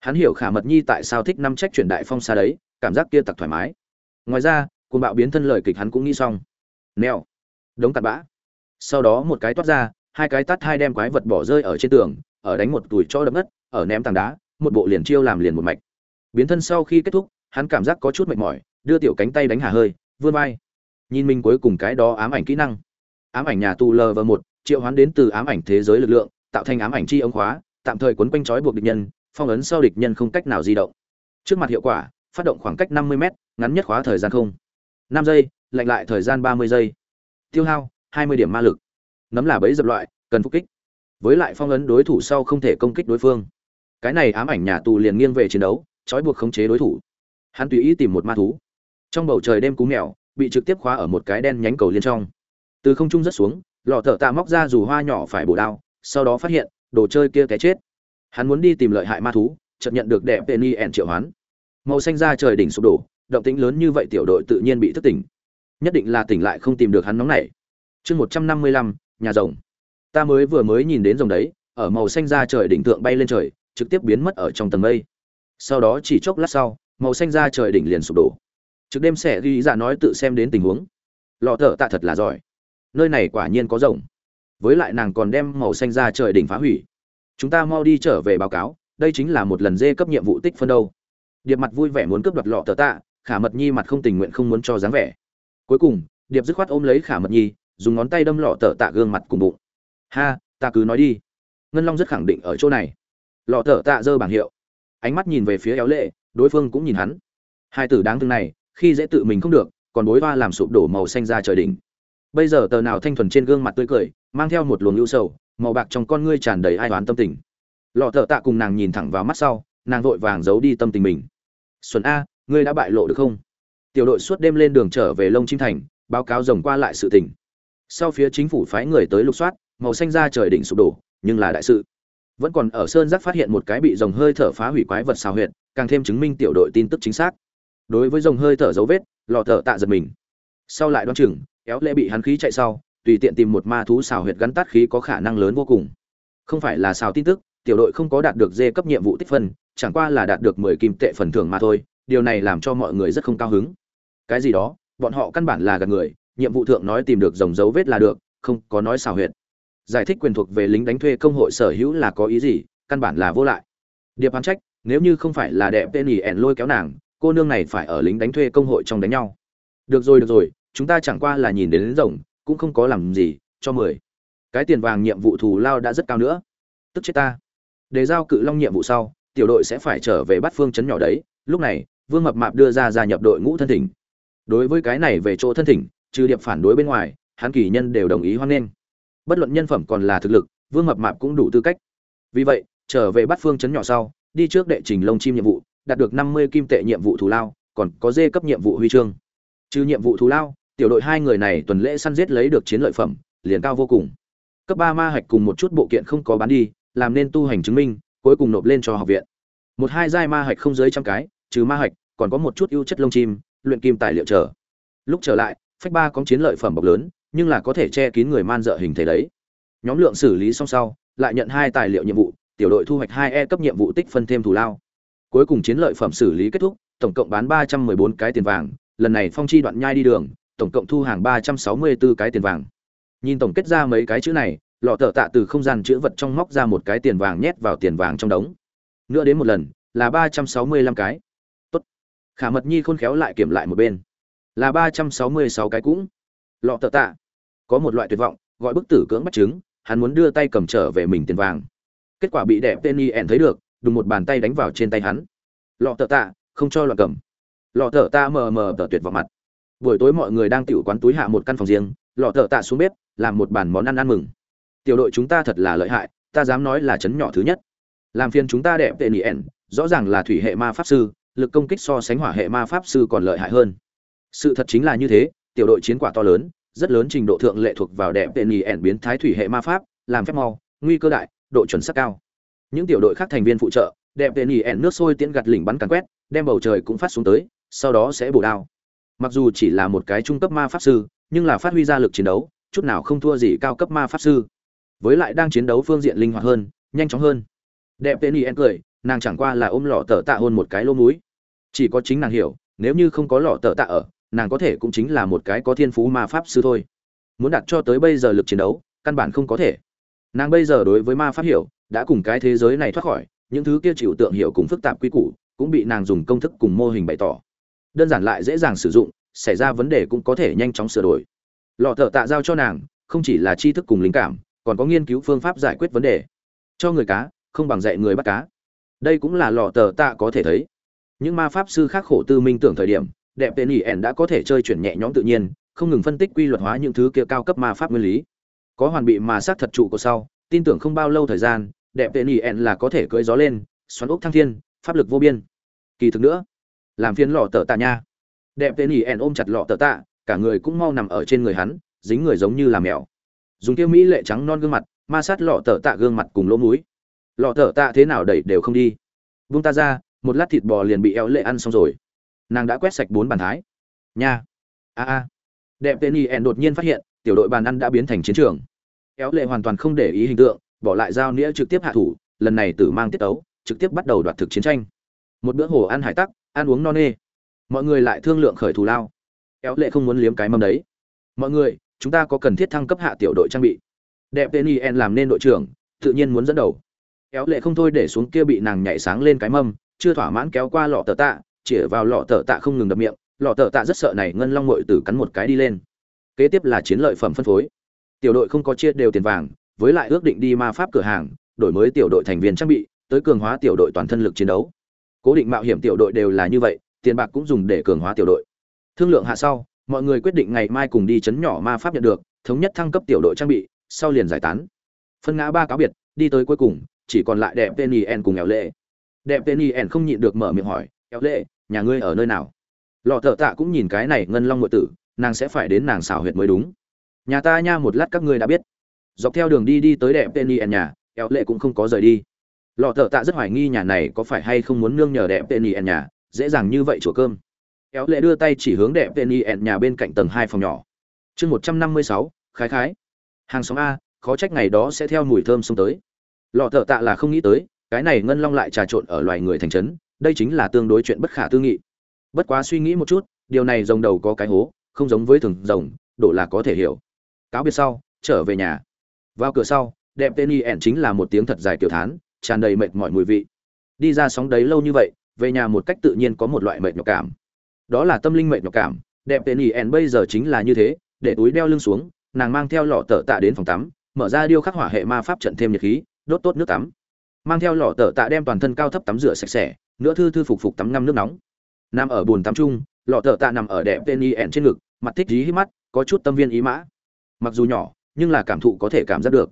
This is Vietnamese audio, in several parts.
hắn hiểu khả mật nhi tại sao thích năm trách chuyển đại phong xa đấy, cảm giác kia tặc thoải mái. Ngoài ra, cuồng bạo biến thân lời kịch hắn cũng nghĩ xong. Neo đống cặn bã. Sau đó một cái toát ra, hai cái tắt hai đem quái vật bỏ rơi ở trên tường, ở đánh một tuổi cho đập đất ở ném tảng đá, một bộ liền chiêu làm liền một mạch. Biến thân sau khi kết thúc, hắn cảm giác có chút mệt mỏi, đưa tiểu cánh tay đánh hà hơi, vươn vai. Nhìn mình cuối cùng cái đó ám ảnh kỹ năng. Ám ảnh nhà tù lv một, triệu hoán đến từ ám ảnh thế giới lực lượng, tạo thành ám ảnh chi ống khóa, tạm thời quấn quanh trói buộc địch nhân phong ấn sau địch nhân không cách nào di động. Trước mặt hiệu quả, phát động khoảng cách 50 m ngắn nhất khóa thời gian không. 5 giây, lạnh lại thời gian 30 giây. Tiêu hao 20 điểm ma lực. Nấm là bẫy dập loại, cần phục kích. Với lại phong ấn đối thủ sau không thể công kích đối phương. Cái này ám ảnh nhà tù liền nghiêng về chiến đấu, trói buộc khống chế đối thủ. Hắn tùy ý tìm một ma thú. Trong bầu trời đêm cú mèo, bị trực tiếp khóa ở một cái đen nhánh cầu liên trong. Từ không trung rất xuống, lọ thợ tạ móc ra dù hoa nhỏ phải bổ đao, sau đó phát hiện, đồ chơi kia cái chết hắn muốn đi tìm lợi hại ma thú, chợt nhận được đẹp penny ẻn triệu hoán. Màu xanh ra trời đỉnh sụp đổ, động tĩnh lớn như vậy tiểu đội tự nhiên bị thức tỉnh. Nhất định là tỉnh lại không tìm được hắn nóng này chương một trăm năm mươi lăm, nhà rồng. Ta mới vừa mới nhìn đến rồng đấy, ở màu xanh ra trời đỉnh tượng bay lên trời, trực tiếp biến mất ở trong tầng mây. Sau đó chỉ chốc lát sau, màu xanh ra trời đỉnh liền sụp đổ. Trực đêm sẽ ghi ra nói tự xem đến tình huống. Lọ thợ tạ thật là giỏi. Nơi này quả nhiên có rồng. Với lại nàng còn đem màu xanh ra trời đỉnh phá hủy chúng ta mau đi trở về báo cáo, đây chính là một lần dê cấp nhiệm vụ tích phân đâu. Điệp mặt vui vẻ muốn cướp đoạt lọ tờ tạ, khả mật nhi mặt không tình nguyện không muốn cho dáng vẻ. Cuối cùng, điệp dứt khoát ôm lấy khả mật nhi, dùng ngón tay đâm lọ tờ tạ gương mặt cùng bụng. Ha, ta cứ nói đi. Ngân long rất khẳng định ở chỗ này. Lọ tờ tạ giơ bảng hiệu. Ánh mắt nhìn về phía éo lệ, đối phương cũng nhìn hắn. Hai tử đáng thương này, khi dễ tự mình không được, còn bối hoa làm sụp đổ màu xanh ra trời đỉnh bây giờ tờ nào thanh thuần trên gương mặt tươi cười, mang theo một luồng ưu sầu, màu bạc trong con ngươi tràn đầy ai toán tâm tình. Lọ thợ tạ cùng nàng nhìn thẳng vào mắt sau, nàng vội vàng giấu đi tâm tình mình. Xuân a, ngươi đã bại lộ được không? Tiểu đội suốt đêm lên đường trở về lông chim thành, báo cáo rồng qua lại sự tình. Sau phía chính phủ phái người tới lục soát, màu xanh ra trời đỉnh sụp đổ, nhưng là đại sự. Vẫn còn ở sơn giác phát hiện một cái bị rồng hơi thở phá hủy quái vật xào huyệt, càng thêm chứng minh tiểu đội tin tức chính xác. Đối với rồng hơi thở dấu vết, lọ thợ tạ giật mình. Sau lại đoán chừng éo lệ bị hắn khí chạy sau, tùy tiện tìm một ma thú xào huyệt gắn tát khí có khả năng lớn vô cùng. Không phải là xào tin tức, tiểu đội không có đạt được dê cấp nhiệm vụ tích phân, chẳng qua là đạt được mười kim tệ phần thưởng mà thôi, điều này làm cho mọi người rất không cao hứng. Cái gì đó, bọn họ căn bản là gạt người, nhiệm vụ thượng nói tìm được dòng dấu vết là được, không có nói xào huyệt. Giải thích quyền thuộc về lính đánh thuê công hội sở hữu là có ý gì, căn bản là vô lại. Điệp hắn trách, nếu như không phải là đẹp tên ỉ ẻn lôi kéo nàng, cô nương này phải ở lính đánh thuê công hội trong đánh nhau. Được rồi được rồi chúng ta chẳng qua là nhìn đến, đến rồng cũng không có làm gì cho mười. Cái tiền vàng nhiệm vụ thù lao đã rất cao nữa. Tức chết ta. Để giao cự long nhiệm vụ sau tiểu đội sẽ phải trở về bắt phương chấn nhỏ đấy. Lúc này vương mập mạp đưa ra gia nhập đội ngũ thân thỉnh. Đối với cái này về chỗ thân thỉnh trừ điệp phản đối bên ngoài hắn kỳ nhân đều đồng ý hoan nghênh. Bất luận nhân phẩm còn là thực lực vương mập mạp cũng đủ tư cách. Vì vậy trở về bắt phương chấn nhỏ sau đi trước đệ trình lông chim nhiệm vụ đạt được năm mươi kim tệ nhiệm vụ thù lao còn có dê cấp nhiệm vụ huy chương. Trừ nhiệm vụ thù lao tiểu đội hai người này tuần lễ săn giết lấy được chiến lợi phẩm, liền cao vô cùng. Cấp ba ma hạch cùng một chút bộ kiện không có bán đi, làm nên tu hành chứng minh, cuối cùng nộp lên cho học viện. Một hai giai ma hạch không dưới trăm cái, trừ ma hạch, còn có một chút ưu chất lông chim, luyện kim tài liệu trở. Lúc trở lại, phách ba có chiến lợi phẩm bọc lớn, nhưng là có thể che kín người man dợ hình thể đấy. Nhóm lượng xử lý xong sau, lại nhận hai tài liệu nhiệm vụ, tiểu đội thu hoạch hai e cấp nhiệm vụ tích phân thêm thù lao. Cuối cùng chiến lợi phẩm xử lý kết thúc, tổng cộng bán ba trăm mười bốn cái tiền vàng, lần này phong chi đoạn nhai đi đường tổng cộng thu hàng ba trăm sáu mươi 364 cái tiền vàng. Nhìn tổng kết ra mấy cái chữ này, lọ tở tạ từ không gian chữ vật trong móc ra một cái tiền vàng nhét vào tiền vàng trong đống. Nữa đến một lần, là ba trăm sáu mươi lăm cái. Tốt. Khả Mật Nhi khôn khéo lại kiểm lại một bên. Là ba trăm sáu mươi sáu cái cũng. Lọ tở tạ. Có một loại tuyệt vọng, gọi bức tử cưỡng bắt chứng, hắn muốn đưa tay cầm trở về mình tiền vàng. Kết quả bị đẹp Penny ẻn thấy được, đùng một bàn tay đánh vào trên tay hắn. Lọ tở tạ, không cho loạn cầm. Lọ tở tạ mờ mờ tở tuyệt vọng mặt buổi tối mọi người đang tiểu quán túi hạ một căn phòng riêng, lọ thợ tạ xuống bếp, làm một bàn món ăn ăn mừng. Tiểu đội chúng ta thật là lợi hại, ta dám nói là chấn nhỏ thứ nhất. Làm phiền chúng ta đẹp tệ nien rõ ràng là thủy hệ ma pháp sư, lực công kích so sánh hỏa hệ ma pháp sư còn lợi hại hơn. Sự thật chính là như thế, tiểu đội chiến quả to lớn, rất lớn trình độ thượng lệ thuộc vào đẹp tệ nien biến thái thủy hệ ma pháp, làm phép mau, nguy cơ đại, độ chuẩn xác cao. Những tiểu đội khác thành viên phụ trợ, đẹp tệ nien nước sôi tiễn gặt lỉnh bắn càn quét, đem bầu trời cũng phát xuống tới, sau đó sẽ bổ đao mặc dù chỉ là một cái trung cấp ma pháp sư, nhưng là phát huy ra lực chiến đấu, chút nào không thua gì cao cấp ma pháp sư. Với lại đang chiến đấu phương diện linh hoạt hơn, nhanh chóng hơn. Đẹp tên y en cười, nàng chẳng qua là ôm lọ tờ tạ hôn một cái lô múi chỉ có chính nàng hiểu, nếu như không có lọ tờ tạ ở, nàng có thể cũng chính là một cái có thiên phú ma pháp sư thôi. Muốn đặt cho tới bây giờ lực chiến đấu, căn bản không có thể. Nàng bây giờ đối với ma pháp hiểu, đã cùng cái thế giới này thoát khỏi, những thứ kia chịu tượng hiểu cùng phức tạp quy củ, cũng bị nàng dùng công thức cùng mô hình bày tỏ đơn giản lại dễ dàng sử dụng, xảy ra vấn đề cũng có thể nhanh chóng sửa đổi. Lọ thợ tạ giao cho nàng, không chỉ là tri thức cùng linh cảm, còn có nghiên cứu phương pháp giải quyết vấn đề. Cho người cá, không bằng dạy người bắt cá. Đây cũng là lọ tờ tạ có thể thấy. Những ma pháp sư khác khổ tư minh tưởng thời điểm, đẹp tên ỉ ẻn đã có thể chơi chuyển nhẹ nhõm tự nhiên, không ngừng phân tích quy luật hóa những thứ kia cao cấp ma pháp nguyên lý. Có hoàn bị mà sát thật trụ của sau, tin tưởng không bao lâu thời gian, đẹp tên ỉ ẻn là có thể cưỡi gió lên, xoắn ốc thăng thiên, pháp lực vô biên. Kỳ thực nữa làm phiến lọ tờ tạ nha. Đẹp tên ỉ ẻn ôm chặt lọ tờ tạ, cả người cũng mau nằm ở trên người hắn, dính người giống như là mèo. Dùng kia mỹ lệ trắng non gương mặt, ma sát lọ tờ tạ gương mặt cùng lỗ mũi. Lọ tờ tạ thế nào đẩy đều không đi. Vung ta ra, một lát thịt bò liền bị éo lệ ăn xong rồi. Nàng đã quét sạch bốn bàn thái. Nha. A a. Đẹp tên y ẻn đột nhiên phát hiện, tiểu đội bàn ăn đã biến thành chiến trường. Éo lệ hoàn toàn không để ý hình tượng, bỏ lại dao nĩa trực tiếp hạ thủ, lần này tử mang tiết ấu trực tiếp bắt đầu đoạt thực chiến tranh. Một bữa hồ ăn hải tắc ăn uống no nê. Mọi người lại thương lượng khởi thù lao. Éo lệ không muốn liếm cái mâm đấy. Mọi người, chúng ta có cần thiết thăng cấp hạ tiểu đội trang bị. Đẹp tên y làm nên đội trưởng, tự nhiên muốn dẫn đầu. Éo lệ không thôi để xuống kia bị nàng nhảy sáng lên cái mâm, chưa thỏa mãn kéo qua lọ tờ tạ chĩa vào lọ tờ tạ không ngừng đập miệng. Lọ tờ tạ rất sợ này ngân long mội tử cắn một cái đi lên. Kế tiếp là chiến lợi phẩm phân phối. Tiểu đội không có chia đều tiền vàng, với lại ước định đi ma pháp cửa hàng, đổi mới tiểu đội thành viên trang bị, tới cường hóa tiểu đội toàn thân lực chiến đấu cố định mạo hiểm tiểu đội đều là như vậy, tiền bạc cũng dùng để cường hóa tiểu đội. Thương lượng hạ sau, mọi người quyết định ngày mai cùng đi chấn nhỏ ma pháp nhận được, thống nhất thăng cấp tiểu đội trang bị, sau liền giải tán. Phân ngã ba cáo biệt, đi tới cuối cùng, chỉ còn lại đẹp tên yen cùng éo lệ. Đẹp tên yen không nhịn được mở miệng hỏi éo lệ, nhà ngươi ở nơi nào? Lọ thợ tạ cũng nhìn cái này ngân long ngụy tử, nàng sẽ phải đến nàng xảo huyệt mới đúng. Nhà ta nha một lát các ngươi đã biết. Dọc theo đường đi đi tới đẹp tên yen nhà éo lệ cũng không có rời đi lọ thợ tạ rất hoài nghi nhà này có phải hay không muốn nương nhờ đẹp tên en nhà, dễ dàng như vậy chùa cơm. Éo lệ đưa tay chỉ hướng đẹp tên en nhà bên cạnh tầng hai phòng nhỏ. Chương một trăm năm mươi sáu, khái khái. Hàng xóm a, khó trách ngày đó sẽ theo mùi thơm xông tới. Lọ thợ tạ là không nghĩ tới, cái này ngân long lại trà trộn ở loài người thành trấn, đây chính là tương đối chuyện bất khả tư nghị. Bất quá suy nghĩ một chút, điều này rồng đầu có cái hố, không giống với thường rồng, đổ là có thể hiểu. Cáo biệt sau, trở về nhà. Vào cửa sau, đẹp tên y ẻn chính là một tiếng thật dài kiểu thán tràn đầy mệt mỏi mùi vị. Đi ra sóng đấy lâu như vậy, về nhà một cách tự nhiên có một loại mệt nhọc cảm. Đó là tâm linh mệt nhọc cảm. Đẹp tên y ẻn bây giờ chính là như thế, để túi đeo lưng xuống, nàng mang theo lọ tờ tạ đến phòng tắm, mở ra điêu khắc hỏa hệ ma pháp trận thêm nhiệt khí, đốt tốt nước tắm. Mang theo lọ tờ tạ đem toàn thân cao thấp tắm rửa sạch sẽ nữa thư thư phục phục tắm ngâm nước nóng. Nằm ở bồn tắm chung, lọ tờ tạ nằm ở đẹp tên y ẻn trên ngực, mặt thích dí hít mắt, có chút tâm viên ý mã. Mặc dù nhỏ, nhưng là cảm thụ có thể cảm giác được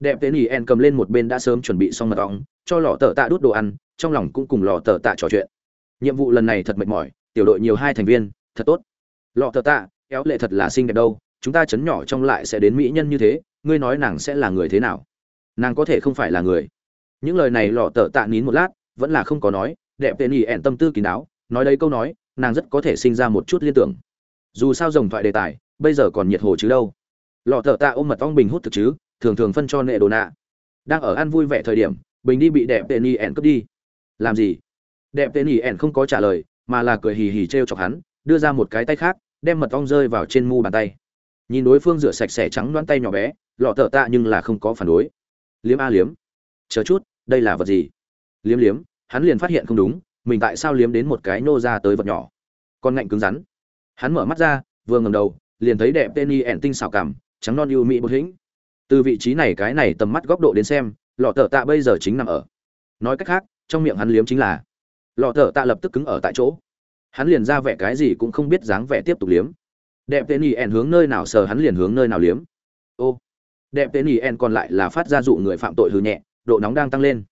đẹp tên ý en cầm lên một bên đã sớm chuẩn bị xong mật ong, cho lọ tờ tạ đút đồ ăn, trong lòng cũng cùng lọ tờ tạ trò chuyện. Nhiệm vụ lần này thật mệt mỏi, tiểu đội nhiều hai thành viên, thật tốt. Lọ tờ tạ éo lệ thật là xinh đẹp đâu, chúng ta chấn nhỏ trong lại sẽ đến mỹ nhân như thế, ngươi nói nàng sẽ là người thế nào? Nàng có thể không phải là người. Những lời này lọ tờ tạ nín một lát, vẫn là không có nói, đẹp tên ý ẻn tâm tư kín đáo, nói đấy câu nói, nàng rất có thể sinh ra một chút liên tưởng. Dù sao rồng thoại đề tài, bây giờ còn nhiệt hồ chứ đâu. Lọ thợ tạ ôm mật ong bình hút thực chứ thường thường phân cho nệ đồ nạ. Đang ở ăn vui vẻ thời điểm, bình đi bị đẹp tên y ẻn cướp đi. Làm gì? Đẹp tên y ẻn không có trả lời, mà là cười hì hì t r e o chọc hắn, đưa ra một cái tay khác, đem mật ong rơi vào trên mu bàn tay. Nhìn đối phương rửa sạch sẽ trắng đoán tay nhỏ bé, lọ tợ tạ nhưng là không có phản đối. Liếm a liếm. Chờ chút, đây là vật gì? Liếm liếm, hắn liền phát hiện không đúng, mình tại sao liếm đến một cái nô ra tới vật nhỏ? Con ngạnh cứng rắn. Hắn mở mắt ra, vừa ngầm đầu, liền thấy đẹp tên y ẻn tinh xảo cảm, trắng non yêu mỹ bột hĩnh từ vị trí này cái này tầm mắt góc độ đến xem, lọ thợ tạ bây giờ chính nằm ở. Nói cách khác, trong miệng hắn liếm chính là. Lọ thợ tạ lập tức cứng ở tại chỗ. Hắn liền ra vẻ cái gì cũng không biết dáng vẻ tiếp tục liếm. Đẹp tên y ẻn hướng nơi nào sờ hắn liền hướng nơi nào liếm. Ô. Đẹp tên y ẻn còn lại là phát ra dụ người phạm tội hư nhẹ, độ nóng đang tăng lên.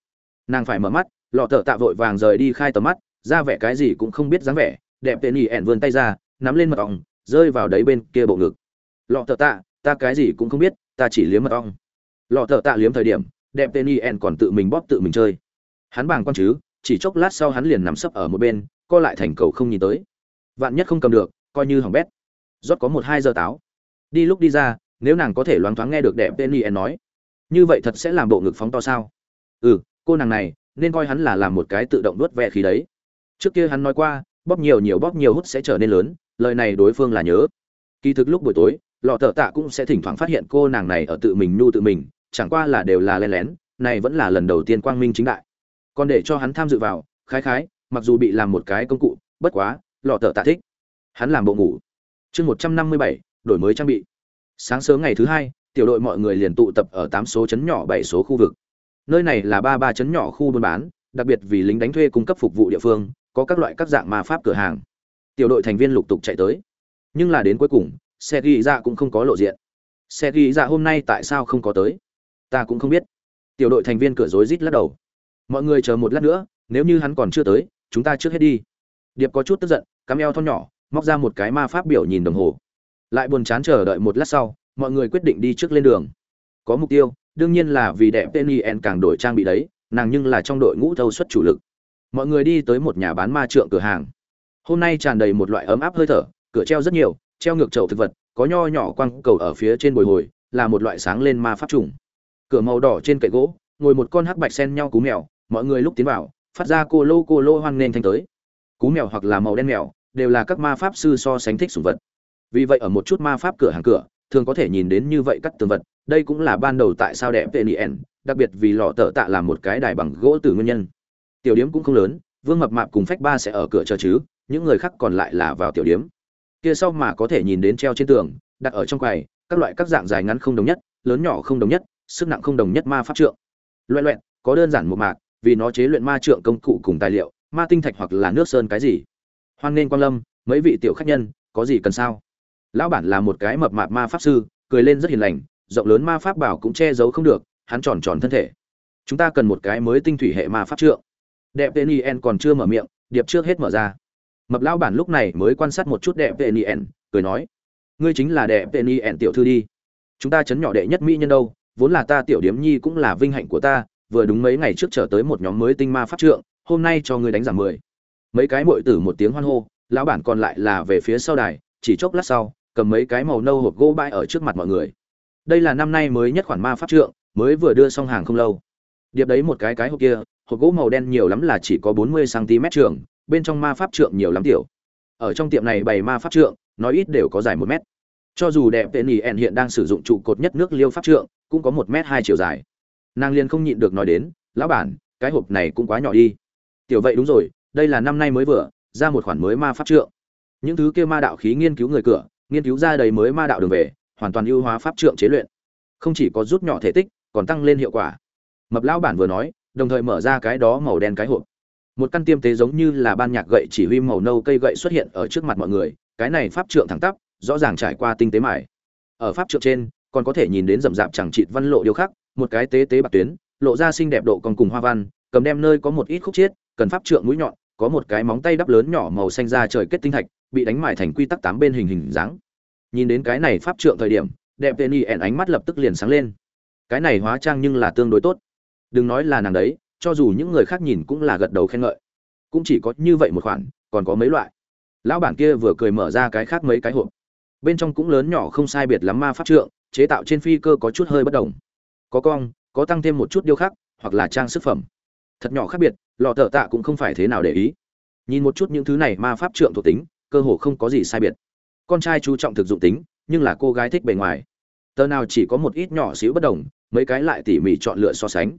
Nàng phải mở mắt, lọ thợ tạ vội vàng rời đi khai tầm mắt, ra vẻ cái gì cũng không biết dáng vẻ. Đẹp tên y ẻn vươn tay ra, nắm lên mật ong, rơi vào đấy bên kia bộ ngực. Lọ thợ tạ ta cái gì cũng không biết, ta chỉ liếm mật ong. Lọ thợ tạ liếm thời điểm, đẹp tên y còn tự mình bóp tự mình chơi. Hắn bàng con chứ, chỉ chốc lát sau hắn liền nằm sấp ở một bên, co lại thành cầu không nhìn tới. Vạn nhất không cầm được, coi như hỏng bét. Rót có một hai giờ táo. Đi lúc đi ra, nếu nàng có thể loáng thoáng nghe được đẹp tên y nói, như vậy thật sẽ làm bộ ngực phóng to sao? Ừ cô nàng này, nên coi hắn là làm một cái tự động đuốt vẹ khí đấy. Trước kia hắn nói qua, bóp nhiều nhiều, bóp nhiều hút sẽ trở nên lớn, lời này đối phương là nhớ. Kỳ thực lúc buổi tối lọ thợ tạ cũng sẽ thỉnh thoảng phát hiện cô nàng này ở tự mình nhu tự mình, chẳng qua là đều là len lén, này vẫn là lần đầu tiên quang minh chính đại. Còn để cho hắn tham dự vào, khái khái, mặc dù bị làm một cái công cụ, bất quá, lọ thợ tạ thích. Hắn làm bộ ngủ. Chương một trăm năm mươi bảy, đổi mới trang bị. Sáng sớm ngày thứ hai, tiểu đội mọi người liền tụ tập ở tám số chấn nhỏ bảy số khu vực. Nơi này là ba ba chấn nhỏ khu buôn bán, đặc biệt vì lính đánh thuê cung cấp phục vụ địa phương, có các loại các dạng ma pháp cửa hàng. Tiểu đội thành viên lục tục chạy tới. Nhưng là đến cuối cùng xe ghi ra cũng không có lộ diện. Xe ghi ra hôm nay tại sao không có tới? Ta cũng không biết. Tiểu đội thành viên cửa rối rít lắc đầu. Mọi người chờ một lát nữa, nếu như hắn còn chưa tới, chúng ta trước hết đi. Điệp có chút tức giận, cắm eo thon nhỏ, móc ra một cái ma pháp biểu nhìn đồng hồ. Lại buồn chán chờ đợi một lát sau, mọi người quyết định đi trước lên đường. Có mục tiêu, đương nhiên là vì đẹp penny en càng đổi trang bị đấy, nàng nhưng là trong đội ngũ thâu xuất chủ lực. Mọi người đi tới một nhà bán ma trượng cửa hàng. Hôm nay tràn đầy một loại ấm áp hơi thở, cửa treo rất nhiều treo ngược chậu thực vật, có nho nhỏ quăng cầu ở phía trên bồi hồi, là một loại sáng lên ma pháp trùng. Cửa màu đỏ trên cậy gỗ, ngồi một con hắc bạch sen nhau cú mèo, mọi người lúc tiến vào, phát ra cô lô cô lô hoang nên thanh tới. Cú mèo hoặc là màu đen mèo, đều là các ma pháp sư so sánh thích sủng vật. Vì vậy ở một chút ma pháp cửa hàng cửa, thường có thể nhìn đến như vậy cắt tường vật, đây cũng là ban đầu tại sao đẹp vnn đặc biệt vì lọ tợ tạ là một cái đài bằng gỗ từ nguyên nhân. Tiểu điếm cũng không lớn, vương mập mạp cùng phách ba sẽ ở cửa chờ chứ, những người khác còn lại là vào tiểu điếm kia sau mà có thể nhìn đến treo trên tường, đặt ở trong quầy, các loại các dạng dài ngắn không đồng nhất, lớn nhỏ không đồng nhất, sức nặng không đồng nhất ma pháp trượng. Loẹ loẹn có đơn giản một mạc, vì nó chế luyện ma trượng công cụ cùng tài liệu, ma tinh thạch hoặc là nước sơn cái gì. Hoan nên quan lâm, mấy vị tiểu khách nhân, có gì cần sao? Lão bản là một cái mập mạp ma pháp sư, cười lên rất hiền lành, rộng lớn ma pháp bảo cũng che giấu không được, hắn tròn tròn thân thể. Chúng ta cần một cái mới tinh thủy hệ ma pháp trượng. Đẹp tên En còn chưa mở miệng, điệp trước hết mở ra mập lão bản lúc này mới quan sát một chút đẹp tên yen cười nói, ngươi chính là đẹp tên yen tiểu thư đi. Chúng ta chấn nhỏ đệ nhất mỹ nhân đâu, vốn là ta tiểu điếm nhi cũng là vinh hạnh của ta, vừa đúng mấy ngày trước trở tới một nhóm mới tinh ma pháp trượng, hôm nay cho ngươi đánh giảm mười. Mấy cái muội tử một tiếng hoan hô, lão bản còn lại là về phía sau đài, chỉ chốc lát sau, cầm mấy cái màu nâu hộp gỗ bãi ở trước mặt mọi người. Đây là năm nay mới nhất khoản ma pháp trượng, mới vừa đưa xong hàng không lâu. Điệp đấy một cái cái hộp kia, hộp gỗ màu đen nhiều lắm là chỉ có bốn mươi cm trường bên trong ma pháp trượng nhiều lắm tiểu. Ở trong tiệm này bày ma pháp trượng, nói ít đều có dài một mét. Cho dù đẹp tên ý ẹn hiện đang sử dụng trụ cột nhất nước liêu pháp trượng, cũng có một mét hai chiều dài. Nàng liên không nhịn được nói đến, lão bản, cái hộp này cũng quá nhỏ đi. Tiểu vậy đúng rồi, đây là năm nay mới vừa, ra một khoản mới ma pháp trượng. Những thứ kia ma đạo khí nghiên cứu người cửa, nghiên cứu ra đầy mới ma đạo đường về, hoàn toàn ưu hóa pháp trượng chế luyện. Không chỉ có rút nhỏ thể tích, còn tăng lên hiệu quả. Mập lão bản vừa nói, đồng thời mở ra cái đó màu đen cái hộp một căn tiêm tế giống như là ban nhạc gậy chỉ huy màu nâu cây gậy xuất hiện ở trước mặt mọi người, cái này pháp trượng thẳng tắp, rõ ràng trải qua tinh tế mải ở pháp trượng trên, còn có thể nhìn đến rậm rạp chẳng trịt văn lộ điêu khắc, một cái tế tế bạc tuyến, lộ ra xinh đẹp độ còn cùng hoa văn, cầm đem nơi có một ít khúc chiết, cần pháp trượng mũi nhọn, có một cái móng tay đắp lớn nhỏ màu xanh ra trời kết tinh thạch, bị đánh mài thành quy tắc tám bên hình hình dáng. Nhìn đến cái này pháp trượng thời điểm, đẹp tên y ẻn ánh mắt lập tức liền sáng lên. Cái này hóa trang nhưng là tương đối tốt. Đừng nói là nàng đấy cho dù những người khác nhìn cũng là gật đầu khen ngợi. Cũng chỉ có như vậy một khoản, còn có mấy loại. Lão bản kia vừa cười mở ra cái khác mấy cái hộp. Bên trong cũng lớn nhỏ không sai biệt lắm ma pháp trượng, chế tạo trên phi cơ có chút hơi bất đồng. Có cong có tăng thêm một chút điêu khắc, hoặc là trang sức phẩm. Thật nhỏ khác biệt, lọ thợ tạ cũng không phải thế nào để ý. Nhìn một chút những thứ này ma pháp trượng thuộc tính, cơ hồ không có gì sai biệt. Con trai chú trọng thực dụng tính, nhưng là cô gái thích bề ngoài. Tờ nào chỉ có một ít nhỏ xíu bất đồng, mấy cái lại tỉ mỉ chọn lựa so sánh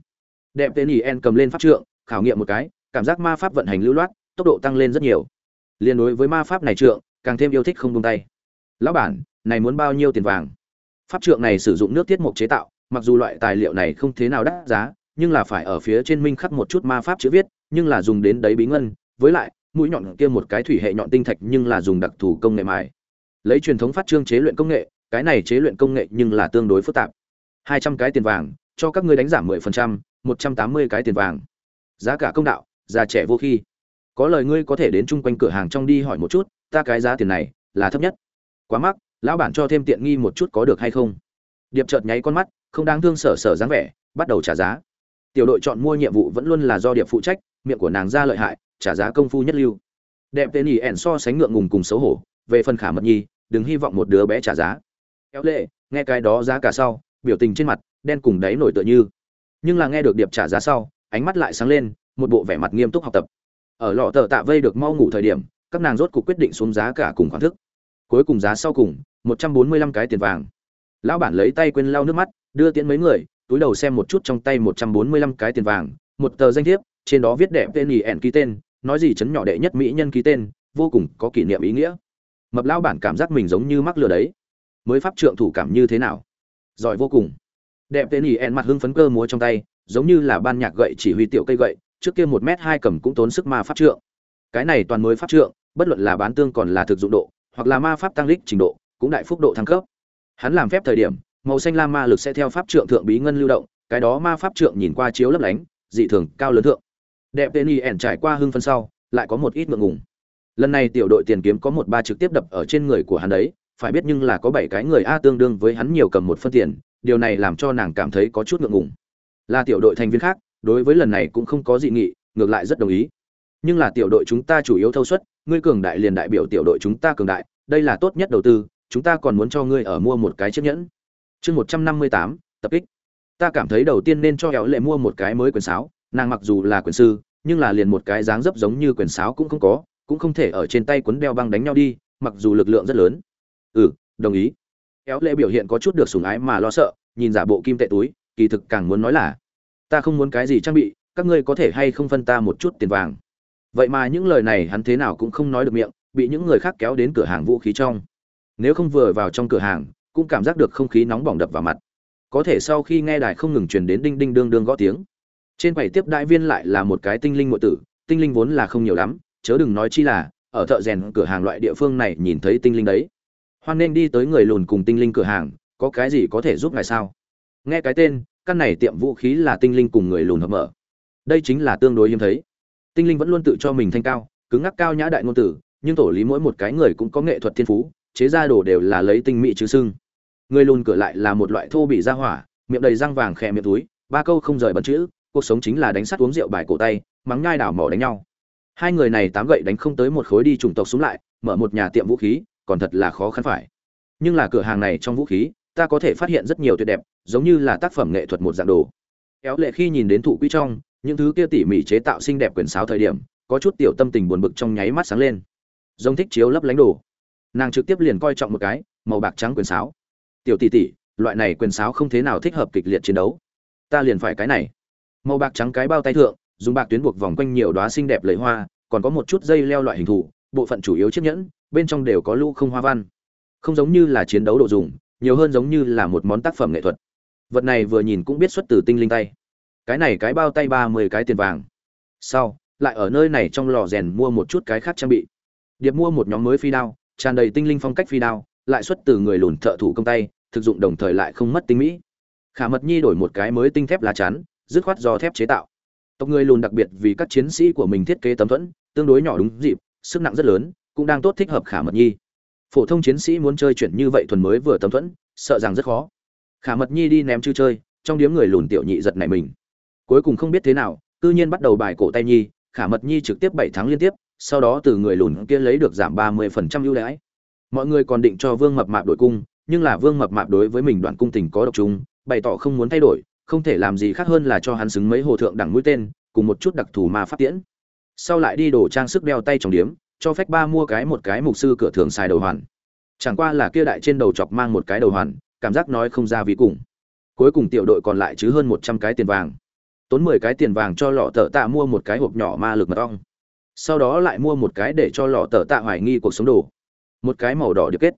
đẹp tên ỉ en cầm lên pháp trượng, khảo nghiệm một cái, cảm giác ma pháp vận hành lưu loát, tốc độ tăng lên rất nhiều. Liên đối với ma pháp này trượng, càng thêm yêu thích không buông tay. Lão bản, này muốn bao nhiêu tiền vàng? Pháp trượng này sử dụng nước tiết mục chế tạo, mặc dù loại tài liệu này không thế nào đắt giá, nhưng là phải ở phía trên minh khắc một chút ma pháp chữ viết, nhưng là dùng đến đấy bí ngân, với lại, mũi nhọn kia một cái thủy hệ nhọn tinh thạch nhưng là dùng đặc thù công nghệ mài. Lấy truyền thống phát trương chế luyện công nghệ, cái này chế luyện công nghệ nhưng là tương đối phức tạp. Hai trăm cái tiền vàng, cho các ngươi đánh giảm mười phần trăm một trăm tám mươi cái tiền vàng. Giá cả công đạo, già trẻ vô khi. Có lời ngươi có thể đến chung quanh cửa hàng trong đi hỏi một chút, ta cái giá tiền này là thấp nhất. Quá mắc, lão bản cho thêm tiện nghi một chút có được hay không? Điệp chợt nháy con mắt, không đáng thương sở sở dáng vẻ, bắt đầu trả giá. Tiểu đội chọn mua nhiệm vụ vẫn luôn là do điệp phụ trách, miệng của nàng ra lợi hại, trả giá công phu nhất lưu. Đẹp tên ỉ ẻn so sánh ngượng ngùng cùng xấu hổ, về phần khả mật nhi đừng hy vọng một đứa bé trả giá. Kéo lệ, nghe cái đó giá cả sau, biểu tình trên mặt, đen cùng đáy nổi tựa như nhưng là nghe được điệp trả giá sau, ánh mắt lại sáng lên, một bộ vẻ mặt nghiêm túc học tập. Ở lọ tờ tạ vây được mau ngủ thời điểm, các nàng rốt cuộc quyết định xuống giá cả cùng khoản thức. Cuối cùng giá sau cùng, một trăm bốn mươi lăm cái tiền vàng. Lão bản lấy tay quên lau nước mắt, đưa tiễn mấy người, túi đầu xem một chút trong tay một trăm bốn mươi lăm cái tiền vàng, một tờ danh thiếp, trên đó viết đẹp tên nhì ẻn ký tên, nói gì chấn nhỏ đệ nhất mỹ nhân ký tên, vô cùng có kỷ niệm ý nghĩa. Mập lão bản cảm giác mình giống như mắc lừa đấy. Mới pháp trượng thủ cảm như thế nào? Giỏi vô cùng đẹp tên ỉ ẻn mặt hưng phấn cơ múa trong tay, giống như là ban nhạc gậy chỉ huy tiểu cây gậy, trước kia một m hai cầm cũng tốn sức ma pháp trượng. Cái này toàn mới pháp trượng, bất luận là bán tương còn là thực dụng độ, hoặc là ma pháp tăng lích trình độ, cũng đại phúc độ thăng cấp. Hắn làm phép thời điểm, màu xanh lam ma lực sẽ theo pháp trượng thượng bí ngân lưu động, cái đó ma pháp trượng nhìn qua chiếu lấp lánh, dị thường cao lớn thượng. Đẹp tên y ẻn trải qua hưng phân sau, lại có một ít ngượng ngùng. Lần này tiểu đội tiền kiếm có một ba trực tiếp đập ở trên người của hắn đấy, phải biết nhưng là có bảy cái người a tương đương với hắn nhiều cầm một phân tiền điều này làm cho nàng cảm thấy có chút ngượng ngùng. Là tiểu đội thành viên khác, đối với lần này cũng không có dị nghị, ngược lại rất đồng ý. Nhưng là tiểu đội chúng ta chủ yếu thâu suất, ngươi cường đại liền đại biểu tiểu đội chúng ta cường đại, đây là tốt nhất đầu tư, chúng ta còn muốn cho ngươi ở mua một cái chiếc nhẫn. Chương một trăm năm mươi tám, tập kích. Ta cảm thấy đầu tiên nên cho hẹo lệ mua một cái mới quyền sáo, nàng mặc dù là quyền sư, nhưng là liền một cái dáng dấp giống như quyền sáo cũng không có, cũng không thể ở trên tay quấn đeo băng đánh nhau đi, mặc dù lực lượng rất lớn. Ừ đồng ý. Éo lệ biểu hiện có chút được sủng ái mà lo sợ, nhìn giả bộ kim tệ túi, kỳ thực càng muốn nói là, ta không muốn cái gì trang bị, các ngươi có thể hay không phân ta một chút tiền vàng? Vậy mà những lời này hắn thế nào cũng không nói được miệng, bị những người khác kéo đến cửa hàng vũ khí trong. Nếu không vừa vào trong cửa hàng, cũng cảm giác được không khí nóng bỏng đập vào mặt. Có thể sau khi nghe đài không ngừng truyền đến đinh đinh đương đương gõ tiếng. Trên quầy tiếp đại viên lại là một cái tinh linh ngụy tử, tinh linh vốn là không nhiều lắm, chớ đừng nói chi là, ở thợ rèn cửa hàng loại địa phương này nhìn thấy tinh linh đấy hoan nên đi tới người lùn cùng tinh linh cửa hàng, có cái gì có thể giúp ngài sao? Nghe cái tên, căn này tiệm vũ khí là tinh linh cùng người lùn hợp mở. Đây chính là tương đối hiếm thấy. Tinh linh vẫn luôn tự cho mình thanh cao, cứng ngắc cao nhã đại ngôn tử, nhưng tổ lý mỗi một cái người cũng có nghệ thuật thiên phú, chế ra đồ đều là lấy tinh mỹ chứ sưng người lùn cửa lại là một loại thô bị ra hỏa, miệng đầy răng vàng khẽ miệng túi, ba câu không rời bẩn chữ, cuộc sống chính là đánh sắt uống rượu bài cổ tay, mắng nhai đảo mỏ đánh nhau. Hai người này tám gậy đánh không tới một khối đi chủng tộc xuống lại, mở một nhà tiệm vũ khí còn thật là khó khăn phải. Nhưng là cửa hàng này trong vũ khí, ta có thể phát hiện rất nhiều tuyệt đẹp, giống như là tác phẩm nghệ thuật một dạng đồ. Kéo lệ khi nhìn đến thụ quý trong, những thứ kia tỉ mỉ chế tạo xinh đẹp quyền sáo thời điểm, có chút tiểu tâm tình buồn bực trong nháy mắt sáng lên. Giống thích chiếu lấp lánh đồ. Nàng trực tiếp liền coi trọng một cái, màu bạc trắng quyền sáo. Tiểu tỷ tỷ, loại này quyền sáo không thế nào thích hợp kịch liệt chiến đấu. Ta liền phải cái này. Màu bạc trắng cái bao tay thượng, dùng bạc tuyến buộc vòng quanh nhiều đóa xinh đẹp lấy hoa, còn có một chút dây leo loại hình thù bộ phận chủ yếu chiếc nhẫn bên trong đều có lũ không hoa văn. Không giống như là chiến đấu đồ dùng, nhiều hơn giống như là một món tác phẩm nghệ thuật. Vật này vừa nhìn cũng biết xuất từ tinh linh tay. Cái này cái bao tay ba mươi cái tiền vàng. Sau, lại ở nơi này trong lò rèn mua một chút cái khác trang bị. Điệp mua một nhóm mới phi đao, tràn đầy tinh linh phong cách phi đao, lại xuất từ người lùn thợ thủ công tay, thực dụng đồng thời lại không mất tinh mỹ. Khả mật nhi đổi một cái mới tinh thép lá chắn, dứt khoát do thép chế tạo. Tộc người lùn đặc biệt vì các chiến sĩ của mình thiết kế tấm thuẫn, tương đối nhỏ đúng dịp, sức nặng rất lớn cũng đang tốt thích hợp khả mật nhi. Phổ thông chiến sĩ muốn chơi chuyện như vậy thuần mới vừa tấm thuẫn, sợ rằng rất khó. Khả mật nhi đi ném chư chơi, trong điếm người lùn tiểu nhị giật này mình. Cuối cùng không biết thế nào, cư nhiên bắt đầu bài cổ tay nhi, khả mật nhi trực tiếp bảy tháng liên tiếp, sau đó từ người lùn kia lấy được giảm ba mươi phần trăm ưu đãi. Mọi người còn định cho vương mập mạp đổi cung, nhưng là vương mập mạp đối với mình đoạn cung tình có độc chúng bày tỏ không muốn thay đổi, không thể làm gì khác hơn là cho hắn xứng mấy hồ thượng đẳng mũi tên, cùng một chút đặc thù ma phát tiễn. Sau lại đi đổ trang sức đeo tay trong điếm cho phép ba mua cái một cái mục sư cửa thường xài đầu hoàn. Chẳng qua là kia đại trên đầu chọc mang một cái đầu hoàn, cảm giác nói không ra vì cùng. Cuối cùng tiểu đội còn lại chứ hơn một trăm cái tiền vàng. Tốn mười cái tiền vàng cho lọ tờ tạ mua một cái hộp nhỏ ma lực mật ong. Sau đó lại mua một cái để cho lọ tờ tạ hoài nghi cuộc sống đồ. Một cái màu đỏ điệp kết.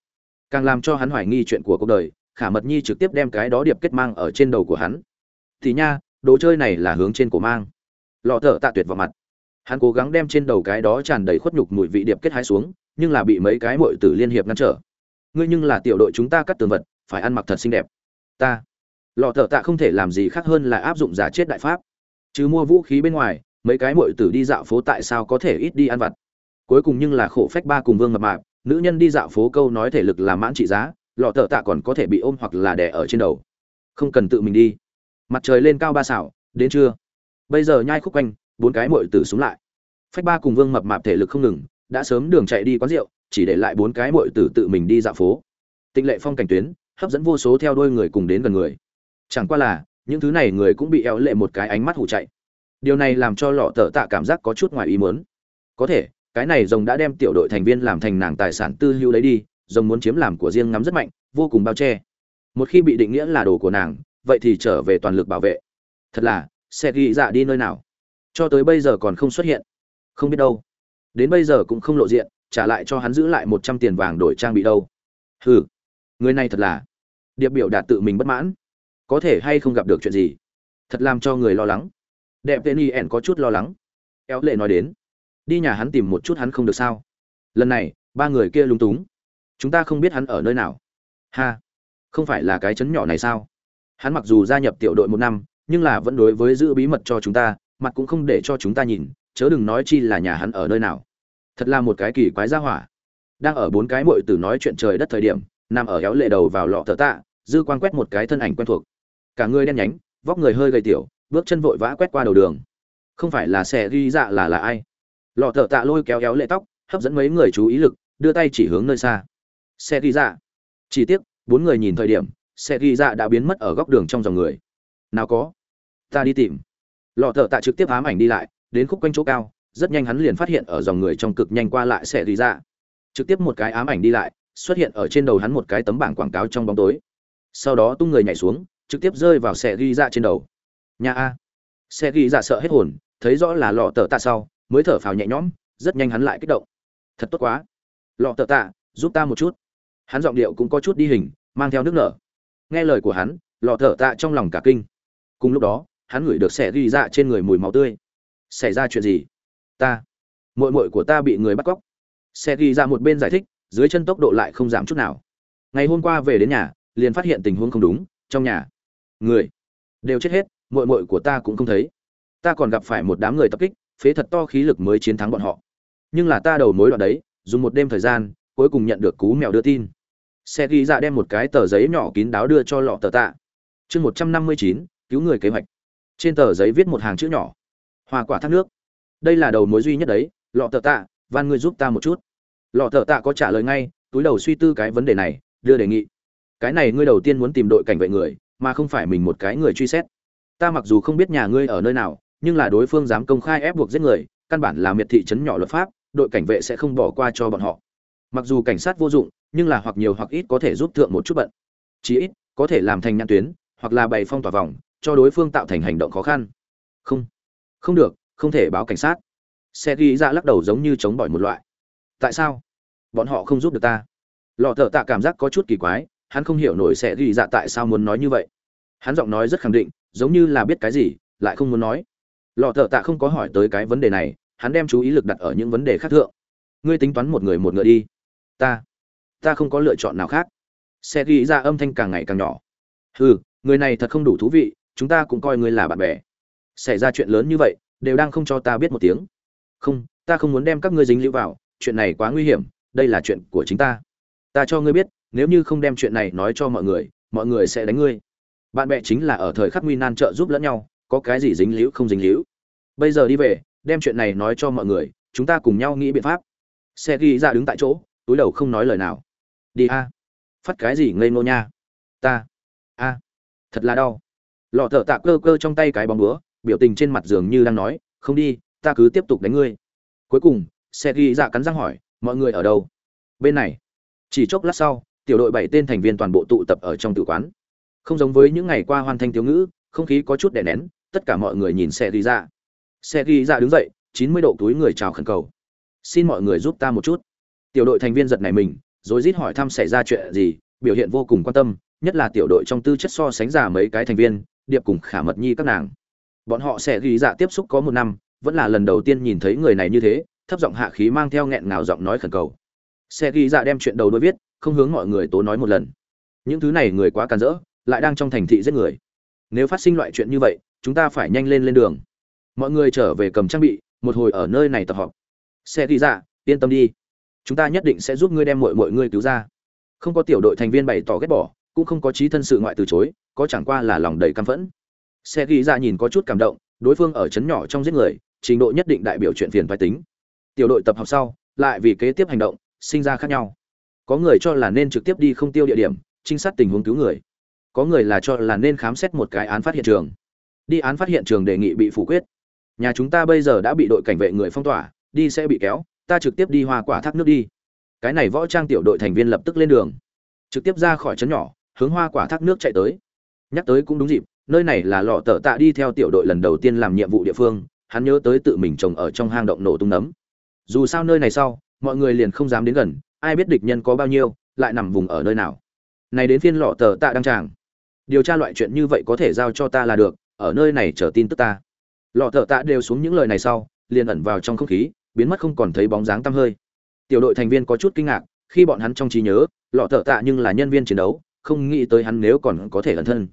Càng làm cho hắn hoài nghi chuyện của cuộc đời, khả mật nhi trực tiếp đem cái đó điệp kết mang ở trên đầu của hắn. Thì nha, đồ chơi này là hướng trên cổ mang. Lọ thợ tạ tuyệt vào mặt hắn cố gắng đem trên đầu cái đó tràn đầy khuất nhục mùi vị điệp kết hái xuống, nhưng là bị mấy cái mội tử liên hiệp ngăn trở. Ngươi nhưng là tiểu đội chúng ta cắt tường vật, phải ăn mặc thật xinh đẹp. Ta, lọ thợ tạ không thể làm gì khác hơn là áp dụng giả chết đại pháp. Chứ mua vũ khí bên ngoài, mấy cái mội tử đi dạo phố tại sao có thể ít đi ăn vặt? Cuối cùng nhưng là khổ phách ba cùng vương mập mạp, nữ nhân đi dạo phố câu nói thể lực là mãn trị giá, lọ thợ tạ còn có thể bị ôm hoặc là đẻ ở trên đầu. Không cần tự mình đi. Mặt trời lên cao ba xảo, đến trưa. Bây giờ nhai khúc quanh bốn cái mội tử xuống lại. Phách ba cùng vương mập mạp thể lực không ngừng, đã sớm đường chạy đi quán rượu, chỉ để lại bốn cái mội tử tự mình đi dạo phố. Tịnh lệ phong cảnh tuyến, hấp dẫn vô số theo đôi người cùng đến gần người. Chẳng qua là, những thứ này người cũng bị eo lệ một cái ánh mắt hù chạy. Điều này làm cho lọ tờ tạ cảm giác có chút ngoài ý muốn. Có thể, cái này rồng đã đem tiểu đội thành viên làm thành nàng tài sản tư hữu lấy đi, rồng muốn chiếm làm của riêng ngắm rất mạnh, vô cùng bao che. Một khi bị định nghĩa là đồ của nàng, vậy thì trở về toàn lực bảo vệ. Thật là, sẽ ghi dạ đi nơi nào? Cho tới bây giờ còn không xuất hiện. Không biết đâu. Đến bây giờ cũng không lộ diện, trả lại cho hắn giữ lại một trăm tiền vàng đổi trang bị đâu. Hừ, người này thật là. Điệp biểu đạt tự mình bất mãn. Có thể hay không gặp được chuyện gì? Thật làm cho người lo lắng. Đẹp tên y ẻn có chút lo lắng. Éo lệ nói đến. Đi nhà hắn tìm một chút hắn không được sao. Lần này, ba người kia lung túng. Chúng ta không biết hắn ở nơi nào. Ha, không phải là cái chấn nhỏ này sao? Hắn mặc dù gia nhập tiểu đội một năm, nhưng là vẫn đối với giữ bí mật cho chúng ta mặt cũng không để cho chúng ta nhìn, chớ đừng nói chi là nhà hắn ở nơi nào. Thật là một cái kỳ quái gia hỏa. Đang ở bốn cái mội tử nói chuyện trời đất thời điểm, nằm ở éo lệ đầu vào lọ thợ tạ, dư quan quét một cái thân ảnh quen thuộc. Cả người đen nhánh, vóc người hơi gầy tiểu, bước chân vội vã quét qua đầu đường. Không phải là xe ghi dạ là là ai? Lọ thợ tạ lôi kéo éo lệ tóc, hấp dẫn mấy người chú ý lực, đưa tay chỉ hướng nơi xa. Xe ghi dạ. Chỉ tiếc, bốn người nhìn thời điểm, xe ghi dạ đã biến mất ở góc đường trong dòng người. Nào có. Ta đi tìm lọ thợ tạ trực tiếp ám ảnh đi lại, đến khúc quanh chỗ cao, rất nhanh hắn liền phát hiện ở dòng người trong cực nhanh qua lại sẽ đi ra. Trực tiếp một cái ám ảnh đi lại, xuất hiện ở trên đầu hắn một cái tấm bảng quảng cáo trong bóng tối. Sau đó tung người nhảy xuống, trực tiếp rơi vào xe ghi ra trên đầu. Nhà a. Xe ghi ra sợ hết hồn, thấy rõ là lọ tờ tạ sau, mới thở phào nhẹ nhõm, rất nhanh hắn lại kích động. Thật tốt quá. Lọ tờ tạ, giúp ta một chút. Hắn giọng điệu cũng có chút đi hình, mang theo nước nở. Nghe lời của hắn, lọ thở tạ trong lòng cả kinh. Cùng lúc đó hắn ngửi được xẻ ghi dạ trên người mùi máu tươi. Xảy ra chuyện gì? Ta mội mội của ta bị người bắt cóc. Xẻ ghi ra một bên giải thích, dưới chân tốc độ lại không giảm chút nào. Ngày hôm qua về đến nhà, liền phát hiện tình huống không đúng, trong nhà, người đều chết hết mội mội của ta cũng không thấy. Ta còn gặp phải một đám người tập kích, phế thật to khí lực mới chiến thắng bọn họ. Nhưng là ta đầu mối đoạn đấy, dùng một đêm thời gian, cuối cùng nhận được cú mèo đưa tin. Xe ghi dạ đem một cái tờ giấy nhỏ kín đáo đưa cho lọ tờ tạ. Chương một trăm năm mươi chín, cứu người kế hoạch trên tờ giấy viết một hàng chữ nhỏ. Hoa quả thác nước. Đây là đầu mối duy nhất đấy. Lọ tờ tạ, van ngươi giúp ta một chút. Lọ tờ tạ có trả lời ngay, túi đầu suy tư cái vấn đề này, đưa đề nghị. Cái này ngươi đầu tiên muốn tìm đội cảnh vệ người, mà không phải mình một cái người truy xét. Ta mặc dù không biết nhà ngươi ở nơi nào, nhưng là đối phương dám công khai ép buộc giết người, căn bản là miệt thị trấn nhỏ luật pháp, đội cảnh vệ sẽ không bỏ qua cho bọn họ. Mặc dù cảnh sát vô dụng, nhưng là hoặc nhiều hoặc ít có thể giúp thượng một chút bận. Chí ít, có thể làm thành nhãn tuyến, hoặc là bày phong tỏa vòng cho đối phương tạo thành hành động khó khăn. Không. Không được, không thể báo cảnh sát. Xe ghi ra lắc đầu giống như chống bỏi một loại. Tại sao? Bọn họ không giúp được ta. Lọ thợ tạ cảm giác có chút kỳ quái, hắn không hiểu nổi sẽ ghi dạ tại sao muốn nói như vậy. Hắn giọng nói rất khẳng định, giống như là biết cái gì, lại không muốn nói. Lọ thợ tạ không có hỏi tới cái vấn đề này, hắn đem chú ý lực đặt ở những vấn đề khác thượng. Ngươi tính toán một người một ngựa đi. Ta. Ta không có lựa chọn nào khác. Xe ghi ra âm thanh càng ngày càng nhỏ. Hừ, người này thật không đủ thú vị chúng ta cũng coi ngươi là bạn bè. Xảy ra chuyện lớn như vậy, đều đang không cho ta biết một tiếng. Không, ta không muốn đem các ngươi dính lũ vào, chuyện này quá nguy hiểm, đây là chuyện của chính ta. Ta cho ngươi biết, nếu như không đem chuyện này nói cho mọi người mọi người sẽ đánh ngươi. Bạn bè chính là ở thời khắc nguy nan trợ giúp lẫn nhau, có cái gì dính líu không dính líu. Bây giờ đi về, đem chuyện này nói cho mọi người, chúng ta cùng nhau nghĩ biện pháp. Xe ghi ra đứng tại chỗ, túi đầu không nói lời nào. Đi a. Phát cái gì ngây ngô nha. Ta. A. Thật là đau lọ thợ tạ cơ cơ trong tay cái bóng búa, biểu tình trên mặt dường như đang nói, không đi, ta cứ tiếp tục đánh ngươi. Cuối cùng xe ghi dạ cắn răng hỏi, mọi người ở đâu? Bên này. Chỉ chốc lát sau, tiểu đội bảy tên thành viên toàn bộ tụ tập ở trong tử quán. Không giống với những ngày qua hoàn thành thiếu ngữ, không khí có chút đè nén, tất cả mọi người nhìn xe ghi dạ. Xe ghi dạ đứng dậy, chín mươi độ túi người chào khẩn cầu. Xin mọi người giúp ta một chút. Tiểu đội thành viên giật này mình, rồi rít hỏi thăm xảy ra chuyện gì, biểu hiện vô cùng quan tâm, nhất là tiểu đội trong tư chất so sánh giả mấy cái thành viên điệp cùng khả mật nhi các nàng. Bọn họ sẽ ghi dạ tiếp xúc có một năm, vẫn là lần đầu tiên nhìn thấy người này như thế, thấp giọng hạ khí mang theo nghẹn ngào giọng nói khẩn cầu. Xe ghi dạ đem chuyện đầu đôi viết, không hướng mọi người tố nói một lần. Những thứ này người quá càn rỡ, lại đang trong thành thị giết người. Nếu phát sinh loại chuyện như vậy, chúng ta phải nhanh lên lên đường. Mọi người trở về cầm trang bị, một hồi ở nơi này tập họp. Xe ghi dạ yên tâm đi. Chúng ta nhất định sẽ giúp ngươi đem mọi mọi ngươi cứu ra. Không có tiểu đội thành viên bày tỏ ghét bỏ, cũng không có trí thân sự ngoại từ chối có chẳng qua là lòng đầy căm phẫn. Xe ghi ra nhìn có chút cảm động, đối phương ở chấn nhỏ trong giết người, trình độ nhất định đại biểu chuyện phiền phái tính. Tiểu đội tập hợp sau, lại vì kế tiếp hành động, sinh ra khác nhau. Có người cho là nên trực tiếp đi không tiêu địa điểm, trinh sát tình huống cứu người. Có người là cho là nên khám xét một cái án phát hiện trường. Đi án phát hiện trường đề nghị bị phủ quyết. Nhà chúng ta bây giờ đã bị đội cảnh vệ người phong tỏa, đi sẽ bị kéo, ta trực tiếp đi hoa quả thác nước đi. Cái này võ trang tiểu đội thành viên lập tức lên đường. Trực tiếp ra khỏi trấn nhỏ, hướng hoa quả thác nước chạy tới nhắc tới cũng đúng dịp, nơi này là lọ tờ tạ đi theo tiểu đội lần đầu tiên làm nhiệm vụ địa phương, hắn nhớ tới tự mình trồng ở trong hang động nổ tung nấm. Dù sao nơi này sau, mọi người liền không dám đến gần, ai biết địch nhân có bao nhiêu, lại nằm vùng ở nơi nào. Này đến phiên lọ tờ tạ đăng tràng. Điều tra loại chuyện như vậy có thể giao cho ta là được, ở nơi này chờ tin tức ta. Lọ tờ tạ đều xuống những lời này sau, liền ẩn vào trong không khí, biến mất không còn thấy bóng dáng tăm hơi. Tiểu đội thành viên có chút kinh ngạc, khi bọn hắn trong trí nhớ, lọ tờ tạ nhưng là nhân viên chiến đấu, không nghĩ tới hắn nếu còn có thể ẩn thân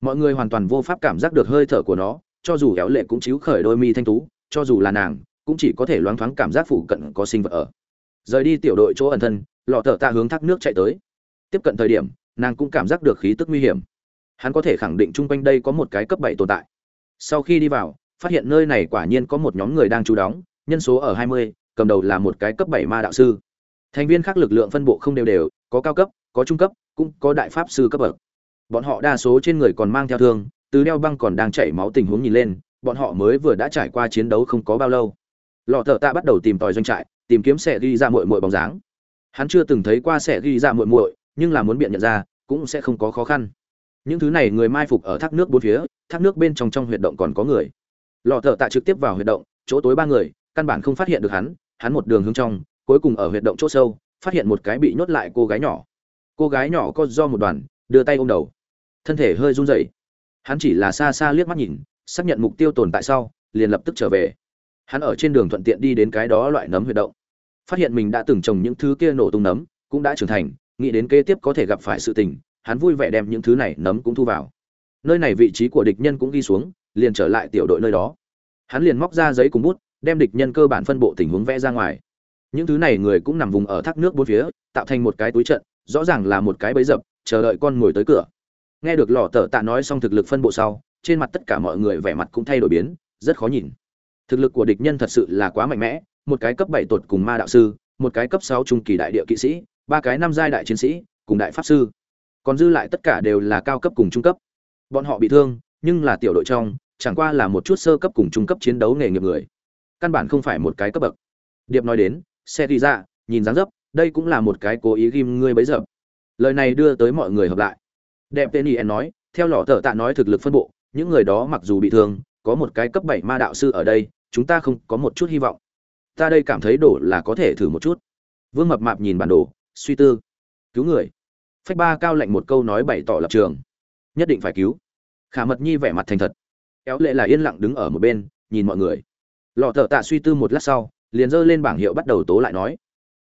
mọi người hoàn toàn vô pháp cảm giác được hơi thở của nó, cho dù éo lệ cũng chiếu khởi đôi mi thanh tú, cho dù là nàng, cũng chỉ có thể loáng thoáng cảm giác phụ cận có sinh vật ở. Rời đi tiểu đội chỗ ẩn thân, lọ thợ ta hướng thác nước chạy tới. Tiếp cận thời điểm, nàng cũng cảm giác được khí tức nguy hiểm. Hắn có thể khẳng định chung quanh đây có một cái cấp bảy tồn tại. Sau khi đi vào, phát hiện nơi này quả nhiên có một nhóm người đang trú đóng, nhân số ở hai mươi, cầm đầu là một cái cấp bảy ma đạo sư. Thành viên khác lực lượng phân bộ không đều đều, có cao cấp, có trung cấp, cũng có đại pháp sư cấp bậc bọn họ đa số trên người còn mang theo thương, từ đeo băng còn đang chảy máu tình huống nhìn lên, bọn họ mới vừa đã trải qua chiến đấu không có bao lâu. Lọ thợ tạ bắt đầu tìm tòi doanh trại, tìm kiếm sẽ ghi ra muội muội bóng dáng. Hắn chưa từng thấy qua sẽ ghi ra muội muội, nhưng là muốn biện nhận ra, cũng sẽ không có khó khăn. Những thứ này người mai phục ở thác nước bốn phía, thác nước bên trong trong huyệt động còn có người. Lọ thợ tạ trực tiếp vào huyệt động, chỗ tối ba người, căn bản không phát hiện được hắn hắn một đường hướng trong, cuối cùng ở huyệt động chỗ sâu, phát hiện một cái bị nhốt lại cô gái nhỏ. Cô gái nhỏ có do một đoàn, đưa tay ôm đầu thân thể hơi run rẩy. Hắn chỉ là xa xa liếc mắt nhìn, xác nhận mục tiêu tồn tại sau, liền lập tức trở về. Hắn ở trên đường thuận tiện đi đến cái đó loại nấm huyệt động. Phát hiện mình đã từng trồng những thứ kia nổ tung nấm, cũng đã trưởng thành, nghĩ đến kế tiếp có thể gặp phải sự tình, hắn vui vẻ đem những thứ này nấm cũng thu vào. Nơi này vị trí của địch nhân cũng ghi xuống, liền trở lại tiểu đội nơi đó. Hắn liền móc ra giấy cùng bút, đem địch nhân cơ bản phân bộ tình huống vẽ ra ngoài. Những thứ này người cũng nằm vùng ở thác nước bốn phía, tạo thành một cái túi trận, rõ ràng là một cái bẫy dập, chờ đợi con ngồi tới cửa nghe được lò tờ tạ nói xong thực lực phân bộ sau, trên mặt tất cả mọi người vẻ mặt cũng thay đổi biến, rất khó nhìn. Thực lực của địch nhân thật sự là quá mạnh mẽ, một cái cấp bảy tột cùng ma đạo sư, một cái cấp sáu trung kỳ đại địa kỵ sĩ, ba cái năm giai đại chiến sĩ, cùng đại pháp sư. Còn dư lại tất cả đều là cao cấp cùng trung cấp. Bọn họ bị thương, nhưng là tiểu đội trong, chẳng qua là một chút sơ cấp cùng trung cấp chiến đấu nghề nghiệp người. Căn bản không phải một cái cấp bậc. Điệp nói đến, xe đi ra, nhìn dáng dấp, đây cũng là một cái cố ý ghim ngươi bấy giờ. Lời này đưa tới mọi người hợp lại đẹp tên yen nói, theo lọ thợ tạ nói thực lực phân bộ, những người đó mặc dù bị thương, có một cái cấp bảy ma đạo sư ở đây, chúng ta không có một chút hy vọng. Ta đây cảm thấy đổ là có thể thử một chút. Vương mập mạp nhìn bản đồ, suy tư. Cứu người. Phách ba cao lạnh một câu nói bày tỏ lập trường. Nhất định phải cứu. Khả mật nhi vẻ mặt thành thật. Éo lệ là yên lặng đứng ở một bên, nhìn mọi người. Lọ thợ tạ suy tư một lát sau, liền giơ lên bảng hiệu bắt đầu tố lại nói.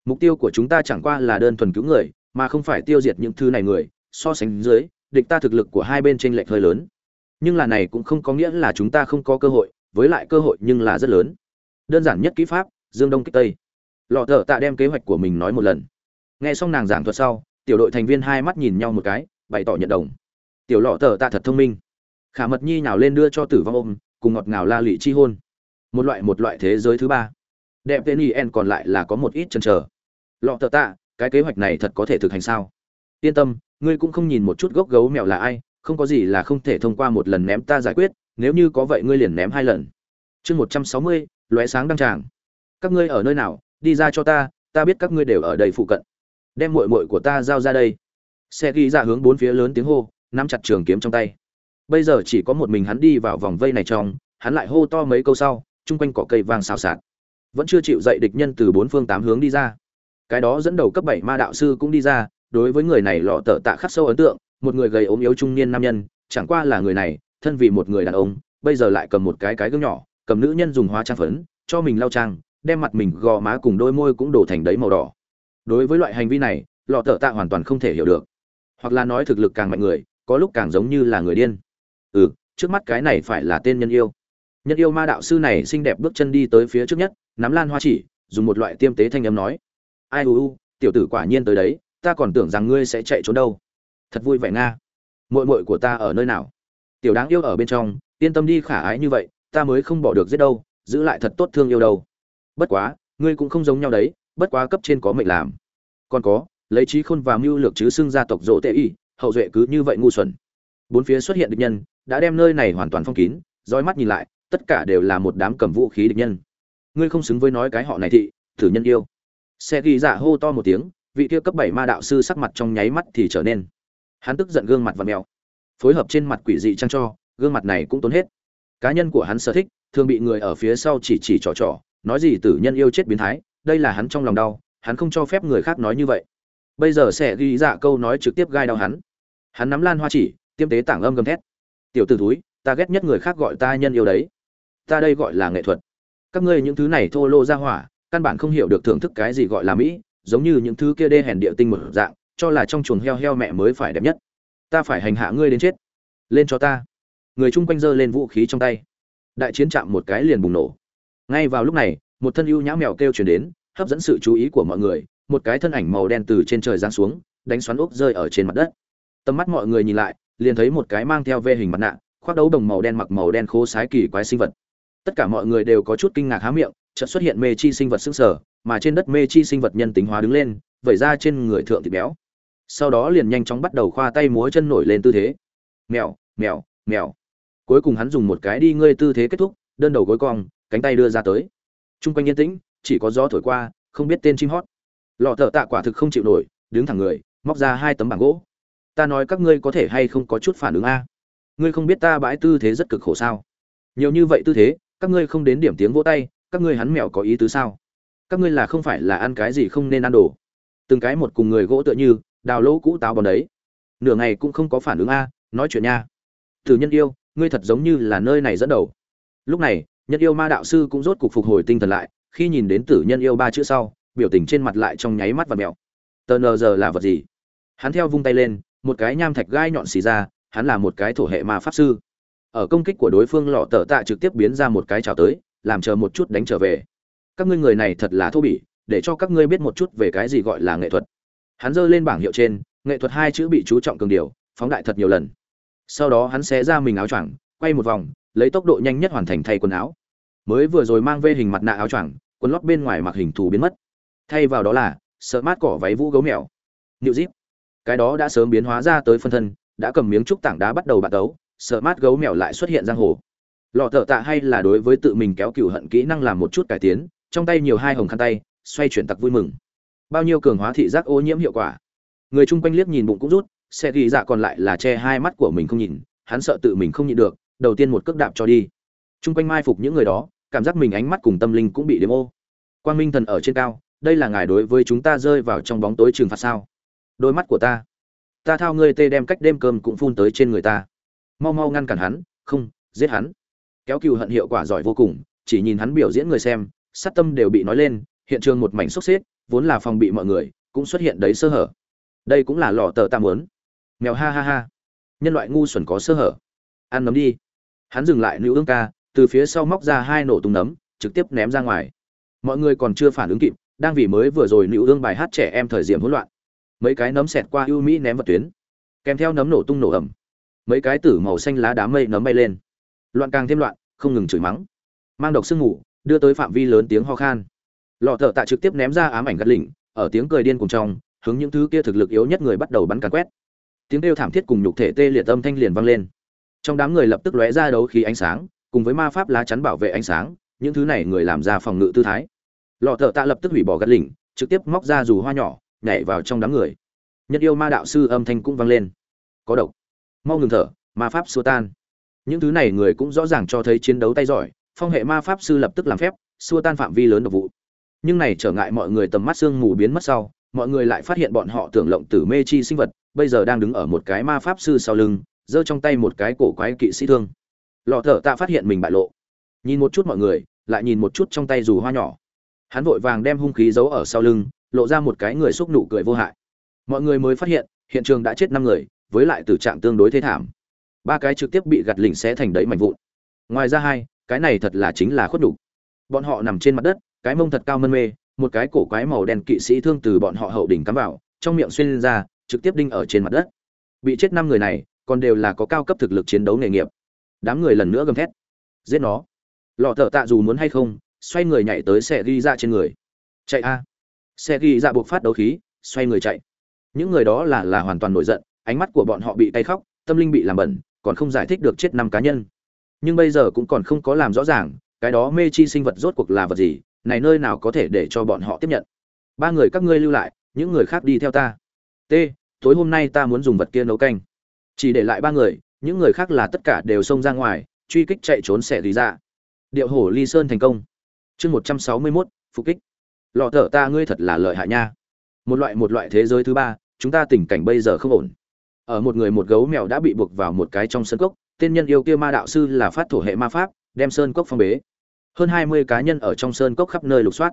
Mục tiêu của chúng ta chẳng qua là đơn thuần cứu người, mà không phải tiêu diệt những thứ này người, so sánh dưới địch ta thực lực của hai bên tranh lệch hơi lớn. Nhưng là này cũng không có nghĩa là chúng ta không có cơ hội, với lại cơ hội nhưng là rất lớn. Đơn giản nhất kỹ pháp, dương đông kích tây. Lọ Thở tạ đem kế hoạch của mình nói một lần. Nghe xong nàng giảng thuật sau, tiểu đội thành viên hai mắt nhìn nhau một cái, bày tỏ nhận đồng. Tiểu lọ Thở tạ thật thông minh. Khả mật nhi nào lên đưa cho tử vong ôm, cùng ngọt ngào la lụy chi hôn. Một loại một loại thế giới thứ ba. Đẹp tên Yen còn lại là có một ít chần chờ. Lọ Thở tạ, cái kế hoạch này thật có thể thực hành sao? Yên tâm, ngươi cũng không nhìn một chút gốc gấu mèo là ai, không có gì là không thể thông qua một lần ném ta giải quyết, nếu như có vậy ngươi liền ném hai lần. Chương một trăm sáu mươi, lóe sáng đăng tràng. Các ngươi ở nơi nào, đi ra cho ta ta biết các ngươi đều ở đây phụ cận. Đem muội muội của ta giao ra đây. Xe ghi ra hướng bốn phía lớn tiếng hô, nắm chặt trường kiếm trong tay. Bây giờ chỉ có một mình hắn đi vào vòng vây này trong, hắn lại hô to mấy câu sau, chung quanh cỏ cây vàng xào xạc. Vẫn chưa chịu dậy địch nhân từ bốn phương tám hướng đi ra. Cái đó dẫn đầu cấp bảy ma đạo sư cũng đi ra đối với người này lọ tở tạ khắc sâu ấn tượng, một người gầy ốm yếu trung niên nam nhân, chẳng qua là người này, thân vì một người đàn ông, bây giờ lại cầm một cái cái gương nhỏ, cầm nữ nhân dùng hóa trang phấn, cho mình lau trang, đem mặt mình gò má cùng đôi môi cũng đổ thành đấy màu đỏ. Đối với loại hành vi này, lọ tở tạ hoàn toàn không thể hiểu được. Hoặc là nói thực lực càng mạnh người, có lúc càng giống như là người điên. Ừ trước mắt cái này phải là tên nhân yêu. Nhân yêu ma đạo sư này xinh đẹp bước chân đi tới phía trước nhất, nắm lan hoa chỉ, dùng một loại tiêm tế thanh âm nói. Ai u u, tiểu tử quả nhiên tới đấy ta còn tưởng rằng ngươi sẽ chạy trốn đâu. Thật vui vẻ nga. Mội mội của ta ở nơi nào? Tiểu đáng yêu ở bên trong, yên tâm đi khả ái như vậy, ta mới không bỏ được giết đâu, giữ lại thật tốt thương yêu đâu. Bất quá, ngươi cũng không giống nhau đấy, bất quá cấp trên có mệnh làm. Còn có, lấy trí khôn và mưu lược chứ xưng gia tộc rỗ tệ y, hậu duệ cứ như vậy ngu xuẩn. Bốn phía xuất hiện địch nhân, đã đem nơi này hoàn toàn phong kín roi mắt nhìn lại, tất cả đều là một đám cầm vũ khí địch nhân. Ngươi không xứng với nói cái họ này thị, thử nhân yêu. Xe ghi dạ hô to một tiếng vị kia cấp bảy ma đạo sư sắc mặt trong nháy mắt thì trở nên. Hắn tức giận gương mặt và mèo phối hợp trên mặt quỷ dị trang cho gương mặt này cũng tốn hết. Cá nhân của hắn sở thích thường bị người ở phía sau chỉ chỉ trò trò nói gì tử nhân yêu chết biến thái đây là hắn trong lòng đau hắn không cho phép người khác nói như vậy. Bây giờ sẽ ghi dạ câu nói trực tiếp gai đau hắn. Hắn nắm lan hoa chỉ tiêm tế tảng âm gầm thét. Tiểu tử thúi, túi ta ghét nhất người khác gọi ta nhân yêu đấy. Ta đây gọi là nghệ thuật. Các ngươi những thứ này thô lô ra hỏa căn bản không hiểu được thưởng thức cái gì gọi là mỹ giống như những thứ kia đê hèn địa tinh một dạng, cho là trong chuồng heo heo mẹ mới phải đẹp nhất. Ta phải hành hạ ngươi đến chết. Lên cho ta. Người chung quanh giơ lên vũ khí trong tay. Đại chiến chạm một cái liền bùng nổ. Ngay vào lúc này, một thân ưu nhã mèo kêu chuyển đến, hấp dẫn sự chú ý của mọi người, một cái thân ảnh màu đen từ trên trời giáng xuống, đánh xoắn ốc rơi ở trên mặt đất. Tầm mắt mọi người nhìn lại, liền thấy một cái mang theo vê hình mặt nạ, khoác đấu đồng màu đen mặc màu đen khô sái kỳ quái sinh vật. Tất cả mọi người đều có chút kinh ngạc há miệng chợt xuất hiện mê chi sinh vật xương sở, mà trên đất mê chi sinh vật nhân tính hóa đứng lên, vẩy ra trên người thượng thịt béo. Sau đó liền nhanh chóng bắt đầu khoa tay múa chân nổi lên tư thế. Mèo mèo mèo. Cuối cùng hắn dùng một cái đi ngơi tư thế kết thúc, đơn đầu gối cong, cánh tay đưa ra tới. Trung quanh yên tĩnh, chỉ có gió thổi qua, không biết tên chim hót. Lọ thợ tạ quả thực không chịu nổi, đứng thẳng người, móc ra hai tấm bảng gỗ. Ta nói các ngươi có thể hay không có chút phản ứng a? Ngươi không biết ta bãi tư thế rất cực khổ sao? Nhiều như vậy tư thế, các ngươi không đến điểm tiếng vỗ tay các ngươi hắn mèo có ý tứ sao? Các ngươi là không phải là ăn cái gì không nên ăn đồ. Từng cái một cùng người gỗ tựa như, đào lỗ cũ táo bòn đấy. Nửa ngày cũng không có phản ứng a, nói chuyện nha. Tử nhân yêu, ngươi thật giống như là nơi này dẫn đầu. Lúc này, nhân yêu ma đạo sư cũng rốt cục phục hồi tinh thần lại, khi nhìn đến tử nhân yêu ba chữ sau, biểu tình trên mặt lại trong nháy mắt và mẹo tờ nờ giờ là vật gì? Hắn theo vung tay lên, một cái nham thạch gai nhọn xì ra, hắn là một cái thổ hệ ma pháp sư. Ở công kích của đối phương lọ tờ tạ trực tiếp biến ra một cái trào tới làm chờ một chút đánh trở về. Các ngươi người này thật là thô bỉ, để cho các ngươi biết một chút về cái gì gọi là nghệ thuật. Hắn giơ lên bảng hiệu trên, nghệ thuật hai chữ bị chú trọng cường điều phóng đại thật nhiều lần. Sau đó hắn xé ra mình áo choàng, quay một vòng, lấy tốc độ nhanh nhất hoàn thành thay quần áo. Mới vừa rồi mang vê hình mặt nạ áo choàng, quần lót bên ngoài mặc hình thù biến mất. Thay vào đó là, sợ mát cỏ váy vũ gấu mèo. Nịu zip cái đó đã sớm biến hóa ra tới phân thân, đã cầm miếng trúc tảng đá bắt đầu bạt đấu sợ mát gấu mèo lại xuất hiện giang hồ lọ thợ tạ hay là đối với tự mình kéo cựu hận kỹ năng làm một chút cải tiến, trong tay nhiều hai hồng khăn tay, xoay chuyển tặc vui mừng. Bao nhiêu cường hóa thị giác ô nhiễm hiệu quả. Người chung quanh liếc nhìn bụng cũng rút xe ghi dạ còn lại là che hai mắt của mình không nhìn, hắn sợ tự mình không nhịn được, đầu tiên một cước đạp cho đi. Chung quanh mai phục những người đó, cảm giác mình ánh mắt cùng tâm linh cũng bị đếm ô. Quang minh thần ở trên cao, đây là ngài đối với chúng ta rơi vào trong bóng tối trừng phạt sao? Đôi mắt của ta. Ta thao ngươi tê đem cách đêm cơm cũng phun tới trên người ta. Mau mau ngăn cản hắn, không, giết hắn kéo cừu hận hiệu quả giỏi vô cùng, chỉ nhìn hắn biểu diễn người xem, sát tâm đều bị nói lên, hiện trường một mảnh sốc xếp, vốn là phòng bị mọi người, cũng xuất hiện đấy sơ hở. Đây cũng là lò tờ tạm muốn mèo ha ha ha. Nhân loại ngu xuẩn có sơ hở. Ăn nấm đi. Hắn dừng lại nữ ương ca, từ phía sau móc ra hai nổ tung nấm, trực tiếp ném ra ngoài. Mọi người còn chưa phản ứng kịp, đang vì mới vừa rồi nữ ương bài hát trẻ em thời điểm hỗn loạn. Mấy cái nấm xẹt qua ưu mỹ ném vào tuyến. Kèm theo nấm nổ tung nổ ẩm mấy cái tử màu xanh lá đám mây nấm bay lên loạn càng thêm loạn, không ngừng chửi mắng. Mang độc sương ngủ, đưa tới phạm vi lớn tiếng ho khan. Lọ thợ tạ trực tiếp ném ra ám ảnh gắt lỉnh, ở tiếng cười điên cùng trong, hướng những thứ kia thực lực yếu nhất người bắt đầu bắn càn quét. Tiếng kêu thảm thiết cùng nhục thể tê liệt âm thanh liền vang lên. Trong đám người lập tức lóe ra đấu khí ánh sáng, cùng với ma pháp lá chắn bảo vệ ánh sáng, những thứ này người làm ra phòng ngự tư thái. Lọ thợ tạ lập tức hủy bỏ gắt lỉnh, trực tiếp móc ra dù hoa nhỏ, nhảy vào trong đám người. Nhất yêu ma đạo sư âm thanh cũng vang lên. Có độc. Mau ngừng thở, ma pháp xua tan những thứ này người cũng rõ ràng cho thấy chiến đấu tay giỏi, phong hệ ma pháp sư lập tức làm phép, xua tan phạm vi lớn độc vụ. Nhưng này trở ngại mọi người tầm mắt xương mù biến mất sau, mọi người lại phát hiện bọn họ tưởng lộng tử mê chi sinh vật, bây giờ đang đứng ở một cái ma pháp sư sau lưng, giơ trong tay một cái cổ quái kỵ sĩ thương. Lọ thở tạ phát hiện mình bại lộ. Nhìn một chút mọi người, lại nhìn một chút trong tay dù hoa nhỏ. Hắn vội vàng đem hung khí giấu ở sau lưng, lộ ra một cái người xúc nụ cười vô hại. Mọi người mới phát hiện hiện trường đã chết năm người, với lại tử trạng tương đối thế thảm ba cái trực tiếp bị gạt lỉnh xé thành đấy mảnh vụn. Ngoài ra hai, cái này thật là chính là khuất đủ. bọn họ nằm trên mặt đất, cái mông thật cao mân mê, một cái cổ quái màu đen kỵ sĩ thương từ bọn họ hậu đỉnh cắm vào, trong miệng xuyên lên ra, trực tiếp đinh ở trên mặt đất. Bị chết năm người này, còn đều là có cao cấp thực lực chiến đấu nghề nghiệp. Đám người lần nữa gầm thét. Giết nó. Lọ thợ tạ dù muốn hay không, xoay người nhảy tới xe ghi ra trên người. Chạy a. Xe ghi ra buộc phát đấu khí, xoay người chạy. Những người đó là là hoàn toàn nổi giận, ánh mắt của bọn họ bị tay khóc, tâm linh bị làm bẩn còn không giải thích được chết năm cá nhân. Nhưng bây giờ cũng còn không có làm rõ ràng, cái đó mê chi sinh vật rốt cuộc là vật gì, này nơi nào có thể để cho bọn họ tiếp nhận. Ba người các ngươi lưu lại, những người khác đi theo ta. T, tối hôm nay ta muốn dùng vật kia nấu canh. Chỉ để lại ba người, những người khác là tất cả đều xông ra ngoài, truy kích chạy trốn xẻ lý ra điệu hổ ly sơn thành công. Chương một trăm sáu mươi mốt, phục kích. Lọ thở ta ngươi thật là lợi hại nha. Một loại một loại thế giới thứ ba, chúng ta tình cảnh bây giờ không ổn ở một người một gấu mèo đã bị buộc vào một cái trong sân cốc, tên nhân yêu kia ma đạo sư là phát thổ hệ ma pháp, đem sơn cốc phong bế. Hơn hai mươi cá nhân ở trong sơn cốc khắp nơi lục soát.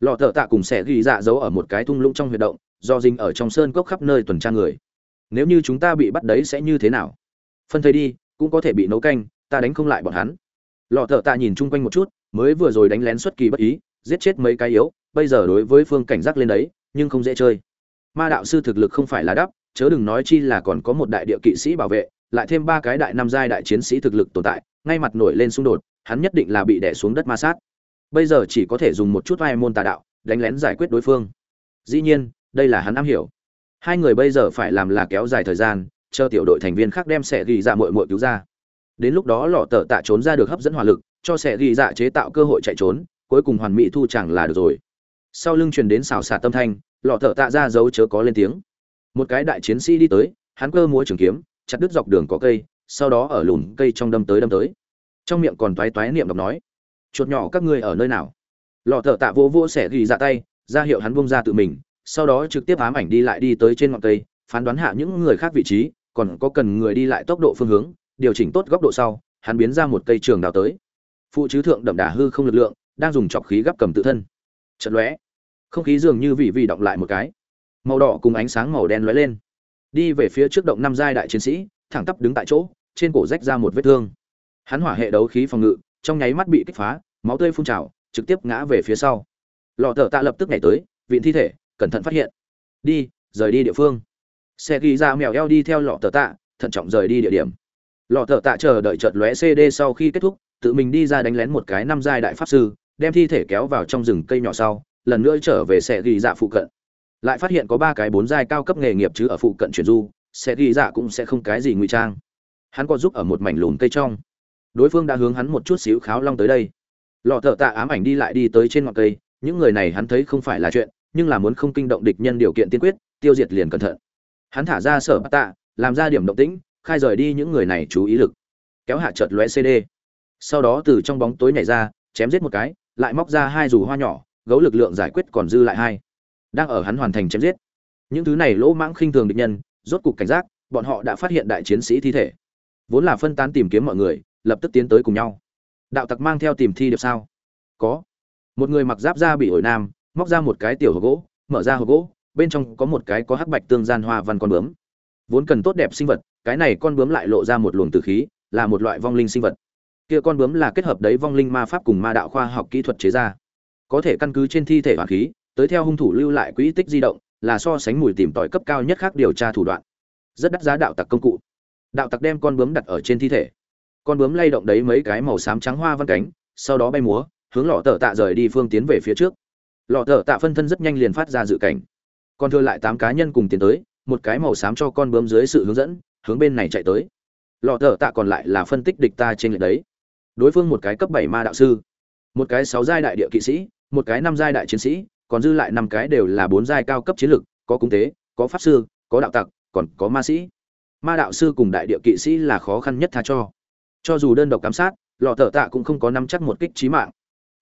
Lọ thợ tạ cùng sẽ ghi dạ giấu ở một cái thung lũng trong huyệt động, do dinh ở trong sơn cốc khắp nơi tuần tra người. Nếu như chúng ta bị bắt đấy sẽ như thế nào? Phân thây đi, cũng có thể bị nấu canh, ta đánh không lại bọn hắn. Lọ thợ tạ nhìn chung quanh một chút, mới vừa rồi đánh lén xuất kỳ bất ý, giết chết mấy cái yếu, bây giờ đối với phương cảnh giác lên đấy, nhưng không dễ chơi. Ma đạo sư thực lực không phải là đắp chớ đừng nói chi là còn có một đại địa kỵ sĩ bảo vệ, lại thêm ba cái đại năm giai đại chiến sĩ thực lực tồn tại, ngay mặt nổi lên xung đột, hắn nhất định là bị đè xuống đất ma sát. Bây giờ chỉ có thể dùng một chút vai môn tà đạo, đánh lén giải quyết đối phương. Dĩ nhiên, đây là hắn am hiểu. Hai người bây giờ phải làm là kéo dài thời gian, chờ tiểu đội thành viên khác đem sẽ ghi dạ muội muội cứu ra. Đến lúc đó lọ tở tạ trốn ra được hấp dẫn hỏa lực, cho sẽ ghi dạ chế tạo cơ hội chạy trốn, cuối cùng hoàn mỹ thu chẳng là được rồi. Sau lưng truyền đến xào xạc tâm thanh, lọ tở tạ ra dấu chớ có lên tiếng một cái đại chiến sĩ đi tới, hắn cơ múa trường kiếm, chặt đứt dọc đường có cây, sau đó ở lùn cây trong đâm tới đâm tới. Trong miệng còn toái toái niệm đọc nói, chuột nhỏ các ngươi ở nơi nào? Lò thợ tạ vô vô sẽ ghi ra tay, ra hiệu hắn bông ra tự mình, sau đó trực tiếp ám ảnh đi lại đi tới trên ngọn cây, phán đoán hạ những người khác vị trí, còn có cần người đi lại tốc độ phương hướng, điều chỉnh tốt góc độ sau, hắn biến ra một cây trường đào tới. Phụ chứ thượng đậm đà hư không lực lượng, đang dùng chọc khí gắp cầm tự thân. Trận lóe, không khí dường như vị vị động lại một cái màu đỏ cùng ánh sáng màu đen lóe lên. Đi về phía trước động năm giai đại chiến sĩ, thẳng tắp đứng tại chỗ, trên cổ rách ra một vết thương. Hắn hỏa hệ đấu khí phòng ngự, trong nháy mắt bị kích phá, máu tươi phun trào, trực tiếp ngã về phía sau. Lọ thợ tạ lập tức nhảy tới vịn thi thể, cẩn thận phát hiện. Đi, rời đi địa phương. Xe ghi ra mèo eo đi theo lọ thợ tạ, thận trọng rời đi địa điểm. Lọ thợ tạ chờ đợi chợt lóe cd sau khi kết thúc, tự mình đi ra đánh lén một cái năm giai đại pháp sư, đem thi thể kéo vào trong rừng cây nhỏ sau, lần nữa trở về xe ghi dạ phụ cận lại phát hiện có ba cái bốn giai cao cấp nghề nghiệp chứ ở phụ cận chuyển du, sẽ ghi dạ cũng sẽ không cái gì ngụy trang. Hắn có giúp ở một mảnh lùm cây trong. Đối phương đã hướng hắn một chút xíu kháo long tới đây. Lọ thợ tạ ám ảnh đi lại đi tới trên ngọn cây, những người này hắn thấy không phải là chuyện, nhưng là muốn không kinh động địch nhân điều kiện tiên quyết, tiêu diệt liền cẩn thận. Hắn thả ra sở bát tạ, làm ra điểm động tĩnh, khai rời đi những người này chú ý lực. Kéo hạ chợt lóe cd sau đó từ trong bóng tối nhảy ra, chém giết một cái, lại móc ra hai dù hoa nhỏ, gấu lực lượng giải quyết còn dư lại hai đang ở hắn hoàn thành chém giết. Những thứ này lỗ mãng khinh thường địch nhân, rốt cục cảnh giác, bọn họ đã phát hiện đại chiến sĩ thi thể. Vốn là phân tán tìm kiếm mọi người, lập tức tiến tới cùng nhau. Đạo tặc mang theo tìm thi được sao? Có. Một người mặc giáp da bị ổi nam, móc ra một cái tiểu hộp gỗ, mở ra hộp gỗ, bên trong có một cái có hắc bạch tương gian hoa văn con bướm. Vốn cần tốt đẹp sinh vật, cái này con bướm lại lộ ra một luồng tử khí, là một loại vong linh sinh vật. Kia con bướm là kết hợp đấy vong linh ma pháp cùng ma đạo khoa học kỹ thuật chế ra. Có thể căn cứ trên thi thể và khí tới theo hung thủ lưu lại quỹ tích di động, là so sánh mùi tìm tòi cấp cao nhất khác điều tra thủ đoạn. Rất đắt giá đạo tặc công cụ. Đạo tặc đem con bướm đặt ở trên thi thể. Con bướm lay động đấy mấy cái màu xám trắng hoa văn cánh, sau đó bay múa, hướng lọ tờ tạ rời đi phương tiến về phía trước. Lọ tờ tạ phân thân rất nhanh liền phát ra dự cảnh. Còn thừa lại tám cá nhân cùng tiến tới, một cái màu xám cho con bướm dưới sự hướng dẫn, hướng bên này chạy tới. Lọ tờ tạ còn lại là phân tích địch ta trên lệch đấy. Đối phương một cái cấp bảy ma đạo sư, một cái sáu giai đại địa kỵ sĩ, một cái năm giai đại chiến sĩ còn dư lại năm cái đều là bốn giai cao cấp chiến lực có cung tế có pháp sư có đạo tặc còn có ma sĩ. Ma đạo sư cùng đại địa kỵ sĩ là khó khăn nhất tha cho. Cho dù đơn độc giám sát lọ tở tạ cũng không có nắm chắc một kích chí mạng.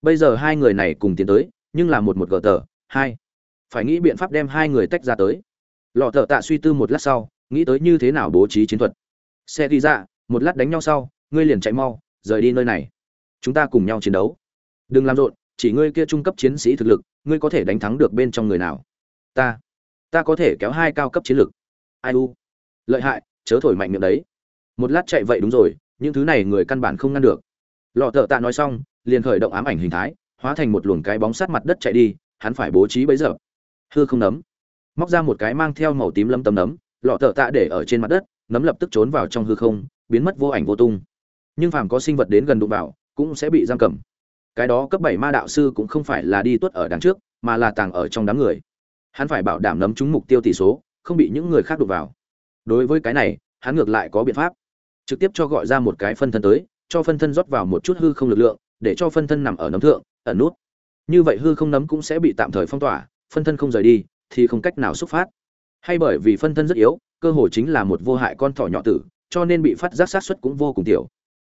Bây giờ hai người này cùng tiến tới nhưng là một một gở tở, hai. Phải nghĩ biện pháp đem hai người tách ra tới. Lọ tở tạ suy tư một lát sau nghĩ tới như thế nào bố trí chiến thuật. Xe đi ra một lát đánh nhau sau ngươi liền chạy mau rời đi nơi này. Chúng ta cùng nhau chiến đấu. Đừng làm rộn chỉ ngươi kia trung cấp chiến sĩ thực lực, ngươi có thể đánh thắng được bên trong người nào? Ta ta có thể kéo hai cao cấp chiến lực. Ai u? Lợi hại, chớ thổi mạnh miệng đấy. Một lát chạy vậy đúng rồi, những thứ này người căn bản không ngăn được. Lọ thợ tạ nói xong, liền khởi động ám ảnh hình thái, hóa thành một luồng cái bóng sát mặt đất chạy đi, hắn phải bố trí bấy giờ. Hư không nấm. Móc ra một cái mang theo màu tím lâm tấm nấm, lọ thợ tạ để ở trên mặt đất, nấm lập tức trốn vào trong hư không, biến mất vô ảnh vô tung. Nhưng phàm có sinh vật đến gần đụng vào, cũng sẽ bị giam cầm cái đó cấp bảy ma đạo sư cũng không phải là đi tuất ở đằng trước, mà là tàng ở trong đám người. Hắn phải bảo đảm nấm trúng mục tiêu tỷ số, không bị những người khác đụng vào. Đối với cái này, hắn ngược lại có biện pháp. Trực tiếp cho gọi ra một cái phân thân tới, cho phân thân rót vào một chút hư không lực lượng, để cho phân thân nằm ở nấm thượng, ẩn nút. Như vậy hư không nấm cũng sẽ bị tạm thời phong tỏa, phân thân không rời đi, thì không cách nào xúc phát. Hay bởi vì phân thân rất yếu, cơ hồ chính là một vô hại con thỏ nhỏ tử, cho nên bị phát giác sát xuất cũng vô cùng tiểu.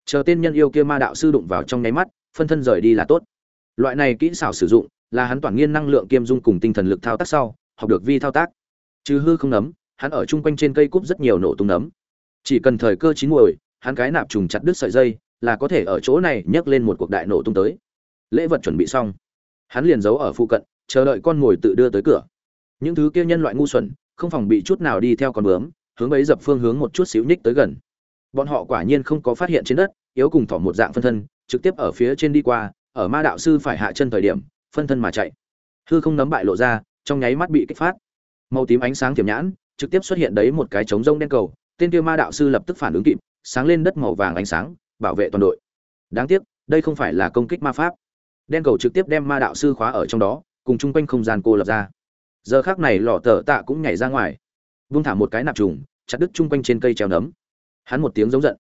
Chờ tên nhân yêu kia ma đạo sư đụng vào trong nháy mắt phân thân rời đi là tốt. Loại này kỹ xảo sử dụng là hắn toàn nghiên năng lượng kiêm dung cùng tinh thần lực thao tác sau, học được vi thao tác. Trừ hư không nấm, hắn ở chung quanh trên cây cúp rất nhiều nổ tung nấm. Chỉ cần thời cơ chín muồi, hắn cái nạp trùng chặt đứt sợi dây là có thể ở chỗ này nhấc lên một cuộc đại nổ tung tới. Lễ vật chuẩn bị xong, hắn liền giấu ở phụ cận, chờ đợi con mồi tự đưa tới cửa. Những thứ kia nhân loại ngu xuẩn, không phòng bị chút nào đi theo con bướm, hướng ấy dập phương hướng một chút xíu nhích tới gần. Bọn họ quả nhiên không có phát hiện trên đất yếu cùng thỏ một dạng phân thân, trực tiếp ở phía trên đi qua, ở ma đạo sư phải hạ chân thời điểm, phân thân mà chạy. Hư không nấm bại lộ ra, trong nháy mắt bị kích phát. Màu tím ánh sáng tiềm nhãn, trực tiếp xuất hiện đấy một cái trống rông đen cầu, tên kia ma đạo sư lập tức phản ứng kịp, sáng lên đất màu vàng ánh sáng, bảo vệ toàn đội. Đáng tiếc, đây không phải là công kích ma pháp. Đen cầu trực tiếp đem ma đạo sư khóa ở trong đó, cùng chung quanh không gian cô lập ra. Giờ khác này lọ tờ tạ cũng nhảy ra ngoài. Vung thả một cái nạp trùng, chặt đứt chung quanh trên cây treo nấm. Hắn một tiếng giống giận.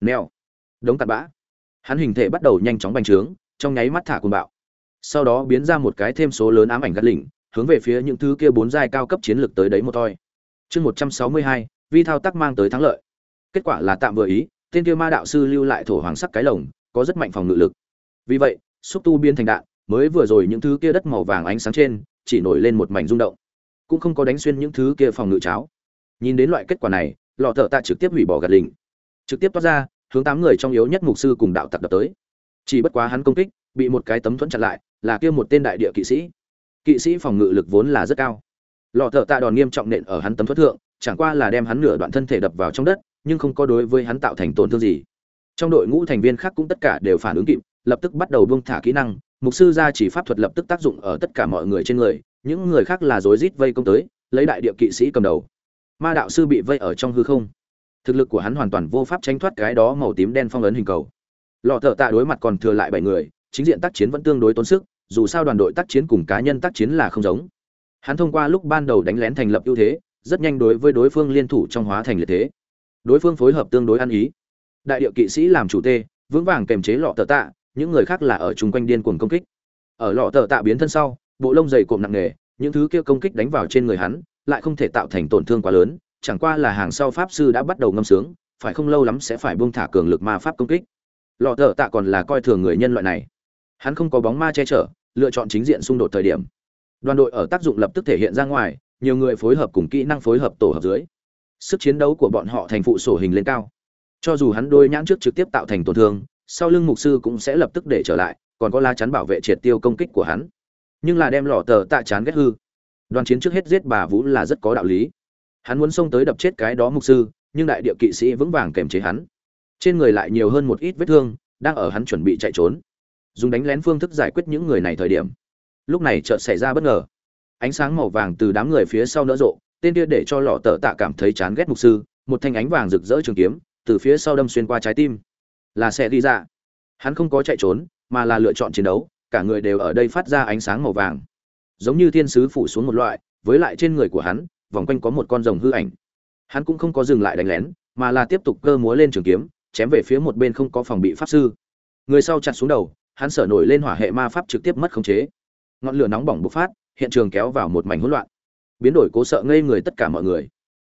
Neo đống cặn bã. Hắn hình thể bắt đầu nhanh chóng bành trướng, trong nháy mắt thả côn bạo. Sau đó biến ra một cái thêm số lớn ám ảnh gắt lỉnh, hướng về phía những thứ kia bốn giai cao cấp chiến lược tới đấy một toi. Chương một trăm sáu mươi hai, vi thao tác mang tới thắng lợi. Kết quả là tạm vừa ý, tên kia ma đạo sư lưu lại thổ hoàng sắc cái lồng, có rất mạnh phòng ngự lực. Vì vậy, xúc tu biến thành đạn, mới vừa rồi những thứ kia đất màu vàng ánh sáng trên, chỉ nổi lên một mảnh rung động. Cũng không có đánh xuyên những thứ kia phòng ngự cháo. Nhìn đến loại kết quả này, lọ thợ tạ trực tiếp hủy bỏ gạt lình trực tiếp toát ra hướng tám người trong yếu nhất mục sư cùng đạo tặc đập tới. Chỉ bất quá hắn công kích, bị một cái tấm thuẫn chặn lại, là kia một tên đại địa kỵ sĩ. Kỵ sĩ phòng ngự lực vốn là rất cao. Lọ thợ tạ đòn nghiêm trọng nện ở hắn tấm thuẫn thượng, chẳng qua là đem hắn nửa đoạn thân thể đập vào trong đất, nhưng không có đối với hắn tạo thành tổn thương gì. Trong đội ngũ thành viên khác cũng tất cả đều phản ứng kịp, lập tức bắt đầu buông thả kỹ năng, mục sư ra chỉ pháp thuật lập tức tác dụng ở tất cả mọi người trên người, những người khác là rối rít vây công tới, lấy đại địa kỵ sĩ cầm đầu. Ma đạo sư bị vây ở trong hư không thực lực của hắn hoàn toàn vô pháp tránh thoát cái đó màu tím đen phong ấn hình cầu. Lọ thợ tạ đối mặt còn thừa lại bảy người, chính diện tác chiến vẫn tương đối tốn sức, dù sao đoàn đội tác chiến cùng cá nhân tác chiến là không giống. Hắn thông qua lúc ban đầu đánh lén thành lập ưu thế, rất nhanh đối với đối phương liên thủ trong hóa thành liệt thế. Đối phương phối hợp tương đối ăn ý. Đại địa kỵ sĩ làm chủ tê, vững vàng kềm chế lọ thở tạ, những người khác là ở chung quanh điên cuồng công kích. Ở lọ thở tạ biến thân sau, bộ lông dày cộm nặng nề, những thứ kia công kích đánh vào trên người hắn, lại không thể tạo thành tổn thương quá lớn chẳng qua là hàng sau pháp sư đã bắt đầu ngâm sướng, phải không lâu lắm sẽ phải buông thả cường lực ma pháp công kích. Lọ thợ tạ còn là coi thường người nhân loại này. Hắn không có bóng ma che chở, lựa chọn chính diện xung đột thời điểm. Đoàn đội ở tác dụng lập tức thể hiện ra ngoài, nhiều người phối hợp cùng kỹ năng phối hợp tổ hợp dưới. Sức chiến đấu của bọn họ thành phụ sổ hình lên cao. Cho dù hắn đôi nhãn trước trực tiếp tạo thành tổn thương, sau lưng mục sư cũng sẽ lập tức để trở lại, còn có lá chắn bảo vệ triệt tiêu công kích của hắn. Nhưng là đem lọ tờ tạ chán ghét hư. Đoàn chiến trước hết giết bà vũ là rất có đạo lý hắn muốn xông tới đập chết cái đó mục sư, nhưng đại địa kỵ sĩ vững vàng kềm chế hắn. Trên người lại nhiều hơn một ít vết thương, đang ở hắn chuẩn bị chạy trốn. Dùng đánh lén phương thức giải quyết những người này thời điểm. Lúc này chợt xảy ra bất ngờ. Ánh sáng màu vàng từ đám người phía sau nở rộ, tên kia để cho lọ tờ tạ cảm thấy chán ghét mục sư, một thanh ánh vàng rực rỡ trường kiếm, từ phía sau đâm xuyên qua trái tim. Là sẽ đi ra. Hắn không có chạy trốn, mà là lựa chọn chiến đấu, cả người đều ở đây phát ra ánh sáng màu vàng. Giống như thiên sứ phủ xuống một loại, với lại trên người của hắn vòng quanh có một con rồng hư ảnh. Hắn cũng không có dừng lại đánh lén, mà là tiếp tục cơ múa lên trường kiếm, chém về phía một bên không có phòng bị pháp sư. Người sau chặt xuống đầu, hắn sở nổi lên hỏa hệ ma pháp trực tiếp mất khống chế. Ngọn lửa nóng bỏng bộc phát, hiện trường kéo vào một mảnh hỗn loạn. Biến đổi cố sợ ngây người tất cả mọi người.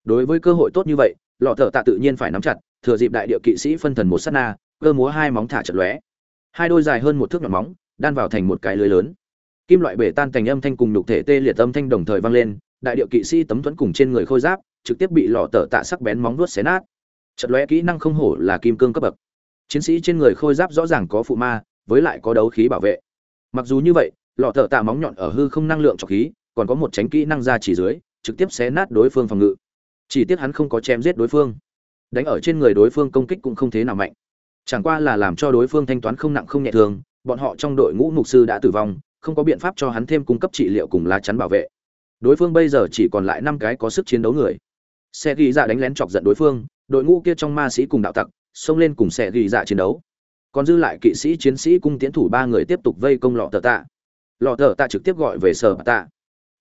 Đối với cơ hội tốt như vậy, lọ thợ tạ tự nhiên phải nắm chặt, thừa dịp đại địa kỵ sĩ phân thần một sát na, cơ múa hai móng thả chật lóe. Hai đôi dài hơn một thước nhọn móng, đan vào thành một cái lưới lớn. Kim loại bể tan thành âm thanh cùng nhục thể tê liệt âm thanh đồng thời vang lên đại điệu kỵ sĩ tấm thuẫn cùng trên người khôi giáp, trực tiếp bị lọ tở tạ sắc bén móng vuốt xé nát. Trận lóe kỹ năng không hổ là kim cương cấp bậc. Chiến sĩ trên người khôi giáp rõ ràng có phụ ma, với lại có đấu khí bảo vệ. Mặc dù như vậy lọ tở tạ móng nhọn ở hư không năng lượng trọc khí, còn có một tránh kỹ năng ra chỉ dưới, trực tiếp xé nát đối phương phòng ngự. Chỉ tiếc hắn không có chém giết đối phương. Đánh ở trên người đối phương công kích cũng không thế nào mạnh. Chẳng qua là làm cho đối phương thanh toán không nặng không nhẹ thường, bọn họ trong đội ngũ mục sư đã tử vong, không có biện pháp cho hắn thêm cung cấp trị liệu cùng lá chắn bảo vệ đối phương bây giờ chỉ còn lại năm cái có sức chiến đấu người. Xe ghi dạ đánh lén chọc giận đối phương, đội ngũ kia trong ma sĩ cùng đạo tặc, xông lên cùng xe ghi dạ chiến đấu. Còn dư lại kỵ sĩ, chiến sĩ cung tiến thủ ba người tiếp tục vây công lọ tờ tạ. Lọ tờ tạ trực tiếp gọi về sở bạt tạ.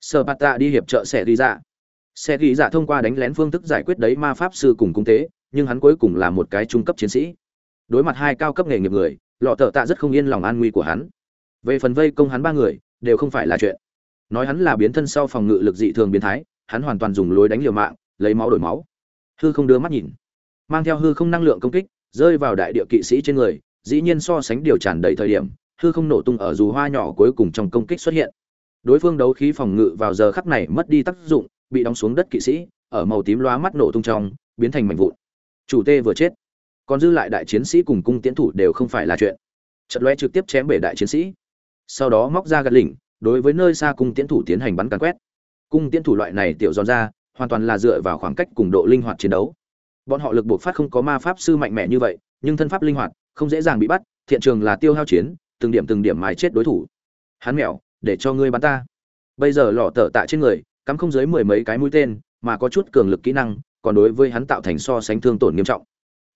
Sở bạt tạ đi hiệp trợ xe ghi dạ. Xe ghi dạ thông qua đánh lén phương thức giải quyết đấy ma pháp sư cùng cung tế, nhưng hắn cuối cùng là một cái trung cấp chiến sĩ. Đối mặt hai cao cấp nghề nghiệp người, lọ tờ tạ rất không yên lòng an nguy của hắn. Về phần vây công hắn ba người, đều không phải là chuyện nói hắn là biến thân sau phòng ngự lực dị thường biến thái, hắn hoàn toàn dùng lối đánh liều mạng, lấy máu đổi máu. Hư không đưa mắt nhìn. Mang theo hư không năng lượng công kích, rơi vào đại địa kỵ sĩ trên người, dĩ nhiên so sánh điều tràn đầy thời điểm, hư không nổ tung ở dù hoa nhỏ cuối cùng trong công kích xuất hiện. Đối phương đấu khí phòng ngự vào giờ khắc này mất đi tác dụng, bị đóng xuống đất kỵ sĩ, ở màu tím loá mắt nổ tung trong, biến thành mảnh vụn. Chủ tê vừa chết. Còn dư lại đại chiến sĩ cùng cung tiến thủ đều không phải là chuyện. Trận loe trực tiếp chém bể đại chiến sĩ. Sau đó móc ra gạt lỉnh đối với nơi xa cung tiễn thủ tiến hành bắn càn quét. Cung tiễn thủ loại này tiểu giòn ra, hoàn toàn là dựa vào khoảng cách cùng độ linh hoạt chiến đấu. Bọn họ lực buộc phát không có ma pháp sư mạnh mẽ như vậy, nhưng thân pháp linh hoạt, không dễ dàng bị bắt, thiện trường là tiêu hao chiến, từng điểm từng điểm mài chết đối thủ. Hắn mẹo, để cho ngươi bắn ta. Bây giờ lò tở tạ trên người, cắm không dưới mười mấy cái mũi tên, mà có chút cường lực kỹ năng, còn đối với hắn tạo thành so sánh thương tổn nghiêm trọng.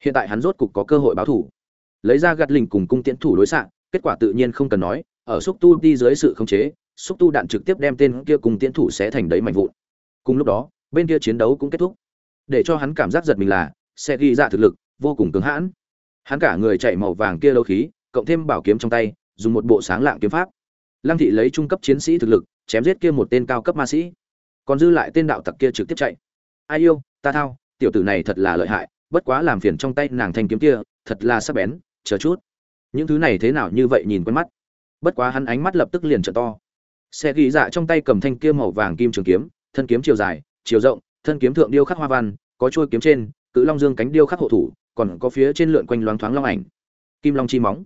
Hiện tại hắn rốt cục có cơ hội báo thủ. Lấy ra gạt lình cùng cung tiễn thủ đối xạ, kết quả tự nhiên không cần nói ở xúc tu đi dưới sự khống chế, xúc tu đạn trực tiếp đem tên kia cùng tiến thủ sẽ thành đấy mạnh vụn. Cùng lúc đó, bên kia chiến đấu cũng kết thúc. Để cho hắn cảm giác giật mình là, sẽ ghi ra thực lực, vô cùng cứng hãn. Hắn cả người chạy màu vàng kia lâu khí, cộng thêm bảo kiếm trong tay, dùng một bộ sáng lạng kiếm pháp. Lăng thị lấy trung cấp chiến sĩ thực lực, chém giết kia một tên cao cấp ma sĩ. Còn dư lại tên đạo tặc kia trực tiếp chạy. Ai yêu, ta thao, tiểu tử này thật là lợi hại, bất quá làm phiền trong tay nàng thanh kiếm kia, thật là sắc bén, chờ chút. Những thứ này thế nào như vậy nhìn quen mắt bất quá hắn ánh mắt lập tức liền trợ to. Xe ghi dạ trong tay cầm thanh kia màu vàng kim trường kiếm, thân kiếm chiều dài, chiều rộng, thân kiếm thượng điêu khắc hoa văn, có trôi kiếm trên, cự long dương cánh điêu khắc hộ thủ, còn có phía trên lượn quanh loáng thoáng long ảnh. Kim long chi móng.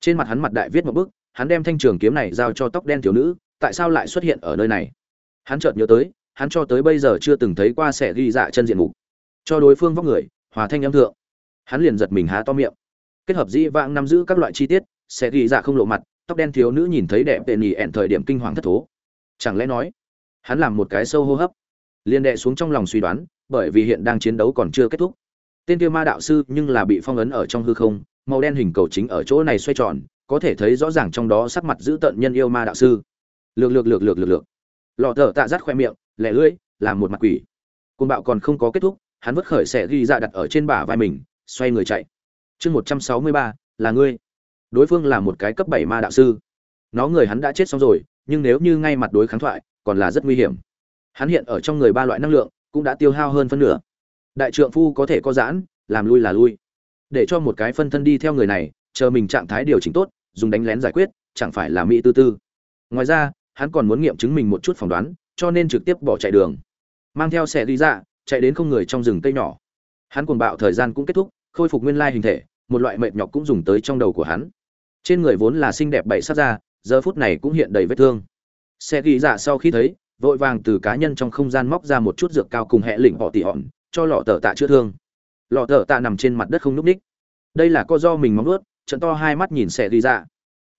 Trên mặt hắn mặt đại viết một bức, hắn đem thanh trường kiếm này giao cho tóc đen thiếu nữ, tại sao lại xuất hiện ở nơi này? Hắn chợt nhớ tới, hắn cho tới bây giờ chưa từng thấy qua sẽ ghi dạ chân diện mục. Cho đối phương vóc người, hòa thanh âm thượng. Hắn liền giật mình há to miệng. Kết hợp dĩ vãng nắm giữ các loại chi tiết sẽ ghi dạ không lộ mặt tóc đen thiếu nữ nhìn thấy đẹp tệ nhì ẹn thời điểm kinh hoàng thất thố. Chẳng lẽ nói, hắn làm một cái sâu hô hấp? Liên đệ xuống trong lòng suy đoán, bởi vì hiện đang chiến đấu còn chưa kết thúc. Tên kia ma đạo sư nhưng là bị phong ấn ở trong hư không, màu đen hình cầu chính ở chỗ này xoay tròn, có thể thấy rõ ràng trong đó sắc mặt giữ tận nhân yêu ma đạo sư. Lược lược lược lược lược lược. Lọ thở tạ rắt khoe miệng, lẻ lưỡi, làm một mặt quỷ. Côn bạo còn không có kết thúc, hắn vứt khởi sẽ ghi ra đặt ở trên bả vai mình, xoay người chạy. Chương một trăm sáu mươi ba, là ngươi đối phương là một cái cấp bảy ma đạo sư. Nó người hắn đã chết xong rồi, nhưng nếu như ngay mặt đối kháng thoại, còn là rất nguy hiểm. Hắn hiện ở trong người ba loại năng lượng, cũng đã tiêu hao hơn phân nửa. Đại trượng phu có thể có giãn, làm lui là lui. Để cho một cái phân thân đi theo người này, chờ mình trạng thái điều chỉnh tốt, dùng đánh lén giải quyết, chẳng phải là mỹ tư tư. Ngoài ra, hắn còn muốn nghiệm chứng mình một chút phỏng đoán, cho nên trực tiếp bỏ chạy đường. Mang theo xe đi ra chạy đến không người trong rừng cây nhỏ. Hắn cuồng bạo thời gian cũng kết thúc, khôi phục nguyên lai hình thể, một loại mệt nhọc cũng dùng tới trong đầu của hắn trên người vốn là xinh đẹp bảy sát ra giờ phút này cũng hiện đầy vết thương. Xe ghi dạ sau khi thấy, vội vàng từ cá nhân trong không gian móc ra một chút dược cao cùng hệ lỉnh họ tỉ hòn, cho lọ tờ tạ chữa thương. Lọ tờ tạ nằm trên mặt đất không núp ních. Đây là co do mình móng ướt trận to hai mắt nhìn xe ghi dạ.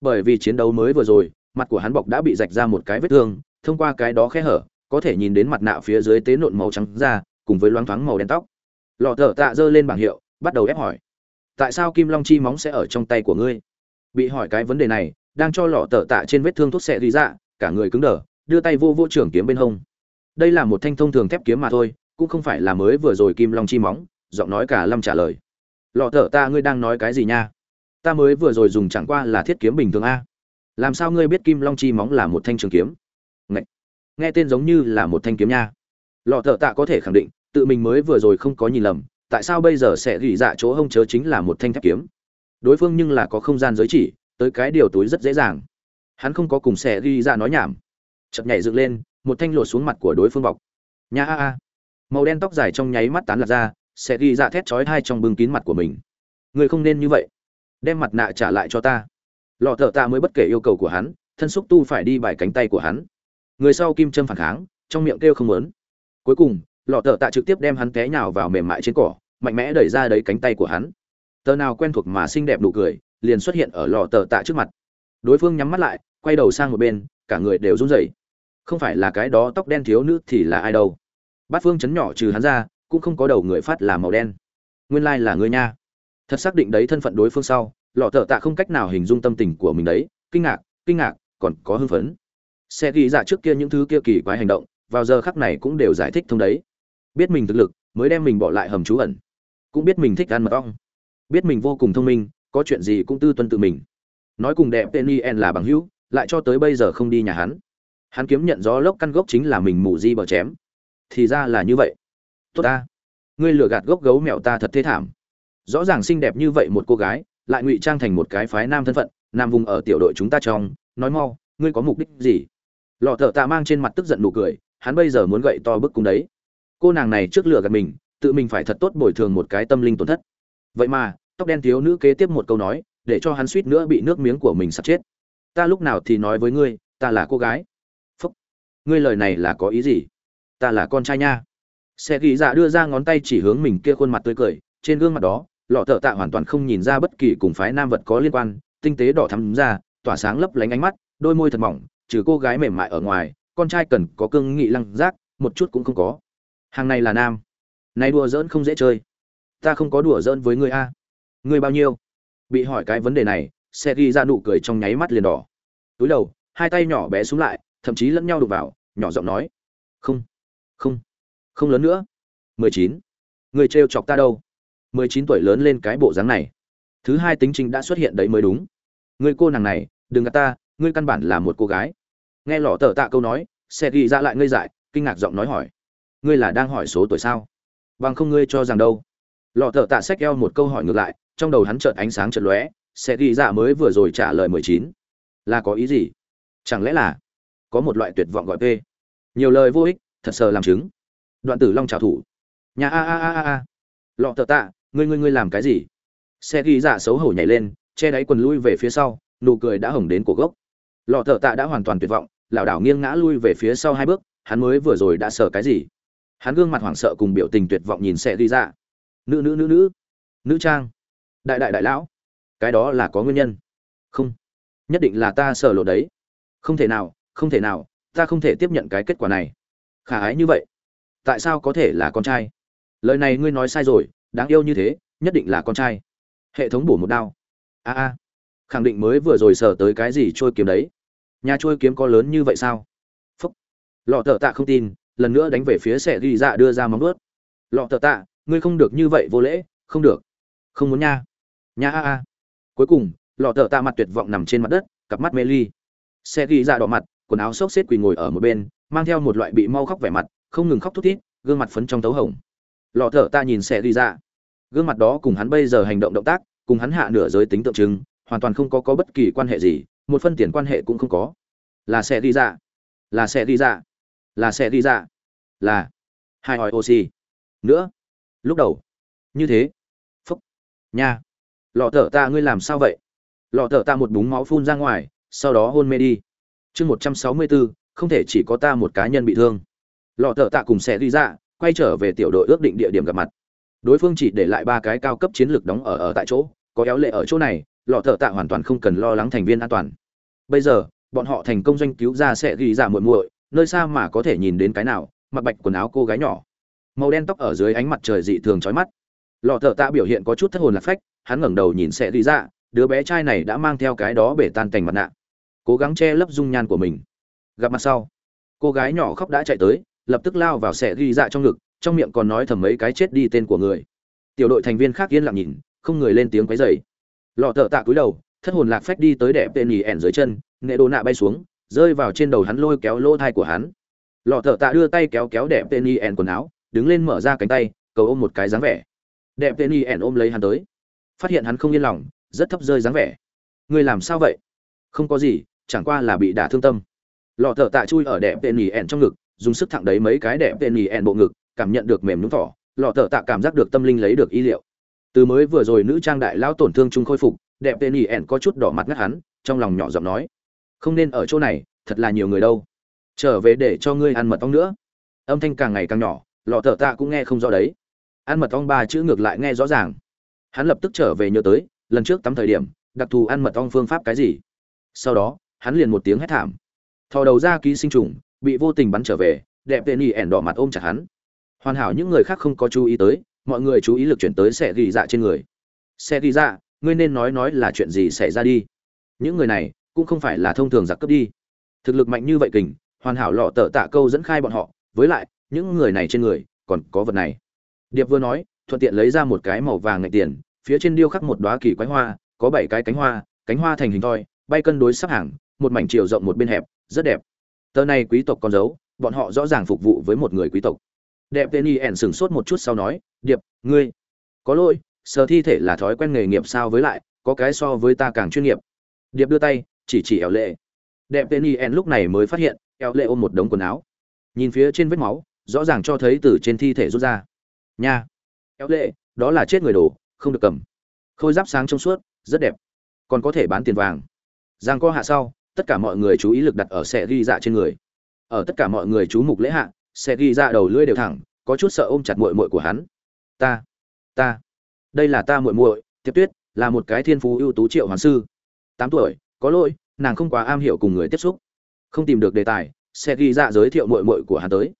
Bởi vì chiến đấu mới vừa rồi, mặt của hắn bọc đã bị rạch ra một cái vết thương, thông qua cái đó khe hở, có thể nhìn đến mặt nạ phía dưới tế nộn màu trắng ra cùng với loáng thoáng màu đen tóc. Lọ tờ tạ giơ lên bảng hiệu, bắt đầu ép hỏi. Tại sao kim long chi móng sẽ ở trong tay của ngươi? Bị hỏi cái vấn đề này, đang cho lọ tờ tạ trên vết thương thuốc xẹ rỉ dạ cả người cứng đờ, đưa tay vô vô trưởng kiếm bên hông. Đây là một thanh thông thường thép kiếm mà thôi, cũng không phải là mới vừa rồi kim long chi móng, giọng nói cả lâm trả lời. Lọ tờ ta ngươi đang nói cái gì nha? Ta mới vừa rồi dùng chẳng qua là thiết kiếm bình thường a. Làm sao ngươi biết kim long chi móng là một thanh trường kiếm? Ngậy! nghe tên giống như là một thanh kiếm nha. Lọ thợ tạ có thể khẳng định, tự mình mới vừa rồi không có nhìn lầm, tại sao bây giờ sẽ gỉ dạ chỗ hông chớ chính là một thanh thép kiếm? Đối phương nhưng là có không gian giới chỉ, tới cái điều túi rất dễ dàng. Hắn không có cùng xe ghi ra nói nhảm. Chợt nhảy dựng lên, một thanh lột xuống mặt của đối phương bọc. Nha a a. Màu đen tóc dài trong nháy mắt tán lạc ra sẽ ghi ra thét chói thai trong bưng kín mặt của mình. Người không nên như vậy. Đem mặt nạ trả lại cho ta. Lọ thợ ta mới bất kể yêu cầu của hắn, thân xúc tu phải đi bài cánh tay của hắn. Người sau kim châm phản kháng, trong miệng kêu không lớn cuối cùng, lọ thợ tạ trực tiếp đem hắn té nhào vào mềm mại trên cỏ, mạnh mẽ đẩy ra đấy cánh tay của hắn tờ nào quen thuộc mà xinh đẹp đủ cười, liền xuất hiện ở lọ tờ tạ trước mặt. Đối phương nhắm mắt lại, quay đầu sang một bên, cả người đều run rẩy. Không phải là cái đó tóc đen thiếu nữ thì là ai đâu. Bát phương chấn nhỏ trừ hắn ra, cũng không có đầu người phát là màu đen. Nguyên lai là người nha. Thật xác định đấy thân phận đối phương sau lọ thợ tạ không cách nào hình dung tâm tình của mình đấy. Kinh ngạc kinh ngạc, còn có hưng phấn. Xe ghi dạ trước kia những thứ kia kỳ quái hành động, vào giờ khắc này cũng đều giải thích thông đấy. Biết mình thực lực, mới đem mình bỏ lại hầm trú ẩn. Cũng biết mình thích ăn mật ong biết mình vô cùng thông minh, có chuyện gì cũng tư tuân tự mình. Nói cùng đẹp tên yen là bằng hữu, lại cho tới bây giờ không đi nhà hắn. Hắn kiếm nhận gió lốc căn gốc chính là mình mù di bờ chém. Thì ra là như vậy. Tốt ta. Ngươi lừa gạt gốc gấu mèo ta thật thế thảm. Rõ ràng xinh đẹp như vậy một cô gái, lại ngụy trang thành một cái phái nam thân phận, nam vùng ở tiểu đội chúng ta trong, nói mau, ngươi có mục đích gì? Lọ thợ tạ mang trên mặt tức giận nụ cười, hắn bây giờ muốn gậy to bức cung đấy. Cô nàng này trước lừa gạt mình, tự mình phải thật tốt bồi thường một cái tâm linh tổn thất vậy mà, tóc đen thiếu nữ kế tiếp một câu nói, để cho hắn suýt nữa bị nước miếng của mình sắp chết. Ta lúc nào thì nói với ngươi, ta là cô gái. Phúc. Ngươi lời này là có ý gì? Ta là con trai nha. Xe ghi dạ đưa ra ngón tay chỉ hướng mình kia khuôn mặt tươi cười, trên gương mặt đó, lọ thợ tạ hoàn toàn không nhìn ra bất kỳ cùng phái nam vật có liên quan, tinh tế đỏ thắm ra, tỏa sáng lấp lánh ánh mắt, đôi môi thật mỏng, trừ cô gái mềm mại ở ngoài, con trai cần có cương nghị lăng giác, một chút cũng không có. Hàng này là nam. Nay đùa giỡn không dễ chơi ta không có đùa giỡn với ngươi a. Ngươi bao nhiêu? Bị hỏi cái vấn đề này xe ghi ra nụ cười trong nháy mắt liền đỏ. Túi đầu, hai tay nhỏ bé xuống lại, thậm chí lẫn nhau đục vào, nhỏ giọng nói. Không không không lớn nữa. Mười chín. Người trêu chọc ta đâu? Mười chín tuổi lớn lên cái bộ dáng này. Thứ hai tính trình đã xuất hiện đấy mới đúng. Người cô nàng này, đừng gạt ta, ngươi căn bản là một cô gái. Nghe lỏ tờ tạ câu nói xe ghi ra lại ngây dại, kinh ngạc giọng nói hỏi. Ngươi là đang hỏi số tuổi sao? Bằng không ngươi cho rằng đâu lọ thợ tạ sách eo một câu hỏi ngược lại, trong đầu hắn chợt ánh sáng chợt lóe, sẽ ghi Dạ mới vừa rồi trả lời mười chín. Là có ý gì? Chẳng lẽ là có một loại tuyệt vọng gọi p nhiều lời vô ích, thật sờ làm chứng. Đoạn tử long trào thủ nhà a a a a a. Lọ thợ tạ, ngươi ngươi ngươi làm cái gì? Xe ghi dạ xấu hổ nhảy lên, che đáy quần lui về phía sau, nụ cười đã hồng đến cổ gốc. Lọ thợ tạ đã hoàn toàn tuyệt vọng, lảo đảo nghiêng ngã lui về phía sau hai bước, hắn mới vừa rồi đã sờ cái gì? Hắn gương mặt hoảng sợ cùng biểu tình tuyệt vọng nhìn xe ghi dạ nữ nữ nữ nữ. Nữ trang. Đại đại đại lão. Cái đó là có nguyên nhân. Không. Nhất định là ta sợ lộ đấy. Không thể nào, không thể nào, ta không thể tiếp nhận cái kết quả này. Khả ái như vậy. Tại sao có thể là con trai? Lời này ngươi nói sai rồi, đáng yêu như thế, nhất định là con trai. Hệ thống bổ một đao. A a. Khẳng định mới vừa rồi sở tới cái gì trôi kiếm đấy. Nhà trôi kiếm có lớn như vậy sao? Phúc. Lọ thợ tạ không tin, lần nữa đánh về phía sẻ ghi dạ đưa ra móng ướt lọ thợ tạ ngươi không được như vậy vô lễ, không được. Không muốn nha. Nha a a. Cuối cùng, lọ thợ tạ mặt tuyệt vọng nằm trên mặt đất, cặp mắt mê ly. Xe ghi ra đỏ mặt, quần áo xốc xếp quỳ ngồi ở một bên, mang theo một loại bị mau khóc vẻ mặt, không ngừng khóc thút thít, gương mặt phấn trong tấu hồng. Lọ thợ tạ nhìn xe ghi ra gương mặt đó cùng hắn bây giờ hành động động tác, cùng hắn hạ nửa giới tính tượng trưng, hoàn toàn không có có bất kỳ quan hệ gì, một phân tiền quan hệ cũng không có. Là xe đi ra dạ. là xe đi ra là xe đi ra là. Hai hỏi oxy nữa lúc đầu. Như thế. Phúc. Nha. Lọ thở ta, ngươi làm sao vậy? Lọ thở ta một búng máu phun ra ngoài, sau đó hôn mê đi. Chương một trăm sáu mươi bốn không thể chỉ có ta một cá nhân bị thương. Lọ thở ta cùng sẽ đi ra, quay trở về tiểu đội ước định địa điểm gặp mặt. Đối phương chỉ để lại ba cái cao cấp chiến lược đóng ở ở tại chỗ, có éo lệ ở chỗ này, lọ thợ tạ hoàn toàn không cần lo lắng thành viên an toàn. Bây giờ, bọn họ thành công doanh cứu ra sẽ ghi ra muội muội, nơi xa mà có thể nhìn đến cái nào, mặc bạch quần áo cô gái nhỏ màu đen tóc ở dưới ánh mặt trời dị thường chói mắt. Lọ thợ tạ biểu hiện có chút thất hồn lạc phách, hắn ngẩng đầu nhìn sẽ đi ra đứa bé trai này đã mang theo cái đó bể tan cành mặt nạ. Cố gắng che lấp dung nhan của mình. Gặp mặt sau, cô gái nhỏ khóc đã chạy tới, lập tức lao vào sẽ ghi dạ trong ngực, trong miệng còn nói thầm mấy cái chết đi tên của người. Tiểu đội thành viên khác yên lặng nhìn, không người lên tiếng quấy rầy. Lọ thợ tạ cúi đầu, thất hồn lạc phách đi tới đẹp tên nhì ẻn dưới chân nghệ đồ nạ bay xuống, rơi vào trên đầu hắn lôi kéo lỗ thai của hắn. Lọ thợ tạ đưa tay kéo kéo đẹp tên nhì ẻn quần áo đứng lên mở ra cánh tay, cầu ôm một cái dáng vẻ. Đẹp tên nhì ẻn ôm lấy hắn tới. Phát hiện hắn không yên lòng, rất thấp rơi dáng vẻ. Người làm sao vậy? Không có gì, chẳng qua là bị đả thương tâm. Lọ thợ tạ chui ở đẹp tên nhì ẻn trong ngực, dùng sức thẳng đấy mấy cái đẹp tên nhì ẻn bộ ngực, cảm nhận được mềm nhúng thỏ. Lọ thợ tạ cảm giác được tâm linh lấy được y liệu. Từ mới vừa rồi nữ trang đại lão tổn thương chung khôi phục, đẹp tên y ẻn có chút đỏ mặt ngắt hắn, trong lòng nhỏ giọng nói. Không nên ở chỗ này, thật là nhiều người đâu. Trở về để cho ngươi ăn mật ong nữa. Âm thanh càng ngày càng nhỏ lọ thợ tạ cũng nghe không rõ đấy. Ăn mật ong ba chữ ngược lại nghe rõ ràng. Hắn lập tức trở về nhớ tới, lần trước tắm thời điểm, đặc thù ăn mật ong phương pháp cái gì. Sau đó, hắn liền một tiếng hét thảm. Thò đầu ra ký sinh trùng, bị vô tình bắn trở về, đẹp tên y ẻn đỏ mặt ôm chặt hắn. Hoàn hảo những người khác không có chú ý tới, mọi người chú ý lực chuyển tới sẽ ghi dạ trên người. Sẽ ghi dạ ngươi nên nói nói là chuyện gì xảy ra đi. Những người này, cũng không phải là thông thường giặc cướp đi. Thực lực mạnh như vậy kình, hoàn hảo lọ tờ tạ câu dẫn khai bọn họ, với lại những người này trên người, còn có vật này. Điệp vừa nói, thuận tiện lấy ra một cái màu vàng ngạch tiền, phía trên điêu khắc một đóa kỳ quái hoa, có bảy cái cánh hoa cánh hoa thành hình thoi, bay cân đối sắp hàng, một mảnh chiều rộng một bên hẹp, rất đẹp. Tờ này quý tộc con dấu, bọn họ rõ ràng phục vụ với một người quý tộc. Đẹp tên y ẻn sửng sốt một chút sau nói, điệp, ngươi, có lỗi, sờ thi thể là thói quen nghề nghiệp sao với lại, có cái so với ta càng chuyên nghiệp. Điệp đưa tay, chỉ chỉ ẻo lệ. Đẹp tên y ẻn lúc này mới phát hiện ẻo lệ ôm một đống quần áo. Nhìn phía trên vết máu rõ ràng cho thấy từ trên thi thể rút ra. Nha. Éo lệ, đó là chết người đồ, không được cầm. Khôi giáp sáng trong suốt, rất đẹp. Còn có thể bán tiền vàng. Giang co hạ sau, tất cả mọi người chú ý lực đặt ở xe ghi dạ trên người. Ở tất cả mọi người chú mục lễ hạ, xe ghi dạ đầu lưỡi đều thẳng, có chút sợ ôm chặt muội muội của hắn. Ta ta. Đây là ta muội muội tiếp tuyết, là một cái thiên phú ưu tú triệu hoàng sư. Tám tuổi, có lỗi, nàng không quá am hiểu cùng người tiếp xúc. Không tìm được đề tài, xe ghi dạ giới thiệu muội muội của hắn tới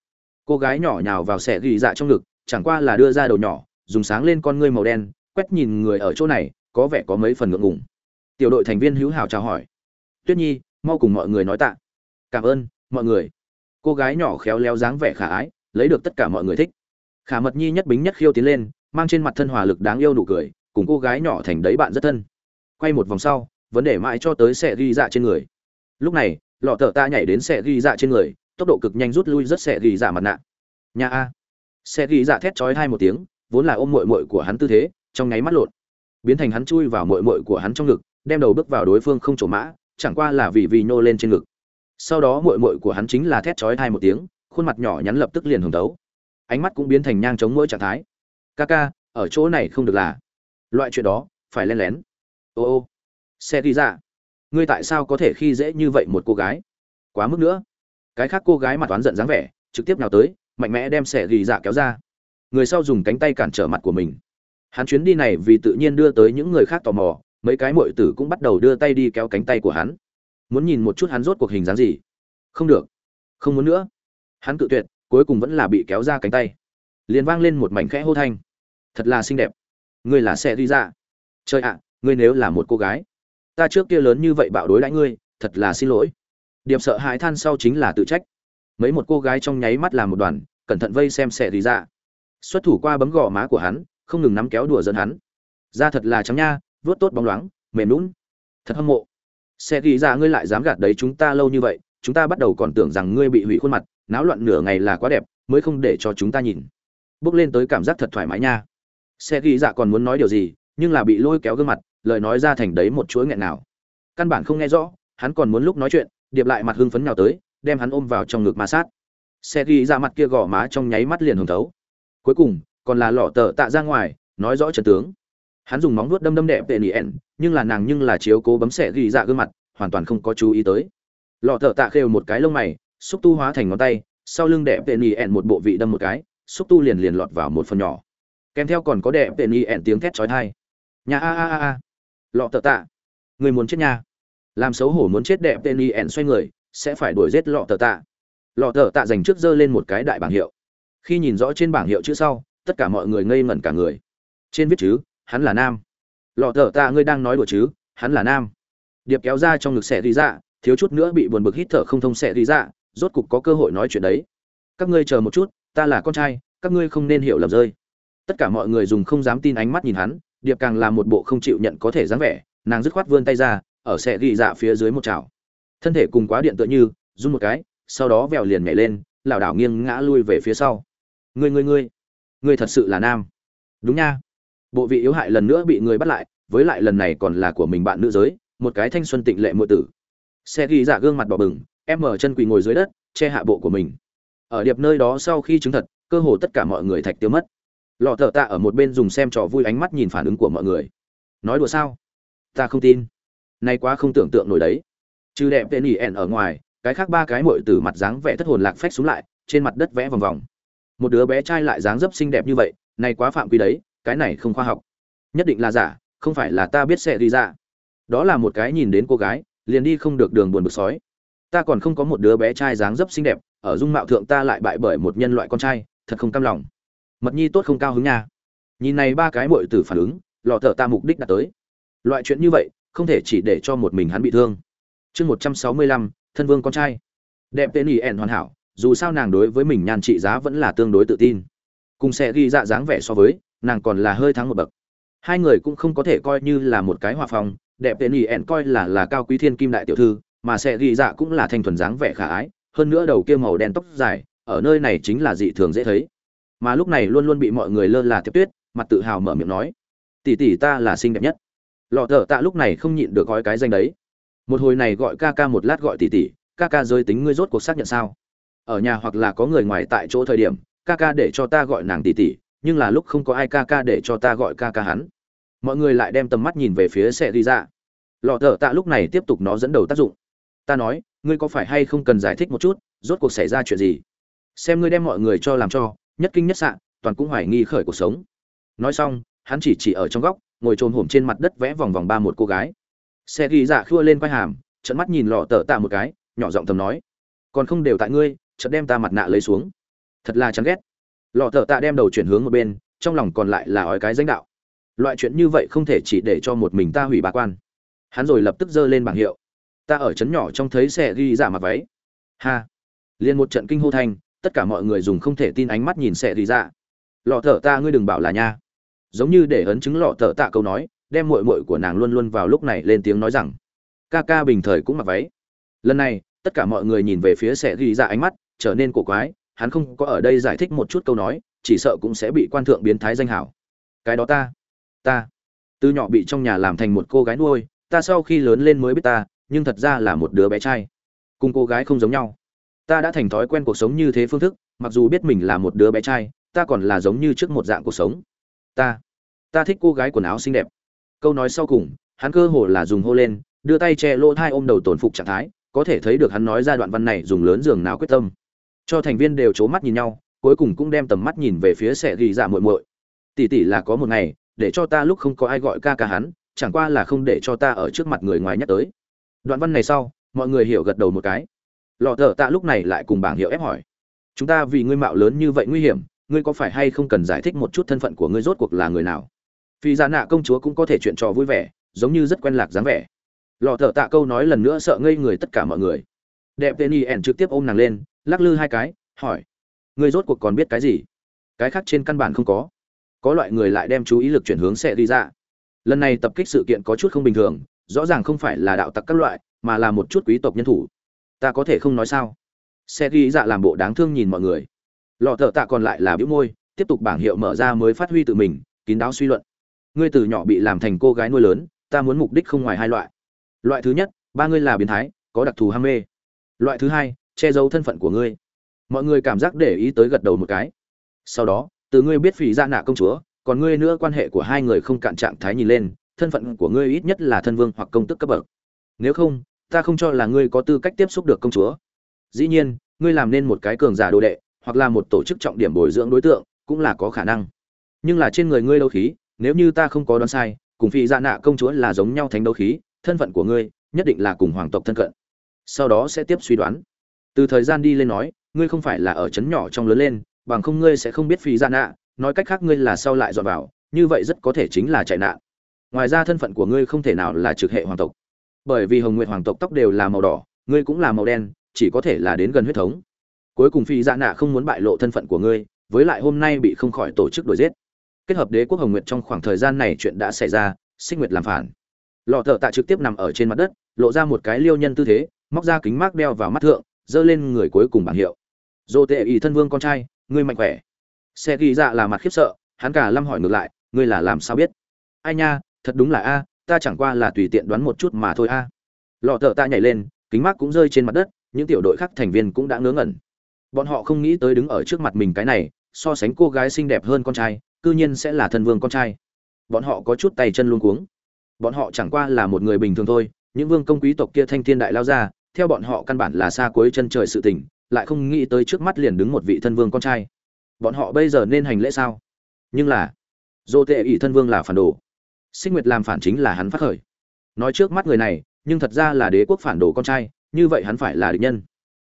cô gái nhỏ nhào vào sẽ ghi dạ trong ngực, chẳng qua là đưa ra đầu nhỏ, dùng sáng lên con ngươi màu đen, quét nhìn người ở chỗ này, có vẻ có mấy phần ngượng ngùng. Tiểu đội thành viên hữu hảo chào hỏi. Tuyết nhi, mau cùng mọi người nói tạ. Cảm ơn, mọi người. Cô gái nhỏ khéo léo dáng vẻ khả ái, lấy được tất cả mọi người thích. Khả mật nhi nhất bính nhất khiêu tiến lên, mang trên mặt thân hòa lực đáng yêu nụ cười, cùng cô gái nhỏ thành đấy bạn rất thân. Quay một vòng sau, vấn đề mãi cho tới sẽ ghi dạ trên người. Lúc này, lọ thợ ta nhảy đến sẽ ghi dạ trên người tốc độ cực nhanh rút lui rất sẽ ghi dạ mặt nạ. Nhà a. Xe ghi dạ thét chói hai một tiếng, vốn là ôm mội mội của hắn tư thế, trong nháy mắt lộn. Biến thành hắn chui vào mội mội của hắn trong ngực, đem đầu bước vào đối phương không trổ mã, chẳng qua là vì vì nhô lên trên ngực. Sau đó mội mội của hắn chính là thét chói hai một tiếng, khuôn mặt nhỏ nhắn lập tức liền hồng tấu ánh mắt cũng biến thành nhang chống mỗi trạng thái. Ca ca, ở chỗ này không được là. Loại chuyện đó, phải len lén. Ô ô. Xe đi ra ngươi tại sao có thể khi dễ như vậy một cô gái? Quá mức nữa cái khác cô gái mặt toán giận dáng vẻ, trực tiếp nào tới, mạnh mẽ đem sẻ ghi dạ kéo ra. Người sau dùng cánh tay cản trở mặt của mình. Hắn chuyến đi này vì tự nhiên đưa tới những người khác tò mò, mấy cái muội tử cũng bắt đầu đưa tay đi kéo cánh tay của hắn. Muốn nhìn một chút hắn rốt cuộc hình dáng gì? Không được. Không muốn nữa. Hắn cự tuyệt, cuối cùng vẫn là bị kéo ra cánh tay. Liền vang lên một mảnh khẽ hô thanh. Thật là xinh đẹp. Ngươi là xe đi ra trời ạ, ngươi nếu là một cô gái, ta trước kia lớn như vậy bạo đối đãi ngươi, thật là xin lỗi điệp sợ hãi than sau chính là tự trách. Mấy một cô gái trong nháy mắt làm một đoàn, cẩn thận vây xem xẻ thì ra. Xuất thủ qua bấm gò má của hắn, không ngừng nắm kéo đùa dẫn hắn. Da thật là trắng nha, vuốt tốt bóng loáng, mềm lún thật hâm mộ. Xe ghi ra, ngươi lại dám gạt đấy chúng ta lâu như vậy, chúng ta bắt đầu còn tưởng rằng ngươi bị hủy khuôn mặt, náo loạn nửa ngày là quá đẹp, mới không để cho chúng ta nhìn. Bước lên tới cảm giác thật thoải mái nha. Xe ghi dạ còn muốn nói điều gì, nhưng là bị lôi kéo gương mặt, lời nói ra thành đấy một chuỗi nghẹn nào. Căn bản không nghe rõ, hắn còn muốn lúc nói chuyện điệp lại mặt hưng phấn nhào tới, đem hắn ôm vào trong ngực ma sát. Xe ghi ra mặt kia gò má trong nháy mắt liền hồng thấu. Cuối cùng, còn là lọ tờ tạ ra ngoài, nói rõ trận tướng. Hắn dùng móng vuốt đâm đâm đẹp tệ nỉ ẻn nhưng là nàng nhưng là chiếu cố bấm xẻ ghi dạ gương mặt, hoàn toàn không có chú ý tới. Lọ tờ tạ khêu một cái lông mày, xúc tu hóa thành ngón tay, sau lưng đẹp tệ nỉ ẻn một bộ vị đâm một cái, xúc tu liền liền lọt vào một phần nhỏ. Kèm theo còn có đẹp tệ nỉ ẻn tiếng thét chói tai. Nhà a a a a. Lọ tờ tạ. Người muốn chết nhà làm xấu hổ muốn chết đẹp tên y ẻn xoay người, sẽ phải đuổi giết lọ tờ tạ. Lọ tờ tạ dành trước dơ lên một cái đại bảng hiệu. Khi nhìn rõ trên bảng hiệu chữ sau, tất cả mọi người ngây ngẩn cả người. Trên viết chứ hắn là nam. Lọ thở tạ, ngươi đang nói đùa chứ, hắn là nam. Điệp kéo ra trong ngực xẻ đi ra thiếu chút nữa bị buồn bực hít thở không thông xẻ đi ra rốt cục có cơ hội nói chuyện đấy. Các ngươi chờ một chút, ta là con trai, các ngươi không nên hiểu lầm rơi. Tất cả mọi người dùng không dám tin ánh mắt nhìn hắn, điệp càng làm một bộ không chịu nhận có thể dáng vẻ, nàng dứt khoát vươn tay ra ở sẽ ghi dạ phía dưới một chảo. Thân thể cùng quá điện tựa như, run một cái, sau đó vèo liền nhảy lên, lảo đảo nghiêng ngã lui về phía sau. Ngươi ngươi ngươi ngươi thật sự là nam. Đúng nha. Bộ vị yếu hại lần nữa bị người bắt lại, với lại lần này còn là của mình bạn nữ giới, một cái thanh xuân tịnh lệ muội tử. Xe ghi dạ gương mặt bỏ bừng, em mở chân quỳ ngồi dưới đất, che hạ bộ của mình. Ở điệp nơi đó sau khi chứng thật, cơ hồ tất cả mọi người thạch tiêu mất. Lọ thợ tạ ở một bên dùng xem trò vui ánh mắt nhìn phản ứng của mọi người. Nói đùa sao? Ta không tin nay quá không tưởng tượng nổi đấy. Trừ đẹp tên ỉ ẻn ở ngoài, cái khác ba cái muội tử mặt dáng vẻ thất hồn lạc phách xuống lại, trên mặt đất vẽ vòng vòng. Một đứa bé trai lại dáng dấp xinh đẹp như vậy, nay quá phạm quy đấy, cái này không khoa học. Nhất định là giả, không phải là ta biết sẽ đi ra. Đó là một cái nhìn đến cô gái, liền đi không được đường buồn bực sói. Ta còn không có một đứa bé trai dáng dấp xinh đẹp, ở dung mạo thượng ta lại bại bởi một nhân loại con trai, thật không cam lòng. Mật nhi tốt không cao hứng nha. Nhìn này ba cái muội tử phản ứng, lọ thợ ta mục đích đã tới. Loại chuyện như vậy không thể chỉ để cho một mình hắn bị thương. Chương một trăm sáu mươi lăm, thân vương con trai. Đẹp tên ỉ ẻn hoàn hảo, dù sao nàng đối với mình nhan trị giá vẫn là tương đối tự tin. Cùng sẽ ghi dạ dáng vẻ so với, nàng còn là hơi thắng một bậc. Hai người cũng không có thể coi như là một cái hòa phòng, đẹp tên ỉ ẹn coi là là cao quý thiên kim đại tiểu thư, mà sẽ ghi dạ cũng là thanh thuần dáng vẻ khả ái, hơn nữa đầu kia màu đen tóc dài, ở nơi này chính là dị thường dễ thấy. Mà lúc này luôn luôn bị mọi người lơ là tiếp tuyết, mặt tự hào mở miệng nói, tỷ tỷ ta là xinh đẹp nhất lọ thợ tạ lúc này không nhịn được gói cái danh đấy. Một hồi này gọi ca ca một lát gọi tỷ tỷ, ca ca rơi tính ngươi rốt cuộc xác nhận sao? Ở nhà hoặc là có người ngoài tại chỗ thời điểm, ca ca để cho ta gọi nàng tỷ tỷ, nhưng là lúc không có ai ca ca để cho ta gọi ca ca hắn. Mọi người lại đem tầm mắt nhìn về phía xe đi ra. Lọ thợ tạ lúc này tiếp tục nó dẫn đầu tác dụng. Ta nói, ngươi có phải hay không cần giải thích một chút, rốt cuộc xảy ra chuyện gì? Xem ngươi đem mọi người cho làm cho, nhất kinh nhất sạn toàn cũng hoài nghi khởi cuộc sống. Nói xong, hắn chỉ chỉ ở trong góc ngồi trồm hổm trên mặt đất vẽ vòng vòng ba một cô gái. Xe ghi dạ khua lên quai hàm trận mắt nhìn lọ tờ tạ một cái, nhỏ giọng thầm nói, còn không đều tại ngươi, chợt đem ta mặt nạ lấy xuống. Thật là chán ghét. Lọ tờ tạ đem đầu chuyển hướng một bên, trong lòng còn lại là ói cái danh đạo. Loại chuyện như vậy không thể chỉ để cho một mình ta hủy bà quan. Hắn rồi lập tức giơ lên bảng hiệu. Ta ở trấn nhỏ trong thấy xe ghi dạ mặt váy. Ha. Liền một trận kinh hô thanh, tất cả mọi người dùng không thể tin ánh mắt nhìn xe ghi dạ. Lọ thở ta ngươi đừng bảo là nha giống như để ấn chứng lọ tở tạ câu nói, đem muội muội của nàng luôn luôn vào lúc này lên tiếng nói rằng, ca ca bình thời cũng mặc váy. Lần này, tất cả mọi người nhìn về phía sẽ ghi ra ánh mắt, trở nên cổ quái, hắn không có ở đây giải thích một chút câu nói, chỉ sợ cũng sẽ bị quan thượng biến thái danh hảo. Cái đó ta ta. Từ nhỏ bị trong nhà làm thành một cô gái nuôi, ta sau khi lớn lên mới biết ta, nhưng thật ra là một đứa bé trai. Cùng cô gái không giống nhau. Ta đã thành thói quen cuộc sống như thế phương thức, mặc dù biết mình là một đứa bé trai, ta còn là giống như trước một dạng cuộc sống ta ta thích cô gái quần áo xinh đẹp. Câu nói sau cùng, hắn cơ hồ là dùng hô lên, đưa tay che lỗ thai ôm đầu tổn phục trạng thái, có thể thấy được hắn nói ra đoạn văn này dùng lớn giường nào quyết tâm. Cho thành viên đều c h ố mắt nhìn nhau, cuối cùng cũng đem tầm mắt nhìn về phía sẻ ghi dạ muội muội. Tỉ tỉ là có một ngày, để cho ta lúc không có ai gọi ca ca hắn, chẳng qua là không để cho ta ở trước mặt người ngoài nhắc tới. Đoạn văn này sau, mọi người hiểu gật đầu một cái. Lọ thợ tạ lúc này lại cùng bảng hiệu ép hỏi. Chúng ta vì ngươi mạo lớn như vậy nguy hiểm ngươi có phải hay không cần giải thích một chút thân phận của ngươi rốt cuộc là người nào? Phi giả nạ công chúa cũng có thể chuyện trò vui vẻ, giống như rất quen lạc dáng vẻ. Lò thợ tạ câu nói lần nữa sợ ngây người tất cả mọi người. Đẹp tên y ẻn trực tiếp ôm nàng lên, lắc lư hai cái, hỏi, ngươi rốt cuộc còn biết cái gì? Cái khác trên căn bản không có. Có loại người lại đem chú ý lực chuyển hướng sẽ đi ra. Lần này tập kích sự kiện có chút không bình thường, rõ ràng không phải là đạo tặc các loại, mà là một chút quý tộc nhân thủ. Ta có thể không nói sao? Xe ghi dạ làm bộ đáng thương nhìn mọi người lọ thợ tạ còn lại là bĩu môi, tiếp tục bảng hiệu mở ra mới phát huy tự mình, kín đáo suy luận. Ngươi từ nhỏ bị làm thành cô gái nuôi lớn, ta muốn mục đích không ngoài hai loại. Loại thứ nhất, ba ngươi là biến thái, có đặc thù ham mê. Loại thứ hai, che giấu thân phận của ngươi. Mọi người cảm giác để ý tới gật đầu một cái. Sau đó, từ ngươi biết phỉ ra nạ công chúa, còn ngươi nữa quan hệ của hai người không cạn trạng thái nhìn lên, thân phận của ngươi ít nhất là thân vương hoặc công tức cấp bậc. Nếu không, ta không cho là ngươi có tư cách tiếp xúc được công chúa. Dĩ nhiên, ngươi làm nên một cái cường giả đồ đệ hoặc là một tổ chức trọng điểm bồi dưỡng đối tượng, cũng là có khả năng. Nhưng là trên người ngươi đấu khí, nếu như ta không có đoán sai, cùng phi dạ nạ công chúa là giống nhau thánh đấu khí, thân phận của ngươi nhất định là cùng hoàng tộc thân cận. Sau đó sẽ tiếp suy đoán. Từ thời gian đi lên nói, ngươi không phải là ở trấn nhỏ trong lớn lên, bằng không ngươi sẽ không biết phi dạ nạ, nói cách khác ngươi là sau lại dọn vào, như vậy rất có thể chính là chạy nạn. Ngoài ra thân phận của ngươi không thể nào là trực hệ hoàng tộc. Bởi vì hồng nguyện hoàng tộc tóc đều là màu đỏ, ngươi cũng là màu đen, chỉ có thể là đến gần huyết thống cuối cùng phi dạ nạ không muốn bại lộ thân phận của ngươi, với lại hôm nay bị không khỏi tổ chức đuổi giết. Kết hợp đế quốc hồng nguyệt trong khoảng thời gian này chuyện đã xảy ra, xích nguyệt làm phản. Lọ thợ tạ trực tiếp nằm ở trên mặt đất, lộ ra một cái liêu nhân tư thế, móc ra kính mác đeo vào mắt thượng, giơ lên người cuối cùng bảng hiệu. Dô tệ ý thân vương con trai, ngươi mạnh khỏe. Xe ghi dạ là mặt khiếp sợ, hắn cả lâm hỏi ngược lại, ngươi là làm sao biết? Ai nha, thật đúng là a, ta chẳng qua là tùy tiện đoán một chút mà thôi a. Lọ thợ tạ nhảy lên, kính mác cũng rơi trên mặt đất, những tiểu đội khác thành viên cũng đã ngớ ngẩn bọn họ không nghĩ tới đứng ở trước mặt mình cái này, so sánh cô gái xinh đẹp hơn con trai, cư nhiên sẽ là thân vương con trai. Bọn họ có chút tay chân luống cuống. Bọn họ chẳng qua là một người bình thường thôi, những vương công quý tộc kia thanh thiên đại lao ra, theo bọn họ căn bản là xa cuối chân trời sự tình, lại không nghĩ tới trước mắt liền đứng một vị thân vương con trai. Bọn họ bây giờ nên hành lễ sao? Nhưng là, dô tệ ỷ thân vương là phản đồ. Sinh nguyệt làm phản chính là hắn phát khởi. Nói trước mắt người này, nhưng thật ra là đế quốc phản đồ con trai, như vậy hắn phải là địch nhân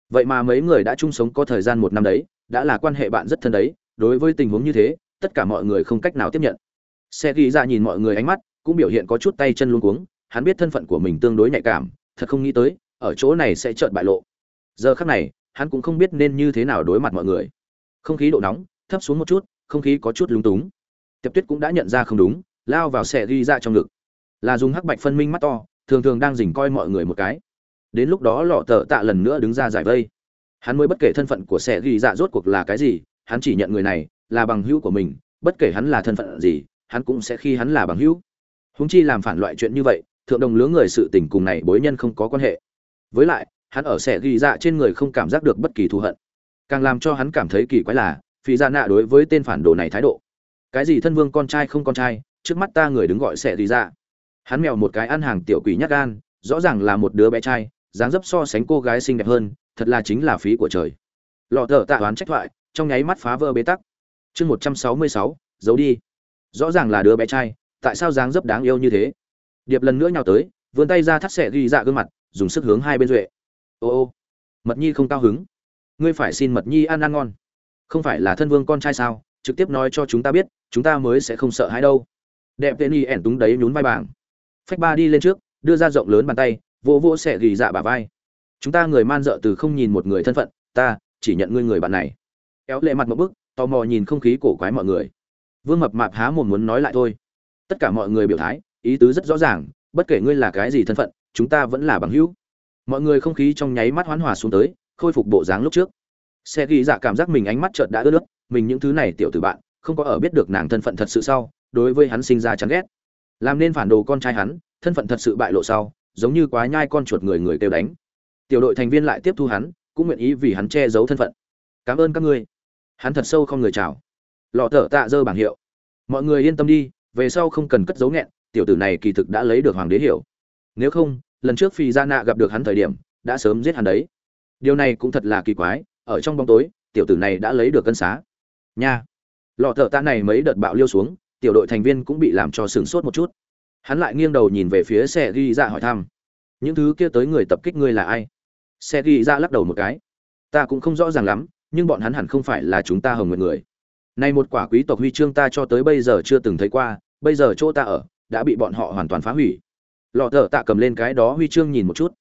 vậy mà mấy người đã chung sống có thời gian một năm đấy, đã là quan hệ bạn rất thân đấy, đối với tình huống như thế, tất cả mọi người không cách nào tiếp nhận. Xe ghi ra nhìn mọi người ánh mắt, cũng biểu hiện có chút tay chân luống cuống, hắn biết thân phận của mình tương đối nhạy cảm, thật không nghĩ tới, ở chỗ này sẽ trợn bại lộ. Giờ khắc này, hắn cũng không biết nên như thế nào đối mặt mọi người. Không khí độ nóng, thấp xuống một chút, không khí có chút lúng túng. Tiệp tuyết cũng đã nhận ra không đúng, lao vào xe ghi ra trong ngực. Là dùng hắc bạch phân minh mắt to, thường thường đang dình coi mọi người một cái đến lúc đó lọ tờ tạ lần nữa đứng ra giải vây. Hắn mới bất kể thân phận của Sẻ ghi dạ rốt cuộc là cái gì, hắn chỉ nhận người này là bằng hữu của mình, bất kể hắn là thân phận gì, hắn cũng sẽ khi hắn là bằng hữu. Húng chi làm phản loại chuyện như vậy, thượng đồng lứa người sự tình cùng này bối nhân không có quan hệ. Với lại, hắn ở Sẻ ghi dạ trên người không cảm giác được bất kỳ thù hận. Càng làm cho hắn cảm thấy kỳ quái là, phi ra nạ đối với tên phản đồ này thái độ. Cái gì thân vương con trai không con trai, trước mắt ta người đứng gọi Sẻ ghi dạ. Hắn mèo một cái ăn hàng tiểu quỷ nhát gan, rõ ràng là một đứa bé trai dáng dấp so sánh cô gái xinh đẹp hơn, thật là chính là phí của trời. Lọ thở tạ đoán trách thoại, trong nháy mắt phá vỡ bế tắc. Chương một trăm sáu mươi sáu, giấu đi. Rõ ràng là đứa bé trai, tại sao dáng dấp đáng yêu như thế? Điệp lần nữa nhào tới, vươn tay ra thắt xẻ ghi dạ gương mặt, dùng sức hướng hai bên duệ. Ô ô, mật nhi không cao hứng. Ngươi phải xin mật nhi ăn ăn ngon. Không phải là thân vương con trai sao? Trực tiếp nói cho chúng ta biết, chúng ta mới sẽ không sợ hãi đâu. Đẹp tên y ẻn túng đấy nhún vai bảng. Phách ba đi lên trước, đưa ra rộng lớn bàn tay vỗ vỗ sẽ ghi dạ bà vai. Chúng ta người man dợ từ không nhìn một người thân phận, ta chỉ nhận ngươi người bạn này. Éo lệ mặt một bức, tò mò nhìn không khí cổ quái mọi người. Vương mập mạp há mồm muốn nói lại thôi. Tất cả mọi người biểu thái, ý tứ rất rõ ràng, bất kể ngươi là cái gì thân phận, chúng ta vẫn là bằng hữu. Mọi người không khí trong nháy mắt hoán hòa xuống tới, khôi phục bộ dáng lúc trước. Xe ghi dạ cảm giác mình ánh mắt chợt đã ướt nước, mình những thứ này tiểu từ bạn, không có ở biết được nàng thân phận thật sự sau, đối với hắn sinh ra chán ghét. Làm nên phản đồ con trai hắn, thân phận thật sự bại lộ sau giống như quá nhai con chuột người người kêu đánh. Tiểu đội thành viên lại tiếp thu hắn, cũng nguyện ý vì hắn che giấu thân phận. Cảm ơn các ngươi. Hắn thật sâu không người chào. Lọ thở tạ dơ bảng hiệu. Mọi người yên tâm đi, về sau không cần cất giấu nghẹn, tiểu tử này kỳ thực đã lấy được hoàng đế hiểu nếu không, lần trước phi gia nạ gặp được hắn thời điểm, đã sớm giết hắn đấy. Điều này cũng thật là kỳ quái, ở trong bóng tối, tiểu tử này đã lấy được cân xá. Nha. Lọ thợ tạ này mấy đợt bạo liêu xuống, tiểu đội thành viên cũng bị làm cho sửng sốt một chút hắn lại nghiêng đầu nhìn về phía xe ghi ra hỏi thăm. Những thứ kia tới người tập kích ngươi là ai? Xe ghi ra lắc đầu một cái. Ta cũng không rõ ràng lắm, nhưng bọn hắn hẳn không phải là chúng ta hồng nguyện người. Này một quả quý tộc huy chương ta cho tới bây giờ chưa từng thấy qua, bây giờ chỗ ta ở, đã bị bọn họ hoàn toàn phá hủy. Lọ thợ tạ cầm lên cái đó huy chương nhìn một chút.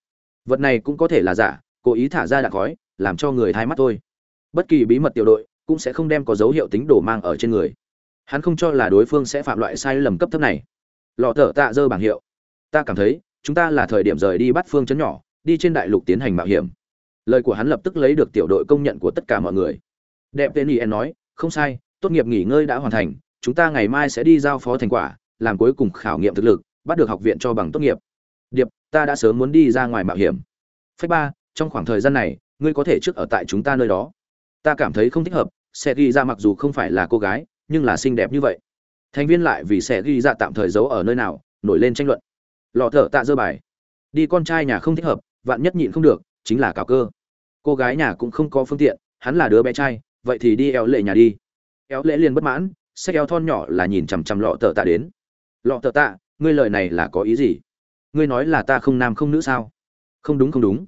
Vật này cũng có thể là giả, cố ý thả ra đạn khói, làm cho người thay mắt thôi. Bất kỳ bí mật tiểu đội cũng sẽ không đem có dấu hiệu tính đồ mang ở trên người. Hắn không cho là đối phương sẽ phạm loại sai lầm cấp thấp này lọ thở tạ dơ bảng hiệu. Ta cảm thấy, chúng ta là thời điểm rời đi bắt phương chấn nhỏ, đi trên đại lục tiến hành mạo hiểm. Lời của hắn lập tức lấy được tiểu đội công nhận của tất cả mọi người. Đẹp tên yen nói, không sai, tốt nghiệp nghỉ ngơi đã hoàn thành, chúng ta ngày mai sẽ đi giao phó thành quả, làm cuối cùng khảo nghiệm thực lực, bắt được học viện cho bằng tốt nghiệp. Điệp, ta đã sớm muốn đi ra ngoài mạo hiểm. Phách ba, trong khoảng thời gian này, ngươi có thể trước ở tại chúng ta nơi đó. Ta cảm thấy không thích hợp sẽ ghi ra mặc dù không phải là cô gái, nhưng là xinh đẹp như vậy thành viên lại vì sẽ ghi ra tạm thời giấu ở nơi nào, nổi lên tranh luận. Lọ thở tạ dơ bài. Đi con trai nhà không thích hợp, vạn nhất nhịn không được, chính là cào cơ. Cô gái nhà cũng không có phương tiện, hắn là đứa bé trai, vậy thì đi eo lệ nhà đi. Eo lệ liền bất mãn sách eo thon nhỏ là nhìn chằm chằm lọ tờ tạ đến. Lọ tờ tạ, ngươi lời này là có ý gì? Ngươi nói là ta không nam không nữ sao? Không đúng không đúng.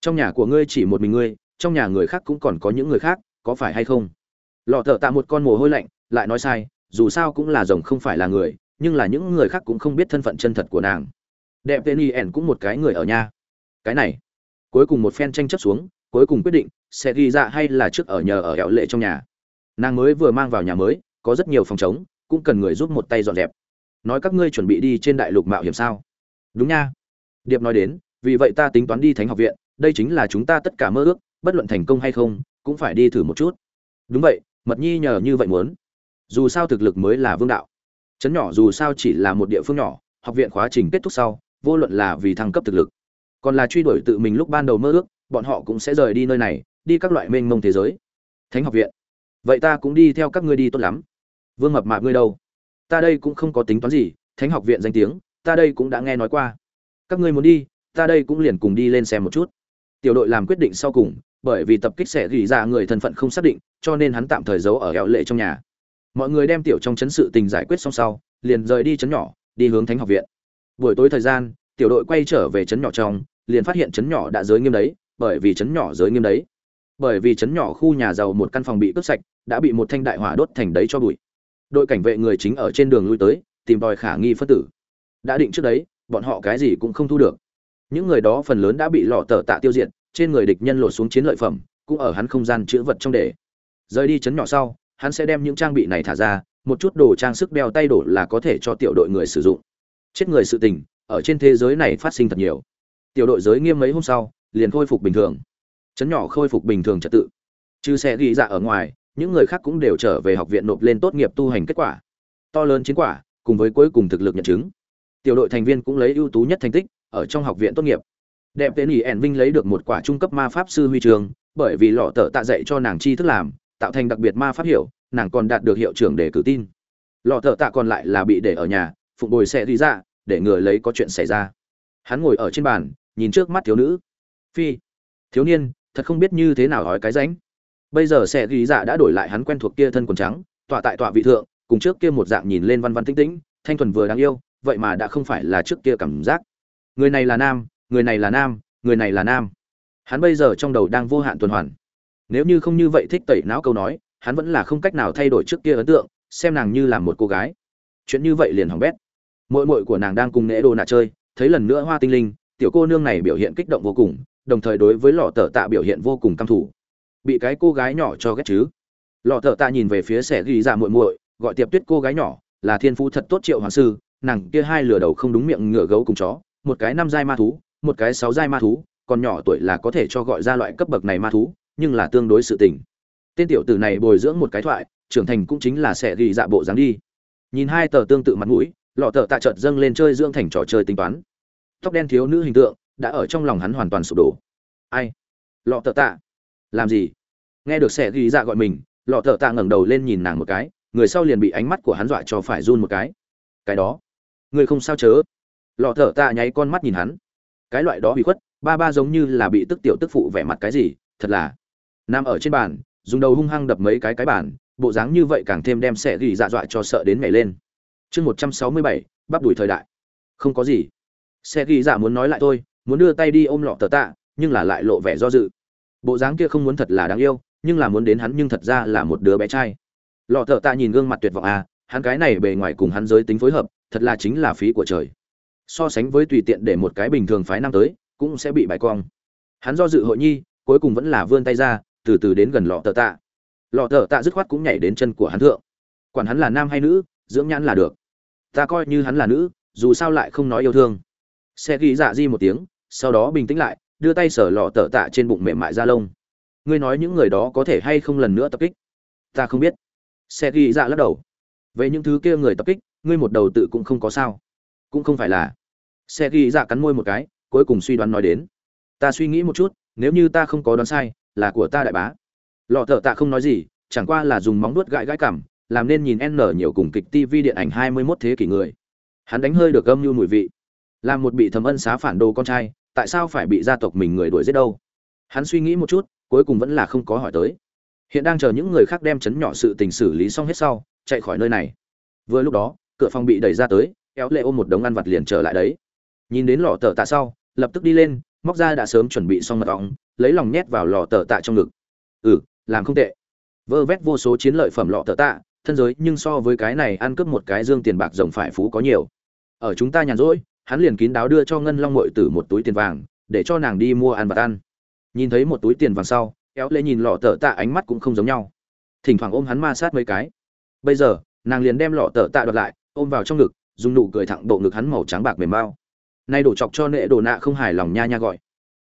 Trong nhà của ngươi chỉ một mình ngươi, trong nhà người khác cũng còn có những người khác, có phải hay không? Lọ thợ tạ một con mồ hôi lạnh, lại nói sai dù sao cũng là rồng không phải là người, nhưng là những người khác cũng không biết thân phận chân thật của nàng. Đẹp tên y ẻn cũng một cái người ở nhà. Cái này, cuối cùng một phen tranh chấp xuống, cuối cùng quyết định, sẽ ghi ra hay là trước ở nhờ ở hẻo lệ trong nhà. Nàng mới vừa mang vào nhà mới, có rất nhiều phòng chống cũng cần người giúp một tay dọn dẹp. Nói các ngươi chuẩn bị đi trên đại lục mạo hiểm sao? Đúng nha. Điệp nói đến, vì vậy ta tính toán đi thánh học viện, đây chính là chúng ta tất cả mơ ước, bất luận thành công hay không, cũng phải đi thử một chút. Đúng vậy, mật nhi nhờ như vậy muốn dù sao thực lực mới là vương đạo. Chấn nhỏ dù sao chỉ là một địa phương nhỏ, học viện khóa trình kết thúc sau, vô luận là vì thăng cấp thực lực, còn là truy đuổi tự mình lúc ban đầu mơ ước, bọn họ cũng sẽ rời đi nơi này, đi các loại mênh mông thế giới. Thánh học viện. Vậy ta cũng đi theo các ngươi đi tốt lắm. Vương mập mạp ngươi đâu? Ta đây cũng không có tính toán gì, thánh học viện danh tiếng, ta đây cũng đã nghe nói qua. Các ngươi muốn đi, ta đây cũng liền cùng đi lên xem một chút. Tiểu đội làm quyết định sau cùng, bởi vì tập kích sẽ gỉ ra người thân phận không xác định, cho nên hắn tạm thời giấu ở hẹo lệ trong nhà mọi người đem tiểu trong chấn sự tình giải quyết xong sau, liền rời đi chấn nhỏ, đi hướng thánh học viện. Buổi tối thời gian, tiểu đội quay trở về chấn nhỏ trong, liền phát hiện chấn nhỏ đã giới nghiêm đấy, bởi vì chấn nhỏ giới nghiêm đấy. Bởi vì chấn nhỏ khu nhà giàu một căn phòng bị cướp sạch, đã bị một thanh đại hỏa đốt thành đấy cho bụi. Đội cảnh vệ người chính ở trên đường lui tới, tìm đòi khả nghi phân tử. Đã định trước đấy, bọn họ cái gì cũng không thu được. Những người đó phần lớn đã bị lọ tờ tạ tiêu diệt, trên người địch nhân lột xuống chiến lợi phẩm, cũng ở hắn không gian chữ vật trong để. Rời đi chấn nhỏ sau hắn sẽ đem những trang bị này thả ra, một chút đồ trang sức đeo tay đổ là có thể cho tiểu đội người sử dụng. Chết người sự tình, ở trên thế giới này phát sinh thật nhiều. Tiểu đội giới nghiêm mấy hôm sau, liền khôi phục bình thường. Chấn nhỏ khôi phục bình thường trật tự. Trừ xe ghi dạ ở ngoài, những người khác cũng đều trở về học viện nộp lên tốt nghiệp tu hành kết quả. To lớn chiến quả, cùng với cuối cùng thực lực nhận chứng. Tiểu đội thành viên cũng lấy ưu tú nhất thành tích, ở trong học viện tốt nghiệp. Đẹp tên ỷ ẻn vinh lấy được một quả trung cấp ma pháp sư huy trường, bởi vì lọ tờ tạ dạy cho nàng chi thức làm tạo thành đặc biệt ma pháp hiểu nàng còn đạt được hiệu trưởng để cử tin. Lọ thợ tạ còn lại là bị để ở nhà, phụng bồi xe đi ra, để ngừa lấy có chuyện xảy ra. Hắn ngồi ở trên bàn, nhìn trước mắt thiếu nữ. Phi, thiếu niên, thật không biết như thế nào hỏi cái ránh. Bây giờ xe ghi dạ đã đổi lại hắn quen thuộc kia thân quần trắng, tọa tại tọa vị thượng, cùng trước kia một dạng nhìn lên văn văn tĩnh tĩnh, thanh thuần vừa đáng yêu, vậy mà đã không phải là trước kia cảm giác. Người này là nam, người này là nam, người này là nam. Hắn bây giờ trong đầu đang vô hạn tuần hoàn nếu như không như vậy thích tẩy não câu nói, hắn vẫn là không cách nào thay đổi trước kia ấn tượng, xem nàng như là một cô gái. Chuyện như vậy liền hỏng bét. Mội mội của nàng đang cùng nễ đồ nạ chơi, thấy lần nữa hoa tinh linh, tiểu cô nương này biểu hiện kích động vô cùng, đồng thời đối với lọ tờ tạ biểu hiện vô cùng căm thủ bị cái cô gái nhỏ cho ghét chứ? Lọ tờ tạ nhìn về phía sẻ ghi ra muội muội, gọi tiệp tuyết cô gái nhỏ, là thiên phú thật tốt triệu hoàng sư, nàng kia hai lửa đầu không đúng miệng ngựa gấu cùng chó, một cái năm giai ma thú, một cái sáu giai ma thú, còn nhỏ tuổi là có thể cho gọi ra loại cấp bậc này ma thú nhưng là tương đối sự tình. Tên tiểu tử này bồi dưỡng một cái thoại, trưởng thành cũng chính là sẽ ghi dạ bộ dáng đi. Nhìn hai tờ tương tự mặt mũi, lọ tờ tạ chợt dâng lên chơi dưỡng thành trò chơi tính toán. Tóc đen thiếu nữ hình tượng, đã ở trong lòng hắn hoàn toàn sụp đổ. Ai? Lọ tờ tạ. Làm gì? Nghe được sẽ ghi dạ gọi mình, lọ tờ tạ ngẩng đầu lên nhìn nàng một cái, người sau liền bị ánh mắt của hắn dọa cho phải run một cái. Cái đó? Người không sao chớ? Lọ thở tạ nháy con mắt nhìn hắn. Cái loại đó bị khuất, ba ba giống như là bị tức tiểu tức phụ vẻ mặt cái gì, thật là nằm ở trên bàn, dùng đầu hung hăng đập mấy cái cái bàn, bộ dáng như vậy càng thêm đem sẽ gỉ dạ dọa cho sợ đến nhảy lên. Chương một trăm sáu mươi bảy, bắp đuổi thời đại. Không có gì. Sẽ gỉ dạ muốn nói lại thôi, muốn đưa tay đi ôm lọ tờ tạ, nhưng là lại lộ vẻ do dự. Bộ dáng kia không muốn thật là đáng yêu, nhưng là muốn đến hắn nhưng thật ra là một đứa bé trai. Lọ tờ tạ nhìn gương mặt tuyệt vọng à hắn cái này bề ngoài cùng hắn giới tính phối hợp, thật là chính là phí của trời. So sánh với tùy tiện để một cái bình thường phái nam tới, cũng sẽ bị bài cong. Hắn do dự hội nhi, cuối cùng vẫn là vươn tay ra từ từ đến gần lọ tờ tạ. Lọ tờ tạ dứt khoát cũng nhảy đến chân của hắn thượng. Quản hắn là nam hay nữ, dưỡng nhãn là được. Ta coi như hắn là nữ, dù sao lại không nói yêu thương. Xe ghi dạ di một tiếng, sau đó bình tĩnh lại, đưa tay sở lọ tờ tạ trên bụng mềm mại da lông. Ngươi nói những người đó có thể hay không lần nữa tập kích? Ta không biết. Xe ghi dạ lắc đầu. Về những thứ kia người tập kích, ngươi một đầu tự cũng không có sao. Cũng không phải là. Xe ghi dạ cắn môi một cái, cuối cùng suy đoán nói đến. Ta suy nghĩ một chút, nếu như ta không có đoán sai là của ta đại bá. Lọ thợ tạ không nói gì, chẳng qua là dùng móng nuốt gãi gãi cảm làm nên nhìn n nhiều cùng kịch tv điện ảnh hai mươi 21 thế kỷ người. Hắn đánh hơi được âm mưu mùi vị. Làm một bị thầm ân xá phản đồ con trai, tại sao phải bị gia tộc mình người đuổi giết đâu? Hắn suy nghĩ một chút, cuối cùng vẫn là không có hỏi tới. Hiện đang chờ những người khác đem chấn nhỏ sự tình xử lý xong hết sau, chạy khỏi nơi này. Vừa lúc đó, cửa phòng bị đẩy ra tới kéo lệ ôm một đống ăn vặt liền trở lại đấy. Nhìn đến Lọ tờ tạ sau, lập tức đi lên móc ra đã sớm chuẩn bị xong mật ong, lấy lòng nhét vào lò tờ tạ trong ngực. Ừ làm không tệ. Vơ vét vô số chiến lợi phẩm lọ tờ tạ, thân giới, nhưng so với cái này ăn cướp một cái dương tiền bạc rồng phải phú có nhiều. Ở chúng ta nhàn rỗi, hắn liền kín đáo đưa cho ngân long mội tử một túi tiền vàng, để cho nàng đi mua ăn vặt ăn. Nhìn thấy một túi tiền vàng sau kéo lệ nhìn lọ tờ tạ ánh mắt cũng không giống nhau. Thỉnh thoảng ôm hắn ma sát mấy cái. Bây giờ, nàng liền đem lọ tờ tạ đoạt lại, ôm vào trong ngực, dùng nụ cười thẳng bộ ngực hắn màu trắng bạc mềm bao nay đổ chọc cho nệ đồ nạ không hài lòng nha nha gọi.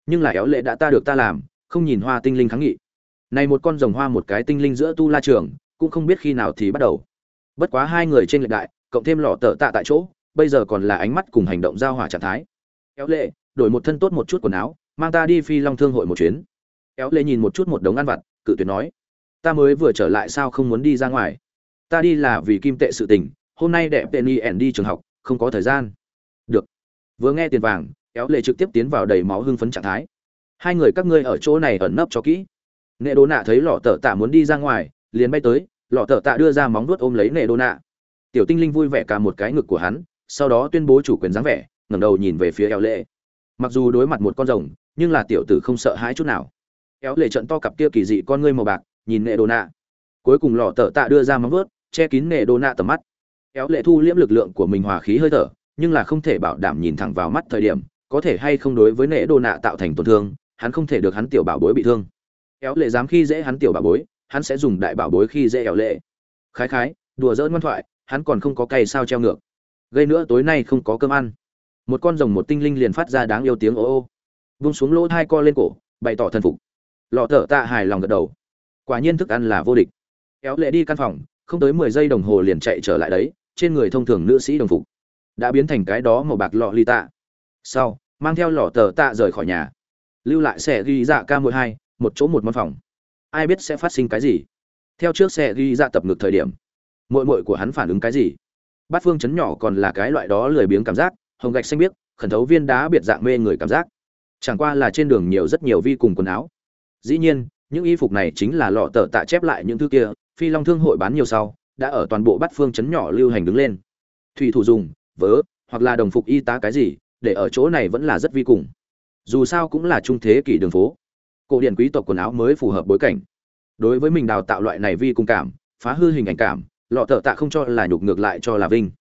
Nhưng là éo lệ đã ta được ta làm, không nhìn hoa tinh linh kháng nghị. Này một con rồng hoa một cái tinh linh giữa tu la trường, cũng không biết khi nào thì bắt đầu. Bất quá hai người trên lệch đại, cộng thêm lò tờ tạ tại chỗ, bây giờ còn là ánh mắt cùng hành động giao hỏa trạng thái. Éo lệ, đổi một thân tốt một chút quần áo, mang ta đi phi long thương hội một chuyến. Éo lệ nhìn một chút một đống ăn vặt, cự tuyệt nói, ta mới vừa trở lại sao không muốn đi ra ngoài? Ta đi là vì kim tệ sự tình, hôm nay đẹp tên y ẻn đi trường học, không có thời gian vừa nghe tiền vàng, kéo lệ trực tiếp tiến vào đầy máu hưng phấn trạng thái. Hai người các ngươi ở chỗ này ẩn nấp cho kỹ. Nệ đô nạ thấy lọ tờ tạ muốn đi ra ngoài, liền bay tới, lọ tờ tạ đưa ra móng vuốt ôm lấy nệ đô nạ. Tiểu tinh linh vui vẻ cả một cái ngực của hắn, sau đó tuyên bố chủ quyền dáng vẻ, ngẩng đầu nhìn về phía eo lệ. Mặc dù đối mặt một con rồng, nhưng là tiểu tử không sợ hãi chút nào. Éo lệ trận to cặp kia kỳ dị con ngươi màu bạc, nhìn nệ đô nạ. Cuối cùng lọ tờ tạ đưa ra móng vuốt, che kín nệ đô nạ tầm mắt. Éo lệ thu liễm lực lượng của mình hòa khí hơi thở nhưng là không thể bảo đảm nhìn thẳng vào mắt thời điểm, có thể hay không đối với nệ đồ nạ tạo thành tổn thương, hắn không thể được hắn tiểu bảo bối bị thương. Éo lệ dám khi dễ hắn tiểu bảo bối, hắn sẽ dùng đại bảo bối khi dễ éo lệ. Khái khái, đùa dỡn ngoan thoại, hắn còn không có cây sao treo ngược. Gây nữa tối nay không có cơm ăn. Một con rồng một tinh linh liền phát ra đáng yêu tiếng ô ô. Vung xuống lỗ hai co lên cổ, bày tỏ thần phục. Lọ thở tạ hài lòng gật đầu. Quả nhiên thức ăn là vô địch. Éo lệ đi căn phòng, không tới mười giây đồng hồ liền chạy trở lại đấy, trên người thông thường nữ sĩ đồng phục đã biến thành cái đó màu bạc lọ ly tạ. Sau, mang theo lọ tờ tạ rời khỏi nhà. Lưu lại xe ghi dạ ca mỗi hai, một chỗ một món phòng. Ai biết sẽ phát sinh cái gì? Theo trước xe ghi dạ tập ngược thời điểm mội mội của hắn phản ứng cái gì? Bát phương chấn nhỏ còn là cái loại đó lười biếng cảm giác, hồng gạch xanh biếc, khẩn thấu viên đá biệt dạng mê người cảm giác. Chẳng qua là trên đường nhiều rất nhiều vi cùng quần áo. Dĩ nhiên, những y phục này chính là lọ tờ tạ chép lại những thứ kia, phi long thương hội bán nhiều sau, đã ở toàn bộ bát phương chấn nhỏ lưu hành đứng lên. Thủy thủ dùng vớ, hoặc là đồng phục y tá cái gì, để ở chỗ này vẫn là rất vi cùng. Dù sao cũng là trung thế kỷ đường phố. Cổ điển quý tộc quần áo mới phù hợp bối cảnh. Đối với mình đào tạo loại này vi cùng cảm, phá hư hình ảnh cảm, lọ thợ tạ không cho là nhục ngược lại cho là vinh.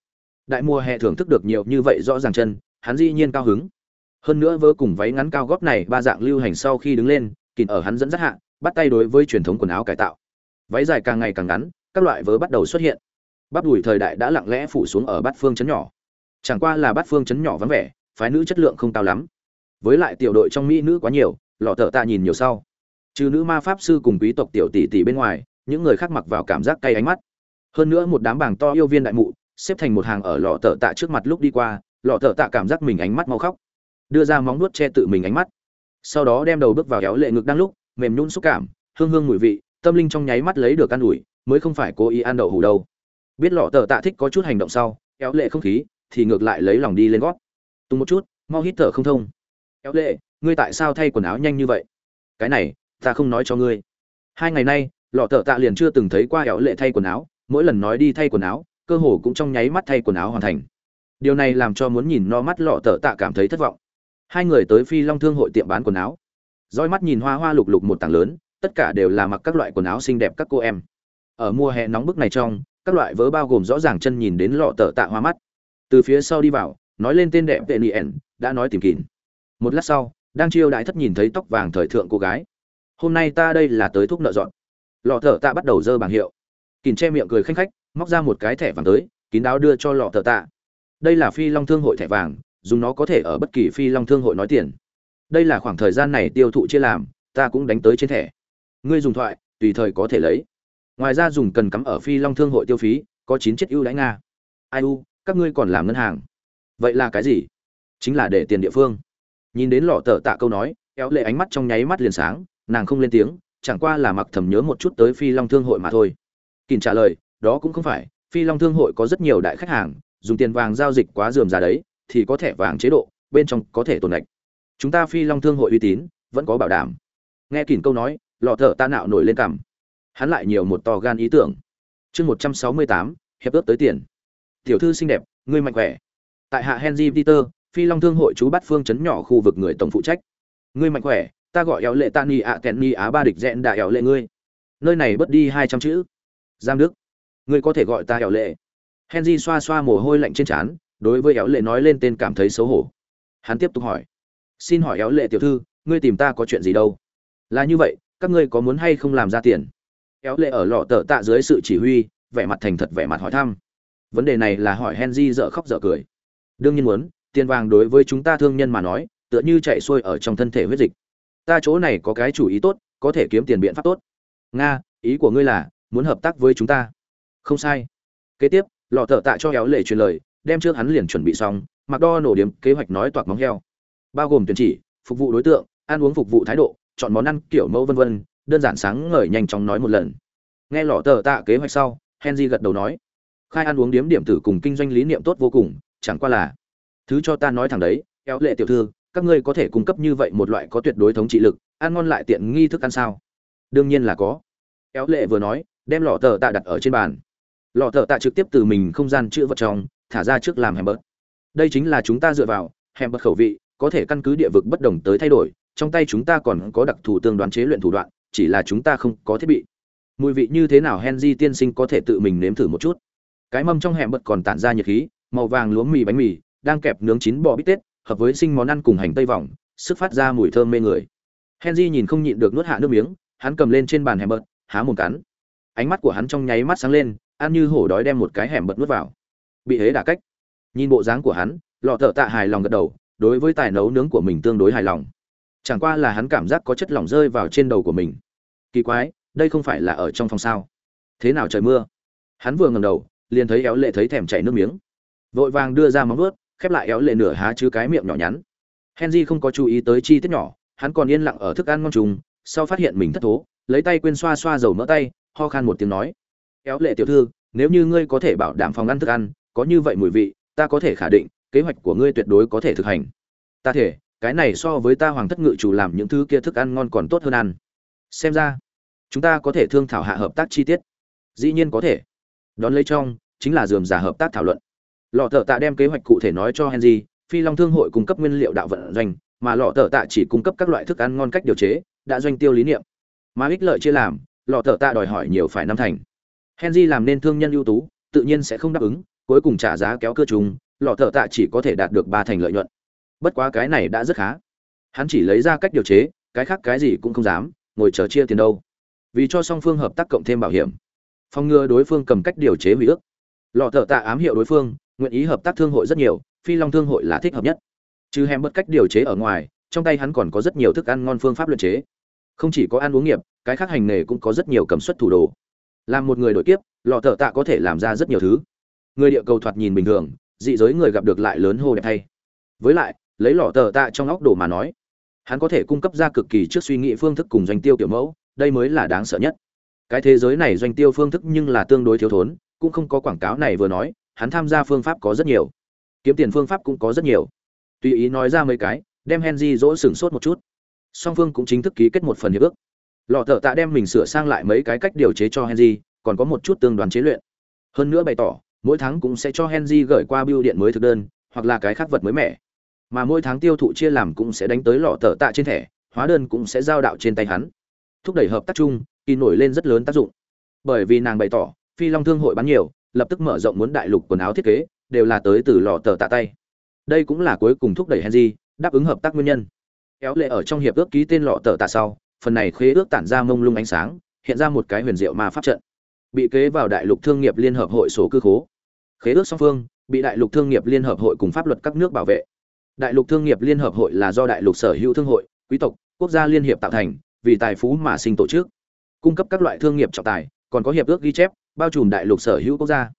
Đại mùa hè thưởng thức được nhiều như vậy rõ ràng chân, hắn dĩ nhiên cao hứng. Hơn nữa vớ cùng váy ngắn cao gót này ba dạng lưu hành sau khi đứng lên kìm ở hắn dẫn dắt hạ, bắt tay đối với truyền thống quần áo cải tạo. Váy dài càng ngày càng ngắn, các loại vớ bắt đầu xuất hiện. Bắp đùi thời đại đã lặng lẽ phủ xuống ở bát phương chấn nhỏ chẳng qua là bát phương chấn nhỏ vắng vẻ, phái nữ chất lượng không cao lắm. Với lại tiểu đội trong mỹ nữ quá nhiều, lọ thợ tạ nhìn nhiều sau. Trừ nữ ma pháp sư cùng quý tộc tiểu tỷ tỷ bên ngoài, những người khác mặc vào cảm giác cay ánh mắt. Hơn nữa một đám bàng to yêu viên đại mụ, xếp thành một hàng ở lọ thợ tạ trước mặt lúc đi qua, lọ thợ tạ cảm giác mình ánh mắt mau khóc. Đưa ra móng nuốt che tự mình ánh mắt. Sau đó đem đầu bước vào kéo lệ ngực đang lúc, mềm nhún xúc cảm, hương hương mùi vị, tâm linh trong nháy mắt lấy được ăn ủi, mới không phải cố ý ăn đậu hủ đâu. Biết lọ tờ tạ thích có chút hành động sau kéo lệ không khí thì ngược lại lấy lòng đi lên gót. Tung một chút, mau hít thở không thông. Kéo lệ, ngươi tại sao thay quần áo nhanh như vậy? Cái này, ta không nói cho ngươi. Hai ngày nay, lọ thợ tạ liền chưa từng thấy qua kéo lệ thay quần áo, mỗi lần nói đi thay quần áo, cơ hồ cũng trong nháy mắt thay quần áo hoàn thành. Điều này làm cho muốn nhìn no mắt lọ thợ tạ cảm thấy thất vọng. Hai người tới phi long thương hội tiệm bán quần áo. Roi mắt nhìn hoa hoa lục lục một tảng lớn, tất cả đều là mặc các loại quần áo xinh đẹp các cô em. Ở mùa hè nóng bức này trong, các loại vớ bao gồm rõ ràng chân nhìn đến lọ tờ tạ hoa mắt từ phía sau đi vào, nói lên tên đẹp tệ nien đã nói tìm kín một lát sau, đang chiêu đại thất nhìn thấy tóc vàng thời thượng cô gái. Hôm nay ta đây là tới thuốc nợ dọn. Lọ thợ tạ bắt đầu dơ bảng hiệu. Kín che miệng cười khanh khách, móc ra một cái thẻ vàng tới, kín đáo đưa cho lọ thợ tạ. Đây là phi long thương hội thẻ vàng, dùng nó có thể ở bất kỳ phi long thương hội nói tiền. Đây là khoảng thời gian này tiêu thụ chia làm, ta cũng đánh tới trên thẻ. Ngươi dùng thoại, tùy thời có thể lấy. Ngoài ra dùng cần cắm ở phi long thương hội tiêu phí, có chín chiếc ưu đãi nga. Ai u các ngươi còn làm ngân hàng. Vậy là cái gì? Chính là để tiền địa phương. Nhìn đến lọ tờ tạ câu nói, kéo lệ ánh mắt trong nháy mắt liền sáng, nàng không lên tiếng, chẳng qua là mặc thầm nhớ một chút tới phi long thương hội mà thôi. Kỳn trả lời, đó cũng không phải, phi long thương hội có rất nhiều đại khách hàng, dùng tiền vàng giao dịch quá dườm ra đấy, thì có thẻ vàng chế độ, bên trong có thể tồn lệch. Chúng ta phi long thương hội uy tín, vẫn có bảo đảm. Nghe kỳn câu nói, lọ thợ ta nạo nổi lên cằm. Hắn lại nhiều một to gan ý tưởng. Chương một trăm sáu mươi tám, hiệp ước tới tiền tiểu thư xinh đẹp, ngươi mạnh khỏe. Tại hạ henry peter, phi long thương hội chú bắt phương chấn nhỏ khu vực người tổng phụ trách. Ngươi mạnh khỏe, ta gọi éo lệ Tani ni ạ kẹn ni á ba địch dẹn đại éo lệ ngươi. Nơi này bớt đi hai trăm chữ. Giang đức, ngươi có thể gọi ta éo lệ. Henry xoa xoa mồ hôi lạnh trên trán, đối với éo lệ nói lên tên cảm thấy xấu hổ. Hắn tiếp tục hỏi. Xin hỏi éo lệ tiểu thư, ngươi tìm ta có chuyện gì đâu? Là như vậy, các ngươi có muốn hay không làm ra tiền? Éo lệ ở lọ tờ tạ dưới sự chỉ huy, vẻ mặt thành thật vẻ mặt hỏi thăm vấn đề này là hỏi henry dở khóc dở cười. Đương nhiên muốn, tiền vàng đối với chúng ta thương nhân mà nói, tựa như chạy xuôi ở trong thân thể huyết dịch. Ta chỗ này có cái chủ ý tốt, có thể kiếm tiền biện pháp tốt. Nga, ý của ngươi là, muốn hợp tác với chúng ta. Không sai. Kế tiếp, lọ thợ tạ cho héo lệ truyền lời, đem trước hắn liền chuẩn bị xong, mặc đo nổ điểm, kế hoạch nói toạc móng heo. Bao gồm tuyển chỉ, phục vụ đối tượng, ăn uống phục vụ thái độ, chọn món ăn kiểu mẫu vân vân, đơn giản sáng ngời nhanh chóng nói một lần. Nghe lọ thợ tạ kế hoạch sau, henry gật đầu nói khai ăn uống điếm điểm tử cùng kinh doanh lý niệm tốt vô cùng, chẳng qua là, thứ cho ta nói thẳng đấy, kéo lệ tiểu thư, các ngươi có thể cung cấp như vậy một loại có tuyệt đối thống trị lực, ăn ngon lại tiện nghi thức ăn sao? Đương nhiên là có. Kéo lệ vừa nói, đem lọ tờ tạ đặt ở trên bàn. Lọ tờ tạ trực tiếp từ mình không gian chữ vật trong, thả ra trước làm hèm bớt. Đây chính là chúng ta dựa vào hèm bớt khẩu vị, có thể căn cứ địa vực bất đồng tới thay đổi, trong tay chúng ta còn có đặc thù tương đoán chế luyện thủ đoạn, chỉ là chúng ta không có thiết bị. Mùi vị như thế nào henry tiên sinh có thể tự mình nếm thử một chút? Cái mâm trong hẻm bật còn tản ra nhiệt khí, màu vàng lúa mì bánh mì, đang kẹp nướng chín bò bít tết, hợp với sinh món ăn cùng hành tây vòng, sức phát ra mùi thơm mê người. Henry nhìn không nhịn được nuốt hạ nước miếng, hắn cầm lên trên bàn hẻm bật, há mồm cắn. Ánh mắt của hắn trong nháy mắt sáng lên, ăn như hổ đói đem một cái hẻm bật nuốt vào. Bị hế đả cách. Nhìn bộ dáng của hắn, lọ thợ tạ hài lòng gật đầu, đối với tài nấu nướng của mình tương đối hài lòng. Chẳng qua là hắn cảm giác có chất lỏng rơi vào trên đầu của mình. Kỳ quái, đây không phải là ở trong phòng sao? Thế nào trời mưa? Hắn vừa ngầm đầu liền thấy éo lệ thấy thèm chảy nước miếng. Vội vàng đưa ra móng vuốt, khép lại éo lệ nửa há chứ cái miệng nhỏ nhắn. Henry không có chú ý tới chi tiết nhỏ, hắn còn yên lặng ở thức ăn ngon trùng, sau phát hiện mình thất thố, lấy tay quên xoa xoa dầu mỡ tay, ho khan một tiếng nói, éo lệ tiểu thư, nếu như ngươi có thể bảo đảm phòng ăn thức ăn, có như vậy mùi vị, ta có thể khẳng định, kế hoạch của ngươi tuyệt đối có thể thực hành. Ta thể, cái này so với ta hoàng thất ngự chủ làm những thứ kia thức ăn ngon còn tốt hơn ăn. Xem ra, chúng ta có thể thương thảo hạ hợp tác chi tiết. Dĩ nhiên có thể đón lấy trong, chính là dườm giả hợp tác thảo luận. Lọ thợ tạ đem kế hoạch cụ thể nói cho henry, phi long thương hội cung cấp nguyên liệu đạo vận doanh, mà lọ thợ tạ chỉ cung cấp các loại thức ăn ngon cách điều chế, đã doanh tiêu lý niệm. Mà ích lợi chia làm, lọ thợ tạ đòi hỏi nhiều phải năm thành. Henry làm nên thương nhân ưu tú, tự nhiên sẽ không đáp ứng, cuối cùng trả giá kéo cơ trùng, lọ thợ tạ chỉ có thể đạt được ba thành lợi nhuận. Bất quá cái này đã rất khá. Hắn chỉ lấy ra cách điều chế, cái khác cái gì cũng không dám, ngồi chờ chia tiền đâu. Vì cho song phương hợp tác cộng thêm bảo hiểm phòng ngừa đối phương cầm cách điều chế hủy ước. Lọ thợ tạ ám hiệu đối phương, nguyện ý hợp tác thương hội rất nhiều, phi long thương hội là thích hợp nhất. Chứ hèm bất cách điều chế ở ngoài, trong tay hắn còn có rất nhiều thức ăn ngon phương pháp luyện chế. Không chỉ có ăn uống nghiệp, cái khác hành nghề cũng có rất nhiều cầm suất thủ đồ. Làm một người đội kiếp, lọ thợ tạ có thể làm ra rất nhiều thứ. Người địa cầu thoạt nhìn bình thường, dị giới người gặp được lại lớn hô đẹp thay. Với lại, lấy lọ thợ tạ trong óc đồ mà nói, hắn có thể cung cấp ra cực kỳ trước suy nghĩ phương thức cùng doanh tiêu kiểu mẫu, đây mới là đáng sợ nhất cái thế giới này doanh tiêu phương thức nhưng là tương đối thiếu thốn, cũng không có quảng cáo này vừa nói, hắn tham gia phương pháp có rất nhiều. Kiếm tiền phương pháp cũng có rất nhiều. Tùy ý nói ra mấy cái, đem henry dỗ sửng sốt một chút. Song phương cũng chính thức ký kết một phần hiệp ước. Lọ thợ tạ đem mình sửa sang lại mấy cái cách điều chế cho henry, còn có một chút tương đoàn chế luyện. Hơn nữa bày tỏ, mỗi tháng cũng sẽ cho henry gửi qua bưu điện mới thực đơn, hoặc là cái khác vật mới mẻ. Mà mỗi tháng tiêu thụ chia làm cũng sẽ đánh tới lọ thợ tạ trên thẻ, hóa đơn cũng sẽ giao đạo trên tay hắn. Thúc đẩy hợp tác chung kỳ nổi lên rất lớn tác dụng. Bởi vì nàng bày tỏ, phi long thương hội bán nhiều, lập tức mở rộng muốn đại lục quần áo thiết kế, đều là tới từ lò tờ tạ tay. Đây cũng là cuối cùng thúc đẩy henry, đáp ứng hợp tác nguyên nhân. Kéo lệ ở trong hiệp ước ký tên lọ tờ tạ sau, phần này khế ước tản ra mông lung ánh sáng, hiện ra một cái huyền diệu ma pháp trận. Bị kế vào đại lục thương nghiệp liên hợp hội sổ cư khố. Khế ước song phương, bị đại lục thương nghiệp liên hợp hội cùng pháp luật các nước bảo vệ. Đại lục thương nghiệp liên hợp hội là do đại lục sở hữu thương hội, quý tộc, quốc gia liên hiệp tạo thành, vì tài phú mà sinh tổ chức cung cấp các loại thương nghiệp trọng tài, còn có hiệp ước ghi chép, bao trùm đại lục sở hữu quốc gia.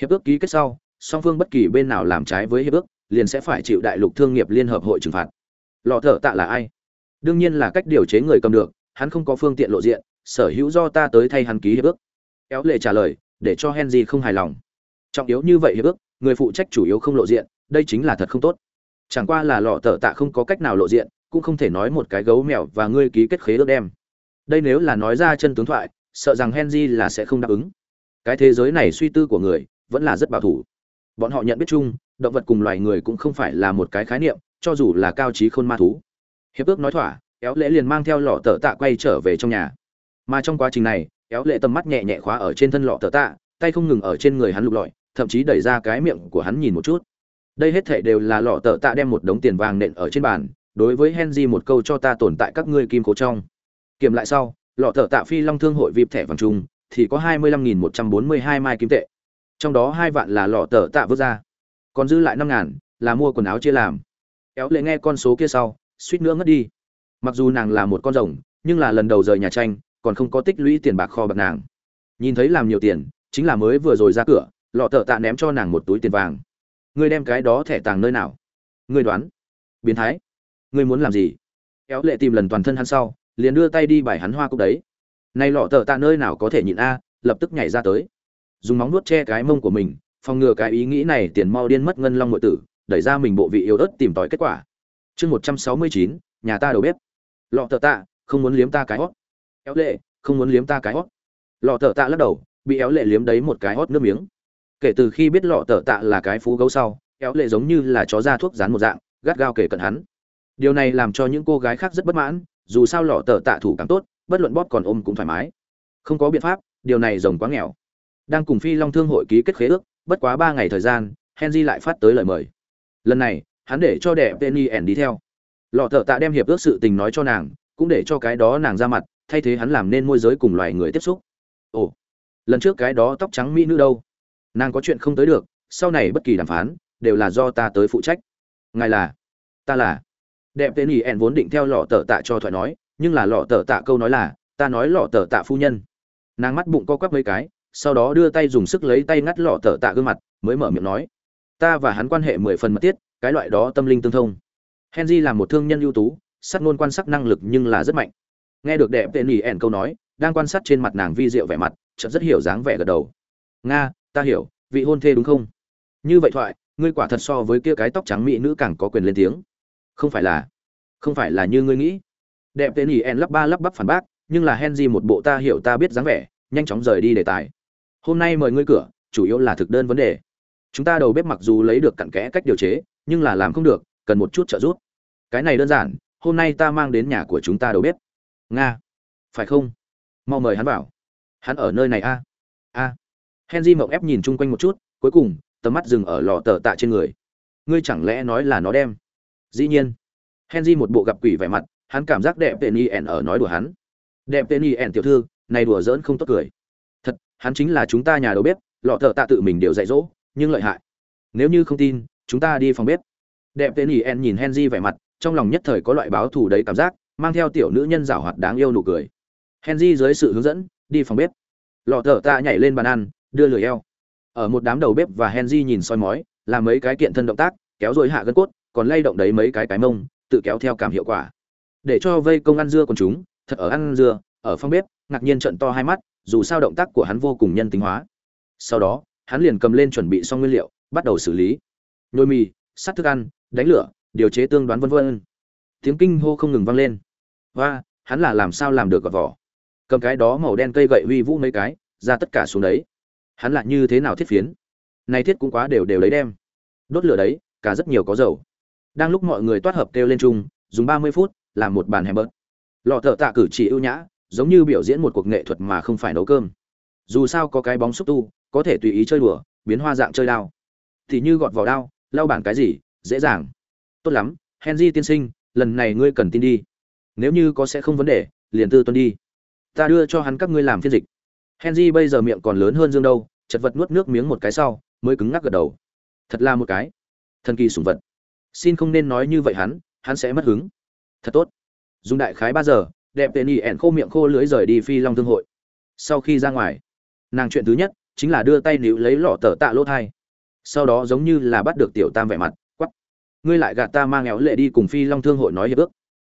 Hiệp ước ký kết sau, song phương bất kỳ bên nào làm trái với hiệp ước, liền sẽ phải chịu đại lục thương nghiệp liên hợp hội trừng phạt. Lọ thở tạ là ai? Đương nhiên là cách điều chế người cầm được, hắn không có phương tiện lộ diện, sở hữu do ta tới thay hắn ký hiệp ước. Éo lệ trả lời, để cho henry không hài lòng. Trọng yếu như vậy hiệp ước, người phụ trách chủ yếu không lộ diện, đây chính là thật không tốt. Chẳng qua là lọ thở tạ không có cách nào lộ diện, cũng không thể nói một cái gấu mèo và ngươi ký kết khế ước đem đây nếu là nói ra chân tướng thoại, sợ rằng henry là sẽ không đáp ứng. Cái thế giới này suy tư của người, vẫn là rất bảo thủ. Bọn họ nhận biết chung, động vật cùng loài người cũng không phải là một cái khái niệm, cho dù là cao trí khôn ma thú. Hiệp ước nói thỏa, éo lễ liền mang theo lọ tờ tạ quay trở về trong nhà. Mà trong quá trình này, éo lệ tầm mắt nhẹ nhẹ khóa ở trên thân lọ tờ tạ, tay không ngừng ở trên người hắn lục lọi, thậm chí đẩy ra cái miệng của hắn nhìn một chút. Đây hết thể đều là lọ tờ tạ đem một đống tiền vàng nện ở trên bàn, đối với henry một câu cho ta tồn tại các ngươi kim cố trong kiểm lại sau, lọ thợ tạ phi long thương hội vip thẻ vàng trung thì có hai mươi lăm nghìn một trăm bốn mươi hai mai kim tệ. Trong đó hai vạn là lọ thợ tạ vớt ra. Còn dư lại năm ngàn là mua quần áo chia làm. Éo lệ nghe con số kia sau, suýt nữa ngất đi. Mặc dù nàng là một con rồng, nhưng là lần đầu rời nhà tranh, còn không có tích lũy tiền bạc kho bạc nàng. Nhìn thấy làm nhiều tiền, chính là mới vừa rồi ra cửa, lọ thợ tạ ném cho nàng một túi tiền vàng. Ngươi đem cái đó thẻ tàng nơi nào? Ngươi đoán. Biến thái. Ngươi muốn làm gì? Éo lệ tìm lần toàn thân hắn sau liền đưa tay đi bài hắn hoa cúc đấy. Nay lọ tờ tạ nơi nào có thể nhịn a, lập tức nhảy ra tới. Dùng móng nuốt che cái mông của mình, phòng ngừa cái ý nghĩ này tiền mau điên mất ngân long nội tử, đẩy ra mình bộ vị yếu ớt tìm tòi kết quả. Chương một trăm sáu mươi chín, nhà ta đầu bếp. Lọ tờ tạ, không muốn liếm ta cái hót. Éo lệ, không muốn liếm ta cái hót. Lọ tờ tạ lắc đầu, bị éo lệ liếm đấy một cái hót nước miếng. Kể từ khi biết lọ tờ tạ là cái phú gấu sau, éo lệ giống như là chó da thuốc rán một dạng, gắt gao kể cận hắn. Điều này làm cho những cô gái khác rất bất mãn dù sao lọ tờ tạ thủ càng tốt, bất luận bóp còn ôm cũng thoải mái. Không có biện pháp, điều này rồng quá nghèo. Đang cùng phi long thương hội ký kết khế ước, bất quá ba ngày thời gian, henry lại phát tới lời mời. Lần này, hắn để cho đẹp penny ẻn đi theo. Lọ thợ tạ đem hiệp ước sự tình nói cho nàng, cũng để cho cái đó nàng ra mặt, thay thế hắn làm nên môi giới cùng loài người tiếp xúc. Ồ, lần trước cái đó tóc trắng mỹ nữ đâu? Nàng có chuyện không tới được, sau này bất kỳ đàm phán, đều là do ta tới phụ trách. Ngài là? Ta là? Đẹp tên ý ẹn vốn định theo lọ tờ tạ cho thoại nói, nhưng là lọ tờ tạ câu nói là, ta nói lọ tờ tạ phu nhân. Nàng mắt bụng co quắp mấy cái, sau đó đưa tay dùng sức lấy tay ngắt lọ tờ tạ gương mặt, mới mở miệng nói, ta và hắn quan hệ mười phần mật thiết, cái loại đó tâm linh tương thông. Henry là một thương nhân ưu tú, sắc ngôn quan sát năng lực nhưng là rất mạnh. Nghe được đẹp tên ý ẹn câu nói, đang quan sát trên mặt nàng vi diệu vẻ mặt, chợt rất hiểu dáng vẻ gật đầu. Nga, ta hiểu, vị hôn thê đúng không? Như vậy thoại, ngươi quả thật so với kia cái tóc trắng mỹ nữ càng có quyền lên tiếng không phải là, không phải là như ngươi nghĩ. Đẹp tên ỉ en lắp ba lắp bắp phản bác, nhưng là henry một bộ ta hiểu ta biết dáng vẻ, nhanh chóng rời đi đề tài. Hôm nay mời ngươi cửa, chủ yếu là thực đơn vấn đề. Chúng ta đầu bếp mặc dù lấy được cặn kẽ cách điều chế, nhưng là làm không được, cần một chút trợ giúp. Cái này đơn giản, hôm nay ta mang đến nhà của chúng ta đầu bếp. Nga, phải không? Mau mời hắn vào. Hắn ở nơi này a. A. Henry mộng ép nhìn chung quanh một chút, cuối cùng, tầm mắt dừng ở lò tờ tạ trên người. Ngươi chẳng lẽ nói là nó đem? Dĩ nhiên. Henry một bộ gặp quỷ vẻ mặt, hắn cảm giác đẹp tên y ẻn ở nói đùa hắn. Đẹp tên y ẻn tiểu thư, này đùa giỡn không tốt cười. Thật, hắn chính là chúng ta nhà đầu bếp, lọ thợ tạ tự mình đều dạy dỗ, nhưng lợi hại. Nếu như không tin, chúng ta đi phòng bếp. Đẹp tên y ẻn nhìn henry vẻ mặt, trong lòng nhất thời có loại báo thù đấy cảm giác, mang theo tiểu nữ nhân giảo hoạt đáng yêu nụ cười. Henry dưới sự hướng dẫn, đi phòng bếp. Lọ thợ tạ nhảy lên bàn ăn, đưa lười eo. Ở một đám đầu bếp và henry nhìn soi mói, làm mấy cái kiện thân động tác, kéo rồi hạ gân cốt còn lay động đấy mấy cái cái mông, tự kéo theo cảm hiệu quả. Để cho vây công ăn dưa còn chúng, thật ở ăn dưa, ở phòng bếp, ngạc nhiên trận to hai mắt, dù sao động tác của hắn vô cùng nhân tính hóa. Sau đó, hắn liền cầm lên chuẩn bị xong nguyên liệu, bắt đầu xử lý. Nhồi mì, sắt thức ăn, đánh lửa, điều chế tương đoán vân vân. Tiếng kinh hô không ngừng vang lên. Và hắn là làm sao làm được gọt vỏ? Cầm cái đó màu đen cây gậy huy vũ mấy cái, ra tất cả xuống đấy. Hắn lại như thế nào thiết phiến? Này thiết cũng quá đều đều lấy đem. Đốt lửa đấy, cả rất nhiều có dầu đang lúc mọi người toát hợp kêu lên chung, dùng ba mươi phút, làm một bàn hèm bớt lọ thợ tạ cử chỉ ưu nhã, giống như biểu diễn một cuộc nghệ thuật mà không phải nấu cơm. Dù sao có cái bóng xúc tu, có thể tùy ý chơi đùa, biến hoa dạng chơi đao. Thì như gọt vỏ đao, lau bản cái gì, dễ dàng. Tốt lắm, henry tiên sinh, lần này ngươi cần tin đi. Nếu như có sẽ không vấn đề, liền tư tuân đi. Ta đưa cho hắn các ngươi làm phiên dịch. Henry bây giờ miệng còn lớn hơn dương đâu, chật vật nuốt nước miếng một cái sau, mới cứng ngắc gật đầu. Thật là một cái thần kỳ sủng vật xin không nên nói như vậy hắn hắn sẽ mất hứng. Thật tốt. Dùng đại khái ba giờ, đẹp tên y ẻn khô miệng khô lưới rời đi phi long thương hội. Sau khi ra ngoài, nàng chuyện thứ nhất chính là đưa tay níu lấy lọ tờ tạ lỗ thai. Sau đó giống như là bắt được tiểu tam vẻ mặt quắp ngươi lại gạt ta mang éo lệ đi cùng phi long thương hội nói hiệp ước.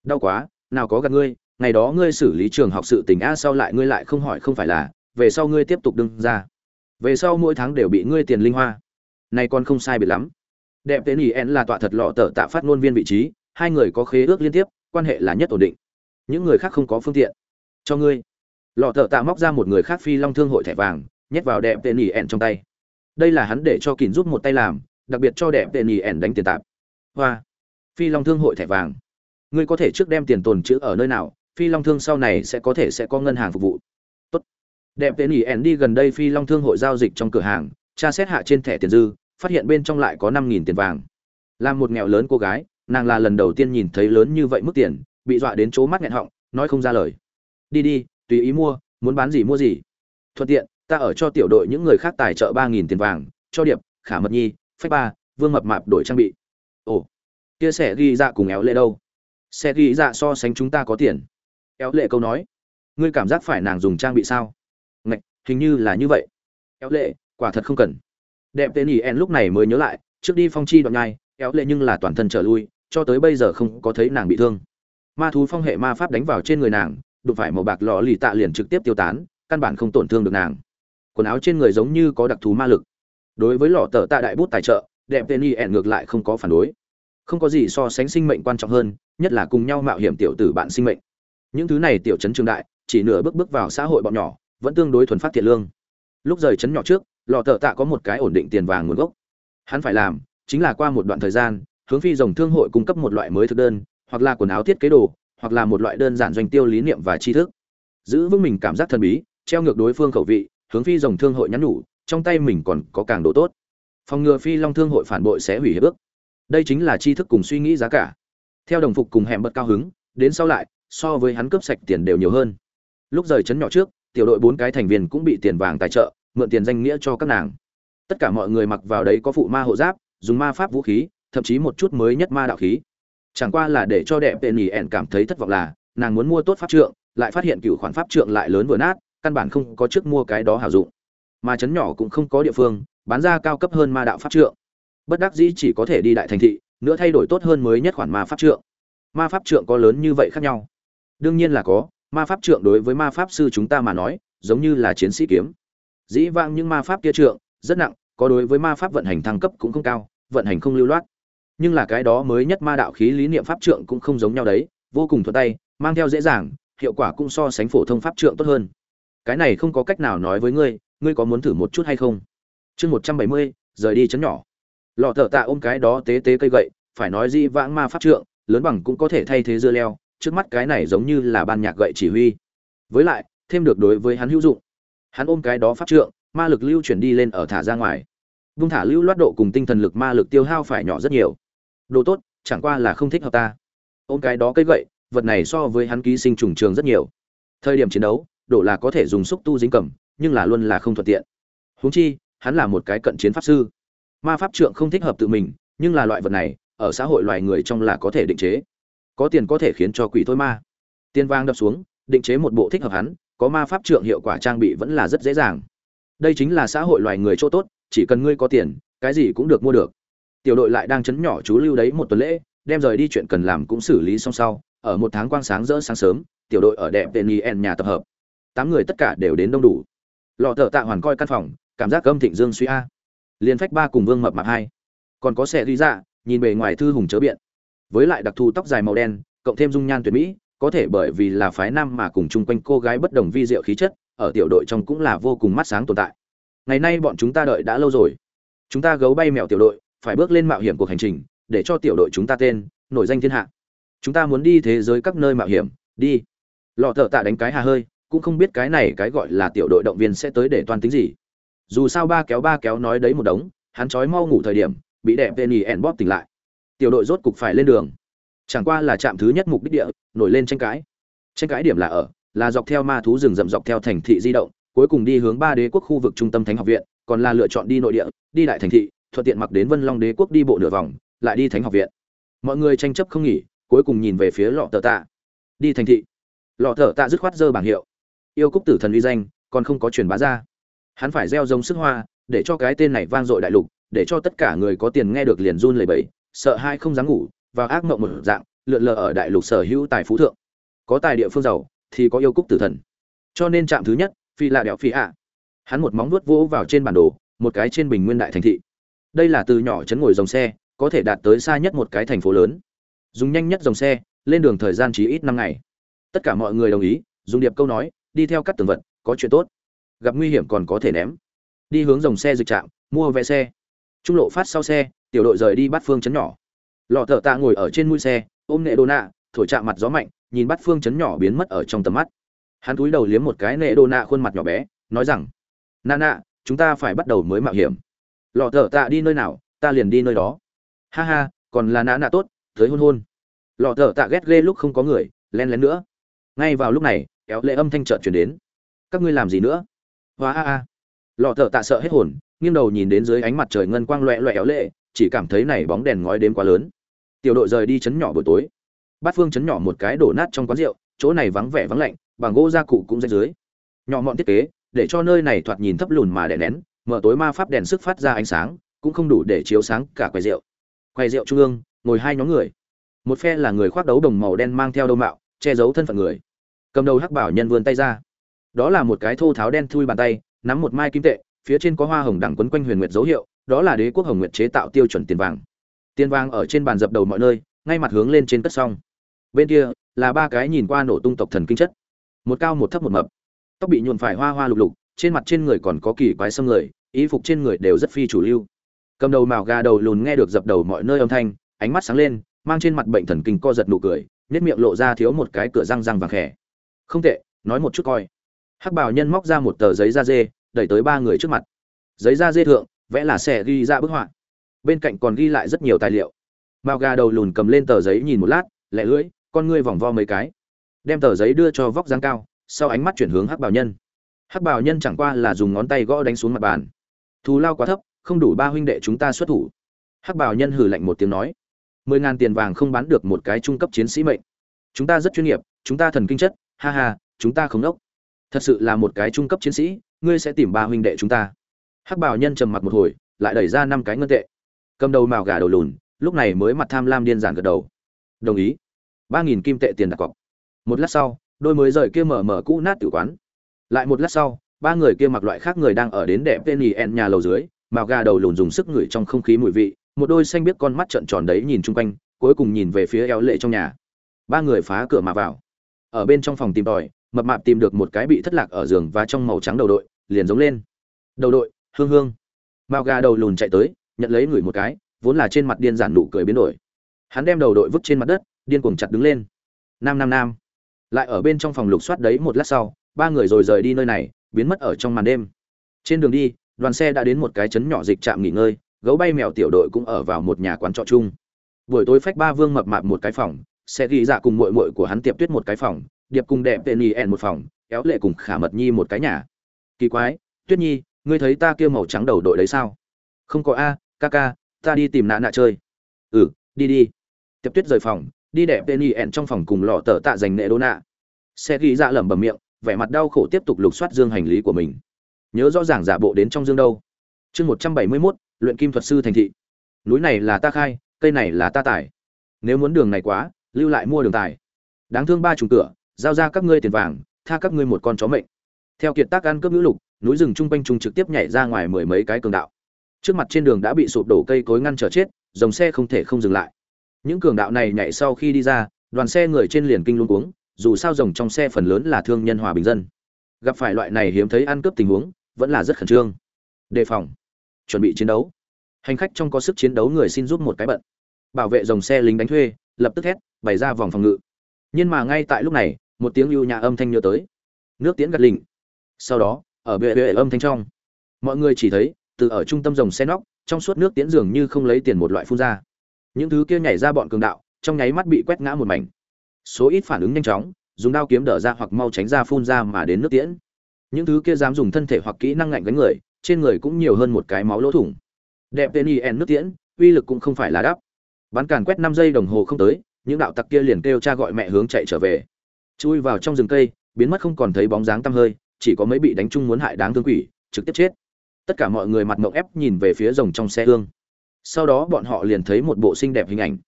Đau quá, nào có gạt ngươi, ngày đó ngươi xử lý trường học sự tình a, sau lại ngươi lại không hỏi không phải là, về sau ngươi tiếp tục đương ra. Về sau mỗi tháng đều bị ngươi tiền linh hoa. Này còn không sai biệt lắm đẹp tên ý en là tọa thật lọ tờ tạ phát ngôn viên vị trí, hai người có khế ước liên tiếp, quan hệ là nhất ổn định. Những người khác không có phương tiện. Cho ngươi. Lọ tờ tạ móc ra một người khác phi long thương hội thẻ vàng, nhét vào đẹp tên ý ẻn trong tay. Đây là hắn để cho kín giúp một tay làm, đặc biệt cho đẹp tên ý ẻn đánh tiền tạp. Hoa. Phi long thương hội thẻ vàng. Ngươi có thể trước đem tiền tồn chữ ở nơi nào, phi long thương sau này sẽ có thể sẽ có ngân hàng phục vụ. Tốt. Đẹp tên ý ẻn đi gần đây phi long thương hội giao dịch trong cửa hàng, tra xét hạ trên thẻ tiền dư phát hiện bên trong lại có năm nghìn tiền vàng. Là một nghèo lớn cô gái, nàng là lần đầu tiên nhìn thấy lớn như vậy mức tiền, bị dọa đến chỗ mắt nghẹn họng, nói không ra lời. Đi đi, tùy ý mua, muốn bán gì mua gì. Thuận tiện, ta ở cho tiểu đội những người khác tài trợ ba nghìn tiền vàng, cho điệp, khả mật nhi, phách ba, vương mập mạp đổi trang bị. Ồ, kia sẽ ghi dạ cùng éo lệ đâu? Sẽ ghi dạ so sánh chúng ta có tiền. Éo lệ câu nói, ngươi cảm giác phải nàng dùng trang bị sao? Ngạch, hình như là như vậy. Éo lệ, quả thật không cần đẹp tên ý en lúc này mới nhớ lại, trước đi phong chi đoạn nhai éo lệ nhưng là toàn thân trở lui, cho tới bây giờ không có thấy nàng bị thương. Ma thú phong hệ ma pháp đánh vào trên người nàng, đụng phải màu bạc lò lì tạ liền trực tiếp tiêu tán, căn bản không tổn thương được nàng. Quần áo trên người giống như có đặc thù ma lực. Đối với lò tờ tạ đại bút tài trợ, đẹp tên y ẹn ngược lại không có phản đối. Không có gì so sánh sinh mệnh quan trọng hơn, nhất là cùng nhau mạo hiểm tiểu tử bạn sinh mệnh. Những thứ này tiểu chấn trường đại, chỉ nửa bước bước vào xã hội bọn nhỏ, vẫn tương đối thuần phát thiện lương. Lúc rời chấn nhỏ trước lò thợ tạ có một cái ổn định tiền vàng nguồn gốc. Hắn phải làm chính là qua một đoạn thời gian, hướng phi dòng thương hội cung cấp một loại mới thực đơn, hoặc là quần áo thiết kế đồ, hoặc là một loại đơn giản doanh tiêu lý niệm và tri thức. Giữ vững mình cảm giác thần bí, treo ngược đối phương khẩu vị, hướng phi dòng thương hội nhắn nhủ, trong tay mình còn có càng độ tốt. Phòng ngừa phi long thương hội phản bội sẽ hủy hiệp ước. Đây chính là tri thức cùng suy nghĩ giá cả. Theo đồng phục cùng hẻm bật cao hứng, đến sau lại, so với hắn cướp sạch tiền đều nhiều hơn. Lúc rời chấn nhỏ trước, tiểu đội bốn cái thành viên cũng bị tiền vàng tài trợ mượn tiền danh nghĩa cho các nàng. Tất cả mọi người mặc vào đấy có phụ ma hộ giáp, dùng ma pháp vũ khí, thậm chí một chút mới nhất ma đạo khí. Chẳng qua là để cho đẹp tên nhì ẻn cảm thấy thất vọng là, nàng muốn mua tốt pháp trượng, lại phát hiện cựu khoản pháp trượng lại lớn vừa nát, căn bản không có trước mua cái đó hào dụng. Mà chấn nhỏ cũng không có địa phương, bán ra cao cấp hơn ma đạo pháp trượng. Bất đắc dĩ chỉ có thể đi đại thành thị, nữa thay đổi tốt hơn mới nhất khoản ma pháp trượng. Ma pháp trượng có lớn như vậy khác nhau? Đương nhiên là có, ma pháp trượng đối với ma pháp sư chúng ta mà nói, giống như là chiến sĩ kiếm dĩ vãng những ma pháp kia trượng, rất nặng, có đối với ma pháp vận hành thăng cấp cũng không cao, vận hành không lưu loát. Nhưng là cái đó mới nhất ma đạo khí lý niệm pháp trượng cũng không giống nhau đấy, vô cùng thuận tay, mang theo dễ dàng, hiệu quả cũng so sánh phổ thông pháp trượng tốt hơn. Cái này không có cách nào nói với ngươi ngươi có muốn thử một chút hay không? Chương một trăm bảy mươi, rời đi chấn nhỏ. Lọ thợ tạ ôm cái đó tế tế cây gậy, phải nói dĩ vãng ma pháp trượng, lớn bằng cũng có thể thay thế dưa leo, trước mắt cái này giống như là ban nhạc gậy chỉ huy. Với lại, thêm được đối với hắn hữu dụng hắn ôm cái đó pháp trượng, ma lực lưu chuyển đi lên ở thả ra ngoài. Vung thả lưu loát độ cùng tinh thần lực ma lực tiêu hao phải nhỏ rất nhiều. Đồ tốt, chẳng qua là không thích hợp ta. Ôm cái đó cây gậy, vật này so với hắn ký sinh trùng trường rất nhiều. Thời điểm chiến đấu độ là có thể dùng xúc tu dính cầm, nhưng là luôn là không thuận tiện. Huống chi, hắn là một cái cận chiến pháp sư. Ma pháp trượng không thích hợp tự mình, nhưng là loại vật này, ở xã hội loài người trong là có thể định chế. Có tiền có thể khiến cho quỷ thôi ma. Tiền vang đập xuống, định chế một bộ thích hợp hắn có ma pháp trượng hiệu quả trang bị vẫn là rất dễ dàng. Đây chính là xã hội loài người chỗ tốt, chỉ cần ngươi có tiền, cái gì cũng được mua được. Tiểu đội lại đang chấn nhỏ chú lưu đấy một tuần lễ, đem rời đi chuyện cần làm cũng xử lý xong sau, ở một tháng quang sáng rỡ sáng sớm, tiểu đội ở đẹp tên en nhà tập hợp. Tám người tất cả đều đến đông đủ. Lọ thợ tạ hoàn coi căn phòng, cảm giác âm thịnh dương suy a. Liên phách ba cùng vương mập mạp hai. Còn có xe đi dạ nhìn bề ngoài thư hùng chớ biện. Với lại đặc thù tóc dài màu đen, cộng thêm dung nhan tuyệt mỹ có thể bởi vì là phái nam mà cùng chung quanh cô gái bất đồng vi diệu khí chất, ở tiểu đội trong cũng là vô cùng mắt sáng tồn tại. Ngày nay bọn chúng ta đợi đã lâu rồi. Chúng ta gấu bay mèo tiểu đội, phải bước lên mạo hiểm cuộc hành trình, để cho tiểu đội chúng ta tên, nổi danh thiên hạ. Chúng ta muốn đi thế giới các nơi mạo hiểm, đi. Lọ thợ tạ đánh cái hà hơi, cũng không biết cái này cái gọi là tiểu đội động viên sẽ tới để toàn tính gì. Dù sao ba kéo ba kéo nói đấy một đống, hắn trói mau ngủ thời điểm, bị đẹp tên ỉ ẻn bóp tỉnh lại. Tiểu đội rốt cục phải lên đường chẳng qua là trạm thứ nhất mục đích địa, nổi lên tranh cãi. Tranh cãi điểm là ở, là dọc theo ma thú rừng rậm dọc theo thành thị di động, cuối cùng đi hướng ba đế quốc khu vực trung tâm thánh học viện, còn là lựa chọn đi nội địa, đi đại thành thị, thuận tiện mặc đến vân long đế quốc đi bộ nửa vòng, lại đi thánh học viện. Mọi người tranh chấp không nghỉ, cuối cùng nhìn về phía lọ tờ tạ. Đi thành thị. Lọ tờ tạ dứt khoát dơ bảng hiệu. Yêu cúc tử thần uy danh, còn không có truyền bá ra. Hắn phải gieo giống sức hoa, để cho cái tên này vang dội đại lục, để cho tất cả người có tiền nghe được liền run lẩy bẩy, sợ hai không dám ngủ và ác mộng một dạng, lượn lờ ở đại lục sở hữu tài phú thượng. Có tài địa phương giàu, thì có yêu cúc tử thần. Cho nên trạm thứ nhất, phi là đèo phi ạ. Hắn một móng nuốt vỗ vào trên bản đồ, một cái trên bình nguyên đại thành thị. Đây là từ nhỏ chấn ngồi dòng xe, có thể đạt tới xa nhất một cái thành phố lớn. Dùng nhanh nhất dòng xe, lên đường thời gian chỉ ít năm ngày. Tất cả mọi người đồng ý dùng điệp câu nói, đi theo các tường vật, có chuyện tốt. Gặp nguy hiểm còn có thể ném. Đi hướng dòng xe dịch trạm, mua vé xe. Trung lộ phát sau xe, tiểu đội rời đi bắt phương chấn nhỏ lọ thợ tạ ngồi ở trên mũi xe, ôm nệ đô nạ, thổi chạm mặt gió mạnh, nhìn bắt phương chấn nhỏ biến mất ở trong tầm mắt. Hắn cúi đầu liếm một cái nệ đô nạ khuôn mặt nhỏ bé, nói rằng nạ nạ, chúng ta phải bắt đầu mới mạo hiểm. Lọ thợ tạ đi nơi nào, ta liền đi nơi đó. Ha ha, còn là nạ nạ tốt, tới hôn hôn. Lọ thợ tạ ghét ghê lúc không có người, len lén nữa. Ngay vào lúc này, kéo lệ âm thanh trợn chuyển đến. Các ngươi làm gì nữa? Hóa a a. Lọ thợ tạ sợ hết hồn, nghiêng đầu nhìn đến dưới ánh mặt trời ngân quang loẹ loẹ éo lệ chỉ cảm thấy này bóng đèn ngói đêm quá lớn. Tiểu đội rời đi chấn nhỏ buổi tối. Bát phương chấn nhỏ một cái đổ nát trong quán rượu, chỗ này vắng vẻ vắng lạnh, bằng gỗ gia cụ cũng rách dưới. Nhỏ mọn thiết kế, để cho nơi này thoạt nhìn thấp lùn mà đè nén, mở tối ma pháp đèn sức phát ra ánh sáng, cũng không đủ để chiếu sáng cả quầy rượu. Quầy rượu trung ương, ngồi hai nhóm người. Một phe là người khoác đấu đồng màu đen mang theo đâu mạo, che giấu thân phận người. Cầm đầu hắc bảo nhân vươn tay ra. Đó là một cái thô tháo đen thui bàn tay, nắm một mai kim tệ, phía trên có hoa hồng đẳng quấn quanh huyền nguyệt dấu hiệu đó là đế quốc hồng nguyệt chế tạo tiêu chuẩn tiền vàng. Tiền vàng ở trên bàn dập đầu mọi nơi, ngay mặt hướng lên trên cất xong. Bên kia, là ba cái nhìn qua nổ tung tộc thần kinh chất. Một cao một thấp một mập. Tóc bị nhuộn phải hoa hoa lục lục, trên mặt trên người còn có kỳ quái xâm người, y phục trên người đều rất phi chủ lưu. Cầm đầu màu gà đầu lùn nghe được dập đầu mọi nơi âm thanh, ánh mắt sáng lên, mang trên mặt bệnh thần kinh co giật nụ cười, nét miệng lộ ra thiếu một cái cửa răng răng vàng khẽ. Không tệ, nói một chút coi. Hắc bảo nhân móc ra một tờ giấy da dê, đẩy tới ba người trước mặt. Giấy da dê thượng vẽ là xe ghi ra bức họa. Bên cạnh còn ghi lại rất nhiều tài liệu. Mao gà đầu lùn cầm lên tờ giấy nhìn một lát, lẹ lưỡi, con ngươi vòng vo mấy cái. Đem tờ giấy đưa cho vóc dáng cao, sau ánh mắt chuyển hướng hắc bảo nhân. Hắc bảo nhân chẳng qua là dùng ngón tay gõ đánh xuống mặt bàn. Thù lao quá thấp, không đủ ba huynh đệ chúng ta xuất thủ. Hắc bảo nhân hừ lạnh một tiếng nói, mười ngàn tiền vàng không bán được một cái trung cấp chiến sĩ mệnh. Chúng ta rất chuyên nghiệp, chúng ta thần kinh chất, ha ha, chúng ta không đốc. Thật sự là một cái trung cấp chiến sĩ, ngươi sẽ tìm ba huynh đệ chúng ta hắc bảo nhân trầm mặc một hồi, lại đẩy ra năm cái ngân tệ. Cầm đầu màu gà đầu lùn, lúc này mới mặt tham lam điên giản gật đầu. Đồng ý. ba nghìn kim tệ tiền đặt cọc. Một lát sau, đôi mới rời kia mở mở cũ nát tử quán. Lại một lát sau, ba người kia mặc loại khác người đang ở đến đẹp tên nhì ẹn nhà lầu dưới màu gà đầu lùn dùng sức ngửi trong không khí mùi vị, một đôi xanh biết con mắt trợn tròn đấy nhìn chung quanh, cuối cùng nhìn về phía eo lệ trong nhà. Ba người phá cửa mà vào. Ở bên trong phòng tìm tòi, mập mạp tìm được một cái bị thất lạc ở giường và trong màu trắng đầu đội, liền giống lên. Đầu đội hương hương. Mao gà đầu lùn chạy tới, nhận lấy người một cái, vốn là trên mặt điên giản nụ cười biến đổi. Hắn đem đầu đội vứt trên mặt đất, điên cuồng chặt đứng lên. Nam nam nam. Lại ở bên trong phòng lục soát đấy một lát sau, ba người rồi rời đi nơi này, biến mất ở trong màn đêm. Trên đường đi, đoàn xe đã đến một cái trấn nhỏ dịch trạm nghỉ ngơi, gấu bay mèo tiểu đội cũng ở vào một nhà quán trọ chung. Buổi tối phách ba vương mập mạp một cái phòng, xe ghi dạ cùng mội mội của hắn tiệp tuyết một cái phòng, điệp cùng đẹp tên nhi ẻn một phòng kéo lệ cùng khả mật nhi một cái nhà. Kỳ quái, tuyết nhi ngươi thấy ta kia màu trắng đầu đội đấy sao? Không có a, ca ca, ta đi tìm nạ nạ chơi. Ừ đi đi. Tiệp tuyết rời phòng, đi đẹp tên y ẹn trong phòng cùng lọ tờ tạ dành nệ đô nạ. Xe ghi dạ lẩm bẩm miệng, vẻ mặt đau khổ tiếp tục lục soát dương hành lý của mình. Nhớ rõ ràng giả bộ đến trong dương đâu. Chương một trăm bảy mươi mốt, luyện kim thuật sư thành thị. Núi này là ta khai, cây này là ta tải. Nếu muốn đường này quá, lưu lại mua đường tài đáng thương ba trùng cửa, giao ra các ngươi tiền vàng, tha các ngươi một con chó mệnh. Theo kiệt tác ăn cướp ngữ lục núi rừng chung quanh trung trực tiếp nhảy ra ngoài mười mấy cái cường đạo. Trước mặt trên đường đã bị sụp đổ cây cối ngăn trở chết, dòng xe không thể không dừng lại. Những cường đạo này nhảy sau khi đi ra, đoàn xe người trên liền kinh luôn cuống, dù sao rồng trong xe phần lớn là thương nhân hòa bình dân. Gặp phải loại này hiếm thấy ăn cướp tình huống, vẫn là rất khẩn trương. Đề phòng. Chuẩn bị chiến đấu. Hành khách trong có sức chiến đấu người xin giúp một cái bận. Bảo vệ dòng xe lính đánh thuê, lập tức hét, bày ra vòng phòng ngự. Nhưng mà ngay tại lúc này, một tiếng lưu nhà âm thanh nhớ tới. Nước tiễn gật lình. Sau đó ở bệ bệ âm thanh trong. Mọi người chỉ thấy, từ ở trung tâm dòng xe nóc, trong suốt nước tiễn dường như không lấy tiền một loại phun ra. Những thứ kia nhảy ra bọn cường đạo, trong nháy mắt bị quét ngã một mảnh. Số ít phản ứng nhanh chóng, dùng đao kiếm đỡ ra hoặc mau tránh ra phun ra mà đến nước tiễn. Những thứ kia dám dùng thân thể hoặc kỹ năng ngạnh gánh người, trên người cũng nhiều hơn một cái máu lỗ thủng. Đẹp tên yen nước tiễn, uy lực cũng không phải là đắp bắn càn quét năm giây đồng hồ không tới, những đạo tặc kia liền kêu cha gọi mẹ hướng chạy trở về. Chui vào trong rừng cây, biến mất không còn thấy bóng dáng tăm hơi chỉ có mấy bị đánh chung muốn hại đáng thương quỷ, trực tiếp chết. Tất cả mọi người mặt mộng ép nhìn về phía rồng trong xe hương. Sau đó bọn họ liền thấy một bộ xinh đẹp hình ảnh.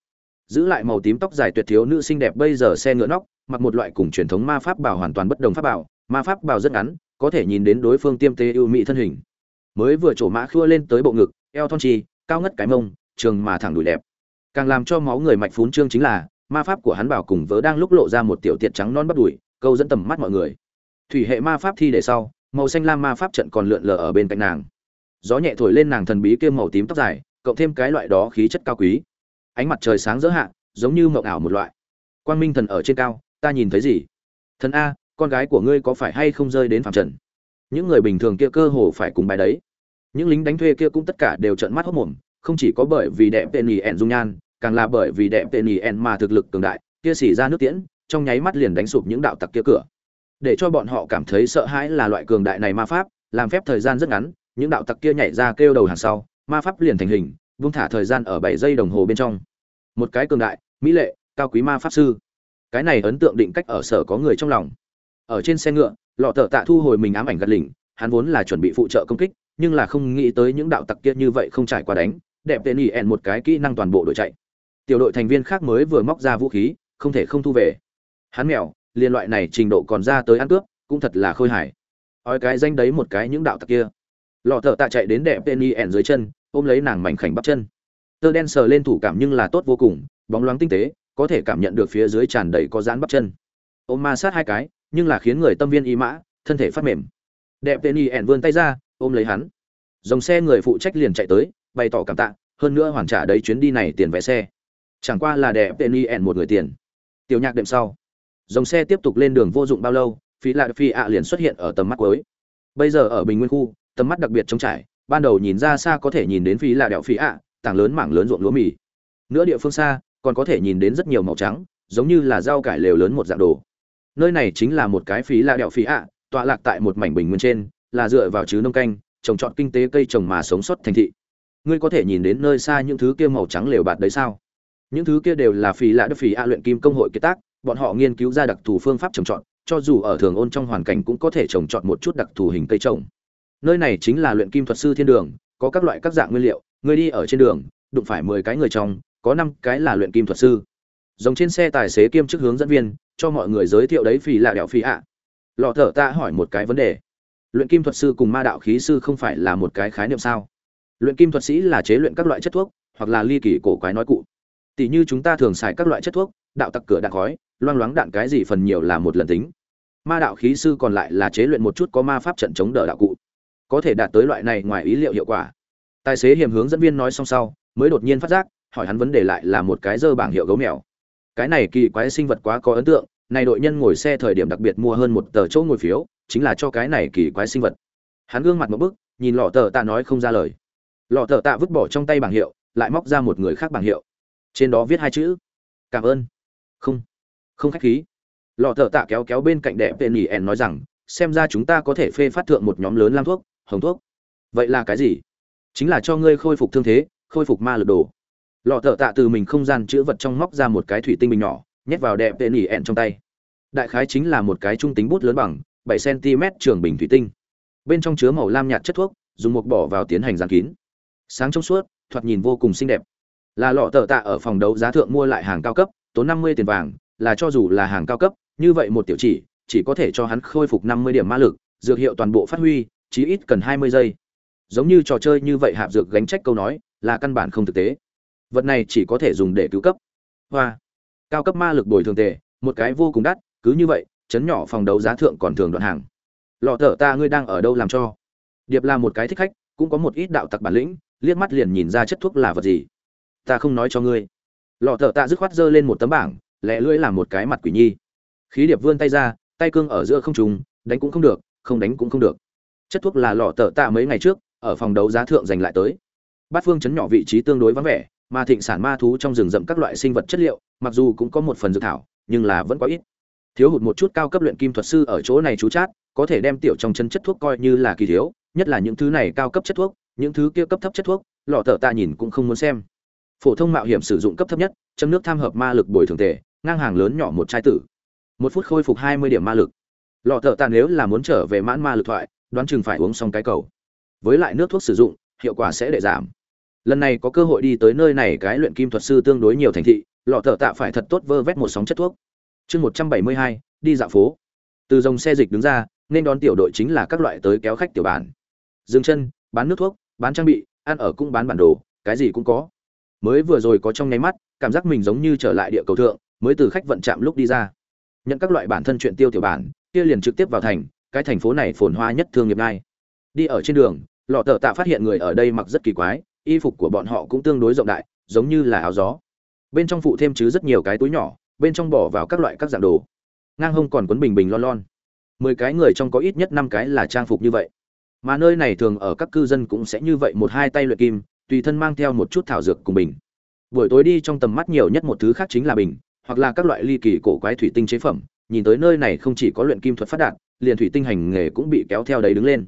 Giữ lại màu tím tóc dài tuyệt thiếu nữ xinh đẹp bây giờ xe ngựa nóc, mặc một loại cùng truyền thống ma pháp bảo hoàn toàn bất đồng pháp bảo. Ma pháp bảo rất ngắn, có thể nhìn đến đối phương tiêm tê ưu mỹ thân hình. Mới vừa trổ mã khua lên tới bộ ngực, eo thon chi, cao ngất cái mông, trường mà thẳng đùi đẹp. Càng làm cho máu người mạch phún trương chính là, ma pháp của hắn bảo cùng vớ đang lúc lộ ra một tiểu tiện trắng non bắt đùi, câu dẫn tầm mắt mọi người thủy hệ ma pháp thi để sau, màu xanh lam ma pháp trận còn lượn lờ ở bên cạnh nàng. Gió nhẹ thổi lên nàng thần bí kia màu tím tóc dài, cộng thêm cái loại đó khí chất cao quý. Ánh mặt trời sáng dỡ hạ, giống như mộng ảo một loại. Quang minh thần ở trên cao, ta nhìn thấy gì? Thần a, con gái của ngươi có phải hay không rơi đến phạm trần? Những người bình thường kia cơ hồ phải cùng bài đấy. Những lính đánh thuê kia cũng tất cả đều trợn mắt hốc mồm, không chỉ có bởi vì đẹp tên nhì ẻn dung nhan, càng là bởi vì đẹp tên nhì ẻn mà thực lực cường đại, kia xỉ ra nước tiễn, trong nháy mắt liền đánh sụp những đạo tặc kia cửa để cho bọn họ cảm thấy sợ hãi là loại cường đại này ma pháp, làm phép thời gian rất ngắn, những đạo tặc kia nhảy ra kêu đầu hàng sau, ma pháp liền thành hình, vung thả thời gian ở bảy giây đồng hồ bên trong. Một cái cường đại, mỹ lệ, cao quý ma pháp sư. Cái này ấn tượng định cách ở sở có người trong lòng. Ở trên xe ngựa, lọ tợ tạ thu hồi mình ám ảnh gật lỉnh, hắn vốn là chuẩn bị phụ trợ công kích, nhưng là không nghĩ tới những đạo tặc kia như vậy không trải qua đánh, đẹp tên ỉ ẹn một cái kỹ năng toàn bộ đội chạy. Tiểu đội thành viên khác mới vừa móc ra vũ khí, không thể không thu về. Hắn mèo liên loại này trình độ còn ra tới ăn cướp, cũng thật là khôi hài. Ói cái danh đấy một cái những đạo tặc kia. Lọ thợ tạ chạy đến đẹp tên ỉ ẻn dưới chân, ôm lấy nàng mảnh khảnh bắp chân. Tơ đen sờ lên thủ cảm nhưng là tốt vô cùng, bóng loáng tinh tế, có thể cảm nhận được phía dưới tràn đầy có dán bắp chân. Ôm ma sát hai cái, nhưng là khiến người tâm viên y mã, thân thể phát mềm. Đẹp tên y ẻn vươn tay ra, ôm lấy hắn. Dòng xe người phụ trách liền chạy tới, bày tỏ cảm tạ, hơn nữa hoàn trả đấy chuyến đi này tiền vé xe. Chẳng qua là đẹp tên y ẻn một người tiền. Tiểu nhạc đệm sau dòng xe tiếp tục lên đường vô dụng bao lâu, phí lạ phi ạ liền xuất hiện ở tầm mắt cuối. Bây giờ ở bình nguyên khu, tầm mắt đặc biệt trống trải, ban đầu nhìn ra xa có thể nhìn đến phí lạ đẹo phi ạ, tảng lớn mảng lớn ruộng lúa mì. Nữa địa phương xa, còn có thể nhìn đến rất nhiều màu trắng, giống như là rau cải lều lớn một dạng đồ. Nơi này chính là một cái phí lạ đẹo phi ạ, tọa lạc tại một mảnh bình nguyên trên, là dựa vào chứ nông canh, trồng trọt kinh tế cây trồng mà sống sót thành thị. Ngươi có thể nhìn đến nơi xa những thứ kia màu trắng lều bạt đấy sao? Những thứ kia đều là phí lạ đức phí ạ luyện kim công hội kế tác bọn họ nghiên cứu ra đặc thù phương pháp trồng trọt, cho dù ở thường ôn trong hoàn cảnh cũng có thể trồng trọt một chút đặc thù hình cây trồng. Nơi này chính là luyện kim thuật sư thiên đường, có các loại các dạng nguyên liệu, Người đi ở trên đường, đụng phải mười cái người trong, có năm cái là luyện kim thuật sư. Giống trên xe tài xế kiêm chức hướng dẫn viên, cho mọi người giới thiệu đấy phì là đèo phì ạ. Lọ thở ta hỏi một cái vấn đề. Luyện kim thuật sư cùng ma đạo khí sư không phải là một cái khái niệm sao? Luyện kim thuật sĩ là chế luyện các loại chất thuốc, hoặc là ly kỳ cổ quái nói cụ. Tỷ như chúng ta thường xài các loại chất thuốc, đạo tặc cửa đạn khói loang loáng đạn cái gì phần nhiều là một lần tính. Ma đạo khí sư còn lại là chế luyện một chút có ma pháp trận chống đỡ đạo cụ. Có thể đạt tới loại này ngoài ý liệu hiệu quả. Tài xế hiểm hướng dẫn viên nói xong sau, mới đột nhiên phát giác, hỏi hắn vấn đề lại là một cái dơ bảng hiệu gấu mèo. Cái này kỳ quái sinh vật quá có ấn tượng, này đội nhân ngồi xe thời điểm đặc biệt mua hơn một tờ chỗ ngồi phiếu, chính là cho cái này kỳ quái sinh vật. Hắn gương mặt một bức, nhìn lọ tờ tạ nói không ra lời. Lọ tờ tạ vứt bỏ trong tay bảng hiệu, lại móc ra một người khác bảng hiệu. Trên đó viết hai chữ. Cảm ơn. Không không khách khí. Lọ thợ tạ kéo kéo bên cạnh đẹp tên nhì ẻn nói rằng, xem ra chúng ta có thể phê phát thượng một nhóm lớn lam thuốc, hồng thuốc. Vậy là cái gì? Chính là cho ngươi khôi phục thương thế, khôi phục ma lực đồ. Lọ thợ tạ từ mình không gian chữ vật trong móc ra một cái thủy tinh bình nhỏ, nhét vào đẹp tên nỉ ẹn trong tay. Đại khái chính là một cái trung tính bút lớn bằng, bảy cm trường bình thủy tinh. Bên trong chứa màu lam nhạt chất thuốc, dùng một bỏ vào tiến hành giàn kín. Sáng trong suốt, thoạt nhìn vô cùng xinh đẹp. Là lọ tờ tạ ở phòng đấu giá thượng mua lại hàng cao cấp, tốn năm mươi tiền vàng là cho dù là hàng cao cấp, như vậy một tiểu chỉ chỉ có thể cho hắn khôi phục năm mươi điểm ma lực, dược hiệu toàn bộ phát huy, chí ít cần hai mươi giây. Giống như trò chơi như vậy hạp dược gánh trách câu nói, là căn bản không thực tế. Vật này chỉ có thể dùng để cứu cấp. Hoa. Cao cấp ma lực bồi thường tệ, một cái vô cùng đắt, cứ như vậy, chấn nhỏ phòng đấu giá thượng còn thường đoạn hàng. Lọ thở ta ngươi đang ở đâu làm cho? Điệp là một cái thích khách, cũng có một ít đạo tặc bản lĩnh, liếc mắt liền nhìn ra chất thuốc là vật gì. Ta không nói cho ngươi. Lọ thở ta dứt khoát giơ lên một tấm bảng lẹ lưỡi làm một cái mặt quỷ nhi. Khí điệp vươn tay ra, tay cương ở giữa không trùng, đánh cũng không được, không đánh cũng không được. Chất thuốc là lọ tở tạ mấy ngày trước, ở phòng đấu giá thượng giành lại tới. Bát phương chấn nhỏ vị trí tương đối vắng vẻ, mà thịnh sản ma thú trong rừng rậm các loại sinh vật chất liệu, mặc dù cũng có một phần dự thảo, nhưng là vẫn có ít. Thiếu hụt một chút cao cấp luyện kim thuật sư ở chỗ này chú chát, có thể đem tiểu trong chân chất thuốc coi như là kỳ thiếu, nhất là những thứ này cao cấp chất thuốc, những thứ kia cấp thấp chất thuốc, lọ thợ tạ nhìn cũng không muốn xem. Phổ thông mạo hiểm sử dụng cấp thấp nhất, châm nước tham hợp ma lực bồi thường tề ngang hàng lớn nhỏ một chai tử. Một phút khôi phục hai mươi điểm ma lực. Lọ thợ tạ nếu là muốn trở về mãn ma lực thoại, đoán chừng phải uống xong cái cầu. Với lại nước thuốc sử dụng, hiệu quả sẽ để giảm. Lần này có cơ hội đi tới nơi này cái luyện kim thuật sư tương đối nhiều thành thị, lọ thợ tạ phải thật tốt vơ vét một sóng chất thuốc. Chương một trăm bảy mươi hai, đi dạo phố. Từ dòng xe dịch đứng ra, nên đón tiểu đội chính là các loại tới kéo khách tiểu bản. Dừng chân, bán nước thuốc, bán trang bị, ăn ở cũng bán bản đồ, cái gì cũng có. Mới vừa rồi có trong nháy mắt, cảm giác mình giống như trở lại địa cầu thượng mới từ khách vận chạm lúc đi ra. Nhận các loại bản thân chuyện tiêu tiểu bản, kia liền trực tiếp vào thành, cái thành phố này phồn hoa nhất thương nghiệp ngay. Đi ở trên đường, lọ tờ tạ phát hiện người ở đây mặc rất kỳ quái, y phục của bọn họ cũng tương đối rộng đại, giống như là áo gió. Bên trong phụ thêm chứ rất nhiều cái túi nhỏ, bên trong bỏ vào các loại các dạng đồ. Ngang hông còn quấn bình bình lon lon. Mười cái người trong có ít nhất năm cái là trang phục như vậy. Mà nơi này thường ở các cư dân cũng sẽ như vậy một hai tay luyện kim, tùy thân mang theo một chút thảo dược cùng bình. Buổi tối đi trong tầm mắt nhiều nhất một thứ khác chính là bình hoặc là các loại ly kỳ cổ quái thủy tinh chế phẩm, nhìn tới nơi này không chỉ có luyện kim thuật phát đạt, liền thủy tinh hành nghề cũng bị kéo theo đấy đứng lên.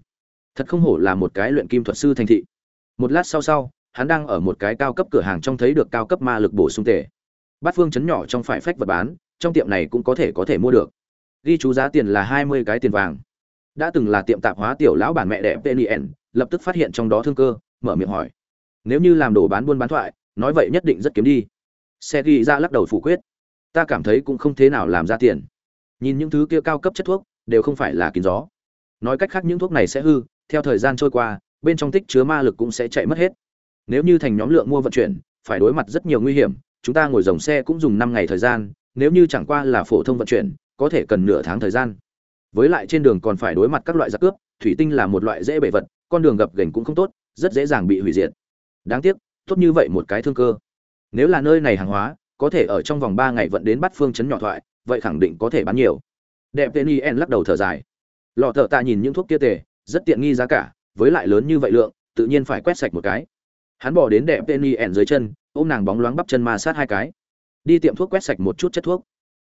Thật không hổ là một cái luyện kim thuật sư thành thị. Một lát sau sau, hắn đang ở một cái cao cấp cửa hàng trong thấy được cao cấp ma lực bổ sung tề. Bát phương chấn nhỏ trong phải phách vật bán, trong tiệm này cũng có thể có thể mua được. Ghi chú giá tiền là hai mươi cái tiền vàng. Đã từng là tiệm tạp hóa tiểu lão bản mẹ đẻ pnn lập tức phát hiện trong đó thương cơ, mở miệng hỏi. Nếu như làm đồ bán buôn bán thoại, nói vậy nhất định rất kiếm đi. Xe ghi ra lắc đầu phủ quyết ta cảm thấy cũng không thế nào làm ra tiền. Nhìn những thứ kia cao cấp chất thuốc, đều không phải là kín gió. Nói cách khác những thuốc này sẽ hư, theo thời gian trôi qua, bên trong tích chứa ma lực cũng sẽ chạy mất hết. Nếu như thành nhóm lượng mua vận chuyển, phải đối mặt rất nhiều nguy hiểm, chúng ta ngồi dòng xe cũng dùng năm ngày thời gian, nếu như chẳng qua là phổ thông vận chuyển, có thể cần nửa tháng thời gian. Với lại trên đường còn phải đối mặt các loại giặc cướp, thủy tinh là một loại dễ bể vật, con đường gập ghềnh cũng không tốt, rất dễ dàng bị hủy diệt. Đáng tiếc, tốt như vậy một cái thương cơ. Nếu là nơi này hàng hóa có thể ở trong vòng ba ngày vận đến bắt phương chấn nhỏ thoại, vậy khẳng định có thể bán nhiều. Đẹp tên yen lắc đầu thở dài. Lọ thở tạ nhìn những thuốc kia tề, rất tiện nghi giá cả, với lại lớn như vậy lượng, tự nhiên phải quét sạch một cái. Hắn bỏ đến đẹp penny ẻn dưới chân, ôm nàng bóng loáng bắp chân ma sát hai cái. Đi tiệm thuốc quét sạch một chút chất thuốc.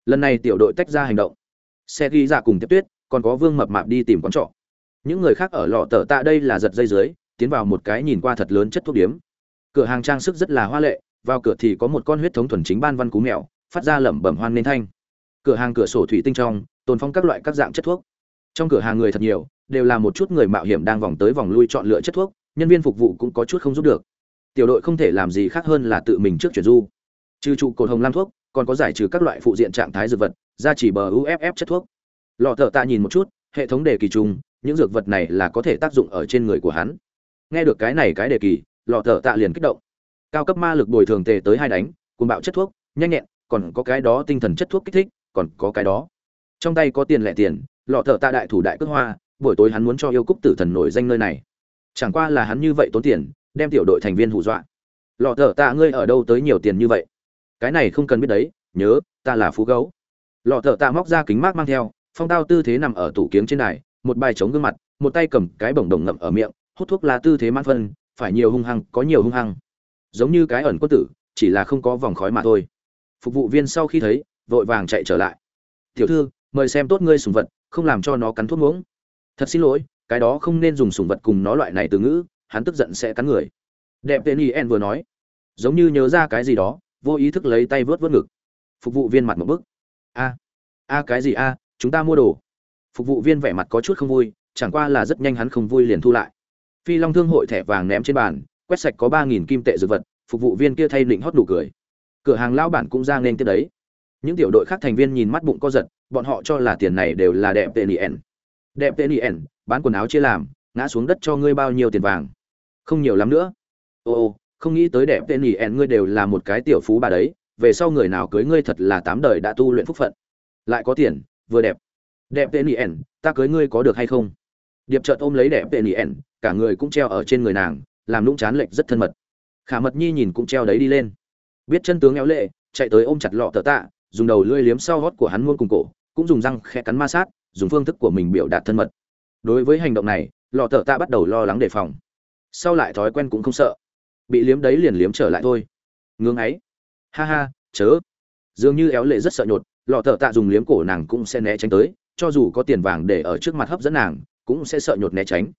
Lần này tiểu đội tách ra hành động. Xe ghi ra cùng tiếp tuyết, còn có vương mập mạp đi tìm quán trọ. Những người khác ở lọ tở tạ đây là giật dây dưới, tiến vào một cái nhìn qua thật lớn chất thuốc điếm. Cửa hàng trang sức rất là hoa lệ vào cửa thì có một con huyết thống thuần chính ban văn cú mèo, phát ra lẩm bẩm hoan nên thanh. Cửa hàng cửa sổ thủy tinh trong, tồn phong các loại các dạng chất thuốc. Trong cửa hàng người thật nhiều, đều là một chút người mạo hiểm đang vòng tới vòng lui chọn lựa chất thuốc, nhân viên phục vụ cũng có chút không giúp được. Tiểu đội không thể làm gì khác hơn là tự mình trước chuyển du. Trừ trụ cột hồng lam thuốc, còn có giải trừ các loại phụ diện trạng thái dược vật ra chỉ bờ uff chất thuốc. Lọ thợ tạ nhìn một chút, hệ thống đề kỳ chung, những dược vật này là có thể tác dụng ở trên người của hắn. Nghe được cái này cái đề kỳ, lọ thợ tạ liền kích động cao cấp ma lực bồi thường tề tới hai đánh cùng bạo chất thuốc, nhanh nhẹn, còn có cái đó tinh thần chất thuốc kích thích, còn có cái đó. Trong tay có tiền lẻ tiền, lọ thợ tạ đại thủ đại cước hoa, buổi tối hắn muốn cho yêu cúc tử thần nổi danh nơi này. Chẳng qua là hắn như vậy tốn tiền, đem tiểu đội thành viên hù dọa. Lọ thợ tạ ngươi ở đâu tới nhiều tiền như vậy? Cái này không cần biết đấy, nhớ, ta là phú gấu. Lọ thợ tạ móc ra kính mát mang theo, phong tao tư thế nằm ở tủ kiếng trên này một bài chống gương mặt, một tay cầm cái bổng đồng ngậm ở miệng, hút thuốc lá tư thế mãn phân, phải nhiều hung hăng, có nhiều hung hăng giống như cái ẩn quân tử, chỉ là không có vòng khói mà thôi. Phục vụ viên sau khi thấy, vội vàng chạy trở lại. Tiểu thư, mời xem tốt ngươi sùng vật, không làm cho nó cắn thuốc muỗng. Thật xin lỗi, cái đó không nên dùng sùng vật cùng nó loại này từ ngữ, hắn tức giận sẽ cắn người. Đẹp tên yen vừa nói. Giống như nhớ ra cái gì đó, vô ý thức lấy tay vớt vớt ngực. Phục vụ viên mặt một bức. A a cái gì a, chúng ta mua đồ. Phục vụ viên vẻ mặt có chút không vui, chẳng qua là rất nhanh hắn không vui liền thu lại. Phi long thương hội thẻ vàng ném trên bàn quét sạch có ba nghìn kim tệ dược vật, phục vụ viên kia thay định hót đủ cười. Cửa hàng lao bản cũng ra nên tiếp đấy. Những tiểu đội khác thành viên nhìn mắt bụng co giật, bọn họ cho là tiền này đều là đẹp tệ nien đẹp tệ nien bán quần áo chia làm, ngã xuống đất cho ngươi bao nhiêu tiền vàng? Không nhiều lắm nữa. Ô không nghĩ tới đẹp tệ nien ngươi đều là một cái tiểu phú bà đấy, về sau người nào cưới ngươi thật là tám đời đã tu luyện phúc phận. Lại có tiền, vừa đẹp. Đẹp tệ nien ta cưới ngươi có được hay không? Điệp trợt ôm lấy đẹp tệ nien cả người cũng treo ở trên người nàng làm lũng chán lệch rất thân mật. Khả mật nhi nhìn cũng treo đấy đi lên. Biết chân tướng éo lệ, chạy tới ôm chặt lọ tờ tạ, dùng đầu lưỡi liếm sau hót của hắn muôn cùng cổ, cũng dùng răng khe cắn ma sát, dùng phương thức của mình biểu đạt thân mật. Đối với hành động này, lọ tờ tạ bắt đầu lo lắng đề phòng. Sau lại thói quen cũng không sợ. Bị liếm đấy liền liếm trở lại thôi. Ngưng ấy. Ha ha, chớ. Dường như éo lệ rất sợ nhột, lọ tờ tạ dùng liếm cổ nàng cũng sẽ né tránh tới, cho dù có tiền vàng để ở trước mặt hấp dẫn nàng, cũng sẽ sợ nhột né tránh.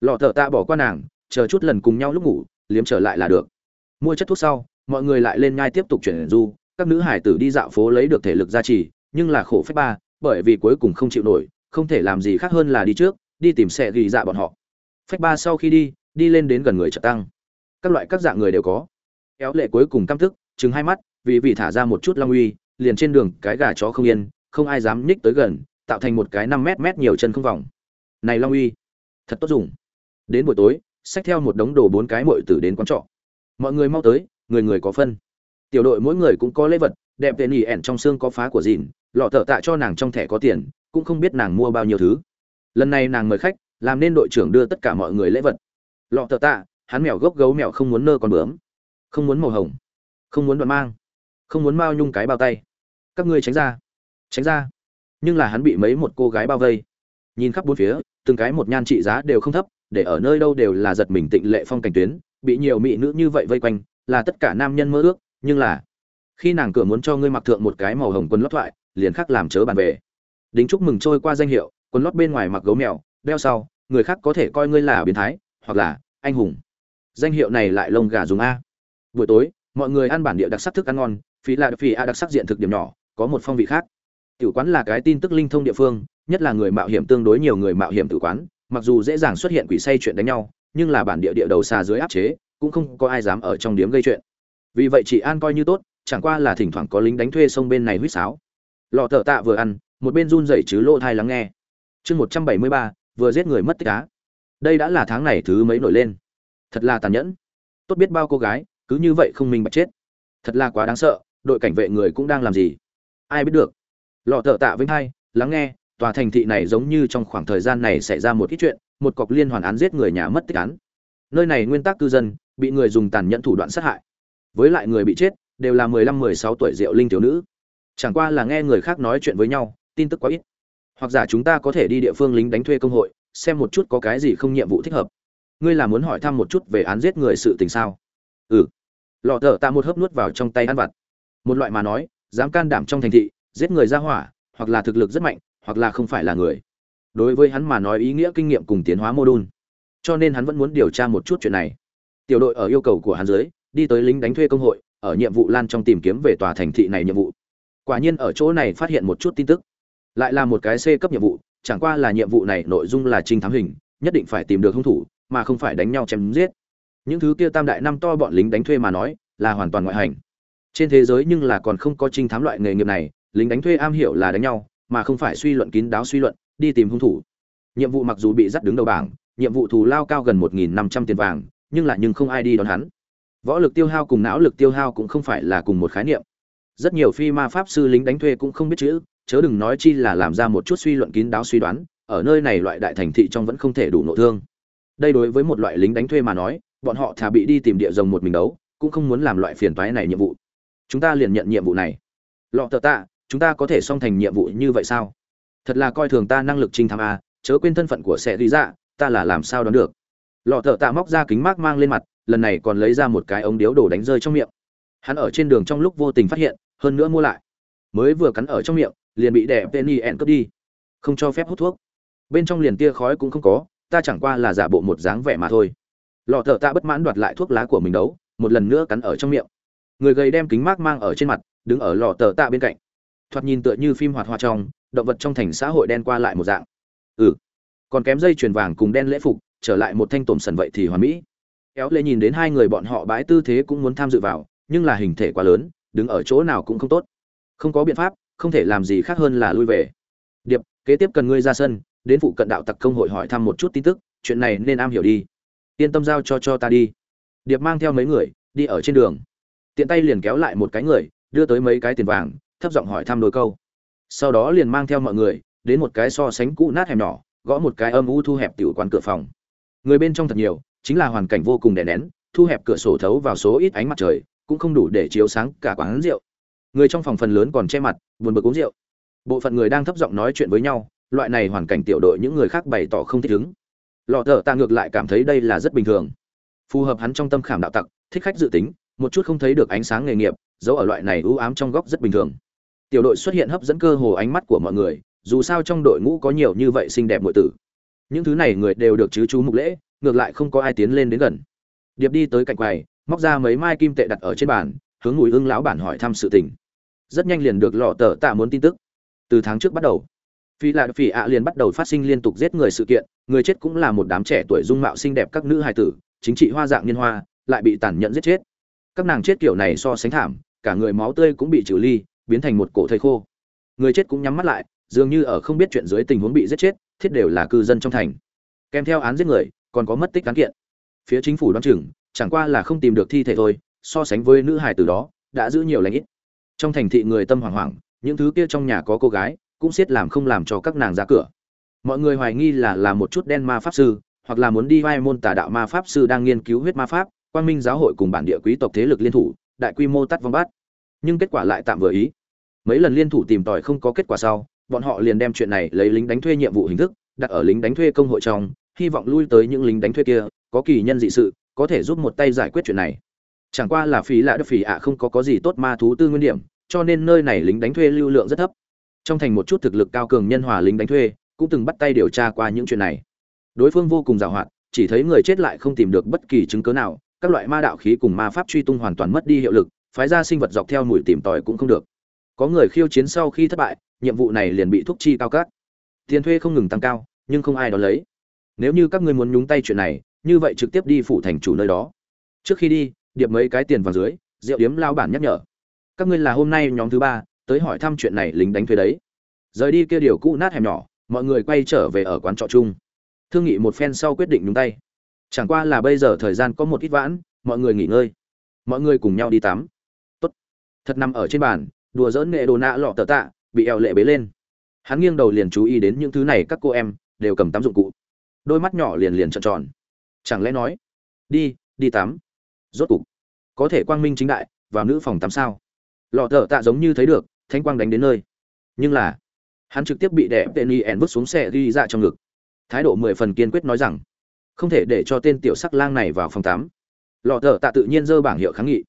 Lọ tờ tạ bỏ qua nàng chờ chút lần cùng nhau lúc ngủ, liếm trở lại là được. Mua chất thuốc sau, mọi người lại lên nhai tiếp tục chuyển du. Các nữ hải tử đi dạo phố lấy được thể lực gia trì, nhưng là khổ phép ba, bởi vì cuối cùng không chịu nổi, không thể làm gì khác hơn là đi trước, đi tìm xe ghi dạ bọn họ. Phách ba sau khi đi đi lên đến gần người trợ tăng. Các loại các dạng người đều có. Kéo lệ cuối cùng căm thức chứng hai mắt, vì vì thả ra một chút long uy, liền trên đường, cái gà chó không yên, không ai dám nhích tới gần, tạo thành một cái năm mét mét nhiều chân không vòng. Này long uy, thật tốt dùng. Đến buổi tối xách theo một đống đồ bốn cái mội tử đến quán trọ. Mọi người mau tới, người người có phân. Tiểu đội mỗi người cũng có lễ vật, đẹp tên ỉ ẻn trong xương có phá của dìn, lọ thợ tạ cho nàng trong thẻ có tiền, cũng không biết nàng mua bao nhiêu thứ. Lần này nàng mời khách, làm nên đội trưởng đưa tất cả mọi người lễ vật. Lọ thợ tạ, hắn mèo gốc gấu mèo không muốn nơ con bướm, không muốn màu hồng, không muốn đoạn mang, không muốn bao nhung cái bao tay. Các ngươi tránh ra tránh ra. Nhưng là hắn bị mấy một cô gái bao vây. Nhìn khắp bốn phía từng cái một nhan trị giá đều không thấp, để ở nơi đâu đều là giật mình tịnh lệ phong cảnh tuyến, bị nhiều mỹ nữ như vậy vây quanh, là tất cả nam nhân mơ ước, nhưng là, khi nàng cửa muốn cho ngươi mặc thượng một cái màu hồng quần lót thoại, liền khắc làm chớ bàn về. Đính chúc mừng trôi qua danh hiệu, quần lót bên ngoài mặc gấu mèo, đeo sau, người khác có thể coi ngươi là biến thái, hoặc là anh hùng. Danh hiệu này lại lông gà dùng a. Buổi tối, mọi người ăn bản địa đặc sắc thức ăn ngon, phí là phí a đặc sắc diện thực điểm nhỏ, có một phong vị khác tiểu quán là cái tin tức linh thông địa phương, nhất là người mạo hiểm tương đối nhiều người mạo hiểm tử quán, mặc dù dễ dàng xuất hiện quỷ say chuyện đánh nhau, nhưng là bản địa địa đầu xa dưới áp chế, cũng không có ai dám ở trong điếm gây chuyện. Vì vậy chị an coi như tốt, chẳng qua là thỉnh thoảng có lính đánh thuê sông bên này huýt sáo. Lọ thợ tạ vừa ăn, một bên run rẩy chứ lỗ thai lắng nghe. Chương một trăm bảy mươi ba, vừa giết người mất tích cá đây đã là tháng này thứ mấy nổi lên? Thật là tàn nhẫn. Tốt biết bao cô gái, cứ như vậy không minh bạch chết. Thật là quá đáng sợ, đội cảnh vệ người cũng đang làm gì? Ai biết được? Lọ thợ tạ vĩnh hai, lắng nghe, tòa thành thị này giống như trong khoảng thời gian này xảy ra một ít chuyện, một cọc liên hoàn án giết người nhà mất tích án. Nơi này nguyên tắc cư dân, bị người dùng tàn nhẫn thủ đoạn sát hại. Với lại người bị chết, đều là mười lăm, mười sáu tuổi diệu linh thiếu nữ. Chẳng qua là nghe người khác nói chuyện với nhau, tin tức quá ít. Hoặc giả chúng ta có thể đi địa phương lính đánh thuê công hội, xem một chút có cái gì không nhiệm vụ thích hợp. Ngươi là muốn hỏi thăm một chút về án giết người sự tình sao? Ừ. Lọ thợ tạ một hớp nuốt vào trong tay ăn vặt. Một loại mà nói, dám can đảm trong thành thị giết người ra hỏa, hoặc là thực lực rất mạnh, hoặc là không phải là người. Đối với hắn mà nói ý nghĩa kinh nghiệm cùng tiến hóa mô đun. Cho nên hắn vẫn muốn điều tra một chút chuyện này. Tiểu đội ở yêu cầu của hắn dưới, đi tới lính đánh thuê công hội, ở nhiệm vụ lan trong tìm kiếm về tòa thành thị này nhiệm vụ. Quả nhiên ở chỗ này phát hiện một chút tin tức. Lại là một cái c cấp nhiệm vụ, chẳng qua là nhiệm vụ này nội dung là trinh thám hình, nhất định phải tìm được hung thủ, mà không phải đánh nhau chém giết. Những thứ kia tam đại năm to bọn lính đánh thuê mà nói, là hoàn toàn ngoại hành. Trên thế giới nhưng là còn không có trinh thám loại nghề nghiệp này lính đánh thuê am hiểu là đánh nhau, mà không phải suy luận kín đáo suy luận, đi tìm hung thủ. Nhiệm vụ mặc dù bị dắt đứng đầu bảng, nhiệm vụ thù lao cao gần một nghìn năm trăm tiền vàng, nhưng lại nhưng không ai đi đón hắn. Võ lực tiêu hao cùng não lực tiêu hao cũng không phải là cùng một khái niệm. Rất nhiều phi ma pháp sư lính đánh thuê cũng không biết chữ, chớ đừng nói chi là làm ra một chút suy luận kín đáo suy đoán, ở nơi này loại đại thành thị trong vẫn không thể đủ nội thương. Đây đối với một loại lính đánh thuê mà nói, bọn họ thà bị đi tìm địa rồng một mình đấu, cũng không muốn làm loại phiền toái này nhiệm vụ. Chúng ta liền nhận nhiệm vụ này. Lọ tờ tạ chúng ta có thể xong thành nhiệm vụ như vậy sao? Thật là coi thường ta năng lực trinh thám a, chớ quên thân phận của sẽ lý dạ ta là làm sao đoán được? Lọ thợ tạ móc ra kính mát mang lên mặt, lần này còn lấy ra một cái ống điếu đổ đánh rơi trong miệng. Hắn ở trên đường trong lúc vô tình phát hiện, hơn nữa mua lại. Mới vừa cắn ở trong miệng, liền bị đẻ penny ẹn cướp đi. Không cho phép hút thuốc. Bên trong liền tia khói cũng không có, ta chẳng qua là giả bộ một dáng vẻ mà thôi. Lọ thợ tạ bất mãn đoạt lại thuốc lá của mình đấu, một lần nữa cắn ở trong miệng. Người gầy đem kính mát mang ở trên mặt, đứng ở lọ thợ tạ bên cạnh thoạt nhìn tựa như phim hoạt hoa trong, động vật trong thành xã hội đen qua lại một dạng. Ừ. Còn kém dây chuyền vàng cùng đen lễ phục, trở lại một thanh tổm sần vậy thì hoàn mỹ. Kéo lê nhìn đến hai người bọn họ bãi tư thế cũng muốn tham dự vào, nhưng là hình thể quá lớn, đứng ở chỗ nào cũng không tốt. Không có biện pháp, không thể làm gì khác hơn là lui về. Điệp, kế tiếp cần ngươi ra sân, đến phụ cận đạo tặc công hội hỏi thăm một chút tin tức, chuyện này nên am hiểu đi. Yên tâm giao cho cho ta đi. Điệp mang theo mấy người, đi ở trên đường. Tiện tay liền kéo lại một cái người, đưa tới mấy cái tiền vàng thấp giọng hỏi thăm đôi câu. Sau đó liền mang theo mọi người, đến một cái so sánh cũ nát hẻm nhỏ, gõ một cái âm u thu hẹp tiểu quán cửa phòng. Người bên trong thật nhiều, chính là hoàn cảnh vô cùng đè nén, thu hẹp cửa sổ thấu vào số ít ánh mặt trời, cũng không đủ để chiếu sáng cả quán rượu. Người trong phòng phần lớn còn che mặt, buồn bực uống rượu. Bộ phận người đang thấp giọng nói chuyện với nhau, loại này hoàn cảnh tiểu đội những người khác bày tỏ không thích ứng. Lọ thợ ta ngược lại cảm thấy đây là rất bình thường. Phù hợp hắn trong tâm khảm đạo tặc, thích khách dự tính, một chút không thấy được ánh sáng nghề nghiệp giấu ở loại này ưu ám trong góc rất bình thường tiểu đội xuất hiện hấp dẫn cơ hồ ánh mắt của mọi người, dù sao trong đội ngũ có nhiều như vậy xinh đẹp muội tử. Những thứ này người đều được chứ chú mục lễ, ngược lại không có ai tiến lên đến gần. Điệp đi tới cạnh quầy, móc ra mấy mai kim tệ đặt ở trên bàn, hướng mùi ưng lão bản hỏi thăm sự tình. Rất nhanh liền được lọ tờ tạ muốn tin tức. Từ tháng trước bắt đầu, phi lạ phi ạ liền bắt đầu phát sinh liên tục giết người sự kiện, người chết cũng là một đám trẻ tuổi dung mạo xinh đẹp các nữ hài tử, chính trị hoa dạng niên hoa, lại bị tàn nhẫn giết chết. Các nàng chết kiểu này so sánh thảm, cả người máu tươi cũng bị trừ ly biến thành một cổ thây khô. Người chết cũng nhắm mắt lại, dường như ở không biết chuyện dưới tình huống bị giết chết, thiết đều là cư dân trong thành. Kèm theo án giết người, còn có mất tích án kiện. Phía chính phủ đoán chừng, chẳng qua là không tìm được thi thể thôi, so sánh với nữ hài từ đó, đã giữ nhiều lãnh ít. Trong thành thị người tâm hoảng hoảng, những thứ kia trong nhà có cô gái, cũng siết làm không làm cho các nàng ra cửa. Mọi người hoài nghi là là một chút đen ma pháp sư, hoặc là muốn đi vai môn tà đạo ma pháp sư đang nghiên cứu huyết ma pháp, quang minh giáo hội cùng bản địa quý tộc thế lực liên thủ, đại quy mô tắt vong bát nhưng kết quả lại tạm vừa ý. Mấy lần liên thủ tìm tòi không có kết quả sau, bọn họ liền đem chuyện này lấy lính đánh thuê nhiệm vụ hình thức, đặt ở lính đánh thuê công hội trong, hy vọng lui tới những lính đánh thuê kia, có kỳ nhân dị sự, có thể giúp một tay giải quyết chuyện này. Chẳng qua là phí lạ đất phí ạ không có có gì tốt ma thú tư nguyên điểm, cho nên nơi này lính đánh thuê lưu lượng rất thấp. Trong thành một chút thực lực cao cường nhân hòa lính đánh thuê, cũng từng bắt tay điều tra qua những chuyện này. Đối phương vô cùng giàu hoạt, chỉ thấy người chết lại không tìm được bất kỳ chứng cớ nào, các loại ma đạo khí cùng ma pháp truy tung hoàn toàn mất đi hiệu lực phái ra sinh vật dọc theo mùi tìm tòi cũng không được. Có người khiêu chiến sau khi thất bại, nhiệm vụ này liền bị thúc chi cao cát tiền thuê không ngừng tăng cao, nhưng không ai đón lấy. Nếu như các ngươi muốn nhúng tay chuyện này, như vậy trực tiếp đi phủ thành chủ nơi đó. Trước khi đi, điệp mấy cái tiền vào dưới rượu điếm lao bản nhắc nhở. Các ngươi là hôm nay nhóm thứ ba, tới hỏi thăm chuyện này lính đánh thuê đấy. Rời đi kia điều cũ nát hẻm nhỏ, mọi người quay trở về ở quán trọ chung. Thương nghị một phen sau quyết định nhúng tay. Chẳng qua là bây giờ thời gian có một ít vãn, mọi người nghỉ ngơi. Mọi người cùng nhau đi tắm thật nằm ở trên bàn, đùa dỡn nghệ đồ nạ lọ tờ tạ, bị eo lệ bế lên. Hắn nghiêng đầu liền chú ý đến những thứ này các cô em, đều cầm tắm dụng cụ. Đôi mắt nhỏ liền liền trợn tròn. Chẳng lẽ nói, đi đi tắm. Rốt cục, có thể quang minh chính đại, vào nữ phòng tắm sao? Lọ thợ tạ giống như thấy được thanh quang đánh đến nơi. Nhưng là, hắn trực tiếp bị đẻ tên y ẻn vứt xuống xe đi ra trong ngực. Thái độ mười phần kiên quyết nói rằng, không thể để cho tên tiểu sắc lang này vào phòng tắm. Lọ thợ tạ tự nhiên dơ bảng hiệu kháng nghị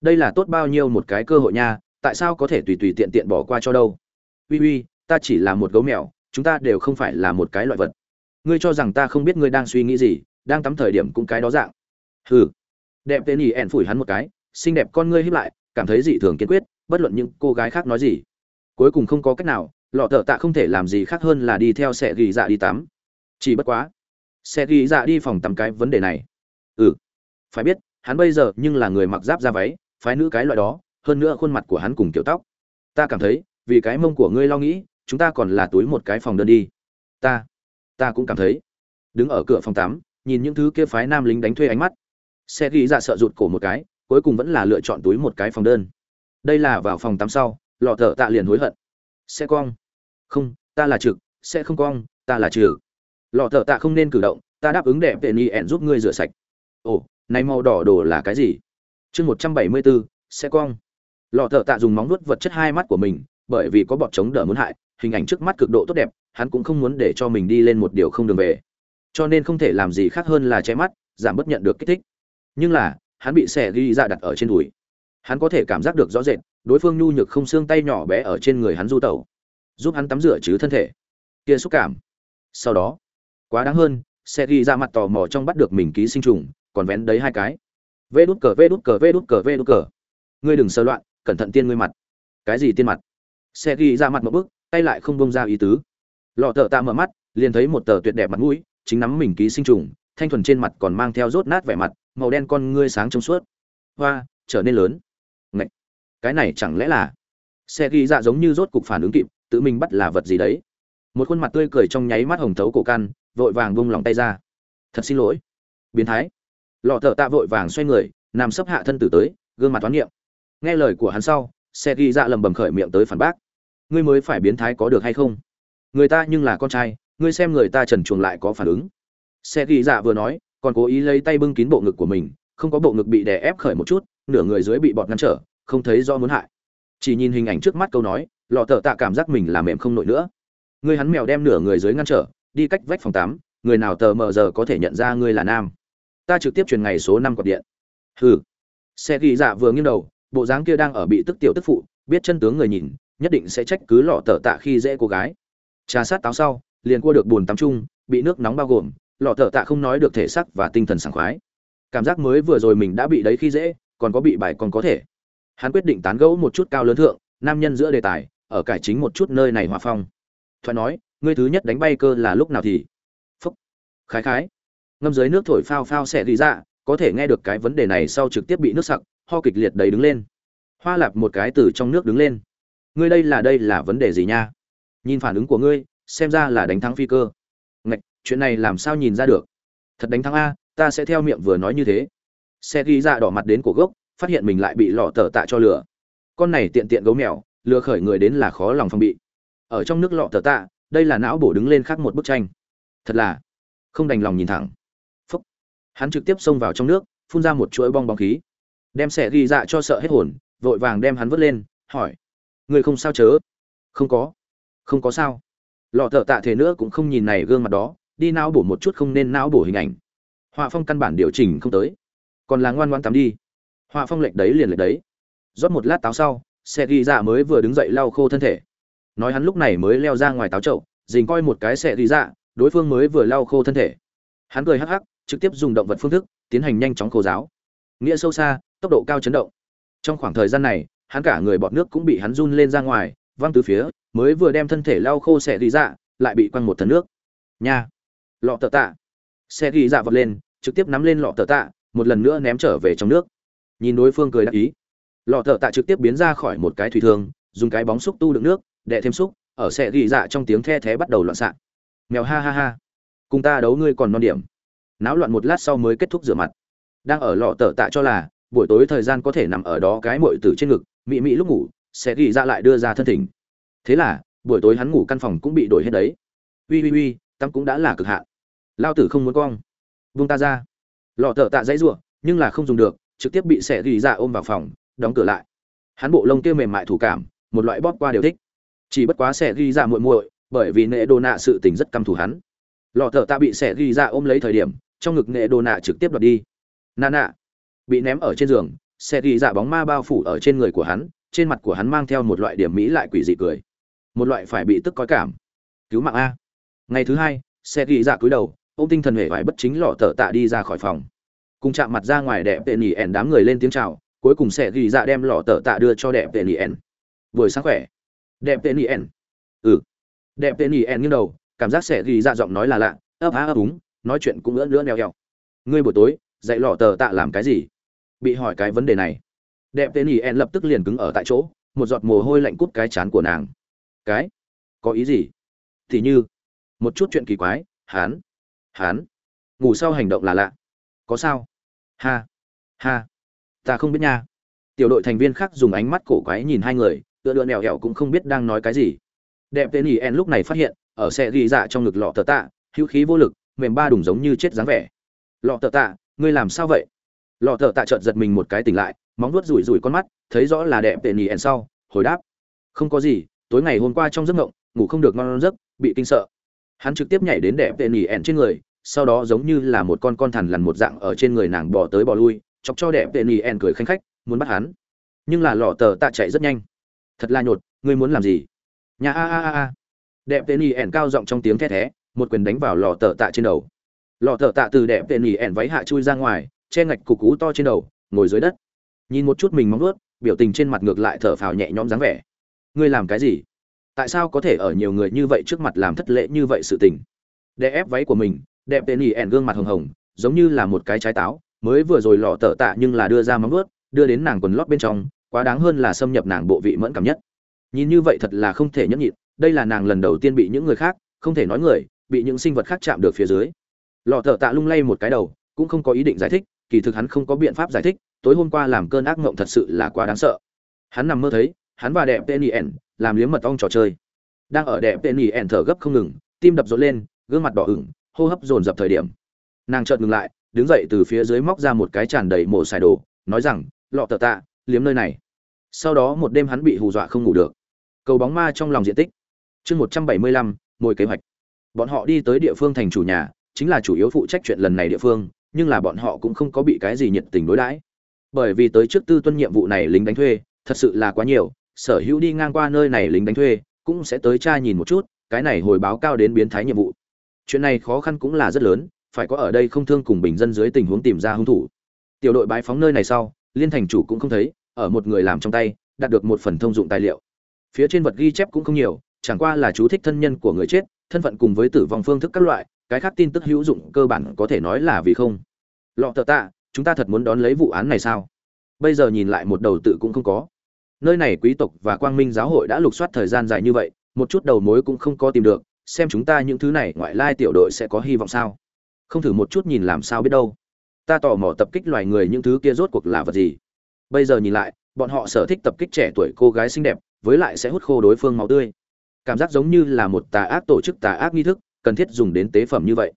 đây là tốt bao nhiêu một cái cơ hội nha, tại sao có thể tùy tùy tiện tiện bỏ qua cho đâu? Uy uy, ta chỉ là một gấu mèo, chúng ta đều không phải là một cái loại vật. Ngươi cho rằng ta không biết ngươi đang suy nghĩ gì, đang tắm thời điểm cũng cái đó dạng. Hừ. Đẹp tên ỉ ẻn phủi hắn một cái, xinh đẹp con ngươi hiếp lại, cảm thấy dị thường kiên quyết, bất luận những cô gái khác nói gì. Cuối cùng không có cách nào, lọ thợ tạ không thể làm gì khác hơn là đi theo xe ghi dạ đi tắm. Chỉ bất quá, xe ghi dạ đi phòng tắm cái vấn đề này. Ừ. Phải biết, hắn bây giờ nhưng là người mặc giáp ra váy phái nữ cái loại đó, hơn nữa khuôn mặt của hắn cùng kiểu tóc. Ta cảm thấy, vì cái mông của ngươi lo nghĩ, chúng ta còn là túi một cái phòng đơn đi. Ta ta cũng cảm thấy. Đứng ở cửa phòng tắm, nhìn những thứ kia phái nam lính đánh thuê ánh mắt. Xe ghi dạ sợ rụt cổ một cái, cuối cùng vẫn là lựa chọn túi một cái phòng đơn. Đây là vào phòng tắm sau, lọ thợ tạ liền hối hận. Sẽ cong. Không, ta là trực, sẽ không cong, ta là trừ. Lọ thợ tạ không nên cử động, ta đáp ứng đẹp tệ ni ẹn giúp ngươi rửa sạch. Ồ, này màu đỏ đồ là cái gì? Chương một trăm bảy mươi bốn cong. Lọ thợ tạ dùng móng nuốt vật chất hai mắt của mình, bởi vì có bọt chống đỡ muốn hại, hình ảnh trước mắt cực độ tốt đẹp, hắn cũng không muốn để cho mình đi lên một điều không đường về. Cho nên không thể làm gì khác hơn là che mắt, giảm bất nhận được kích thích. Nhưng là, hắn bị xẻ ghi ra đặt ở trên đùi. Hắn có thể cảm giác được rõ rệt, đối phương nhu nhược không xương tay nhỏ bé ở trên người hắn du tẩu, giúp hắn tắm rửa chứ thân thể. Kia xúc cảm. Sau đó, quá đáng hơn xe ghi ra mặt tò mò trong bắt được mình ký sinh trùng, còn vén đấy hai cái vê đút cờ, vê đút cờ, vê đút cờ, vê đút cờ. Ngươi đừng sơ loạn, cẩn thận tiên ngươi mặt. Cái gì tiên mặt? Xe ghi ra mặt một bước, tay lại không bông ra ý tứ. Lọ thợ tạ mở mắt, liền thấy một tờ tuyệt đẹp mặt mũi, chính nắm mình ký sinh trùng, thanh thuần trên mặt còn mang theo rốt nát vẻ mặt, màu đen con ngươi sáng trong suốt. Hoa, trở nên lớn. Ngậy! cái này chẳng lẽ là? Xe ghi dạ giống như rốt cục phản ứng kịp, tự mình bắt là vật gì đấy? Một khuôn mặt tươi cười trong nháy mắt hồng thấu cổ căn, vội vàng bung lòng tay ra. Thật xin lỗi. Biến thái lọ thợ tạ vội vàng xoay người, nằm sấp hạ thân tử tới, gương mặt toán niệm. Nghe lời của hắn sau, xe ghi dạ lầm bầm khởi miệng tới phản bác. Ngươi mới phải biến thái có được hay không? Người ta nhưng là con trai, ngươi xem người ta trần chuồng lại có phản ứng. Xe ghi dạ vừa nói, còn cố ý lấy tay bưng kín bộ ngực của mình, không có bộ ngực bị đè ép khởi một chút, nửa người dưới bị bọt ngăn trở, không thấy do muốn hại. Chỉ nhìn hình ảnh trước mắt câu nói, lọ thợ tạ cảm giác mình làm mềm không nổi nữa. Ngươi hắn mèo đem nửa người dưới ngăn trở, đi cách vách phòng tám, người nào tờ mờ giờ có thể nhận ra ngươi là nam? Ta trực tiếp truyền ngày số năm quạt điện. Hừ. Xe ghi dạ vừa nghiêng đầu, bộ dáng kia đang ở bị tức tiểu tức phụ, biết chân tướng người nhìn, nhất định sẽ trách cứ lọ tờ tạ khi dễ cô gái. Trà sát táo sau, liền cua được buồn tắm chung, bị nước nóng bao gồm, lọ tờ tạ không nói được thể sắc và tinh thần sảng khoái. Cảm giác mới vừa rồi mình đã bị đấy khi dễ, còn có bị bài còn có thể. Hắn quyết định tán gẫu một chút cao lớn thượng, nam nhân giữa đề tài, ở cải chính một chút nơi này hòa phong. Thoại nói, ngươi thứ nhất đánh bay cơ là lúc nào thì? Phúc. Khái khái ngâm dưới nước thổi phao phao sẽ đi ra có thể nghe được cái vấn đề này sau trực tiếp bị nước sặc, ho kịch liệt đầy đứng lên. Hoa lạp một cái từ trong nước đứng lên. Ngươi đây là đây là vấn đề gì nha? Nhìn phản ứng của ngươi, xem ra là đánh thắng phi cơ. Ngạch, chuyện này làm sao nhìn ra được? Thật đánh thắng a, ta sẽ theo miệng vừa nói như thế. Xe ghi ra đỏ mặt đến cổ gốc, phát hiện mình lại bị lọ tờ tạ cho lửa. Con này tiện tiện gấu mèo, lừa khởi người đến là khó lòng phòng bị. Ở trong nước lọ tờ tạ, đây là não bổ đứng lên khác một bức tranh. Thật là không đành lòng nhìn thẳng hắn trực tiếp xông vào trong nước, phun ra một chuỗi bong bóng khí. Đem xe ghi dạ cho sợ hết hồn, vội vàng đem hắn vớt lên, hỏi người không sao chớ? Không có. Không có sao. Lọ thợ tạ thế nữa cũng không nhìn này gương mặt đó, đi não bổ một chút không nên não bổ hình ảnh. Họa phong căn bản điều chỉnh không tới. Còn là ngoan ngoan tắm đi. Họa phong lệch đấy liền lệch đấy. Rót một lát táo sau xe ghi dạ mới vừa đứng dậy lau khô thân thể. Nói hắn lúc này mới leo ra ngoài táo trậu dình coi một cái xe ghi dạ đối phương mới vừa lau khô thân thể. Hắn cười hắc hắc trực tiếp dùng động vật phương thức tiến hành nhanh chóng khô giáo. Nghĩa sâu xa, tốc độ cao chấn động. Trong khoảng thời gian này, hắn cả người bọt nước cũng bị hắn run lên ra ngoài, văng từ phía, mới vừa đem thân thể lau khô xẻ ghi dạ lại bị quăng một thần nước. Nha! Lọ tờ tạ. Xe ghi dạ vọt lên, trực tiếp nắm lên lọ tờ tạ, một lần nữa ném trở về trong nước. Nhìn đối phương cười đắc ý. Lọ tờ tạ trực tiếp biến ra khỏi một cái thủy thường, dùng cái bóng xúc tu đựng nước đệ thêm xúc, ở xe ghi dạ trong tiếng the thé bắt đầu loạn xạ. Mèo ha ha ha. Cùng ta đấu ngươi còn non điểm náo loạn một lát sau mới kết thúc rửa mặt. Đang ở lọ tờ tạ cho là, buổi tối thời gian có thể nằm ở đó cái mội từ trên ngực, mị mị lúc ngủ, sẽ ghi ra lại đưa ra thân thỉnh. Thế là, buổi tối hắn ngủ căn phòng cũng bị đổi hết đấy. Ui ui ui, tắm cũng đã là cực hạn. Lao tử không muốn cong. Vung ta ra. Lọ thợ tạ dãy ruộng, nhưng là không dùng được, trực tiếp bị xẻ ghi ra ôm vào phòng, đóng cửa lại. Hắn bộ lông kia mềm mại thủ cảm, một loại bóp qua đều thích. Chỉ bất quá xẻ ghi ra muội muội, bởi vì nệ đồ nạ sự tình rất căm thù hắn. Lọ thợ tạ bị xẻ ghi ra ôm lấy thời điểm trong ngực nệ đồ nạ trực tiếp đoạt đi. Nà nạ, bị ném ở trên giường, xe ghi dạ bóng ma bao phủ ở trên người của hắn, trên mặt của hắn mang theo một loại điểm mỹ lại quỷ dị cười. Một loại phải bị tức có cảm. Cứu mạng a. Ngày thứ hai, xe ghi dạ cúi đầu ô tinh thần hề phải bất chính lọ tờ tạ đi ra khỏi phòng. Cùng chạm mặt ra ngoài đẹp tệ nỉ ẻn đám người lên tiếng chào, cuối cùng xe ghi dạ đem lọ tờ tạ đưa cho đẹp tệ nỉ ẻn. Buổi sáng khỏe. Đẹp tệ nỉ ẻn. Ừ. Đẹp tệ nỉ ẻn nghiêng đầu, cảm giác xe ghi dạ giọng nói là lạ, ấp á ấp úng nói chuyện cũng lưỡn nữa neo eo. Ngươi buổi tối, dạy lọ tờ tạ làm cái gì? Bị hỏi cái vấn đề này. Đẹp tên ý en lập tức liền cứng ở tại chỗ, một giọt mồ hôi lạnh cút cái chán của nàng. Cái? Có ý gì? Thì như, một chút chuyện kỳ quái, hán hán. Ngủ sau hành động là lạ. Có sao? Ha ha. Ta không biết nha. Tiểu đội thành viên khác dùng ánh mắt cổ quái nhìn hai người, tựa đựa nèo hẹo cũng không biết đang nói cái gì. Đẹp tên ý en lúc này phát hiện, ở xe ghi dạ trong ngực lọ tờ tạ, hữu khí vô lực mềm ba đùng giống như chết dáng vẻ. Lọ tở tạ, ngươi làm sao vậy? Lọ tở tạ chợt giật mình một cái tỉnh lại, móng vuốt rủi rủi con mắt, thấy rõ là đẹp tệ nỉ ẻn sau, hồi đáp. Không có gì, tối ngày hôm qua trong giấc ngộng, ngủ không được ngon giấc, bị kinh sợ. Hắn trực tiếp nhảy đến đẹp tệ nỉ ẻn trên người, sau đó giống như là một con con thằn lằn một dạng ở trên người nàng bỏ tới bỏ lui, chọc cho đẹp tệ nỉ ẻn cười khanh khách, muốn bắt hắn. Nhưng là lọ tờ tạ chạy rất nhanh. Thật là nhột, ngươi muốn làm gì? Nhà a a a a. Đẹp tệ nỉ ẻn cao giọng trong tiếng thét thé một quyền đánh vào lọ tờ tạ trên đầu. Lọ tờ tạ từ đẹp tên nhì ẻn váy hạ chui ra ngoài, che ngạch cục cú to trên đầu, ngồi dưới đất. Nhìn một chút mình móng vuốt, biểu tình trên mặt ngược lại thở phào nhẹ nhõm dáng vẻ. Ngươi làm cái gì? Tại sao có thể ở nhiều người như vậy trước mặt làm thất lễ như vậy sự tình? Đè ép váy của mình, đẹp tên nhì ẻn gương mặt hồng hồng, giống như là một cái trái táo, mới vừa rồi lọ tở tạ nhưng là đưa ra móng vuốt, đưa đến nàng quần lót bên trong, quá đáng hơn là xâm nhập nàng bộ vị mẫn cảm nhất. Nhìn như vậy thật là không thể nhẫn nhịn, đây là nàng lần đầu tiên bị những người khác, không thể nói người bị những sinh vật khác chạm được phía dưới. Lọ thợ tạ lung lay một cái đầu, cũng không có ý định giải thích, kỳ thực hắn không có biện pháp giải thích, tối hôm qua làm cơn ác mộng thật sự là quá đáng sợ. Hắn nằm mơ thấy, hắn và đẹp tên yen làm liếm mật ong trò chơi. Đang ở đẹp tên yen thở gấp không ngừng, tim đập rộn lên, gương mặt đỏ ửng, hô hấp dồn dập thời điểm. Nàng chợt ngừng lại, đứng dậy từ phía dưới móc ra một cái tràn đầy mổ xài đồ, nói rằng, lọ tờ tạ, liếm nơi này. Sau đó một đêm hắn bị hù dọa không ngủ được. Cầu bóng ma trong lòng diện tích. Chương một trăm bảy mươi lăm, mồi kế hoạch bọn họ đi tới địa phương thành chủ nhà, chính là chủ yếu phụ trách chuyện lần này địa phương, nhưng là bọn họ cũng không có bị cái gì nhiệt tình đối đãi. Bởi vì tới trước tư tuân nhiệm vụ này lính đánh thuê, thật sự là quá nhiều, sở hữu đi ngang qua nơi này lính đánh thuê, cũng sẽ tới tra nhìn một chút, cái này hồi báo cao đến biến thái nhiệm vụ. Chuyện này khó khăn cũng là rất lớn, phải có ở đây không thương cùng bình dân dưới tình huống tìm ra hung thủ. Tiểu đội bái phóng nơi này sau, liên thành chủ cũng không thấy, ở một người làm trong tay, đạt được một phần thông dụng tài liệu. Phía trên vật ghi chép cũng không nhiều, chẳng qua là chú thích thân nhân của người chết thân phận cùng với tử vong phương thức các loại, cái khác tin tức hữu dụng cơ bản có thể nói là vì không. Lọ tờ tạ, chúng ta thật muốn đón lấy vụ án này sao? Bây giờ nhìn lại một đầu tự cũng không có. Nơi này quý tộc và quang minh giáo hội đã lục soát thời gian dài như vậy, một chút đầu mối cũng không có tìm được, xem chúng ta những thứ này ngoại lai tiểu đội sẽ có hy vọng sao? Không thử một chút nhìn làm sao biết đâu. Ta tò mò tập kích loài người những thứ kia rốt cuộc là vật gì? Bây giờ nhìn lại, bọn họ sở thích tập kích trẻ tuổi cô gái xinh đẹp, với lại sẽ hút khô đối phương máu tươi cảm giác giống như là một tà ác tổ chức tà ác nghi thức, cần thiết dùng đến tế phẩm như vậy.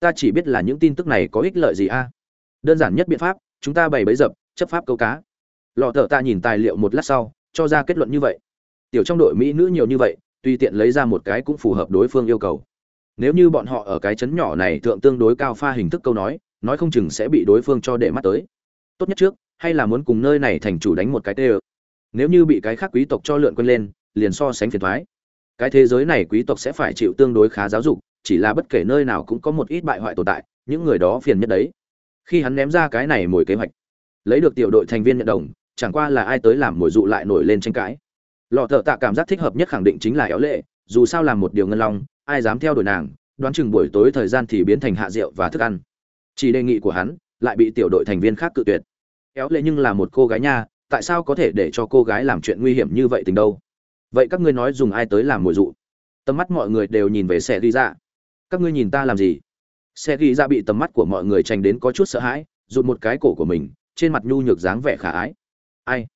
Ta chỉ biết là những tin tức này có ích lợi gì a? Đơn giản nhất biện pháp, chúng ta bày bấy dập, chấp pháp câu cá. Lọ thợ ta nhìn tài liệu một lát sau, cho ra kết luận như vậy. Tiểu trong đội mỹ nữ nhiều như vậy, tùy tiện lấy ra một cái cũng phù hợp đối phương yêu cầu. Nếu như bọn họ ở cái chấn nhỏ này thượng tương đối cao pha hình thức câu nói nói không chừng sẽ bị đối phương cho để mắt tới. Tốt nhất trước, hay là muốn cùng nơi này thành chủ đánh một cái tê ơ. Nếu như bị cái khác quý tộc cho lượn quân lên, liền so sánh phiền thoái cái thế giới này quý tộc sẽ phải chịu tương đối khá giáo dục, chỉ là bất kể nơi nào cũng có một ít bại hoại tồn tại, những người đó phiền nhất đấy. Khi hắn ném ra cái này mồi kế hoạch, lấy được tiểu đội thành viên nhận đồng, chẳng qua là ai tới làm mồi dụ lại nổi lên tranh cãi. Lọ thợ tạ cảm giác thích hợp nhất khẳng định chính là éo lệ, dù sao làm một điều ngân long, ai dám theo đuổi nàng, đoán chừng buổi tối thời gian thì biến thành hạ rượu và thức ăn. Chỉ đề nghị của hắn, lại bị tiểu đội thành viên khác cự tuyệt. Éo lệ nhưng là một cô gái nha, tại sao có thể để cho cô gái làm chuyện nguy hiểm như vậy tình đâu? Vậy các ngươi nói dùng ai tới làm mồi dụ? Tầm mắt mọi người đều nhìn về xe ghi ra các ngươi nhìn ta làm gì? Xe ghi ra bị tầm mắt của mọi người tranh đến có chút sợ hãi, rụt một cái cổ của mình, trên mặt nhu nhược dáng vẻ khả ái. Ai?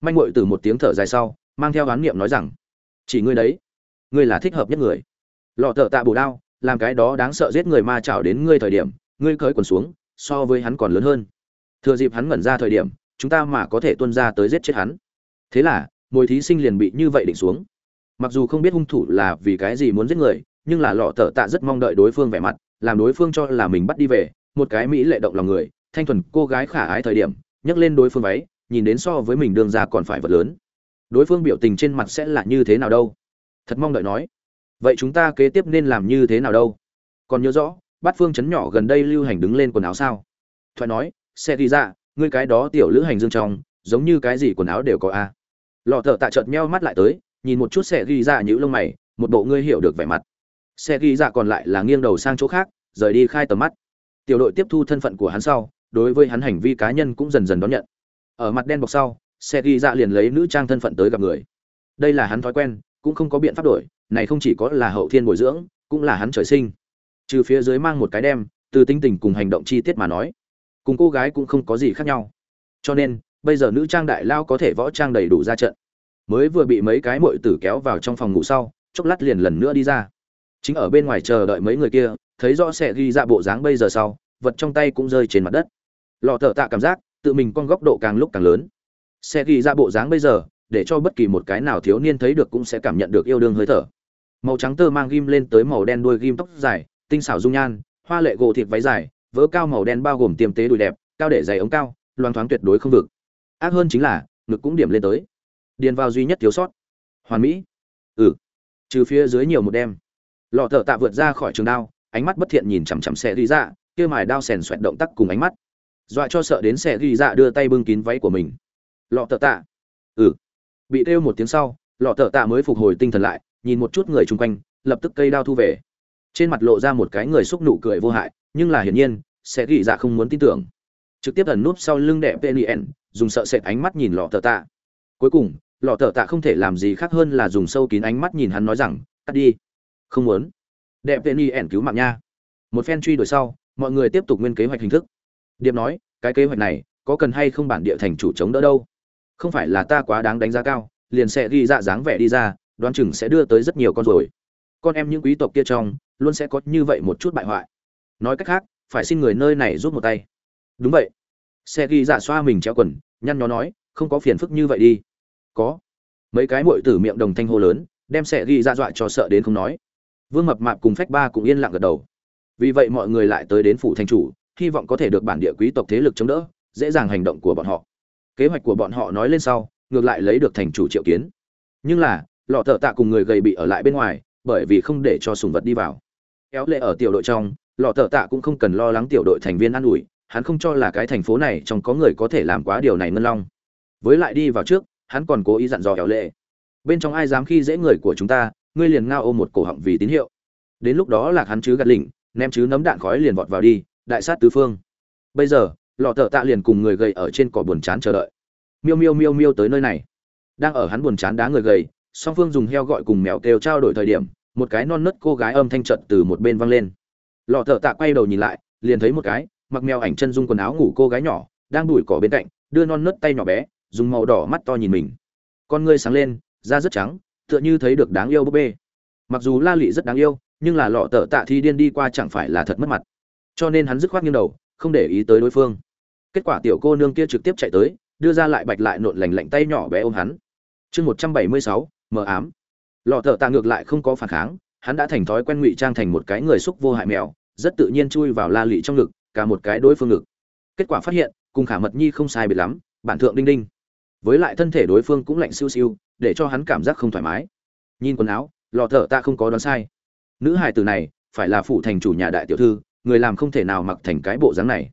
Manh ngội từ một tiếng thở dài sau, mang theo oán niệm nói rằng, chỉ ngươi đấy, ngươi là thích hợp nhất người. Lọ thợ tạ bù đao, làm cái đó đáng sợ giết người ma chảo đến ngươi thời điểm, ngươi cởi quần xuống, so với hắn còn lớn hơn. Thừa dịp hắn ngẩn ra thời điểm, chúng ta mà có thể tuân ra tới giết chết hắn. Thế là mồi thí sinh liền bị như vậy định xuống. Mặc dù không biết hung thủ là vì cái gì muốn giết người, nhưng là lọ tờ tạ rất mong đợi đối phương vẻ mặt, làm đối phương cho là mình bắt đi về, một cái mỹ lệ động lòng người, thanh thuần cô gái khả ái thời điểm, nhấc lên đối phương váy, nhìn đến so với mình đương ra còn phải vật lớn. Đối phương biểu tình trên mặt sẽ là như thế nào đâu? Thật mong đợi nói. Vậy chúng ta kế tiếp nên làm như thế nào đâu? Còn nhớ rõ, bát phương chấn nhỏ gần đây lưu hành đứng lên quần áo sao? Thoại nói, xe đi ra dạ, ngươi cái đó tiểu lữ hành dương trong, giống như cái gì quần áo đều có a lò thợ tạ chợt meo mắt lại tới, nhìn một chút xe ghi ra những lông mày, một bộ ngươi hiểu được vẻ mặt. Xe ghi ra còn lại là nghiêng đầu sang chỗ khác, rời đi khai tầm mắt. Tiểu đội tiếp thu thân phận của hắn sau, đối với hắn hành vi cá nhân cũng dần dần đón nhận. Ở mặt đen bọc sau xe ghi ra liền lấy nữ trang thân phận tới gặp người. Đây là hắn thói quen, cũng không có biện pháp đổi, này không chỉ có là hậu thiên bồi dưỡng, cũng là hắn trời sinh. Trừ phía dưới mang một cái đem, từ tinh tình cùng hành động chi tiết mà nói, cùng cô gái cũng không có gì khác nhau. Cho nên bây giờ nữ trang đại lao có thể võ trang đầy đủ ra trận. Mới vừa bị mấy cái muội tử kéo vào trong phòng ngủ sau, chốc lát liền lần nữa đi ra. Chính ở bên ngoài chờ đợi mấy người kia, thấy rõ sẽ ghi ra bộ dáng bây giờ sau, vật trong tay cũng rơi trên mặt đất. Lò thợ tạ cảm giác, tự mình con góc độ càng lúc càng lớn. Sẽ ghi ra bộ dáng bây giờ, để cho bất kỳ một cái nào thiếu niên thấy được cũng sẽ cảm nhận được yêu đương hơi thở. Màu trắng tơ mang ghim lên tới màu đen đuôi ghim tóc dài, tinh xảo dung nhan, hoa lệ gỗ thịt váy dài vỡ cao màu đen bao gồm tiềm tế đùi đẹp, cao để dày ống cao, loang thoáng tuyệt đối không vực ác hơn chính là, ngực cũng điểm lên tới. Điền vào duy nhất thiếu sót. Hoàn mỹ. Ừ. Trừ phía dưới nhiều một đêm lọ thợ tạ vượt ra khỏi trường đao, ánh mắt bất thiện nhìn chằm chằm xe ghi dạ kia mài đao sèn xoẹt động tác cùng ánh mắt. Dọa cho sợ đến xe ghi dạ đưa tay bưng kín váy của mình. Lọ thợ tạ. Ừ. Bị kêu một tiếng sau, lọ thợ tạ mới phục hồi tinh thần lại, nhìn một chút người chung quanh, lập tức cây đao thu về. Trên mặt lộ ra một cái người xúc nụ cười vô hại, nhưng là hiển nhiên sẽ ghi dạ không muốn tin tưởng. Trực tiếp ẩn núp sau lưng đẹp penien dùng sợ sệt ánh mắt nhìn lọ thợ tạ. Cuối cùng, lọ thợ tạ không thể làm gì khác hơn là dùng sâu kín ánh mắt nhìn hắn nói rằng, cắt đi. Không muốn. Đẹp penien cứu mạng nha. Một phen truy đuổi sau, mọi người tiếp tục nguyên kế hoạch hình thức. Điệp nói, cái kế hoạch này có cần hay không bản địa thành chủ chống đỡ đâu? Không phải là ta quá đáng đánh giá cao, liền sẽ ghi dạ dáng vẻ đi ra, đoán chừng sẽ đưa tới rất nhiều con rồi con em những quý tộc kia trong, luôn sẽ có như vậy một chút bại hoại. Nói cách khác, phải xin người nơi này giúp một tay. Đúng vậy xe ghi dạ xoa mình treo quần, nhăn nhó nói, không có phiền phức như vậy đi. Có. Mấy cái mội tử miệng đồng thanh hô lớn, đem xe ghi dạ dọa cho sợ đến không nói. Vương mập mạp cùng phách ba cũng yên lặng gật đầu. Vì vậy mọi người lại tới đến phủ thành chủ, hy vọng có thể được bản địa quý tộc thế lực chống đỡ, dễ dàng hành động của bọn họ. Kế hoạch của bọn họ nói lên sau, ngược lại lấy được thành chủ triệu kiến. Nhưng là, lọ thợ tạ cùng người gầy bị ở lại bên ngoài, bởi vì không để cho sùng vật đi vào. Kéo lệ ở tiểu đội trong, lọ thợ tạ cũng không cần lo lắng tiểu đội thành viên an ủi hắn không cho là cái thành phố này trong có người có thể làm quá điều này ngân long. Với lại đi vào trước, hắn còn cố ý dặn dò kéo lệ. Bên trong ai dám khi dễ người của chúng ta, ngươi liền ngao ôm một cổ họng vì tín hiệu. Đến lúc đó là hắn chứ gạt lỉnh ném chứ nấm đạn khói liền vọt vào đi, đại sát tứ phương. Bây giờ, lọ thợ tạ liền cùng người gầy ở trên cỏ buồn chán chờ đợi. Miêu miêu miêu miêu tới nơi này. Đang ở hắn buồn chán đá người gầy, song phương dùng heo gọi cùng mèo kêu trao đổi thời điểm, một cái non nớt cô gái âm thanh trận từ một bên vang lên. Lọ thợ tạ quay đầu nhìn lại, liền thấy một cái mặc mèo ảnh chân dung quần áo ngủ cô gái nhỏ, đang đuổi cỏ bên cạnh, đưa non nớt tay nhỏ bé, dùng màu đỏ mắt to nhìn mình. Con ngươi sáng lên, da rất trắng, tựa như thấy được đáng yêu búp bê. Mặc dù la lị rất đáng yêu, nhưng là lọ tợ tạ thi điên đi qua chẳng phải là thật mất mặt. Cho nên hắn dứt khoát nghiêng đầu, không để ý tới đối phương. Kết quả tiểu cô nương kia trực tiếp chạy tới, đưa ra lại bạch lại nộn lành lạnh tay nhỏ bé ôm hắn. Chương một trăm bảy mươi sáu, mờ ám. Lọ thợ tạ ngược lại không có phản kháng, hắn đã thành thói quen ngụy trang thành một cái người xúc vô hại mèo, rất tự nhiên chui vào la lị trong ngực cả một cái đối phương ngực. Kết quả phát hiện, cùng khả mật nhi không sai biệt lắm, bản thượng đinh đinh. Với lại thân thể đối phương cũng lạnh siêu siêu, để cho hắn cảm giác không thoải mái. Nhìn quần áo, lọ thợ ta không có đoán sai. Nữ hài tử này, phải là phụ thành chủ nhà đại tiểu thư, người làm không thể nào mặc thành cái bộ dáng này.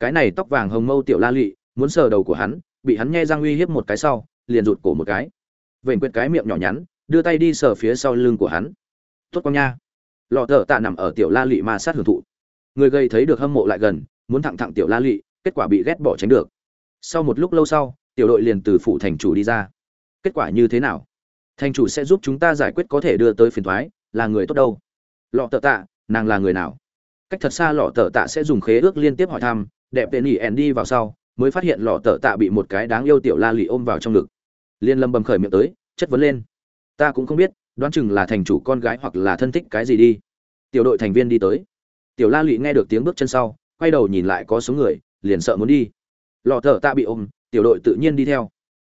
Cái này tóc vàng hồng mâu tiểu la lị, muốn sờ đầu của hắn, bị hắn nghe răng uy hiếp một cái sau, liền rụt cổ một cái. Vểnh quyết cái miệng nhỏ nhắn, đưa tay đi sờ phía sau lưng của hắn. Tốt con nha. Lọ thợ tạ nằm ở tiểu la lị ma sát hưởng thụ người gây thấy được hâm mộ lại gần, muốn thẳng thẳng tiểu la lị, kết quả bị ghét bỏ tránh được. Sau một lúc lâu sau, tiểu đội liền từ phủ thành chủ đi ra. Kết quả như thế nào? Thành chủ sẽ giúp chúng ta giải quyết có thể đưa tới phiền thoái, là người tốt đâu? Lọ tợ tạ, nàng là người nào? Cách thật xa lọ tợ tạ sẽ dùng khế ước liên tiếp hỏi thăm, đẹp tên ỉ ẻn đi vào sau, mới phát hiện lọ tợ tạ bị một cái đáng yêu tiểu la lị ôm vào trong ngực. Liên lâm bầm khởi miệng tới, chất vấn lên. Ta cũng không biết, đoán chừng là thành chủ con gái hoặc là thân thích cái gì đi. Tiểu đội thành viên đi tới tiểu la lụy nghe được tiếng bước chân sau, quay đầu nhìn lại có số người, liền sợ muốn đi. Lọ thợ ta bị ôm, tiểu đội tự nhiên đi theo.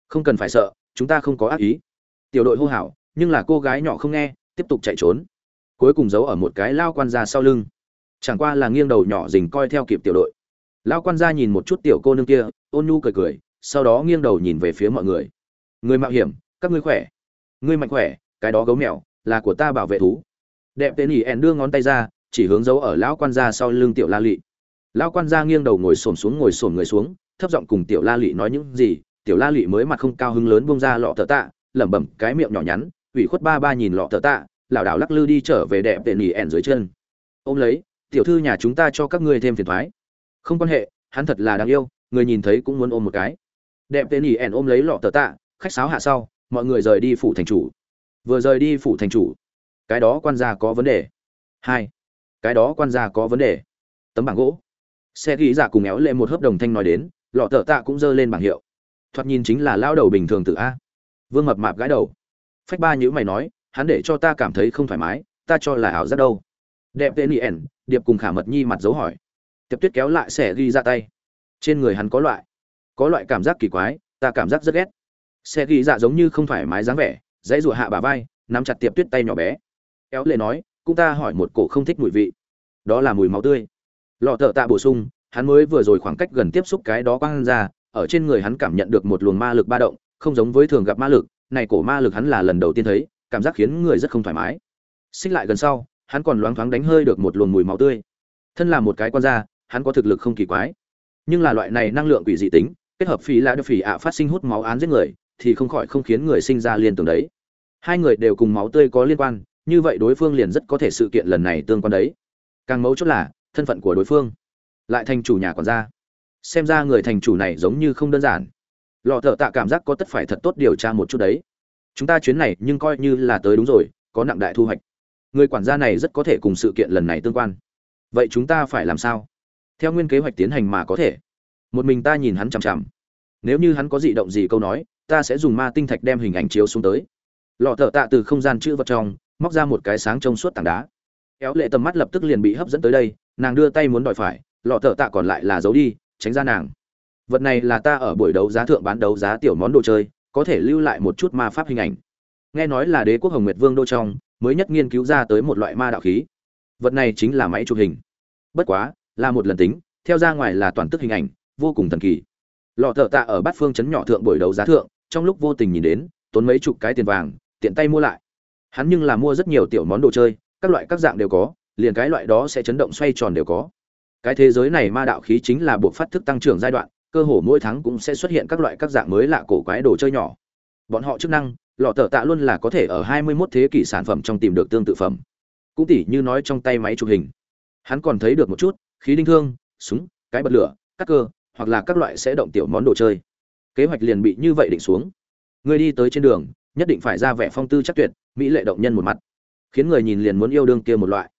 Không cần phải sợ, chúng ta không có ác ý. Tiểu đội hô hào, nhưng là cô gái nhỏ không nghe, tiếp tục chạy trốn. Cuối cùng giấu ở một cái lao quan gia sau lưng. Chẳng qua là nghiêng đầu nhỏ dình coi theo kịp tiểu đội. Lao quan gia nhìn một chút tiểu cô nương kia, ôn nhu cười cười, sau đó nghiêng đầu nhìn về phía mọi người. Người mạo hiểm, các ngươi khỏe. Ngươi mạnh khỏe, cái đó gấu mèo, là của ta bảo vệ thú. Đẹp tên ỉ ẻn đưa ngón tay ra chỉ hướng dấu ở lão quan gia sau lưng tiểu la lị. Lão quan gia nghiêng đầu ngồi xổm xuống, ngồi xổm người xuống, thấp giọng cùng tiểu la lị nói những gì, tiểu la lị mới mặt không cao hứng lớn bông ra lọ tờ tạ, lẩm bẩm cái miệng nhỏ nhắn, ủy khuất ba ba nhìn lọ tờ tạ, lảo đảo lắc lư đi trở về đẹp tên nỉ ẻn dưới chân. Ôm lấy, tiểu thư nhà chúng ta cho các ngươi thêm phiền thoái. Không quan hệ, hắn thật là đáng yêu, người nhìn thấy cũng muốn ôm một cái. Đẹp tên nỉ ẻn ôm lấy lọ tờ tạ, khách sáo hạ sau, mọi người rời đi phủ thành chủ. Vừa rời đi phủ thành chủ, cái đó quan gia có vấn đề. Hai cái đó quan gia có vấn đề. Tấm bảng gỗ. Xe ghi dạ cùng éo lệ một hợp đồng thanh nói đến, lọ thợ tạ cũng giơ lên bảng hiệu. Thoạt nhìn chính là lao đầu bình thường tự a. Vương mập mạp gãi đầu. Phách ba nhữ mày nói, hắn để cho ta cảm thấy không thoải mái, ta cho là ảo giác đâu. Đẹp tên ẻn, điệp cùng khả mật nhi mặt dấu hỏi. Tiệp tuyết kéo lại xe ghi ra tay. Trên người hắn có loại có loại cảm giác kỳ quái, ta cảm giác rất ghét. Xe ghi dạ giống như không thoải mái dáng vẻ, dãy rụa hạ bà vai, nắm chặt tiệp tuyết tay nhỏ bé. Éo lệ nói cũng ta hỏi một cổ không thích mùi vị. Đó là mùi máu tươi. Lọ thợ tạ bổ sung, hắn mới vừa rồi khoảng cách gần tiếp xúc cái đó quang ra, ở trên người hắn cảm nhận được một luồng ma lực ba động, không giống với thường gặp ma lực. Này cổ ma lực hắn là lần đầu tiên thấy, cảm giác khiến người rất không thoải mái. Xích lại gần sau, hắn còn loáng thoáng đánh hơi được một luồng mùi máu tươi. Thân là một cái quan gia, hắn có thực lực không kỳ quái. Nhưng là loại này năng lượng quỷ dị tính, kết hợp phí là được phỉ ạ phát sinh hút máu án giết người, thì không khỏi không khiến người sinh ra liên tưởng đấy. Hai người đều cùng máu tươi có liên quan như vậy đối phương liền rất có thể sự kiện lần này tương quan đấy. Càng mấu chốt là, thân phận của đối phương. Lại thành chủ nhà còn ra xem ra người thành chủ này giống như không đơn giản. Lọ thợ tạ cảm giác có tất phải thật tốt điều tra một chút đấy. Chúng ta chuyến này nhưng coi như là tới đúng rồi, có nặng đại thu hoạch. Người quản gia này rất có thể cùng sự kiện lần này tương quan. Vậy chúng ta phải làm sao? Theo nguyên kế hoạch tiến hành mà có thể. Một mình ta nhìn hắn chằm chằm. Nếu như hắn có dị động gì câu nói, ta sẽ dùng ma tinh thạch đem hình ảnh chiếu xuống tới. Lọ thợ tạ từ không gian chữ vật trong móc ra một cái sáng trông suốt tảng đá. Éo lệ tầm mắt lập tức liền bị hấp dẫn tới đây, nàng đưa tay muốn đòi phải, lọ thợ tạ còn lại là giấu đi, tránh ra nàng. Vật này là ta ở buổi đấu giá thượng bán đấu giá tiểu món đồ chơi, có thể lưu lại một chút ma pháp hình ảnh. Nghe nói là đế quốc hồng nguyệt vương đô trong, mới nhất nghiên cứu ra tới một loại ma đạo khí. Vật này chính là máy chụp hình. Bất quá, là một lần tính, theo ra ngoài là toàn tức hình ảnh, vô cùng thần kỳ. Lọ thợ tạ ở bát phương chấn nhỏ thượng buổi đấu giá thượng, trong lúc vô tình nhìn đến, tốn mấy chục cái tiền vàng, tiện tay mua lại hắn nhưng là mua rất nhiều tiểu món đồ chơi, các loại các dạng đều có, liền cái loại đó sẽ chấn động xoay tròn đều có. Cái thế giới này ma đạo khí chính là buộc phát thức tăng trưởng giai đoạn, cơ hồ mỗi tháng cũng sẽ xuất hiện các loại các dạng mới lạ cổ quái đồ chơi nhỏ. Bọn họ chức năng, lọ tờ tạ luôn là có thể ở 21 thế kỷ sản phẩm trong tìm được tương tự phẩm. Cũng tỉ như nói trong tay máy chụp hình. Hắn còn thấy được một chút, khí đinh thương, súng, cái bật lửa, cắt cơ, hoặc là các loại sẽ động tiểu món đồ chơi. Kế hoạch liền bị như vậy định xuống. Người đi tới trên đường nhất định phải ra vẻ phong tư chắc tuyệt, mỹ lệ động nhân một mặt. Khiến người nhìn liền muốn yêu đương kia một loại.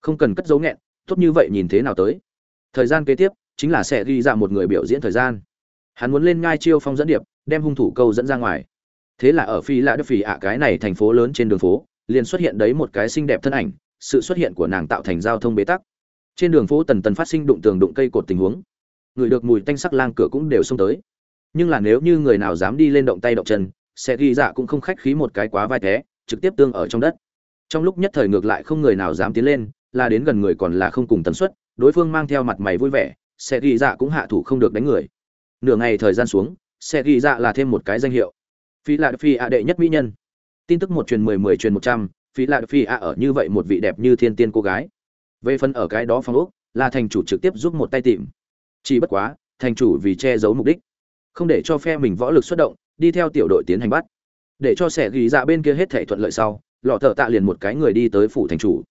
Không cần cất dấu nghẹn, tốt như vậy nhìn thế nào tới. Thời gian kế tiếp, chính là sẽ ghi ra một người biểu diễn thời gian. Hắn muốn lên ngai chiêu phong dẫn điệp, đem hung thủ câu dẫn ra ngoài. Thế là ở phi lạ đức phì ạ, cái này thành phố lớn trên đường phố, liền xuất hiện đấy một cái xinh đẹp thân ảnh, sự xuất hiện của nàng tạo thành giao thông bế tắc. Trên đường phố tần tần phát sinh đụng tường đụng cây cột tình huống. Người được mùi tanh sắc lang cửa cũng đều xông tới. Nhưng là nếu như người nào dám đi lên động tay động chân sẽ ghi dạ cũng không khách khí một cái quá vai té trực tiếp tương ở trong đất. Trong lúc nhất thời ngược lại không người nào dám tiến lên, là đến gần người còn là không cùng tần suất, đối phương mang theo mặt mày vui vẻ sẽ ghi dạ cũng hạ thủ không được đánh người. Nửa ngày thời gian xuống sẽ ghi dạ là thêm một cái danh hiệu. Phi lạ phi ạ đệ nhất mỹ nhân. Tin tức một truyền mười mười truyền một trăm phi lạ phi ạ ở như vậy một vị đẹp như thiên tiên cô gái. Về phần ở cái đó phong úc là thành chủ trực tiếp giúp một tay tìm. Chỉ bất quá, thành chủ vì che giấu mục đích. Không để cho phe mình võ lực xuất động đi theo tiểu đội tiến hành bắt. Để cho sẻ ghi dạ bên kia hết thể thuận lợi sau, lọ thợ tạ liền một cái người đi tới phủ thành chủ.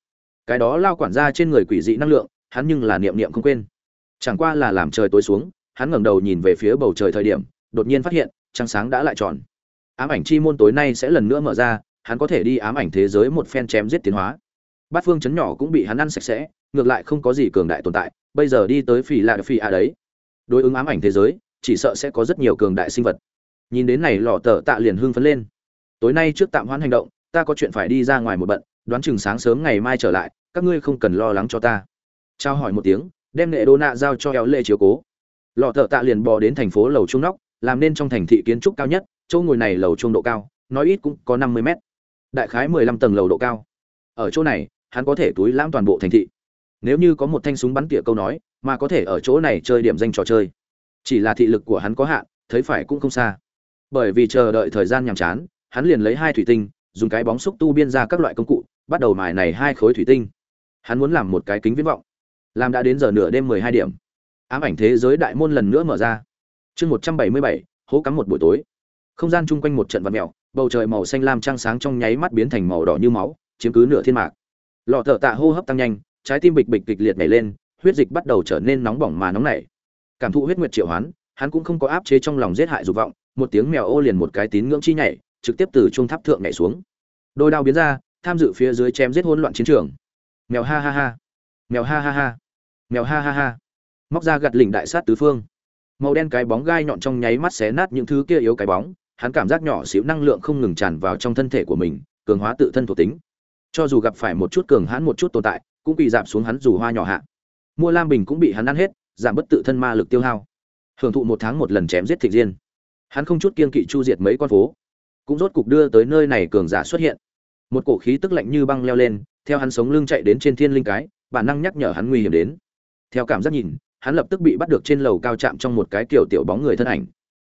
Cái đó lao quản ra trên người quỷ dị năng lượng, hắn nhưng là niệm niệm không quên. Chẳng qua là làm trời tối xuống, hắn ngẩng đầu nhìn về phía bầu trời thời điểm, đột nhiên phát hiện, trăng sáng đã lại tròn. Ám ảnh chi môn tối nay sẽ lần nữa mở ra, hắn có thể đi ám ảnh thế giới một phen chém giết tiến hóa. Bát phương chấn nhỏ cũng bị hắn ăn sạch sẽ, ngược lại không có gì cường đại tồn tại, bây giờ đi tới phì lạ phì a đấy. Đối ứng ám ảnh thế giới, chỉ sợ sẽ có rất nhiều cường đại sinh vật nhìn đến này lọ tờ tạ liền hưng phấn lên. Tối nay trước tạm hoãn hành động, ta có chuyện phải đi ra ngoài một bận, đoán chừng sáng sớm ngày mai trở lại, các ngươi không cần lo lắng cho ta. Trao hỏi một tiếng, đem nệ đô nạ giao cho éo lệ chiếu cố. Lọ thợ tạ liền bò đến thành phố lầu trung nóc, làm nên trong thành thị kiến trúc cao nhất, chỗ ngồi này lầu trung độ cao, nói ít cũng có năm mươi mét. Đại khái mười lăm tầng lầu độ cao. Ở chỗ này, hắn có thể túi lãm toàn bộ thành thị. Nếu như có một thanh súng bắn tỉa câu nói, mà có thể ở chỗ này chơi điểm danh trò chơi. Chỉ là thị lực của hắn có hạn, thấy phải cũng không xa bởi vì chờ đợi thời gian nhàm chán, hắn liền lấy hai thủy tinh, dùng cái bóng xúc tu biên ra các loại công cụ, bắt đầu mài này hai khối thủy tinh. Hắn muốn làm một cái kính viễn vọng. Làm đã đến giờ nửa đêm mười hai điểm. Ám ảnh thế giới đại môn lần nữa mở ra. Chương một trăm bảy mươi bảy, hố cắm một buổi tối. Không gian chung quanh một trận vật mèo, bầu trời màu xanh lam trăng sáng trong nháy mắt biến thành màu đỏ như máu, chiếm cứ nửa thiên mạc. Lọ thợ tạ hô hấp tăng nhanh, trái tim bịch bịch kịch liệt nhảy lên, huyết dịch bắt đầu trở nên nóng bỏng mà nóng nảy. Cảm thụ huyết nguyệt triệu hoán, hắn cũng không có áp chế trong lòng giết hại dục vọng một tiếng mèo ô liền một cái tín ngưỡng chi nhảy, trực tiếp từ trung tháp thượng nhảy xuống. Đôi đao biến ra, tham dự phía dưới chém giết hỗn loạn chiến trường. Mèo ha ha ha. Mèo ha ha ha. Mèo ha ha ha. Móc ra gặt lỉnh đại sát tứ phương. Màu đen cái bóng gai nhọn trong nháy mắt xé nát những thứ kia yếu cái bóng, hắn cảm giác nhỏ xíu năng lượng không ngừng tràn vào trong thân thể của mình, cường hóa tự thân thuộc tính. Cho dù gặp phải một chút cường hãn một chút tồn tại, cũng bị giảm xuống hắn dù hoa nhỏ hạ. Mua lam bình cũng bị hắn ăn hết, giảm bất tự thân ma lực tiêu hao. Hưởng thụ một tháng một lần chém giết thịt diên hắn không chút kiên kỵ chu diệt mấy con phố, cũng rốt cục đưa tới nơi này cường giả xuất hiện. Một cổ khí tức lạnh như băng leo lên, theo hắn sống lưng chạy đến trên thiên linh cái, bản năng nhắc nhở hắn nguy hiểm đến. Theo cảm giác nhìn, hắn lập tức bị bắt được trên lầu cao chạm trong một cái kiểu tiểu bóng người thân ảnh.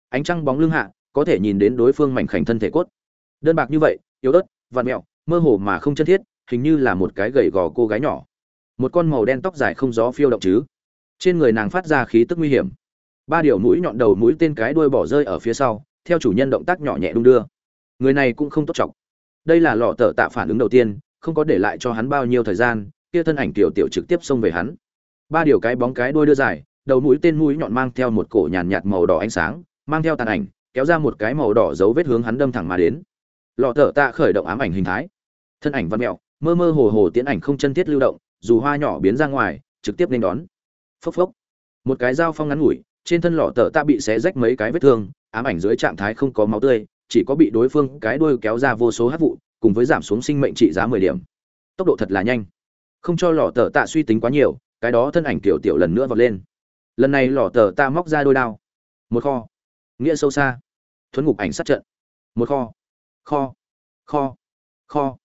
Ánh trăng bóng lưng hạ, có thể nhìn đến đối phương mảnh khảnh thân thể cốt. Đơn bạc như vậy, yếu ớt vạt mẹo, mơ hồ mà không chân thiết, hình như là một cái gầy gò cô gái nhỏ. Một con màu đen tóc dài không gió phiêu động chứ. Trên người nàng phát ra khí tức nguy hiểm ba điều mũi nhọn đầu mũi tên cái đuôi bỏ rơi ở phía sau, theo chủ nhân động tác nhỏ nhẹ đung đưa. Người này cũng không tốt chọc. Đây là lọ tờ tạ phản ứng đầu tiên, không có để lại cho hắn bao nhiêu thời gian, kia thân ảnh tiểu tiểu trực tiếp xông về hắn. Ba điều cái bóng cái đuôi đưa dài, đầu mũi tên mũi nhọn mang theo một cổ nhàn nhạt màu đỏ ánh sáng, mang theo tàn ảnh, kéo ra một cái màu đỏ dấu vết hướng hắn đâm thẳng mà đến. Lọ tờ tạ khởi động ám ảnh hình thái. Thân ảnh văn mẹo, mơ mơ hồ hồ tiến ảnh không chân thiết lưu động, dù hoa nhỏ biến ra ngoài, trực tiếp nên đón. Phốc phốc. Một cái dao phong ngắn ngủi trên thân lọ tờ tạ bị xé rách mấy cái vết thương, ám ảnh dưới trạng thái không có máu tươi, chỉ có bị đối phương cái đuôi kéo ra vô số hát vụ, cùng với giảm xuống sinh mệnh trị giá mười điểm. Tốc độ thật là nhanh. Không cho lọ tờ tạ suy tính quá nhiều, cái đó thân ảnh tiểu tiểu lần nữa vọt lên. Lần này lọ tờ tạ móc ra đôi đao. Một kho. Nghĩa sâu xa. Thuấn ngục ảnh sát trận. Một kho. Kho. Kho. Kho.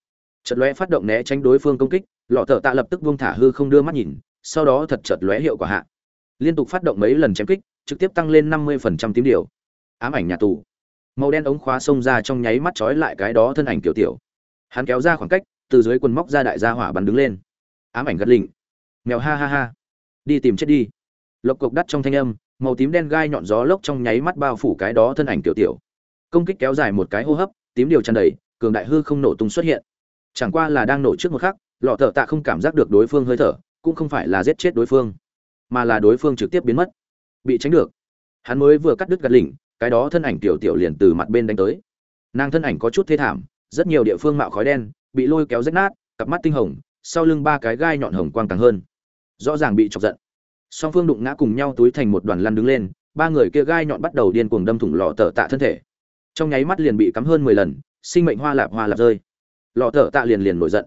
Trận lóe phát động né tránh đối phương công kích, lọ tờ tạ lập tức buông thả hư không đưa mắt nhìn, sau đó thật chợt lóe hiệu quả hạ. Liên tục phát động mấy lần chém kích trực tiếp tăng lên năm mươi phần trăm tím điều ám ảnh nhà tù. Màu đen ống khóa xông ra trong nháy mắt chói lại cái đó thân ảnh tiểu tiểu. Hắn kéo ra khoảng cách, từ dưới quần móc ra đại gia hỏa bắn đứng lên. Ám ảnh gắt lịnh. Mèo ha ha ha. Đi tìm chết đi. Lộc cục đắt trong thanh âm, màu tím đen gai nhọn gió lốc trong nháy mắt bao phủ cái đó thân ảnh tiểu tiểu. Công kích kéo dài một cái hô hấp, tím điều tràn đầy, cường đại hư không nổ tung xuất hiện. Chẳng qua là đang nổ trước một khắc, lọ thở tạ không cảm giác được đối phương hơi thở, cũng không phải là giết chết đối phương, mà là đối phương trực tiếp biến mất bị tránh được. Hắn mới vừa cắt đứt gạt lỉnh, cái đó thân ảnh tiểu tiểu liền từ mặt bên đánh tới. Nàng thân ảnh có chút thê thảm, rất nhiều địa phương mạo khói đen, bị lôi kéo rách nát, cặp mắt tinh hồng, sau lưng ba cái gai nhọn hồng quang càng hơn. Rõ ràng bị chọc giận. Song phương đụng ngã cùng nhau túi thành một đoàn lăn đứng lên, ba người kia gai nhọn bắt đầu điên cuồng đâm thủng lọ tở tạ thân thể. Trong nháy mắt liền bị cắm hơn mười lần, sinh mệnh hoa lạp hoa lạp rơi. Lọ tở tạ liền liền nổi giận.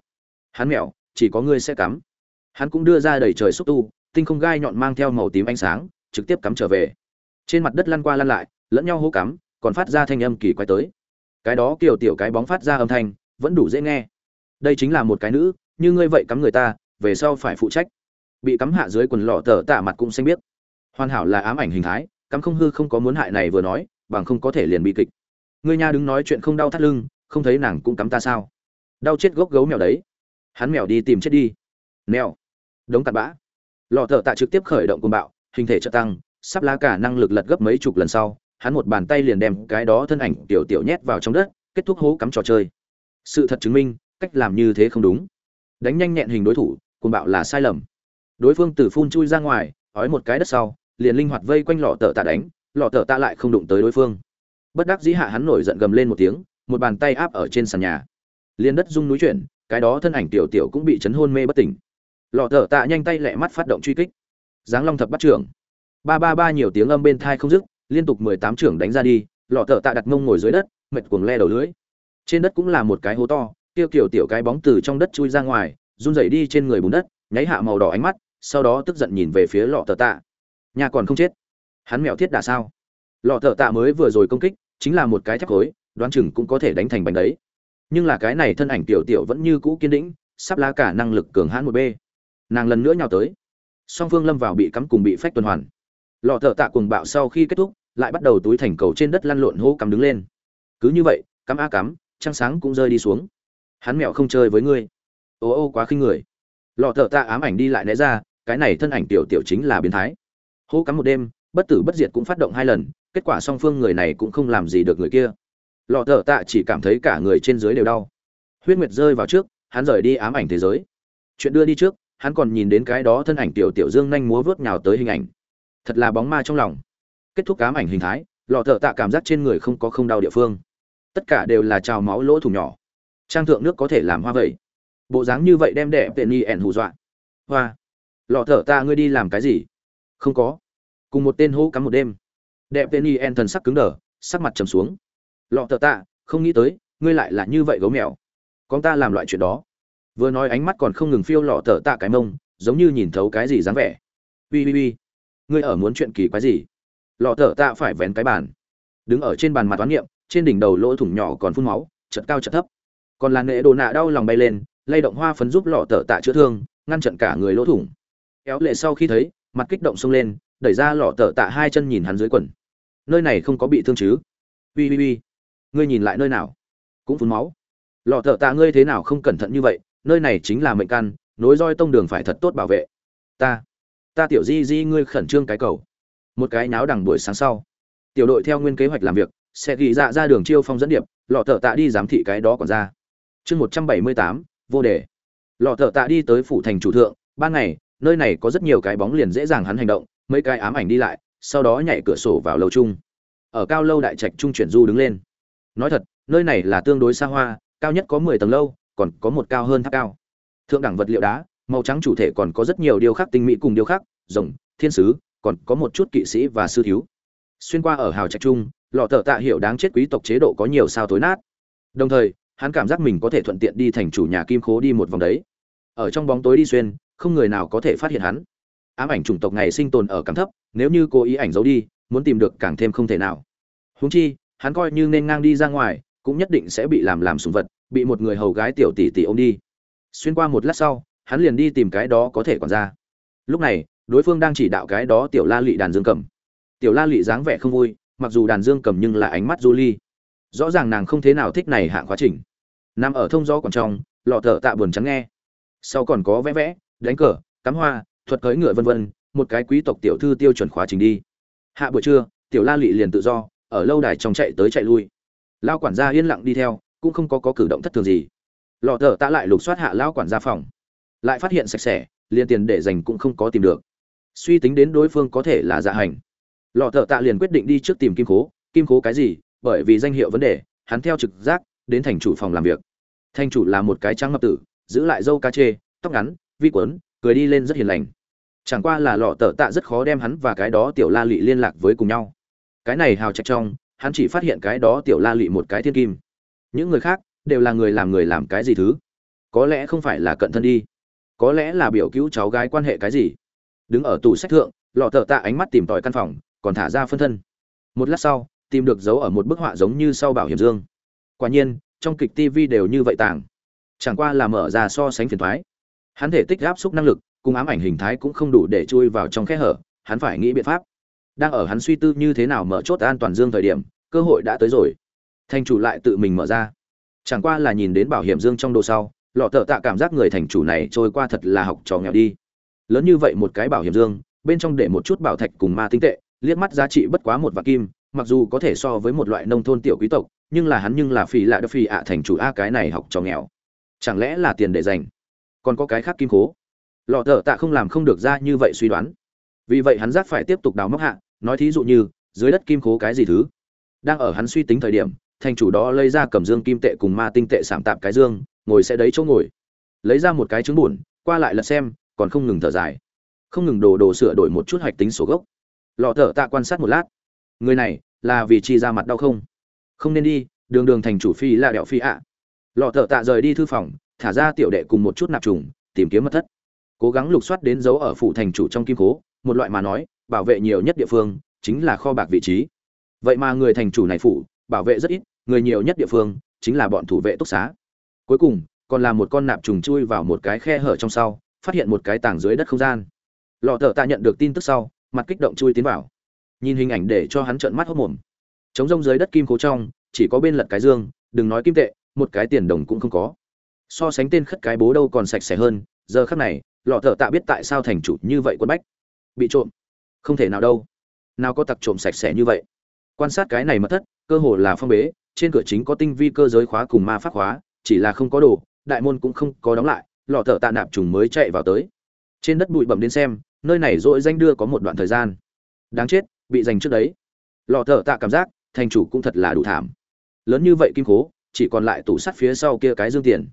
Hắn mẹo, chỉ có ngươi sẽ cắm. Hắn cũng đưa ra đầy trời xúc tu, tinh không gai nhọn mang theo màu tím ánh sáng trực tiếp cắm trở về. Trên mặt đất lăn qua lăn lại, lẫn nhau hô cắm, còn phát ra thanh âm kỳ quái tới. Cái đó kiểu tiểu cái bóng phát ra âm thanh, vẫn đủ dễ nghe. Đây chính là một cái nữ, như ngươi vậy cắm người ta, về sau phải phụ trách. Bị cắm hạ dưới quần lọ tờ tạ mặt cũng xanh biết hoàn hảo là ám ảnh hình thái, cắm không hư không có muốn hại này vừa nói, bằng không có thể liền bị kịch. Ngươi nha đứng nói chuyện không đau thắt lưng, không thấy nàng cũng cắm ta sao? Đau chết gốc gấu mèo đấy. Hắn mèo đi tìm chết đi. Mèo. Đống cặn bã. Lọ thợ tạ trực tiếp khởi động côn bạo hình thể trợ tăng, sắp lá cả năng lực lật gấp mấy chục lần sau, hắn một bàn tay liền đem cái đó thân ảnh tiểu tiểu nhét vào trong đất, kết thúc hố cắm trò chơi. Sự thật chứng minh, cách làm như thế không đúng. Đánh nhanh nhẹn hình đối thủ, cuồng bạo là sai lầm. Đối phương từ phun chui ra ngoài, ói một cái đất sau, liền linh hoạt vây quanh lọ tợ tạ đánh, lọ tợ tạ lại không đụng tới đối phương. Bất đắc dĩ hạ hắn nổi giận gầm lên một tiếng, một bàn tay áp ở trên sàn nhà. Liền đất rung núi chuyển, cái đó thân ảnh tiểu tiểu cũng bị chấn hôn mê bất tỉnh. Lọ tợ tạ nhanh tay lẹ mắt phát động truy kích giáng long thập bắt trưởng. Ba ba ba nhiều tiếng âm bên thai không dứt, liên tục mười tám trưởng đánh ra đi, lọ thợ tạ đặt mông ngồi dưới đất, mệt cuồng le đầu lưới trên đất cũng là một cái hố to, tiêu kiểu tiểu cái bóng từ trong đất chui ra ngoài, run rẩy đi trên người bùn đất, nháy hạ màu đỏ ánh mắt, sau đó tức giận nhìn về phía lọ thợ tạ. Nhà còn không chết. Hắn mèo thiết đà sao? Lọ thợ tạ mới vừa rồi công kích, chính là một cái thép khối, đoán chừng cũng có thể đánh thành bánh đấy. Nhưng là cái này thân ảnh tiểu tiểu vẫn như cũ kiên định, sắp lá cả năng lực cường hãn một b nàng lần nữa nhào tới song phương lâm vào bị cắm cùng bị phách tuần hoàn. Lọ thợ tạ cuồng bạo sau khi kết thúc, lại bắt đầu túi thành cầu trên đất lăn lộn hô cắm đứng lên. Cứ như vậy, cắm a cắm, trăng sáng cũng rơi đi xuống. Hắn mẹo không chơi với ngươi. Ô ô quá khinh người. Lọ thợ tạ ám ảnh đi lại né ra, cái này thân ảnh tiểu tiểu chính là biến thái. Hô cắm một đêm, bất tử bất diệt cũng phát động hai lần, kết quả song phương người này cũng không làm gì được người kia. Lọ thợ tạ chỉ cảm thấy cả người trên dưới đều đau. Huyết nguyệt rơi vào trước, hắn rời đi ám ảnh thế giới. Chuyện đưa đi trước hắn còn nhìn đến cái đó thân ảnh tiểu tiểu dương nhanh múa vớt nhào tới hình ảnh. Thật là bóng ma trong lòng. Kết thúc ám ảnh hình thái, lọ thợ tạ cảm giác trên người không có không đau địa phương. Tất cả đều là trào máu lỗ thủng nhỏ. Trang thượng nước có thể làm hoa vậy. Bộ dáng như vậy đem đẹp tiện nghi ẻn hù dọa. Hoa. Lọ thợ tạ ngươi đi làm cái gì? Không có. Cùng một tên hô cắm một đêm. Đẹp tên y en thần sắc cứng đờ, sắc mặt trầm xuống. Lọ thợ tạ, không nghĩ tới, ngươi lại là như vậy gấu mèo. Con ta làm loại chuyện đó vừa nói ánh mắt còn không ngừng phiêu lọ tở tạ cái mông giống như nhìn thấu cái gì dáng vẻ. Ui ui ui ngươi ở muốn chuyện kỳ quái gì? Lọ tở tạ phải vén cái bàn. Đứng ở trên bàn mặt toán nghiệm, trên đỉnh đầu lỗ thủng nhỏ còn phun máu chật cao chật thấp. Còn là nệ đồ nạ đau lòng bay lên lay động hoa phấn giúp lọ tở tạ chữa thương ngăn chặn cả người lỗ thủng. Kéo lệ sau khi thấy mặt kích động xông lên đẩy ra lọ tở tạ hai chân nhìn hắn dưới quần. Nơi này không có bị thương chứ? Ui ui ui ngươi nhìn lại nơi nào? Cũng phun máu. Lọ thợ tạ ngươi thế nào không cẩn thận như vậy nơi này chính là mệnh căn, nối roi tông đường phải thật tốt bảo vệ. Ta ta tiểu di di ngươi khẩn trương cái cầu. Một cái náo đằng buổi sáng sau, tiểu đội theo nguyên kế hoạch làm việc, sẽ ghi dạ ra đường chiêu phong dẫn điệp, lọ thợ tạ đi giám thị cái đó còn ra. Chương một trăm bảy mươi tám, vô đề. Lọ thợ tạ đi tới phủ thành chủ thượng ban ngày, nơi này có rất nhiều cái bóng liền dễ dàng hắn hành động, mấy cái ám ảnh đi lại, sau đó nhảy cửa sổ vào lâu chung. Ở cao lâu đại trạch trung chuyển du đứng lên. Nói thật, nơi này là tương đối xa hoa, cao nhất có mười tầng lâu còn có một cao hơn tháp cao. Thượng đẳng vật liệu đá, màu trắng chủ thể còn có rất nhiều điêu khắc tinh mỹ cùng điêu khắc rồng, thiên sứ, còn có một chút kỵ sĩ và sư thiếu. Xuyên qua ở hào trạch trung lọ thợ tạ hiểu đáng chết quý tộc chế độ có nhiều sao tối nát. Đồng thời, hắn cảm giác mình có thể thuận tiện đi thành chủ nhà kim khố đi một vòng đấy. Ở trong bóng tối đi xuyên, không người nào có thể phát hiện hắn. Ám ảnh chủng tộc này sinh tồn ở cảm thấp, nếu như cố ý ảnh giấu đi, muốn tìm được càng thêm không thể nào. Huống chi, hắn coi như nên ngang đi ra ngoài, cũng nhất định sẽ bị làm làm sùng vật bị một người hầu gái tiểu tỷ tỷ ôm đi. Xuyên qua một lát sau, hắn liền đi tìm cái đó có thể quản ra lúc này, đối phương đang chỉ đạo cái đó tiểu la Lệ đàn dương cầm. Tiểu la Lệ dáng vẻ không vui, mặc dù đàn dương cầm nhưng là ánh mắt du rõ ràng nàng không thế nào thích này hạng quá trình nằm ở thông gió còn trong, lọ thở tạ buồn trắng nghe. Sau còn có vẽ vẽ, đánh cờ, cắm hoa, thuật cưỡi ngựa vân vân, một cái quý tộc tiểu thư tiêu chuẩn khóa trình đi. Hạ buổi trưa, tiểu la Lệ liền tự do, ở lâu đài trong chạy tới chạy lui. Lao quản gia yên lặng đi theo cũng không có, có cử động thất thường gì. Lọ thở tạ lại lục soát hạ lão quản gia phòng. Lại phát hiện sạch sẽ liền tiền để dành cũng không có tìm được. Suy tính đến đối phương có thể là dạ hành. Lọ thợ tạ liền quyết định đi trước tìm kim cố kim cố cái gì? Bởi vì danh hiệu vấn đề hắn theo trực giác đến thành chủ phòng làm việc. Thành chủ là một cái trắng ngập tử giữ lại dâu ca chê tóc ngắn vi quấn cười đi lên rất hiền lành. Chẳng qua là lọ tợ tạ rất khó đem hắn và cái đó tiểu la lị liên lạc với cùng nhau. Cái này hào trạch trong hắn chỉ phát hiện cái đó tiểu la lị một cái thiên kim những người khác đều là người làm người làm cái gì thứ? Có lẽ không phải là cận thân đi. Có lẽ là biểu cứu cháu gái quan hệ cái gì? Đứng ở tủ sách thượng, lọ thợ tạ ánh mắt tìm tòi căn phòng, còn thả ra phân thân. Một lát sau, tìm được dấu ở một bức họa giống như sau bảo hiểm dương. Quả nhiên, trong kịch tv đều như vậy tàng. Chẳng qua là mở ra so sánh phiền thoái. Hắn thể tích áp xúc năng lực, cùng ám ảnh hình thái cũng không đủ để chui vào trong khe hở, hắn phải nghĩ biện pháp. Đang ở hắn suy tư như thế nào mở chốt an toàn dương thời điểm, cơ hội đã tới rồi thành chủ lại tự mình mở ra. Chẳng qua là nhìn đến bảo hiểm dương trong đồ sau, lọ thợ tạ cảm giác người thành chủ này trôi qua thật là học trò nghèo đi. Lớn như vậy một cái bảo hiểm dương, bên trong để một chút bảo thạch cùng ma tinh tệ, liếc mắt giá trị bất quá một vạn kim, mặc dù có thể so với một loại nông thôn tiểu quý tộc, nhưng là hắn nhưng là phì lạ đất phì ạ thành chủ a cái này học trò nghèo. Chẳng lẽ là tiền để dành? Còn có cái khác kim cố lọ thợ tạ không làm không được ra như vậy suy đoán. Vì vậy hắn giác phải tiếp tục đào móc hạ, nói thí dụ như, dưới đất kim cố cái gì thứ? Đang ở hắn suy tính thời điểm thành chủ đó lấy ra cầm dương kim tệ cùng ma tinh tệ sảm tạp cái dương, ngồi sẽ đấy chỗ ngồi. Lấy ra một cái trứng buồn qua lại lật xem, còn không ngừng thở dài. Không ngừng đồ đồ sửa đổi một chút hoạch tính sổ gốc. Lọ thở tạ quan sát một lát. Người này, là vì chi ra mặt đau không? Không nên đi, đường đường thành chủ phi là đẹo phi ạ. Lọ thở tạ rời đi thư phòng, thả ra tiểu đệ cùng một chút nạp trùng, tìm kiếm mật thất. Cố gắng lục soát đến dấu ở phủ thành chủ trong kim cố một loại mà nói, bảo vệ nhiều nhất địa phương, chính là kho bạc vị trí. Vậy mà người thành chủ này phủ bảo vệ rất ít, người nhiều nhất địa phương chính là bọn thủ vệ túc xá. Cuối cùng, còn là một con nạp trùng chui vào một cái khe hở trong sau, phát hiện một cái tảng dưới đất không gian. Lọ thợ tạ nhận được tin tức sau, mặt kích động chui tiến vào. Nhìn hình ảnh để cho hắn trợn mắt hốt mồm chống rông dưới đất kim cố trong, chỉ có bên lật cái dương, đừng nói kim tệ, một cái tiền đồng cũng không có. So sánh tên khất cái bố đâu còn sạch sẽ hơn, giờ khắc này, lọ thợ tạ biết tại sao thành chủ như vậy quân bách. Bị trộm. Không thể nào đâu. Nào có tặc trộm sạch sẽ như vậy. Quan sát cái này mất thất cơ hồ là phong bế, trên cửa chính có tinh vi cơ giới khóa cùng ma pháp khóa, chỉ là không có đồ, đại môn cũng không có đóng lại, lọ thợ tạ nạp trùng mới chạy vào tới. Trên đất bụi bẩm đến xem, nơi này dội danh đưa có một đoạn thời gian. Đáng chết, bị giành trước đấy. Lọ thợ tạ cảm giác, thành chủ cũng thật là đủ thảm. Lớn như vậy kim cố chỉ còn lại tủ sắt phía sau kia cái dương tiền.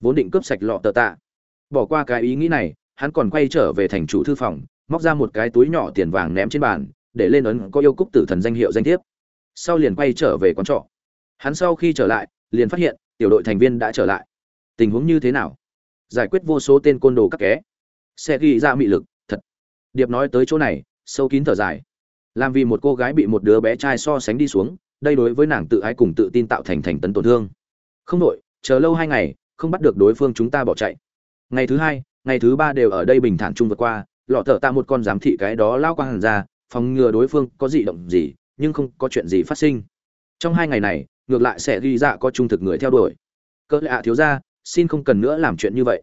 Vốn định cướp sạch lọ thợ tạ. Bỏ qua cái ý nghĩ này, hắn còn quay trở về thành chủ thư phòng, móc ra một cái túi nhỏ tiền vàng ném trên bàn, để lên ấn có yêu cúc tử thần danh hiệu danh thiếp sau liền quay trở về quán trọ. Hắn sau khi trở lại, liền phát hiện, tiểu đội thành viên đã trở lại. Tình huống như thế nào? Giải quyết vô số tên côn đồ các ké sẽ ghi ra mị lực, thật. Điệp nói tới chỗ này, sâu kín thở dài. Làm vì một cô gái bị một đứa bé trai so sánh đi xuống, đây đối với nàng tự ái cùng tự tin tạo thành thành tấn tổn thương. Không đội chờ lâu hai ngày, không bắt được đối phương chúng ta bỏ chạy. Ngày thứ hai, ngày thứ ba đều ở đây bình thản chung vượt qua, lọ thở tạ một con giám thị cái đó lao quang hàn ra, phòng ngừa đối phương có dị động gì nhưng không có chuyện gì phát sinh. Trong hai ngày này, ngược lại sẽ ghi dạ có trung thực người theo đuổi. Cỡ lạ thiếu ra xin không cần nữa làm chuyện như vậy.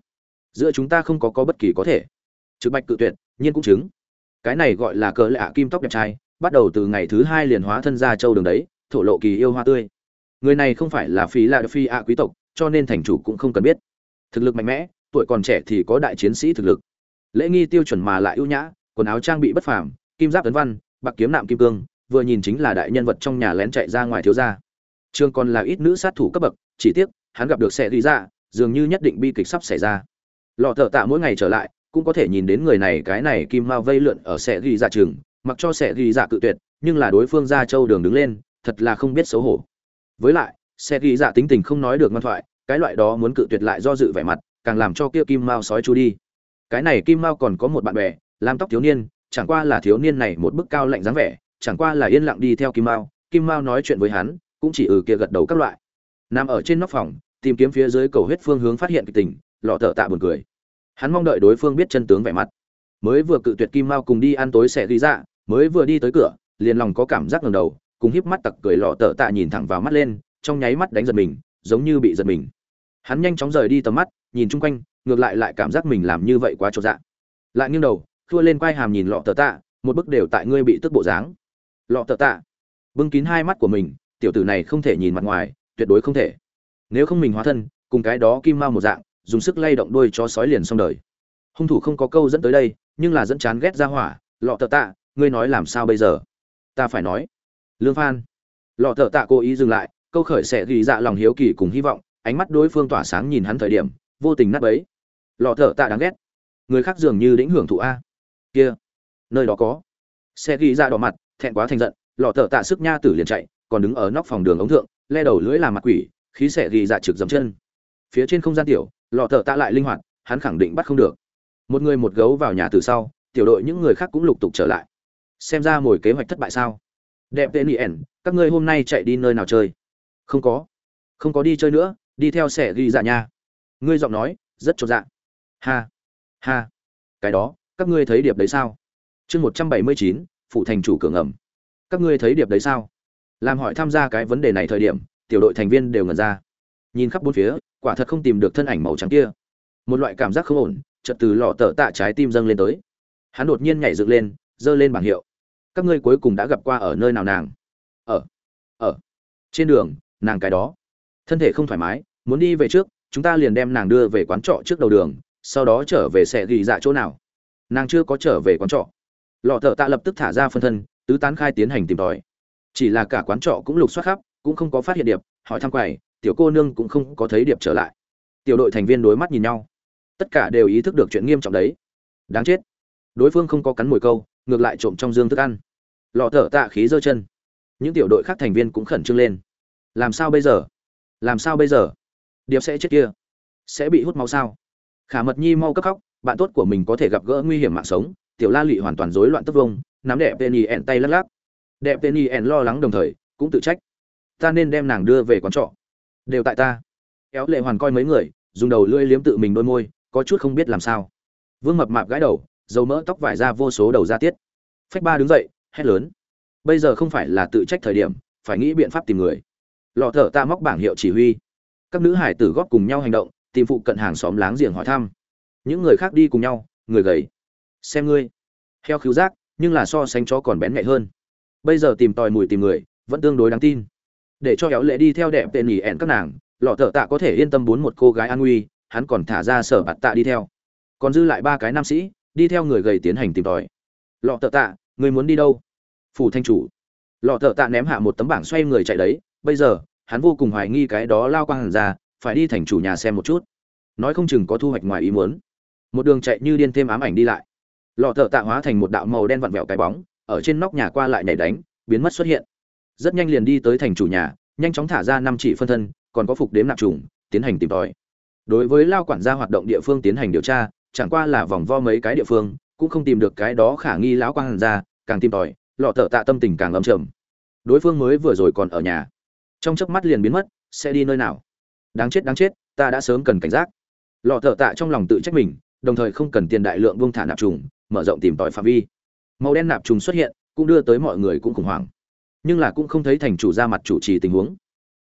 Giữa chúng ta không có có bất kỳ có thể. Trực bạch cự tuyệt, nhiên cũng chứng. Cái này gọi là cỡ lạ kim tóc đẹp trai, bắt đầu từ ngày thứ hai liền hóa thân ra châu đường đấy, thổ lộ kỳ yêu hoa tươi. Người này không phải là phi lạ phi ạ quý tộc, cho nên thành chủ cũng không cần biết. Thực lực mạnh mẽ, tuổi còn trẻ thì có đại chiến sĩ thực lực. Lễ nghi tiêu chuẩn mà lại ưu nhã, quần áo trang bị bất phàm, kim giáp tấn văn, bạc kiếm nạm kim cương vừa nhìn chính là đại nhân vật trong nhà lén chạy ra ngoài thiếu gia. Trường còn là ít nữ sát thủ cấp bậc, chỉ tiếc, hắn gặp được xe đi ra dường như nhất định bi kịch sắp xảy ra. Lọ thợ tạ mỗi ngày trở lại, cũng có thể nhìn đến người này, cái này kim mao vây lượn ở xe ghi dạ trường, mặc cho xe ghi dạ cự tuyệt, nhưng là đối phương ra châu đường đứng lên, thật là không biết xấu hổ. Với lại xe ghi dạ tính tình không nói được ngoan thoại, cái loại đó muốn cự tuyệt lại do dự vẻ mặt, càng làm cho kia kim mao sói chú đi. Cái này kim mao còn có một bạn bè, làm tóc thiếu niên, chẳng qua là thiếu niên này một bức cao lạnh dáng vẻ chẳng qua là yên lặng đi theo kim mao kim mao nói chuyện với hắn, cũng chỉ ừ kia gật đầu các loại. Nằm ở trên nóc phòng, tìm kiếm phía dưới cầu huyết phương hướng phát hiện kịch tình, lọ thợ tạ buồn cười. Hắn mong đợi đối phương biết chân tướng vẻ mặt. Mới vừa cự tuyệt kim mao cùng đi ăn tối sẽ đi ra dạ, mới vừa đi tới cửa, liền lòng có cảm giác ngẩng đầu, cùng híp mắt tặc cười lọ thợ tạ nhìn thẳng vào mắt lên, trong nháy mắt đánh giật mình, giống như bị giật mình. Hắn nhanh chóng rời đi tầm mắt, nhìn chung quanh, ngược lại lại cảm giác mình làm như vậy quá trột dạ. Lại nghiêng đầu, thua lên quai hàm nhìn lọ tờ tạ, một bức đều tại ngươi bị tức bộ dáng lọ tờ tạ. Bưng kín hai mắt của mình, tiểu tử này không thể nhìn mặt ngoài, tuyệt đối không thể. Nếu không mình hóa thân, cùng cái đó kim mao một dạng, dùng sức lay động đuôi cho sói liền xong đời. Hung thủ không có câu dẫn tới đây, nhưng là dẫn chán ghét ra hỏa, lọ tờ tạ, ngươi nói làm sao bây giờ? Ta phải nói. Lương phan. Lọ tờ tạ cố ý dừng lại, câu khởi sẽ ghi dạ lòng hiếu kỳ cùng hy vọng, ánh mắt đối phương tỏa sáng nhìn hắn thời điểm, vô tình nát bấy. Lọ thợ tạ đáng ghét. Người khác dường như đĩnh hưởng thụ a. Kia. Nơi đó có. Xe ghi ra đỏ mặt thẹn quá thành giận lọ thợ tạ sức nha tử liền chạy còn đứng ở nóc phòng đường ống thượng le đầu lưỡi làm mặt quỷ khí sẽ ghi dạ trực dầm chân. Phía trên không gian tiểu lọ thợ tạ lại linh hoạt hắn khẳng định bắt không được. Một người một gấu vào nhà từ sau tiểu đội những người khác cũng lục tục trở lại. Xem ra mồi kế hoạch thất bại sao? Đẹp tên ẻn, các ngươi hôm nay chạy đi nơi nào chơi? Không có. Không có đi chơi nữa đi theo sẽ ghi dạ nha. Ngươi giọng nói rất chột dạ. Ha. Ha. Cái đó các ngươi thấy điệp đấy sao? Chương một trăm bảy mươi chín phụ thành chủ cường ẩm các ngươi thấy điệp đấy sao? Làm hỏi tham gia cái vấn đề này thời điểm, tiểu đội thành viên đều ngẩn ra. Nhìn khắp bốn phía, quả thật không tìm được thân ảnh màu trắng kia. Một loại cảm giác không ổn, chợt từ lọ tở tạ trái tim dâng lên tới. Hắn đột nhiên nhảy dựng lên, giơ lên bảng hiệu. Các ngươi cuối cùng đã gặp qua ở nơi nào nàng? Ở ở, trên đường, nàng cái đó. Thân thể không thoải mái, muốn đi về trước, chúng ta liền đem nàng đưa về quán trọ trước đầu đường, sau đó trở về sẽ ghi dạ chỗ nào. Nàng chưa có trở về quán trọ lọ thợ tạ lập tức thả ra phân thân, tứ tán khai tiến hành tìm tòi. Chỉ là cả quán trọ cũng lục soát khắp, cũng không có phát hiện điệp, hỏi thăm quầy, tiểu cô nương cũng không có thấy điệp trở lại. Tiểu đội thành viên đối mắt nhìn nhau. Tất cả đều ý thức được chuyện nghiêm trọng đấy. Đáng chết. Đối phương không có cắn mồi câu, ngược lại trộm trong dương thức ăn. Lọ thở tạ khí giơ chân. Những tiểu đội khác thành viên cũng khẩn trương lên. Làm sao bây giờ? Làm sao bây giờ? Điệp sẽ chết kia. Sẽ bị hút máu sao? Khả mật nhi mau cấp khóc, bạn tốt của mình có thể gặp gỡ nguy hiểm mạng sống tiểu la lị hoàn toàn rối loạn tất vông, nắm đẹp tên y ẹn tay lắc lắc. Đẹp tên y ẹn lo lắng đồng thời, cũng tự trách. Ta nên đem nàng đưa về quán trọ. Đều tại ta. Kéo lệ hoàn coi mấy người, dùng đầu lưỡi liếm tự mình đôi môi, có chút không biết làm sao. Vương mập mạp gãi đầu, dầu mỡ tóc vải ra vô số đầu ra tiết. Phách ba đứng dậy, hét lớn. Bây giờ không phải là tự trách thời điểm, phải nghĩ biện pháp tìm người. Lọ thở ta móc bảng hiệu chỉ huy. Các nữ hải tử góp cùng nhau hành động, tìm phụ cận hàng xóm láng giềng hỏi thăm. Những người khác đi cùng nhau, người gầy xem ngươi. Heo khiếu giác, nhưng là so sánh chó còn bén nhạy hơn. Bây giờ tìm tòi mùi tìm người, vẫn tương đối đáng tin. Để cho héo lệ đi theo đẹp tên nhỉ ẹn các nàng, lọ thợ tạ có thể yên tâm bốn một cô gái an nguy, hắn còn thả ra sở bạt tạ đi theo. Còn dư lại ba cái nam sĩ, đi theo người gầy tiến hành tìm tòi. Lọ thợ tạ, người muốn đi đâu? Phủ thanh chủ. Lọ thợ tạ ném hạ một tấm bảng xoay người chạy đấy, bây giờ, hắn vô cùng hoài nghi cái đó lao quang hẳn ra, phải đi thành chủ nhà xem một chút. Nói không chừng có thu hoạch ngoài ý muốn. Một đường chạy như điên thêm ám ảnh đi lại lọ thợ tạ hóa thành một đạo màu đen vặn vẹo cái bóng, ở trên nóc nhà qua lại nhảy đánh, biến mất xuất hiện. Rất nhanh liền đi tới thành chủ nhà, nhanh chóng thả ra năm chỉ phân thân, còn có phục đếm nạp trùng, tiến hành tìm tòi. Đối với lao quản gia hoạt động địa phương tiến hành điều tra, chẳng qua là vòng vo mấy cái địa phương, cũng không tìm được cái đó khả nghi lão quang hàn ra càng tìm tòi lọ thợ tạ tâm tình càng âm trầm. Đối phương mới vừa rồi còn ở nhà. Trong chớp mắt liền biến mất, sẽ đi nơi nào? Đáng chết đáng chết, ta đã sớm cần cảnh giác. Lọ thợ tạ trong lòng tự trách mình đồng thời không cần tiền đại lượng buông thả nạp trùng, mở rộng tìm tòi phạm vi. Màu đen nạp trùng xuất hiện, cũng đưa tới mọi người cũng khủng hoảng. Nhưng là cũng không thấy thành chủ ra mặt chủ trì tình huống.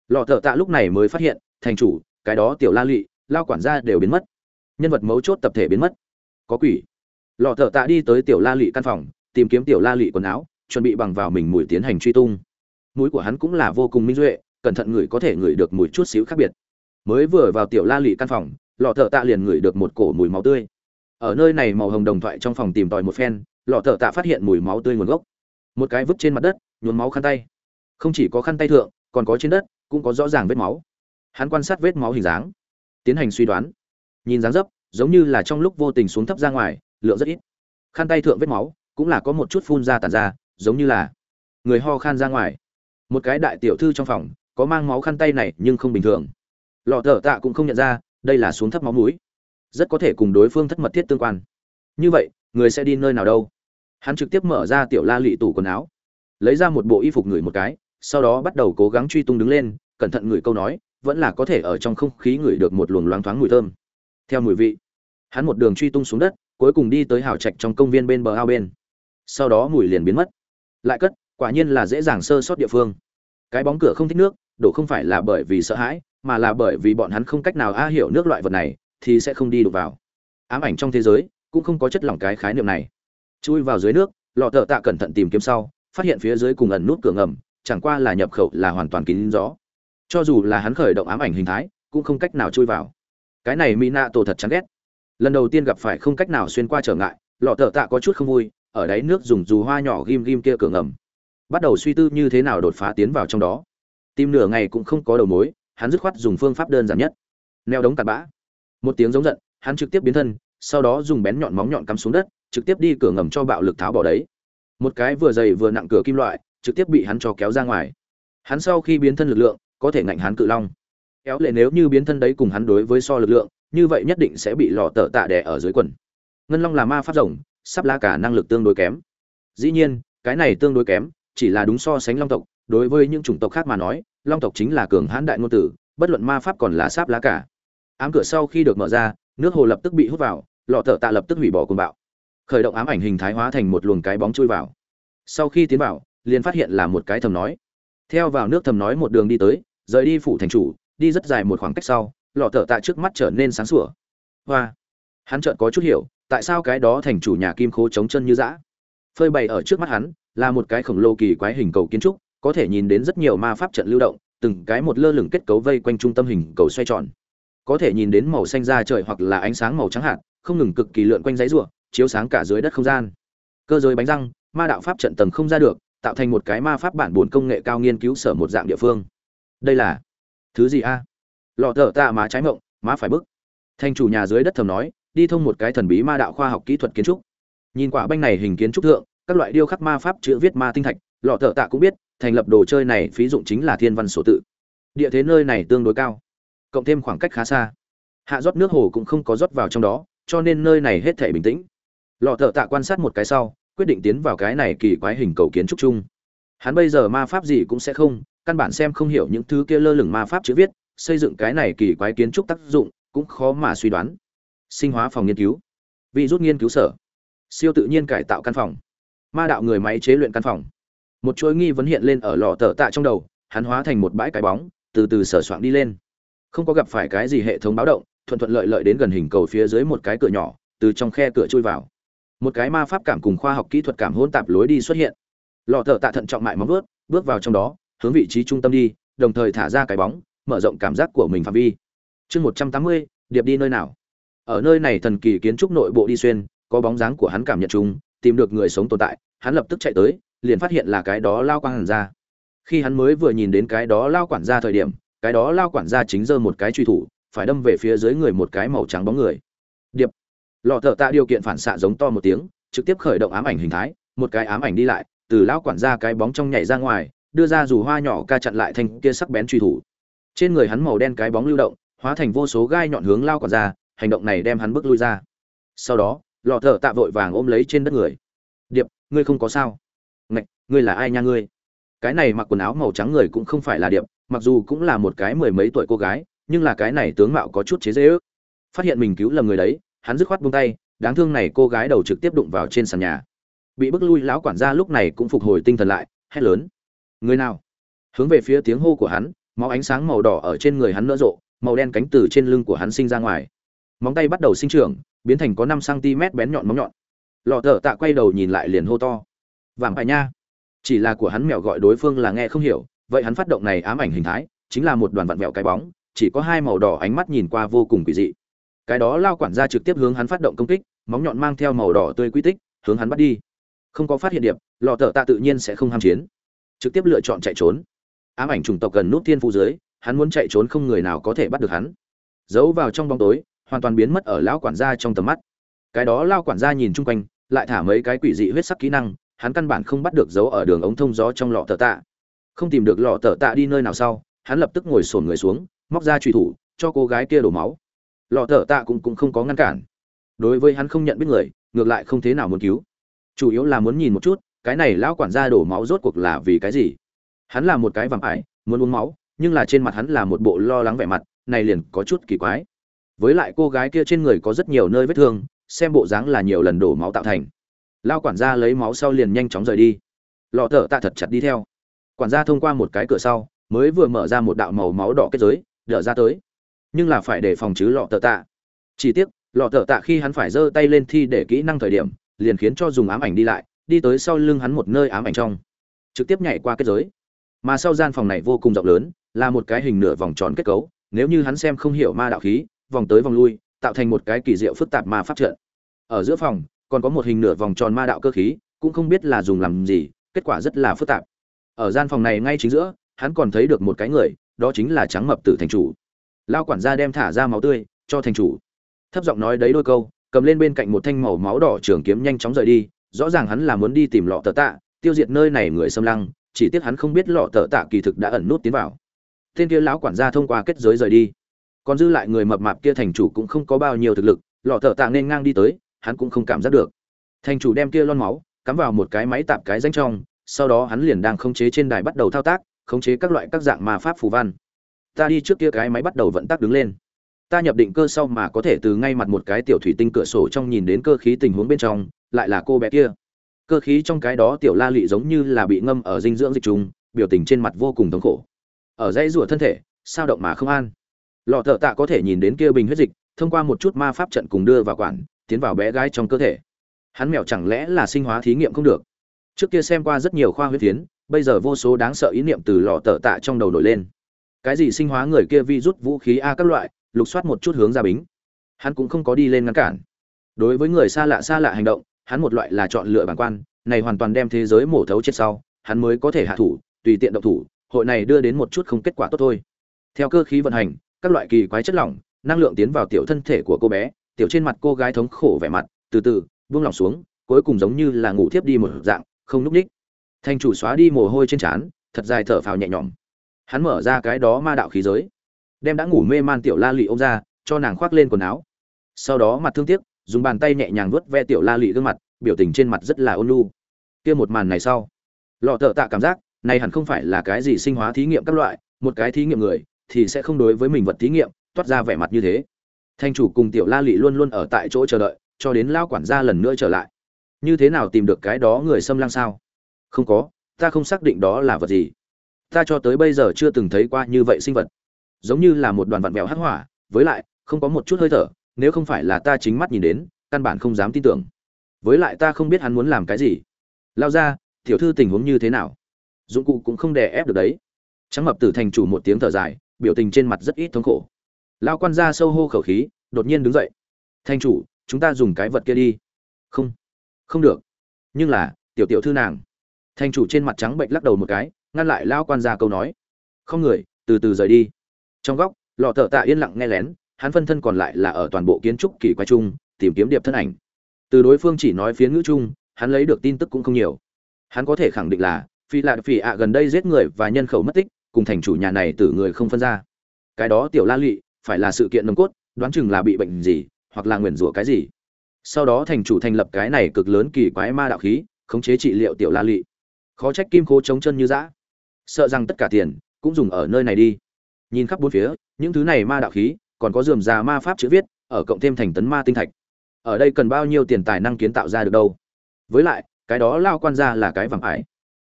Lọ thợ tạ lúc này mới phát hiện, thành chủ, cái đó tiểu la lụy lao quản gia đều biến mất. Nhân vật mấu chốt tập thể biến mất. Có quỷ. Lọ thợ tạ đi tới tiểu la lụy căn phòng, tìm kiếm tiểu la lụy quần áo, chuẩn bị bằng vào mình mùi tiến hành truy tung. Mũi của hắn cũng là vô cùng minh duệ, cẩn thận người có thể ngửi được mùi chút xíu khác biệt. Mới vừa vào tiểu la lụy căn phòng lọ thợ tạ liền ngửi được một cổ mùi máu tươi. Ở nơi này màu hồng đồng thoại trong phòng tìm tòi một phen, lọ thợ tạ phát hiện mùi máu tươi nguồn gốc. Một cái vứt trên mặt đất, nhuốm máu khăn tay. Không chỉ có khăn tay thượng, còn có trên đất, cũng có rõ ràng vết máu. Hắn quan sát vết máu hình dáng, tiến hành suy đoán. Nhìn dáng dấp, giống như là trong lúc vô tình xuống thấp ra ngoài, lượng rất ít. Khăn tay thượng vết máu, cũng là có một chút phun ra tàn ra, giống như là người ho khan ra ngoài. Một cái đại tiểu thư trong phòng, có mang máu khăn tay này nhưng không bình thường. Lọ thợ tạ cũng không nhận ra đây là xuống thấp máu mũi, rất có thể cùng đối phương thất mật thiết tương quan. Như vậy, người sẽ đi nơi nào đâu? Hắn trực tiếp mở ra tiểu la lụy tủ quần áo, lấy ra một bộ y phục ngửi một cái, sau đó bắt đầu cố gắng truy tung đứng lên, cẩn thận ngửi câu nói, vẫn là có thể ở trong không khí ngửi được một luồng loáng thoáng mùi thơm. Theo mùi vị, hắn một đường truy tung xuống đất, cuối cùng đi tới hào trạch trong công viên bên bờ ao bên. Sau đó mùi liền biến mất. Lại cất, quả nhiên là dễ dàng sơ sót địa phương. Cái bóng cửa không thích nước, đổ không phải là bởi vì sợ hãi mà là bởi vì bọn hắn không cách nào a hiểu nước loại vật này, thì sẽ không đi đụng vào. Ám ảnh trong thế giới, cũng không có chất lỏng cái khái niệm này. Chui vào dưới nước, lọ thợ tạ cẩn thận tìm kiếm sau, phát hiện phía dưới cùng ẩn nút cửa ngầm, chẳng qua là nhập khẩu là hoàn toàn kín rõ. cho dù là hắn khởi động ám ảnh hình thái, cũng không cách nào chui vào. Cái này mỹ nạ tổ thật chán ghét. Lần đầu tiên gặp phải không cách nào xuyên qua trở ngại, lọ thợ tạ có chút không vui, ở đáy nước dùng dù hoa nhỏ ghim ghim kia cửa ngầm. Bắt đầu suy tư như thế nào đột phá tiến vào trong đó. Tìm nửa ngày cũng không có đầu mối hắn dứt khoát dùng phương pháp đơn giản nhất. Neo đống cặn bã. Một tiếng giống giận, hắn trực tiếp biến thân, sau đó dùng bén nhọn móng nhọn cắm xuống đất, trực tiếp đi cửa ngầm cho bạo lực tháo bỏ đấy. Một cái vừa dày vừa nặng cửa kim loại, trực tiếp bị hắn cho kéo ra ngoài. Hắn sau khi biến thân lực lượng, có thể ngạnh hắn cự long. Kéo lệ nếu như biến thân đấy cùng hắn đối với so lực lượng, như vậy nhất định sẽ bị lò tở tạ đẻ ở dưới quần. Ngân long là ma pháp rồng, sắp lá cả năng lực tương đối kém. Dĩ nhiên, cái này tương đối kém, chỉ là đúng so sánh long tộc, đối với những chủng tộc khác mà nói long tộc chính là cường hãn đại ngôn tử, bất luận ma pháp còn là sáp lá cả. Ám cửa sau khi được mở ra, nước hồ lập tức bị hút vào, lọ thợ tạ lập tức hủy bỏ côn bạo. Khởi động ám ảnh hình thái hóa thành một luồng cái bóng chui vào. Sau khi tiến vào, liền phát hiện là một cái thầm nói. Theo vào nước thầm nói một đường đi tới, rời đi phủ thành chủ, đi rất dài một khoảng cách sau, lọ thợ tạ trước mắt trở nên sáng sủa. Hoa! Hắn chợt có chút hiểu, tại sao cái đó thành chủ nhà kim khố chống chân như dã. Phơi bày ở trước mắt hắn, là một cái khổng lồ kỳ quái hình cầu kiến trúc có thể nhìn đến rất nhiều ma pháp trận lưu động, từng cái một lơ lửng kết cấu vây quanh trung tâm hình cầu xoay tròn. Có thể nhìn đến màu xanh da trời hoặc là ánh sáng màu trắng hạt, không ngừng cực kỳ lượn quanh giấy rùa, chiếu sáng cả dưới đất không gian. Cơ giới bánh răng, ma đạo pháp trận tầng không ra được, tạo thành một cái ma pháp bản bốn công nghệ cao nghiên cứu sở một dạng địa phương. Đây là thứ gì a? Lọ thở tạ má trái mộng, má phải bức. Thành chủ nhà dưới đất thầm nói, đi thông một cái thần bí ma đạo khoa học kỹ thuật kiến trúc. Nhìn quả banh này hình kiến trúc thượng, các loại điêu khắc ma pháp chữ viết ma tinh thạch, lọ thợ tạ cũng biết thành lập đồ chơi này phí dụng chính là thiên văn sổ tự. Địa thế nơi này tương đối cao, cộng thêm khoảng cách khá xa. Hạ rót nước hồ cũng không có rót vào trong đó, cho nên nơi này hết thể bình tĩnh. Lọ thợ tạ quan sát một cái sau, quyết định tiến vào cái này kỳ quái hình cầu kiến trúc chung. Hắn bây giờ ma pháp gì cũng sẽ không, căn bản xem không hiểu những thứ kia lơ lửng ma pháp chữ viết, xây dựng cái này kỳ quái kiến trúc tác dụng cũng khó mà suy đoán. Sinh hóa phòng nghiên cứu. Vi rút nghiên cứu sở, siêu tự nhiên cải tạo căn phòng. Ma đạo người máy chế luyện căn phòng một chuỗi nghi vấn hiện lên ở lò tờ tạ trong đầu, hắn hóa thành một bãi cái bóng, từ từ sửa soạn đi lên. Không có gặp phải cái gì hệ thống báo động, thuận thuận lợi lợi đến gần hình cầu phía dưới một cái cửa nhỏ, từ trong khe cửa chui vào. Một cái ma pháp cảm cùng khoa học kỹ thuật cảm hỗn tạp lối đi xuất hiện. Lò thợ tạ thận trọng mại móng vớt bước vào trong đó, hướng vị trí trung tâm đi, đồng thời thả ra cái bóng, mở rộng cảm giác của mình phạm vi. Chương một trăm tám mươi, điệp đi nơi nào? Ở nơi này thần kỳ kiến trúc nội bộ đi xuyên, có bóng dáng của hắn cảm nhận chung, tìm được người sống tồn tại, hắn lập tức chạy tới liền phát hiện là cái đó lao quang hẳn ra khi hắn mới vừa nhìn đến cái đó lao quản gia thời điểm, cái đó lao quản gia chính giơ một cái truy thủ, phải đâm về phía dưới người một cái màu trắng bóng người. Điệp. Lọ thợ tạ điều kiện phản xạ giống to một tiếng, trực tiếp khởi động ám ảnh hình thái, một cái ám ảnh đi lại, từ lão quản gia cái bóng trong nhảy ra ngoài, đưa ra dù hoa nhỏ ca chặn lại thành kia sắc bén truy thủ. Trên người hắn màu đen cái bóng lưu động, hóa thành vô số gai nhọn hướng lao quản gia, hành động này đem hắn bước lui ra. Sau đó, lọ thợ tạ vội vàng ôm lấy trên đất người. Điệp, ngươi không có sao ngươi là ai nha ngươi? Cái này mặc quần áo màu trắng người cũng không phải là điệp, mặc dù cũng là một cái mười mấy tuổi cô gái, nhưng là cái này tướng mạo có chút chế dễ ước. Phát hiện mình cứu lầm người đấy, hắn dứt khoát buông tay, đáng thương này cô gái đầu trực tiếp đụng vào trên sàn nhà. Bị bức lui lão quản gia lúc này cũng phục hồi tinh thần lại, hét lớn. Người nào? Hướng về phía tiếng hô của hắn, máu ánh sáng màu đỏ ở trên người hắn nở rộ, màu đen cánh từ trên lưng của hắn sinh ra ngoài. Móng tay bắt đầu sinh trưởng, biến thành có năm cm bén nhọn móng nhọn. Lọ thợ tạ quay đầu nhìn lại liền hô to. Vàng phải nha chỉ là của hắn mèo gọi đối phương là nghe không hiểu, vậy hắn phát động này ám ảnh hình thái, chính là một đoàn vặn vẹo cái bóng, chỉ có hai màu đỏ ánh mắt nhìn qua vô cùng quỷ dị. Cái đó lao quản gia trực tiếp hướng hắn phát động công kích, móng nhọn mang theo màu đỏ tươi quy tích, hướng hắn bắt đi. Không có phát hiện điệp, lò thợ tạ tự nhiên sẽ không ham chiến. Trực tiếp lựa chọn chạy trốn. Ám ảnh chủng tộc gần nút thiên phu dưới, hắn muốn chạy trốn không người nào có thể bắt được hắn. Giấu vào trong bóng tối, hoàn toàn biến mất ở lão quản gia trong tầm mắt. Cái đó lao quản gia nhìn chung quanh, lại thả mấy cái quỷ dị huyết sắc kỹ năng hắn căn bản không bắt được dấu ở đường ống thông gió trong lọ tờ tạ. Không tìm được lọ tờ tạ đi nơi nào sau, hắn lập tức ngồi sổn người xuống, móc ra truy thủ, cho cô gái kia đổ máu. Lọ tờ tạ cũng cũng không có ngăn cản. Đối với hắn không nhận biết người, ngược lại không thế nào muốn cứu. Chủ yếu là muốn nhìn một chút, cái này lão quản gia đổ máu rốt cuộc là vì cái gì? Hắn là một cái vàng ải, muốn uống máu, nhưng là trên mặt hắn là một bộ lo lắng vẻ mặt, này liền có chút kỳ quái. Với lại cô gái kia trên người có rất nhiều nơi vết thương, xem bộ dáng là nhiều lần đổ máu tạo thành lao quản gia lấy máu sau liền nhanh chóng rời đi. Lọ thợ tạ thật chặt đi theo. Quản gia thông qua một cái cửa sau, mới vừa mở ra một đạo màu máu đỏ kết giới, đỡ ra tới. Nhưng là phải để phòng chứ lọ thợ tạ. Chỉ tiếc, lọ thợ tạ khi hắn phải giơ tay lên thi để kỹ năng thời điểm, liền khiến cho dùng ám ảnh đi lại, đi tới sau lưng hắn một nơi ám ảnh trong. Trực tiếp nhảy qua kết giới. Mà sau gian phòng này vô cùng rộng lớn, là một cái hình nửa vòng tròn kết cấu, nếu như hắn xem không hiểu ma đạo khí, vòng tới vòng lui, tạo thành một cái kỳ diệu phức tạp ma pháp trận. Ở giữa phòng còn có một hình nửa vòng tròn ma đạo cơ khí, cũng không biết là dùng làm gì, kết quả rất là phức tạp. Ở gian phòng này ngay chính giữa, hắn còn thấy được một cái người, đó chính là trắng mập tử thành chủ. Lao quản gia đem thả ra máu tươi, cho thành chủ. Thấp giọng nói đấy đôi câu, cầm lên bên cạnh một thanh màu máu đỏ trường kiếm nhanh chóng rời đi, rõ ràng hắn là muốn đi tìm lọ tờ tạ, tiêu diệt nơi này người xâm lăng, chỉ tiếc hắn không biết lọ tờ tạ kỳ thực đã ẩn nút tiến vào. Tên kia lão quản gia thông qua kết giới rời đi. Còn dư lại người mập mạp kia thành chủ cũng không có bao nhiêu thực lực, lọ tờ tạ nên ngang đi tới hắn cũng không cảm giác được. Thành chủ đem kia lon máu, cắm vào một cái máy tạp cái danh trong, sau đó hắn liền đang khống chế trên đài bắt đầu thao tác, khống chế các loại các dạng ma pháp phù văn. Ta đi trước kia cái máy bắt đầu vận tác đứng lên. Ta nhập định cơ sau mà có thể từ ngay mặt một cái tiểu thủy tinh cửa sổ trong nhìn đến cơ khí tình huống bên trong, lại là cô bé kia. Cơ khí trong cái đó tiểu la lị giống như là bị ngâm ở dinh dưỡng dịch trùng, biểu tình trên mặt vô cùng thống khổ. Ở dãy rủa thân thể, sao động mà không an. Lọ thợ tạ có thể nhìn đến kia bình huyết dịch, thông qua một chút ma pháp trận cùng đưa vào quản tiến vào bé gái trong cơ thể. Hắn mèo chẳng lẽ là sinh hóa thí nghiệm không được? Trước kia xem qua rất nhiều khoa huyết tiến, bây giờ vô số đáng sợ ý niệm từ lò tờ tạ trong đầu nổi lên. Cái gì sinh hóa người kia vi rút vũ khí a các loại, lục soát một chút hướng ra bính. Hắn cũng không có đi lên ngăn cản. Đối với người xa lạ xa lạ hành động, hắn một loại là chọn lựa bản quan, này hoàn toàn đem thế giới mổ thấu chết sau, hắn mới có thể hạ thủ, tùy tiện động thủ, hội này đưa đến một chút không kết quả tốt thôi. Theo cơ khí vận hành, các loại kỳ quái chất lỏng, năng lượng tiến vào tiểu thân thể của cô bé tiểu trên mặt cô gái thống khổ vẻ mặt, từ từ, buông lòng xuống, cuối cùng giống như là ngủ thiếp đi một dạng, không núp ních. Thanh chủ xóa đi mồ hôi trên trán, thật dài thở phào nhẹ nhõm. Hắn mở ra cái đó ma đạo khí giới, đem đã ngủ mê man tiểu la lụy ôm ra, cho nàng khoác lên quần áo. Sau đó mặt thương tiếc, dùng bàn tay nhẹ nhàng vuốt ve tiểu la lụy gương mặt, biểu tình trên mặt rất là ôn lu kia một màn này sau, lọ thợ tạ cảm giác, này hẳn không phải là cái gì sinh hóa thí nghiệm các loại, một cái thí nghiệm người, thì sẽ không đối với mình vật thí nghiệm, toát ra vẻ mặt như thế thanh chủ cùng tiểu la lị luôn luôn ở tại chỗ chờ đợi, cho đến lao quản gia lần nữa trở lại. Như thế nào tìm được cái đó người xâm lăng sao? Không có, ta không xác định đó là vật gì. Ta cho tới bây giờ chưa từng thấy qua như vậy sinh vật. Giống như là một đoàn vặn vẹo hắc hỏa, với lại, không có một chút hơi thở, nếu không phải là ta chính mắt nhìn đến, căn bản không dám tin tưởng. Với lại ta không biết hắn muốn làm cái gì. Lao ra, tiểu thư tình huống như thế nào? Dụng cụ cũng không đè ép được đấy. Trắng mập tử thành chủ một tiếng thở dài, biểu tình trên mặt rất ít thống khổ lao quan ra sâu hô khẩu khí, đột nhiên đứng dậy. Thanh chủ, chúng ta dùng cái vật kia đi. Không không được. Nhưng là, tiểu tiểu thư nàng. Thanh chủ trên mặt trắng bệnh lắc đầu một cái, ngăn lại lao quan ra câu nói. Không người, từ từ rời đi. Trong góc, lọ thợ tạ yên lặng nghe lén, hắn phân thân còn lại là ở toàn bộ kiến trúc kỳ quái chung, tìm kiếm điệp thân ảnh. Từ đối phương chỉ nói phiến ngữ chung, hắn lấy được tin tức cũng không nhiều. Hắn có thể khẳng định là, phi lạ phi ạ gần đây giết người và nhân khẩu mất tích, cùng thành chủ nhà này tử người không phân ra. Cái đó tiểu la lụy phải là sự kiện nồng cốt đoán chừng là bị bệnh gì hoặc là nguyền rủa cái gì. Sau đó thành chủ thành lập cái này cực lớn kỳ quái ma đạo khí khống chế trị liệu tiểu la lị, khó trách kim khô chống chân như dã. Sợ rằng tất cả tiền cũng dùng ở nơi này đi. Nhìn khắp bốn phía những thứ này ma đạo khí còn có dườm già ma pháp chữ viết ở cộng thêm thành tấn ma tinh thạch. Ở đây cần bao nhiêu tiền tài năng kiến tạo ra được đâu? Với lại cái đó lao quan ra là cái vàng ải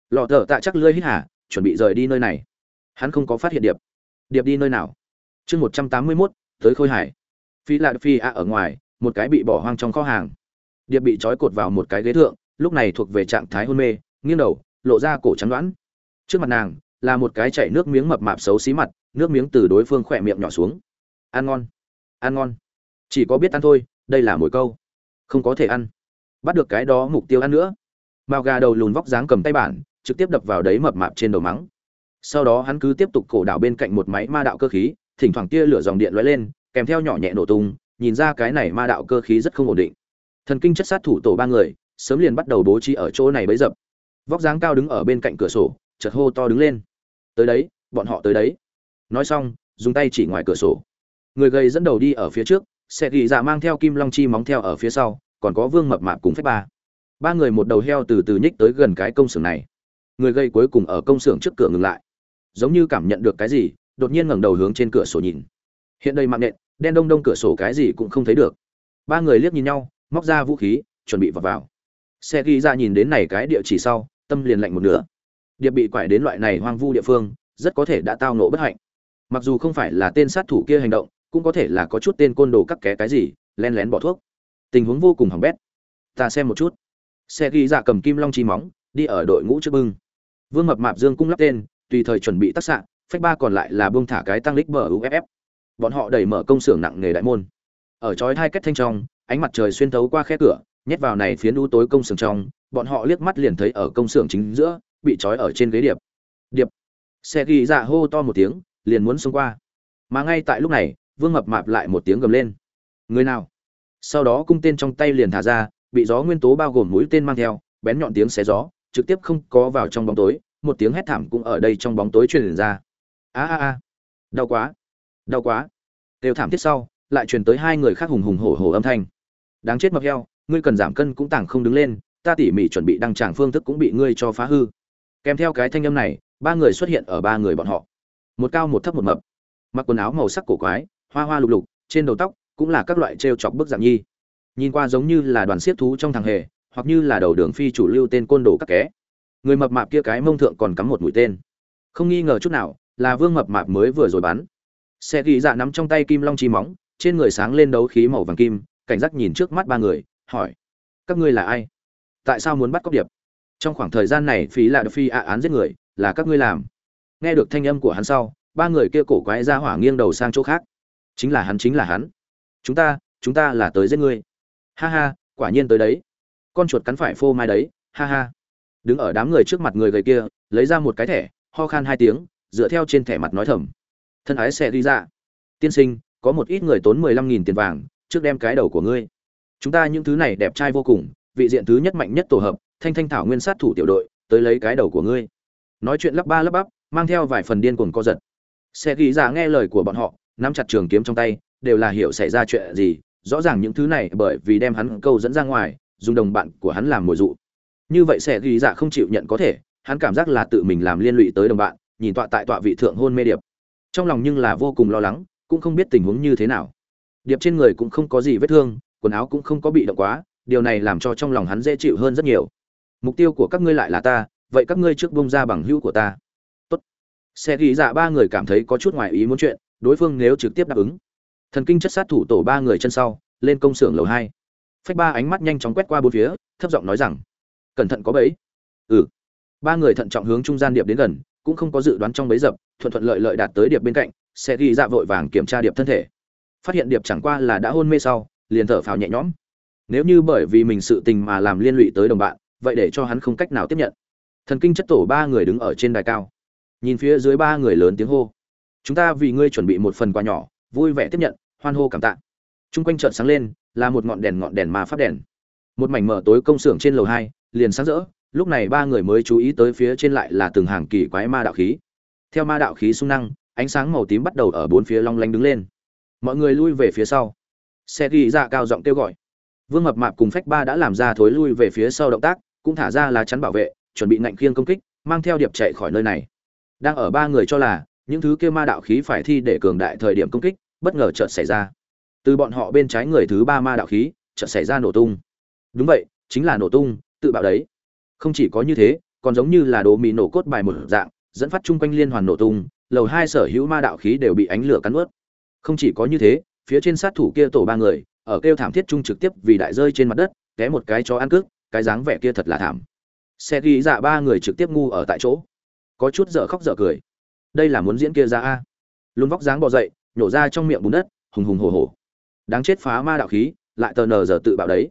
lọ thở tạ chắc lưỡi hít hả chuẩn bị rời đi nơi này. Hắn không có phát hiện điệp. Điệp đi nơi nào? Chương một trăm tám mươi mốt, tới khôi hải. Phi lạ phi a ở ngoài, một cái bị bỏ hoang trong kho hàng. Điệp bị trói cột vào một cái ghế thượng, lúc này thuộc về trạng thái hôn mê, nghiêng đầu, lộ ra cổ trắng đoán. Trước mặt nàng, là một cái chảy nước miếng mập mạp xấu xí mặt, nước miếng từ đối phương khỏe miệng nhỏ xuống. Ăn ngon ăn ngon. Chỉ có biết ăn thôi, đây là mồi câu. Không có thể ăn. Bắt được cái đó mục tiêu ăn nữa. Mao gà đầu lùn vóc dáng cầm tay bản, trực tiếp đập vào đấy mập mạp trên đầu mắng. Sau đó hắn cứ tiếp tục cổ đảo bên cạnh một máy ma đạo cơ khí thỉnh thoảng tia lửa dòng điện lóe lên, kèm theo nhỏ nhẹ nổ tung, nhìn ra cái này ma đạo cơ khí rất không ổn định. Thần kinh chất sát thủ tổ ba người, sớm liền bắt đầu bố trí ở chỗ này bấy dập. Vóc dáng cao đứng ở bên cạnh cửa sổ, chợt hô to đứng lên. Tới đấy, bọn họ tới đấy. Nói xong, dùng tay chỉ ngoài cửa sổ. Người gầy dẫn đầu đi ở phía trước xe ghi dạ mang theo kim long chi móng theo ở phía sau, còn có vương mập mạp cùng phép ba. Ba người một đầu heo từ từ nhích tới gần cái công xưởng này. Người gây cuối cùng ở công xưởng trước cửa ngừng lại. Giống như cảm nhận được cái gì đột nhiên ngẩng đầu hướng trên cửa sổ nhìn. Hiện đây mạng nện đen đông đông cửa sổ cái gì cũng không thấy được. Ba người liếc nhìn nhau, móc ra vũ khí, chuẩn bị vào vào. Xe ghi ra nhìn đến này cái địa chỉ sau, tâm liền lạnh một nửa. Điệp bị quải đến loại này hoang vu địa phương, rất có thể đã tao nộ bất hạnh. Mặc dù không phải là tên sát thủ kia hành động, cũng có thể là có chút tên côn đồ cắt ké cái gì, len lén bỏ thuốc. Tình huống vô cùng hỏng bét. Ta xem một chút. Xe ghi ra cầm kim long chi móng, đi ở đội ngũ trước bưng. Vương mập mạp dương cung lắp tên, tùy thời chuẩn bị tác sạn phách ba còn lại là buông thả cái tăng lích bờ uff bọn họ đẩy mở công xưởng nặng nghề đại môn. Ở chói hai kết thanh trong, ánh mặt trời xuyên thấu qua khe cửa, nhét vào này phiến u tối công xưởng trong, bọn họ liếc mắt liền thấy ở công xưởng chính giữa, bị trói ở trên ghế điệp. Điệp. Xe ghi dạ hô to một tiếng, liền muốn xông qua. Mà ngay tại lúc này, vương mập mạp lại một tiếng gầm lên. Người nào? Sau đó cung tên trong tay liền thả ra, bị gió nguyên tố bao gồm mũi tên mang theo, bén nhọn tiếng xé gió, trực tiếp không có vào trong bóng tối, một tiếng hét thảm cũng ở đây trong bóng tối truyền ra a a a. Đau quá. Đau quá. Đều thảm thiết sau, lại truyền tới hai người khác hùng hùng hổ hổ âm thanh. Đáng chết mập heo, ngươi cần giảm cân cũng tảng không đứng lên, ta tỉ mỉ chuẩn bị đăng tràng phương thức cũng bị ngươi cho phá hư. Kèm theo cái thanh âm này, ba người xuất hiện ở ba người bọn họ. Một cao một thấp một mập. Mặc quần áo màu sắc cổ quái, hoa hoa lục lục, trên đầu tóc cũng là các loại t chọc bức dạng nhi. Nhìn qua giống như là đoàn siết thú trong thằng hề, hoặc như là đầu đường phi chủ lưu tên côn đồ các ké người mập mạp kia cái mông thượng còn cắm một mũi tên. Không nghi ngờ chút nào là vương mập mạp mới vừa rồi bắn. Xe ghi dạ nắm trong tay kim long chi móng, trên người sáng lên đấu khí màu vàng kim, cảnh giác nhìn trước mắt ba người, hỏi, các ngươi là ai? Tại sao muốn bắt cóc điệp? Trong khoảng thời gian này, phí là phi ạ án giết người, là các ngươi làm. Nghe được thanh âm của hắn sau, ba người kia cổ quái ra hỏa nghiêng đầu sang chỗ khác. Chính là hắn, chính là hắn. Chúng ta chúng ta là tới giết ngươi. Ha ha, quả nhiên tới đấy. Con chuột cắn phải phô mai đấy, ha ha. Đứng ở đám người trước mặt người gầy kia, lấy ra một cái thẻ, ho khan hai tiếng dựa theo trên thẻ mặt nói thầm. Thân ái sẽ đi ra. Tiên sinh, có một ít người tốn mười lăm nghìn tiền vàng, trước đem cái đầu của ngươi. Chúng ta những thứ này đẹp trai vô cùng, vị diện thứ nhất mạnh nhất tổ hợp, thanh thanh thảo nguyên sát thủ tiểu đội, tới lấy cái đầu của ngươi. Nói chuyện lắp ba lắp bắp, mang theo vài phần điên cuồng co giật. Xe ghi ra nghe lời của bọn họ, nắm chặt trường kiếm trong tay, đều là hiểu xảy ra chuyện gì, rõ ràng những thứ này bởi vì đem hắn câu dẫn ra ngoài, dùng đồng bạn của hắn làm mồi dụ. Như vậy sẽ ghi dạ không chịu nhận có thể, hắn cảm giác là tự mình làm liên lụy tới đồng bạn nhìn tọa tại tọa vị thượng hôn mê điệp. Trong lòng nhưng là vô cùng lo lắng, cũng không biết tình huống như thế nào. Điệp trên người cũng không có gì vết thương, quần áo cũng không có bị động quá, điều này làm cho trong lòng hắn dễ chịu hơn rất nhiều. Mục tiêu của các ngươi lại là ta, vậy các ngươi trước bông ra bằng hữu của ta. Tốt. Xe ghi dạ ba người cảm thấy có chút ngoài ý muốn chuyện, đối phương nếu trực tiếp đáp ứng. Thần kinh chất sát thủ tổ ba người chân sau, lên công xưởng lầu hai. Phách ba ánh mắt nhanh chóng quét qua bốn phía, thấp giọng nói rằng, cẩn thận có bẫy. Ừ. Ba người thận trọng hướng trung gian điệp đến gần cũng không có dự đoán trong bấy dập, thuận thuận lợi lợi đạt tới điệp bên cạnh sẽ ghi dạ vội vàng kiểm tra điệp thân thể. Phát hiện điệp chẳng qua là đã hôn mê sau, liền thở phào nhẹ nhõm. Nếu như bởi vì mình sự tình mà làm liên lụy tới đồng bạn, vậy để cho hắn không cách nào tiếp nhận. Thần kinh chất tổ ba người đứng ở trên đài cao. Nhìn phía dưới ba người lớn tiếng hô. Chúng ta vì ngươi chuẩn bị một phần quà nhỏ, vui vẻ tiếp nhận, hoan hô cảm tạ. Chung quanh trợn sáng lên, là một ngọn đèn ngọn đèn mà phát đèn. Một mảnh mở tối công xưởng trên lầu hai, liền sáng rỡ lúc này ba người mới chú ý tới phía trên lại là từng hàng kỳ quái ma đạo khí. Theo ma đạo khí sung năng, ánh sáng màu tím bắt đầu ở bốn phía long lanh đứng lên. Mọi người lui về phía sau. Xe ghi ra cao giọng kêu gọi. Vương mập mạp cùng phách ba đã làm ra thối lui về phía sau động tác, cũng thả ra lá chắn bảo vệ, chuẩn bị ngạnh khiêng công kích, mang theo điệp chạy khỏi nơi này. Đang ở ba người cho là, những thứ kia ma đạo khí phải thi để cường đại thời điểm công kích, bất ngờ chợt xảy ra. Từ bọn họ bên trái người thứ ba ma đạo khí, chợt xảy ra nổ tung. Đúng vậy, chính là nổ tung, tự bạo đấy không chỉ có như thế, còn giống như là đồ mì nổ cốt bài một dạng, dẫn phát chung quanh liên hoàn nổ tung, lầu hai sở hữu ma đạo khí đều bị ánh lửa cắn ướt không chỉ có như thế, phía trên sát thủ kia tổ ba người, ở kêu thảm thiết chung trực tiếp vì đại rơi trên mặt đất, té một cái cho ăn cước cái dáng vẻ kia thật là thảm. Xe ghi dạ ba người trực tiếp ngu ở tại chỗ. Có chút dở khóc dở cười. Đây là muốn diễn kia ra a. Luôn vóc dáng bò dậy, nhổ ra trong miệng bùn đất, hùng hùng hồ hồ đáng chết phá ma đạo khí, lại tờ nờ giờ tự bạo đấy.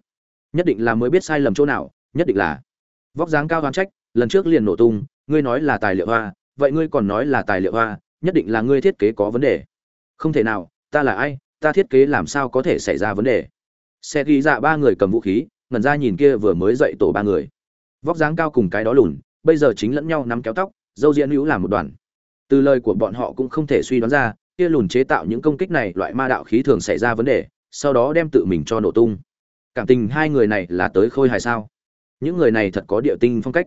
Nhất định là mới biết sai lầm chỗ nào, nhất định là vóc dáng cao đoán trách, lần trước liền nổ tung, ngươi nói là tài liệu hoa, vậy ngươi còn nói là tài liệu hoa, nhất định là ngươi thiết kế có vấn đề. Không thể nào, ta là ai, ta thiết kế làm sao có thể xảy ra vấn đề? Xe ghi dạ ba người cầm vũ khí, ngẩn ra nhìn kia vừa mới dậy tổ ba người. Vóc dáng cao cùng cái đó lùn, bây giờ chính lẫn nhau nắm kéo tóc, dâu diễn hữu làm một đoàn từ lời của bọn họ cũng không thể suy đoán ra, kia lùn chế tạo những công kích này loại ma đạo khí thường xảy ra vấn đề, sau đó đem tự mình cho nổ tung. Cảm tình hai người này là tới khôi hài sao? Những người này thật có địa tinh phong cách.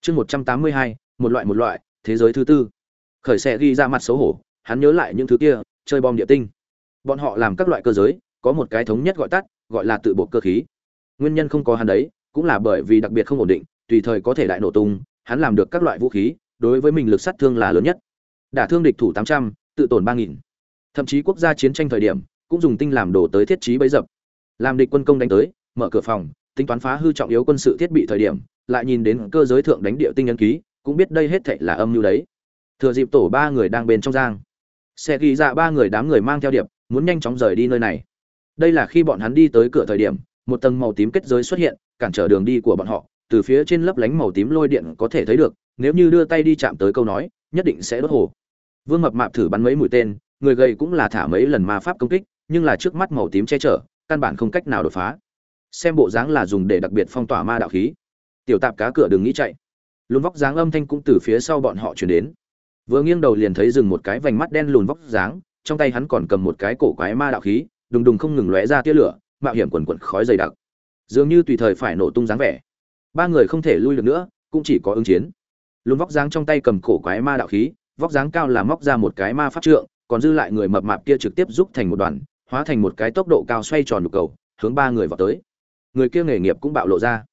Chương một trăm tám mươi hai, một loại một loại, thế giới thứ tư. Khởi xe ghi ra mặt xấu hổ, hắn nhớ lại những thứ kia, chơi bom địa tinh. Bọn họ làm các loại cơ giới, có một cái thống nhất gọi tắt, gọi là tự bộ cơ khí. Nguyên nhân không có hắn đấy, cũng là bởi vì đặc biệt không ổn định, tùy thời có thể đại nổ tung, hắn làm được các loại vũ khí, đối với mình lực sát thương là lớn nhất. Đả thương địch thủ tám trăm, tự tổn ba nghìn. Thậm chí quốc gia chiến tranh thời điểm, cũng dùng tinh làm đồ tới thiết trí bấy dập. Làm địch quân công đánh tới, mở cửa phòng tính toán phá hư trọng yếu quân sự thiết bị thời điểm, lại nhìn đến cơ giới thượng đánh địa tinh ấn ký, cũng biết đây hết thảy là âm mưu đấy. Thừa dịp tổ ba người đang bên trong giang. Xe ghi dạ ba người đám người mang theo điệp, muốn nhanh chóng rời đi nơi này. Đây là khi bọn hắn đi tới cửa thời điểm, một tầng màu tím kết giới xuất hiện, cản trở đường đi của bọn họ, từ phía trên lấp lánh màu tím lôi điện có thể thấy được, nếu như đưa tay đi chạm tới câu nói, nhất định sẽ đốt hồ. Vương mập mạp thử bắn mấy mũi tên, người gầy cũng là thả mấy lần ma pháp công kích, nhưng là trước mắt màu tím che chở, căn bản không cách nào đột phá xem bộ dáng là dùng để đặc biệt phong tỏa ma đạo khí. Tiểu tạp cá cửa đừng nghĩ chạy. Lùn vóc dáng âm thanh cũng từ phía sau bọn họ chuyển đến. Vừa nghiêng đầu liền thấy dừng một cái vành mắt đen lùn vóc dáng, trong tay hắn còn cầm một cái cổ quái ma đạo khí, đùng đùng không ngừng lóe ra tia lửa, mạo hiểm quần quần khói dày đặc. Dường như tùy thời phải nổ tung dáng vẻ. Ba người không thể lui được nữa, cũng chỉ có ứng chiến. Lùn vóc dáng trong tay cầm cổ quái ma đạo khí, vóc dáng cao là móc ra một cái ma pháp trượng, còn dư lại người mập mạp kia trực tiếp giúp thành một đoàn, hóa thành một cái tốc độ cao xoay tròn nhục cầu, hướng ba người vào tới người kia nghề nghiệp cũng bạo lộ ra.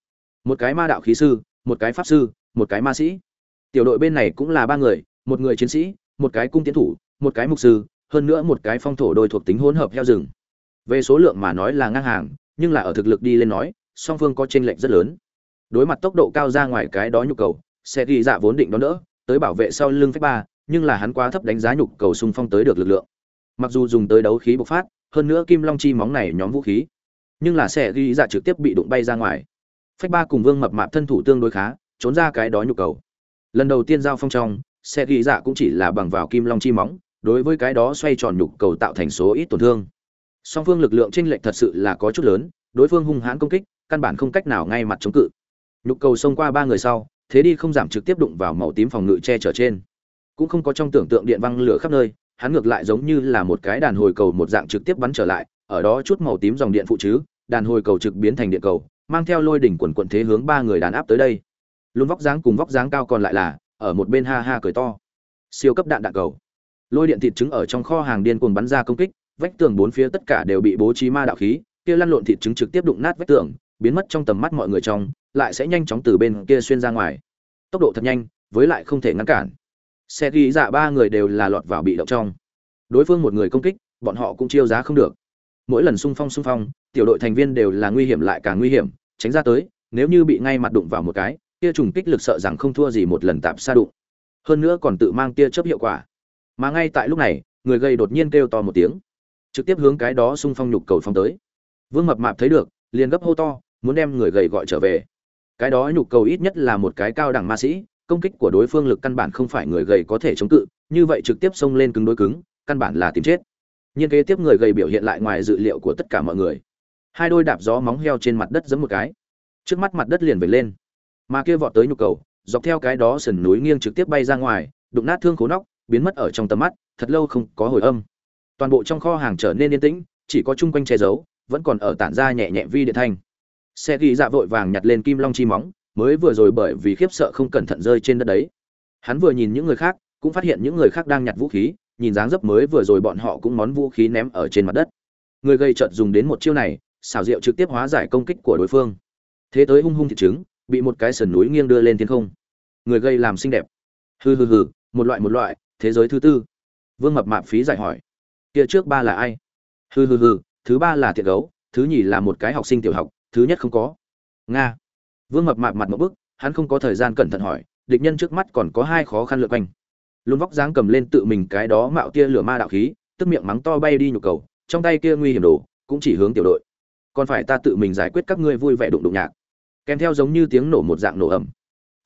Một cái ma đạo khí sư, một cái pháp sư, một cái ma sĩ. Tiểu đội bên này cũng là ba người, một người chiến sĩ, một cái cung tiến thủ, một cái mục sư, hơn nữa một cái phong thổ đôi thuộc tính hỗn hợp heo rừng. Về số lượng mà nói là ngang hàng, nhưng là ở thực lực đi lên nói, song phương có chênh lệch rất lớn. Đối mặt tốc độ cao ra ngoài cái đó nhu cầu, sẽ ghi dạ vốn định đón đỡ, tới bảo vệ sau lưng phép ba, nhưng là hắn quá thấp đánh giá nhục cầu xung phong tới được lực lượng. Mặc dù dùng tới đấu khí bộc phát, hơn nữa kim long chi móng này nhóm vũ khí nhưng là sẽ ghi dạ trực tiếp bị đụng bay ra ngoài. Phách ba cùng vương mập mạp thân thủ tương đối khá, trốn ra cái đó nhục cầu. Lần đầu tiên giao phong trong sẽ ghi dạ cũng chỉ là bằng vào kim long chi móng, đối với cái đó xoay tròn nhục cầu tạo thành số ít tổn thương. Song phương lực lượng chênh lệch thật sự là có chút lớn, đối phương hung hãn công kích, căn bản không cách nào ngay mặt chống cự. Nhục cầu xông qua ba người sau, thế đi không giảm trực tiếp đụng vào màu tím phòng ngự che chở trên. Cũng không có trong tưởng tượng điện văng lửa khắp nơi, hắn ngược lại giống như là một cái đàn hồi cầu một dạng trực tiếp bắn trở lại ở đó chút màu tím dòng điện phụ chứ, đàn hồi cầu trực biến thành điện cầu, mang theo lôi đỉnh quần quần thế hướng ba người đàn áp tới đây. Luôn vóc dáng cùng vóc dáng cao còn lại là, ở một bên ha ha cười to. Siêu cấp đạn đạn cầu. Lôi điện thịt trứng ở trong kho hàng điên cuồng bắn ra công kích, vách tường bốn phía tất cả đều bị bố trí ma đạo khí, kia lăn lộn thịt trứng trực tiếp đụng nát vách tường, biến mất trong tầm mắt mọi người trong, lại sẽ nhanh chóng từ bên kia xuyên ra ngoài. Tốc độ thật nhanh, với lại không thể ngăn cản. Xe ghi dạ ba người đều là lọt vào bị động trong. Đối phương một người công kích, bọn họ cũng chiêu giá không được mỗi lần xung phong xung phong, tiểu đội thành viên đều là nguy hiểm lại càng nguy hiểm, tránh ra tới, nếu như bị ngay mặt đụng vào một cái, kia trùng kích lực sợ rằng không thua gì một lần tạp xa đụng. Hơn nữa còn tự mang tia chớp hiệu quả. Mà ngay tại lúc này, người gây đột nhiên kêu to một tiếng, trực tiếp hướng cái đó xung phong nhục cầu phong tới. Vương mập mạp thấy được, liền gấp hô to, muốn đem người gầy gọi trở về. Cái đó nhục cầu ít nhất là một cái cao đẳng ma sĩ, công kích của đối phương lực căn bản không phải người gầy có thể chống cự, như vậy trực tiếp xông lên cứng đối cứng, căn bản là tìm chết nhiên kế tiếp người gầy biểu hiện lại ngoài dự liệu của tất cả mọi người. Hai đôi đạp gió móng heo trên mặt đất giẫm một cái. Trước mắt mặt đất liền về lên. Mà kia vọt tới nhu cầu, dọc theo cái đó sườn núi nghiêng trực tiếp bay ra ngoài, đụng nát thương khố nóc, biến mất ở trong tầm mắt, thật lâu không có hồi âm. Toàn bộ trong kho hàng trở nên yên tĩnh, chỉ có chung quanh che giấu, vẫn còn ở tản ra nhẹ nhẹ vi điện thanh. Xe ghi dạ vội vàng nhặt lên kim long chi móng, mới vừa rồi bởi vì khiếp sợ không cẩn thận rơi trên đất đấy. Hắn vừa nhìn những người khác, cũng phát hiện những người khác đang nhặt vũ khí nhìn dáng dấp mới vừa rồi bọn họ cũng món vũ khí ném ở trên mặt đất. Người gây trợt dùng đến một chiêu này xảo diệu trực tiếp hóa giải công kích của đối phương. Thế tới hung hung thị trứng, bị một cái sườn núi nghiêng đưa lên thiên không. Người gây làm xinh đẹp. Hừ hừ hừ, một loại một loại, thế giới thứ tư. Vương mập mạp phí giải hỏi. Kia trước ba là ai? Hừ hừ hừ, thứ ba là thiệt gấu, thứ nhì là một cái học sinh tiểu học, thứ nhất không có. Nga. Vương mập mạp mặt một bức, hắn không có thời gian cẩn thận hỏi, địch nhân trước mắt còn có hai khó khăn lượt quanh luôn vóc dáng cầm lên tự mình cái đó mạo tia lửa ma đạo khí, tức miệng mắng to bay đi nhục cầu, trong tay kia nguy hiểm đồ, cũng chỉ hướng tiểu đội. Còn phải ta tự mình giải quyết các ngươi vui vẻ đụng đụng nhạc. Kèm theo giống như tiếng nổ một dạng nổ ẩm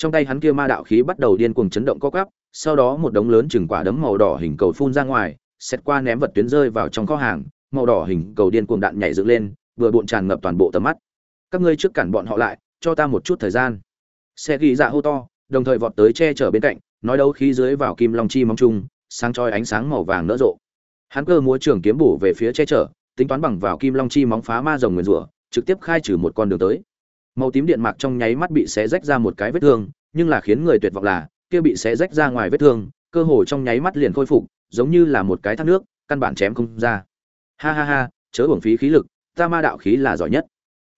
trong tay hắn kia ma đạo khí bắt đầu điên cuồng chấn động co quắp, sau đó một đống lớn chừng quả đấm màu đỏ hình cầu phun ra ngoài xét qua ném vật tuyến rơi vào trong kho hàng, màu đỏ hình cầu điên cuồng đạn nhảy dựng lên, vừa bộn tràn ngập toàn bộ tầm mắt. Các ngươi trước cản bọn họ lại, cho ta một chút thời gian. Xe ghi dạ hô to, đồng thời vọt tới che chở bên cạnh nói đấu khí dưới vào kim long chi mong chung, sáng chói ánh sáng màu vàng nở rộ. Hắn cơ múa trường kiếm bổ về phía che chở, tính toán bằng vào kim long chi móng phá ma rồng nguyền rủa, trực tiếp khai trừ một con đường tới. Màu tím điện mạc trong nháy mắt bị xé rách ra một cái vết thương, nhưng là khiến người tuyệt vọng là, kia bị xé rách ra ngoài vết thương, cơ hồ trong nháy mắt liền khôi phục, giống như là một cái thác nước, căn bản chém không ra. Ha ha ha, chớ uổng phí khí lực, ta ma đạo khí là giỏi nhất.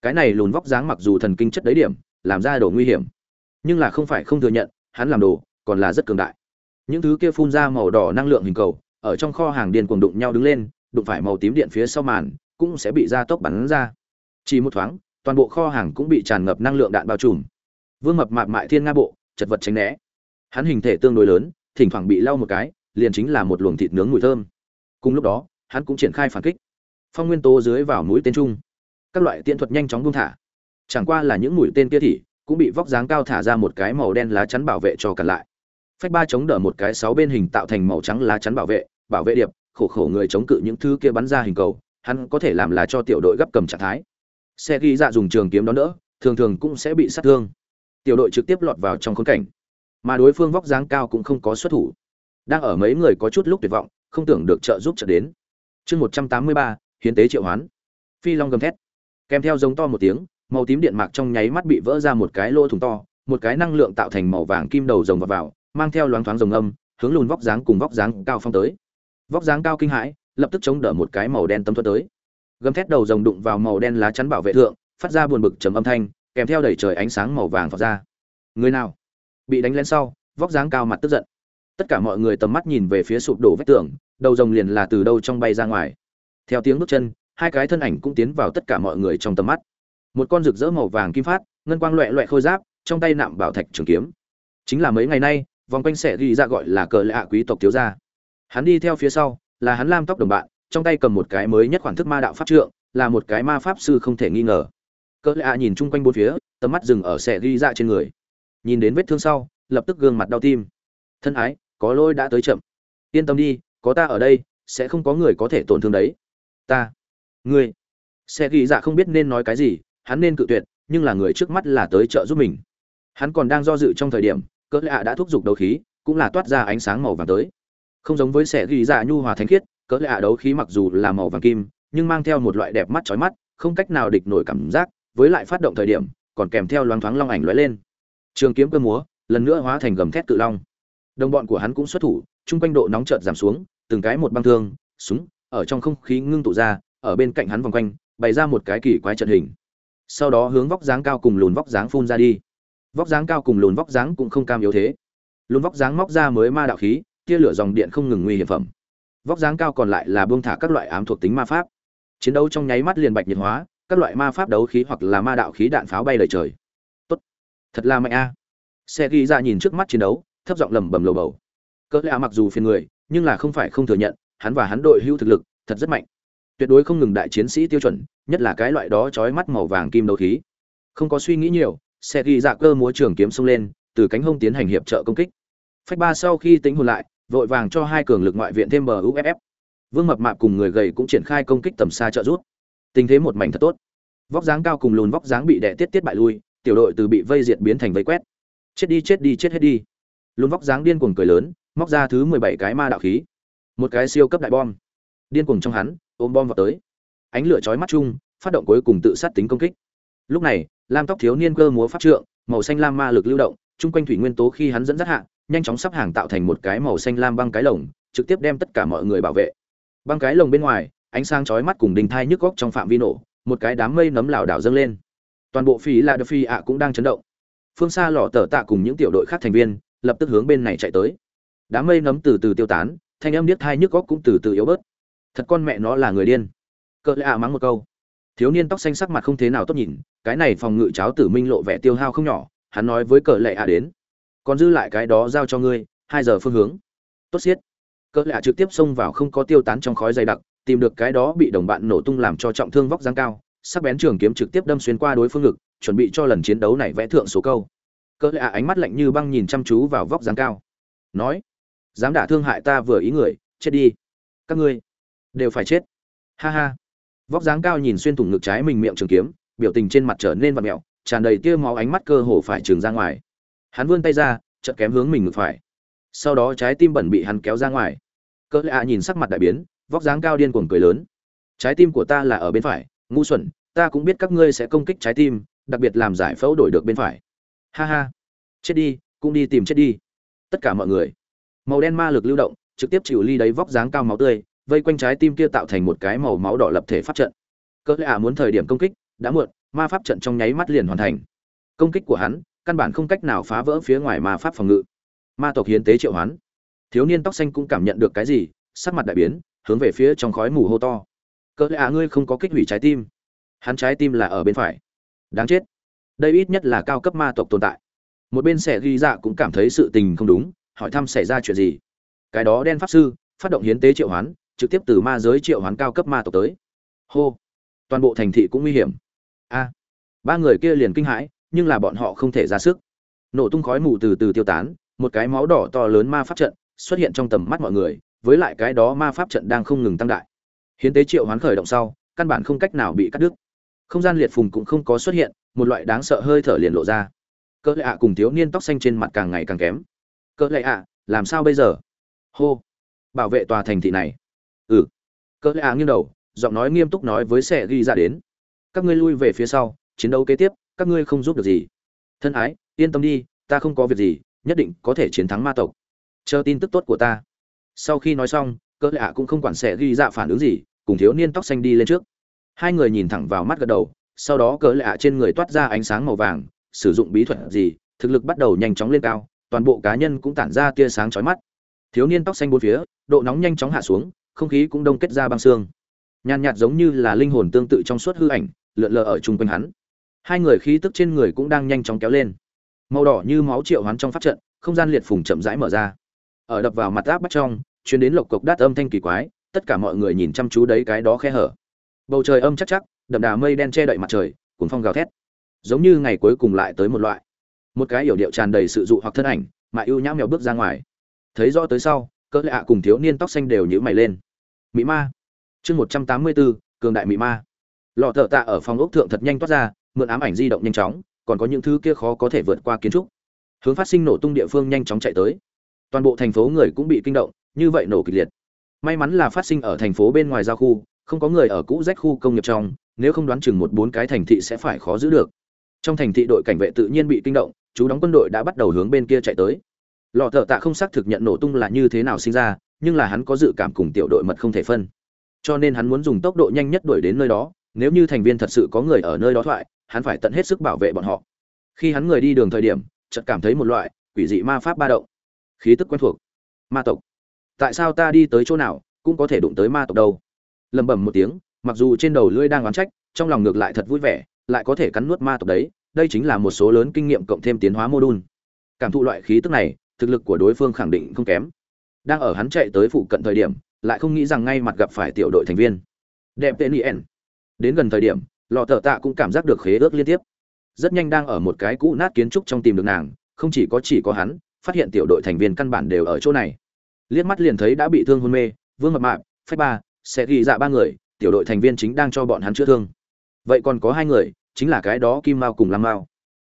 Cái này lùn vóc dáng mặc dù thần kinh chất đấy điểm, làm ra đồ nguy hiểm, nhưng là không phải không thừa nhận, hắn làm đồ còn là rất cường đại. Những thứ kia phun ra màu đỏ năng lượng hình cầu, ở trong kho hàng điên cuồng đụng nhau đứng lên, đụng phải màu tím điện phía sau màn, cũng sẽ bị gia tốc bắn ra. Chỉ một thoáng, toàn bộ kho hàng cũng bị tràn ngập năng lượng đạn bao trùm. Vương mập mạp mại thiên nga bộ, chật vật tránh né. Hắn hình thể tương đối lớn, thỉnh thoảng bị lau một cái, liền chính là một luồng thịt nướng mùi thơm. Cùng lúc đó, hắn cũng triển khai phản kích. Phong nguyên tố dưới vào mũi tên trung. Các loại tiện thuật nhanh chóng buông thả. Chẳng qua là những mũi tên kia thì cũng bị vóc dáng cao thả ra một cái màu đen lá chắn bảo vệ cho cản lại phách ba chống đỡ một cái sáu bên hình tạo thành màu trắng lá chắn bảo vệ bảo vệ điệp khổ khổ người chống cự những thứ kia bắn ra hình cầu hắn có thể làm là cho tiểu đội gấp cầm trạng thái. Xe ghi dạ dùng trường kiếm đó nữa thường thường cũng sẽ bị sát thương. Tiểu đội trực tiếp lọt vào trong khốn cảnh. Mà đối phương vóc dáng cao cũng không có xuất thủ. Đang ở mấy người có chút lúc tuyệt vọng không tưởng được trợ giúp trợ đến. Chương một trăm tám mươi ba hiến tế triệu hoán. Phi long gầm thét. Kèm theo giống to một tiếng màu tím điện mạc trong nháy mắt bị vỡ ra một cái lỗ thủng to một cái năng lượng tạo thành màu vàng kim đầu rồng vào, vào mang theo loáng thoáng rồng âm hướng lùn vóc dáng cùng vóc dáng cao phong tới. Vóc dáng cao kinh hãi, lập tức chống đỡ một cái màu đen tấm thuật tới. Gầm thét đầu rồng đụng vào màu đen lá chắn bảo vệ thượng, phát ra buồn bực trầm âm thanh, kèm theo đẩy trời ánh sáng màu vàng phọt ra. Người nào? Bị đánh lên sau, vóc dáng cao mặt tức giận. Tất cả mọi người tầm mắt nhìn về phía sụp đổ vách tường, đầu rồng liền là từ đâu trong bay ra ngoài. Theo tiếng bước chân, hai cái thân ảnh cũng tiến vào tất cả mọi người trong tầm mắt. Một con rực rỡ màu vàng kim phát, ngân quang loẹ loẹ khôi giáp, trong tay nạm bảo thạch trường kiếm. Chính là mấy ngày nay vòng quanh sẽ ghi ra gọi là cờ lạ quý tộc thiếu gia. Hắn đi theo phía sau, là hắn lam tóc đồng bạn, trong tay cầm một cái mới nhất khoản thức ma đạo pháp trượng, là một cái ma pháp sư không thể nghi ngờ. Cỡ lạ nhìn chung quanh bốn phía, tầm mắt dừng ở sẽ ghi ra trên người. Nhìn đến vết thương sau, lập tức gương mặt đau tim. Thân ái, có lỗi đã tới chậm. Yên tâm đi, có ta ở đây, sẽ không có người có thể tổn thương đấy. Ta, ngươi. Sẽ ghi dạ không biết nên nói cái gì, hắn nên cự tuyệt, nhưng là người trước mắt là tới trợ giúp mình. Hắn còn đang do dự trong thời điểm cỡ lạ đã thúc giục đấu khí, cũng là toát ra ánh sáng màu vàng tới. Không giống với sẻ ghi dạ nhu hòa thánh khiết, cỡ lạ đấu khí mặc dù là màu vàng kim, nhưng mang theo một loại đẹp mắt chói mắt, không cách nào địch nổi cảm giác, với lại phát động thời điểm, còn kèm theo loáng thoáng long ảnh lóe lên. Trường kiếm cơ múa, lần nữa hóa thành gầm thét cự long. Đồng bọn của hắn cũng xuất thủ, chung quanh độ nóng chợt giảm xuống, từng cái một băng thương, súng, ở trong không khí ngưng tụ ra, ở bên cạnh hắn vòng quanh, bày ra một cái kỳ quái trận hình. Sau đó hướng vóc dáng cao cùng lùn vóc dáng phun ra đi vóc dáng cao cùng lùn vóc dáng cũng không cam yếu thế. Lùn vóc dáng móc ra mới ma đạo khí, tia lửa dòng điện không ngừng nguy hiểm phẩm. Vóc dáng cao còn lại là buông thả các loại ám thuộc tính ma pháp. Chiến đấu trong nháy mắt liền bạch nhiệt hóa, các loại ma pháp đấu khí hoặc là ma đạo khí đạn pháo bay lời trời. Tốt. Thật là mạnh a. Xe ghi ra nhìn trước mắt chiến đấu, thấp giọng lầm bầm lầu bầu. Cỡ lạ mặc dù phiền người, nhưng là không phải không thừa nhận, hắn và hắn đội hưu thực lực, thật rất mạnh. Tuyệt đối không ngừng đại chiến sĩ tiêu chuẩn, nhất là cái loại đó trói mắt màu vàng kim đấu khí. Không có suy nghĩ nhiều xe ghi dạ cơ múa trường kiếm xông lên, từ cánh hông tiến hành hiệp trợ công kích. Phách ba sau khi tính hồn lại, vội vàng cho hai cường lực ngoại viện thêm bờ uff vương mập mạp cùng người gầy cũng triển khai công kích tầm xa trợ rút tình thế một mảnh thật tốt. Vóc dáng cao cùng lùn vóc dáng bị đẻ tiết tiết bại lui, tiểu đội từ bị vây diệt biến thành vây quét. Chết đi chết đi, chết hết đi. Lùn vóc dáng điên cuồng cười lớn, móc ra thứ mười bảy cái ma đạo khí. Một cái siêu cấp đại bom. Điên cuồng trong hắn, ôm bom vào tới. Ánh lửa chói mắt chung, phát động cuối cùng tự sát tính công kích lúc này, lam tóc thiếu niên cơ múa pháp trượng, màu xanh lam ma lực lưu động, chung quanh thủy nguyên tố khi hắn dẫn dắt hạ, nhanh chóng sắp hàng tạo thành một cái màu xanh lam băng cái lồng, trực tiếp đem tất cả mọi người bảo vệ. Băng cái lồng bên ngoài, ánh sáng chói mắt cùng đình thai nhức góc trong phạm vi nổ, một cái đám mây nấm lảo đảo dâng lên. Toàn bộ phi là đờ phi ạ cũng đang chấn động. Phương xa lò tờ tạ cùng những tiểu đội khác thành viên, lập tức hướng bên này chạy tới. Đám mây nấm từ từ tiêu tán, thanh âm điếc thai nhức góc cũng từ từ yếu bớt. Thật con mẹ nó là người điên. Cỡ lạ mắng một câu. Thiếu niên tóc xanh sắc mặt không thế nào tốt nhìn cái này phòng ngự cháo tử minh lộ vẻ tiêu hao không nhỏ, hắn nói với cỡ lệ ạ đến. Còn dư lại cái đó giao cho ngươi, hai giờ phương hướng. Tốt xiết. Cỡ lạ trực tiếp xông vào không có tiêu tán trong khói dày đặc, tìm được cái đó bị đồng bạn nổ tung làm cho trọng thương vóc dáng cao, sắc bén trường kiếm trực tiếp đâm xuyên qua đối phương ngực, chuẩn bị cho lần chiến đấu này vẽ thượng số câu. Cỡ lạ ánh mắt lạnh như băng nhìn chăm chú vào vóc dáng cao. Nói, dám đả thương hại ta vừa ý người, chết đi. Các ngươi đều phải chết. Ha ha. Vóc dáng cao nhìn xuyên thủng ngực trái mình miệng trường kiếm biểu tình trên mặt trở nên vặn mẹo, tràn đầy tia máu ánh mắt cơ hồ phải trường ra ngoài. Hắn vươn tay ra, chợt kém hướng mình ngược phải. Sau đó trái tim bẩn bị hắn kéo ra ngoài. Cỡ lạ nhìn sắc mặt đại biến, vóc dáng cao điên cuồng cười lớn. Trái tim của ta là ở bên phải, ngu xuẩn, ta cũng biết các ngươi sẽ công kích trái tim, đặc biệt làm giải phẫu đổi được bên phải. Ha ha. Chết đi, cũng đi tìm chết đi. Tất cả mọi người. Màu đen ma lực lưu động, trực tiếp chịu ly đấy vóc dáng cao máu tươi, vây quanh trái tim kia tạo thành một cái màu máu đỏ lập thể pháp trận. Cỡ lạ muốn thời điểm công kích đã muộn, ma pháp trận trong nháy mắt liền hoàn thành. Công kích của hắn, căn bản không cách nào phá vỡ phía ngoài ma pháp phòng ngự. Ma tộc hiến tế triệu hoán. Thiếu niên tóc xanh cũng cảm nhận được cái gì, sắc mặt đại biến, hướng về phía trong khói mù hô to. Cỡ à ngươi không có kích hủy trái tim. Hắn trái tim là ở bên phải. Đáng chết. Đây ít nhất là cao cấp ma tộc tồn tại. Một bên sẽ ghi dạ cũng cảm thấy sự tình không đúng, hỏi thăm xảy ra chuyện gì. Cái đó đen pháp sư, phát động hiến tế triệu hoán, trực tiếp từ ma giới triệu hoán cao cấp ma tộc tới. Hô. Toàn bộ thành thị cũng nguy hiểm a. Ba người kia liền kinh hãi, nhưng là bọn họ không thể ra sức. Nổ tung khói mù từ từ tiêu tán, một cái máu đỏ to lớn ma pháp trận xuất hiện trong tầm mắt mọi người, với lại cái đó ma pháp trận đang không ngừng tăng đại. Hiến tế triệu hoán khởi động sau, căn bản không cách nào bị cắt đứt. Không gian liệt phùng cũng không có xuất hiện, một loại đáng sợ hơi thở liền lộ ra. Cỡ lệ ạ cùng thiếu niên tóc xanh trên mặt càng ngày càng kém. Cỡ lệ ạ, làm sao bây giờ? Hô. Bảo vệ tòa thành thị này. Ừ. Cỡ lệ ạ nghiêng đầu, giọng nói nghiêm túc nói với xe ghi ra đến các ngươi lui về phía sau, chiến đấu kế tiếp, các ngươi không giúp được gì. Thân ái, yên tâm đi, ta không có việc gì, nhất định có thể chiến thắng ma tộc. Chờ tin tức tốt của ta. Sau khi nói xong cỡ lạ cũng không quản sẽ ghi dạ phản ứng gì, cùng thiếu niên tóc xanh đi lên trước. Hai người nhìn thẳng vào mắt gật đầu, sau đó cỡ lạ trên người toát ra ánh sáng màu vàng, sử dụng bí thuật gì, thực lực bắt đầu nhanh chóng lên cao, toàn bộ cá nhân cũng tản ra tia sáng chói mắt. Thiếu niên tóc xanh bốn phía, độ nóng nhanh chóng hạ xuống, không khí cũng đông kết ra băng xương. Nhàn nhạt giống như là linh hồn tương tự trong suốt hư ảnh lượn lờ ở chung quanh hắn. Hai người khí tức trên người cũng đang nhanh chóng kéo lên. Màu đỏ như máu triệu hoán trong pháp trận, không gian liệt phùng chậm rãi mở ra. Ở đập vào mặt áp bắt trong chuyến đến lộc cộc đát âm thanh kỳ quái, tất cả mọi người nhìn chăm chú đấy cái đó khe hở. Bầu trời âm chắc chắc, đậm đà mây đen che đậy mặt trời cuốn phong gào thét. Giống như ngày cuối cùng lại tới một loại. Một cái yểu điệu tràn đầy sự dụ hoặc thân ảnh mà ưu nhã mèo bước ra ngoài. Thấy rõ tới sau, cỡ lạ cùng thiếu niên tóc xanh đều nhữ mày lên. Mỹ ma. Chương một trăm tám mươi bốn cường đại mỹ ma. Lò thợ tạ ở phòng ốc thượng thật nhanh toát ra, mượn ám ảnh di động nhanh chóng, còn có những thứ kia khó có thể vượt qua kiến trúc. Hướng phát sinh nổ tung địa phương nhanh chóng chạy tới. Toàn bộ thành phố người cũng bị kinh động, như vậy nổ kịch liệt. May mắn là phát sinh ở thành phố bên ngoài giao khu, không có người ở cũ rách khu công nghiệp trong, nếu không đoán chừng một bốn cái thành thị sẽ phải khó giữ được. Trong thành thị đội cảnh vệ tự nhiên bị kinh động, chú đóng quân đội đã bắt đầu hướng bên kia chạy tới. Lò thợ tạ không xác thực nhận nổ tung là như thế nào sinh ra, nhưng là hắn có dự cảm cùng tiểu đội mật không thể phân. Cho nên hắn muốn dùng tốc độ nhanh nhất đuổi đến nơi đó nếu như thành viên thật sự có người ở nơi đó thoại, hắn phải tận hết sức bảo vệ bọn họ. Khi hắn người đi đường thời điểm, chợt cảm thấy một loại quỷ dị ma pháp ba động. Khí tức quen thuộc. Ma tộc. Tại sao ta đi tới chỗ nào, cũng có thể đụng tới ma tộc đâu? Lẩm bẩm một tiếng, mặc dù trên đầu lưỡi đang oán trách, trong lòng ngược lại thật vui vẻ, lại có thể cắn nuốt ma tộc đấy, đây chính là một số lớn kinh nghiệm cộng thêm tiến hóa mô đun. Cảm thụ loại khí tức này, thực lực của đối phương khẳng định không kém. Đang ở hắn chạy tới phụ cận thời điểm, lại không nghĩ rằng ngay mặt gặp phải tiểu đội thành viên. Đẹp tên ien đến gần thời điểm lò thợ tạ cũng cảm giác được khế ước liên tiếp. Rất nhanh đang ở một cái cũ nát kiến trúc trong tìm được nàng, không chỉ có chỉ có hắn, phát hiện tiểu đội thành viên căn bản đều ở chỗ này. Liếc mắt liền thấy đã bị thương hôn mê, vương mập mạp, phách ba, sẽ ghi dạ ba người, tiểu đội thành viên chính đang cho bọn hắn chữa thương. Vậy còn có hai người, chính là cái đó kim mao cùng lam mao.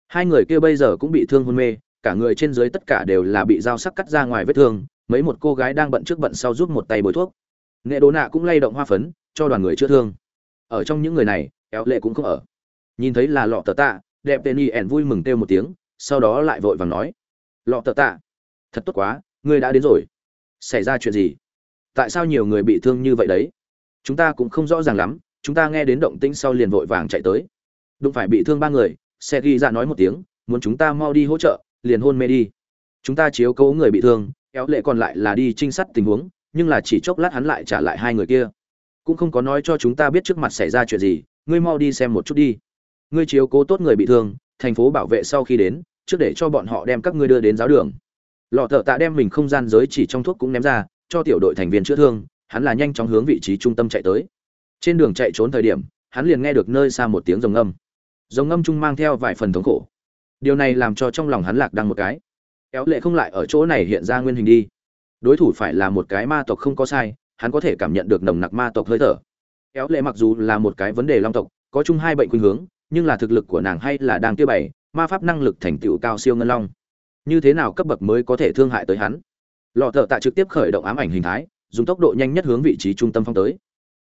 Hai người kia bây giờ cũng bị thương hôn mê, cả người trên dưới tất cả đều là bị dao sắc cắt ra ngoài vết thương, mấy một cô gái đang bận trước bận sau giúp một tay bồi thuốc. Nghệ đồ nạ cũng lay động hoa phấn, cho đoàn người chữa thương ở trong những người này, éo lệ cũng không ở. Nhìn thấy là lọ tờ tạ, đẹp tên y ẻn vui mừng kêu một tiếng, sau đó lại vội vàng nói, lọ tờ tạ, thật tốt quá, ngươi đã đến rồi. Xảy ra chuyện gì? Tại sao nhiều người bị thương như vậy đấy? Chúng ta cũng không rõ ràng lắm, chúng ta nghe đến động tĩnh sau liền vội vàng chạy tới. Đụng phải bị thương ba người xe ghi ra nói một tiếng, muốn chúng ta mau đi hỗ trợ, liền hôn mê đi. Chúng ta chiếu cố người bị thương, éo lệ còn lại là đi trinh sát tình huống, nhưng là chỉ chốc lát hắn lại trả lại hai người kia cũng không có nói cho chúng ta biết trước mặt xảy ra chuyện gì, ngươi mau đi xem một chút đi. Ngươi chiếu cố tốt người bị thương, thành phố bảo vệ sau khi đến, trước để cho bọn họ đem các ngươi đưa đến giáo đường. Lọ thợ tạ đem mình không gian giới chỉ trong thuốc cũng ném ra, cho tiểu đội thành viên chữa thương, hắn là nhanh chóng hướng vị trí trung tâm chạy tới. Trên đường chạy trốn thời điểm, hắn liền nghe được nơi xa một tiếng rồng âm rồng âm chung mang theo vài phần thống khổ. Điều này làm cho trong lòng hắn lạc đăng một cái. Kéo lệ không lại ở chỗ này hiện ra nguyên hình đi. Đối thủ phải là một cái ma tộc không có sai hắn có thể cảm nhận được nồng nặc ma tộc hơi thở. Éo lệ mặc dù là một cái vấn đề long tộc, có chung hai bệnh khuynh hướng, nhưng là thực lực của nàng hay là đang tiêu bày, ma pháp năng lực thành tựu cao siêu ngân long. Như thế nào cấp bậc mới có thể thương hại tới hắn? Lọ thợ tạ trực tiếp khởi động ám ảnh hình thái, dùng tốc độ nhanh nhất hướng vị trí trung tâm phong tới.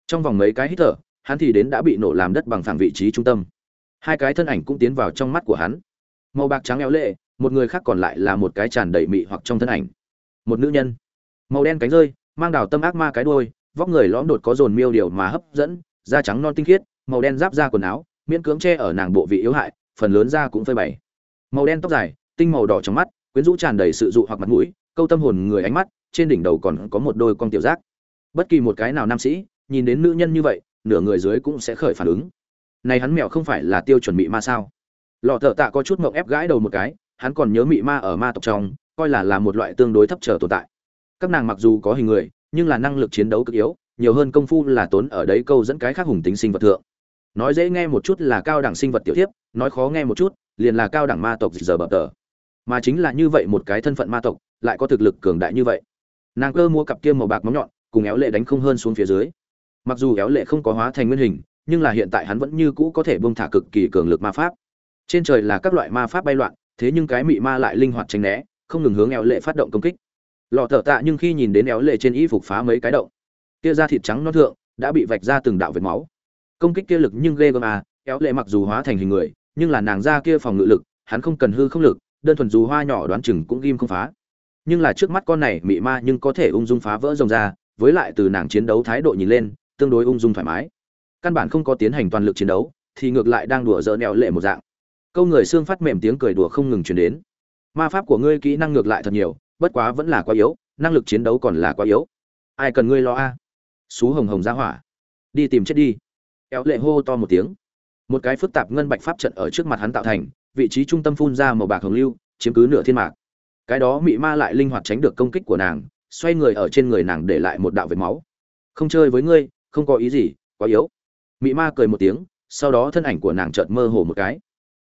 Trong vòng mấy cái hít thở, hắn thì đến đã bị nổ làm đất bằng phẳng vị trí trung tâm. Hai cái thân ảnh cũng tiến vào trong mắt của hắn. Màu bạc trắng éo lệ, một người khác còn lại là một cái tràn đầy mị hoặc trong thân ảnh. Một nữ nhân. Màu đen cánh rơi mang đào tâm ác ma cái đuôi, vóc người lõm đột có dồn miêu điều mà hấp dẫn, da trắng non tinh khiết, màu đen giáp da quần áo, miễn cưỡng che ở nàng bộ vị yếu hại, phần lớn da cũng phơi bày. Màu đen tóc dài, tinh màu đỏ trong mắt, quyến rũ tràn đầy sự dụ hoặc mặt mũi, câu tâm hồn người ánh mắt, trên đỉnh đầu còn có một đôi con tiểu giác. Bất kỳ một cái nào nam sĩ, nhìn đến nữ nhân như vậy, nửa người dưới cũng sẽ khởi phản ứng. Này hắn mèo không phải là tiêu chuẩn mị ma sao? Lọ thợ tạ có chút mộng ép gãi đầu một cái, hắn còn nhớ mị ma ở ma tộc trong, coi là là một loại tương đối thấp trở tồn tại các nàng mặc dù có hình người, nhưng là năng lực chiến đấu cực yếu, nhiều hơn công phu là tốn ở đấy câu dẫn cái khác hùng tính sinh vật thượng. Nói dễ nghe một chút là cao đẳng sinh vật tiểu tiếp nói khó nghe một chút, liền là cao đẳng ma tộc giờ bập tờ. Mà chính là như vậy một cái thân phận ma tộc, lại có thực lực cường đại như vậy. Nàng cơ mua cặp kia màu bạc móng nhọn, cùng éo lệ đánh không hơn xuống phía dưới. Mặc dù éo lệ không có hóa thành nguyên hình, nhưng là hiện tại hắn vẫn như cũ có thể bông thả cực kỳ cường lực ma pháp. Trên trời là các loại ma pháp bay loạn, thế nhưng cái mị ma lại linh hoạt tránh né, không ngừng hướng éo lệ phát động công kích lọ thở tạ nhưng khi nhìn đến éo lệ trên y phục phá mấy cái động kia da thịt trắng non thượng đã bị vạch ra từng đạo vệt máu. Công kích kia lực nhưng ghê gớm à éo lệ mặc dù hóa thành hình người, nhưng là nàng da kia phòng ngự lực, hắn không cần hư không lực, đơn thuần dù hoa nhỏ đoán chừng cũng ghim không phá. Nhưng là trước mắt con này mị ma nhưng có thể ung dung phá vỡ rồng ra với lại từ nàng chiến đấu thái độ nhìn lên, tương đối ung dung thoải mái. Căn bản không có tiến hành toàn lực chiến đấu, thì ngược lại đang đùa dỡ nẹo lệ một dạng. Câu người xương phát mềm tiếng cười đùa không ngừng truyền đến. Ma pháp của ngươi kỹ năng ngược lại thật nhiều bất quá vẫn là quá yếu, năng lực chiến đấu còn là quá yếu. Ai cần ngươi lo a? Xú hồng hồng ra hỏa. Đi tìm chết đi. Éo lệ hô to một tiếng. Một cái phức tạp ngân bạch pháp trận ở trước mặt hắn tạo thành, vị trí trung tâm phun ra màu bạc hồng lưu, chiếm cứ nửa thiên mạc. Cái đó mị ma lại linh hoạt tránh được công kích của nàng, xoay người ở trên người nàng để lại một đạo vệt máu. Không chơi với ngươi, không có ý gì, quá yếu. Mị ma cười một tiếng, sau đó thân ảnh của nàng chợt mơ hồ một cái.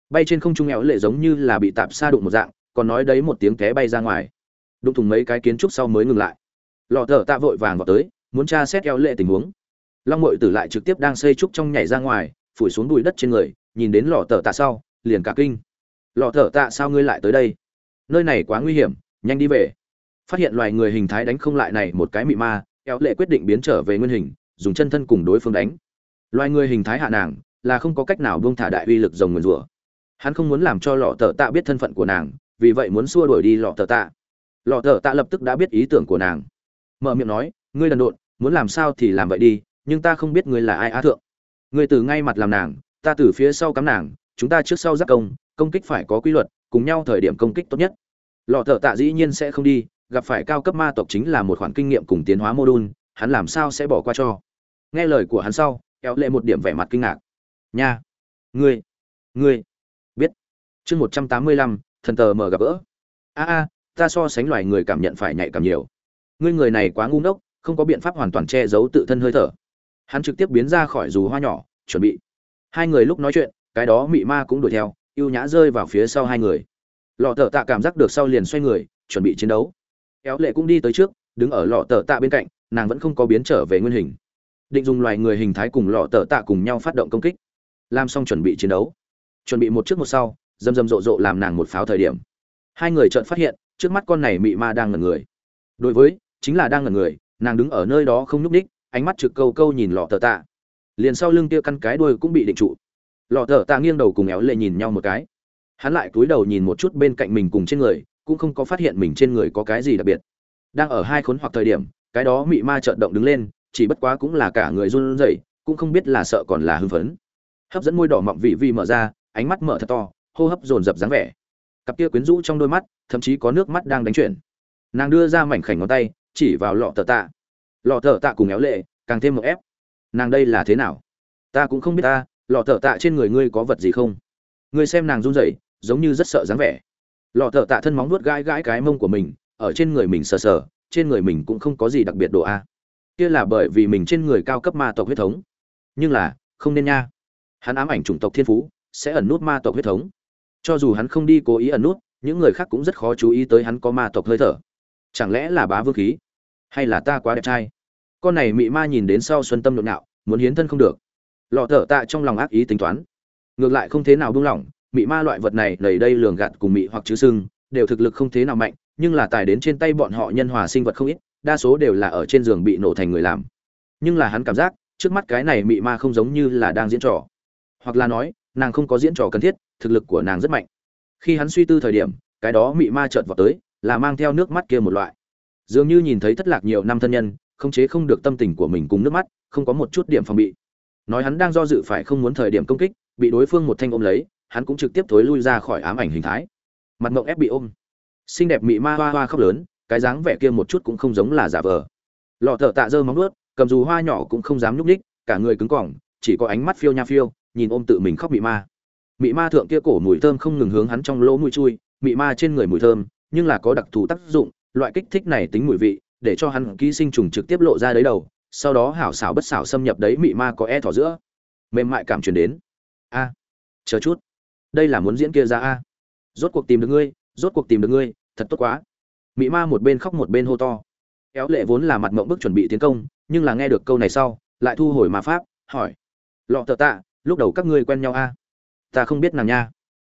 Bay trên không trung éo lệ giống như là bị tạp xa đụng một dạng, còn nói đấy một tiếng té bay ra ngoài đụng thùng mấy cái kiến trúc sau mới ngừng lại. Lọ thở tạ vội vàng vào tới, muốn tra xét eo lệ tình huống. Long mội tử lại trực tiếp đang xây trúc trong nhảy ra ngoài, phủi xuống bụi đất trên người, nhìn đến lọ thở tạ sau, liền cả kinh. Lọ thở tạ sao ngươi lại tới đây? Nơi này quá nguy hiểm, nhanh đi về. Phát hiện loài người hình thái đánh không lại này một cái mị ma, eo lệ quyết định biến trở về nguyên hình, dùng chân thân cùng đối phương đánh. Loài người hình thái hạ nàng, là không có cách nào buông thả đại uy lực rồng nguyền rủa. Hắn không muốn làm cho lọ tờ tạ biết thân phận của nàng, vì vậy muốn xua đuổi đi lọ tờ tạ lọ thở tạ lập tức đã biết ý tưởng của nàng. Mở miệng nói, ngươi đần độn, muốn làm sao thì làm vậy đi, nhưng ta không biết ngươi là ai á thượng. Ngươi từ ngay mặt làm nàng, ta từ phía sau cắm nàng, chúng ta trước sau giác công công kích phải có quy luật, cùng nhau thời điểm công kích tốt nhất. Lọ thợ tạ dĩ nhiên sẽ không đi, gặp phải cao cấp ma tộc chính là một khoản kinh nghiệm cùng tiến hóa mô đun, hắn làm sao sẽ bỏ qua cho? Nghe lời của hắn sau, kéo lệ một điểm vẻ mặt kinh ngạc. Nha, ngươi ngươi, biết. Chương một trăm tám mươi lăm, thần tờ mở gặp gỡ. A a ta so sánh loài người cảm nhận phải nhạy cảm nhiều. Ngươi người này quá ngu ngốc, không có biện pháp hoàn toàn che giấu tự thân hơi thở. Hắn trực tiếp biến ra khỏi dù hoa nhỏ, chuẩn bị. Hai người lúc nói chuyện, cái đó mị ma cũng đuổi theo ưu nhã rơi vào phía sau hai người. Lọ tờ tạ cảm giác được sau liền xoay người, chuẩn bị chiến đấu. Kéo lệ cũng đi tới trước, đứng ở lọ tờ tạ bên cạnh, nàng vẫn không có biến trở về nguyên hình. Định dùng loài người hình thái cùng lọ tờ tạ cùng nhau phát động công kích. Làm xong chuẩn bị chiến đấu. Chuẩn bị một trước một sau, dầm dầm rộ rộ làm nàng một pháo thời điểm. Hai người chợt phát hiện trước mắt con này mị ma đang ngẩn người. Đối với, chính là đang ngẩn người, nàng đứng ở nơi đó không nhúc ních ánh mắt trực câu câu nhìn lọ tờ tạ. Liền sau lưng kia căn cái đuôi cũng bị định trụ. Lọ tờ tạ nghiêng đầu cùng éo lệ nhìn nhau một cái. Hắn lại cúi đầu nhìn một chút bên cạnh mình cùng trên người, cũng không có phát hiện mình trên người có cái gì đặc biệt. Đang ở hai khốn hoặc thời điểm, cái đó mị ma trợn động đứng lên, chỉ bất quá cũng là cả người run rẩy, cũng không biết là sợ còn là hưng phấn. Hấp dẫn môi đỏ mọng vị vi mở ra, ánh mắt mở thật to, hô hấp dồn dập dáng vẻ cặp kia quyến rũ trong đôi mắt, thậm chí có nước mắt đang đánh chuyển. Nàng đưa ra mảnh khảnh ngón tay, chỉ vào lọ tờ tạ. Lọ tờ tạ cùng éo lệ, càng thêm một ép. Nàng đây là thế nào? Ta cũng không biết ta, lọ tờ tạ trên người ngươi có vật gì không? Ngươi xem nàng run rẩy, giống như rất sợ dáng vẻ. Lọ tờ tạ thân móng nuốt gãi gãi cái mông của mình, ở trên người mình sờ sờ, trên người mình cũng không có gì đặc biệt độ a. Kia là bởi vì mình trên người cao cấp ma tộc huyết thống. Nhưng là, không nên nha. Hắn ám ảnh chủng tộc thiên phú, sẽ ẩn nút ma tộc huyết thống cho dù hắn không đi cố ý ẩn nút, những người khác cũng rất khó chú ý tới hắn có ma tộc hơi thở. Chẳng lẽ là bá vương khí? Hay là ta quá đẹp trai? Con này mị ma nhìn đến sau xuân tâm nhộn nhạo, muốn hiến thân không được. Lọ thở tạ trong lòng ác ý tính toán. Ngược lại không thế nào buông lỏng, mị ma loại vật này lầy đây lường gạt cùng mị hoặc chứ sưng, đều thực lực không thế nào mạnh, nhưng là tài đến trên tay bọn họ nhân hòa sinh vật không ít, đa số đều là ở trên giường bị nổ thành người làm. Nhưng là hắn cảm giác, trước mắt cái này mị ma không giống như là đang diễn trò. Hoặc là nói, nàng không có diễn trò cần thiết thực lực của nàng rất mạnh. Khi hắn suy tư thời điểm, cái đó mị ma chợt vào tới, là mang theo nước mắt kia một loại. Dường như nhìn thấy thất lạc nhiều năm thân nhân, không chế không được tâm tình của mình cùng nước mắt, không có một chút điểm phòng bị. Nói hắn đang do dự phải không muốn thời điểm công kích, bị đối phương một thanh ôm lấy, hắn cũng trực tiếp thối lui ra khỏi ám ảnh hình thái. Mặt mộng ép bị ôm. Xinh đẹp mị ma hoa hoa khóc lớn, cái dáng vẻ kia một chút cũng không giống là giả vờ. Lọ thợ tạ dơ móng ướt cầm dù hoa nhỏ cũng không dám nhúc ních cả người cứng cỏng chỉ có ánh mắt phiêu nha phiêu, nhìn ôm tự mình khóc mị ma mị ma thượng kia cổ mùi thơm không ngừng hướng hắn trong lỗ mũi chui, mị ma trên người mùi thơm, nhưng là có đặc thù tác dụng, loại kích thích này tính mùi vị, để cho hắn ký sinh trùng trực tiếp lộ ra đấy đầu, sau đó hảo xảo bất xảo xâm nhập đấy mị ma có e thỏ giữa. Mềm mại cảm truyền đến. A, chờ chút. Đây là muốn diễn kia ra a. Rốt cuộc tìm được ngươi, rốt cuộc tìm được ngươi, thật tốt quá. Mị ma một bên khóc một bên hô to. Kéo lệ vốn là mặt mộng bức chuẩn bị tiến công, nhưng là nghe được câu này sau, lại thu hồi ma pháp, hỏi. Lọ tờ tạ, lúc đầu các ngươi quen nhau a? Ta không biết nàng nha.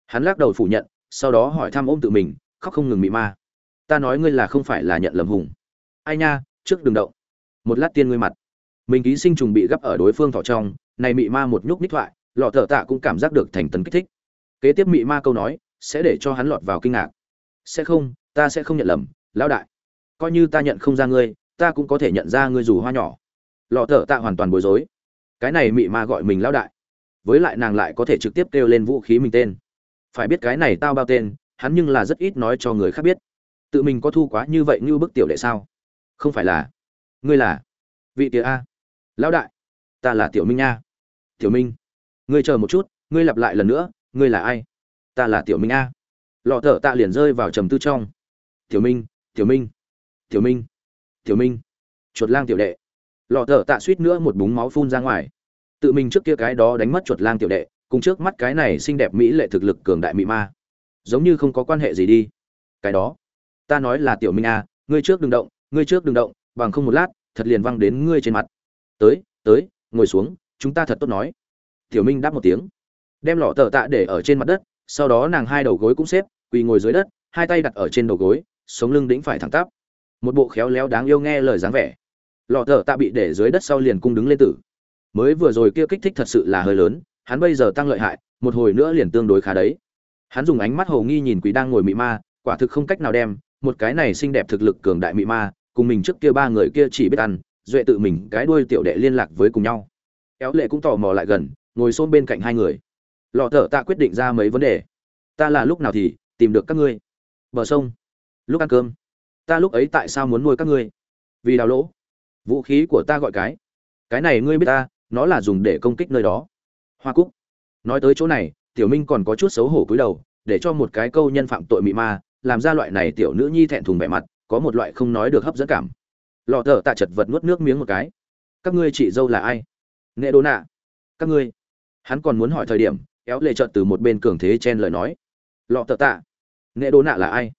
Hắn lắc đầu phủ nhận, sau đó hỏi thăm ôm tự mình, khóc không ngừng mị ma. Ta nói ngươi là không phải là nhận lầm hùng. Ai nha, trước đừng động. Một lát tiên ngươi mặt. Mình ký sinh trùng bị gấp ở đối phương thọ trong, này mị ma một nhúc ních thoại, lọ thợ tạ cũng cảm giác được thành tấn kích thích. Kế tiếp mị ma câu nói, sẽ để cho hắn lọt vào kinh ngạc. Sẽ không, ta sẽ không nhận lầm, lão đại. Coi như ta nhận không ra ngươi, ta cũng có thể nhận ra ngươi dù hoa nhỏ. Lọ thợ tạ hoàn toàn bối rối. Cái này mị ma gọi mình lão đại với lại nàng lại có thể trực tiếp kêu lên vũ khí mình tên. Phải biết cái này tao bao tên, hắn nhưng là rất ít nói cho người khác biết. Tự mình có thu quá như vậy như bức tiểu đệ sao? Không phải là. Ngươi là vị tía a. Lão đại, ta là tiểu minh nha tiểu minh, ngươi chờ một chút, ngươi lặp lại lần nữa, ngươi là ai? Ta là tiểu minh a. Lọ thở tạ liền rơi vào trầm tư trong. Tiểu minh tiểu minh tiểu minh tiểu minh, chuột lang tiểu đệ. Lọ thở tạ suýt nữa một búng máu phun ra ngoài tự mình trước kia cái đó đánh mất chuột lang tiểu đệ, cùng trước mắt cái này xinh đẹp mỹ lệ thực lực cường đại mỹ ma. Giống như không có quan hệ gì đi. Cái đó, ta nói là tiểu minh a ngươi trước đừng động, ngươi trước đừng động, bằng không một lát, thật liền văng đến ngươi trên mặt. Tới tới, ngồi xuống, chúng ta thật tốt nói. Tiểu minh đáp một tiếng. Đem lọ tờ tạ để ở trên mặt đất, sau đó nàng hai đầu gối cũng xếp, quỳ ngồi dưới đất, hai tay đặt ở trên đầu gối, sống lưng đĩnh phải thẳng tắp. Một bộ khéo léo đáng yêu nghe lời dáng vẻ. Lọ tờ tạ bị để dưới đất sau liền cung đứng lên tử mới vừa rồi kia kích thích thật sự là hơi lớn, hắn bây giờ tăng lợi hại, một hồi nữa liền tương đối khá đấy. Hắn dùng ánh mắt hồ nghi nhìn quỷ đang ngồi mị ma, quả thực không cách nào đem, một cái này xinh đẹp thực lực cường đại mị ma, cùng mình trước kia ba người kia chỉ biết ăn, duệ tự mình cái đuôi tiểu đệ liên lạc với cùng nhau. Kéo lệ cũng tò mò lại gần, ngồi xôn bên cạnh hai người. Lọ thở ta quyết định ra mấy vấn đề. Ta là lúc nào thì tìm được các ngươi? Bờ sông. Lúc ăn cơm. Ta lúc ấy tại sao muốn nuôi các ngươi? Vì đào lỗ. Vũ khí của ta gọi cái. Cái này ngươi biết ta nó là dùng để công kích nơi đó. Hoa cúc, nói tới chỗ này, tiểu minh còn có chút xấu hổ cúi đầu, để cho một cái câu nhân phạm tội mị ma, làm ra loại này tiểu nữ nhi thẹn thùng vẻ mặt, có một loại không nói được hấp dẫn cảm. Lọ thợ tạ chật vật nuốt nước miếng một cái. Các ngươi chị dâu là ai? Nghệ đô nạ. Các ngươi. Hắn còn muốn hỏi thời điểm, éo lệ trợt từ một bên cường thế chen lời nói. Lọ thợ tạ. Nghệ đô nạ là ai?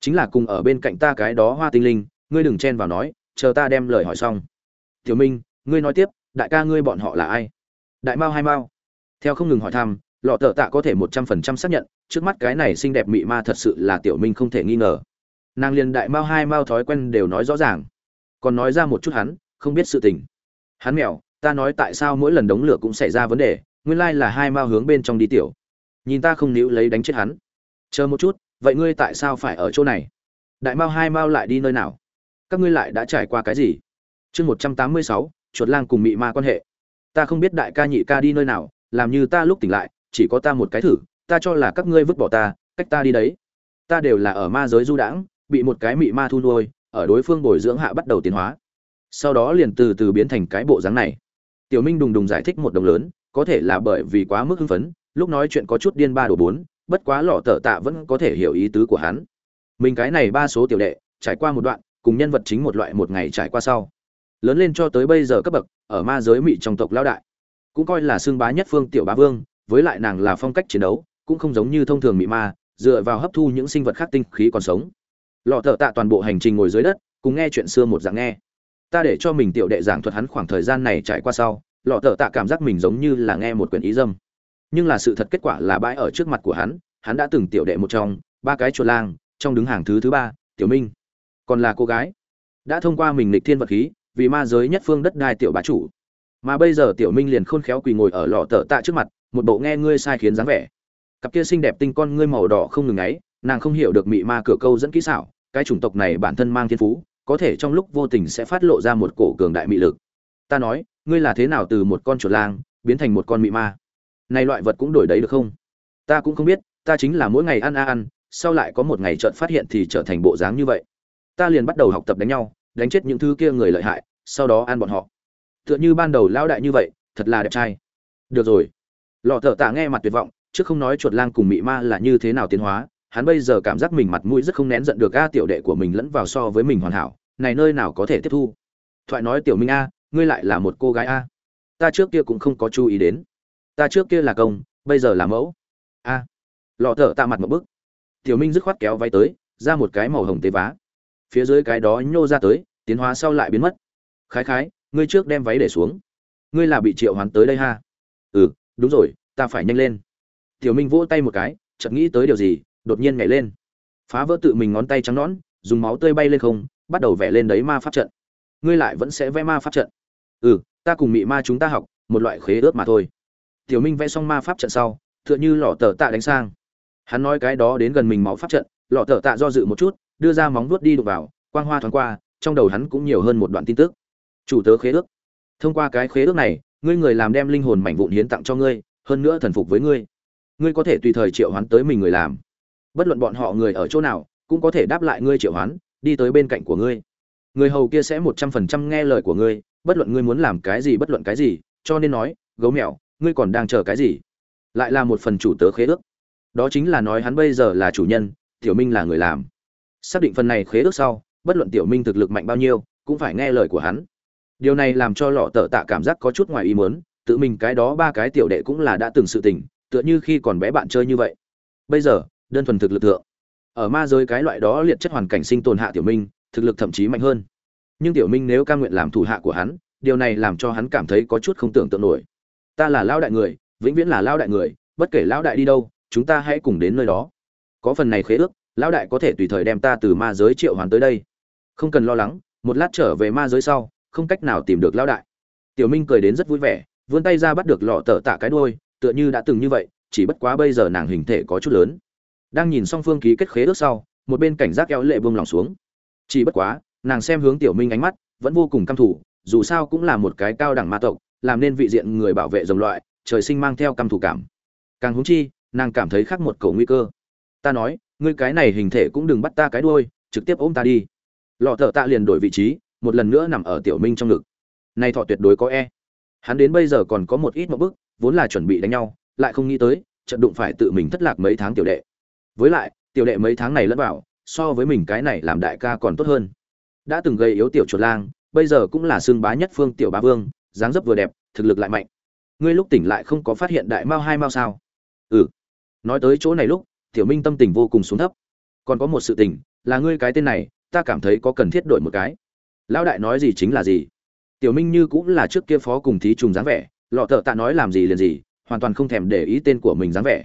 Chính là cùng ở bên cạnh ta cái đó hoa tinh linh, ngươi đừng chen vào nói, chờ ta đem lời hỏi xong. Tiểu minh, ngươi nói tiếp đại ca ngươi bọn họ là ai? Đại mao hai mao? Theo không ngừng hỏi thăm, lọ tờ tạ có thể một trăm phần trăm xác nhận, trước mắt cái này xinh đẹp mị ma thật sự là tiểu minh không thể nghi ngờ. Nàng liền đại mao hai mao thói quen đều nói rõ ràng. Còn nói ra một chút hắn, không biết sự tình. Hắn mèo, ta nói tại sao mỗi lần đống lửa cũng xảy ra vấn đề, nguyên lai là hai mao hướng bên trong đi tiểu. Nhìn ta không níu lấy đánh chết hắn. Chờ một chút, vậy ngươi tại sao phải ở chỗ này? Đại mao hai mao lại đi nơi nào? Các ngươi lại đã trải qua cái gì? Chương một trăm tám mươi sáu chuột lang cùng mị ma quan hệ. Ta không biết đại ca nhị ca đi nơi nào, làm như ta lúc tỉnh lại, chỉ có ta một cái thử, ta cho là các ngươi vứt bỏ ta, cách ta đi đấy. Ta đều là ở ma giới du đãng, bị một cái mị ma thu nuôi, ở đối phương bồi dưỡng hạ bắt đầu tiến hóa. Sau đó liền từ từ biến thành cái bộ dáng này. Tiểu minh đùng đùng giải thích một đồng lớn, có thể là bởi vì quá mức hưng phấn, lúc nói chuyện có chút điên ba đổ bốn, bất quá lọ tở tạ vẫn có thể hiểu ý tứ của hắn. Mình cái này ba số tiểu đệ, trải qua một đoạn, cùng nhân vật chính một loại một ngày trải qua sau lớn lên cho tới bây giờ cấp bậc, ở ma giới mỹ trong tộc lao đại. Cũng coi là xương bá nhất phương tiểu bá vương, với lại nàng là phong cách chiến đấu, cũng không giống như thông thường mị ma, dựa vào hấp thu những sinh vật khác tinh khí còn sống. Lọ thợ tạ toàn bộ hành trình ngồi dưới đất, cùng nghe chuyện xưa một dạng nghe. Ta để cho mình tiểu đệ giảng thuật hắn khoảng thời gian này trải qua sau, lọ thợ tạ cảm giác mình giống như là nghe một quyển ý dâm. Nhưng là sự thật kết quả là bãi ở trước mặt của hắn hắn đã từng tiểu đệ một trong, ba cái chuột lang, trong đứng hàng thứ thứ ba, tiểu minh. Còn là cô gái. Đã thông qua mình lịch thiên vật khí vì ma giới nhất phương đất đai tiểu bá chủ. Mà bây giờ tiểu minh liền khôn khéo quỳ ngồi ở lọ tờ tạ trước mặt, một bộ nghe ngươi sai khiến dáng vẻ. Cặp kia xinh đẹp tinh con ngươi màu đỏ không ngừng ấy nàng không hiểu được mị ma cửa câu dẫn kỹ xảo, cái chủng tộc này bản thân mang thiên phú, có thể trong lúc vô tình sẽ phát lộ ra một cổ cường đại mị lực. Ta nói, ngươi là thế nào từ một con chuột lang biến thành một con mị ma? Này loại vật cũng đổi đấy được không? Ta cũng không biết, ta chính là mỗi ngày ăn a ăn, sau lại có một ngày chợt phát hiện thì trở thành bộ dáng như vậy. Ta liền bắt đầu học tập đánh nhau đánh chết những thứ kia người lợi hại, sau đó ăn bọn họ. Tựa như ban đầu lão đại như vậy, thật là đẹp trai. Được rồi. Lọ thợ tạ nghe mặt tuyệt vọng chứ không nói chuột lang cùng mị ma là như thế nào tiến hóa, hắn bây giờ cảm giác mình mặt mũi rất không nén giận được a tiểu đệ của mình lẫn vào so với mình hoàn hảo, này nơi nào có thể tiếp thu? Thoại nói tiểu minh a, ngươi lại là một cô gái a. Ta trước kia cũng không có chú ý đến. Ta trước kia là công, bây giờ là mẫu. A. Lọ thợ tạ mặt một bức. Tiểu minh dứt khoát kéo váy tới, ra một cái màu hồng tế vá phía dưới cái đó nhô ra tới, tiến hóa sau lại biến mất. Khái khái, ngươi trước đem váy để xuống. Ngươi là bị triệu hoán tới đây ha? Ừ đúng rồi, ta phải nhanh lên. Tiểu minh vỗ tay một cái, chợt nghĩ tới điều gì, đột nhiên nhảy lên. Phá vỡ tự mình ngón tay trắng nõn, dùng máu tươi bay lên không, bắt đầu vẽ lên đấy ma pháp trận. Ngươi lại vẫn sẽ vẽ ma pháp trận. Ừ ta cùng mị ma chúng ta học, một loại khế ước mà thôi. Tiểu minh vẽ xong ma pháp trận sau, tựa như lọ tờ tạ đánh sang. Hắn nói cái đó đến gần mình máu pháp trận, lọ tờ tạ do dự một chút đưa ra móng vuốt đi đụng vào, quang hoa thoáng qua, trong đầu hắn cũng nhiều hơn một đoạn tin tức. Chủ tớ khế ước. Thông qua cái khế ước này, ngươi người làm đem linh hồn mảnh vụn hiến tặng cho ngươi, hơn nữa thần phục với ngươi. Ngươi có thể tùy thời triệu hoán tới mình người làm. Bất luận bọn họ người ở chỗ nào, cũng có thể đáp lại ngươi triệu hoán, đi tới bên cạnh của ngươi. Người hầu kia sẽ một trăm phần trăm nghe lời của ngươi, bất luận ngươi muốn làm cái gì bất luận cái gì, cho nên nói, gấu mèo, ngươi còn đang chờ cái gì? Lại là một phần chủ tớ khế ước. Đó chính là nói hắn bây giờ là chủ nhân, tiểu minh là người làm xác định phần này khế ước sau, bất luận tiểu minh thực lực mạnh bao nhiêu, cũng phải nghe lời của hắn. Điều này làm cho lọ tờ tạ cảm giác có chút ngoài ý muốn, tự mình cái đó ba cái tiểu đệ cũng là đã từng sự tình, tựa như khi còn bé bạn chơi như vậy. Bây giờ, đơn thuần thực lực thượng, ở ma giới cái loại đó liệt chất hoàn cảnh sinh tồn hạ tiểu minh, thực lực thậm chí mạnh hơn. Nhưng tiểu minh nếu ca nguyện làm thủ hạ của hắn, điều này làm cho hắn cảm thấy có chút không tưởng tượng nổi. Ta là lao đại người, vĩnh viễn là lao đại người, bất kể lao đại đi đâu, chúng ta hãy cùng đến nơi đó. Có phần này khế ước Lão đại có thể tùy thời đem ta từ ma giới triệu hoàn tới đây. Không cần lo lắng, một lát trở về ma giới sau, không cách nào tìm được lão đại. Tiểu minh cười đến rất vui vẻ, vươn tay ra bắt được lọ tờ tạ cái đuôi, tựa như đã từng như vậy, chỉ bất quá bây giờ nàng hình thể có chút lớn. Đang nhìn song phương ký kết khế ước sau, một bên cảnh giác kéo lệ buông lòng xuống. Chỉ bất quá, nàng xem hướng tiểu minh ánh mắt, vẫn vô cùng căm thủ dù sao cũng là một cái cao đẳng ma tộc, làm nên vị diện người bảo vệ dòng loại, trời sinh mang theo căm thủ cảm. Càng húng chi, nàng cảm thấy khác một cầu nguy cơ. Ta nói ngươi cái này hình thể cũng đừng bắt ta cái đuôi, trực tiếp ôm ta đi. Lọ thợ tạ liền đổi vị trí, một lần nữa nằm ở tiểu minh trong ngực. Nay thọ tuyệt đối có e. Hắn đến bây giờ còn có một ít một bức, vốn là chuẩn bị đánh nhau, lại không nghĩ tới trận đụng phải tự mình thất lạc mấy tháng tiểu đệ. Với lại, tiểu đệ mấy tháng này lẫn vào, so với mình cái này làm đại ca còn tốt hơn. Đã từng gây yếu tiểu chuột lang, bây giờ cũng là xương bá nhất phương tiểu bá vương, dáng dấp vừa đẹp, thực lực lại mạnh. Ngươi lúc tỉnh lại không có phát hiện đại mao hai mao sao? Ừ. Nói tới chỗ này lúc tiểu minh tâm tình vô cùng xuống thấp. Còn có một sự tình, là ngươi cái tên này, ta cảm thấy có cần thiết đổi một cái. Lão đại nói gì chính là gì. Tiểu minh như cũng là trước kia phó cùng thí trùng dáng vẻ, lọ thợ tạ nói làm gì liền gì, hoàn toàn không thèm để ý tên của mình dáng vẻ.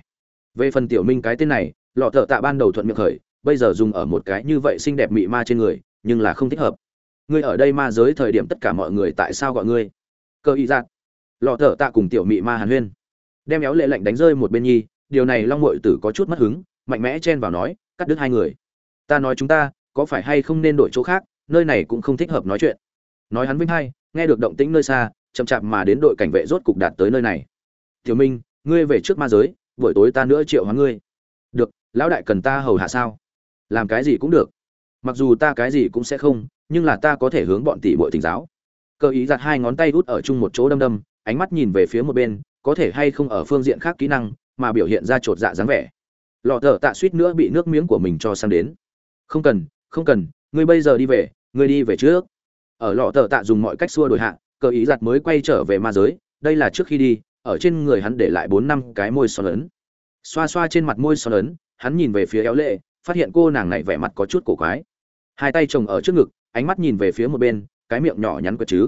Về phần tiểu minh cái tên này, lọ thợ tạ ban đầu thuận miệng khởi, bây giờ dùng ở một cái như vậy xinh đẹp mị ma trên người, nhưng là không thích hợp. Ngươi ở đây ma giới thời điểm tất cả mọi người tại sao gọi ngươi? Cơ ý giác dạ. lọ thợ tạ cùng tiểu mị ma hàn huyên. Đem éo lệ lạnh đánh rơi một bên nhi điều này long mội tử có chút mất hứng, mạnh mẽ chen vào nói, cắt đứt hai người. Ta nói chúng ta, có phải hay không nên đổi chỗ khác, nơi này cũng không thích hợp nói chuyện. Nói hắn vinh hay, nghe được động tĩnh nơi xa, chậm chạp mà đến đội cảnh vệ rốt cục đạt tới nơi này. Tiểu minh, ngươi về trước ma giới, buổi tối ta nữa triệu hóa ngươi. Được, lão đại cần ta hầu hạ sao? Làm cái gì cũng được. Mặc dù ta cái gì cũng sẽ không, nhưng là ta có thể hướng bọn tỷ bội thỉnh giáo. Cơ ý giặt hai ngón tay út ở chung một chỗ đâm đâm, ánh mắt nhìn về phía một bên, có thể hay không ở phương diện khác kỹ năng mà biểu hiện ra chột dạ dáng vẻ. Lọ thợ tạ suýt nữa bị nước miếng của mình cho sang đến. Không cần không cần ngươi bây giờ đi về ngươi đi về trước. Ở lọ thợ tạ dùng mọi cách xua đổi hạ cơ ý giặt mới quay trở về ma giới. Đây là trước khi đi ở trên người hắn để lại bốn năm cái môi son lớn. xoa xoa trên mặt môi son lớn, hắn nhìn về phía éo lệ phát hiện cô nàng này vẻ mặt có chút cổ quái. Hai tay chồng ở trước ngực ánh mắt nhìn về phía một bên cái miệng nhỏ nhắn quật chứ.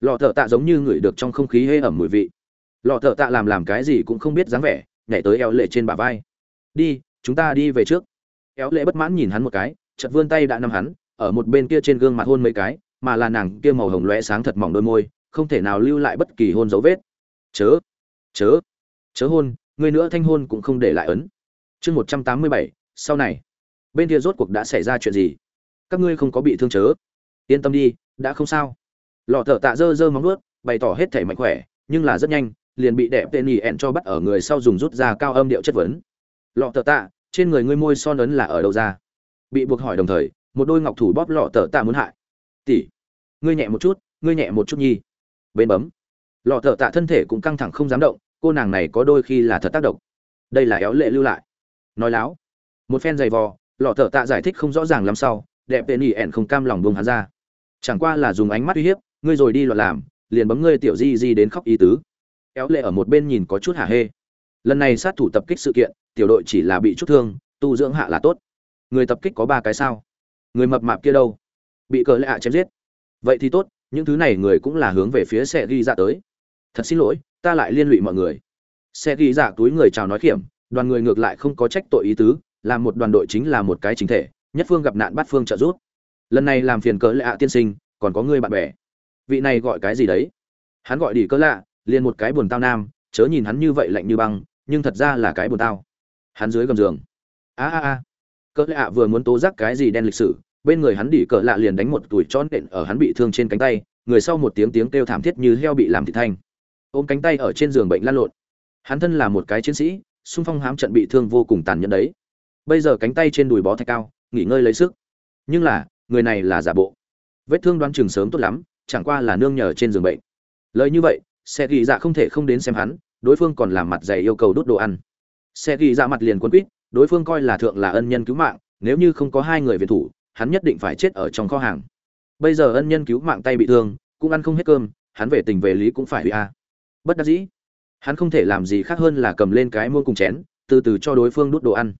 Lọ thợ tạ giống như ngửi được trong không khí hê ẩm mùi vị. Lọ thợ tạ làm làm cái gì cũng không biết dáng vẻ nhảy tới éo lệ trên bả vai. Đi, chúng ta đi về trước. Éo lệ bất mãn nhìn hắn một cái, chợt vươn tay đã nắm hắn, ở một bên kia trên gương mặt hôn mấy cái, mà là nàng kia màu hồng lóe sáng thật mỏng đôi môi, không thể nào lưu lại bất kỳ hôn dấu vết. Chớ chớ chớ hôn người nữa thanh hôn cũng không để lại ấn. Chương một trăm tám mươi bảy, sau này. Bên kia rốt cuộc đã xảy ra chuyện gì? Các ngươi không có bị thương chớ. Yên tâm đi, đã không sao. Lọ thợ tạ dơ dơ móng nuốt bày tỏ hết thể mạnh khỏe, nhưng là rất nhanh liền bị đẹp tên nhì ẹn cho bắt ở người sau dùng rút ra cao âm điệu chất vấn. Lọ tờ tạ, trên người ngươi môi son ấn là ở đâu ra? Bị buộc hỏi đồng thời, một đôi ngọc thủ bóp lọ tờ tạ muốn hại. Tỷ, ngươi nhẹ một chút, ngươi nhẹ một chút nhi. Bên bấm. Lọ tờ tạ thân thể cũng căng thẳng không dám động, cô nàng này có đôi khi là thật tác động. Đây là éo lệ lưu lại. Nói láo. Một phen giày vò, lọ tờ tạ giải thích không rõ ràng lắm sau, đẹp tên ỉ ẹn không cam lòng buông hắn ra. Chẳng qua là dùng ánh mắt uy hiếp, ngươi rồi đi loạn làm, liền bấm ngươi tiểu di di đến khóc ý tứ éo lệ ở một bên nhìn có chút hả hê. Lần này sát thủ tập kích sự kiện, tiểu đội chỉ là bị chút thương, tu dưỡng hạ là tốt. Người tập kích có ba cái sao? Người mập mạp kia đâu? Bị cờ lệ hạ chém giết. Vậy thì tốt, những thứ này người cũng là hướng về phía xe ghi dạ tới. Thật xin lỗi, ta lại liên lụy mọi người. Xe ghi dạ túi người chào nói kiểm đoàn người ngược lại không có trách tội ý tứ làm một đoàn đội chính là một cái chính thể, nhất phương gặp nạn bắt phương trợ giúp. Lần này làm phiền cỡ lạ à tiên sinh, còn có người bạn bè. Vị này gọi cái gì đấy? Hắn gọi đi cỡ lạ liền một cái buồn tao nam, chớ nhìn hắn như vậy lạnh như băng, nhưng thật ra là cái buồn tao. Hắn dưới gầm giường. A a a. Cỡ lạ vừa muốn tố giác cái gì đen lịch sử, bên người hắn đỉ cỡ lạ liền đánh một tuổi tròn đện ở hắn bị thương trên cánh tay, người sau một tiếng tiếng kêu thảm thiết như heo bị làm thịt thanh. Ôm cánh tay ở trên giường bệnh lăn lộn. Hắn thân là một cái chiến sĩ, xung phong hám trận bị thương vô cùng tàn nhẫn đấy. Bây giờ cánh tay trên đùi bó thạch cao, nghỉ ngơi lấy sức. Nhưng là, người này là giả bộ. Vết thương đoán chừng sớm tốt lắm, chẳng qua là nương nhờ trên giường bệnh. Lời như vậy xe ghi dạ không thể không đến xem hắn, đối phương còn làm mặt dày yêu cầu đốt đồ ăn. Xe ghi dạ mặt liền quân quýt, đối phương coi là thượng là ân nhân cứu mạng, nếu như không có hai người về thủ, hắn nhất định phải chết ở trong kho hàng. Bây giờ ân nhân cứu mạng tay bị thương, cũng ăn không hết cơm, hắn về tình về lý cũng phải bị a. Bất đắc dĩ. Hắn không thể làm gì khác hơn là cầm lên cái muôn cùng chén, từ từ cho đối phương đút đồ ăn.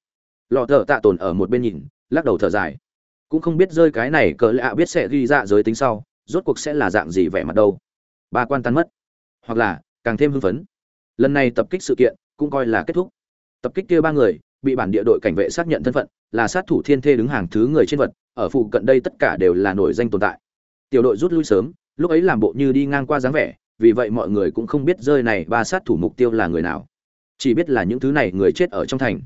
Lọ thợ tạ tồn ở một bên nhìn, lắc đầu thở dài. Cũng không biết rơi cái này cỡ lạ biết sẽ ghi dạ giới tính sau, rốt cuộc sẽ là dạng gì vẻ mặt đâu. Ba quan tan mất hoặc là càng thêm hưng phấn. Lần này tập kích sự kiện cũng coi là kết thúc. Tập kích kia ba người bị bản địa đội cảnh vệ xác nhận thân phận là sát thủ thiên thê đứng hàng thứ người trên vật, ở phụ cận đây tất cả đều là nổi danh tồn tại. Tiểu đội rút lui sớm, lúc ấy làm bộ như đi ngang qua dáng vẻ, vì vậy mọi người cũng không biết rơi này ba sát thủ mục tiêu là người nào. Chỉ biết là những thứ này người chết ở trong thành.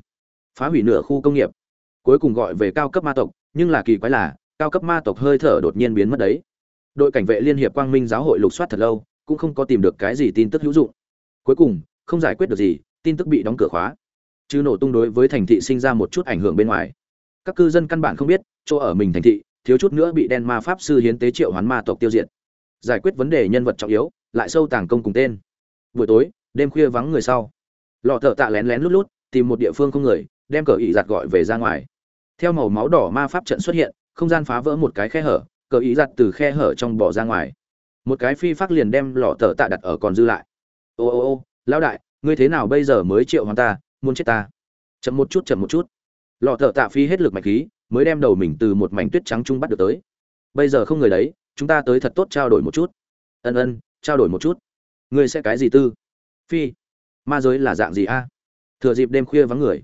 Phá hủy nửa khu công nghiệp. Cuối cùng gọi về cao cấp ma tộc, nhưng là kỳ quái là, cao cấp ma tộc hơi thở đột nhiên biến mất đấy. Đội cảnh vệ liên hiệp quang minh giáo hội lục soát thật lâu cũng không có tìm được cái gì tin tức hữu dụng. Cuối cùng, không giải quyết được gì, tin tức bị đóng cửa khóa. Chứ nổ tung đối với thành thị sinh ra một chút ảnh hưởng bên ngoài. Các cư dân căn bản không biết, chỗ ở mình thành thị, thiếu chút nữa bị đen ma pháp sư hiến tế triệu hoán ma tộc tiêu diệt. Giải quyết vấn đề nhân vật trọng yếu, lại sâu tàng công cùng tên. Buổi tối, đêm khuya vắng người sau. Lọ thợ tạ lén lén lút lút, tìm một địa phương không người, đem cờ ý giặt gọi về ra ngoài. Theo màu máu đỏ ma pháp trận xuất hiện, không gian phá vỡ một cái khe hở, cờ ý giặt từ khe hở trong bỏ ra ngoài một cái phi phát liền đem lọ tờ tạ đặt ở còn dư lại. Ô ô ô, lão đại, ngươi thế nào bây giờ mới triệu hoàn ta, muốn chết ta? Chậm một chút, chậm một chút. Lọ tờ tạ phi hết lực mạch khí, mới đem đầu mình từ một mảnh tuyết trắng trung bắt được tới. Bây giờ không người đấy, chúng ta tới thật tốt trao đổi một chút. Ân ân, trao đổi một chút. Ngươi sẽ cái gì tư? Phi, ma giới là dạng gì a? Thừa dịp đêm khuya vắng người,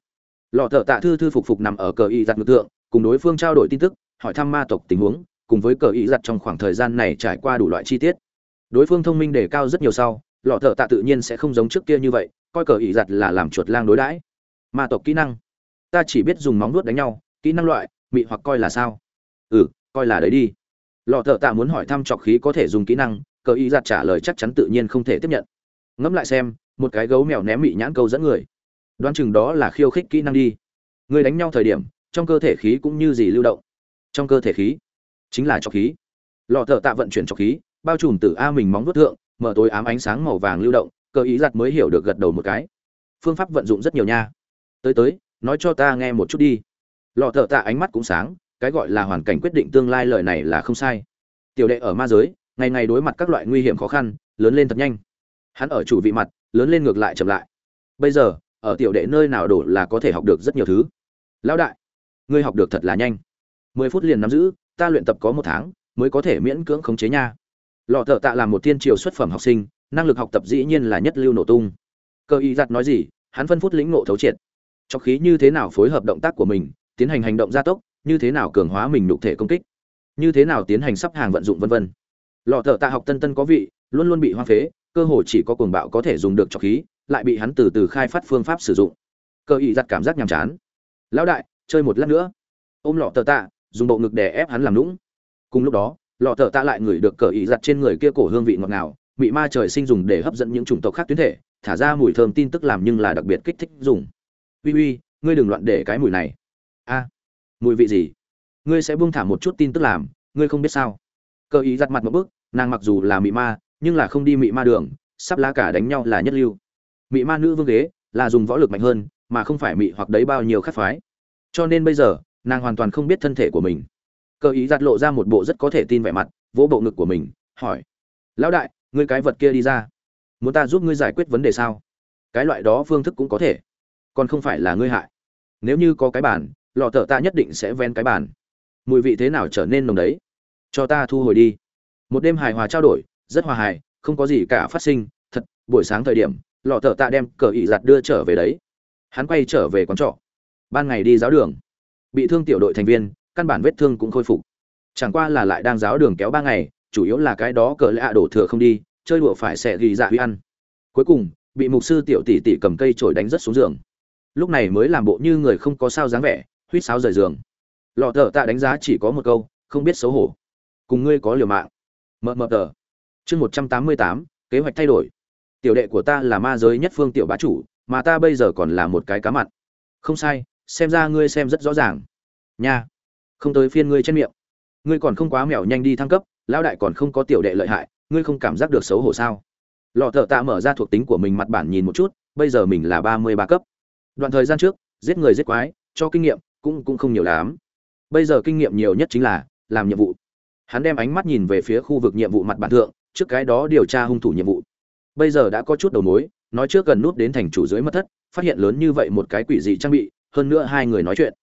lọ thợ tạ thư thư phục phục nằm ở cờ y giặt ngược tượng cùng đối phương trao đổi tin tức, hỏi thăm ma tộc tình huống cùng với cờ ý giặt trong khoảng thời gian này trải qua đủ loại chi tiết. Đối phương thông minh đề cao rất nhiều sau, lọ thợ tạ tự nhiên sẽ không giống trước kia như vậy, coi cờ ý giặt là làm chuột lang đối đãi. Ma tộc kỹ năng. Ta chỉ biết dùng móng nuốt đánh nhau, kỹ năng loại, mị hoặc coi là sao? Ừ coi là đấy đi. Lọ thợ tạ muốn hỏi thăm trọc khí có thể dùng kỹ năng, cờ ý giặt trả lời chắc chắn tự nhiên không thể tiếp nhận. Ngẫm lại xem, một cái gấu mèo ném mị nhãn câu dẫn người. Đoán chừng đó là khiêu khích kỹ năng đi. Người đánh nhau thời điểm, trong cơ thể khí cũng như gì lưu động. Trong cơ thể khí chính là trọc khí. Lọ thợ tạ vận chuyển trọc khí, bao trùm từ a mình móng vuốt thượng, mở tối ám ánh sáng màu vàng lưu động cơ ý giặt mới hiểu được gật đầu một cái. Phương pháp vận dụng rất nhiều nha. Tới tới, nói cho ta nghe một chút đi. Lọ thợ tạ ánh mắt cũng sáng, cái gọi là hoàn cảnh quyết định tương lai lời này là không sai. Tiểu đệ ở ma giới, ngày ngày đối mặt các loại nguy hiểm khó khăn, lớn lên thật nhanh. Hắn ở chủ vị mặt, lớn lên ngược lại chậm lại. Bây giờ, ở tiểu đệ nơi nào đổ là có thể học được rất nhiều thứ. Lão đại, ngươi học được thật là nhanh. Mười phút liền nắm giữ ta luyện tập có một tháng, mới có thể miễn cưỡng khống chế nha. Lọ thợ tạ là một thiên triều xuất phẩm học sinh, năng lực học tập dĩ nhiên là nhất lưu nổ tung. Cơ y giặt nói gì, hắn phân phút lĩnh ngộ thấu triệt. Cho khí như thế nào phối hợp động tác của mình, tiến hành hành động gia tốc, như thế nào cường hóa mình nhục thể công kích, như thế nào tiến hành sắp hàng vận dụng vân vân. Lọ thợ tạ học tân tân có vị, luôn luôn bị hoang phế, cơ hồ chỉ có cuồng bạo có thể dùng được cho khí, lại bị hắn từ từ khai phát phương pháp sử dụng. Cơ Y giặt cảm giác nhàm chán. Lão đại, chơi một lát nữa. Ôm lọ thợ tạ dùng bộ ngực để ép hắn làm lũng cùng lúc đó, lọ tờ tạ lại ngửi được cờ ý giặt trên người kia cổ hương vị ngọt ngào bị ma trời sinh dùng để hấp dẫn những chủng tộc khác tuyến thể, thả ra mùi thơm tin tức làm nhưng là đặc biệt kích thích dùng. Uy uy, ngươi đừng loạn để cái mùi này. A, mùi vị gì? Ngươi sẽ buông thả một chút tin tức làm, ngươi không biết sao? Cờ ý giặt mặt một bước, nàng mặc dù là mị ma, nhưng là không đi mị ma đường, sắp lá cả đánh nhau là nhất lưu. Mị ma nữ vương ghế là dùng võ lực mạnh hơn, mà không phải mị hoặc đấy bao nhiêu khác phái. Cho nên bây giờ nàng hoàn toàn không biết thân thể của mình. Cơ ý giặt lộ ra một bộ rất có thể tin vẻ mặt, vỗ bộ ngực của mình, hỏi, lão đại, ngươi cái vật kia đi ra. Muốn ta giúp ngươi giải quyết vấn đề sao? Cái loại đó phương thức cũng có thể, còn không phải là ngươi hại. Nếu như có cái bàn, lọ thợ ta nhất định sẽ ven cái bàn. Mùi vị thế nào trở nên nồng đấy? Cho ta thu hồi đi. Một đêm hài hòa trao đổi, rất hòa hài, không có gì cả phát sinh. Thật, buổi sáng thời điểm, lọ thợ tạ đem cờ ị giặt đưa trở về đấy. Hắn quay trở về quán trọ. Ban ngày đi giáo đường bị thương tiểu đội thành viên, căn bản vết thương cũng khôi phục. Chẳng qua là lại đang giáo đường kéo ba ngày, chủ yếu là cái đó cờ lạ đổ thừa không đi, chơi đùa phải sẽ ghi dạ huy ăn. Cuối cùng, bị mục sư tiểu tỷ tỷ cầm cây trổi đánh rất xuống giường. Lúc này mới làm bộ như người không có sao dáng vẻ, huýt sáo rời giường. Lọ thợ tạ đánh giá chỉ có một câu, không biết xấu hổ. Cùng ngươi có liều mạng. Mờ mờ tờ. Chương một trăm tám mươi tám, kế hoạch thay đổi. Tiểu đệ của ta là ma giới nhất phương tiểu bá chủ, mà ta bây giờ còn là một cái cá mặn. Không sai xem ra ngươi xem rất rõ ràng. Nha. Không tới phiên ngươi trên miệng. Ngươi còn không quá mèo nhanh đi thăng cấp, lão đại còn không có tiểu đệ lợi hại, ngươi không cảm giác được xấu hổ sao? Lọ thợ tạ mở ra thuộc tính của mình mặt bản nhìn một chút, bây giờ mình là ba mươi ba cấp. Đoạn thời gian trước, giết người giết quái, cho kinh nghiệm, cũng cũng không nhiều lắm. Bây giờ kinh nghiệm nhiều nhất chính là, làm nhiệm vụ. Hắn đem ánh mắt nhìn về phía khu vực nhiệm vụ mặt bản thượng, trước cái đó điều tra hung thủ nhiệm vụ. Bây giờ đã có chút đầu mối, nói trước gần nút đến thành chủ dưới mất thất, phát hiện lớn như vậy một cái quỷ dị trang bị hơn nữa hai người nói chuyện.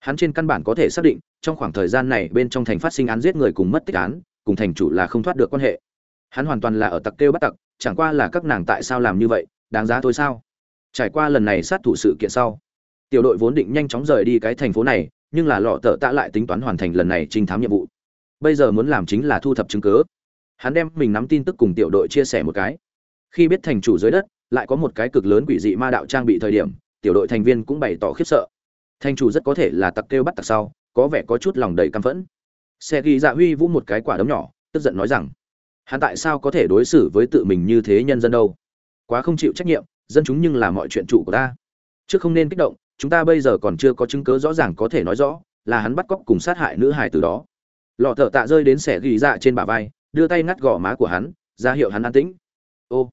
Hắn trên căn bản có thể xác định, trong khoảng thời gian này bên trong thành phát sinh án giết người cùng mất tích án, cùng thành chủ là không thoát được quan hệ. Hắn hoàn toàn là ở tặc kêu bắt tặc, chẳng qua là các nàng tại sao làm như vậy, đáng giá thôi sao? Trải qua lần này sát thủ sự kiện sau, tiểu đội vốn định nhanh chóng rời đi cái thành phố này, nhưng là lọ tợ tạ lại tính toán hoàn thành lần này trinh thám nhiệm vụ. Bây giờ muốn làm chính là thu thập chứng cứ. Hắn đem mình nắm tin tức cùng tiểu đội chia sẻ một cái. Khi biết thành chủ dưới đất, lại có một cái cực lớn quỷ dị ma đạo trang bị thời điểm tiểu đội thành viên cũng bày tỏ khiếp sợ. Thành chủ rất có thể là tặc kêu bắt tặc sau, có vẻ có chút lòng đầy căm phẫn. Xe ghi dạ huy vũ một cái quả đấm nhỏ, tức giận nói rằng, hắn tại sao có thể đối xử với tự mình như thế nhân dân đâu? Quá không chịu trách nhiệm, dân chúng nhưng là mọi chuyện trụ của ta. Trước không nên kích động, chúng ta bây giờ còn chưa có chứng cứ rõ ràng có thể nói rõ là hắn bắt cóc cùng sát hại nữ hài từ đó. Lọ thợ tạ rơi đến xẻ ghi dạ trên bả vai, đưa tay ngắt gò má của hắn, ra hiệu hắn an tĩnh. Ô,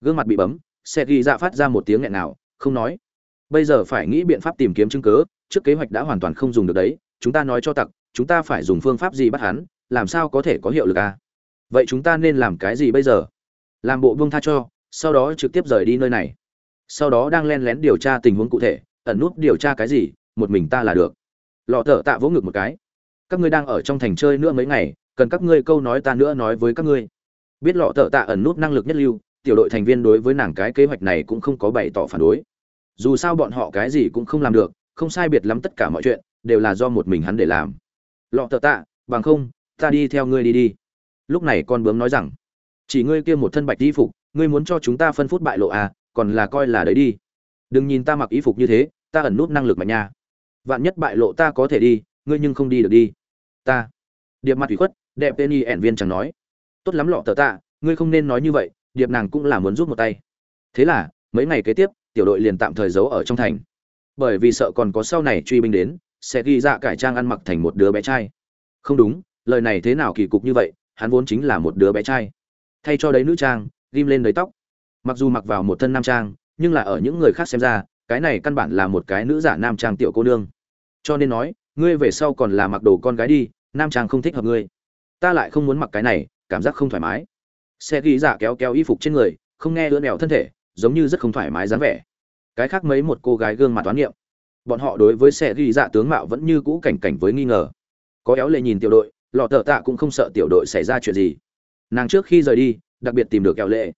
gương mặt bị bấm. Xẻ ghi dạ phát ra một tiếng nghẹn nào không nói bây giờ phải nghĩ biện pháp tìm kiếm chứng cớ trước kế hoạch đã hoàn toàn không dùng được đấy. Chúng ta nói cho tặc, chúng ta phải dùng phương pháp gì bắt hắn, làm sao có thể có hiệu lực à? Vậy chúng ta nên làm cái gì bây giờ? Làm bộ buông tha cho, sau đó trực tiếp rời đi nơi này. Sau đó đang len lén điều tra tình huống cụ thể, ẩn nút điều tra cái gì, một mình ta là được. Lọ thở tạ vỗ ngực một cái. Các ngươi đang ở trong thành chơi nữa mấy ngày, cần các ngươi câu nói ta nữa nói với các ngươi. Biết lọ thở tạ ẩn nút năng lực nhất lưu, tiểu đội thành viên đối với nàng cái kế hoạch này cũng không có bày tỏ phản đối dù sao bọn họ cái gì cũng không làm được, không sai biệt lắm tất cả mọi chuyện đều là do một mình hắn để làm. Lọ thợ tạ, bằng không, ta đi theo ngươi đi đi. Lúc này con bướm nói rằng, chỉ ngươi kia một thân bạch y phục, ngươi muốn cho chúng ta phân phút bại lộ à còn là coi là đấy đi. Đừng nhìn ta mặc y phục như thế, ta ẩn nút năng lực mạnh nha. Vạn nhất bại lộ ta có thể đi, ngươi nhưng không đi được đi. Ta. Điệp mặt ủy khuất, đẹp tên y ẻn viên chẳng nói. Tốt lắm lọ tờ tạ, ngươi không nên nói như vậy, điệp nàng cũng là muốn rút một tay. Thế là, mấy ngày kế tiếp tiểu đội liền tạm thời giấu ở trong thành. Bởi vì sợ còn có sau này truy binh đến, sẽ ghi dạ cải trang ăn mặc thành một đứa bé trai. Không đúng, lời này thế nào kỳ cục như vậy, hắn vốn chính là một đứa bé trai. Thay cho đấy nữ trang, ghim lên đấy tóc. Mặc dù mặc vào một thân nam trang, nhưng là ở những người khác xem ra, cái này căn bản là một cái nữ giả nam trang tiểu cô nương. Cho nên nói, ngươi về sau còn là mặc đồ con gái đi, nam trang không thích hợp ngươi. Ta lại không muốn mặc cái này, cảm giác không thoải mái. Xe ghi giả kéo kéo y phục trên người, không nghe lưỡn mèo thân thể giống như rất không thoải mái dáng vẻ. Cái khác mấy một cô gái gương mặt toán niệm. Bọn họ đối với xe ghi dạ tướng mạo vẫn như cũ cảnh cảnh với nghi ngờ. Có éo lệ nhìn tiểu đội, lọ tờ tạ cũng không sợ tiểu đội xảy ra chuyện gì. Nàng trước khi rời đi, đặc biệt tìm được éo lệ.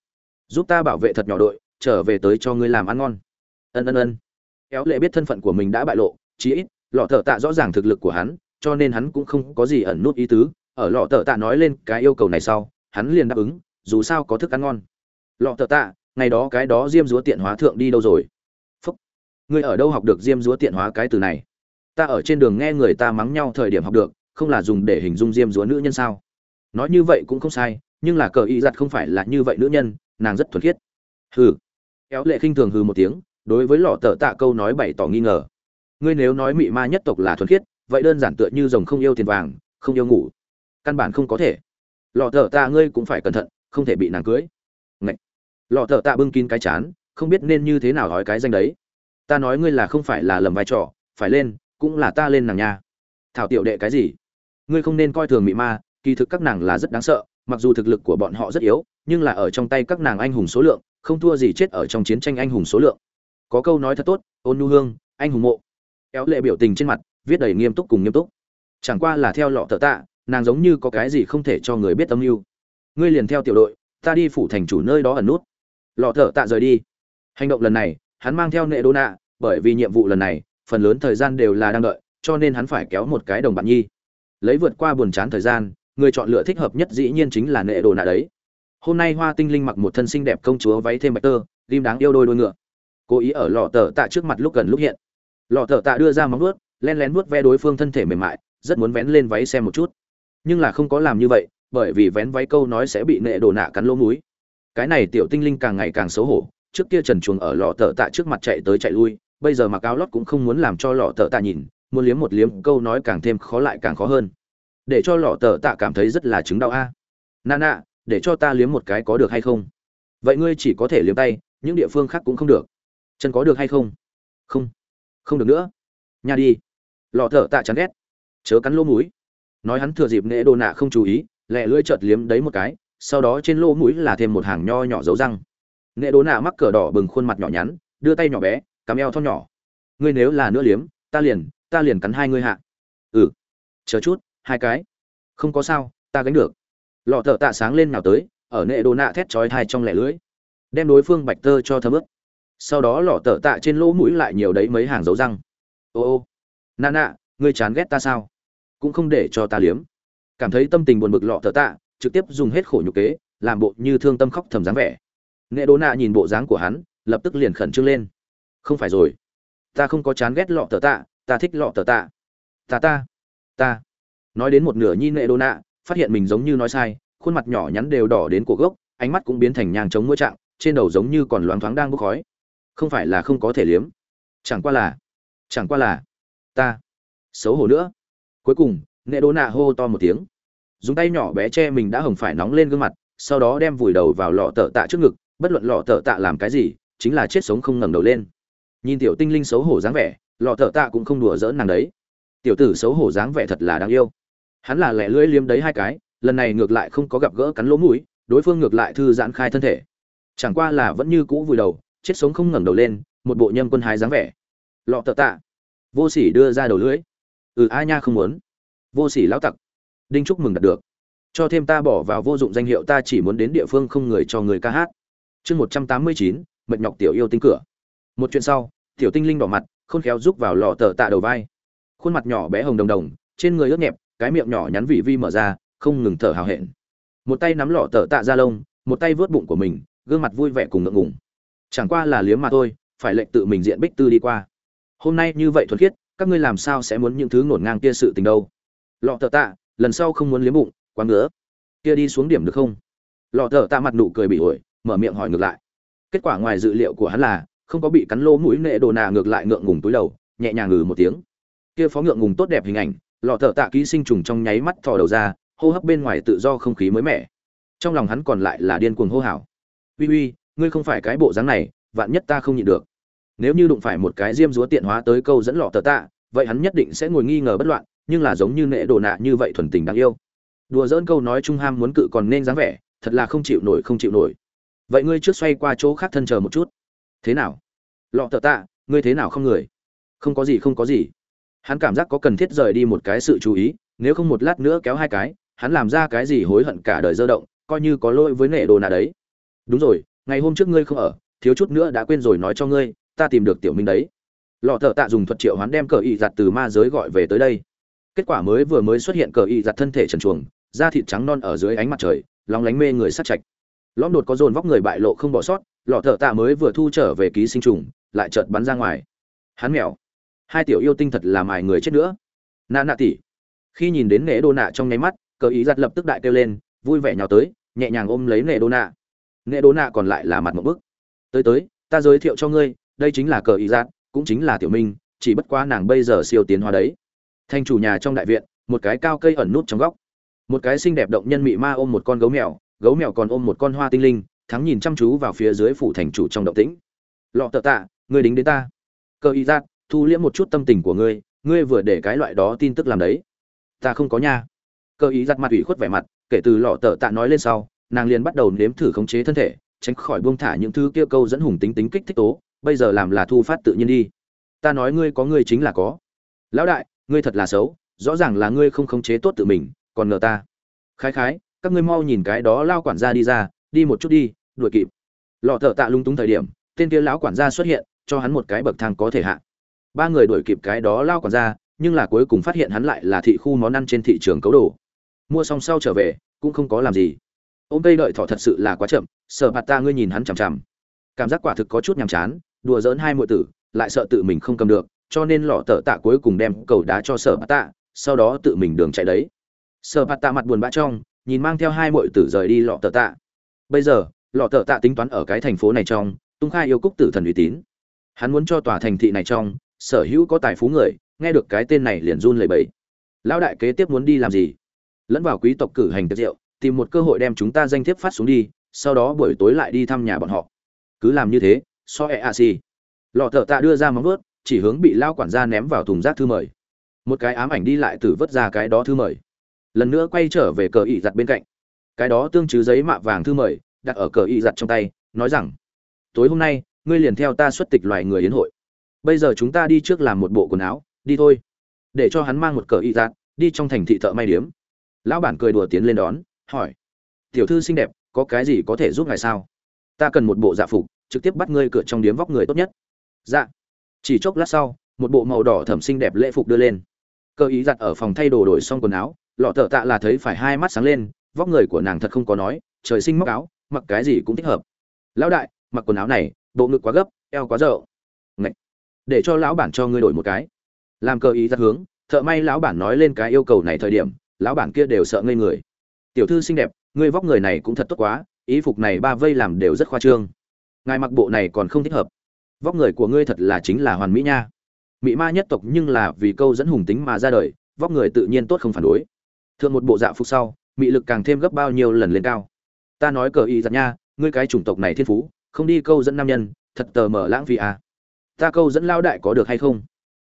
Giúp ta bảo vệ thật nhỏ đội, trở về tới cho ngươi làm ăn ngon. Ân ân ân. Éo lệ biết thân phận của mình đã bại lộ, chí ít, lọ tờ tạ rõ ràng thực lực của hắn, cho nên hắn cũng không có gì ẩn nút ý tứ. Ở lọ tờ tạ nói lên cái yêu cầu này sau, hắn liền đáp ứng, dù sao có thức ăn ngon. Lọ tờ tạ ngày đó cái đó diêm dúa tiện hóa thượng đi đâu rồi? Phúc, ngươi ở đâu học được diêm dúa tiện hóa cái từ này? Ta ở trên đường nghe người ta mắng nhau thời điểm học được, không là dùng để hình dung diêm dúa nữ nhân sao? Nói như vậy cũng không sai, nhưng là cờ ý giặt không phải là như vậy nữ nhân, nàng rất thuần khiết. Hừ. Kéo lệ khinh thường hừ một tiếng, đối với lọ tờ tạ câu nói bày tỏ nghi ngờ. Ngươi nếu nói mị ma nhất tộc là thuần khiết, vậy đơn giản tựa như rồng không yêu tiền vàng, không yêu ngủ. Căn bản không có thể. Lọ tờ tạ ngươi cũng phải cẩn thận, không thể bị nàng cưới lọ thợ tạ bưng kín cái chán, không biết nên như thế nào nói cái danh đấy. Ta nói ngươi là không phải là lầm vai trò, phải lên, cũng là ta lên nàng nha. Thảo tiểu đệ cái gì? Ngươi không nên coi thường mị ma, kỳ thực các nàng là rất đáng sợ, mặc dù thực lực của bọn họ rất yếu, nhưng là ở trong tay các nàng anh hùng số lượng, không thua gì chết ở trong chiến tranh anh hùng số lượng. Có câu nói thật tốt, ôn nhu hương, anh hùng mộ. Éo lệ biểu tình trên mặt, viết đầy nghiêm túc cùng nghiêm túc. Chẳng qua là theo lọ thợ tạ, nàng giống như có cái gì không thể cho người biết âm mưu. Ngươi liền theo tiểu đội, ta đi phủ thành chủ nơi đó ẩn nút lọ thợ tạ rời đi. Hành động lần này, hắn mang theo nệ đô nạ, bởi vì nhiệm vụ lần này, phần lớn thời gian đều là đang đợi, cho nên hắn phải kéo một cái đồng bạn nhi. Lấy vượt qua buồn chán thời gian, người chọn lựa thích hợp nhất dĩ nhiên chính là nệ đồ nạ đấy. Hôm nay hoa tinh linh mặc một thân xinh đẹp công chúa váy thêm bạch tơ, ghim đáng yêu đôi đôi ngựa. Cố ý ở lò tờ tạ trước mặt lúc gần lúc hiện. Lò tờ tạ đưa ra móng vuốt, len lén vuốt ve đối phương thân thể mềm mại, rất muốn vén lên váy xem một chút. Nhưng là không có làm như vậy, bởi vì vén váy câu nói sẽ bị nệ đồ nạ cắn lỗ múi cái này tiểu tinh linh càng ngày càng xấu hổ, trước kia trần chuồng ở lò tờ tạ trước mặt chạy tới chạy lui, bây giờ mặc áo lót cũng không muốn làm cho lò tờ tạ nhìn, muốn liếm một liếm, câu nói càng thêm khó lại càng khó hơn. Để cho lọ tờ tạ cảm thấy rất là chứng đau a. À. nana, để cho ta liếm một cái có được hay không? Vậy ngươi chỉ có thể liếm tay, những địa phương khác cũng không được. Chân có được hay không? Không. Không được nữa. Nhà đi. Lọ thợ tạ chán ghét. Chớ cắn lỗ mũi. Nói hắn thừa dịp nễ đồ nạ không chú ý, lẹ lưỡi chợt liếm đấy một cái sau đó trên lỗ mũi là thêm một hàng nho nhỏ dấu răng. Nệ đốn nạ mắc cờ đỏ bừng khuôn mặt nhỏ nhắn, đưa tay nhỏ bé, cắm eo thon nhỏ. Ngươi nếu là nữa liếm, ta liền ta liền cắn hai ngươi hạ. Ừ. Chờ chút, hai cái. Không có sao, ta gánh được. Lọ thợ tạ sáng lên nào tới, ở nệ đồ nạ thét chói thai trong lẻ lưỡi. đem đối phương bạch tơ cho thấm ướp sau đó lọ thợ tạ trên lỗ mũi lại nhiều đấy mấy hàng dấu răng. Ô ô. Nà nạ ngươi chán ghét ta sao? Cũng không để cho ta liếm. Cảm thấy tâm tình buồn bực lọ thợ tạ trực tiếp dùng hết khổ nhục kế, làm bộ như thương tâm khóc thầm dáng vẻ. Nghệ đô nạ nhìn bộ dáng của hắn, lập tức liền khẩn trương lên. Không phải rồi. Ta không có chán ghét lọ tờ tạ, ta thích lọ tờ tạ. Ta ta ta. Nói đến một nửa nhi nghệ đô nạ phát hiện mình giống như nói sai, khuôn mặt nhỏ nhắn đều đỏ đến cổ gốc, ánh mắt cũng biến thành nhang trống mũi trạng, trên đầu giống như còn loáng thoáng đang bốc khói. Không phải là không có thể liếm. Chẳng qua là, chẳng qua là, ta xấu hổ nữa. Cuối cùng, nghệ đô nạ hô to một tiếng dùng tay nhỏ bé che mình đã hồng phải nóng lên gương mặt, sau đó đem vùi đầu vào lọ tợ tạ trước ngực, bất luận lọ tợ tạ làm cái gì, chính là chết sống không ngẩng đầu lên. Nhìn tiểu tinh linh xấu hổ dáng vẻ, lọ tợ tạ cũng không đùa dỡn nàng đấy. Tiểu tử xấu hổ dáng vẻ thật là đáng yêu. Hắn là lẻ lưỡi liếm đấy hai cái, lần này ngược lại không có gặp gỡ cắn lỗ mũi, đối phương ngược lại thư giãn khai thân thể. Chẳng qua là vẫn như cũ vùi đầu, chết sống không ngẩng đầu lên, một bộ nhâm quân hái dáng vẻ. Lọ tợ tạ. Vô sỉ đưa ra đầu lưỡi. Ừ ai nha không muốn. Vô sỉ lão tặc đinh chúc mừng đạt được. Cho thêm ta bỏ vào vô dụng danh hiệu, ta chỉ muốn đến địa phương không người cho người ca hát. Chương một trăm tám mươi chín, mệt nhọc tiểu yêu tinh cửa. Một chuyện sau, tiểu tinh linh đỏ mặt, khôn khéo rúc vào lò tờ tạ đầu vai. Khuôn mặt nhỏ bé hồng đồng đồng, trên người ướt nhẹp, cái miệng nhỏ nhắn vị vi mở ra, không ngừng thở hào hẹn. Một tay nắm lọ tờ tạ ra lông, một tay vớt bụng của mình, gương mặt vui vẻ cùng ngượng ngùng. Chẳng qua là liếm mà thôi, phải lệnh tự mình diện bích tư đi qua. Hôm nay như vậy thuần khiết, các ngươi làm sao sẽ muốn những thứ ngổn ngang kia sự tình đâu? Lọ tờ tạ lần sau không muốn liếm bụng, quá ngứa. Kia đi xuống điểm được không? Lò thở tạ mặt nụ cười bị ổi, mở miệng hỏi ngược lại. Kết quả ngoài dự liệu của hắn là, không có bị cắn lỗ mũi nệ đồ nà ngược lại ngượng ngùng túi đầu, nhẹ nhàng ngừ một tiếng. Kia phó ngượng ngùng tốt đẹp hình ảnh lò thợ tạ ký sinh trùng trong nháy mắt thò đầu ra, hô hấp bên ngoài tự do không khí mới mẻ. Trong lòng hắn còn lại là điên cuồng hô hào. Uy uy, ngươi không phải cái bộ dáng này, vạn nhất ta không nhịn được. Nếu như đụng phải một cái diêm dúa tiện hóa tới câu dẫn lọ tờ tạ, vậy hắn nhất định sẽ ngồi nghi ngờ bất loạn nhưng là giống như nệ đồ nạ như vậy thuần tình đáng yêu. Đùa dỡn câu nói trung ham muốn cự còn nên dáng vẻ, thật là không chịu nổi, không chịu nổi. Vậy ngươi trước xoay qua chỗ khác thân chờ một chút. Thế nào? Lọ tợ tạ, ngươi thế nào không người? Không có gì, không có gì. Hắn cảm giác có cần thiết rời đi một cái sự chú ý, nếu không một lát nữa kéo hai cái, hắn làm ra cái gì hối hận cả đời dơ động, coi như có lỗi với nệ đồ nạ đấy. Đúng rồi, ngày hôm trước ngươi không ở, thiếu chút nữa đã quên rồi nói cho ngươi, ta tìm được tiểu minh đấy. Lọ thợ tạ dùng thuật triệu hoán đem cờ ị giặt từ ma giới gọi về tới đây kết quả mới vừa mới xuất hiện cờ y giặt thân thể trần chuồng da thịt trắng non ở dưới ánh mặt trời lóng lánh mê người sát chạch lõm đột có dồn vóc người bại lộ không bỏ sót, lọ thợ tạ mới vừa thu trở về ký sinh trùng, lại chợt bắn ra ngoài. Hắn mèo. Hai tiểu yêu tinh thật là mài người chết nữa. Nạ nạ tỉ. Khi nhìn đến nệ đô nạ trong nháy mắt, cờ ý giặt lập tức đại kêu lên, vui vẻ nhào tới, nhẹ nhàng ôm lấy nệ đô nạ. Nệ đô nạ còn lại là mặt một bức. Tới tới, ta giới thiệu cho ngươi, đây chính là cờ ý giặt, cũng chính là tiểu minh, chỉ bất quá nàng bây giờ siêu tiến hóa đấy thành chủ nhà trong đại viện, một cái cao cây ẩn nút trong góc. Một cái xinh đẹp động nhân mị ma ôm một con gấu mèo gấu mèo còn ôm một con hoa tinh linh, thắng nhìn chăm chú vào phía dưới phủ thành chủ trong động tĩnh. Lọ tợ tạ, ngươi đính đến ta. Cơ y giác, thu liễm một chút tâm tình của ngươi ngươi vừa để cái loại đó tin tức làm đấy. Ta không có nha. Cơ ý giặt mặt ủy khuất vẻ mặt, kể từ lọ tợ tạ nói lên sau, nàng liền bắt đầu nếm thử khống chế thân thể, tránh khỏi buông thả những thứ kia câu dẫn hùng tính tính kích thích tố, bây giờ làm là thu phát tự nhiên đi. Ta nói ngươi có ngươi chính là có. Lão đại ngươi thật là xấu, rõ ràng là ngươi không khống chế tốt tự mình, còn ngờ ta. Khái khái, các ngươi mau nhìn cái đó lao quản gia đi ra, đi một chút đi, đuổi kịp. Lọ thợ tạ lung túng thời điểm, tên kia lão quản gia xuất hiện, cho hắn một cái bậc thang có thể hạ. Ba người đuổi kịp cái đó lao quản gia, nhưng là cuối cùng phát hiện hắn lại là thị khu món ăn trên thị trường cấu đồ. Mua xong sau trở về, cũng không có làm gì. Ôm tây đợi thỏ thật sự là quá chậm, sợ bạt ta ngươi nhìn hắn chằm chằm. Cảm giác quả thực có chút nhàm chán, đùa giỡn hai muội tử, lại sợ tự mình không cầm được cho nên lọ tợ tạ cuối cùng đem cầu đá cho sở bạt tạ, sau đó tự mình đường chạy đấy. Sở bạt tạ mặt buồn bã trong, nhìn mang theo hai muội tử rời đi lọ tợ tạ. Bây giờ, lọ tợ tạ tính toán ở cái thành phố này trong, tung khai yêu cúc tử thần uy tín. Hắn muốn cho tòa thành thị này trong, sở hữu có tài phú người, nghe được cái tên này liền run lẩy bẩy. Lão đại kế tiếp muốn đi làm gì? Lẫn vào quý tộc cử hành tiệc rượu, tìm một cơ hội đem chúng ta danh thiếp phát xuống đi, sau đó buổi tối lại đi thăm nhà bọn họ. Cứ làm như thế, so e a si lọ thợ tạ đưa ra móng vớt chỉ hướng bị lao quản gia ném vào thùng rác thư mời. Một cái ám ảnh đi lại từ vớt ra cái đó thư mời. Lần nữa quay trở về cờ ị giặt bên cạnh. Cái đó tương chứ giấy mạ vàng thư mời, đặt ở cờ ị giặt trong tay, nói rằng, tối hôm nay, ngươi liền theo ta xuất tịch loài người yến hội. Bây giờ chúng ta đi trước làm một bộ quần áo, đi thôi. Để cho hắn mang một cờ ị giặt, đi trong thành thị thợ may điếm. Lão bản cười đùa tiến lên đón, hỏi, tiểu thư xinh đẹp, có cái gì có thể giúp ngài sao? Ta cần một bộ dạ phục, trực tiếp bắt ngươi cửa trong điếm vóc người tốt nhất. Dạ chỉ chốc lát sau, một bộ màu đỏ thẩm xinh đẹp lễ phục đưa lên. Cơ ý giặt ở phòng thay đồ đổi xong quần áo, lọ thợ tạ là thấy phải hai mắt sáng lên, vóc người của nàng thật không có nói, trời sinh móc áo, mặc cái gì cũng thích hợp. Lão đại, mặc quần áo này, bộ ngực quá gấp, eo quá rộng. Ngậy. để cho lão bản cho ngươi đổi một cái. Làm cơ ý giặt hướng, thợ may lão bản nói lên cái yêu cầu này thời điểm, lão bản kia đều sợ ngây người. Tiểu thư xinh đẹp, ngươi vóc người này cũng thật tốt quá, ý phục này ba vây làm đều rất khoa trương. Ngài mặc bộ này còn không thích hợp vóc người của ngươi thật là chính là hoàn mỹ nha. Mỹ ma nhất tộc nhưng là vì câu dẫn hùng tính mà ra đời, vóc người tự nhiên tốt không phản đối. Thượng một bộ dạ phục sau, mị lực càng thêm gấp bao nhiêu lần lên cao. Ta nói cờ y giặt nha, ngươi cái chủng tộc này thiên phú, không đi câu dẫn nam nhân, thật tờ mở lãng phí à. ta câu dẫn lao đại có được hay không?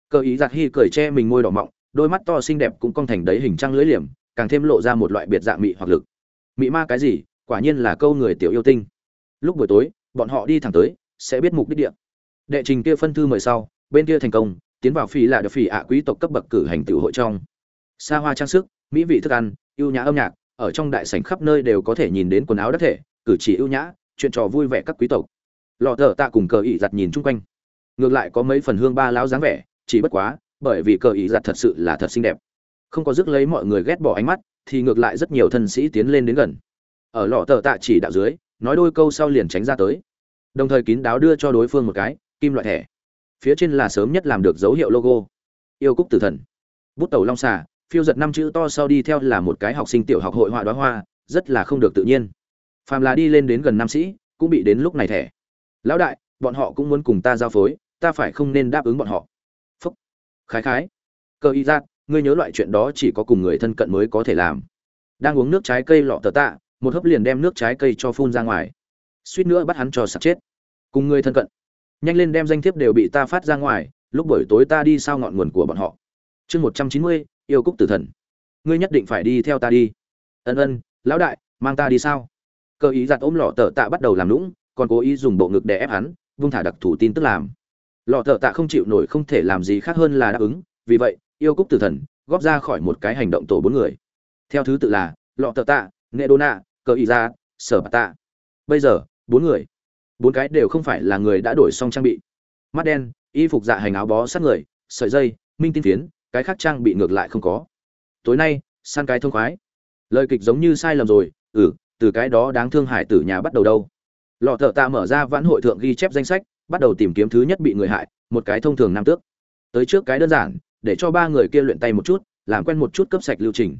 Cờ ý giặt hy cười che mình môi đỏ mọng, đôi mắt to xinh đẹp cũng cong thành đấy hình trăng lưỡi liềm, càng thêm lộ ra một loại biệt dạng mị hoặc lực. Mị ma cái gì? Quả nhiên là câu người tiểu yêu tinh. Lúc buổi tối, bọn họ đi thẳng tới, sẽ biết mục đích địa đệ trình kia phân thư mời sau, bên kia thành công, tiến vào phi là được phi ạ quý tộc cấp bậc cử hành tiểu hội trong. Xa hoa trang sức, mỹ vị thức ăn, ưu nhã âm nhạc, ở trong đại sảnh khắp nơi đều có thể nhìn đến quần áo đất thể, cử chỉ ưu nhã, chuyện trò vui vẻ các quý tộc. Lọ thở tạ cùng cờ ỉ giặt nhìn chung quanh. Ngược lại có mấy phần hương ba lão dáng vẻ, chỉ bất quá, bởi vì cờ ỉ giặt thật sự là thật xinh đẹp. Không có dứt lấy mọi người ghét bỏ ánh mắt, thì ngược lại rất nhiều thân sĩ tiến lên đến gần. Ở lọ thở tạ chỉ đạo dưới, nói đôi câu sau liền tránh ra tới. Đồng thời kín đáo đưa cho đối phương một cái kim loại thẻ. Phía trên là sớm nhất làm được dấu hiệu logo. Yêu cúc tử thần. Bút tàu long xà, phiêu giật năm chữ to sau đi theo là một cái học sinh tiểu học hội họa đoá hoa, rất là không được tự nhiên. Phàm là đi lên đến gần nam sĩ, cũng bị đến lúc này thẻ. Lão đại, bọn họ cũng muốn cùng ta giao phối, ta phải không nên đáp ứng bọn họ. Phúc. Khái khái. Cơ y giác ngươi nhớ loại chuyện đó chỉ có cùng người thân cận mới có thể làm. Đang uống nước trái cây lọ tờ tạ, một hớp liền đem nước trái cây cho phun ra ngoài. Suýt nữa bắt hắn cho sặc chết. Cùng người thân cận nhanh lên đem danh thiếp đều bị ta phát ra ngoài, lúc buổi tối ta đi sao ngọn nguồn của bọn họ. Chương một trăm chín mươi, yêu cúc tử thần. Ngươi nhất định phải đi theo ta đi. Ân ân, lão đại, mang ta đi sao? Cơ ý giặt ôm lọ tờ tạ bắt đầu làm lũng còn cố ý dùng bộ ngực để ép hắn, vung thả đặc thủ tin tức làm. Lọ tờ tạ không chịu nổi không thể làm gì khác hơn là đáp ứng, vì vậy, yêu cúc tử thần, góp ra khỏi một cái hành động tổ bốn người. Theo thứ tự là, lọ tờ tạ nghệ đô nạ cơ ý ra sở bà tạ. Bây giờ, bốn người bốn cái đều không phải là người đã đổi xong trang bị. Mắt đen, y phục dạ hành áo bó sát người, sợi dây, minh tin phiến, cái khác trang bị ngược lại không có. Tối nay, săn cái thông khoái. Lời kịch giống như sai lầm rồi ừ từ cái đó đáng thương hải tử nhà bắt đầu đâu. Lọ thợ tạ mở ra vãn hội thượng ghi chép danh sách, bắt đầu tìm kiếm thứ nhất bị người hại, một cái thông thường nam tước. Tới trước cái đơn giản, để cho ba người kia luyện tay một chút, làm quen một chút cấp sạch lưu trình.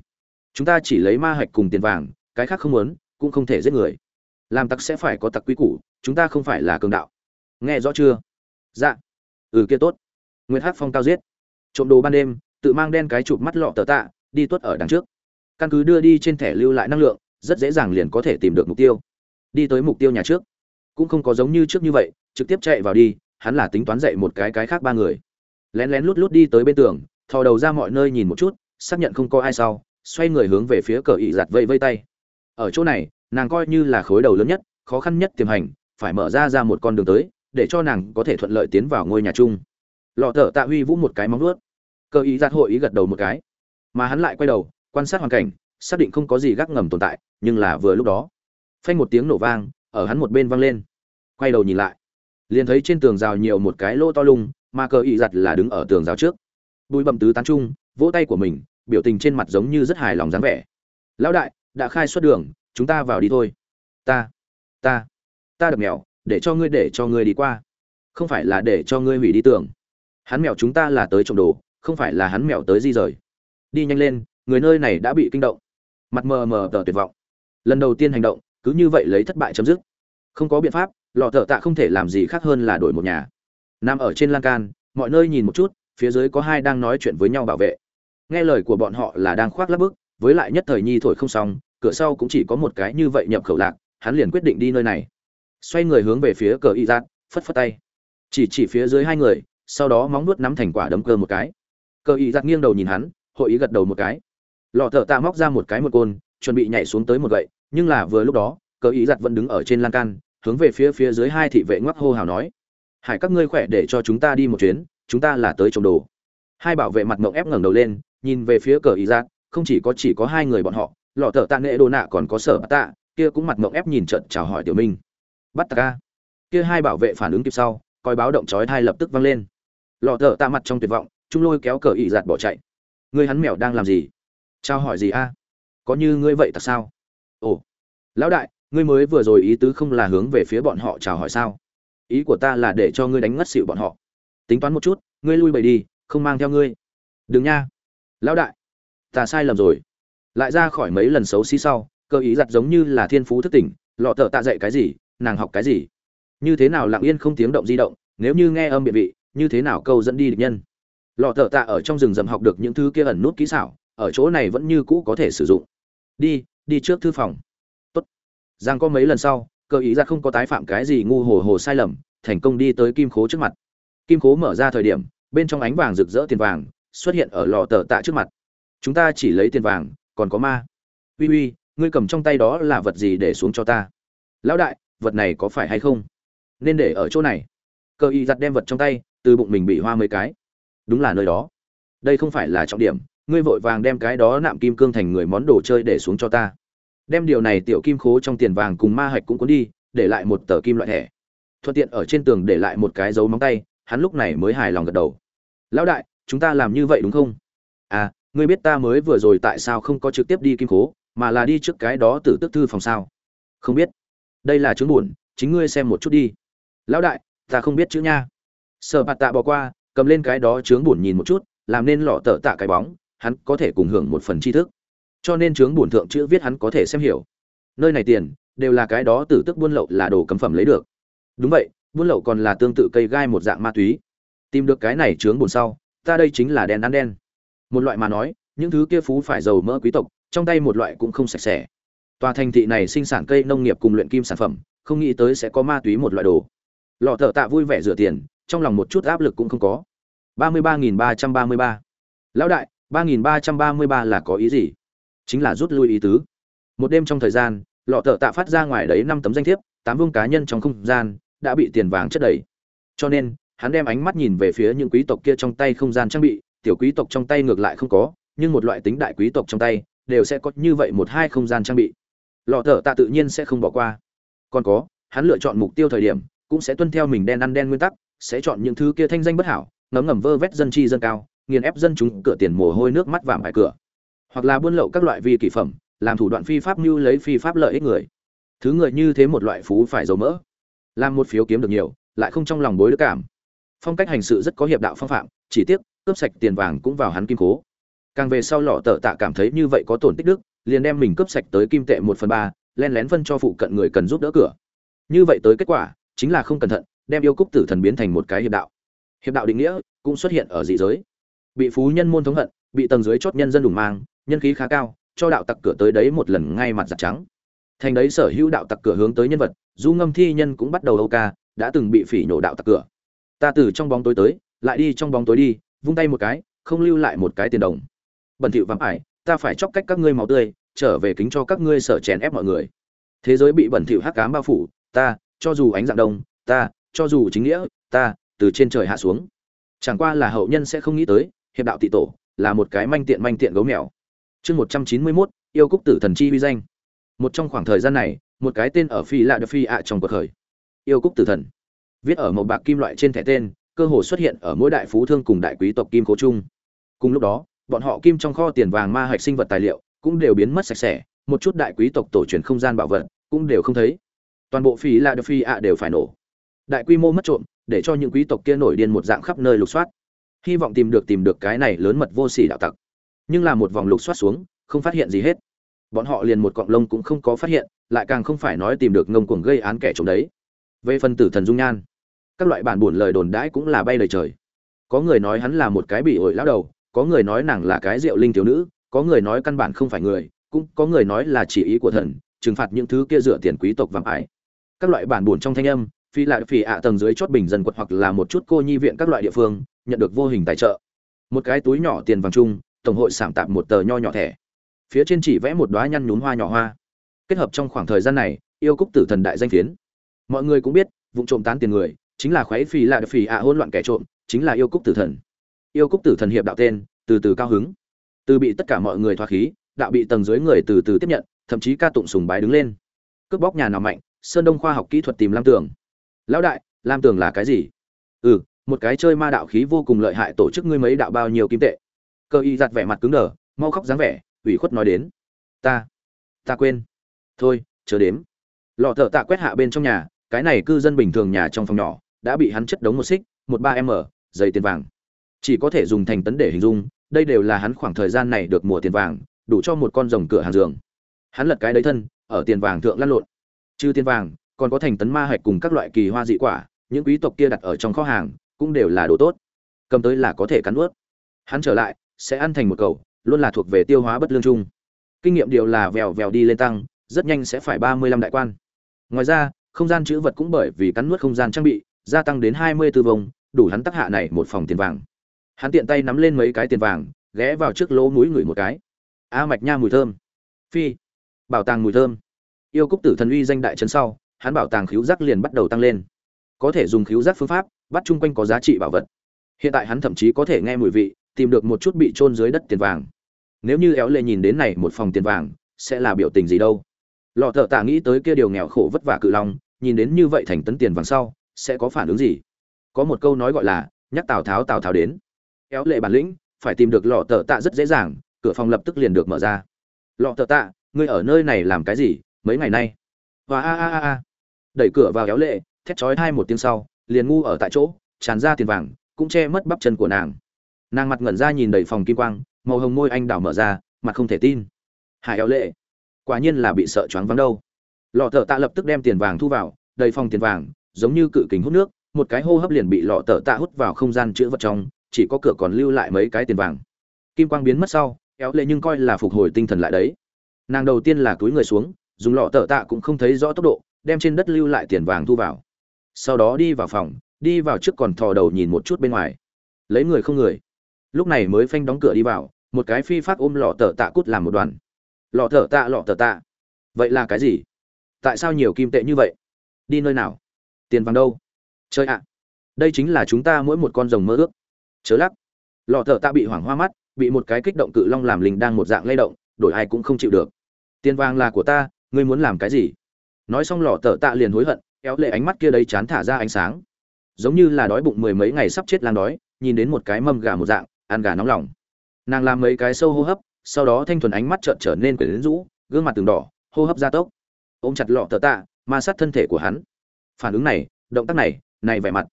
Chúng ta chỉ lấy ma hạch cùng tiền vàng, cái khác không muốn, cũng không thể giết người làm tặc sẽ phải có tặc quy củ, chúng ta không phải là cường đạo. Nghe rõ chưa? Dạ. Ừ kia tốt. Nguyễn hắc phong cao giết. Trộm đồ ban đêm, tự mang đen cái chụp mắt lọ tờ tạ, đi tuất ở đằng trước. Căn cứ đưa đi trên thẻ lưu lại năng lượng, rất dễ dàng liền có thể tìm được mục tiêu. Đi tới mục tiêu nhà trước. Cũng không có giống như trước như vậy, trực tiếp chạy vào đi, hắn là tính toán dậy một cái cái khác ba người. Lén lén lút lút đi tới bên tường, thò đầu ra mọi nơi nhìn một chút, xác nhận không có ai sau, xoay người hướng về phía cờ ị giặt vây vây tay. Ở chỗ này nàng coi như là khối đầu lớn nhất, khó khăn nhất tiềm hành, phải mở ra ra một con đường tới, để cho nàng có thể thuận lợi tiến vào ngôi nhà chung. Lọ thợ tạ huy vũ một cái móng nuốt cơ ý giặt hội ý gật đầu một cái. Mà hắn lại quay đầu, quan sát hoàn cảnh, xác định không có gì gác ngầm tồn tại, nhưng là vừa lúc đó, phanh một tiếng nổ vang, ở hắn một bên vang lên. Quay đầu nhìn lại, liền thấy trên tường rào nhiều một cái lỗ to lung mà cờ ý giặt là đứng ở tường rào trước. Bụi bầm tứ tán trung vỗ tay của mình, biểu tình trên mặt giống như rất hài lòng dáng vẻ. Lão đại, đã khai xuất đường chúng ta vào đi thôi. Ta ta ta được mèo, để cho ngươi để cho ngươi đi qua. Không phải là để cho ngươi hủy đi tưởng hắn mèo chúng ta là tới trộm đồ, không phải là hắn mèo tới di rời. Đi nhanh lên, người nơi này đã bị kinh động. Mặt mờ mờ tờ tuyệt vọng. Lần đầu tiên hành động, cứ như vậy lấy thất bại chấm dứt. Không có biện pháp, lọ thợ tạ không thể làm gì khác hơn là đổi một nhà. Nằm ở trên lan can, mọi nơi nhìn một chút, phía dưới có hai đang nói chuyện với nhau bảo vệ. Nghe lời của bọn họ là đang khoác lắp bức, với lại nhất thời nhi thổi không xong cửa sau cũng chỉ có một cái như vậy nhập khẩu lạc, hắn liền quyết định đi nơi này. Xoay người hướng về phía cờ y giác phất phất tay. Chỉ chỉ phía dưới hai người, sau đó móng nuốt nắm thành quả đấm cơ một cái. Cờ y giác nghiêng đầu nhìn hắn, hội ý gật đầu một cái. Lọ thợ tạ móc ra một cái một côn, chuẩn bị nhảy xuống tới một gậy, nhưng là vừa lúc đó, cờ ý giặt vẫn đứng ở trên lan can, hướng về phía phía dưới hai thị vệ ngoắc hô hào nói. Hải, các ngươi khỏe để cho chúng ta đi một chuyến, chúng ta là tới trồng đồ. Hai bảo vệ mặt mộng ép ngẩng đầu lên, nhìn về phía cờ ý giặt không chỉ có chỉ có hai người bọn họ lọ thợ tạ nghệ đồ nạ còn có sở tạ, kia cũng mặt mộng ép nhìn trận chào hỏi tiểu minh. Bắt tạ ca. Kia hai bảo vệ phản ứng kịp sau, coi báo động chói thai lập tức vang lên. Lọ thợ tạ mặt trong tuyệt vọng, trung lôi kéo cờ ị giạt bỏ chạy. Người hắn mèo đang làm gì? Trao hỏi gì a? Có như ngươi vậy thật sao? Ồ. Lão đại, ngươi mới vừa rồi ý tứ không là hướng về phía bọn họ chào hỏi sao? Ý của ta là để cho ngươi đánh ngất xỉu bọn họ. Tính toán một chút, ngươi lui bày đi, không mang theo ngươi. Đừng nha. Lão đại, ta sai lầm rồi lại ra khỏi mấy lần xấu xí sau, cơ ý giặt giống như là thiên phú thức tỉnh, lọ thợ tạ dạy cái gì, nàng học cái gì. Như thế nào lặng yên không tiếng động di động, nếu như nghe âm biện vị, như thế nào câu dẫn đi địch nhân. Lọ thợ tạ ở trong rừng rậm học được những thứ kia ẩn nút kỹ xảo, ở chỗ này vẫn như cũ có thể sử dụng. Đi đi trước thư phòng. Tốt. Giang có mấy lần sau, cơ ý ra không có tái phạm cái gì ngu hồ hồ sai lầm, thành công đi tới kim khố trước mặt. Kim khố mở ra thời điểm, bên trong ánh vàng rực rỡ tiền vàng xuất hiện ở lò tờ tạ trước mặt. Chúng ta chỉ lấy tiền vàng còn có ma. Uy uy, ngươi cầm trong tay đó là vật gì để xuống cho ta? Lão đại, vật này có phải hay không? Nên để ở chỗ này. Cơ y giặt đem vật trong tay, từ bụng mình bị hoa mấy cái. Đúng là nơi đó. Đây không phải là trọng điểm, ngươi vội vàng đem cái đó nạm kim cương thành người món đồ chơi để xuống cho ta. Đem điều này tiểu kim khố trong tiền vàng cùng ma hạch cũng cuốn đi, để lại một tờ kim loại thẻ. Thuận tiện ở trên tường để lại một cái dấu móng tay, hắn lúc này mới hài lòng gật đầu. Lão đại, chúng ta làm như vậy đúng không? À ngươi biết ta mới vừa rồi tại sao không có trực tiếp đi kim cố mà là đi trước cái đó tử tức thư phòng sao? Không biết. Đây là chứng buồn, chính ngươi xem một chút đi. Lão đại, ta không biết chữ nha. Sợ bạt tạ bỏ qua, cầm lên cái đó chướng buồn nhìn một chút, làm nên lọ tợ tạ cái bóng, hắn có thể cùng hưởng một phần tri thức. Cho nên chướng buồn thượng chữ viết hắn có thể xem hiểu. Nơi này tiền, đều là cái đó tử tức buôn lậu là đồ cấm phẩm lấy được. Đúng vậy, buôn lậu còn là tương tự cây gai một dạng ma túy. Tìm được cái này chướng buồn sau, ta đây chính là đen ăn đen một loại mà nói, những thứ kia phú phải giàu mỡ quý tộc, trong tay một loại cũng không sạch sẽ. Tòa thành thị này sinh sản cây nông nghiệp cùng luyện kim sản phẩm, không nghĩ tới sẽ có ma túy một loại đồ. Lọ thợ tạ vui vẻ rửa tiền, trong lòng một chút áp lực cũng không có. ba mươi ba nghìn ba trăm ba mươi ba. Lão đại, ba nghìn ba trăm ba mươi ba là có ý gì? Chính là rút lui ý tứ. Một đêm trong thời gian, lọ thợ tạ phát ra ngoài đấy năm tấm danh thiếp, tám vương cá nhân trong không gian, đã bị tiền vàng chất đầy. Cho nên, hắn đem ánh mắt nhìn về phía những quý tộc kia trong tay không gian trang bị tiểu quý tộc trong tay ngược lại không có, nhưng một loại tính đại quý tộc trong tay đều sẽ có như vậy một hai không gian trang bị. Lọ thợ tạ tự nhiên sẽ không bỏ qua. Còn có, hắn lựa chọn mục tiêu thời điểm cũng sẽ tuân theo mình đen ăn đen nguyên tắc, sẽ chọn những thứ kia thanh danh bất hảo, ngấm ngầm vơ vét dân chi dân cao, nghiền ép dân chúng, cửa tiền mồ hôi nước mắt vàng bài cửa. Hoặc là buôn lậu các loại vi kỷ phẩm, làm thủ đoạn phi pháp như lấy phi pháp lợi ích người. Thứ người như thế một loại phú phải dầu mỡ. Làm một phiếu kiếm được nhiều, lại không trong lòng bối đức cảm. Phong cách hành sự rất có hiệp đạo phong phạm, chỉ tiếc cướp sạch tiền vàng cũng vào hắn kim cố càng về sau lọ tờ tạ cảm thấy như vậy có tổn tích đức, liền đem mình cướp sạch tới kim tệ một phần ba len lén phân cho phụ cận người cần giúp đỡ cửa. Như vậy tới kết quả, chính là không cẩn thận, đem yêu cúc tử thần biến thành một cái hiệp đạo. Hiệp đạo định nghĩa cũng xuất hiện ở dị giới. Bị phú nhân môn thống hận, bị tầng dưới chót nhân dân đủng mang, nhân khí khá cao, cho đạo tặc cửa tới đấy một lần ngay mặt giặt trắng. Thành đấy sở hữu đạo tặc cửa hướng tới nhân vật, du ngâm thi nhân cũng bắt đầu âu ca, đã từng bị phỉ nhổ đạo tặc cửa. Ta từ trong bóng tối tới, lại đi trong bóng tối đi vung tay một cái, không lưu lại một cái tiền đồng. Bẩn thỉu vắng ải, ta phải chóc cách các ngươi máu tươi, trở về kính cho các ngươi sở chèn ép mọi người. Thế giới bị bẩn thỉu hắc cám bao phủ, ta, cho dù ánh dạng đông, ta, cho dù chính nghĩa, ta, từ trên trời hạ xuống. Chẳng qua là hậu nhân sẽ không nghĩ tới, hiệp đạo tị tổ, là một cái manh tiện manh tiện gấu mèo. Chương một trăm chín mươi mốt, yêu cúc tử thần chi uy danh. Một trong khoảng thời gian này, một cái tên ở phi lạ đ phi ạ trong cuộc khởi. Yêu cúc tử thần. Viết ở một bạc kim loại trên thẻ tên cơ hồ xuất hiện ở mỗi đại phú thương cùng đại quý tộc kim cố chung. Cùng lúc đó, bọn họ kim trong kho tiền vàng ma hạch sinh vật tài liệu cũng đều biến mất sạch sẽ, một chút đại quý tộc tổ truyền không gian bảo vật cũng đều không thấy. Toàn bộ phí là đ phi ạ đều phải nổ. Đại quy mô mất trộm, để cho những quý tộc kia nổi điên một dạng khắp nơi lục soát. Hy vọng tìm được tìm được cái này lớn mật vô sỉ đạo tặc. Nhưng là một vòng lục soát xuống, không phát hiện gì hết. Bọn họ liền một cọng lông cũng không có phát hiện, lại càng không phải nói tìm được ngông cuồng gây án kẻ trộm đấy. Về phần tử thần dung nhan các loại bản buồn lời đồn đãi cũng là bay lời trời. Có người nói hắn là một cái bị ổi lão đầu, có người nói nàng là cái rượu linh thiếu nữ, có người nói căn bản không phải người, cũng có người nói là chỉ ý của thần, trừng phạt những thứ kia dựa tiền quý tộc vàng ải. Các loại bản buồn trong thanh âm, phi lại phi ạ tầng dưới chót bình dân quật hoặc là một chút cô nhi viện các loại địa phương, nhận được vô hình tài trợ. Một cái túi nhỏ tiền vàng chung, tổng hội sảm tạp một tờ nho nhỏ thẻ. Phía trên chỉ vẽ một đoá nhăn nhún hoa nhỏ hoa. Kết hợp trong khoảng thời gian này, yêu cúc tử thần đại danh phiến. Mọi người cũng biết, vụ trộm tán tiền người chính là khoái phì lạ phì ạ hỗn loạn kẻ trộm, chính là yêu cúc tử thần. Yêu cúc tử thần hiệp đạo tên, từ từ cao hứng. Từ bị tất cả mọi người thoát khí, đạo bị tầng dưới người từ từ tiếp nhận, thậm chí ca tụng sùng bái đứng lên. Cướp bóc nhà nào mạnh, sơn đông khoa học kỹ thuật tìm lam tường. Lão đại, lam tường là cái gì? Ừ một cái chơi ma đạo khí vô cùng lợi hại tổ chức ngươi mấy đạo bao nhiêu kim tệ. Cơ y giặt vẻ mặt cứng đờ, mau khóc dáng vẻ, ủy khuất nói đến. Ta ta quên. Thôi chờ đếm. Lọ thợ tạ quét hạ bên trong nhà, cái này cư dân bình thường nhà trong phòng nhỏ đã bị hắn chất đống một xích, một ba m dày tiền vàng. Chỉ có thể dùng thành tấn để hình dung, đây đều là hắn khoảng thời gian này được mùa tiền vàng, đủ cho một con rồng cửa hàng giường. Hắn lật cái đấy thân, ở tiền vàng thượng lăn lộn. Trừ tiền vàng, còn có thành tấn ma hạch cùng các loại kỳ hoa dị quả, những quý tộc kia đặt ở trong kho hàng, cũng đều là đồ tốt. Cầm tới là có thể cắn ướt hắn trở lại, sẽ ăn thành một cầu, luôn là thuộc về tiêu hóa bất lương chung kinh nghiệm điều là vèo vèo đi lên tăng, rất nhanh sẽ phải ba mươi lăm đại quan. Ngoài ra, không gian chữ vật cũng bởi vì cắn nuốt không gian trang bị gia tăng đến hai mươi tư vông, đủ hắn tắc hạ này một phòng tiền vàng. Hắn tiện tay nắm lên mấy cái tiền vàng, ghé vào trước lỗ mũi ngửi một cái. A mạch nha mùi thơm. Phi. Bảo tàng mùi thơm. Yêu cúc tử thần uy danh đại trấn sau, hắn bảo tàng khiếu giác liền bắt đầu tăng lên. Có thể dùng khiếu giác phương pháp, bắt chung quanh có giá trị bảo vật. Hiện tại hắn thậm chí có thể nghe mùi vị, tìm được một chút bị trôn dưới đất tiền vàng. Nếu như éo lệ nhìn đến này một phòng tiền vàng, sẽ là biểu tình gì đâu? Lọ thợ tạ nghĩ tới kia điều nghèo khổ vất vả cự long, nhìn đến như vậy thành tấn tiền vàng sau sẽ có phản ứng gì? Có một câu nói gọi là, nhắc tào tháo tào tháo đến. Éo lệ bản lĩnh, phải tìm được lọ tờ tạ rất dễ dàng, cửa phòng lập tức liền được mở ra. Lọ tờ tạ, ngươi ở nơi này làm cái gì, mấy ngày nay? Và a a a a. Đẩy cửa vào éo lệ, thét chói hai một tiếng sau, liền ngu ở tại chỗ, tràn ra tiền vàng, cũng che mất bắp chân của nàng. Nàng mặt ngẩn ra nhìn đầy phòng kim quang, màu hồng môi anh đào mở ra, mặt không thể tin. Hải éo lệ, quả nhiên là bị sợ choáng vắng đâu. Lọ thợ tạ lập tức đem tiền vàng thu vào, đầy phòng tiền vàng giống như cự kính hút nước, một cái hô hấp liền bị lọ tở tạ hút vào không gian chữ vật trong, chỉ có cửa còn lưu lại mấy cái tiền vàng. Kim quang biến mất sau, éo lệ nhưng coi là phục hồi tinh thần lại đấy. Nàng đầu tiên là túi người xuống, dùng lọ tở tạ cũng không thấy rõ tốc độ, đem trên đất lưu lại tiền vàng thu vào. Sau đó đi vào phòng, đi vào trước còn thò đầu nhìn một chút bên ngoài. Lấy người không người. Lúc này mới phanh đóng cửa đi vào, một cái phi phát ôm lọ tờ tạ cút làm một đoàn. Lọ tở tạ, lọ tờ tạ. Vậy là cái gì? Tại sao nhiều kim tệ như vậy? Đi nơi nào? Tiền vàng đâu? Chơi ạ, đây chính là chúng ta mỗi một con rồng mơ ước. Chớ lắc. Lọ thợ tạ bị hoảng hoa mắt, bị một cái kích động cự long làm linh đang một dạng lay động, đổi ai cũng không chịu được. Tiền vàng là của ta, ngươi muốn làm cái gì? Nói xong lọ thợ tạ liền hối hận, kéo lệ ánh mắt kia đấy chán thả ra ánh sáng. Giống như là đói bụng mười mấy ngày sắp chết lan đói, nhìn đến một cái mâm gà một dạng, ăn gà nóng lòng. Nàng làm mấy cái sâu hô hấp, sau đó thanh thuần ánh mắt trợn trở nên quyển rũ, gương mặt từng đỏ, hô hấp gia tốc. Ôm chặt lọ thợ tạ, ma sát thân thể của hắn phản ứng này, động tác này này vẻ mặt.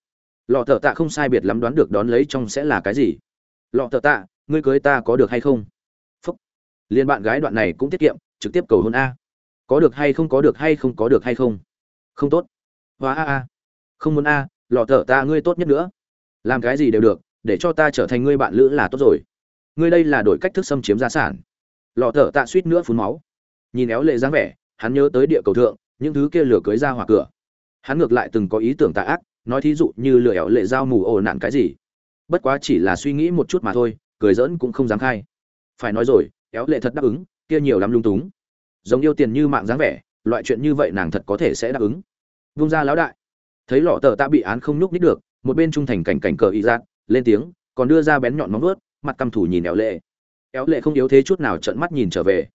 Lọ thợ tạ không sai biệt lắm đoán được đón lấy trong sẽ là cái gì. Lọ thợ tạ, ngươi cưới ta có được hay không? Phúc. Liên bạn gái đoạn này cũng tiết kiệm, trực tiếp cầu hôn a. Có được hay không có được hay không có được hay không? Không tốt. Hóa a a. Không muốn a, lọ thợ tạ ngươi tốt nhất nữa. Làm cái gì đều được, để cho ta trở thành ngươi bạn lữ là tốt rồi. Ngươi đây là đổi cách thức xâm chiếm gia sản. Lọ thợ tạ suýt nữa phun máu. Nhìn éo lệ dáng vẻ, hắn nhớ tới địa cầu thượng, những thứ kia lửa cưới ra hỏa cửa hắn ngược lại từng có ý tưởng tà ác, nói thí dụ như lừa ẻo lệ dao mù ồ nạn cái gì. Bất quá chỉ là suy nghĩ một chút mà thôi, cười giỡn cũng không dám khai. Phải nói rồi éo lệ thật đáp ứng, kia nhiều lắm lung túng. Giống yêu tiền như mạng dáng vẻ, loại chuyện như vậy nàng thật có thể sẽ đáp ứng. Vung ra lão đại. Thấy lọ tờ ta bị án không nhúc nít được, một bên trung thành cảnh cảnh cờ y giác lên tiếng, còn đưa ra bén nhọn móng vuốt, mặt căm thủ nhìn éo lệ. Éo lệ không yếu thế chút nào trợn mắt nhìn trở về.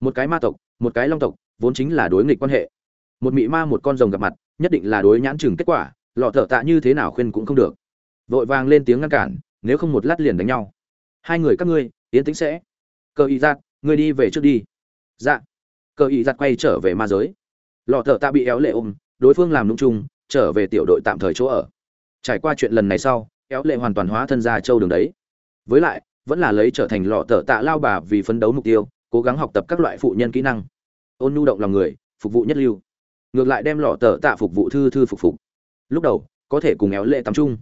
Một cái ma tộc, một cái long tộc, vốn chính là đối nghịch quan hệ. Một mị ma một con rồng gặp mặt nhất định là đối nhãn chừng kết quả, lọ thợ tạ như thế nào khuyên cũng không được. Vội vàng lên tiếng ngăn cản, nếu không một lát liền đánh nhau. Hai người các ngươi yến tĩnh sẽ. Cờ ý giặt, ngươi đi về trước đi. Dạ. Cờ ý giặt quay trở về ma giới. Lọ thợ tạ bị éo lệ ôm, đối phương làm nung chung trở về tiểu đội tạm thời chỗ ở. Trải qua chuyện lần này sau, éo lệ hoàn toàn hóa thân ra châu đường đấy. Với lại, vẫn là lấy trở thành lọ thợ tạ lao bà vì phấn đấu mục tiêu, cố gắng học tập các loại phụ nhân kỹ năng. Ôn nhu động lòng người, phục vụ nhất lưu ngược lại đem lọ tờ tạ phục vụ thư thư phục phục. Lúc đầu, có thể cùng éo lệ tắm chung.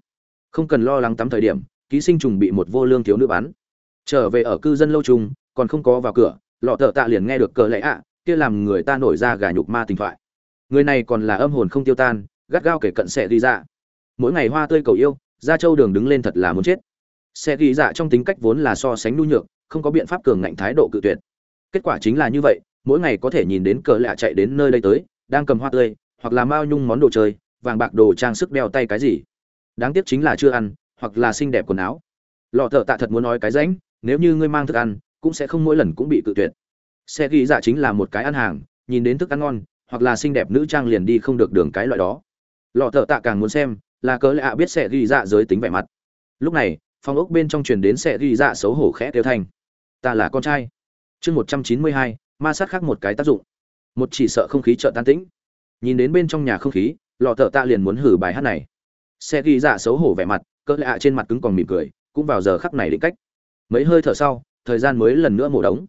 Không cần lo lắng tắm thời điểm, ký sinh trùng bị một vô lương thiếu nữ bắn. Trở về ở cư dân lâu chung, còn không có vào cửa, lọ tờ tạ liền nghe được cờ lệ ạ, kia làm người ta nổi ra gà nhục ma tình thoại. Người này còn là âm hồn không tiêu tan, gắt gao kể cận sẽ đi ra mỗi ngày hoa tươi cầu yêu ra châu đường đứng lên thật là muốn chết. Sẽ ghi dạ trong tính cách vốn là so sánh nhu nhược, không có biện pháp cường ngạnh thái độ cự tuyệt. Kết quả chính là như vậy, mỗi ngày có thể nhìn đến cờ lạ chạy đến nơi đây tới đang cầm hoa tươi hoặc là mao nhung món đồ chơi vàng bạc đồ trang sức đeo tay cái gì. Đáng tiếc chính là chưa ăn hoặc là xinh đẹp quần áo. Lọ thợ tạ thật muốn nói cái rãnh nếu như ngươi mang thức ăn cũng sẽ không mỗi lần cũng bị cự tuyệt. Xe ghi dạ chính là một cái ăn hàng nhìn đến thức ăn ngon hoặc là xinh đẹp nữ trang liền đi không được đường cái loại đó. Lọ thợ tạ càng muốn xem là cớ lạ biết xe ghi dạ giới tính vẻ mặt. Lúc này phòng ốc bên trong truyền đến xe ghi dạ xấu hổ khẽ tiêu thành, ta là con trai. Chương một trăm chín mươi hai ma sát khác một cái tác dụng một chỉ sợ không khí chợt tan tĩnh. Nhìn đến bên trong nhà không khí, lọ thợ tạ liền muốn hử bài hát này. Sẽ ghi dạ xấu hổ vẻ mặt, cỡ lạ trên mặt cứng còn mỉm cười, cũng vào giờ khắc này định cách. Mấy hơi thở sau, thời gian mới lần nữa mổ đống.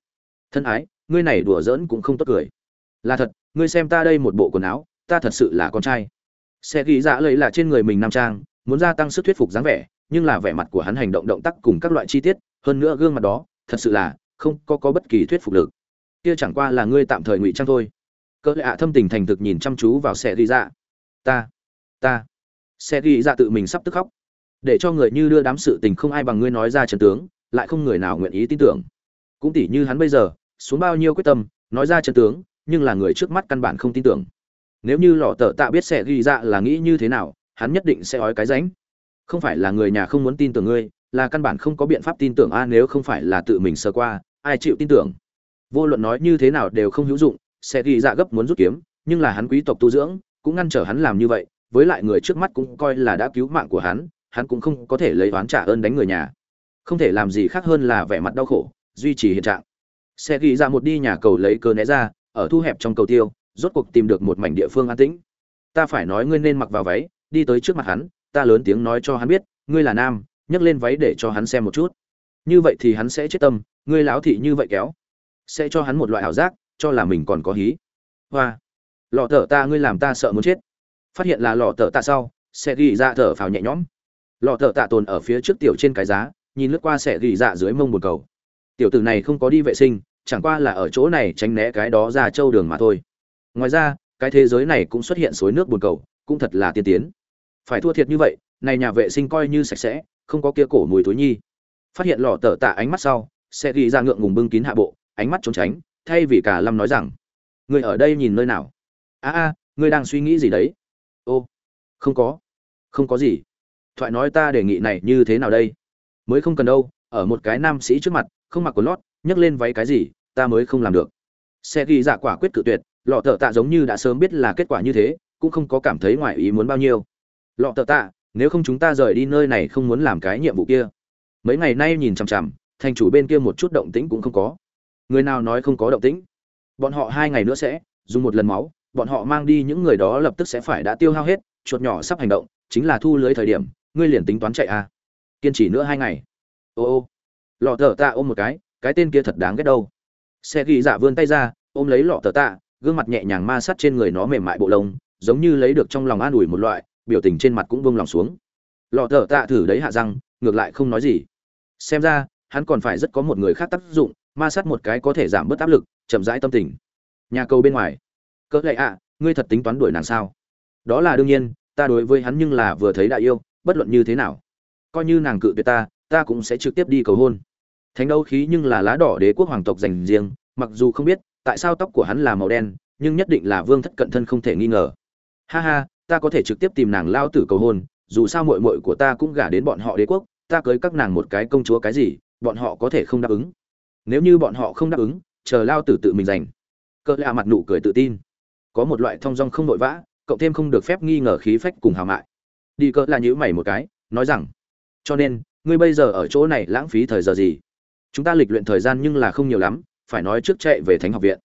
Thân ái, ngươi này đùa giỡn cũng không tốt cười. Là thật, ngươi xem ta đây một bộ quần áo, ta thật sự là con trai. Sẽ ghi dạ lấy là trên người mình nam trang, muốn gia tăng sức thuyết phục dáng vẻ, nhưng là vẻ mặt của hắn hành động động tác cùng các loại chi tiết, hơn nữa gương mặt đó, thật sự là không có có bất kỳ thuyết phục lực. Kia chẳng qua là ngươi tạm thời ngụy trang thôi cỡ lệ ạ thâm tình thành thực nhìn chăm chú vào xe ghi dạ. Ta ta. Xe ghi dạ tự mình sắp tức khóc. Để cho người như đưa đám sự tình không ai bằng ngươi nói ra trần tướng, lại không người nào nguyện ý tin tưởng. Cũng tỉ như hắn bây giờ, xuống bao nhiêu quyết tâm, nói ra trần tướng, nhưng là người trước mắt căn bản không tin tưởng. Nếu như lọ tờ tạ biết sẽ ghi dạ là nghĩ như thế nào, hắn nhất định sẽ ói cái ránh. Không phải là người nhà không muốn tin tưởng ngươi, là căn bản không có biện pháp tin tưởng a, nếu không phải là tự mình sơ qua, ai chịu tin tưởng? Vô luận nói như thế nào đều không hữu dụng sẽ ghi dạ gấp muốn rút kiếm, nhưng là hắn quý tộc tu dưỡng, cũng ngăn trở hắn làm như vậy, với lại người trước mắt cũng coi là đã cứu mạng của hắn hắn cũng không có thể lấy oán trả ơn đánh người nhà. Không thể làm gì khác hơn là vẻ mặt đau khổ, duy trì hiện trạng. Sẽ ghi ra một đi nhà cầu lấy cơ né ra, ở thu hẹp trong cầu tiêu, rốt cuộc tìm được một mảnh địa phương an tĩnh. Ta phải nói ngươi nên mặc vào váy, đi tới trước mặt hắn, ta lớn tiếng nói cho hắn biết, ngươi là nam, nhấc lên váy để cho hắn xem một chút. Như vậy thì hắn sẽ chết tâm, ngươi láo thị như vậy kéo, sẽ cho hắn một loại ảo giác cho là mình còn có hí. Hoa. Lọ thở ta, ngươi làm ta sợ muốn chết. Phát hiện là lọ thở ta sau, sẽ ghi ra thở phào nhẹ nhõm. Lọ thở tạ tồn ở phía trước tiểu trên cái giá, nhìn lướt qua sẽ ghi dạ dưới mông một cầu. Tiểu tử này không có đi vệ sinh, chẳng qua là ở chỗ này tránh né cái đó ra châu đường mà thôi. Ngoài ra, cái thế giới này cũng xuất hiện suối nước buồn cầu, cũng thật là tiên tiến. Phải thua thiệt như vậy, này nhà vệ sinh coi như sạch sẽ, không có kia cổ mùi túi nhi. Phát hiện lò tờ tạ ánh mắt sau, sẽ ghi ra ngượng ngùng bưng kín hạ bộ, ánh mắt trốn tránh thay vì cả lâm nói rằng người ở đây nhìn nơi nào? A a, ngươi đang suy nghĩ gì đấy? Ô, không có không có gì. Thoại nói ta đề nghị này như thế nào đây? Mới không cần đâu, ở một cái nam sĩ trước mặt, không mặc quần lót, nhấc lên váy cái gì, ta mới không làm được. Xe ghi dạ quả quyết cự tuyệt, lọ thợ tạ giống như đã sớm biết là kết quả như thế, cũng không có cảm thấy ngoài ý muốn bao nhiêu. Lọ thợ tạ, nếu không chúng ta rời đi nơi này không muốn làm cái nhiệm vụ kia. Mấy ngày nay nhìn chằm chằm, thành chủ bên kia một chút động tĩnh cũng không có người nào nói không có động tĩnh, bọn họ hai ngày nữa sẽ dùng một lần máu, bọn họ mang đi những người đó lập tức sẽ phải đã tiêu hao hết, chuột nhỏ sắp hành động, chính là thu lưới thời điểm, ngươi liền tính toán chạy à. Kiên trì nữa hai ngày. Ô ô. Lọ thở tạ ôm một cái cái tên kia thật đáng ghét đâu. Xe ghi dạ vươn tay ra, ôm lấy lọ thở tạ, gương mặt nhẹ nhàng ma sát trên người nó mềm mại bộ lông, giống như lấy được trong lòng an ủi một loại, biểu tình trên mặt cũng buông lòng xuống. Lọ thở tạ thử đấy hạ răng, ngược lại không nói gì. Xem ra, hắn còn phải rất có một người khác tác dụng ma sát một cái có thể giảm bớt áp lực, chậm rãi tâm tình. Nhà cầu bên ngoài. Cỡ lệ ạ, ngươi thật tính toán đuổi nàng sao? Đó là đương nhiên, ta đối với hắn nhưng là vừa thấy đại yêu, bất luận như thế nào. Coi như nàng cự tuyệt ta ta cũng sẽ trực tiếp đi cầu hôn. Thánh đấu khí nhưng là lá đỏ đế quốc hoàng tộc dành riêng, mặc dù không biết, tại sao tóc của hắn là màu đen, nhưng nhất định là vương thất cận thân không thể nghi ngờ. Ha ha, ta có thể trực tiếp tìm nàng lao tử cầu hôn, dù sao mội mội của ta cũng gả đến bọn họ đế quốc, ta cưới các nàng một cái công chúa cái gì, bọn họ có thể không đáp ứng nếu như bọn họ không đáp ứng, chờ lao tử tự mình giành. Cỡ lạ mặt nụ cười tự tin. Có một loại thong dong không vội vã, cộng thêm không được phép nghi ngờ khí phách cùng hào mại. Đi cỡ là nhữ mày một cái, nói rằng, cho nên, ngươi bây giờ ở chỗ này lãng phí thời giờ gì? Chúng ta lịch luyện thời gian nhưng là không nhiều lắm, phải nói trước chạy về thánh học viện.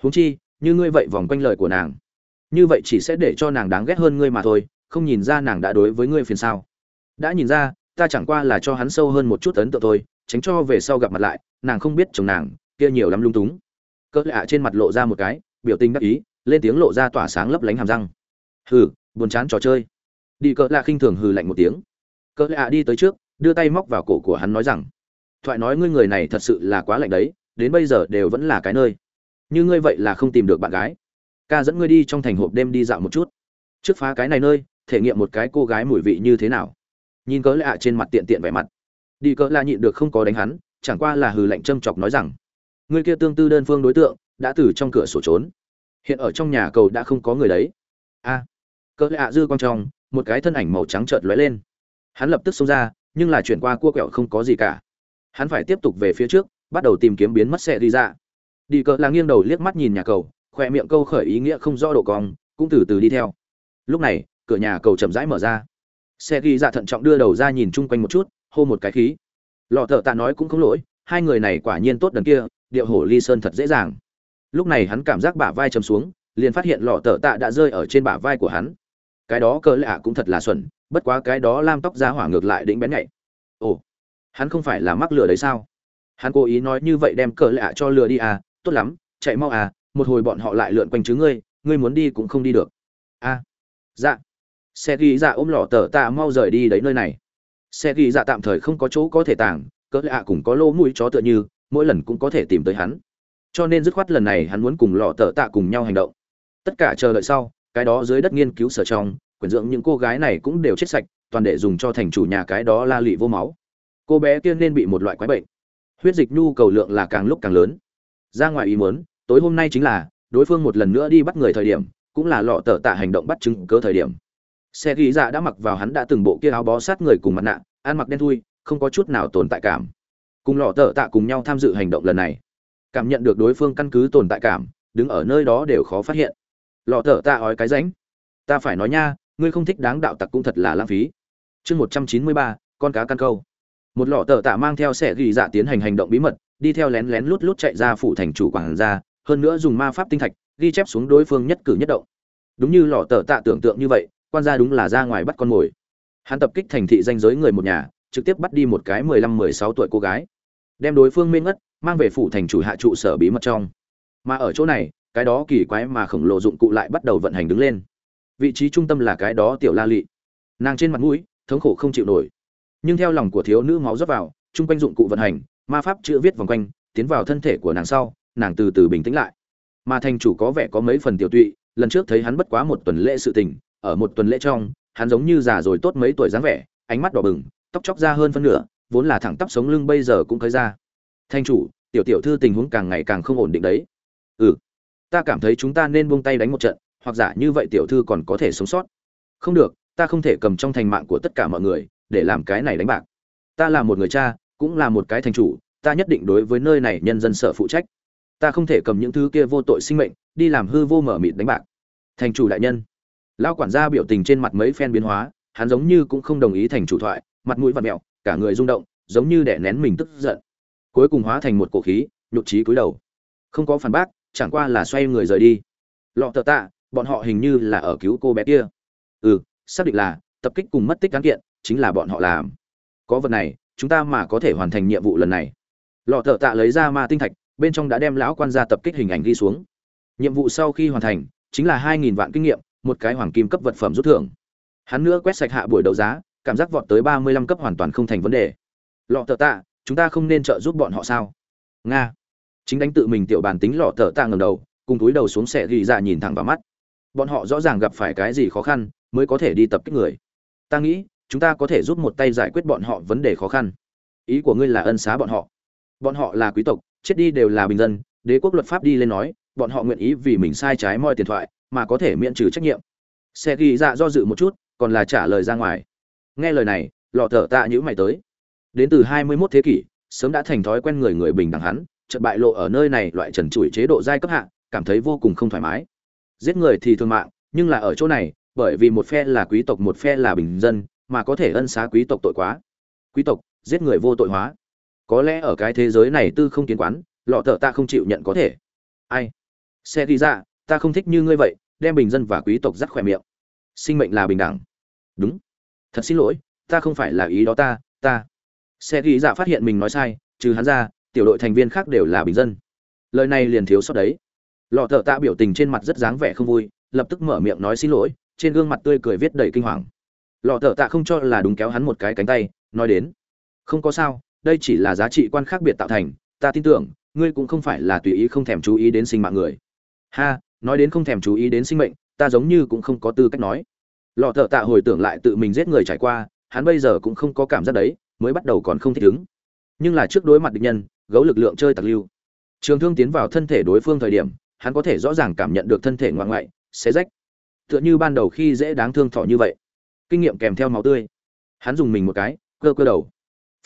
Huống chi, như ngươi vậy vòng quanh lời của nàng, như vậy chỉ sẽ để cho nàng đáng ghét hơn ngươi mà thôi, không nhìn ra nàng đã đối với ngươi phiền sao? Đã nhìn ra, ta chẳng qua là cho hắn sâu hơn một chút ấn tượng thôi, tránh cho về sau gặp mặt lại nàng không biết chồng nàng, kia nhiều lắm lung túng. Cỡ lạ trên mặt lộ ra một cái, biểu tình đắc ý, lên tiếng lộ ra tỏa sáng lấp lánh hàm răng. Hừ, buồn chán trò chơi. Đi cỡ lạ khinh thường hừ lạnh một tiếng. Cỡ lạ đi tới trước, đưa tay móc vào cổ của hắn nói rằng, thoại nói ngươi người này thật sự là quá lạnh đấy, đến bây giờ đều vẫn là cái nơi. Như ngươi vậy là không tìm được bạn gái. Ca dẫn ngươi đi trong thành hộp đêm đi dạo một chút. Trước phá cái này nơi, thể nghiệm một cái cô gái mùi vị như thế nào. Nhìn cỡ lạ trên mặt tiện tiện vẻ mặt. Đi cỡ lạ nhịn được không có đánh hắn chẳng qua là hừ lạnh châm chọc nói rằng người kia tương tư đơn phương đối tượng đã từ trong cửa sổ trốn. Hiện ở trong nhà cầu đã không có người đấy. A à, cỡ lạ dư quang trong một cái thân ảnh màu trắng chợt lóe lên. Hắn lập tức xông ra nhưng là chuyển qua cua quẹo không có gì cả. Hắn phải tiếp tục về phía trước bắt đầu tìm kiếm biến mất xe đi ra. Đi cỡ là nghiêng đầu liếc mắt nhìn nhà cầu khoe miệng câu khởi ý nghĩa không rõ độ cong cũng từ từ đi theo. Lúc này cửa nhà cầu chậm rãi mở ra. Xe ghi dạ thận trọng đưa đầu ra nhìn chung quanh một chút hô một cái khí lọ thợ tạ nói cũng không lỗi hai người này quả nhiên tốt đần kia điệu hổ ly sơn thật dễ dàng. Lúc này hắn cảm giác bả vai chầm xuống liền phát hiện lọ thợ tạ đã rơi ở trên bả vai của hắn. Cái đó cỡ lạ cũng thật là xuẩn bất quá cái đó lam tóc ra hỏa ngược lại đĩnh bén nhạy. Ồ hắn không phải là mắc lừa đấy sao? Hắn cố ý nói như vậy đem cỡ lạ cho lừa đi à tốt lắm chạy mau à một hồi bọn họ lại lượn quanh chứ ngươi ngươi muốn đi cũng không đi được. A à, dạ. Xe ghi dạ ôm lọ tờ tạ mau rời đi đấy nơi này xe ghi dạ tạm thời không có chỗ có thể tàng, cỡ lạ cũng có lỗ mũi chó tựa như, mỗi lần cũng có thể tìm tới hắn. Cho nên dứt khoát lần này hắn muốn cùng lọ tờ tạ cùng nhau hành động. Tất cả chờ đợi sau, cái đó dưới đất nghiên cứu sở trong, quyển dưỡng những cô gái này cũng đều chết sạch, toàn để dùng cho thành chủ nhà cái đó la lụy vô máu. Cô bé kia nên bị một loại quái bệnh. Huyết dịch nhu cầu lượng là càng lúc càng lớn. Ra ngoài ý muốn, tối hôm nay chính là, đối phương một lần nữa đi bắt người thời điểm, cũng là lọ tờ tạ hành động bắt chứng cớ thời điểm xe ghi dạ đã mặc vào hắn đã từng bộ kia áo bó sát người cùng mặt nạ, ăn mặc đen thui, không có chút nào tồn tại cảm. Cùng lọ tờ tạ cùng nhau tham dự hành động lần này. Cảm nhận được đối phương căn cứ tồn tại cảm, đứng ở nơi đó đều khó phát hiện. Lọ tờ tạ ói cái ránh. Ta phải nói nha, ngươi không thích đáng đạo tặc cũng thật là lãng phí. Chương một trăm chín mươi ba, con cá căn câu. Một lọ tờ tạ mang theo xe ghi dạ tiến hành hành động bí mật, đi theo lén lén lút lút chạy ra phủ thành chủ quảng ra hơn nữa dùng ma pháp tinh thạch ghi chép xuống đối phương nhất cử nhất động. Đúng như lọ tờ tạ tưởng tượng như vậy quan gia đúng là ra ngoài bắt con mồi. Hắn tập kích thành thị danh giới người một nhà, trực tiếp bắt đi một cái mười lăm, mười sáu tuổi cô gái. Đem đối phương mê ngất, mang về phủ thành chủ hạ trụ sở bí mật trong. Mà ở chỗ này, cái đó kỳ quái mà khổng lồ dụng cụ lại bắt đầu vận hành đứng lên. Vị trí trung tâm là cái đó tiểu la lị. Nàng trên mặt mũi, thống khổ không chịu nổi. Nhưng theo lòng của thiếu nữ máu rót vào, chung quanh dụng cụ vận hành, ma pháp chữ viết vòng quanh, tiến vào thân thể của nàng sau, nàng từ từ bình tĩnh lại. Mà thành chủ có vẻ có mấy phần tiểu tụy, lần trước thấy hắn bất quá một tuần lễ sự tình ở một tuần lễ trong, hắn giống như già rồi tốt mấy tuổi dáng vẻ, ánh mắt đỏ bừng, tóc chóc ra hơn phân nửa, vốn là thẳng tắp sống lưng bây giờ cũng thấy ra. Thanh chủ, tiểu tiểu thư tình huống càng ngày càng không ổn định đấy. Ừ ta cảm thấy chúng ta nên buông tay đánh một trận, hoặc giả như vậy tiểu thư còn có thể sống sót. Không được, ta không thể cầm trong thành mạng của tất cả mọi người, để làm cái này đánh bạc. Ta là một người cha, cũng là một cái thành chủ, ta nhất định đối với nơi này nhân dân sợ phụ trách. Ta không thể cầm những thứ kia vô tội sinh mệnh, đi làm hư vô mở mịt đánh bạc. Thành chủ đại nhân lao quản gia biểu tình trên mặt mấy phen biến hóa, hắn giống như cũng không đồng ý thành chủ thoại, mặt mũi vặt mẹo, cả người rung động, giống như đẻ nén mình tức giận. Cuối cùng hóa thành một cổ khí, nhục trí cúi đầu. Không có phản bác, chẳng qua là xoay người rời đi. Lọ tờ tạ, bọn họ hình như là ở cứu cô bé kia. Ừ xác định là, tập kích cùng mất tích cán kiện, chính là bọn họ làm. Có vật này, chúng ta mà có thể hoàn thành nhiệm vụ lần này. Lọ tờ tạ lấy ra ma tinh thạch, bên trong đã đem lão quan gia tập kích hình ảnh ghi xuống. Nhiệm vụ sau khi hoàn thành, chính là hai nghìn vạn kinh nghiệm một cái hoàng kim cấp vật phẩm rút thưởng. Hắn nữa quét sạch hạ buổi đấu giá, cảm giác vọt tới ba mươi lăm cấp hoàn toàn không thành vấn đề. Lọ tờ tạ, chúng ta không nên trợ giúp bọn họ sao? Nga. Chính đánh tự mình tiểu bàn tính lọ tờ tạ ngầm đầu, cùng túi đầu xuống xẻ ghi ra nhìn thẳng vào mắt. Bọn họ rõ ràng gặp phải cái gì khó khăn, mới có thể đi tập kích người. Ta nghĩ, chúng ta có thể giúp một tay giải quyết bọn họ vấn đề khó khăn. Ý của ngươi là ân xá bọn họ. Bọn họ là quý tộc, chết đi đều là bình dân, đế quốc luật pháp đi lên nói, bọn họ nguyện ý vì mình sai trái mọi tiền thoại mà có thể miễn trừ trách nhiệm. Xe ghi dạ do dự một chút, còn là trả lời ra ngoài. Nghe lời này, lọ thở tạ nhữ mày tới. Đến từ hai mươi 21 thế kỷ, sớm đã thành thói quen người người bình đẳng hắn, chợt bại lộ ở nơi này loại trần trụi chế độ giai cấp hạ, cảm thấy vô cùng không thoải mái. Giết người thì thương mạng, nhưng là ở chỗ này, bởi vì một phe là quý tộc, một phe là bình dân, mà có thể ân xá quý tộc tội quá. Quý tộc, giết người vô tội hóa. Có lẽ ở cái thế giới này tư không kiến quán, lọ thợ ta không chịu nhận có thể. Ai? Xe đi ra dạ, ta không thích như ngươi vậy, đem bình dân và quý tộc dắt khỏe miệng. Sinh mệnh là bình đẳng. Đúng. Thật xin lỗi, ta không phải là ý đó ta ta. Xe ghi dạ phát hiện mình nói sai, trừ hắn ra, tiểu đội thành viên khác đều là bình dân. Lời này liền thiếu sót đấy. Lọ thợ tạ biểu tình trên mặt rất dáng vẻ không vui, lập tức mở miệng nói xin lỗi, trên gương mặt tươi cười viết đầy kinh hoàng. Lọ thợ tạ không cho là đúng kéo hắn một cái cánh tay, nói đến. Không có sao, đây chỉ là giá trị quan khác biệt tạo thành, ta tin tưởng, ngươi cũng không phải là tùy ý không thèm chú ý đến sinh mạng người. Ha nói đến không thèm chú ý đến sinh mệnh, ta giống như cũng không có tư cách nói. Lọ thợ tạ hồi tưởng lại tự mình giết người trải qua, hắn bây giờ cũng không có cảm giác đấy, mới bắt đầu còn không thích ứng. Nhưng là trước đối mặt địch nhân, gấu lực lượng chơi tặc lưu. Trường thương tiến vào thân thể đối phương thời điểm, hắn có thể rõ ràng cảm nhận được thân thể ngoại ngoại, xé rách. Tựa như ban đầu khi dễ đáng thương thọ như vậy. Kinh nghiệm kèm theo máu tươi. Hắn dùng mình một cái, cơ cơ đầu.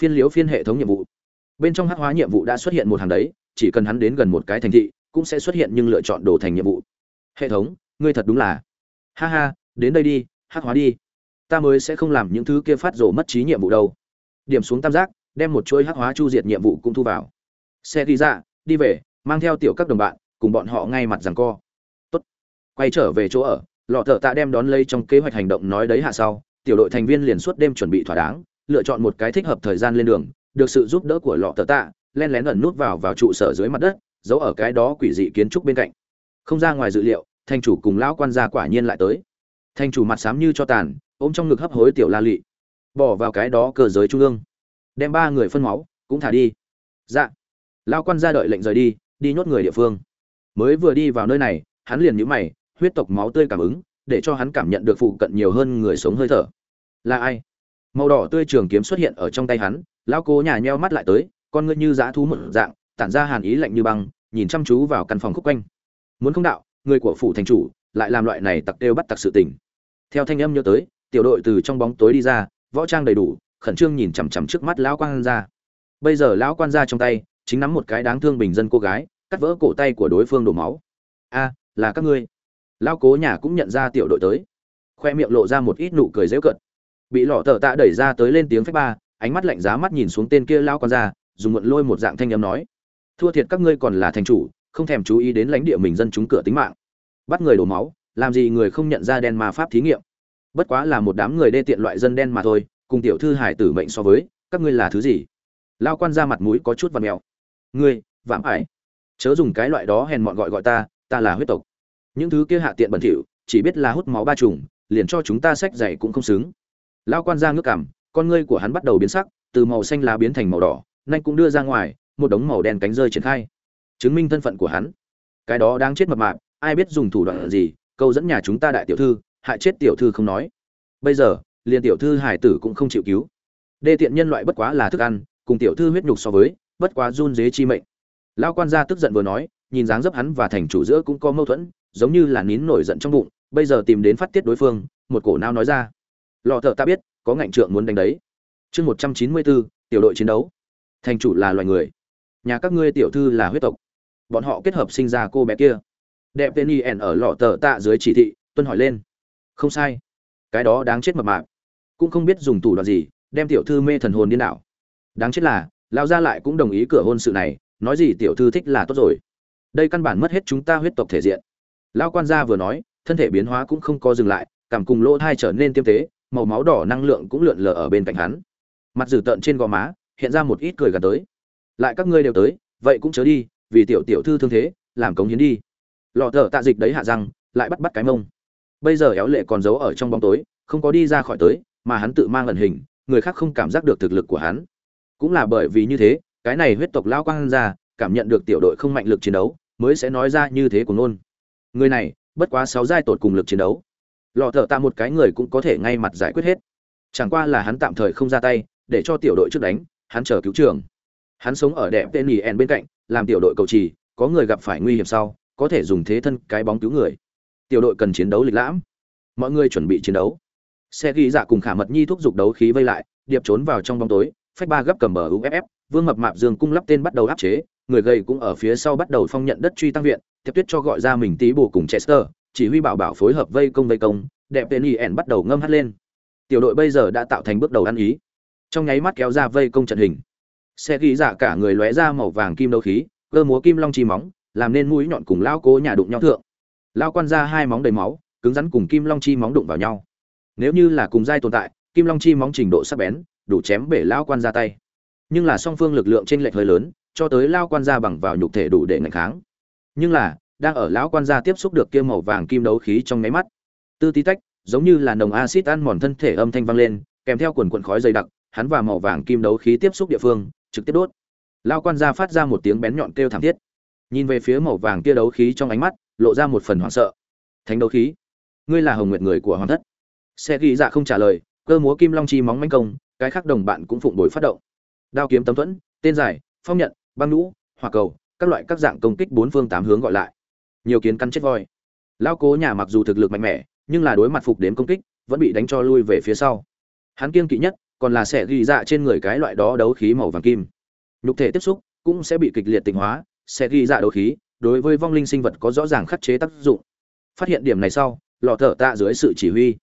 Phiên liếu phiên hệ thống nhiệm vụ. Bên trong hắc hóa nhiệm vụ đã xuất hiện một hàng đấy, chỉ cần hắn đến gần một cái thành thị cũng sẽ xuất hiện nhưng lựa chọn đồ thành nhiệm vụ. Hệ thống, ngươi thật đúng là. Ha ha, đến đây đi, hát hóa đi. Ta mới sẽ không làm những thứ kia phát rổ mất trí nhiệm vụ đâu. Điểm xuống tam giác, đem một chuỗi hát hóa chu diệt nhiệm vụ cũng thu vào. Xe đi ra, đi về, mang theo tiểu các đồng bạn, cùng bọn họ ngay mặt rằng co. Tốt. Quay trở về chỗ ở, lọ thợ tạ đem đón lấy trong kế hoạch hành động nói đấy hạ sau, tiểu đội thành viên liền suốt đêm chuẩn bị thỏa đáng, lựa chọn một cái thích hợp thời gian lên đường, được sự giúp đỡ của lọ thợ tạ, len lén ẩn nút vào vào trụ sở dưới mặt đất giấu ở cái đó quỷ dị kiến trúc bên cạnh. Không ra ngoài dự liệu thành chủ cùng lão quan gia quả nhiên lại tới. Thành chủ mặt xám như cho tàn, ôm trong ngực hấp hối tiểu la lị. Bỏ vào cái đó cờ giới trung ương. Đem ba người phân máu, cũng thả đi. Dạ. Lão quan gia đợi lệnh rời đi đi nhốt người địa phương. Mới vừa đi vào nơi này, hắn liền nhíu mày, huyết tộc máu tươi cảm ứng, để cho hắn cảm nhận được phụ cận nhiều hơn người sống hơi thở. Là ai? Màu đỏ tươi trường kiếm xuất hiện ở trong tay hắn, lão cố nhà nheo mắt lại tới, con ngươi như dã thú một dạng, tản ra hàn ý lạnh như băng nhìn chăm chú vào căn phòng khúc quanh. Muốn không đạo, người của phủ thành chủ lại làm loại này tặc đều bắt tặc sự tình. Theo thanh âm nhớ tới, tiểu đội từ trong bóng tối đi ra, võ trang đầy đủ, khẩn trương nhìn chằm chằm trước mắt lão quan gia. Bây giờ lão quan gia trong tay, chính nắm một cái đáng thương bình dân cô gái, cắt vỡ cổ tay của đối phương đổ máu. A, là các ngươi. Lão cố nhà cũng nhận ra tiểu đội tới. Khoe miệng lộ ra một ít nụ cười dễu cợt. Bị lọ tờ tạ đẩy ra tới lên tiếng phép ba, ánh mắt lạnh giá mắt nhìn xuống tên kia lão quan gia, dùng muộn lôi một dạng thanh âm nói thua thiệt các ngươi còn là thành chủ, không thèm chú ý đến lãnh địa mình dân chúng cửa tính mạng. Bắt người đổ máu, làm gì người không nhận ra đen ma pháp thí nghiệm. Bất quá là một đám người đê tiện loại dân đen mà thôi, cùng tiểu thư hải tử mệnh so với, các ngươi là thứ gì? Lao quan ra mặt mũi có chút và mèo. Ngươi, vạm ải. Chớ dùng cái loại đó hèn mọn gọi gọi ta ta là huyết tộc. Những thứ kia hạ tiện bẩn thỉu, chỉ biết là hút máu ba trùng liền cho chúng ta sách dày cũng không xứng. Lao quan ra ngước cảm, con ngươi của hắn bắt đầu biến sắc, từ màu xanh lá biến thành màu đỏ nanh cũng đưa ra ngoài một đống màu đen cánh rơi triển khai. Chứng minh thân phận của hắn. Cái đó đang chết mập mạp, ai biết dùng thủ đoạn gì, câu dẫn nhà chúng ta đại tiểu thư, hại chết tiểu thư không nói. Bây giờ, liền tiểu thư hải tử cũng không chịu cứu. Đê tiện nhân loại bất quá là thức ăn, cùng tiểu thư huyết nhục so với, bất quá run dế chi mệnh. Lao quan gia tức giận vừa nói, nhìn dáng dấp hắn và thành chủ giữa cũng có mâu thuẫn, giống như là nín nổi giận trong bụng, bây giờ tìm đến phát tiết đối phương, một cổ nao nói ra. Lọ thợ ta biết, có ngạnh trượng muốn đánh đấy. Chương một trăm chín mươi bốn, tiểu đội chiến đấu. Thành chủ là loài người nhà các ngươi tiểu thư là huyết tộc. Bọn họ kết hợp sinh ra cô bé kia. Đẹp tên y ẻn ở lọ tờ tạ dưới chỉ thị, tuân hỏi lên. Không sai. Cái đó đáng chết mập mạp. Cũng không biết dùng thủ đoạn gì, đem tiểu thư mê thần hồn điên đảo. Đáng chết là lao ra lại cũng đồng ý cửa hôn sự này, nói gì tiểu thư thích là tốt rồi. Đây căn bản mất hết chúng ta huyết tộc thể diện. Lao quan gia vừa nói, thân thể biến hóa cũng không có dừng lại, cảm cùng lỗ thai trở nên tiêm tế, màu máu đỏ năng lượng cũng lượn lờ ở bên cạnh hắn. Mặt dử tợn trên gò má, hiện ra một ít cười gần tới lại các ngươi đều tới, vậy cũng chớ đi, vì tiểu tiểu thư thương thế, làm cống hiến đi. Lọ thở tạ dịch đấy hạ răng, lại bắt bắt cái mông. Bây giờ éo lệ còn giấu ở trong bóng tối, không có đi ra khỏi tới, mà hắn tự mang ẩn hình, người khác không cảm giác được thực lực của hắn. Cũng là bởi vì như thế, cái này huyết tộc lao quang ra, cảm nhận được tiểu đội không mạnh lực chiến đấu, mới sẽ nói ra như thế của nôn người này, bất quá sáu giai tột cùng lực chiến đấu. Lọ thở tạ một cái người cũng có thể ngay mặt giải quyết hết. Chẳng qua là hắn tạm thời không ra tay, để cho tiểu đội trước đánh, hắn chờ cứu trường hắn sống ở đẹp tên nỉ en bên cạnh, làm tiểu đội cầu trì, có người gặp phải nguy hiểm sau, có thể dùng thế thân cái bóng cứu người. Tiểu đội cần chiến đấu lịch lãm. Mọi người chuẩn bị chiến đấu. Xe ghi dạ cùng khả mật nhi thúc giục đấu khí vây lại, điệp trốn vào trong bóng tối, phách ba gấp cầm bờ uff vương mập mạp dương cung lắp tên bắt đầu áp chế, người gầy cũng ở phía sau bắt đầu phong nhận đất truy tăng viện tiếp tuyết cho gọi ra mình tí bù cùng chester, chỉ huy bảo bảo phối hợp vây công vây công, đẹp tên y ẻn bắt đầu ngâm hắt lên. Tiểu đội bây giờ đã tạo thành bước đầu ăn ý. Trong nháy mắt kéo ra vây công trận hình xe ghi dạ cả người lóe ra màu vàng kim đấu khí, cơ múa kim long chi móng, làm nên mũi nhọn cùng lao cố nhà đụng nhau thượng. Lao quan ra hai móng đầy máu, cứng rắn cùng kim long chi móng đụng vào nhau. Nếu như là cùng giai tồn tại, kim long chi móng trình độ sắc bén, đủ chém bể lao quan ra tay. Nhưng là song phương lực lượng trên lệch hơi lớn, cho tới lao quan ra bằng vào nhục thể đủ để ngạch kháng. Nhưng là, đang ở lão quan gia tiếp xúc được kia màu vàng kim đấu khí trong nháy mắt, tư tí tách, giống như là nồng acid ăn mòn thân thể âm thanh vang lên, kèm theo quần quần khói dày đặc, hắn và màu vàng kim đấu khí tiếp xúc địa phương trực tiếp đốt. Lao quan gia phát ra một tiếng bén nhọn kêu thảm thiết. Nhìn về phía màu vàng kia đấu khí trong ánh mắt, lộ ra một phần hoảng sợ. Thánh đấu khí, ngươi là hồng nguyệt người của hoàng thất. Xe ghi dạ không trả lời, cơ múa kim long chi móng manh công, cái khác đồng bạn cũng phụng đổi phát động. Đao kiếm tấm thuẫn, tên giải, phong nhận, băng lũ hỏa cầu, các loại các dạng công kích bốn phương tám hướng gọi lại. Nhiều kiến căn chết voi. Lao cố nhà mặc dù thực lực mạnh mẽ, nhưng là đối mặt phục đến công kích, vẫn bị đánh cho lui về phía sau. Hắn kiên kỵ nhất còn là sẽ ghi dạ trên người cái loại đó đấu khí màu vàng kim. Nhục thể tiếp xúc cũng sẽ bị kịch liệt tịnh hóa, sẽ ghi dạ đấu khí, đối với vong linh sinh vật có rõ ràng khắc chế tác dụng. Phát hiện điểm này sau lò thở tạ dưới sự chỉ huy.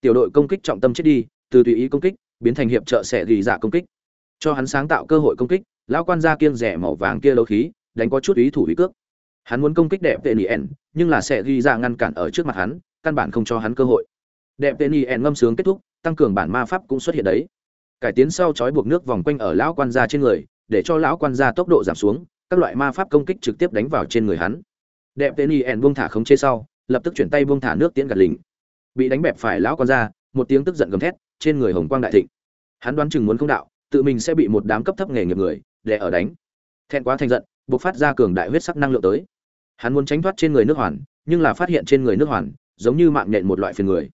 Tiểu đội công kích trọng tâm chết đi, từ tùy ý công kích, biến thành hiệp trợ sẽ ghi dạ công kích. Cho hắn sáng tạo cơ hội công kích, lão quan gia kiêng rẻ màu vàng kia đấu khí, đánh có chút ý thủ ý cước. Hắn muốn công kích đẹp tên yen nhưng là sẽ ghi ra ngăn cản ở trước mặt hắn, căn bản không cho hắn cơ hội. Đẹp tên yen ngâm sướng kết thúc, tăng cường bản ma pháp cũng xuất hiện đấy cải tiến sau chói buộc nước vòng quanh ở lão quan gia trên người, để cho lão quan gia tốc độ giảm xuống, các loại ma pháp công kích trực tiếp đánh vào trên người hắn. Đẹp tên yen buông thả khống chế sau, lập tức chuyển tay buông thả nước tiễn gạt lính bị đánh bẹp phải lão quan gia, một tiếng tức giận gầm thét, trên người hồng quang đại thịnh. Hắn đoán chừng muốn không đạo, tự mình sẽ bị một đám cấp thấp nghề nghiệp người để ở đánh. Thẹn quá thành giận, buộc phát ra cường đại huyết sắc năng lượng tới. Hắn muốn tránh thoát trên người nước hoàn, nhưng là phát hiện trên người nước hoàn, giống như mạng nhện một loại phiền người.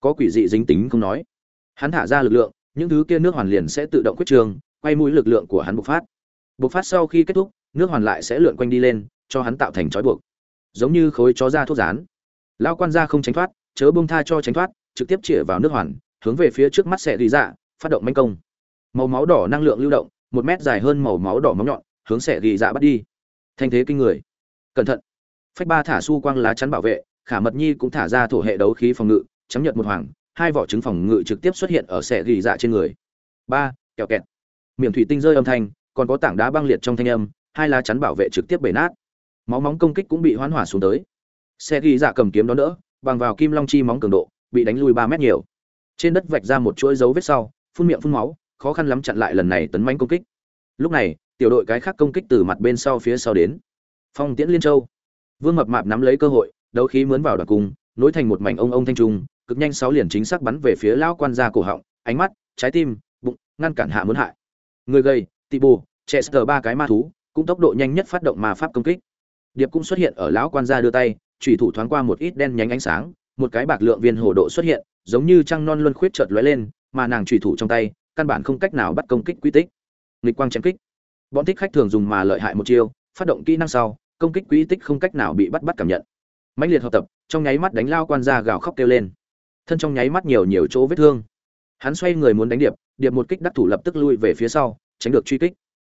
Có quỷ dị dính tính không nói. Hắn thả ra lực lượng những thứ kia nước hoàn liền sẽ tự động quyết trường quay mũi lực lượng của hắn bộc phát. Bộc phát sau khi kết thúc, nước hoàn lại sẽ lượn quanh đi lên, cho hắn tạo thành trói buộc. Giống như khối chó da thuốc rán. Lão quan gia không tránh thoát, chớ bông tha cho tránh thoát, trực tiếp chĩa vào nước hoàn, hướng về phía trước mắt sẽ đi dạ phát động manh công. Màu máu đỏ năng lượng lưu động, một mét dài hơn màu máu đỏ móng nhọn, hướng sẽ ghi dạ bắt đi. Thanh thế kinh người. Cẩn thận. Phách ba thả su quang lá chắn bảo vệ, khả mật nhi cũng thả ra thổ hệ đấu khí phòng ngự, chấm nhật một hoàng hai vỏ trứng phòng ngự trực tiếp xuất hiện ở sẽ ghi dạ trên người. Ba, kẹo kẹt. Miệng thủy tinh rơi âm thanh, còn có tảng đá băng liệt trong thanh âm, hai lá chắn bảo vệ trực tiếp bể nát. Máu móng công kích cũng bị hoán hỏa xuống tới. Xe ghi dạ cầm kiếm đó đỡ, bằng vào kim long chi móng cường độ, bị đánh lui ba mét nhiều. Trên đất vạch ra một chuỗi dấu vết sau, phun miệng phun máu, khó khăn lắm chặn lại lần này tấn manh công kích. Lúc này, tiểu đội cái khác công kích từ mặt bên sau phía sau đến. Phong tiễn liên châu. Vương mập mạp nắm lấy cơ hội, đấu khí mướn vào đoàn cung, nối thành một mảnh ông ông thanh trung cực nhanh sáu liền chính xác bắn về phía lão quan gia cổ họng, ánh mắt, trái tim, bụng, ngăn cản hạ muốn hại. Người gầy, tị bù chester ba cái ma thú, cũng tốc độ nhanh nhất phát động ma pháp công kích. Điệp cũng xuất hiện ở lão quan gia đưa tay, chủy thủ thoáng qua một ít đen nhánh ánh sáng, một cái bạc lượng viên hồ độ xuất hiện, giống như trăng non luân khuyết chợt lóe lên, mà nàng chủy thủ trong tay, căn bản không cách nào bắt công kích quy tích. Nghịch quang chém kích. Bọn thích khách thường dùng mà lợi hại một chiêu, phát động kỹ năng sau, công kích quy tích không cách nào bị bắt bắt cảm nhận. Mãnh liệt hợp tập, trong nháy mắt đánh lao quan gia gào khóc kêu lên thân trong nháy mắt nhiều nhiều chỗ vết thương. Hắn xoay người muốn đánh điệp điệp một kích đắc thủ lập tức lui về phía sau, tránh được truy kích.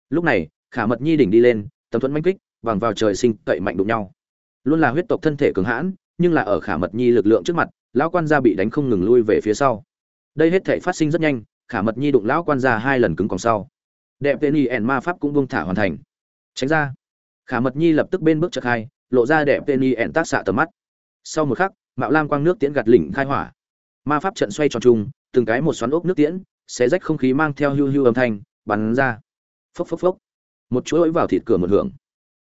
Lúc này, khả mật nhi đỉnh đi lên tầm thuẫn manh kích bằng vào trời sinh cậy mạnh đụng nhau. Luôn là huyết tộc thân thể cường hãn, nhưng là ở khả mật nhi lực lượng trước mặt, lão quan gia bị đánh không ngừng lui về phía sau. Đây hết thể phát sinh rất nhanh, khả mật nhi đụng lão quan gia hai lần cứng còn sau. Đẹp tên y ẻn ma pháp cũng buông thả hoàn thành. Tránh ra. Khả mật nhi lập tức bên bước chợt hai, lộ ra đẹp tên y ẻn tác xạ tầm mắt. Sau một khắc, mạo lam quang nước tiễn gạt lỉnh khai hỏa ma pháp trận xoay tròn chung, từng cái một xoắn ốc nước tiễn, xé rách không khí mang theo hưu hưu âm thanh, bắn ra. Phốc phốc phốc. Một chuỗi vào thịt cửa một hưởng.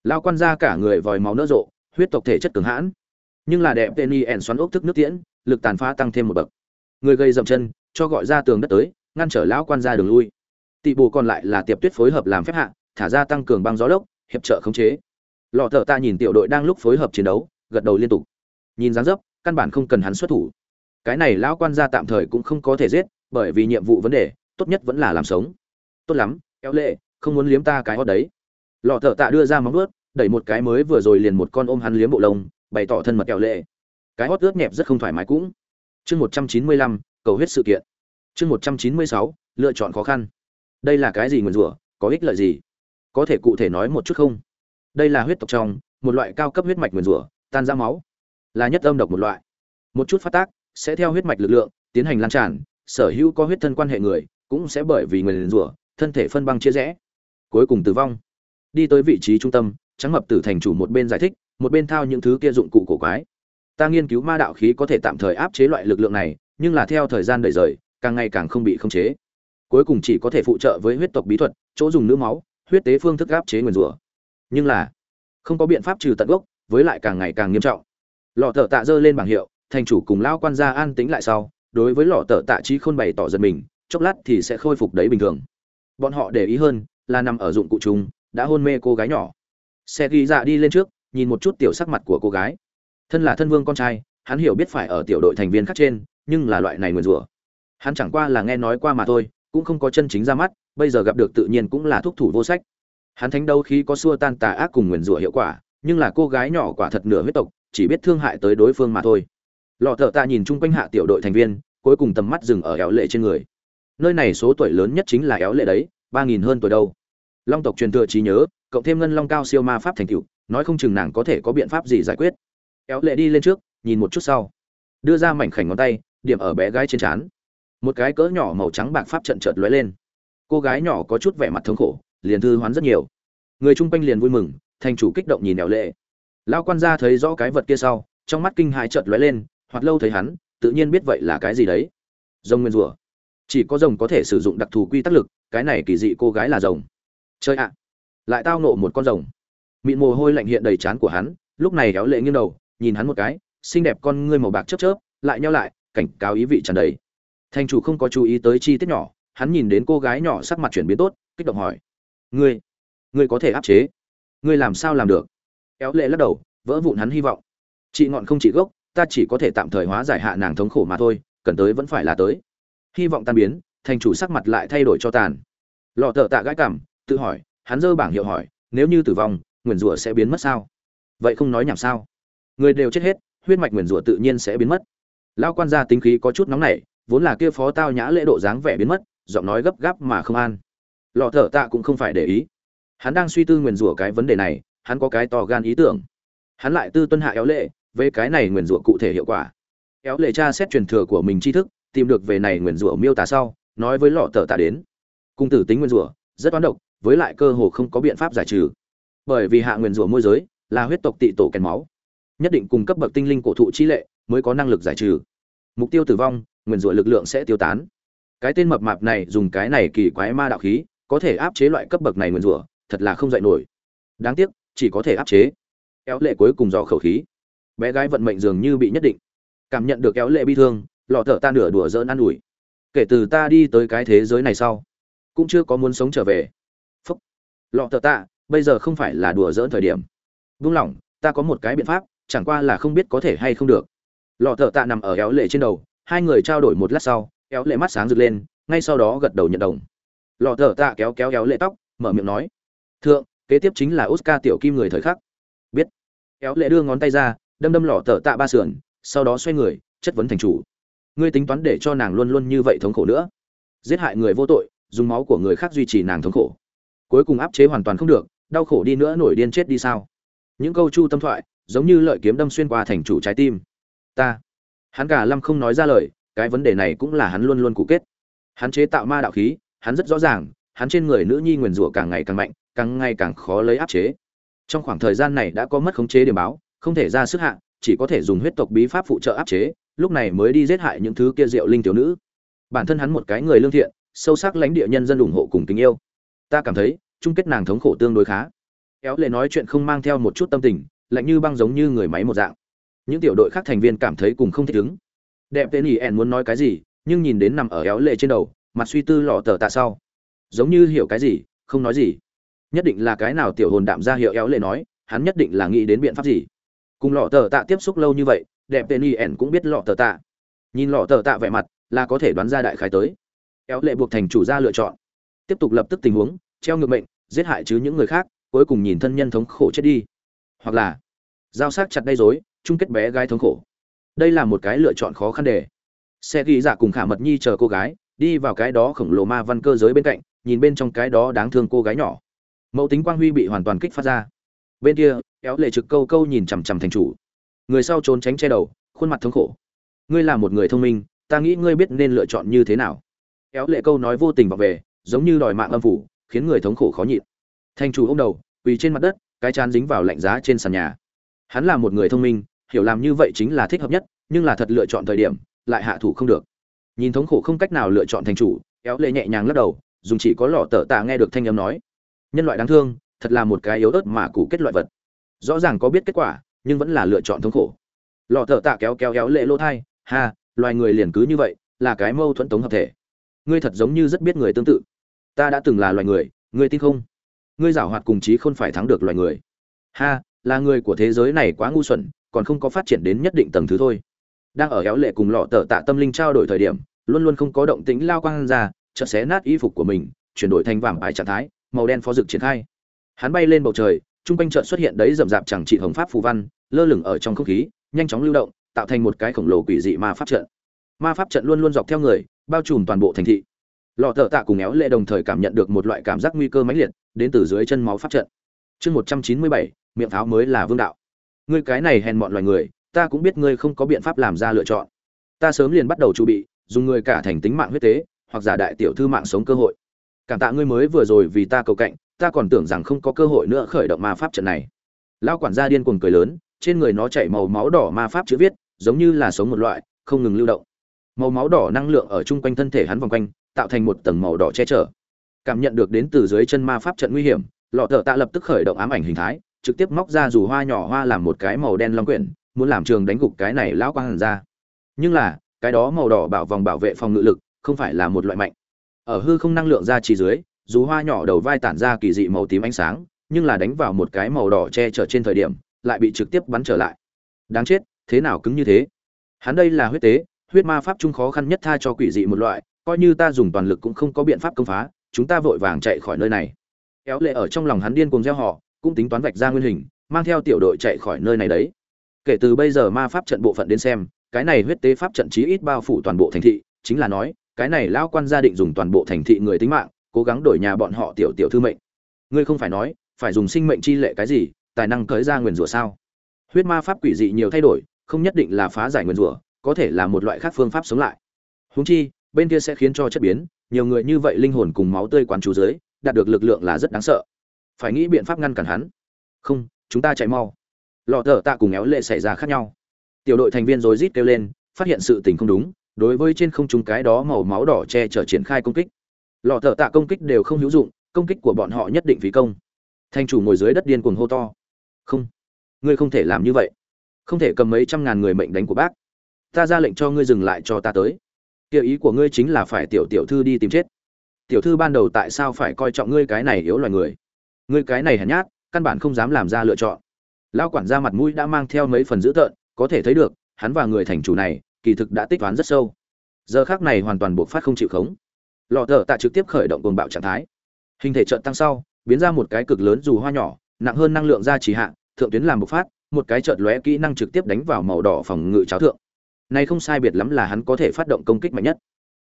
Lao quan ra cả người vòi máu nỡ rộ, huyết tộc thể chất cường hãn. Nhưng là đẹp tên y ẻn xoắn ốc thức nước tiễn, lực tàn phá tăng thêm một bậc. Người gây dậm chân, cho gọi ra tường đất tới, ngăn trở lão quan ra đường lui. Tị bù còn lại là tiệp tuyết phối hợp làm phép hạ, thả ra tăng cường băng gió lốc, hiệp trợ khống chế. Lọ thợ ta nhìn tiểu đội đang lúc phối hợp chiến đấu, gật đầu liên tục. Nhìn dáng dấp, căn bản không cần hắn xuất thủ cái này lão quan gia tạm thời cũng không có thể giết, bởi vì nhiệm vụ vấn đề, tốt nhất vẫn là làm sống. Tốt lắm, kéo lệ, không muốn liếm ta cái hót đấy. Lọ thợ tạ đưa ra móng ướt đẩy một cái mới vừa rồi liền một con ôm hắn liếm bộ lông, bày tỏ thân mật kẹo lệ. Cái hót ướt nhẹp rất không thoải mái cũng. Chương một trăm chín mươi lăm, cầu huyết sự kiện. Chương một trăm chín mươi sáu, lựa chọn khó khăn. Đây là cái gì nguyền rủa, có ích lợi gì? Có thể cụ thể nói một chút không? Đây là huyết tộc trong, một loại cao cấp huyết mạch nguyền rủa, tan ra máu. Là nhất âm độc một loại. Một chút phát tác sẽ theo huyết mạch lực lượng tiến hành lan tràn, sở hữu có huyết thân quan hệ người cũng sẽ bởi vì người liền rủa, thân thể phân băng chia rẽ, cuối cùng tử vong. Đi tới vị trí trung tâm trắng mập tử thành chủ một bên giải thích, một bên thao những thứ kia dụng cụ cổ quái. Ta nghiên cứu ma đạo khí có thể tạm thời áp chế loại lực lượng này, nhưng là theo thời gian đẩy rời, càng ngày càng không bị khống chế. Cuối cùng chỉ có thể phụ trợ với huyết tộc bí thuật, chỗ dùng nữ máu, huyết tế phương thức áp chế nguyền rủa. Nhưng là không có biện pháp trừ tận gốc, với lại càng ngày càng nghiêm trọng. Lọ thợ tạ dơ lên bảng hiệu thành chủ cùng lao quan gia an tĩnh lại sau, đối với lọ thợ tạ trí khôn bày tỏ giật mình, chốc lát thì sẽ khôi phục đấy bình thường. Bọn họ để ý hơn là nằm ở dụng cụ chúng đã hôn mê cô gái nhỏ. Xe ghi dạ đi lên trước, nhìn một chút tiểu sắc mặt của cô gái. Thân là thân vương con trai, hắn hiểu biết phải ở tiểu đội thành viên khác trên, nhưng là loại này nguyền rủa. Hắn chẳng qua là nghe nói qua mà thôi, cũng không có chân chính ra mắt, bây giờ gặp được tự nhiên cũng là thuốc thủ vô sách. Hắn thánh đấu khí có xua tan tà ác cùng nguyền rủa hiệu quả, nhưng là cô gái nhỏ quả thật nửa huyết tộc, chỉ biết thương hại tới đối phương mà thôi lọ thợ ta nhìn chung quanh hạ tiểu đội thành viên, cuối cùng tầm mắt dừng ở éo lệ trên người. Nơi này số tuổi lớn nhất chính là éo lệ đấy, ba nghìn hơn tuổi đâu. Long tộc truyền thừa trí nhớ, cộng thêm ngân long cao siêu ma pháp thành cựu nói không chừng nàng có thể có biện pháp gì giải quyết. Éo lệ đi lên trước, nhìn một chút sau. Đưa ra mảnh khảnh ngón tay, điểm ở bé gái trên trán. Một cái cỡ nhỏ màu trắng bạc pháp trận chợt lóe lên. Cô gái nhỏ có chút vẻ mặt thống khổ, liền thư hoán rất nhiều. Người chung quanh liền vui mừng, thành chủ kích động nhìn éo lệ. Lão quan gia thấy rõ cái vật kia sau, trong mắt kinh hãi chợt lóe lên hoặc lâu thấy hắn, tự nhiên biết vậy là cái gì đấy. Rồng nguyên rủa chỉ có rồng có thể sử dụng đặc thù quy tắc lực, cái này kỳ dị cô gái là rồng. Chơi ạ! Lại tao nộ một con rồng. Mịn mồ hôi lạnh hiện đầy trán của hắn, lúc này kéo lệ nghiêng đầu, nhìn hắn một cái, xinh đẹp con ngươi màu bạc chớp chớp, lại nhau lại, cảnh cáo ý vị tràn đầy. Thành chủ không có chú ý tới chi tiết nhỏ, hắn nhìn đến cô gái nhỏ sắc mặt chuyển biến tốt, kích động hỏi. Ngươi ngươi có thể áp chế. Ngươi làm sao làm được? Éo lệ lắc đầu, vỡ vụn hắn hy vọng. Chị ngọn không chỉ gốc ta chỉ có thể tạm thời hóa giải hạ nàng thống khổ mà thôi, cần tới vẫn phải là tới. Hy vọng tan biến, thành chủ sắc mặt lại thay đổi cho tàn. Lọ thợ tạ gãi cảm tự hỏi, hắn dơ bảng hiệu hỏi, nếu như tử vong, nguyền rủa sẽ biến mất sao? Vậy không nói nhảm sao? Người đều chết hết, huyết mạch nguyền rủa tự nhiên sẽ biến mất. Lao quan gia tính khí có chút nóng nảy, vốn là kia phó tao nhã lễ độ dáng vẻ biến mất, giọng nói gấp gáp mà không an. Lọ thợ tạ cũng không phải để ý. Hắn đang suy tư nguyền rủa cái vấn đề này, hắn có cái to gan ý tưởng. Hắn lại tư tuân hạ éo lệ về cái này nguyền rủa cụ thể hiệu quả. Kéo lệ cha xét truyền thừa của mình tri thức, tìm được về này nguyền rủa miêu tả sau, nói với lọ tờ tạ đến. Cung tử tính nguyên rủa, rất toán độc, với lại cơ hồ không có biện pháp giải trừ. Bởi vì hạ nguyên rủa môi giới là huyết tộc tị tổ kèn máu. Nhất định cung cấp bậc tinh linh cổ thụ chi lệ mới có năng lực giải trừ. Mục tiêu tử vong nguyên rủa lực lượng sẽ tiêu tán. Cái tên mập mạp này dùng cái này kỳ quái ma đạo khí, có thể áp chế loại cấp bậc này nguyên rủa, thật là không dạy nổi. Đáng tiếc, chỉ có thể áp chế. Kéo lệ cuối cùng dò khẩu khí bé gái vận mệnh dường như bị nhất định. Cảm nhận được kéo lệ bi thương, lọ thở ta nửa đùa dỡn an ủi. Kể từ ta đi tới cái thế giới này sau, cũng chưa có muốn sống trở về. Phúc. Lọ thở ta, bây giờ không phải là đùa dỡn thời điểm. Vung lòng, ta có một cái biện pháp, chẳng qua là không biết có thể hay không được. Lọ thợ tạ nằm ở éo lệ trên đầu, hai người trao đổi một lát sau éo lệ mắt sáng rực lên, ngay sau đó gật đầu nhận đồng. Lọ thợ tạ kéo kéo éo lệ tóc, mở miệng nói. Thượng, kế tiếp chính là oscar tiểu kim người thời khắc. Biết. Éo lệ đưa ngón tay ra đâm đâm lọ tở tạ ba sườn, sau đó xoay người, chất vấn thành chủ. Ngươi tính toán để cho nàng luôn luôn như vậy thống khổ nữa. Giết hại người vô tội, dùng máu của người khác duy trì nàng thống khổ. Cuối cùng áp chế hoàn toàn không được, đau khổ đi nữa nổi điên chết đi sao? Những câu chu tâm thoại, giống như lợi kiếm đâm xuyên qua thành chủ trái tim. Ta, hắn cả lâm không nói ra lời, cái vấn đề này cũng là hắn luôn luôn cụ kết. Hắn chế tạo ma đạo khí, hắn rất rõ ràng, hắn trên người nữ nhi nguyền rủa càng ngày càng mạnh, càng ngày càng khó lấy áp chế. Trong khoảng thời gian này đã có mất khống chế điểm báo không thể ra sức hạ, chỉ có thể dùng huyết tộc bí pháp phụ trợ áp chế, lúc này mới đi giết hại những thứ kia diệu linh tiểu nữ. Bản thân hắn một cái người lương thiện, sâu sắc lãnh địa nhân dân ủng hộ cùng tình yêu. Ta cảm thấy, chung kết nàng thống khổ tương đối khá. Kéo lệ nói chuyện không mang theo một chút tâm tình, lạnh như băng giống như người máy một dạng. Những tiểu đội khác thành viên cảm thấy cùng không thích ứng. Đẹp tên ỉ ẻn muốn nói cái gì, nhưng nhìn đến nằm ở éo lệ trên đầu, mặt suy tư lọ tờ tạ sau. Giống như hiểu cái gì, không nói gì. Nhất định là cái nào tiểu hồn đạm ra hiệu éo lệ nói, hắn nhất định là nghĩ đến biện pháp gì cùng lọ tờ tạ tiếp xúc lâu như vậy, đẹp tên y ẻn cũng biết lọ tờ tạ. Nhìn lọ tờ tạ vẻ mặt là có thể đoán ra đại khái tới. Éo lệ buộc thành chủ ra lựa chọn. Tiếp tục lập tức tình huống, treo ngược mệnh, giết hại chứ những người khác, cuối cùng nhìn thân nhân thống khổ chết đi. Hoặc là, giao sát chặt đây dối chung kết bé gái thống khổ. Đây là một cái lựa chọn khó khăn để xe ghi giả cùng khả mật nhi chờ cô gái, đi vào cái đó khổng lồ ma văn cơ giới bên cạnh, nhìn bên trong cái đó đáng thương cô gái nhỏ. Mẫu tính quang huy bị hoàn toàn kích phát ra. Bên kia kéo lệ trực câu câu nhìn chằm chằm thành chủ. Người sau trốn tránh che đầu, khuôn mặt thống khổ. Ngươi là một người thông minh, ta nghĩ ngươi biết nên lựa chọn như thế nào. Kéo lệ câu nói vô tình vào về, giống như đòi mạng âm phủ, khiến người thống khổ khó nhịn. Thành chủ ô m đầu, quỳ trên mặt đất, cái chán dính vào lạnh giá trên sàn nhà. Hắn là một người thông minh, hiểu làm như vậy chính là thích hợp nhất, nhưng là thật lựa chọn thời điểm, lại hạ thủ không được. Nhìn thống khổ không cách nào lựa chọn thành chủ éo lệ nhẹ nhàng lắc đầu, dùng chỉ có lọ tờ tạ nghe được thanh âm nói. Nhân loại đáng thương, thật là một cái yếu ớt mà cụ kết loại vật rõ ràng có biết kết quả, nhưng vẫn là lựa chọn thống khổ. Lọ thợ tạ kéo kéo kéo lệ lỗ thai, ha, loài người liền cứ như vậy, là cái mâu thuẫn tống hợp thể. Ngươi thật giống như rất biết người tương tự. Ta đã từng là loài người, ngươi tin không? Ngươi giảo hoạt cùng chí không phải thắng được loài người. Ha, là người của thế giới này quá ngu xuẩn, còn không có phát triển đến nhất định tầng thứ thôi. Đang ở kéo lệ cùng lọ tờ tạ tâm linh trao đổi thời điểm, luôn luôn không có động tĩnh lao quang ra, chợt xé nát y phục của mình, chuyển đổi thành vàng ải trạng thái, màu đen phó dực triển khai. Hắn bay lên bầu trời trung quanh chợt xuất hiện đấy rậm rạp chẳng trị hồng pháp phù văn, lơ lửng ở trong không khí, nhanh chóng lưu động, tạo thành một cái khổng lồ quỷ dị ma pháp trận. Ma pháp trận luôn luôn dọc theo người, bao trùm toàn bộ thành thị. Lọ thợ tạ cùng éo lệ đồng thời cảm nhận được một loại cảm giác nguy cơ mãnh liệt, đến từ dưới chân máu pháp trận. Chương một trăm chín mươi bảy, miệng pháo mới là vương đạo. Ngươi cái này hèn mọn loài người, ta cũng biết ngươi không có biện pháp làm ra lựa chọn. Ta sớm liền bắt đầu chuẩn bị, dùng người cả thành tính mạng huyết tế, hoặc giả đại tiểu thư mạng sống cơ hội. Cảm tạ ngươi mới vừa rồi vì ta cầu cạnh ta còn tưởng rằng không có cơ hội nữa khởi động ma pháp trận này. Lão quản gia điên cuồng cười lớn, trên người nó chảy màu máu đỏ ma pháp chữ viết, giống như là sống một loại, không ngừng lưu động. Màu máu đỏ năng lượng ở chung quanh thân thể hắn vòng quanh, tạo thành một tầng màu đỏ che chở. Cảm nhận được đến từ dưới chân ma pháp trận nguy hiểm, lọ thợ tạ lập tức khởi động ám ảnh hình thái, trực tiếp móc ra dù hoa nhỏ hoa làm một cái màu đen long quyển, muốn làm trường đánh gục cái này lão quang hàn ra nhưng là, cái đó màu đỏ bảo vòng bảo vệ phòng ngự lực, không phải là một loại mạnh. Ở hư không năng lượng ra chỉ dưới dù hoa nhỏ đầu vai tản ra kỳ dị màu tím ánh sáng, nhưng là đánh vào một cái màu đỏ che chở trên thời điểm, lại bị trực tiếp bắn trở lại. Đáng chết, thế nào cứng như thế? Hắn đây là huyết tế, huyết ma pháp trung khó khăn nhất tha cho quỷ dị một loại, coi như ta dùng toàn lực cũng không có biện pháp công phá, chúng ta vội vàng chạy khỏi nơi này. Éo lệ ở trong lòng hắn điên cùng gieo họ, cũng tính toán vạch ra nguyên hình, mang theo tiểu đội chạy khỏi nơi này đấy. Kể từ bây giờ ma pháp trận bộ phận đến xem, cái này huyết tế pháp trận chí ít bao phủ toàn bộ thành thị, chính là nói, cái này lão quan gia định dùng toàn bộ thành thị người tính mạng cố gắng đổi nhà bọn họ tiểu tiểu thư mệnh. Ngươi không phải nói, phải dùng sinh mệnh chi lệ cái gì, tài năng cởi ra nguyền rủa sao? Huyết ma pháp quỷ dị nhiều thay đổi, không nhất định là phá giải nguyền rủa, có thể là một loại khác phương pháp sống lại. Húng chi, bên kia sẽ khiến cho chất biến, nhiều người như vậy linh hồn cùng máu tươi quán chú dưới, đạt được lực lượng là rất đáng sợ. Phải nghĩ biện pháp ngăn cản hắn. Không, chúng ta chạy mau. Lọ thở tạ cùng éo lệ xảy ra khác nhau. Tiểu đội thành viên rối rít kêu lên, phát hiện sự tình không đúng, đối với trên không trung cái đó màu máu đỏ che chở triển khai công kích. Lò thợ tạ công kích đều không hữu dụng, công kích của bọn họ nhất định phí công. Thanh chủ ngồi dưới đất điên cuồng hô to. Không, ngươi không thể làm như vậy. Không thể cầm mấy trăm ngàn người mệnh đánh của bác. Ta ra lệnh cho ngươi dừng lại cho ta tới. Kiểu ý của ngươi chính là phải tiểu tiểu thư đi tìm chết. Tiểu thư ban đầu tại sao phải coi trọng ngươi cái này yếu loài người? Ngươi cái này hèn nhát, căn bản không dám làm ra lựa chọn. Lao quản gia mặt mũi đã mang theo mấy phần dữ tợn, có thể thấy được, hắn và người thành chủ này, kỳ thực đã tích toán rất sâu. Giờ khác này hoàn toàn buộc phát không chịu khống lò thợ tạ trực tiếp khởi động cồn bạo trạng thái. Hình thể trợn tăng sau, biến ra một cái cực lớn dù hoa nhỏ, nặng hơn năng lượng ra chỉ hạ, thượng tuyến làm bộc phát, một cái trợn lóe kỹ năng trực tiếp đánh vào màu đỏ phòng ngự cháo thượng. Này không sai biệt lắm là hắn có thể phát động công kích mạnh nhất.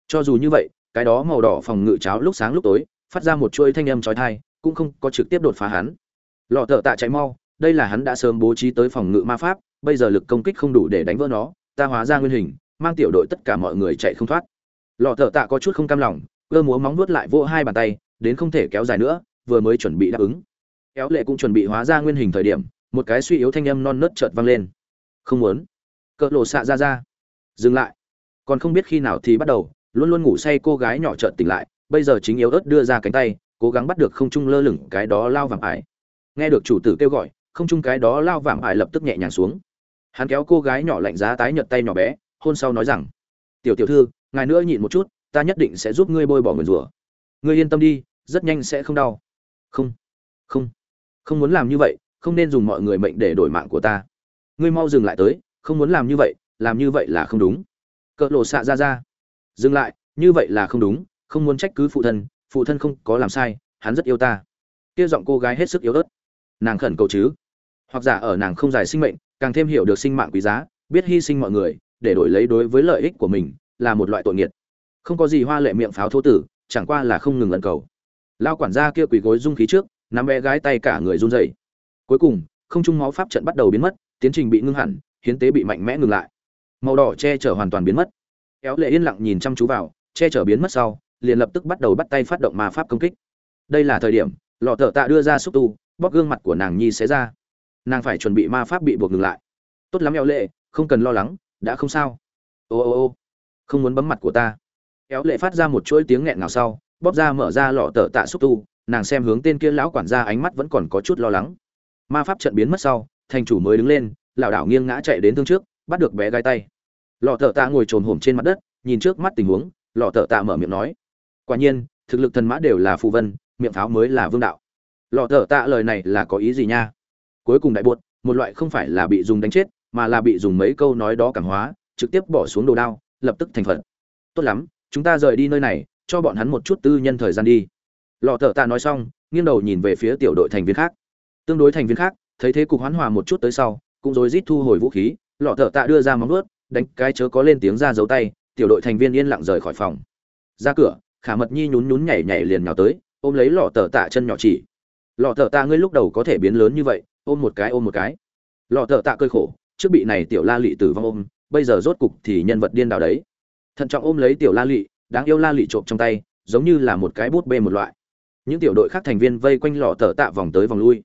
Cho dù như vậy, cái đó màu đỏ phòng ngự cháo lúc sáng lúc tối, phát ra một chuỗi thanh âm chói tai, cũng không có trực tiếp đột phá hắn. Lò thợ tạ chạy mau, đây là hắn đã sớm bố trí tới phòng ngự ma pháp, bây giờ lực công kích không đủ để đánh vỡ nó, ta hóa ra nguyên hình, mang tiểu đội tất cả mọi người chạy không thoát. Lò thợ tạ có chút không cam lòng cơ múa móng vuốt lại vỗ hai bàn tay, đến không thể kéo dài nữa, vừa mới chuẩn bị đáp ứng. Kéo lệ cũng chuẩn bị hóa ra nguyên hình thời điểm, một cái suy yếu thanh âm non nớt chợt vang lên. Không muốn. Cỡ lộ xạ ra ra. Dừng lại. Còn không biết khi nào thì bắt đầu, luôn luôn ngủ say cô gái nhỏ chợt tỉnh lại, bây giờ chính yếu ớt đưa ra cánh tay, cố gắng bắt được không trung lơ lửng cái đó lao vàng ải. Nghe được chủ tử kêu gọi, không trung cái đó lao vàng ải lập tức nhẹ nhàng xuống. Hắn kéo cô gái nhỏ lạnh giá tái nhợt tay nhỏ bé, hôn sau nói rằng, tiểu tiểu thư, ngài nữa nhịn một chút ta nhất định sẽ giúp ngươi bôi bỏ nguyền rủa. Ngươi yên tâm đi, rất nhanh sẽ không đau. Không không không muốn làm như vậy, không nên dùng mọi người mệnh để đổi mạng của ta. Ngươi mau dừng lại tới, không muốn làm như vậy, làm như vậy là không đúng. Cỡ lộ xạ ra ra. Dừng lại, như vậy là không đúng, không muốn trách cứ phụ thân phụ thân không có làm sai, hắn rất yêu ta. Kia giọng cô gái hết sức yếu ớt. Nàng khẩn cầu chứ. Hoặc giả ở nàng không dài sinh mệnh, càng thêm hiểu được sinh mạng quý giá, biết hy sinh mọi người, để đổi lấy đối với lợi ích của mình, là một loại tội nghiệt không có gì hoa lệ miệng pháo thô tử, chẳng qua là không ngừng ẩn cầu. Lao quản gia kia quỳ gối dung khí trước, nắm bé gái tay cả người run rẩy. Cuối cùng, không trung máu pháp trận bắt đầu biến mất, tiến trình bị ngưng hẳn, hiến tế bị mạnh mẽ ngừng lại. Màu đỏ che chở hoàn toàn biến mất. Éo lệ yên lặng nhìn chăm chú vào, che chở biến mất sau, liền lập tức bắt đầu bắt tay phát động ma pháp công kích. Đây là thời điểm, lọ thợ tạ đưa ra xúc tu, bóp gương mặt của nàng nhi sẽ ra. Nàng phải chuẩn bị ma pháp bị buộc ngừng lại. Tốt lắm éo lệ, không cần lo lắng, đã không sao. Ô ô ô, không muốn bấm mặt của ta éo lệ phát ra một chuỗi tiếng nghẹn ngào sau, bóp ra mở ra lọ tờ tạ xúc tu, nàng xem hướng tên kia lão quản gia ánh mắt vẫn còn có chút lo lắng. Ma pháp trận biến mất sau, thành chủ mới đứng lên, lảo đảo nghiêng ngã chạy đến thương trước, bắt được bé gái tay. Lọ tờ tạ ngồi trồn hổm trên mặt đất, nhìn trước mắt tình huống, lọ tờ tạ mở miệng nói, quả nhiên, thực lực thần mã đều là phù vân, miệng pháo mới là vương đạo. Lọ tờ tạ lời này là có ý gì nha? Cuối cùng đại buột một loại không phải là bị dùng đánh chết, mà là bị dùng mấy câu nói đó cảm hóa, trực tiếp bỏ xuống đồ đao, lập tức thành phật. Tốt lắm chúng ta rời đi nơi này, cho bọn hắn một chút tư nhân thời gian đi. Lọ thợ tạ nói xong, nghiêng đầu nhìn về phía tiểu đội thành viên khác. Tương đối thành viên khác, thấy thế cục hoán hòa một chút tới sau, cũng rối rít thu hồi vũ khí, lọ thợ tạ đưa ra móng ướt đánh cái chớ có lên tiếng ra giấu tay, tiểu đội thành viên yên lặng rời khỏi phòng. Ra cửa, khả mật nhi nhún nhún nhảy nhảy liền nhào tới, ôm lấy lọ thợ tạ chân nhỏ chỉ. Lọ thợ tạ ngươi lúc đầu có thể biến lớn như vậy, ôm một cái, ôm một cái. Lọ thợ tạ cơi khổ, trước bị này tiểu la lị tử vong ôm, bây giờ rốt cục thì nhân vật điên đảo đấy thận trọng ôm lấy tiểu la lị, đáng yêu la lị trộm trong tay, giống như là một cái bút bê một loại. Những tiểu đội khác thành viên vây quanh lọ tờ tạ vòng tới vòng lui.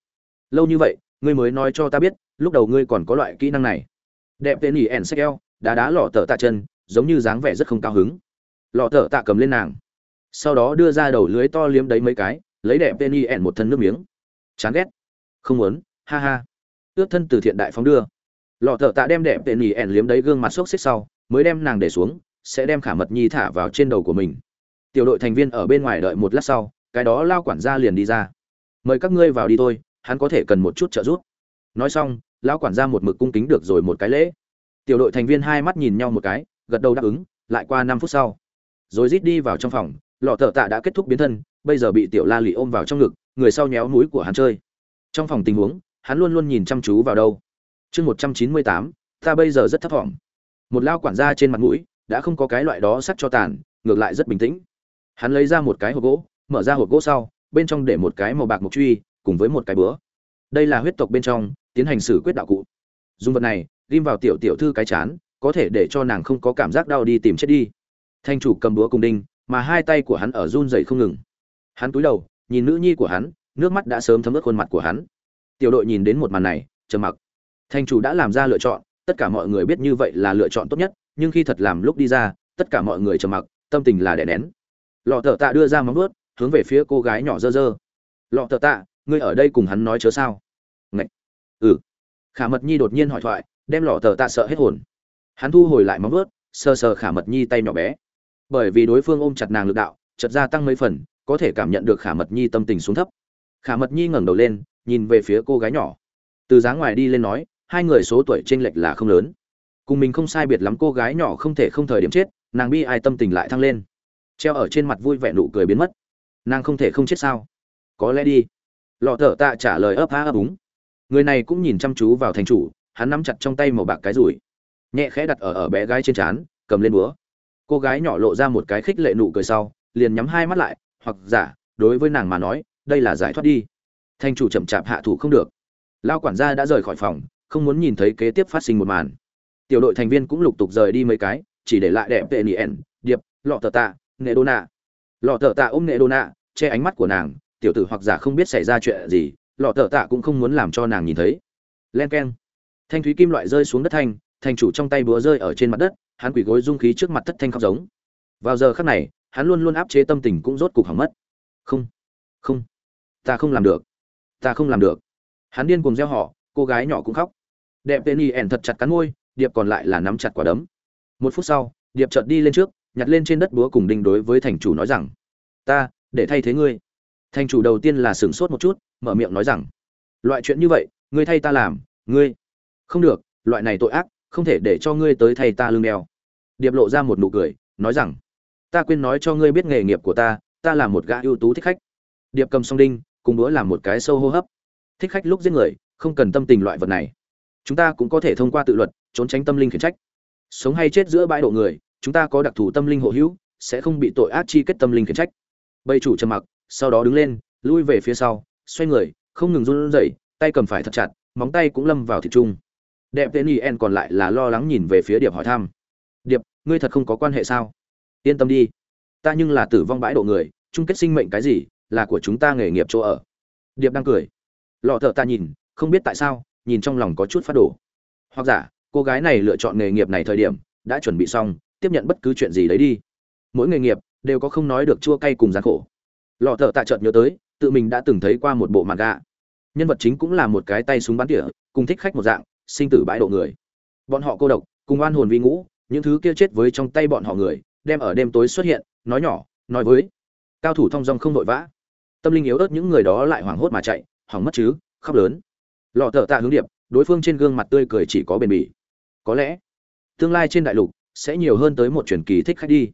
Lâu như vậy, ngươi mới nói cho ta biết, lúc đầu ngươi còn có loại kỹ năng này. Đẹp tên ỉ ẻn xeo đá đá lọ tờ tạ chân, giống như dáng vẻ rất không cao hứng. Lọ tờ tạ cầm lên nàng. Sau đó đưa ra đầu lưới to liếm đấy mấy cái, lấy đẹp tên ỉ ẻn một thân nước miếng. Chán ghét. Không muốn. Ha ha. Ướt thân từ thiện đại phóng đưa. Lọ thợ tạ đem đẹp tên ỉ ẻn liếm đấy gương mặt xốc xích sau, mới đem nàng để xuống sẽ đem khả mật nhi thả vào trên đầu của mình. Tiểu đội thành viên ở bên ngoài đợi một lát sau, cái đó lao quản gia liền đi ra. Mời các ngươi vào đi thôi, hắn có thể cần một chút trợ giúp. Nói xong lão quản gia một mực cung kính được rồi một cái lễ. Tiểu đội thành viên hai mắt nhìn nhau một cái, gật đầu đáp ứng, lại qua năm phút sau. Rồi rít đi vào trong phòng, lọ thợ tạ đã kết thúc biến thân, bây giờ bị tiểu la lì ôm vào trong ngực, người sau nhéo núi của hắn chơi. Trong phòng tình huống, hắn luôn luôn nhìn chăm chú vào đâu. Chương một trăm chín mươi tám, ta bây giờ rất thấp thỏm một lao quản gia trên mặt mũi đã không có cái loại đó sắt cho tàn, ngược lại rất bình tĩnh. Hắn lấy ra một cái hộp gỗ, mở ra hộp gỗ sau, bên trong để một cái màu bạc mộc truy, cùng với một cái búa. Đây là huyết tộc bên trong, tiến hành xử quyết đạo cụ. Dùng vật này, ghim vào tiểu tiểu thư cái chán, có thể để cho nàng không có cảm giác đau đi tìm chết đi. Thanh chủ cầm búa cùng đinh, mà hai tay của hắn ở run rẩy không ngừng. Hắn cúi đầu, nhìn nữ nhi của hắn, nước mắt đã sớm thấm ướt khuôn mặt của hắn. Tiểu đội nhìn đến một màn này, trầm mặc. Thanh chủ đã làm ra lựa chọn tất cả mọi người biết như vậy là lựa chọn tốt nhất, nhưng khi thật làm lúc đi ra, tất cả mọi người trầm mặc, tâm tình là đè nén. Lọ thợ tạ đưa ra móng ướt hướng về phía cô gái nhỏ dơ dơ. Lọ thợ tạ, ngươi ở đây cùng hắn nói chớ sao? Ngậy. ừ. Khả mật nhi đột nhiên hỏi thoại, đem lọ thợ tạ sợ hết hồn. Hắn thu hồi lại móng ướt sờ sờ khả mật nhi tay nhỏ bé. Bởi vì đối phương ôm chặt nàng lực đạo chật ra tăng mấy phần, có thể cảm nhận được khả mật nhi tâm tình xuống thấp. Khả mật nhi ngẩng đầu lên, nhìn về phía cô gái nhỏ. Từ dáng ngoài đi lên nói hai người số tuổi chênh lệch là không lớn. Cùng mình không sai biệt lắm, cô gái nhỏ không thể không thời điểm chết, nàng bi ai tâm tình lại thăng lên. Treo ở trên mặt vui vẻ nụ cười biến mất. Nàng không thể không chết sao? Có lẽ đi. Lọ thở tạ trả lời ấp há ấp úng. Người này cũng nhìn chăm chú vào thành chủ, hắn nắm chặt trong tay màu bạc cái rủi. Nhẹ khẽ đặt ở ở bé gái trên trán, cầm lên búa. Cô gái nhỏ lộ ra một cái khích lệ nụ cười sau, liền nhắm hai mắt lại, hoặc giả, đối với nàng mà nói, đây là giải thoát đi. Thành chủ chậm chạp hạ thủ không được. Lao quản gia đã rời khỏi phòng không muốn nhìn thấy kế tiếp phát sinh một màn. Tiểu đội thành viên cũng lục tục rời đi mấy cái, chỉ để lại đẹp tệ nien điệp, lọ tờ tạ, nệ đô nạ. Lọ tờ tạ ôm nệ đô nạ, che ánh mắt của nàng, tiểu tử hoặc giả không biết xảy ra chuyện gì, lọ tờ tạ cũng không muốn làm cho nàng nhìn thấy. Len k e n thanh thúy kim loại rơi xuống đất thanh, thành chủ trong tay búa rơi ở trên mặt đất, hắn quỳ gối dung khí trước mặt thất thanh khóc giống. Vào giờ khắc này, hắn luôn luôn áp chế tâm tình cũng rốt cục hỏng mất. Không không, ta không làm được, ta không làm được. Hắn điên cùng gieo họ cô gái nhỏ cũng khóc đẹp tên y ẻn thật chặt cắn môi, điệp còn lại là nắm chặt quả đấm. Một phút sau, điệp chợt đi lên trước, nhặt lên trên đất búa cùng đinh đối với thành chủ nói rằng, ta, để thay thế ngươi. Thành chủ đầu tiên là sửng sốt một chút, mở miệng nói rằng, loại chuyện như vậy, ngươi thay ta làm, ngươi. Không được, loại này tội ác, không thể để cho ngươi tới thay ta lương đeo. Điệp lộ ra một nụ cười, nói rằng, ta quên nói cho ngươi biết nghề nghiệp của ta ta là một gã ưu tú thích khách. Điệp cầm song đinh, cùng búa làm một cái sâu hô hấp. Thích khách lúc giết người, không cần tâm tình loại vật này chúng ta cũng có thể thông qua tự luật, trốn tránh tâm linh khiển trách. Sống hay chết giữa bãi độ người, chúng ta có đặc thù tâm linh hộ hữu, sẽ không bị tội ác chi kết tâm linh khiển trách. Bầy chủ trầm mặc, sau đó đứng lên, lui về phía sau, xoay người, không ngừng run rẩy, tay cầm phải thật chặt, móng tay cũng lâm vào thịt trung đẹp tên yen còn lại là lo lắng nhìn về phía điệp hỏi thăm. Điệp, ngươi thật không có quan hệ sao? Yên tâm đi. Ta nhưng là tử vong bãi độ người, chung kết sinh mệnh cái gì, là của chúng ta nghề nghiệp chỗ ở. Điệp đang cười. Lọ thợ ta nhìn, không biết tại sao nhìn trong lòng có chút phát đổ. Hoặc giả, cô gái này lựa chọn nghề nghiệp này thời điểm, đã chuẩn bị xong, tiếp nhận bất cứ chuyện gì đấy đi. Mỗi nghề nghiệp đều có không nói được chua cay cùng gian khổ. Lọ thợ tạ chợt nhớ tới, tự mình đã từng thấy qua một bộ mặt gạ nhân vật chính cũng là một cái tay súng bắn tỉa, cùng thích khách một dạng, sinh tử bãi độ người. Bọn họ cô độc, cùng oan hồn vi ngũ, những thứ kia chết với trong tay bọn họ người, đem ở đêm tối xuất hiện, nói nhỏ, nói với. Cao thủ thong dong không vội vã. Tâm linh yếu ớt những người đó lại hoảng hốt mà chạy hoảng mất chứ, khóc lớn lọ thợ tạ hướng điệp, đối phương trên gương mặt tươi cười chỉ có bền bỉ. Có lẽ, tương lai trên đại lục sẽ nhiều hơn tới một truyền kỳ thích khách đi.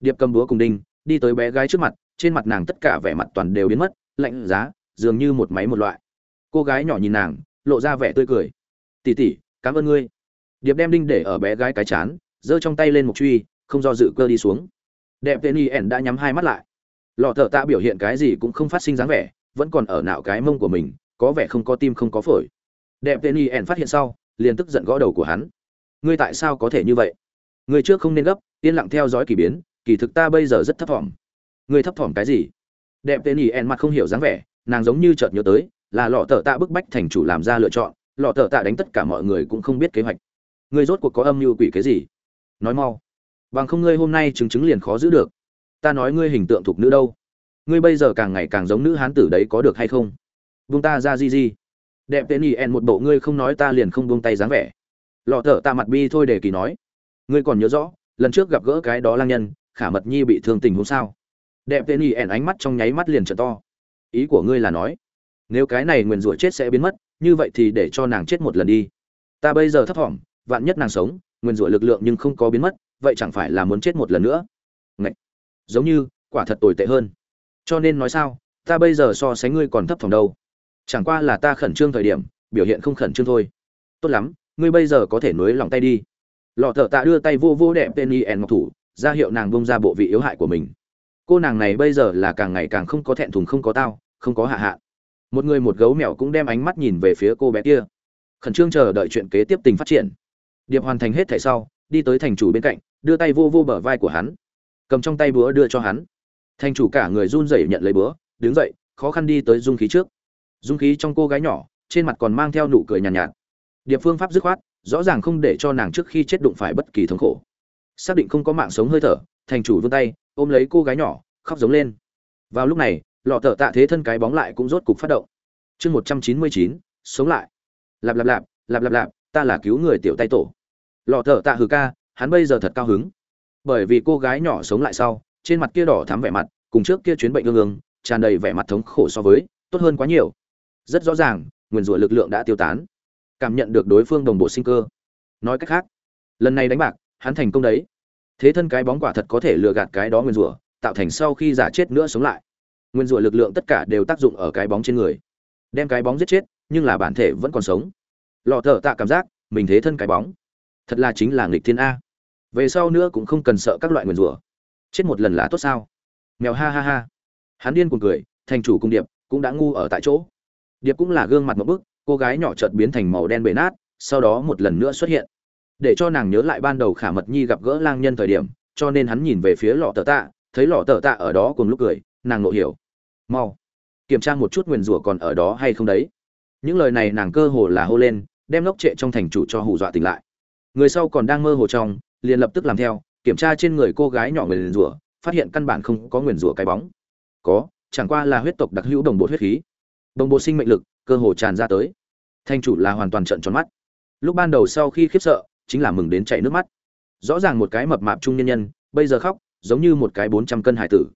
Điệp cầm búa cùng đinh, đi tới bé gái trước mặt, trên mặt nàng tất cả vẻ mặt toàn đều biến mất, lạnh giá, dường như một máy một loại. Cô gái nhỏ nhìn nàng, lộ ra vẻ tươi cười. Tỉ tỉ cảm ơn ngươi. Điệp đem đinh để ở bé gái cái chán, giơ trong tay lên một truy, không do dự cơ đi xuống. Đẹp tên y ẻn đã nhắm hai mắt lại. Lọ thợ tạ biểu hiện cái gì cũng không phát sinh dáng vẻ, vẫn còn ở nạo cái mông của mình có vẻ không có tim không có phổi. Đẹp tên y ẻn phát hiện sau, liền tức giận gõ đầu của hắn. Ngươi tại sao có thể như vậy? Ngươi trước không nên gấp, yên lặng theo dõi kỳ biến, kỳ thực ta bây giờ rất thấp thỏm. Ngươi thấp thỏm cái gì? Đẹp tên y ẻn mặt không hiểu dáng vẻ, nàng giống như chợt nhớ tới, là lọ thợ tạ bức bách thành chủ làm ra lựa chọn, lọ thợ tạ đánh tất cả mọi người cũng không biết kế hoạch. Ngươi rốt cuộc có âm mưu quỷ cái gì? Nói mau. Bằng không ngươi hôm nay chứng chứng liền khó giữ được. Ta nói ngươi hình tượng thuộc nữ đâu? Ngươi bây giờ càng ngày càng giống nữ hán tử đấy có được hay không? Buông ta ra gì gì, đẹp tên y en một bộ ngươi không nói ta liền không buông tay dáng vẻ. Lọ thở ta mặt bi thôi để kỳ nói. Ngươi còn nhớ rõ lần trước gặp gỡ cái đó lang nhân khả mật nhi bị thương tình huống sao? Đẹp tên y en ánh mắt trong nháy mắt liền trợ to. Ý của ngươi là nói nếu cái này nguyền rủa chết sẽ biến mất như vậy thì để cho nàng chết một lần đi. Ta bây giờ thấp thỏm vạn nhất nàng sống nguyền rủa lực lượng nhưng không có biến mất vậy chẳng phải là muốn chết một lần nữa? Ngậy! giống như quả thật tồi tệ hơn. Cho nên nói sao ta bây giờ so sánh ngươi còn thấp thỏm đâu chẳng qua là ta khẩn trương thời điểm, biểu hiện không khẩn trương thôi. Tốt lắm, ngươi bây giờ có thể nối lòng tay đi. Lọ thợ tạ đưa tay vô vô đẹp tên y ẻn ngọc thủ, ra hiệu nàng bông ra bộ vị yếu hại của mình. Cô nàng này bây giờ là càng ngày càng không có thẹn thùng không có tao, không có hạ hạ. Một người một gấu mèo cũng đem ánh mắt nhìn về phía cô bé kia. Khẩn trương chờ đợi chuyện kế tiếp tình phát triển. Điệp hoàn thành hết thảy sau, đi tới thành chủ bên cạnh, đưa tay vô vô bờ vai của hắn. Cầm trong tay búa đưa cho hắn. Thành chủ cả người run rẩy nhận lấy búa, đứng dậy, khó khăn đi tới dung khí trước dung khí trong cô gái nhỏ trên mặt còn mang theo nụ cười nhàn nhạt, nhạt. Điệp phương pháp dứt khoát rõ ràng không để cho nàng trước khi chết đụng phải bất kỳ thống khổ. Xác định không có mạng sống hơi thở thành chủ vươn tay ôm lấy cô gái nhỏ khóc giống lên. Vào lúc này lọ thợ tạ thế thân cái bóng lại cũng rốt cục phát động. Chương một trăm chín mươi chín sống lại. Lạp lạp lạp lạp lạp lạp ta là cứu người tiểu tay tổ. Lọ thợ tạ hừ ca hắn bây giờ thật cao hứng. Bởi vì cô gái nhỏ sống lại sau trên mặt kia đỏ thắm vẻ mặt cùng trước kia chuyến bệnh ương ương tràn đầy vẻ mặt thống khổ so với tốt hơn quá nhiều rất rõ ràng nguyền rủa lực lượng đã tiêu tán. Cảm nhận được đối phương đồng bộ sinh cơ. Nói cách khác, lần này đánh bạc, hắn thành công đấy. Thế thân cái bóng quả thật có thể lừa gạt cái đó nguyên rủa, tạo thành sau khi giả chết nữa sống lại. Nguyên rủa lực lượng tất cả đều tác dụng ở cái bóng trên người. Đem cái bóng giết chết, nhưng là bản thể vẫn còn sống. Lọ thợ tạ cảm giác, mình thế thân cái bóng. Thật là chính là nghịch thiên a. Về sau nữa cũng không cần sợ các loại nguyên rủa. Chết một lần là tốt sao? Mèo ha ha ha. Hắn điên cuồng cười, thành chủ cung điệp, cũng đã ngu ở tại chỗ điệp cũng là gương mặt một bức, cô gái nhỏ chợt biến thành màu đen bể nát, sau đó một lần nữa xuất hiện. Để cho nàng nhớ lại ban đầu khả mật nhi gặp gỡ lang nhân thời điểm, cho nên hắn nhìn về phía lọ tờ tạ, thấy lọ tờ tạ ở đó cùng lúc cười, nàng ngộ hiểu. Mau, kiểm tra một chút nguyền rủa còn ở đó hay không đấy. Những lời này nàng cơ hồ là hô lên, đem lốc trệ trong thành chủ cho hù dọa tỉnh lại. Người sau còn đang mơ hồ trong, liền lập tức làm theo, kiểm tra trên người cô gái nhỏ nguyền rủa, phát hiện căn bản không có nguyền rủa cái bóng. Có, chẳng qua là huyết tộc đặc hữu đồng bộ huyết khí đồng bộ sinh mệnh lực, cơ hồ tràn ra tới. Thành chủ là hoàn toàn trận tròn mắt. Lúc ban đầu sau khi khiếp sợ, chính là mừng đến chảy nước mắt. Rõ ràng một cái mập mạp trung nhân nhân, bây giờ khóc, giống như một cái bốn trăm cân hải tử.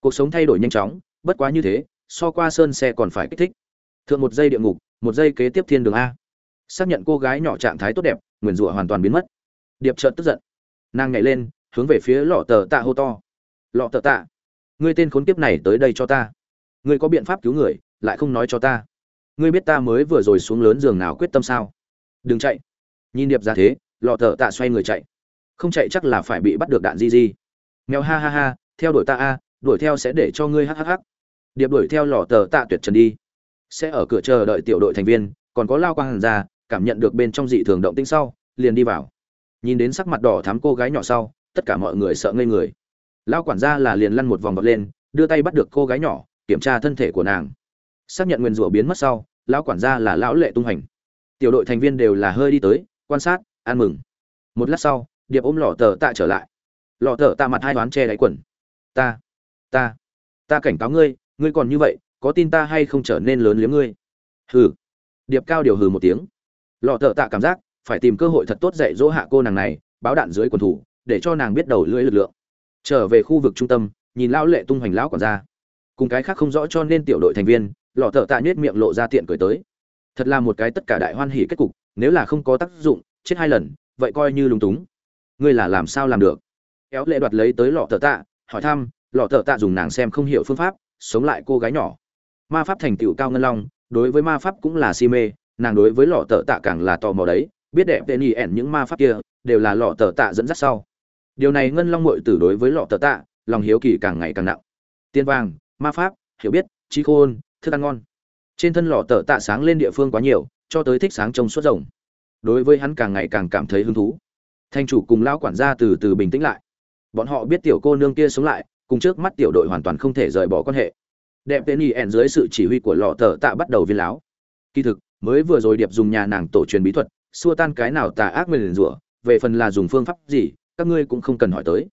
Cuộc sống thay đổi nhanh chóng, bất quá như thế, so qua sơn xe còn phải kích thích. Thượng một giây địa ngục, một giây kế tiếp thiên đường a. Xác nhận cô gái nhỏ trạng thái tốt đẹp, nguyền rủa hoàn toàn biến mất. Điệp trợt tức giận. Nàng nhảy lên, hướng về phía lọ tờ tạ hô to. Lọ tờ tạ ngươi tên khốn kiếp này tới đây cho ta. Ngươi có biện pháp cứu người lại không nói cho ta. Ngươi biết ta mới vừa rồi xuống lớn giường nào quyết tâm sao? Đừng chạy. Nhìn điệp ra thế, lọ thợ tạ xoay người chạy. Không chạy chắc là phải bị bắt được đạn di di. Mèo ha ha ha, theo đuổi ta a, đuổi theo sẽ để cho ngươi hhh điệp đuổi theo lò tờ tạ tuyệt trần đi. Sẽ ở cửa chờ đợi tiểu đội thành viên, còn có lao quang hàn ra, cảm nhận được bên trong dị thường động tinh sau, liền đi vào. Nhìn đến sắc mặt đỏ thắm cô gái nhỏ sau, tất cả mọi người sợ ngây người. Lao quản gia là liền lăn một vòng vật lên, đưa tay bắt được cô gái nhỏ, kiểm tra thân thể của nàng xác nhận nguyên rủa biến mất sau lão quản gia là lão lệ tung hành. Tiểu đội thành viên đều là hơi đi tới quan sát ăn mừng. Một lát sau điệp ôm lọ tờ tạ trở lại. Lọ tờ tạ mặt hai đoán che đáy quần. Ta ta ta cảnh cáo ngươi ngươi còn như vậy có tin ta hay không trở nên lớn liếm ngươi? Hừ. Điệp cao điều hừ một tiếng. Lọ tờ tạ cảm giác phải tìm cơ hội thật tốt dạy dỗ hạ cô nàng này báo đạn dưới quần thủ để cho nàng biết đầu lưỡi lực lượng. Trở về khu vực trung tâm nhìn lão lệ tung hoành lão quản gia, cùng cái khác không rõ cho nên tiểu đội thành viên lọ thợ tạ nhết miệng lộ ra tiện cười tới. Thật là một cái tất cả đại hoan hỉ kết cục, nếu là không có tác dụng, chết hai lần, vậy coi như lúng túng. Ngươi là làm sao làm được? Kéo lệ đoạt lấy tới lọ thợ tạ, hỏi thăm, lọ thợ tạ dùng nàng xem không hiểu phương pháp, sống lại cô gái nhỏ. Ma pháp thành tựu cao ngân long, đối với ma pháp cũng là si mê, nàng đối với lọ thợ tạ càng là tò mò đấy, biết đẹp tên y ẻn những ma pháp kia, đều là lọ thợ tạ dẫn dắt sau. Điều này ngân long mội tử đối với lọ thợ tạ, lòng hiếu kỳ càng ngày càng nặng. Tiên vàng, ma pháp, hiểu biết, trí khôn thức ăn ngon. Trên thân lò tờ tạ sáng lên địa phương quá nhiều, cho tới thích sáng trông suốt rồng. Đối với hắn càng ngày càng cảm thấy hứng thú. Thanh chủ cùng lão quản gia từ từ bình tĩnh lại. Bọn họ biết tiểu cô nương kia sống lại, cùng trước mắt tiểu đội hoàn toàn không thể rời bỏ quan hệ. Đẹp tên y ẹn dưới sự chỉ huy của lọ tờ tạ bắt đầu viên láo. Kỳ thực, mới vừa rồi điệp dùng nhà nàng tổ truyền bí thuật, xua tan cái nào tà ác nguyền rủa, về phần là dùng phương pháp gì, các ngươi cũng không cần hỏi tới.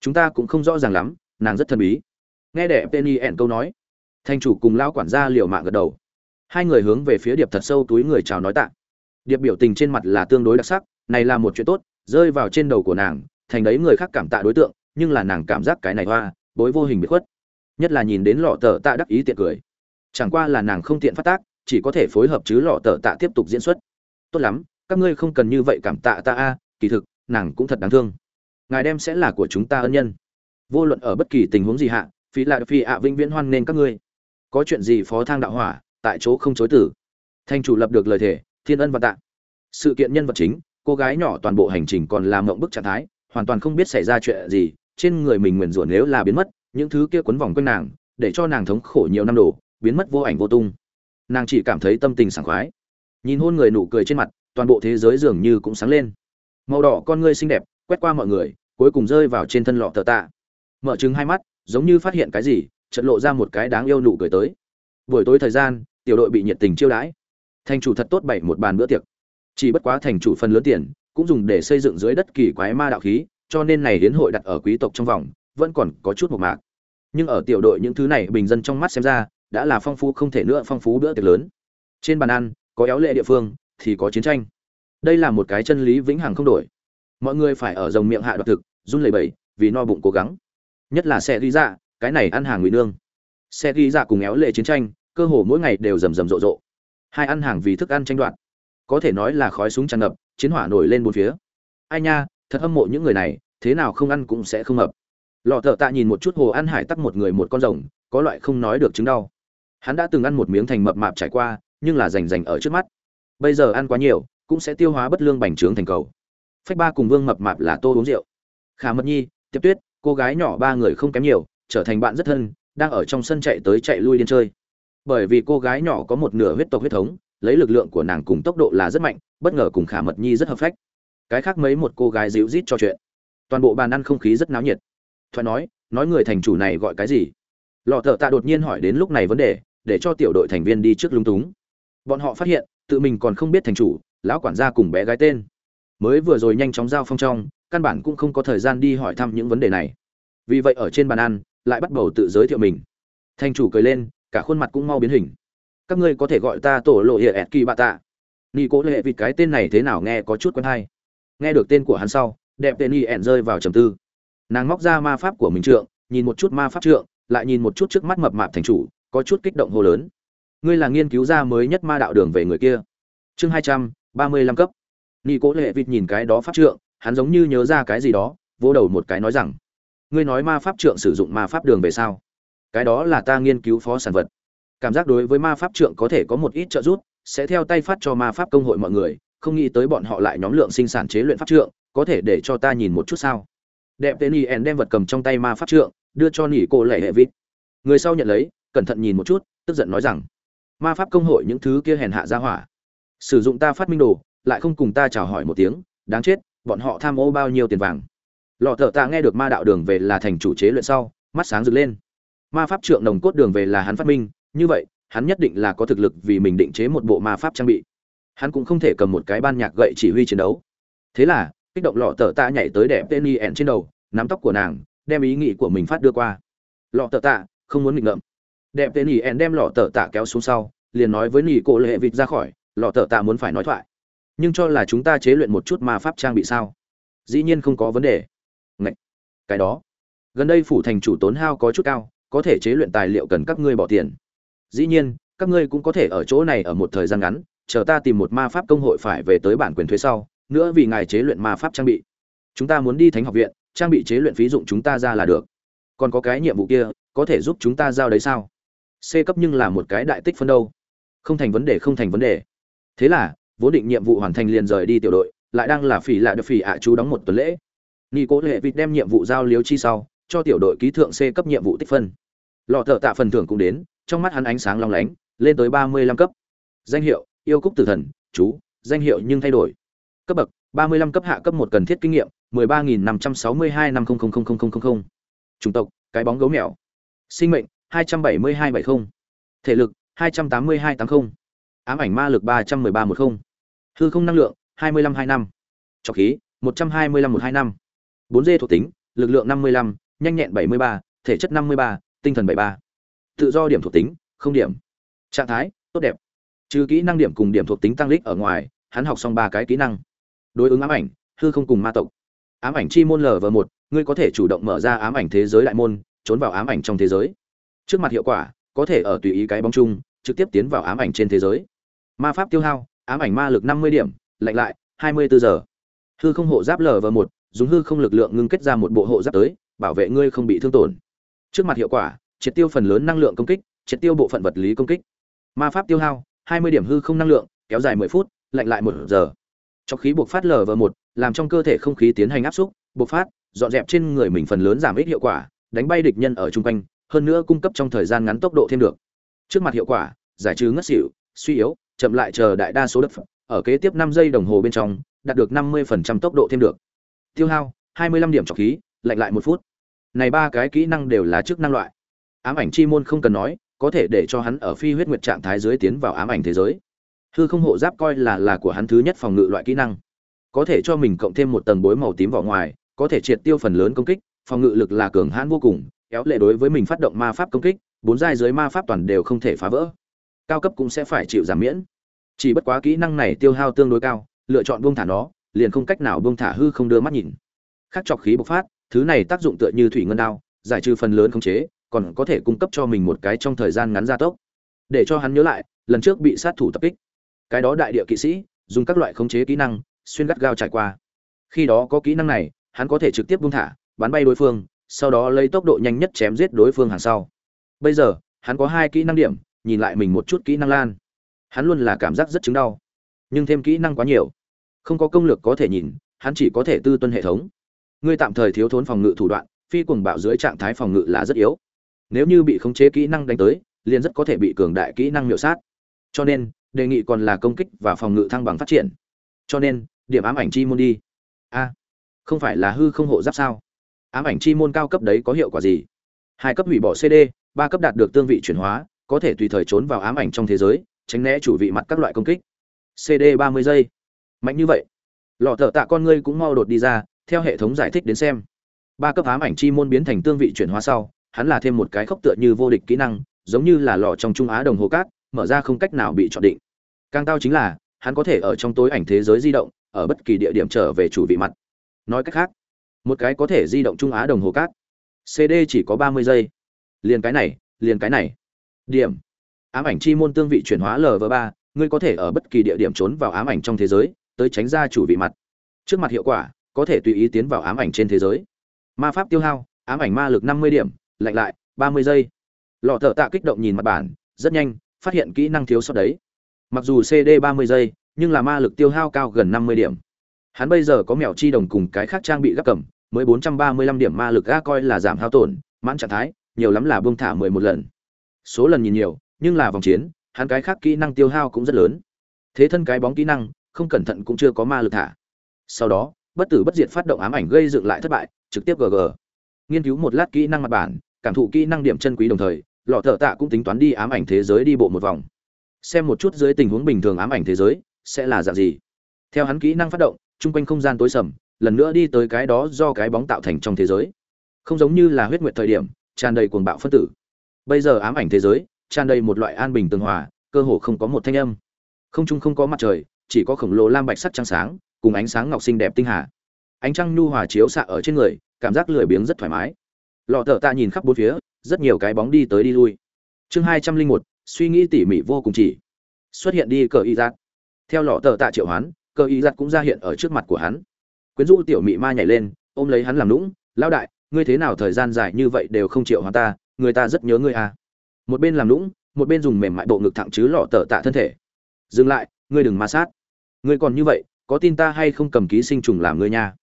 Chúng ta cũng không rõ ràng lắm, nàng rất thần bí. Nghe đẹp tên y ẹn câu nói thanh chủ cùng lão quản gia liều mạng gật đầu. Hai người hướng về phía điệp thật sâu túi người chào nói tạ. Điệp biểu tình trên mặt là tương đối đặc sắc, này là một chuyện tốt, rơi vào trên đầu của nàng, thành đấy người khác cảm tạ đối tượng, nhưng là nàng cảm giác cái này hoa, bối vô hình bị khuất. Nhất là nhìn đến lọ tờ tạ đắc ý tiện cười. Chẳng qua là nàng không tiện phát tác, chỉ có thể phối hợp chứ lọ tờ tạ tiếp tục diễn xuất. Tốt lắm, các ngươi không cần như vậy cảm tạ ta a, kỳ thực, nàng cũng thật đáng thương. Ngài đem sẽ là của chúng ta ân nhân. Vô luận ở bất kỳ tình huống gì hạ phí lại phi ạ vĩnh viễn hoan nên các ngươi có chuyện gì phó thang đạo hỏa, tại chỗ không chối tử. Thanh chủ lập được lời thề, thiên ân và tạ. Sự kiện nhân vật chính, cô gái nhỏ toàn bộ hành trình còn làm mộng bức trạng thái, hoàn toàn không biết xảy ra chuyện gì, trên người mình nguyền rủa nếu là biến mất, những thứ kia quấn vòng quanh nàng, để cho nàng thống khổ nhiều năm đổ, biến mất vô ảnh vô tung. Nàng chỉ cảm thấy tâm tình sảng khoái. Nhìn hôn người nụ cười trên mặt, toàn bộ thế giới dường như cũng sáng lên. Màu đỏ con ngươi xinh đẹp, quét qua mọi người, cuối cùng rơi vào trên thân lọ tờ tạ. Mở trừng hai mắt, giống như phát hiện cái gì chợt lộ ra một cái đáng yêu nụ cười tới. Buổi tối thời gian, tiểu đội bị nhiệt tình chiêu đãi. Thành chủ thật tốt bảy một bàn bữa tiệc. Chỉ bất quá thành chủ phần lớn tiền, cũng dùng để xây dựng dưới đất kỳ quái ma đạo khí, cho nên này hiến hội đặt ở quý tộc trong vòng, vẫn còn có chút một mạc. Nhưng ở tiểu đội những thứ này bình dân trong mắt xem ra, đã là phong phú không thể nữa phong phú bữa tiệc lớn. Trên bàn ăn, có éo lệ địa phương, thì có chiến tranh. Đây là một cái chân lý vĩnh hằng không đổi. Mọi người phải ở dòng miệng hạ đoạt thực, run lẩy bẩy, vì no bụng cố gắng. Nhất là xe ghi dạ cái này ăn hàng ngụy nương. Xe ghi dạ cùng éo lệ chiến tranh, cơ hồ mỗi ngày đều rầm rầm rộ rộ. Hai ăn hàng vì thức ăn tranh đoạt. Có thể nói là khói súng tràn ngập, chiến hỏa nổi lên bốn phía. Ai nha, thật hâm mộ những người này, thế nào không ăn cũng sẽ không hợp lọ thợ tạ nhìn một chút hồ ăn hải tắc một người một con rồng, có loại không nói được chứng đau. Hắn đã từng ăn một miếng thành mập mạp trải qua, nhưng là rành rành ở trước mắt. Bây giờ ăn quá nhiều, cũng sẽ tiêu hóa bất lương bành trướng thành cầu. Phách ba cùng vương mập mạp là tô uống rượu. Khả mật nhi, tiếp tuyết, cô gái nhỏ ba người không kém nhiều trở thành bạn rất thân, đang ở trong sân chạy tới chạy lui điên chơi. Bởi vì cô gái nhỏ có một nửa huyết tộc huyết thống, lấy lực lượng của nàng cùng tốc độ là rất mạnh, bất ngờ cùng khả mật nhi rất hợp phách. Cái khác mấy một cô gái dịu rít cho chuyện. Toàn bộ bàn ăn không khí rất náo nhiệt. Thoại nói nói người thành chủ này gọi cái gì? Lò thợ tạ đột nhiên hỏi đến lúc này vấn đề, để cho tiểu đội thành viên đi trước lung túng. Bọn họ phát hiện, tự mình còn không biết thành chủ, lão quản gia cùng bé gái tên. Mới vừa rồi nhanh chóng giao phong trong, căn bản cũng không có thời gian đi hỏi thăm những vấn đề này. Vì vậy ở trên bàn ăn lại bắt đầu tự giới thiệu mình. Thành chủ cười lên, cả khuôn mặt cũng mau biến hình. Các ngươi có thể gọi ta tổ lộ hiệ ẹt kỳ bạ tạ. Ni cố lệ vịt cái tên này thế nào nghe có chút quen hay. Nghe được tên của hắn sau, đẹp tên y ẹn rơi vào trầm tư. Nàng móc ra ma pháp của mình trượng, nhìn một chút ma pháp trượng, lại nhìn một chút trước mắt mập mạp thành chủ, có chút kích động hô lớn. Ngươi là nghiên cứu ra mới nhất ma đạo đường về người kia. Chương hai trăm ba mươi lăm cấp. Ni cố lệ vịt nhìn cái đó pháp trượng, hắn giống như nhớ ra cái gì đó, vỗ đầu một cái nói rằng ngươi nói ma pháp trượng sử dụng ma pháp đường về sao? Cái đó là ta nghiên cứu phó sản vật. Cảm giác đối với ma pháp trượng có thể có một ít trợ giúp, sẽ theo tay phát cho ma pháp công hội mọi người, không nghĩ tới bọn họ lại nhóm lượng sinh sản chế luyện pháp trượng, có thể để cho ta nhìn một chút sao? Đẹp tên y đem vật cầm trong tay ma pháp trượng, đưa cho nỉ cô lệ hệ vít người sau nhận lấy, cẩn thận nhìn một chút, tức giận nói rằng, ma pháp công hội những thứ kia hèn hạ ra hỏa. Sử dụng ta phát minh đồ, lại không cùng ta chào hỏi một tiếng, đáng chết, bọn họ tham ô bao nhiêu tiền vàng lọ thợ Tạ nghe được ma đạo đường về là thành chủ chế luyện sau, mắt sáng rực lên. Ma pháp trượng nồng cốt đường về là hắn phát minh, như vậy, hắn nhất định là có thực lực vì mình định chế một bộ ma pháp trang bị. Hắn cũng không thể cầm một cái ban nhạc gậy chỉ huy chiến đấu. Thế là, kích động lọ tờ tạ nhảy tới đẹp tên y ẹn trên đầu, nắm tóc của nàng, đem ý nghĩ của mình phát đưa qua. Lọ tờ tạ, không muốn nghịch ngợm. Đẹp tên y ẹn đem lọ tờ tạ kéo xuống sau, liền nói với nỉ cổ lệ vịt ra khỏi, lọ tờ tạ muốn phải nói thoại, nhưng cho là chúng ta chế luyện một chút ma pháp trang bị sao? Dĩ nhiên không có vấn đề cái đó. Gần đây phủ thành chủ tốn hao có chút cao, có thể chế luyện tài liệu cần các ngươi bỏ tiền. Dĩ nhiên, các ngươi cũng có thể ở chỗ này ở một thời gian ngắn, chờ ta tìm một ma pháp công hội phải về tới bản quyền thuế sau, nữa vì ngài chế luyện ma pháp trang bị. Chúng ta muốn đi thánh học viện, trang bị chế luyện phí dụng chúng ta ra là được. Còn có cái nhiệm vụ kia, có thể giúp chúng ta giao đấy sao? C cấp nhưng là một cái đại tích phân đâu. Không thành vấn đề, không thành vấn đề. Thế là, vốn định nhiệm vụ hoàn thành liền rời đi tiểu đội, lại đang là phỉ lại được phỉ ạ chú đóng một tuần lễ nghi cố lệ vịt đem nhiệm vụ giao liếu chi sau, cho tiểu đội ký thượng c cấp nhiệm vụ tích phân. Lọ thợ tạ phần thưởng cũng đến, trong mắt hắn ánh sáng long lánh, lên tới ba mươi lăm cấp. Danh hiệu, yêu cúc tử thần, chú, danh hiệu nhưng thay đổi. Cấp bậc, ba mươi lăm cấp hạ cấp một cần thiết kinh nghiệm, mười ba nghìn năm trăm sáu mươi hai năm không không không không không không không. Chủng tộc, cái bóng gấu mèo. Sinh mệnh, hai trăm bảy mươi hai bảy không. Thể lực, hai trăm tám mươi hai tám không. Ám ảnh ma lực, ba trăm mười ba một không. Hư không năng lượng, hai mươi lăm hai năm. Trọc khí, một trăm hai mươi lăm một hai năm bốn d thuộc tính, lực lượng năm mươi lăm, nhanh nhẹn bảy mươi ba, thể chất năm mươi ba, tinh thần bảy ba. Tự do điểm thuộc tính, không điểm. Trạng thái, tốt đẹp. Trừ kỹ năng điểm cùng điểm thuộc tính tăng lích ở ngoài, hắn học xong ba cái kỹ năng. Đối ứng ám ảnh, hư không cùng ma tộc. Ám ảnh chi môn lv một, ngươi có thể chủ động mở ra ám ảnh thế giới đại môn, trốn vào ám ảnh trong thế giới. Trước mặt hiệu quả, có thể ở tùy ý cái bóng chung, trực tiếp tiến vào ám ảnh trên thế giới. Ma pháp tiêu hao, ám ảnh ma lực năm mươi điểm lạnh lại, hai mươi bốn giờ. Hư không hộ giáp lv một dùng hư không lực lượng ngưng kết ra một bộ hộ giáp tới, bảo vệ ngươi không bị thương tổn. Trước mặt hiệu quả, triệt tiêu phần lớn năng lượng công kích, triệt tiêu bộ phận vật lý công kích. Ma pháp tiêu hao, hai mươi điểm hư không năng lượng, kéo dài mười phút, lạnh lại một giờ. Cho khí buộc phát lv một, làm trong cơ thể không khí tiến hành áp xúc buộc phát, dọn dẹp trên người mình phần lớn giảm ít hiệu quả, đánh bay địch nhân ở chung quanh, hơn nữa cung cấp trong thời gian ngắn tốc độ thêm được. Trước mặt hiệu quả, giải trừ ngất xỉu, suy yếu, chậm lại chờ đại đa số đất ở kế tiếp năm giây đồng hồ bên trong, đạt được năm 50% tốc độ thêm được tiêu hao 25 điểm trọc khí, lạnh lại một phút. Này ba cái kỹ năng đều là chức năng loại. Ám ảnh chi môn không cần nói, có thể để cho hắn ở phi huyết nguyệt trạng thái dưới tiến vào ám ảnh thế giới. Hư không hộ giáp coi là là của hắn thứ nhất phòng ngự loại kỹ năng. Có thể cho mình cộng thêm một tầng bối màu tím vào ngoài, có thể triệt tiêu phần lớn công kích, phòng ngự lực là cường hãn vô cùng kéo lệ đối với mình phát động ma pháp công kích, bốn giai dưới ma pháp toàn đều không thể phá vỡ. Cao cấp cũng sẽ phải chịu giảm miễn. Chỉ bất quá kỹ năng này tiêu hao tương đối cao, lựa chọn buông thả nó liền không cách nào buông thả hư không đưa mắt nhìn. Khắc chọc khí bộc phát, thứ này tác dụng tựa như thủy ngân đao, giải trừ phần lớn khống chế, còn có thể cung cấp cho mình một cái trong thời gian ngắn gia tốc. Để cho hắn nhớ lại, lần trước bị sát thủ tập kích. Cái đó đại địa kỵ sĩ, dùng các loại khống chế kỹ năng, xuyên gắt gao trải qua. Khi đó có kỹ năng này, hắn có thể trực tiếp buông thả, bắn bay đối phương, sau đó lấy tốc độ nhanh nhất chém giết đối phương hàng sau. Bây giờ, hắn có hai kỹ năng điểm, nhìn lại mình một chút kỹ năng lan. Hắn luôn là cảm giác rất chứng đau, nhưng thêm kỹ năng quá nhiều không có công lược có thể nhìn, hắn chỉ có thể tư tuân hệ thống. Ngươi tạm thời thiếu thốn phòng ngự thủ đoạn, phi cuồng bạo dưới trạng thái phòng ngự là rất yếu. Nếu như bị khống chế kỹ năng đánh tới, liền rất có thể bị cường đại kỹ năng miểu sát. Cho nên, đề nghị còn là công kích và phòng ngự thăng bằng phát triển. Cho nên, điểm ám ảnh chi môn đi. A, không phải là hư không hộ giáp sao? Ám ảnh chi môn cao cấp đấy có hiệu quả gì? Hai cấp hủy bỏ cd ba cấp đạt được tương vị chuyển hóa, có thể tùy thời trốn vào ám ảnh trong thế giới, tránh né chủ vị mặt các loại công kích. Cd ba mươi giây mạnh như vậy. Lọ thợ tạ con ngươi cũng mau đột đi ra, theo hệ thống giải thích đến xem. Ba cấp ám ảnh chi môn biến thành tương vị chuyển hóa sau, hắn là thêm một cái khốc tựa như vô địch kỹ năng, giống như là lọ trong trung á đồng hồ cát, mở ra không cách nào bị chọn định. Càng tao chính là, hắn có thể ở trong tối ảnh thế giới di động, ở bất kỳ địa điểm trở về chủ vị mặt. Nói cách khác, một cái có thể di động trung á đồng hồ cát cd chỉ có ba mươi giây. Liền cái này, liền cái này. Điểm. Ám ảnh chi môn tương vị chuyển hóa lv ba, ngươi có thể ở bất kỳ địa điểm trốn vào ám ảnh trong thế giới tới tránh ra chủ vị mặt. Trước mặt hiệu quả, có thể tùy ý tiến vào ám ảnh trên thế giới. Ma pháp tiêu hao, ám ảnh ma lực năm mươi điểm, lạnh lại, ba mươi giây. Lọ thợ tạ kích động nhìn mặt bản, rất nhanh, phát hiện kỹ năng thiếu sót đấy. Mặc dù cd ba mươi giây, nhưng là ma lực tiêu hao cao gần năm mươi điểm. Hắn bây giờ có mèo chi đồng cùng cái khác trang bị gác cầm, mới bốn trăm ba mươi lăm điểm ma lực ga coi là giảm hao tổn, mãn trạng thái, nhiều lắm là buông thả mười một lần. Số lần nhìn nhiều, nhưng là vòng chiến, hắn cái khác kỹ năng tiêu hao cũng rất lớn. Thế thân cái bóng kỹ năng không cẩn thận cũng chưa có ma lực thả. Sau đó, bất tử bất diệt phát động ám ảnh gây dựng lại thất bại, trực tiếp gg nghiên cứu một lát kỹ năng mặt bản, cảm thụ kỹ năng điểm chân quý đồng thời, lọ thợ tạ cũng tính toán đi ám ảnh thế giới đi bộ một vòng. Xem một chút dưới tình huống bình thường ám ảnh thế giới, sẽ là dạng gì. Theo hắn kỹ năng phát động, chung quanh không gian tối sầm, lần nữa đi tới cái đó do cái bóng tạo thành trong thế giới. Không giống như là huyết nguyệt thời điểm, tràn đầy cuồng bạo phân tử. Bây giờ ám ảnh thế giới, tràn đầy một loại an bình tường hòa, cơ hồ không có một thanh âm. Không trung không có mặt trời chỉ có khổng lồ lam bạch sắc trăng sáng, cùng ánh sáng ngọc xinh đẹp tinh hà. Ánh trăng nhu hòa chiếu xạ ở trên người, cảm giác lười biếng rất thoải mái. Lọ thợ tạ nhìn khắp bốn phía, rất nhiều cái bóng đi tới đi lui. Chương hai trăm linh một, suy nghĩ tỉ mỉ vô cùng chỉ. Xuất hiện đi cờ y giặt. Theo lọ thợ tạ triệu hoán, cờ y giặt cũng ra hiện ở trước mặt của hắn. Quyến rũ tiểu mị ma nhảy lên, ôm lấy hắn làm lũng lão đại, ngươi thế nào thời gian dài như vậy đều không chịu hoán ta, người ta rất nhớ ngươi à. Một bên làm lũng một bên dùng mềm mại bộ ngực thẳng chứ lọ tờ tạ thân thể. Dừng lại ngươi đừng ma sát. Ngươi còn như vậy, có tin ta hay không cầm ký sinh trùng làm ngươi nha?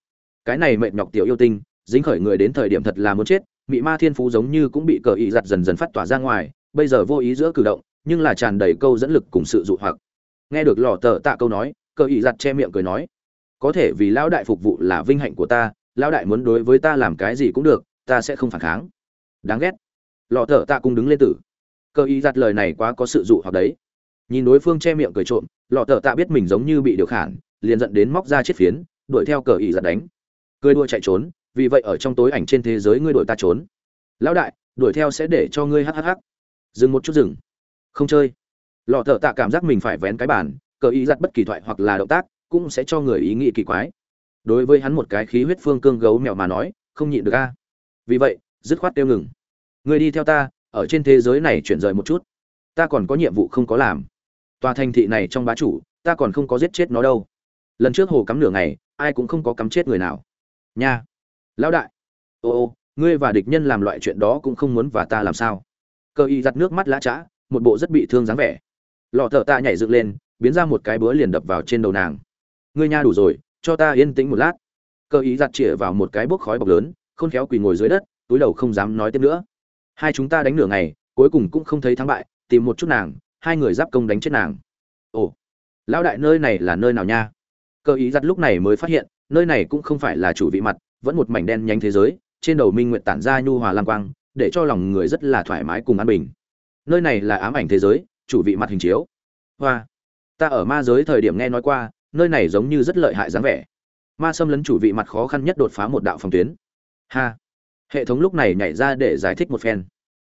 Cái này mệt nhọc tiểu yêu tinh, dính khởi người đến thời điểm thật là muốn chết, mị ma thiên phú giống như cũng bị cờ ý giặt dần dần phát tỏa ra ngoài, bây giờ vô ý giữa cử động, nhưng là tràn đầy câu dẫn lực cùng sự dụ hoặc. Nghe được lọ tờ tạ câu nói, cờ ý giặt che miệng cười nói, có thể vì lão đại phục vụ là vinh hạnh của ta, lão đại muốn đối với ta làm cái gì cũng được, ta sẽ không phản kháng. Đáng ghét. Lọ thợ tạ cũng đứng lên tử. Cờ ý giặt lời này quá có sự dụ hoặc đấy. Nhìn đối phương che miệng cười trộm lọ thợ tạ biết mình giống như bị điều khản, liền dẫn đến móc ra chiếc phiến, đuổi theo cờ ý giật đánh. Cười đua chạy trốn, vì vậy ở trong tối ảnh trên thế giới ngươi đuổi ta trốn. Lão đại, đuổi theo sẽ để cho ngươi hhh dừng một chút dừng. Không chơi. Lọ thợ tạ cảm giác mình phải vén cái bản cờ ý giặt bất kỳ thoại hoặc là động tác, cũng sẽ cho người ý nghĩ kỳ quái. Đối với hắn một cái khí huyết phương cương gấu mèo mà nói, không nhịn được a. Vì vậy, dứt khoát tiêu ngừng. Người đi theo ta, ở trên thế giới này chuyển rời một chút. Ta còn có nhiệm vụ không có làm tòa thành thị này trong bá chủ, ta còn không có giết chết nó đâu. Lần trước hồ cắm nửa ngày, ai cũng không có cắm chết người nào. Nha. Lão đại. Ô ô, ngươi và địch nhân làm loại chuyện đó cũng không muốn và ta làm sao. Cơ y giặt nước mắt lã chã một bộ rất bị thương dáng vẻ. Lọ thợ ta nhảy dựng lên, biến ra một cái búa liền đập vào trên đầu nàng. Ngươi nha đủ rồi, cho ta yên tĩnh một lát. Cơ ý giặt chĩa vào một cái bốc khói bọc lớn, khôn khéo quỳ ngồi dưới đất, túi đầu không dám nói tiếp nữa. Hai chúng ta đánh nửa ngày, cuối cùng cũng không thấy thắng bại, tìm một chút nàng hai người giáp công đánh chết nàng. Ồ, lão đại nơi này là nơi nào nha? Cơ ý giặt lúc này mới phát hiện, nơi này cũng không phải là chủ vị mặt, vẫn một mảnh đen nhánh thế giới, trên đầu minh nguyện tản ra nhu hòa lam quang, để cho lòng người rất là thoải mái cùng an bình. Nơi này là ám ảnh thế giới, chủ vị mặt hình chiếu. Hoa, ta ở ma giới thời điểm nghe nói qua, nơi này giống như rất lợi hại dáng vẻ. Ma xâm lấn chủ vị mặt khó khăn nhất đột phá một đạo phòng tuyến. Ha, hệ thống lúc này nhảy ra để giải thích một phen.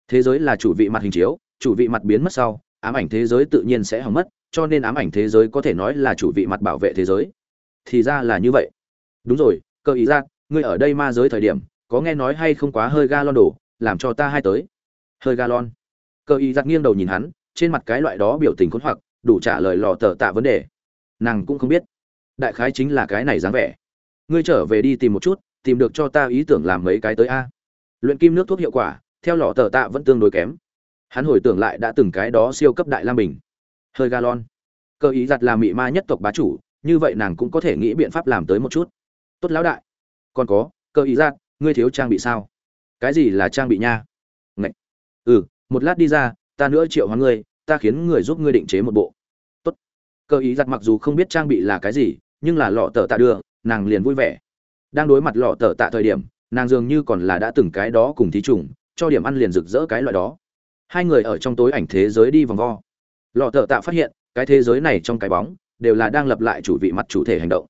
Thế giới là chủ vị mặt hình chiếu, chủ vị mặt biến mất sau ám ảnh thế giới tự nhiên sẽ hỏng mất, cho nên ám ảnh thế giới có thể nói là chủ vị mặt bảo vệ thế giới. Thì ra là như vậy. Đúng rồi, cơ ý ra ngươi ở đây ma giới thời điểm, có nghe nói hay không quá hơi ga lon đổ, làm cho ta hai tới. Hơi ga lon. Cơ ý giặt nghiêng đầu nhìn hắn, trên mặt cái loại đó biểu tình khốn hoặc, đủ trả lời lò tờ tạ vấn đề. Nàng cũng không biết. Đại khái chính là cái này dáng vẻ. Ngươi trở về đi tìm một chút, tìm được cho ta ý tưởng làm mấy cái tới a. Luyện kim nước thuốc hiệu quả, theo lò tờ tạ vẫn tương đối kém hắn hồi tưởng lại đã từng cái đó siêu cấp đại lam bình hơi galon. Cơ ý giặt là mị ma nhất tộc bá chủ, như vậy nàng cũng có thể nghĩ biện pháp làm tới một chút. Tốt lão đại. Còn có, cơ ý giặt, ngươi thiếu trang bị sao? Cái gì là trang bị nha? Ngậy. ừ một lát đi ra, ta nữa triệu hóa ngươi, ta khiến người giúp ngươi định chế một bộ. Tốt. Cơ ý giặt mặc dù không biết trang bị là cái gì, nhưng là lọ tờ tạ đưa, nàng liền vui vẻ. Đang đối mặt lọ tờ tạ thời điểm, nàng dường như còn là đã từng cái đó cùng thí trùng, cho điểm ăn liền rực rỡ cái loại đó hai người ở trong tối ảnh thế giới đi vòng vo. Lọ thợ tạ phát hiện, cái thế giới này trong cái bóng, đều là đang lập lại chủ vị mặt chủ thể hành động.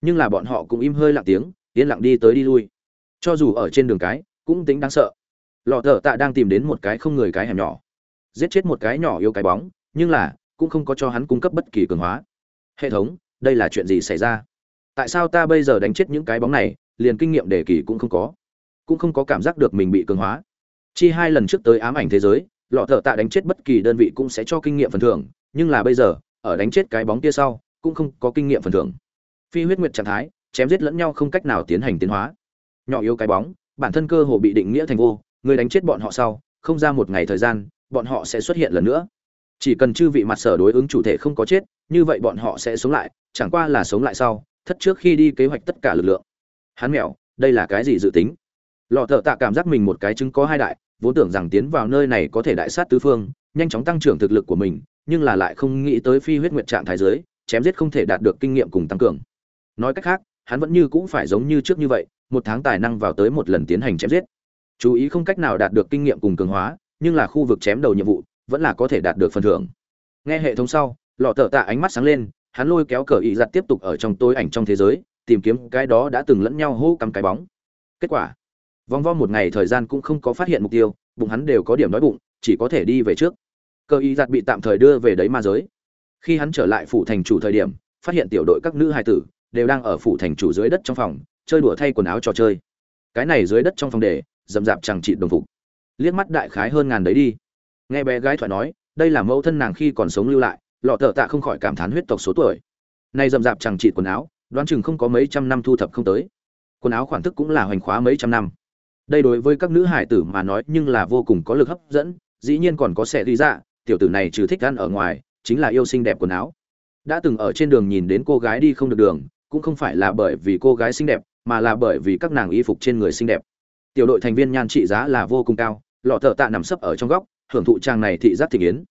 Nhưng là bọn họ cũng im hơi lặng tiếng, yên lặng đi tới đi lui. Cho dù ở trên đường cái, cũng tính đáng sợ. Lọ thợ tạ đang tìm đến một cái không người cái hẻm nhỏ. Giết chết một cái nhỏ yêu cái bóng, nhưng là, cũng không có cho hắn cung cấp bất kỳ cường hóa. Hệ thống, đây là chuyện gì xảy ra? Tại sao ta bây giờ đánh chết những cái bóng này, liền kinh nghiệm đề kỳ cũng không có? Cũng không có cảm giác được mình bị cường hóa. Chi hai lần trước tới ám ảnh thế giới lọ thợ tạ đánh chết bất kỳ đơn vị cũng sẽ cho kinh nghiệm phần thưởng, nhưng là bây giờ, ở đánh chết cái bóng kia sau, cũng không có kinh nghiệm phần thưởng. Phi huyết nguyệt trạng thái, chém giết lẫn nhau không cách nào tiến hành tiến hóa. Nhỏ yếu cái bóng, bản thân cơ hồ bị định nghĩa thành vô, người đánh chết bọn họ sau, không ra một ngày thời gian, bọn họ sẽ xuất hiện lần nữa. Chỉ cần chư vị mặt sở đối ứng chủ thể không có chết, như vậy bọn họ sẽ sống lại, chẳng qua là sống lại sau, thất trước khi đi kế hoạch tất cả lực lượng. Hắn mèo, đây là cái gì dự tính? Lọ thợ tạ cảm giác mình một cái chứng có hai đại vốn tưởng rằng tiến vào nơi này có thể đại sát tứ phương, nhanh chóng tăng trưởng thực lực của mình, nhưng là lại không nghĩ tới phi huyết nguyệt trạng thái giới chém giết không thể đạt được kinh nghiệm cùng tăng cường. Nói cách khác, hắn vẫn như cũng phải giống như trước như vậy, một tháng tài năng vào tới một lần tiến hành chém giết. Chú ý không cách nào đạt được kinh nghiệm cùng cường hóa, nhưng là khu vực chém đầu nhiệm vụ vẫn là có thể đạt được phần thưởng. Nghe hệ thống sau, lọ tở tạ ánh mắt sáng lên, hắn lôi kéo cờ ý giặt tiếp tục ở trong tối ảnh trong thế giới, tìm kiếm cái đó đã từng lẫn nhau hô cắm cái bóng. Kết quả vòng vo một ngày thời gian cũng không có phát hiện mục tiêu, bụng hắn đều có điểm đói bụng, chỉ có thể đi về trước. Cơ ý giặt bị tạm thời đưa về đấy ma giới. Khi hắn trở lại phủ thành chủ thời điểm, phát hiện tiểu đội các nữ hài tử đều đang ở phủ thành chủ dưới đất trong phòng, chơi đùa thay quần áo trò chơi. Cái này dưới đất trong phòng để, dầm dạp chẳng trị đồng phục. Liếc mắt đại khái hơn ngàn đấy đi. Nghe bé gái thoại nói, đây là mẫu thân nàng khi còn sống lưu lại, lọ thợ tạ không khỏi cảm thán huyết tộc số tuổi. Nay dầm dạp chẳng trị quần áo, đoán chừng không có mấy trăm năm thu thập không tới. Quần áo khoản thức cũng là hoành khóa mấy trăm năm đây đối với các nữ hải tử mà nói nhưng là vô cùng có lực hấp dẫn, dĩ nhiên còn có sẻ đi dạ tiểu tử này trừ thích ăn ở ngoài, chính là yêu xinh đẹp quần áo. Đã từng ở trên đường nhìn đến cô gái đi không được đường, cũng không phải là bởi vì cô gái xinh đẹp, mà là bởi vì các nàng y phục trên người xinh đẹp. Tiểu đội thành viên nhan trị giá là vô cùng cao, lọ thợ tạ nằm sấp ở trong góc, hưởng thụ trang này thị giác thị yến.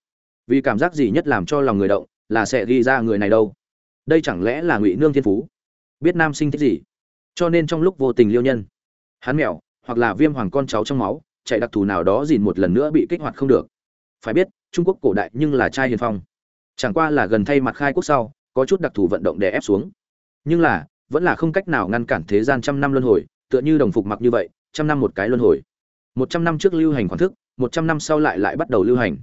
Vì cảm giác gì nhất làm cho lòng người động, là sẽ ghi ra người này đâu. Đây chẳng lẽ là ngụy nương thiên phú? Biết nam sinh thích gì? Cho nên trong lúc vô tình liêu nhân, hắn mèo hoặc là viêm hoàng con cháu trong máu, chạy đặc thù nào đó dìn một lần nữa bị kích hoạt không được. Phải biết, trung quốc cổ đại nhưng là trai hiền phong. Chẳng qua là gần thay mặt khai quốc sau, có chút đặc thù vận động để ép xuống. Nhưng là, vẫn là không cách nào ngăn cản thế gian trăm năm luân hồi, tựa như đồng phục mặc như vậy, trăm năm một cái luân hồi. Một trăm năm trước lưu hành khoản thức, một trăm năm sau lại lại bắt đầu lưu hành.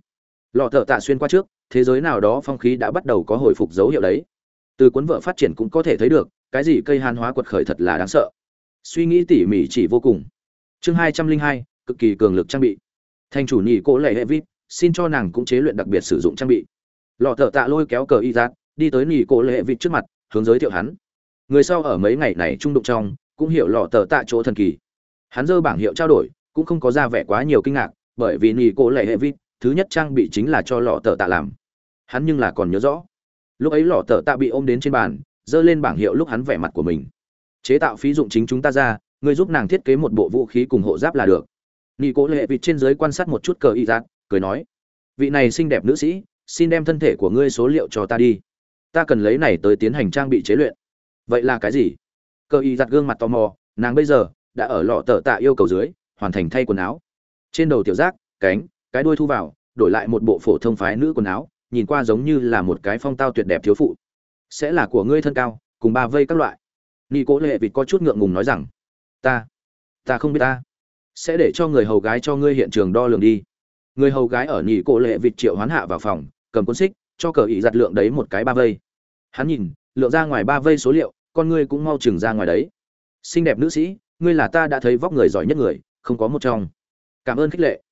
Lọ thợ tạ xuyên qua trước, thế giới nào đó phong khí đã bắt đầu có hồi phục dấu hiệu đấy. Từ cuốn vợ phát triển cũng có thể thấy được, cái gì cây hàn hóa quật khởi thật là đáng sợ. Suy nghĩ tỉ mỉ chỉ vô cùng chương hai trăm linh hai, cực kỳ cường lực trang bị. Thành chủ nhị cô lệ hệ vip xin cho nàng cũng chế luyện đặc biệt sử dụng trang bị. Lọ thợ tạ lôi kéo cờ y giác đi tới nhị cô lệ hệ vip trước mặt, hướng giới thiệu hắn. Người sau ở mấy ngày này trung đụng trong, cũng hiểu lọ tờ tạ chỗ thần kỳ. Hắn dơ bảng hiệu trao đổi, cũng không có ra vẻ quá nhiều kinh ngạc, bởi vì nhị cô lệ hệ vip thứ nhất trang bị chính là cho lọ tờ tạ làm. Hắn nhưng là còn nhớ rõ. Lúc ấy lọ tờ tạ bị ôm đến trên bàn, dơ lên bảng hiệu lúc hắn vẻ mặt của mình. Chế tạo phí dụng chính chúng ta ra người giúp nàng thiết kế một bộ vũ khí cùng hộ giáp là được. Nghi cố lệ vịt trên dưới quan sát một chút cờ y giác cười nói, vị này xinh đẹp nữ sĩ, xin đem thân thể của ngươi số liệu cho ta đi. Ta cần lấy này tới tiến hành trang bị chế luyện. Vậy là cái gì? Cờ y giặt gương mặt tò mò, nàng bây giờ đã ở lọ tờ tạ yêu cầu dưới, hoàn thành thay quần áo. Trên đầu tiểu giác, cánh, cái đuôi thu vào, đổi lại một bộ phổ thông phái nữ quần áo, nhìn qua giống như là một cái phong tao tuyệt đẹp thiếu phụ. Sẽ là của ngươi thân cao, cùng ba vây các loại. Nghi cố lệ vịt có chút ngượng ngùng nói rằng ta. Ta không biết ta. Sẽ để cho người hầu gái cho ngươi hiện trường đo lường đi. Người hầu gái ở nhị cổ lệ vịt triệu hoán hạ vào phòng, cầm cuốn xích, cho cờ ý giặt lượng đấy một cái ba vây. Hắn nhìn, lượng ra ngoài ba vây số liệu, con ngươi cũng mau chừng ra ngoài đấy. Xinh đẹp nữ sĩ, ngươi là ta đã thấy vóc người giỏi nhất người, không có một trong. Cảm ơn khích lệ.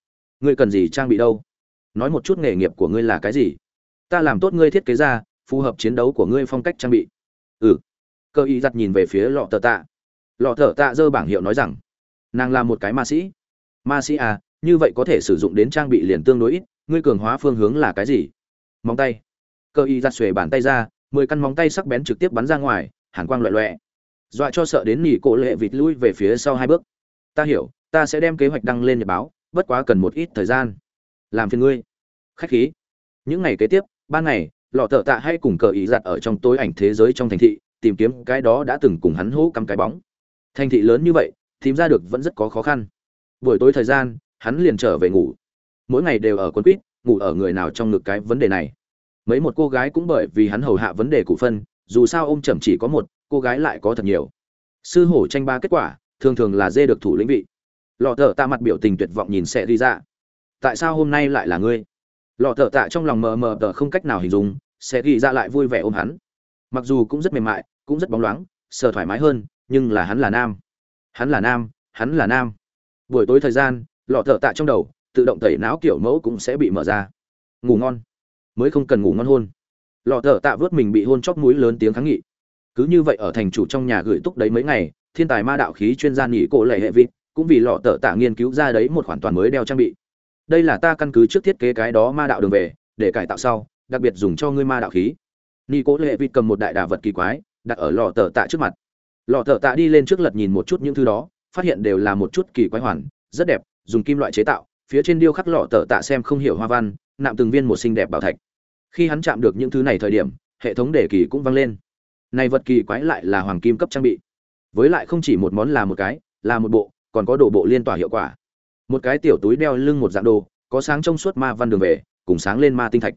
Ngươi cần gì trang bị đâu? Nói một chút nghề nghiệp của ngươi là cái gì? Ta làm tốt ngươi thiết kế ra, phù hợp chiến đấu của ngươi phong cách trang bị. Ừ. Cơ ý giặt nhìn về phía lọ tờ tạ lọ thở tạ dơ bảng hiệu nói rằng, nàng là một cái ma sĩ. Ma sĩ à như vậy có thể sử dụng đến trang bị liền tương đối ít, ngươi cường hóa phương hướng là cái gì? Móng tay. Cơ y giặt xuề bàn tay ra, mười căn móng tay sắc bén trực tiếp bắn ra ngoài, hàn quang loẹ loẹ. Dọa cho sợ đến nỉ cổ lệ vịt lui về phía sau hai bước. Ta hiểu, ta sẽ đem kế hoạch đăng lên nhật báo, bất quá cần một ít thời gian. Làm phiền ngươi. Khách khí. Những ngày kế tiếp, ban ngày, lọ thợ tạ hay cùng cờ ý giặt ở trong tối ảnh thế giới trong thành thị, tìm kiếm cái đó đã từng cùng hắn hô cắm cái bóng thành thị lớn như vậy, tìm ra được vẫn rất có khó khăn. Buổi tối thời gian, hắn liền trở về ngủ. Mỗi ngày đều ở quân quýt, ngủ ở người nào trong ngực cái vấn đề này. Mấy một cô gái cũng bởi vì hắn hầu hạ vấn đề cụ phân, dù sao ông chậm chỉ có một, cô gái lại có thật nhiều. Sư hổ tranh ba kết quả, thường thường là dê được thủ lĩnh vị. Lọ thợ tạ mặt biểu tình tuyệt vọng nhìn sẽ đi ra. Tại sao hôm nay lại là ngươi? Lọ thợ tạ trong lòng mờ mờ tờ không cách nào hình dung, sẽ ghi ra lại vui vẻ ôm hắn. Mặc dù cũng rất mềm mại, cũng rất bóng loáng, sờ thoải mái hơn nhưng là hắn là nam. Hắn là nam, hắn là nam. Buổi tối thời gian, lọ thợ tạ trong đầu, tự động tẩy não kiểu mẫu cũng sẽ bị mở ra. Ngủ ngon. Mới không cần ngủ ngon hôn. Lọ thợ tạ vớt mình bị hôn chóc mũi lớn tiếng kháng nghị. Cứ như vậy ở thành chủ trong nhà gửi túc đấy mấy ngày, thiên tài ma đạo khí chuyên gia nghỉ cổ lệ hệ vịt, cũng vì lọ thợ tạ nghiên cứu ra đấy một khoản toàn mới đeo trang bị. Đây là ta căn cứ trước thiết kế cái đó ma đạo đường về, để cải tạo sau, đặc biệt dùng cho ngươi ma đạo khí. Nghỉ cổ lệ vịt cầm một đại đà vật kỳ quái, đặt ở lọ thợ tạ trước mặt lọ thợ tạ đi lên trước lật nhìn một chút những thứ đó, phát hiện đều là một chút kỳ quái hoàn, rất đẹp, dùng kim loại chế tạo, phía trên điêu khắc lọ thợ tạ xem không hiểu hoa văn, nạm từng viên một xinh đẹp bảo thạch. Khi hắn chạm được những thứ này thời điểm, hệ thống đề kỳ cũng vang lên. Này vật kỳ quái lại là hoàng kim cấp trang bị. Với lại không chỉ một món là một cái, là một bộ, còn có đồ bộ liên tỏa hiệu quả. Một cái tiểu túi đeo lưng một dạng đồ, có sáng trong suốt ma văn đường về, cùng sáng lên ma tinh thạch.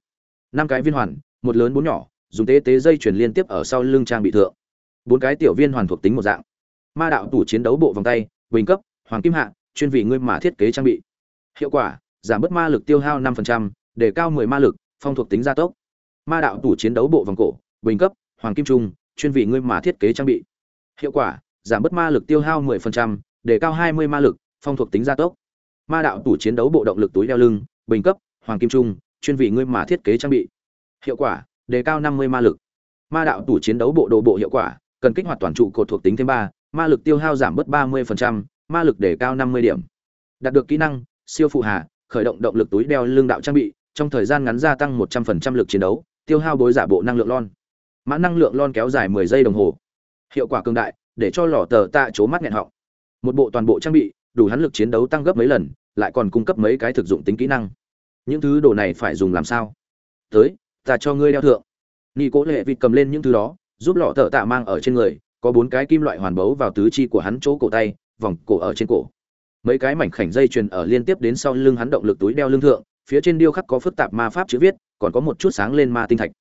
Năm cái viên hoàn, một lớn bốn nhỏ, dùng tế tế dây chuyển liên tiếp ở sau lưng trang bị thượng bốn cái tiểu viên hoàn thuộc tính một dạng. Ma đạo tủ chiến đấu bộ vòng tay bình cấp hoàng kim hạ chuyên vị ngươi mà thiết kế trang bị. Hiệu quả giảm bớt ma lực tiêu hao 5%, để cao 10 ma lực phong thuộc tính gia tốc. Ma đạo tủ chiến đấu bộ vòng cổ bình cấp hoàng kim trung chuyên vị ngươi mà thiết kế trang bị. Hiệu quả giảm bớt ma lực tiêu hao 10%, để cao 20 ma lực phong thuộc tính gia tốc. Ma đạo tủ chiến đấu bộ động lực túi đeo lưng bình cấp hoàng kim trung chuyên vị ngươi mà thiết kế trang bị. Hiệu quả đề cao 50 ma lực. Ma đạo tủ chiến đấu bộ đồ bộ hiệu quả cần kích hoạt toàn trụ cột thuộc tính thêm ba, ma lực tiêu hao giảm bớt ba mươi ma lực để cao năm mươi điểm. Đạt được kỹ năng, siêu phụ hà, khởi động động lực túi đeo lưng đạo trang bị, trong thời gian ngắn gia tăng một trăm linh lực chiến đấu, tiêu hao bối giả bộ năng lượng lon. Mã năng lượng lon kéo dài 10 giây đồng hồ. Hiệu quả cường đại, để cho lò tờ tạ chố mắt nghẹn họng. Một bộ toàn bộ trang bị, đủ hắn lực chiến đấu tăng gấp mấy lần, lại còn cung cấp mấy cái thực dụng tính kỹ năng. Những thứ đồ này phải dùng làm sao? Tới, ta cho ngươi đeo thượng. Nghi cố lệ vịt cầm lên những thứ đó giúp lọ thợ tạ mang ở trên người, có bốn cái kim loại hoàn bấu vào tứ chi của hắn chỗ cổ tay, vòng cổ ở trên cổ. Mấy cái mảnh khảnh dây chuyền ở liên tiếp đến sau lưng hắn động lực túi đeo lưng thượng, phía trên điêu khắc có phức tạp ma pháp chữ viết, còn có một chút sáng lên ma tinh thạch.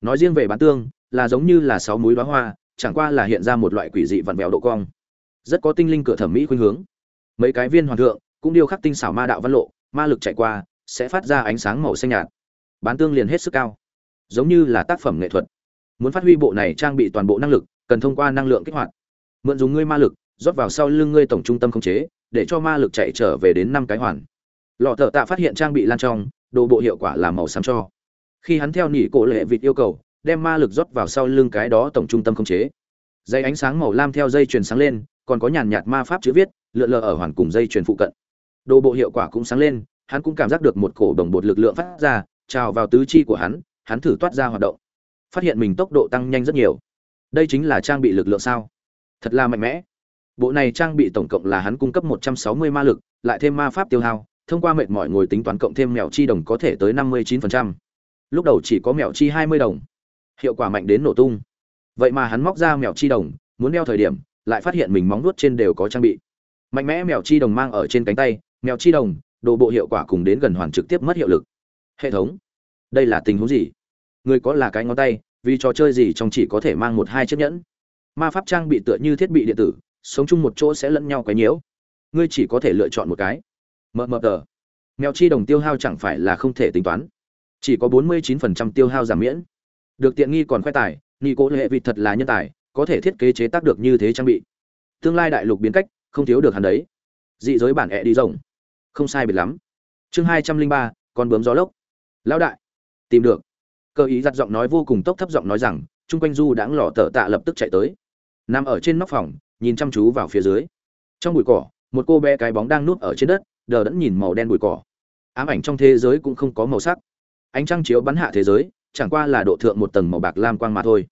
Nói riêng về bán tương, là giống như là sáu múi bá hoa, chẳng qua là hiện ra một loại quỷ dị vặn vẹo độ cong. Rất có tinh linh cửa thẩm mỹ khuynh hướng. Mấy cái viên hoàn thượng, cũng điêu khắc tinh xảo ma đạo văn lộ, ma lực chạy qua, sẽ phát ra ánh sáng màu xanh nhạt. Bán tương liền hết sức cao. Giống như là tác phẩm nghệ thuật muốn phát huy bộ này trang bị toàn bộ năng lực, cần thông qua năng lượng kích hoạt. Mượn dùng ngươi ma lực, rót vào sau lưng ngươi tổng trung tâm khống chế, để cho ma lực chạy trở về đến năm cái hoàn. Lọ thợ tạ phát hiện trang bị lan trong, đồ bộ hiệu quả là màu xám cho. Khi hắn theo nỉ cổ lệ vịt yêu cầu, đem ma lực rót vào sau lưng cái đó tổng trung tâm khống chế. Dây ánh sáng màu lam theo dây chuyền sáng lên, còn có nhàn nhạt ma pháp chữ viết, lượn lờ ở hoàn cùng dây chuyền phụ cận. Đồ bộ hiệu quả cũng sáng lên, hắn cũng cảm giác được một cổ đồng bột lực lượng phát ra, trào vào tứ chi của hắn hắn thử toát ra hoạt động phát hiện mình tốc độ tăng nhanh rất nhiều. Đây chính là trang bị lực lượng sao? Thật là mạnh mẽ. Bộ này trang bị tổng cộng là hắn cung cấp 160 ma lực, lại thêm ma pháp tiêu hao, thông qua mệt mỏi ngồi tính toán cộng thêm mèo chi đồng có thể tới 59%. lúc đầu chỉ có mèo chi 20 đồng. Hiệu quả mạnh đến nổ tung. Vậy mà hắn móc ra mèo chi đồng, muốn đeo thời điểm, lại phát hiện mình móng nuốt trên đều có trang bị. Mạnh mẽ mèo chi đồng mang ở trên cánh tay, mèo chi đồng, đồ bộ hiệu quả cùng đến gần hoàn trực tiếp mất hiệu lực. Hệ thống. Đây là tình huống gì? Người có là cái ngón tay, vì trò chơi gì trong chỉ có thể mang một hai chiếc nhẫn. Ma pháp trang bị tựa như thiết bị điện tử, sống chung một chỗ sẽ lẫn nhau cái nhiễu. Ngươi chỉ có thể lựa chọn một cái. Mờ mờ tờ. Mèo chi đồng tiêu hao chẳng phải là không thể tính toán. Chỉ có bốn mươi chín phần trăm tiêu hao giảm miễn. Được tiện nghi còn khoe tài nghi cố hệ vịt thật là nhân tài, có thể thiết kế chế tác được như thế trang bị. Tương lai đại lục biến cách, không thiếu được hắn đấy. Dị giới bản ẹ đi rồng. Không sai biệt lắm. Chương hai trăm linh ba, con bướm gió lốc. Lão đại. Tìm được cơ ý giặt giọng nói vô cùng tốc thấp giọng nói rằng, chung quanh du đãng lò tờ tạ lập tức chạy tới. Nằm ở trên nóc phòng, nhìn chăm chú vào phía dưới. Trong bụi cỏ, một cô bé cái bóng đang nuốt ở trên đất, đờ đẫn nhìn màu đen bụi cỏ. Ám ảnh trong thế giới cũng không có màu sắc. Ánh trăng chiếu bắn hạ thế giới, chẳng qua là độ thượng một tầng màu bạc lam quang mà thôi.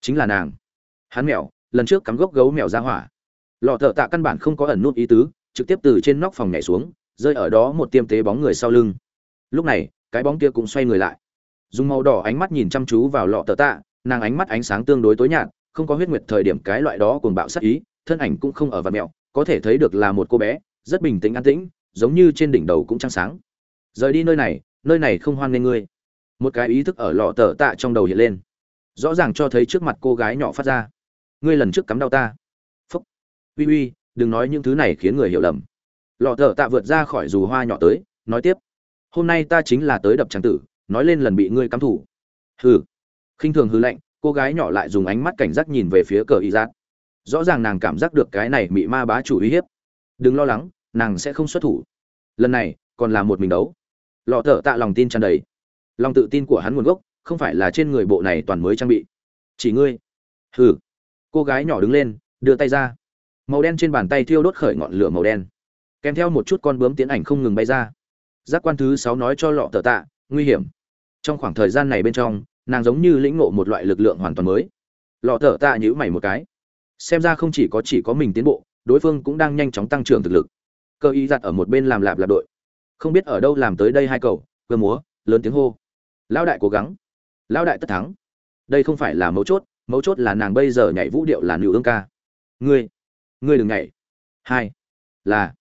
Chính là nàng. Hắn mèo, lần trước cắm gốc gấu mèo ra hỏa. Lọ thợ tạ căn bản không có ẩn nút ý tứ, trực tiếp từ trên nóc phòng nhảy xuống, rơi ở đó một tiêm tế bóng người sau lưng. Lúc này, cái bóng kia cũng xoay người lại dùng màu đỏ ánh mắt nhìn chăm chú vào lọ tờ tạ, nàng ánh mắt ánh sáng tương đối tối nhạt, không có huyết nguyệt thời điểm cái loại đó cuồng bạo sắc ý, thân ảnh cũng không ở vạt mẹo, có thể thấy được là một cô bé, rất bình tĩnh an tĩnh, giống như trên đỉnh đầu cũng trăng sáng. Rời đi nơi này nơi này không hoan nghê ngươi. Một cái ý thức ở lọ tờ tạ trong đầu hiện lên. Rõ ràng cho thấy trước mặt cô gái nhỏ phát ra. Ngươi lần trước cắm đau ta. Phúc. Uy uy, đừng nói những thứ này khiến người hiểu lầm. Lọ tờ tạ vượt ra khỏi dù hoa nhỏ tới, nói tiếp. Hôm nay ta chính là tới đập tràng tử nói lên lần bị ngươi cắm thủ. Hừ. Khinh thường hư lạnh, cô gái nhỏ lại dùng ánh mắt cảnh giác nhìn về phía cờ y giác rõ ràng nàng cảm giác được cái này bị ma bá chủ uy hiếp. Đừng lo lắng, nàng sẽ không xuất thủ. Lần này, còn là một mình đấu. Lọ thở tạ lòng tin tràn đầy. Lòng tự tin của hắn nguồn gốc, không phải là trên người bộ này toàn mới trang bị. Chỉ ngươi. Hừ. Cô gái nhỏ đứng lên, đưa tay ra. Màu đen trên bàn tay thiêu đốt khởi ngọn lửa màu đen. Kèm theo một chút con bướm tiến ảnh không ngừng bay ra. Giác quan thứ sáu nói cho lọ tờ tạ nguy hiểm. Trong khoảng thời gian này bên trong, nàng giống như lĩnh ngộ một loại lực lượng hoàn toàn mới. Lọ thở tạ nhữ mày một cái. Xem ra không chỉ có chỉ có mình tiến bộ, đối phương cũng đang nhanh chóng tăng trưởng thực lực. Cơ ý giặt ở một bên làm lạp lạp đội. Không biết ở đâu làm tới đây hai cầu cơ múa, lớn tiếng hô. Lão đại cố gắng. Lão đại tất thắng. Đây không phải là mấu chốt mấu chốt là nàng bây giờ nhảy vũ điệu là nữ ương ca. Ngươi ngươi đừng nhảy. Hai, là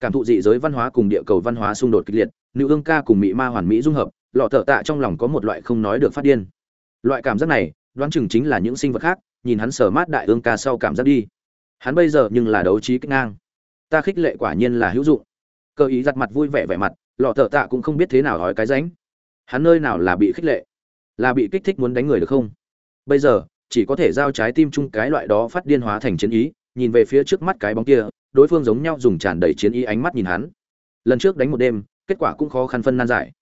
cảm thụ dị giới văn hóa cùng địa cầu văn hóa xung đột kịch liệt, nữ ương ca cùng mỹ ma hoàn mỹ dung hợp lọ thợ tạ trong lòng có một loại không nói được phát điên. Loại cảm giác này, đoán chừng chính là những sinh vật khác, nhìn hắn sờ mát đại ương ca sau cảm giác đi. Hắn bây giờ nhưng là đấu trí kích ngang. Ta khích lệ quả nhiên là hữu dụng. Cơ ý giặt mặt vui vẻ vẻ mặt, lọ thợ tạ cũng không biết thế nào nói cái ránh. Hắn nơi nào là bị khích lệ? Là bị kích thích muốn đánh người được không? Bây giờ, chỉ có thể giao trái tim chung cái loại đó phát điên hóa thành chiến ý, nhìn về phía trước mắt cái bóng kia, đối phương giống nhau dùng tràn đầy chiến ý ánh mắt nhìn hắn. Lần trước đánh một đêm, kết quả cũng khó khăn phân nan giải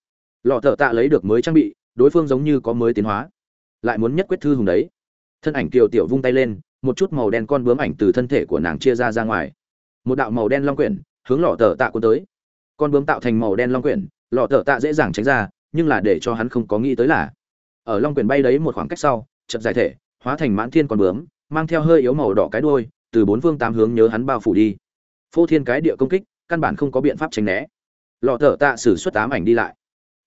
lọ thợ tạ lấy được mới trang bị, đối phương giống như có mới tiến hóa. Lại muốn nhất quyết thư hùng đấy. Thân ảnh kiều tiểu vung tay lên, một chút màu đen con bướm ảnh từ thân thể của nàng chia ra ra ngoài. Một đạo màu đen long quyển, hướng lọ thợ tạ cuốn tới. Con bướm tạo thành màu đen long quyển, lọ thợ tạ dễ dàng tránh ra, nhưng là để cho hắn không có nghĩ tới là, ở long quyển bay đấy một khoảng cách sau chật giải thể, hóa thành mãn thiên con bướm, mang theo hơi yếu màu đỏ cái đuôi, từ bốn phương tám hướng nhớ hắn bao phủ đi. Phô thiên cái địa công kích, căn bản không có biện pháp tránh né. Lọ thở tạ sử xuất tám ảnh đi lại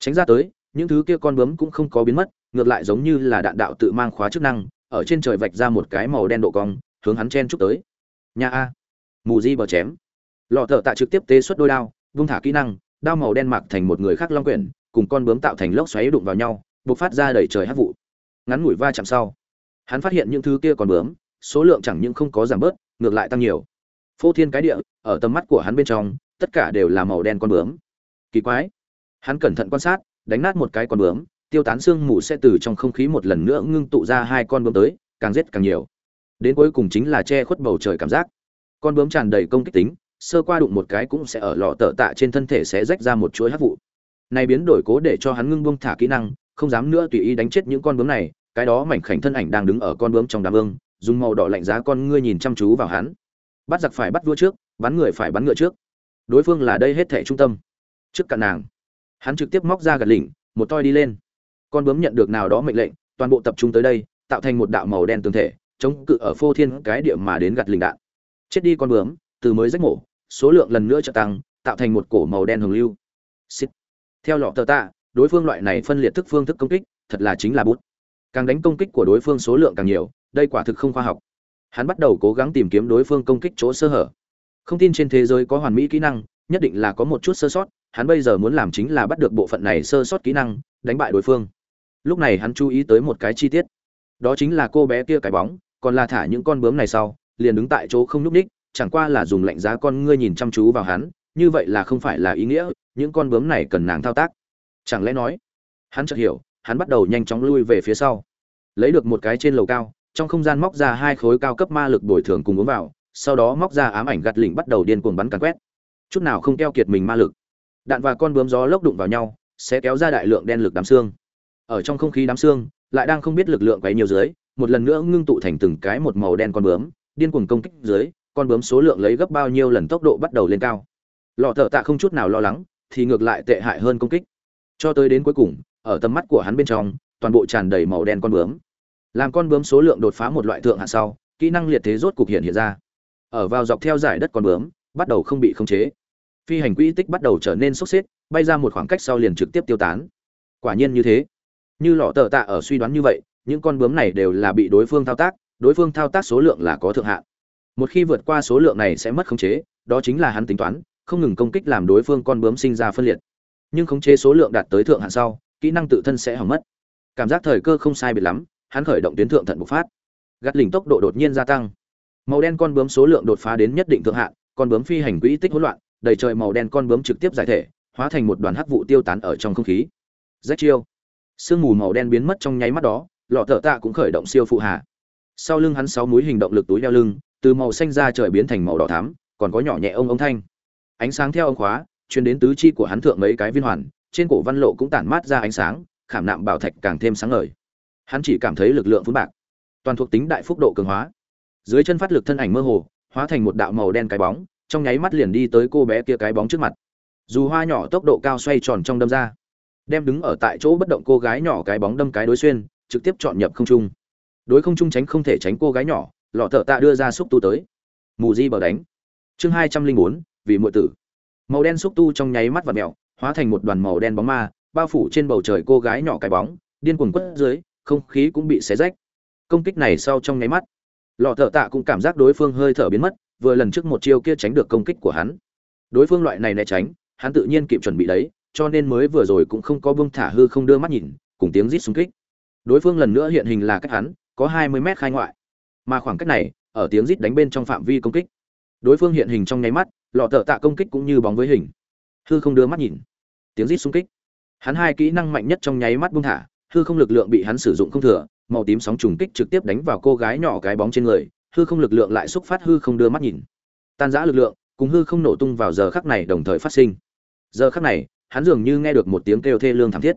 tránh ra tới, những thứ kia con bướm cũng không có biến mất, ngược lại giống như là đạn đạo tự mang khóa chức năng, ở trên trời vạch ra một cái màu đen độ cong, hướng hắn chen chúc tới. Nhà a. Mù di bờ chém. Lọ thợ tạ trực tiếp tế xuất đôi đao, vung thả kỹ năng, đao màu đen mặc thành một người khác long quyển, cùng con bướm tạo thành lốc xoáy đụng vào nhau, bộc phát ra đầy trời hát vụ. Ngắn ngủi va chạm sau, hắn phát hiện những thứ kia còn bướm, số lượng chẳng những không có giảm bớt, ngược lại tăng nhiều. Phô thiên cái địa, ở tầm mắt của hắn bên trong, tất cả đều là màu đen con bướm. Kỳ quái hắn cẩn thận quan sát, đánh nát một cái con bướm, tiêu tán xương mù sẽ từ trong không khí một lần nữa ngưng tụ ra hai con bướm tới, càng giết càng nhiều. Đến cuối cùng chính là che khuất bầu trời cảm giác. Con bướm tràn đầy công kích tính, sơ qua đụng một cái cũng sẽ ở lọ tờ tạ trên thân thể sẽ rách ra một chuỗi hắc vụ. Này biến đổi cố để cho hắn ngưng buông thả kỹ năng, không dám nữa tùy ý đánh chết những con bướm này, cái đó mảnh khảnh thân ảnh đang đứng ở con bướm trong đám ương dùng màu đỏ lạnh giá con ngươi nhìn chăm chú vào hắn. Bắt giặc phải bắt vua trước, bắn người phải bắn ngựa trước. Đối phương là đây hết thể trung tâm. Trước cả nàng hắn trực tiếp móc ra gạt lỉnh, một toi đi lên. Con bướm nhận được nào đó mệnh lệnh, toàn bộ tập trung tới đây, tạo thành một đạo màu đen tương thể, chống cự ở phô thiên cái địa mà đến gạt lỉnh đạn. Chết đi con bướm, từ mới rách mổ, số lượng lần nữa trợ tăng, tạo thành một cổ màu đen hồng lưu. Xịt. theo lọ tờ tạ, đối phương loại này phân liệt thức phương thức công kích, thật là chính là bút. Càng đánh công kích của đối phương số lượng càng nhiều, đây quả thực không khoa học. Hắn bắt đầu cố gắng tìm kiếm đối phương công kích chỗ sơ hở. Không tin trên thế giới có hoàn mỹ kỹ năng nhất định là có một chút sơ sót, hắn bây giờ muốn làm chính là bắt được bộ phận này sơ sót kỹ năng, đánh bại đối phương. Lúc này hắn chú ý tới một cái chi tiết. Đó chính là cô bé kia cái bóng, còn là thả những con bướm này sau, liền đứng tại chỗ không nhúc ních chẳng qua là dùng lạnh giá con ngươi nhìn chăm chú vào hắn, như vậy là không phải là ý nghĩa, những con bướm này cần nàng thao tác. Chẳng lẽ nói, hắn chợt hiểu, hắn bắt đầu nhanh chóng lui về phía sau. Lấy được một cái trên lầu cao, trong không gian móc ra hai khối cao cấp ma lực bồi thường cùng uống vào, sau đó móc ra ám ảnh gạt lỉnh bắt đầu điên cuồng bắn càn quét chút nào không keo kiệt mình ma lực. Đạn và con bướm gió lốc đụng vào nhau, sẽ kéo ra đại lượng đen lực đám xương. Ở trong không khí đám xương, lại đang không biết lực lượng quấy nhiều dưới, một lần nữa ngưng tụ thành từng cái một màu đen con bướm, điên cuồng công kích dưới, con bướm số lượng lấy gấp bao nhiêu lần tốc độ bắt đầu lên cao. Lọ thợ tạ không chút nào lo lắng, thì ngược lại tệ hại hơn công kích. Cho tới đến cuối cùng, ở tầm mắt của hắn bên trong, toàn bộ tràn đầy màu đen con bướm. Làm con bướm số lượng đột phá một loại thượng hạ sau, kỹ năng liệt thế rốt cục hiện hiện ra. Ở vào dọc theo giải đất con bướm, bắt đầu không bị khống chế phi hành quỹ tích bắt đầu trở nên sốc xếp, bay ra một khoảng cách sau liền trực tiếp tiêu tán. Quả nhiên như thế. Như lọ tờ tạ ở suy đoán như vậy, những con bướm này đều là bị đối phương thao tác, đối phương thao tác số lượng là có thượng hạn. Một khi vượt qua số lượng này sẽ mất khống chế, đó chính là hắn tính toán, không ngừng công kích làm đối phương con bướm sinh ra phân liệt. Nhưng khống chế số lượng đạt tới thượng hạn sau, kỹ năng tự thân sẽ hỏng mất. Cảm giác thời cơ không sai biệt lắm, hắn khởi động tuyến thượng thận bộc phát. Gắt lỉnh tốc độ đột nhiên gia tăng. Màu đen con bướm số lượng đột phá đến nhất định thượng hạn, con bướm phi hành quỹ tích hỗn loạn đầy trời màu đen con bướm trực tiếp giải thể, hóa thành một đoàn hắc vụ tiêu tán ở trong không khí. Rách chiêu. Sương mù màu đen biến mất trong nháy mắt đó, lọ thợ tạ cũng khởi động siêu phụ hạ. Sau lưng hắn sáu múi hình động lực túi đeo lưng, từ màu xanh ra trời biến thành màu đỏ thắm, còn có nhỏ nhẹ ông ông thanh. Ánh sáng theo ông khóa, truyền đến tứ chi của hắn thượng mấy cái viên hoàn, trên cổ văn lộ cũng tản mát ra ánh sáng, khảm nạm bảo thạch càng thêm sáng ngời. Hắn chỉ cảm thấy lực lượng phun bạc. Toàn thuộc tính đại phúc độ cường hóa. Dưới chân phát lực thân ảnh mơ hồ, hóa thành một đạo màu đen cái bóng trong nháy mắt liền đi tới cô bé kia cái bóng trước mặt. Dù hoa nhỏ tốc độ cao xoay tròn trong đâm ra, đem đứng ở tại chỗ bất động cô gái nhỏ cái bóng đâm cái đối xuyên, trực tiếp chọn nhập không trung. Đối không trung tránh không thể tránh cô gái nhỏ, lọ thợ tạ đưa ra xúc tu tới. Mù di bờ đánh. Chương hai trăm linh bốn, vì muội tử. Màu đen xúc tu trong nháy mắt và mèo, hóa thành một đoàn màu đen bóng ma, bao phủ trên bầu trời cô gái nhỏ cái bóng, điên cuồng quất dưới, không khí cũng bị xé rách. Công kích này sau trong nháy mắt, lọ thợ tạ cũng cảm giác đối phương hơi thở biến mất vừa lần trước một chiêu kia tránh được công kích của hắn. Đối phương loại này né tránh, hắn tự nhiên kịp chuẩn bị đấy, cho nên mới vừa rồi cũng không có buông thả hư không đưa mắt nhìn, cùng tiếng rít xung kích. Đối phương lần nữa hiện hình là cách hắn, có hai mươi mét khai ngoại. Mà khoảng cách này, ở tiếng rít đánh bên trong phạm vi công kích. Đối phương hiện hình trong nháy mắt, lọ tở tạ công kích cũng như bóng với hình. Hư không đưa mắt nhìn. Tiếng rít xung kích. Hắn hai kỹ năng mạnh nhất trong nháy mắt buông thả, hư không lực lượng bị hắn sử dụng không thừa, màu tím sóng trùng kích trực tiếp đánh vào cô gái nhỏ cái bóng trên người hư không lực lượng lại xúc phát hư không đưa mắt nhìn. Tan giã lực lượng cùng hư không nổ tung vào giờ khắc này đồng thời phát sinh. Giờ khắc này, hắn dường như nghe được một tiếng kêu thê lương thảm thiết.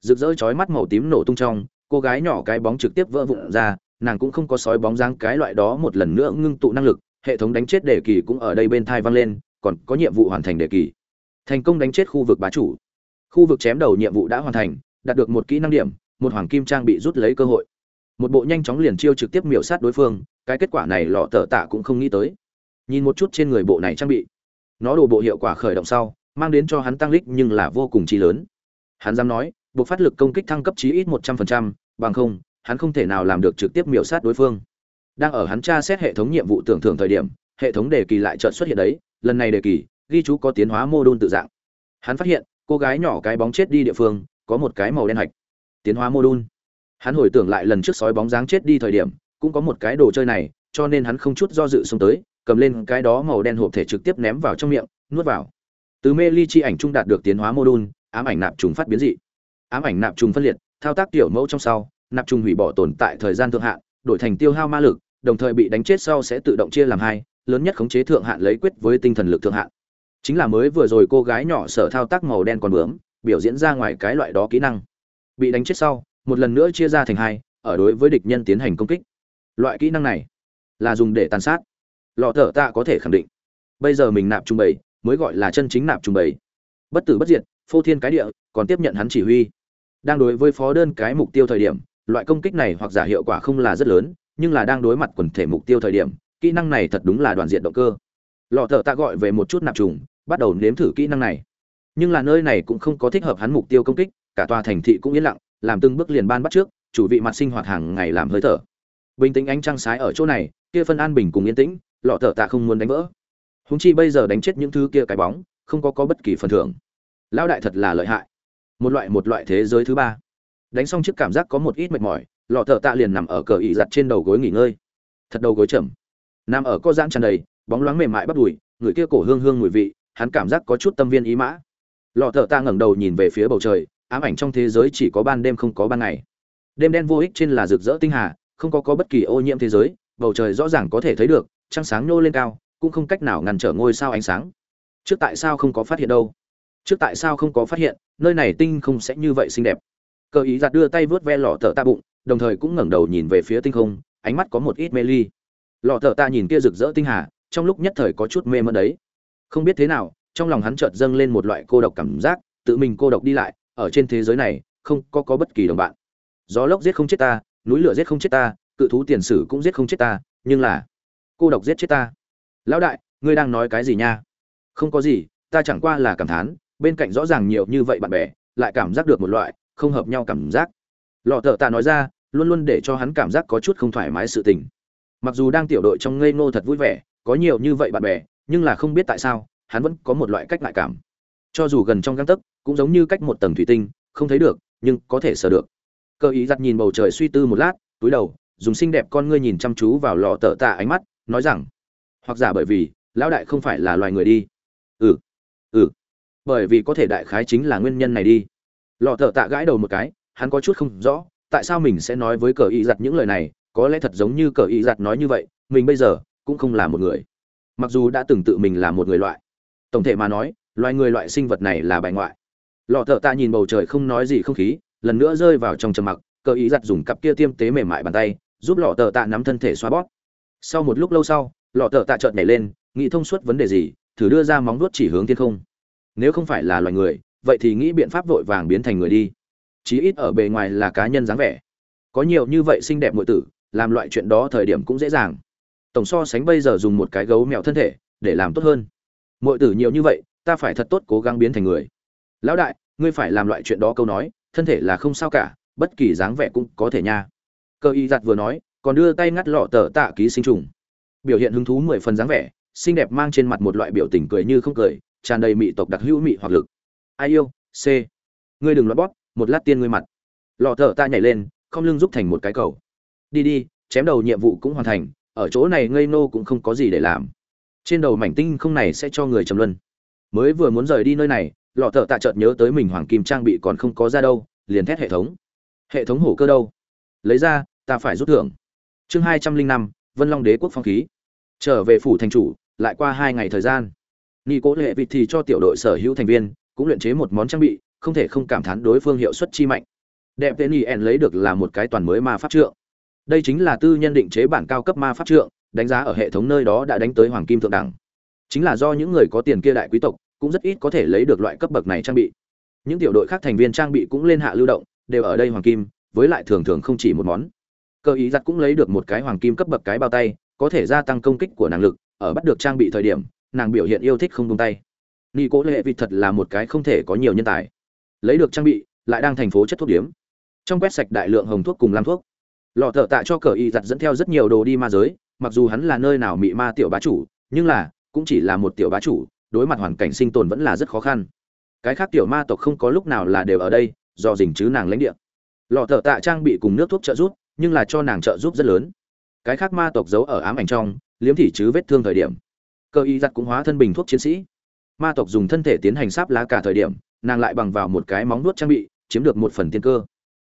Rực rỡ chói mắt màu tím nổ tung trong, cô gái nhỏ cái bóng trực tiếp vỡ vụn ra, nàng cũng không có sói bóng dáng cái loại đó một lần nữa ngưng tụ năng lực, hệ thống đánh chết đề kỳ cũng ở đây bên thai vang lên, còn có nhiệm vụ hoàn thành đề kỳ. Thành công đánh chết khu vực bá chủ. Khu vực chém đầu nhiệm vụ đã hoàn thành, đạt được một kỹ năng điểm, một hoàng kim trang bị rút lấy cơ hội. Một bộ nhanh chóng liền chiêu trực tiếp miểu sát đối phương cái kết quả này lọ tờ tạ cũng không nghĩ tới. Nhìn một chút trên người bộ này trang bị. Nó đồ bộ hiệu quả khởi động sau, mang đến cho hắn tăng lích nhưng là vô cùng chi lớn. Hắn dám nói, buộc phát lực công kích thăng cấp chí ít một trăm phần trăm, bằng không, hắn không thể nào làm được trực tiếp miểu sát đối phương. Đang ở hắn tra xét hệ thống nhiệm vụ tưởng thưởng thời điểm, hệ thống đề kỳ lại chợt xuất hiện đấy, lần này đề kỳ, ghi chú có tiến hóa mô đun tự dạng. Hắn phát hiện, cô gái nhỏ cái bóng chết đi địa phương, có một cái màu đen hạch. Tiến hóa mô đun hắn hồi tưởng lại lần trước sói bóng dáng chết đi thời điểm cũng có một cái đồ chơi này, cho nên hắn không chút do dự xông tới, cầm lên cái đó màu đen hộp thể trực tiếp ném vào trong miệng, nuốt vào. Từ mê ly chi ảnh trung đạt được tiến hóa mô đun ám ảnh nạp trùng phát biến dị. Ám ảnh nạp trùng phân liệt, thao tác tiểu mẫu trong sau, nạp trùng hủy bỏ tồn tại thời gian thượng hạn, đổi thành tiêu hao ma lực, đồng thời bị đánh chết sau sẽ tự động chia làm hai, lớn nhất khống chế thượng hạn lấy quyết với tinh thần lực thượng hạn. Chính là mới vừa rồi cô gái nhỏ sở thao tác màu đen còn bướm, biểu diễn ra ngoài cái loại đó kỹ năng. Bị đánh chết sau, một lần nữa chia ra thành hai, ở đối với địch nhân tiến hành công kích loại kỹ năng này là dùng để tàn sát. Lọ thở tạ có thể khẳng định. Bây giờ mình nạp trung bày mới gọi là chân chính nạp trung bày bất tử bất diệt, phô thiên cái địa, còn tiếp nhận hắn chỉ huy. Đang đối với phó đơn cái mục tiêu thời điểm, loại công kích này hoặc giả hiệu quả không là rất lớn, nhưng là đang đối mặt quần thể mục tiêu thời điểm, kỹ năng này thật đúng là đoàn diện động cơ. Lọ thợ ta gọi về một chút nạp trùng, bắt đầu nếm thử kỹ năng này. Nhưng là nơi này cũng không có thích hợp hắn mục tiêu công kích, cả tòa thành thị cũng yên lặng, làm từng bước liền ban bắt trước, chủ vị mặt sinh hoạt hàng ngày làm hơi thở bình tĩnh ánh trăng sái ở chỗ này, kia phân an bình cùng yên tĩnh, lọ thợ tạ không muốn đánh vỡ. Húng chi bây giờ đánh chết những thứ kia cái bóng, không có có bất kỳ phần thưởng. Lão đại thật là lợi hại. Một loại một loại thế giới thứ ba. Đánh xong chiếc cảm giác có một ít mệt mỏi, lọ thợ tạ liền nằm ở cờ ị giặt trên đầu gối nghỉ ngơi. Thật đầu gối chậm. Nằm ở co giãn tràn đầy, bóng loáng mềm mại bắt đùi, người kia cổ hương hương mùi vị, hắn cảm giác có chút tâm viên ý mã. Lọ thợ tạ ngẩng đầu nhìn về phía bầu trời, ám ảnh trong thế giới chỉ có ban đêm không có ban ngày. Đêm đen vô ích trên là rực rỡ tinh hà không có có bất kỳ ô nhiễm thế giới, bầu trời rõ ràng có thể thấy được, trăng sáng nhô lên cao, cũng không cách nào ngăn trở ngôi sao ánh sáng. Trước tại sao không có phát hiện đâu? Trước tại sao không có phát hiện, nơi này tinh không sẽ như vậy xinh đẹp? Cờ ý giặt đưa tay vớt ve lọ thợ ta bụng, đồng thời cũng ngẩng đầu nhìn về phía tinh không, ánh mắt có một ít mê ly. Lọ thợ ta nhìn kia rực rỡ tinh hà, trong lúc nhất thời có chút mê mẩn đấy. Không biết thế nào, trong lòng hắn chợt dâng lên một loại cô độc cảm giác, tự mình cô độc đi lại, ở trên thế giới này, không có có bất kỳ đồng bạn. Gió lốc giết không chết ta núi lửa giết không chết ta, cự thú tiền sử cũng giết không chết ta, nhưng là cô độc giết chết ta. Lão đại, ngươi đang nói cái gì nha? Không có gì, ta chẳng qua là cảm thán, bên cạnh rõ ràng nhiều như vậy bạn bè, lại cảm giác được một loại không hợp nhau cảm giác. Lọ thợ ta nói ra, luôn luôn để cho hắn cảm giác có chút không thoải mái sự tình. Mặc dù đang tiểu đội trong ngây ngô thật vui vẻ, có nhiều như vậy bạn bè, nhưng là không biết tại sao, hắn vẫn có một loại cách ngại cảm. Cho dù gần trong găng tấc, cũng giống như cách một tầng thủy tinh, không thấy được, nhưng có thể sờ được cơ ý giặt nhìn bầu trời suy tư một lát, túi đầu, dùng xinh đẹp con ngươi nhìn chăm chú vào lọ Tở tạ ánh mắt, nói rằng, hoặc giả bởi vì, lão đại không phải là loài người đi. Ừ ừ bởi vì có thể đại khái chính là nguyên nhân này đi. Lọ Tở tạ gãi đầu một cái, hắn có chút không rõ, tại sao mình sẽ nói với cờ y giặt những lời này, có lẽ thật giống như cờ y giặt nói như vậy, mình bây giờ cũng không là một người. Mặc dù đã từng tự mình là một người loại, tổng thể mà nói, loài người loại sinh vật này là bài ngoại. Lọ thợ tạ nhìn bầu trời không nói gì không khí lần nữa rơi vào trong trầm mặc, cờ ý giặt dùng cặp kia tiêm tế mềm mại bàn tay, giúp lọ tờ tạ nắm thân thể xoa bóp. Sau một lúc lâu sau, lọ tờ tạ chợt nhảy lên, nghĩ thông suốt vấn đề gì, thử đưa ra móng vuốt chỉ hướng thiên không. Nếu không phải là loài người, vậy thì nghĩ biện pháp vội vàng biến thành người đi. Chí ít ở bề ngoài là cá nhân dáng vẻ. Có nhiều như vậy xinh đẹp muội tử, làm loại chuyện đó thời điểm cũng dễ dàng. Tổng so sánh bây giờ dùng một cái gấu mèo thân thể, để làm tốt hơn. Muội tử nhiều như vậy, ta phải thật tốt cố gắng biến thành người. Lão đại, ngươi phải làm loại chuyện đó câu nói thân thể là không sao cả, bất kỳ dáng vẻ cũng có thể nha. Cơ y giặt vừa nói, còn đưa tay ngắt lọ tờ tạ ký sinh trùng. Biểu hiện hứng thú mười phần dáng vẻ, xinh đẹp mang trên mặt một loại biểu tình cười như không cười, tràn đầy mị tộc đặc hữu mị hoặc lực. Ai yêu, c. Ngươi đừng loại bóp, một lát tiên ngươi mặt. Lọ thợ ta nhảy lên, không lưng giúp thành một cái cầu. Đi đi, chém đầu nhiệm vụ cũng hoàn thành, ở chỗ này ngây nô cũng không có gì để làm. Trên đầu mảnh tinh không này sẽ cho người trầm luân. Mới vừa muốn rời đi nơi này lọ thợ tạ chợt nhớ tới mình hoàng kim trang bị còn không có ra đâu, liền thét hệ thống. Hệ thống hổ cơ đâu? Lấy ra, ta phải rút thưởng. Chương hai trăm linh năm, vân long đế quốc phong khí. Trở về phủ thành chủ, lại qua hai ngày thời gian. Nghi cố lệ vịt thì cho tiểu đội sở hữu thành viên, cũng luyện chế một món trang bị, không thể không cảm thán đối phương hiệu suất chi mạnh. Đẹp tên y lấy được là một cái toàn mới ma pháp trượng. Đây chính là tư nhân định chế bản cao cấp ma pháp trượng, đánh giá ở hệ thống nơi đó đã đánh tới hoàng kim thượng đẳng. Chính là do những người có tiền kia đại quý tộc cũng rất ít có thể lấy được loại cấp bậc này trang bị. Những tiểu đội khác thành viên trang bị cũng lên hạ lưu động, đều ở đây hoàng kim, với lại thường thường không chỉ một món. Cơ ý giặt cũng lấy được một cái hoàng kim cấp bậc cái bao tay, có thể gia tăng công kích của năng lực, ở bắt được trang bị thời điểm, nàng biểu hiện yêu thích không tung tay. Nghi cố lệ vịt thật là một cái không thể có nhiều nhân tài. Lấy được trang bị, lại đang thành phố chất thuốc điếm. Trong quét sạch đại lượng hồng thuốc cùng làm thuốc. Lọ thợ tạ cho cờ y giặt dẫn theo rất nhiều đồ đi ma giới, mặc dù hắn là nơi nào mị ma tiểu bá chủ, nhưng là, cũng chỉ là một tiểu bá chủ đối mặt hoàn cảnh sinh tồn vẫn là rất khó khăn. Cái khác tiểu ma tộc không có lúc nào là đều ở đây, do dình chứ nàng lãnh địa. Lọ thợ tạ trang bị cùng nước thuốc trợ giúp, nhưng là cho nàng trợ giúp rất lớn. Cái khác ma tộc giấu ở ám ảnh trong, liếm thị chứ vết thương thời điểm. Cơ y giặt cũng hóa thân bình thuốc chiến sĩ. Ma tộc dùng thân thể tiến hành sáp lá cả thời điểm, nàng lại bằng vào một cái móng nuốt trang bị, chiếm được một phần tiên cơ.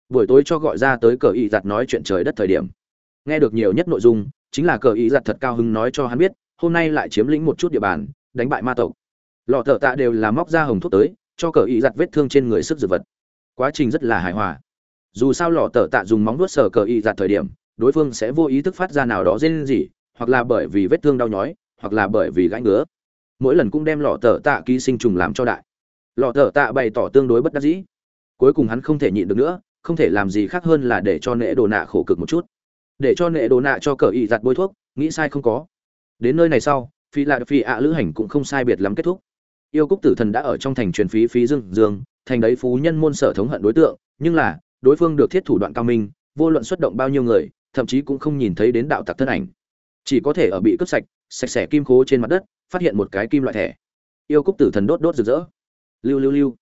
Buổi tối cho gọi ra tới cờ y giặt nói chuyện trời đất thời điểm. Nghe được nhiều nhất nội dung, chính là cờ y giặt thật cao hứng nói cho hắn biết, hôm nay lại chiếm lĩnh một chút địa bàn đánh bại ma tộc. Lọ thợ tạ đều là móc ra hồng thuốc tới, cho cờ ý giặt vết thương trên người sức dược vật. Quá trình rất là hài hòa. Dù sao lọ thợ tạ dùng móng vuốt sờ cờ ý giặt thời điểm, đối phương sẽ vô ý thức phát ra nào đó rên gì hoặc là bởi vì vết thương đau nhói, hoặc là bởi vì gãi ngứa. Mỗi lần cũng đem lọ thợ tạ ký sinh trùng làm cho đại. Lọ thợ tạ bày tỏ tương đối bất đắc dĩ. Cuối cùng hắn không thể nhịn được nữa, không thể làm gì khác hơn là để cho nệ đồ nạ khổ cực một chút. Để cho nệ đồ nạ cho cờ ý giặt bôi thuốc, nghĩ sai không có. Đến nơi này sau phi lạ phi ạ lữ hành cũng không sai biệt lắm kết thúc. Yêu cúc tử thần đã ở trong thành truyền phí phí dương dương, thành đấy phú nhân môn sở thống hận đối tượng, nhưng là, đối phương được thiết thủ đoạn cao minh, vô luận xuất động bao nhiêu người, thậm chí cũng không nhìn thấy đến đạo tặc thân ảnh. Chỉ có thể ở bị cướp sạch sạch sẽ kim khố trên mặt đất, phát hiện một cái kim loại thẻ. Yêu cúc tử thần đốt đốt rực rỡ. Lưu lưu lưu.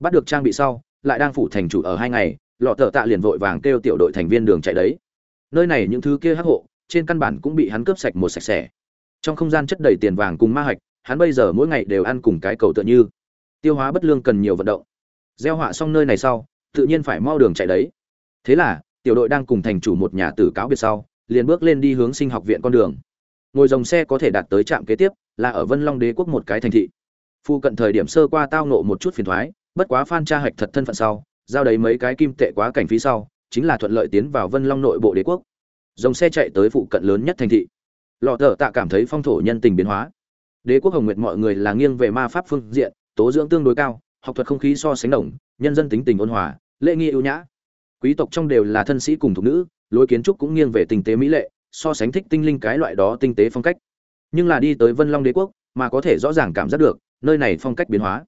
Bắt được trang bị sau, lại đang phủ thành chủ ở hai ngày, lọ thợ tạ liền vội vàng kêu tiểu đội thành viên đường chạy đấy. Nơi này những thứ kia hắc hộ, trên căn bản cũng bị hắn cướp sạch một sạch sẽ trong không gian chất đầy tiền vàng cùng ma hạch, hắn bây giờ mỗi ngày đều ăn cùng cái cầu tựa như. Tiêu hóa bất lương cần nhiều vận động. Gieo họa xong nơi này sau, tự nhiên phải mau đường chạy đấy. Thế là, tiểu đội đang cùng thành chủ một nhà tử cáo biệt sau, liền bước lên đi hướng sinh học viện con đường. Ngồi dòng xe có thể đạt tới trạm kế tiếp, là ở vân long đế quốc một cái thành thị. Phu cận thời điểm sơ qua tao nộ một chút phiền thoái, bất quá phan tra hạch thật thân phận sau, giao đấy mấy cái kim tệ quá cảnh phí sau, chính là thuận lợi tiến vào vân long nội bộ đế quốc. Dòng xe chạy tới phụ cận lớn nhất thành thị lọ thợ tạ cảm thấy phong thổ nhân tình biến hóa. Đế quốc hồng nguyệt mọi người là nghiêng về ma pháp phương diện, tố dưỡng tương đối cao, học thuật không khí so sánh đồng, nhân dân tính tình ôn hòa, lễ nghi ưu nhã. Quý tộc trong đều là thân sĩ cùng thục nữ, lối kiến trúc cũng nghiêng về tình tế mỹ lệ, so sánh thích tinh linh cái loại đó tinh tế phong cách. Nhưng là đi tới vân long đế quốc, mà có thể rõ ràng cảm giác được, nơi này phong cách biến hóa.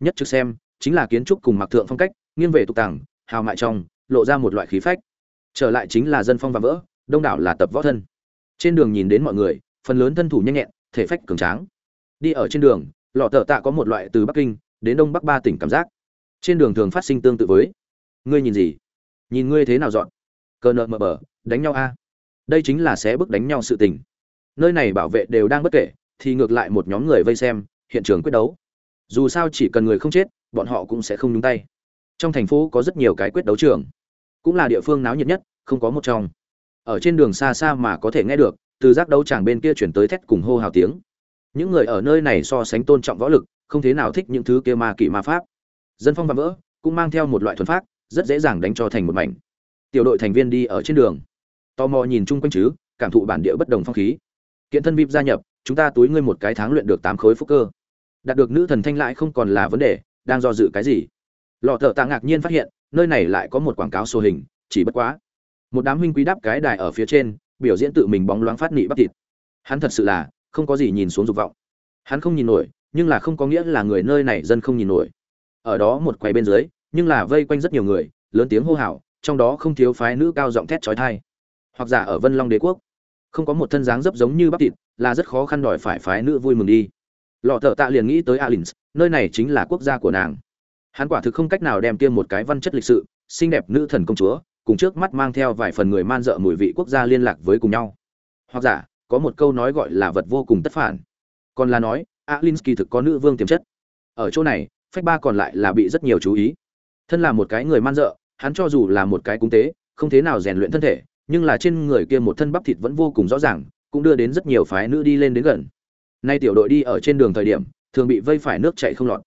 Nhất trước xem, chính là kiến trúc cùng mặc thượng phong cách, nghiêng về tục tàng, hào mại trong, lộ ra một loại khí phách. Trở lại chính là dân phong và vỡ, đông đảo là tập võ thân trên đường nhìn đến mọi người, phần lớn thân thủ nhanh nhẹn, thể phách cường tráng. Đi ở trên đường, lọ thợ tạ có một loại từ bắc kinh đến đông bắc ba tỉnh cảm giác. Trên đường thường phát sinh tương tự với, ngươi nhìn gì? Nhìn ngươi thế nào dọn? Cờ nợ mờ bờ, đánh nhau a. Đây chính là sẽ bước đánh nhau sự tình. Nơi này bảo vệ đều đang bất kể, thì ngược lại một nhóm người vây xem, hiện trường quyết đấu. Dù sao chỉ cần người không chết, bọn họ cũng sẽ không nhúng tay. Trong thành phố có rất nhiều cái quyết đấu trường. Cũng là địa phương náo nhiệt nhất, không có một trong ở trên đường xa xa mà có thể nghe được, từ giác đấu tràng bên kia chuyển tới thét cùng hô hào tiếng. Những người ở nơi này so sánh tôn trọng võ lực, không thế nào thích những thứ kia ma kỵ ma pháp. Dân phong và vỡ, cũng mang theo một loại thuần pháp rất dễ dàng đánh cho thành một mảnh. Tiểu đội thành viên đi ở trên đường. Tò mò nhìn chung quanh chứ, cảm thụ bản địa bất đồng phong khí. Kiện thân vip gia nhập, chúng ta túi ngươi một cái tháng luyện được tám khối phúc cơ. Đạt được nữ thần thanh lại không còn là vấn đề, đang do dự cái gì? Lọ thợ tạ ngạc nhiên phát hiện, nơi này lại có một quảng cáo sô hình, chỉ bất quá một đám huynh quý đáp cái đài ở phía trên, biểu diễn tự mình bóng loáng phát nị bắp thịt. Hắn thật sự là, không có gì nhìn xuống dục vọng. Hắn không nhìn nổi, nhưng là không có nghĩa là người nơi này dân không nhìn nổi. Ở đó một quầy bên dưới, nhưng là vây quanh rất nhiều người, lớn tiếng hô hào, trong đó không thiếu phái nữ cao giọng thét trói thai hoặc giả ở vân long đế quốc, không có một thân dáng dấp giống như bắp thịt, là rất khó khăn đòi phải phái nữ vui mừng đi. Lọ thợ tạ liền nghĩ tới alins, nơi này chính là quốc gia của nàng. Hắn quả thực không cách nào đem tiêm một cái văn chất lịch sự, xinh đẹp nữ thần công chúa cùng trước mắt mang theo vài phần người man dợ mùi vị quốc gia liên lạc với cùng nhau. Hoặc giả, có một câu nói gọi là vật vô cùng tất phản. Còn là nói, alinsky thực có nữ vương tiềm chất. Ở chỗ này, phách ba còn lại là bị rất nhiều chú ý. Thân là một cái người man dợ, hắn cho dù là một cái cung tế, không thế nào rèn luyện thân thể, nhưng là trên người kia một thân bắp thịt vẫn vô cùng rõ ràng, cũng đưa đến rất nhiều phái nữ đi lên đến gần. Nay tiểu đội đi ở trên đường thời điểm, thường bị vây phải nước chạy không lọt.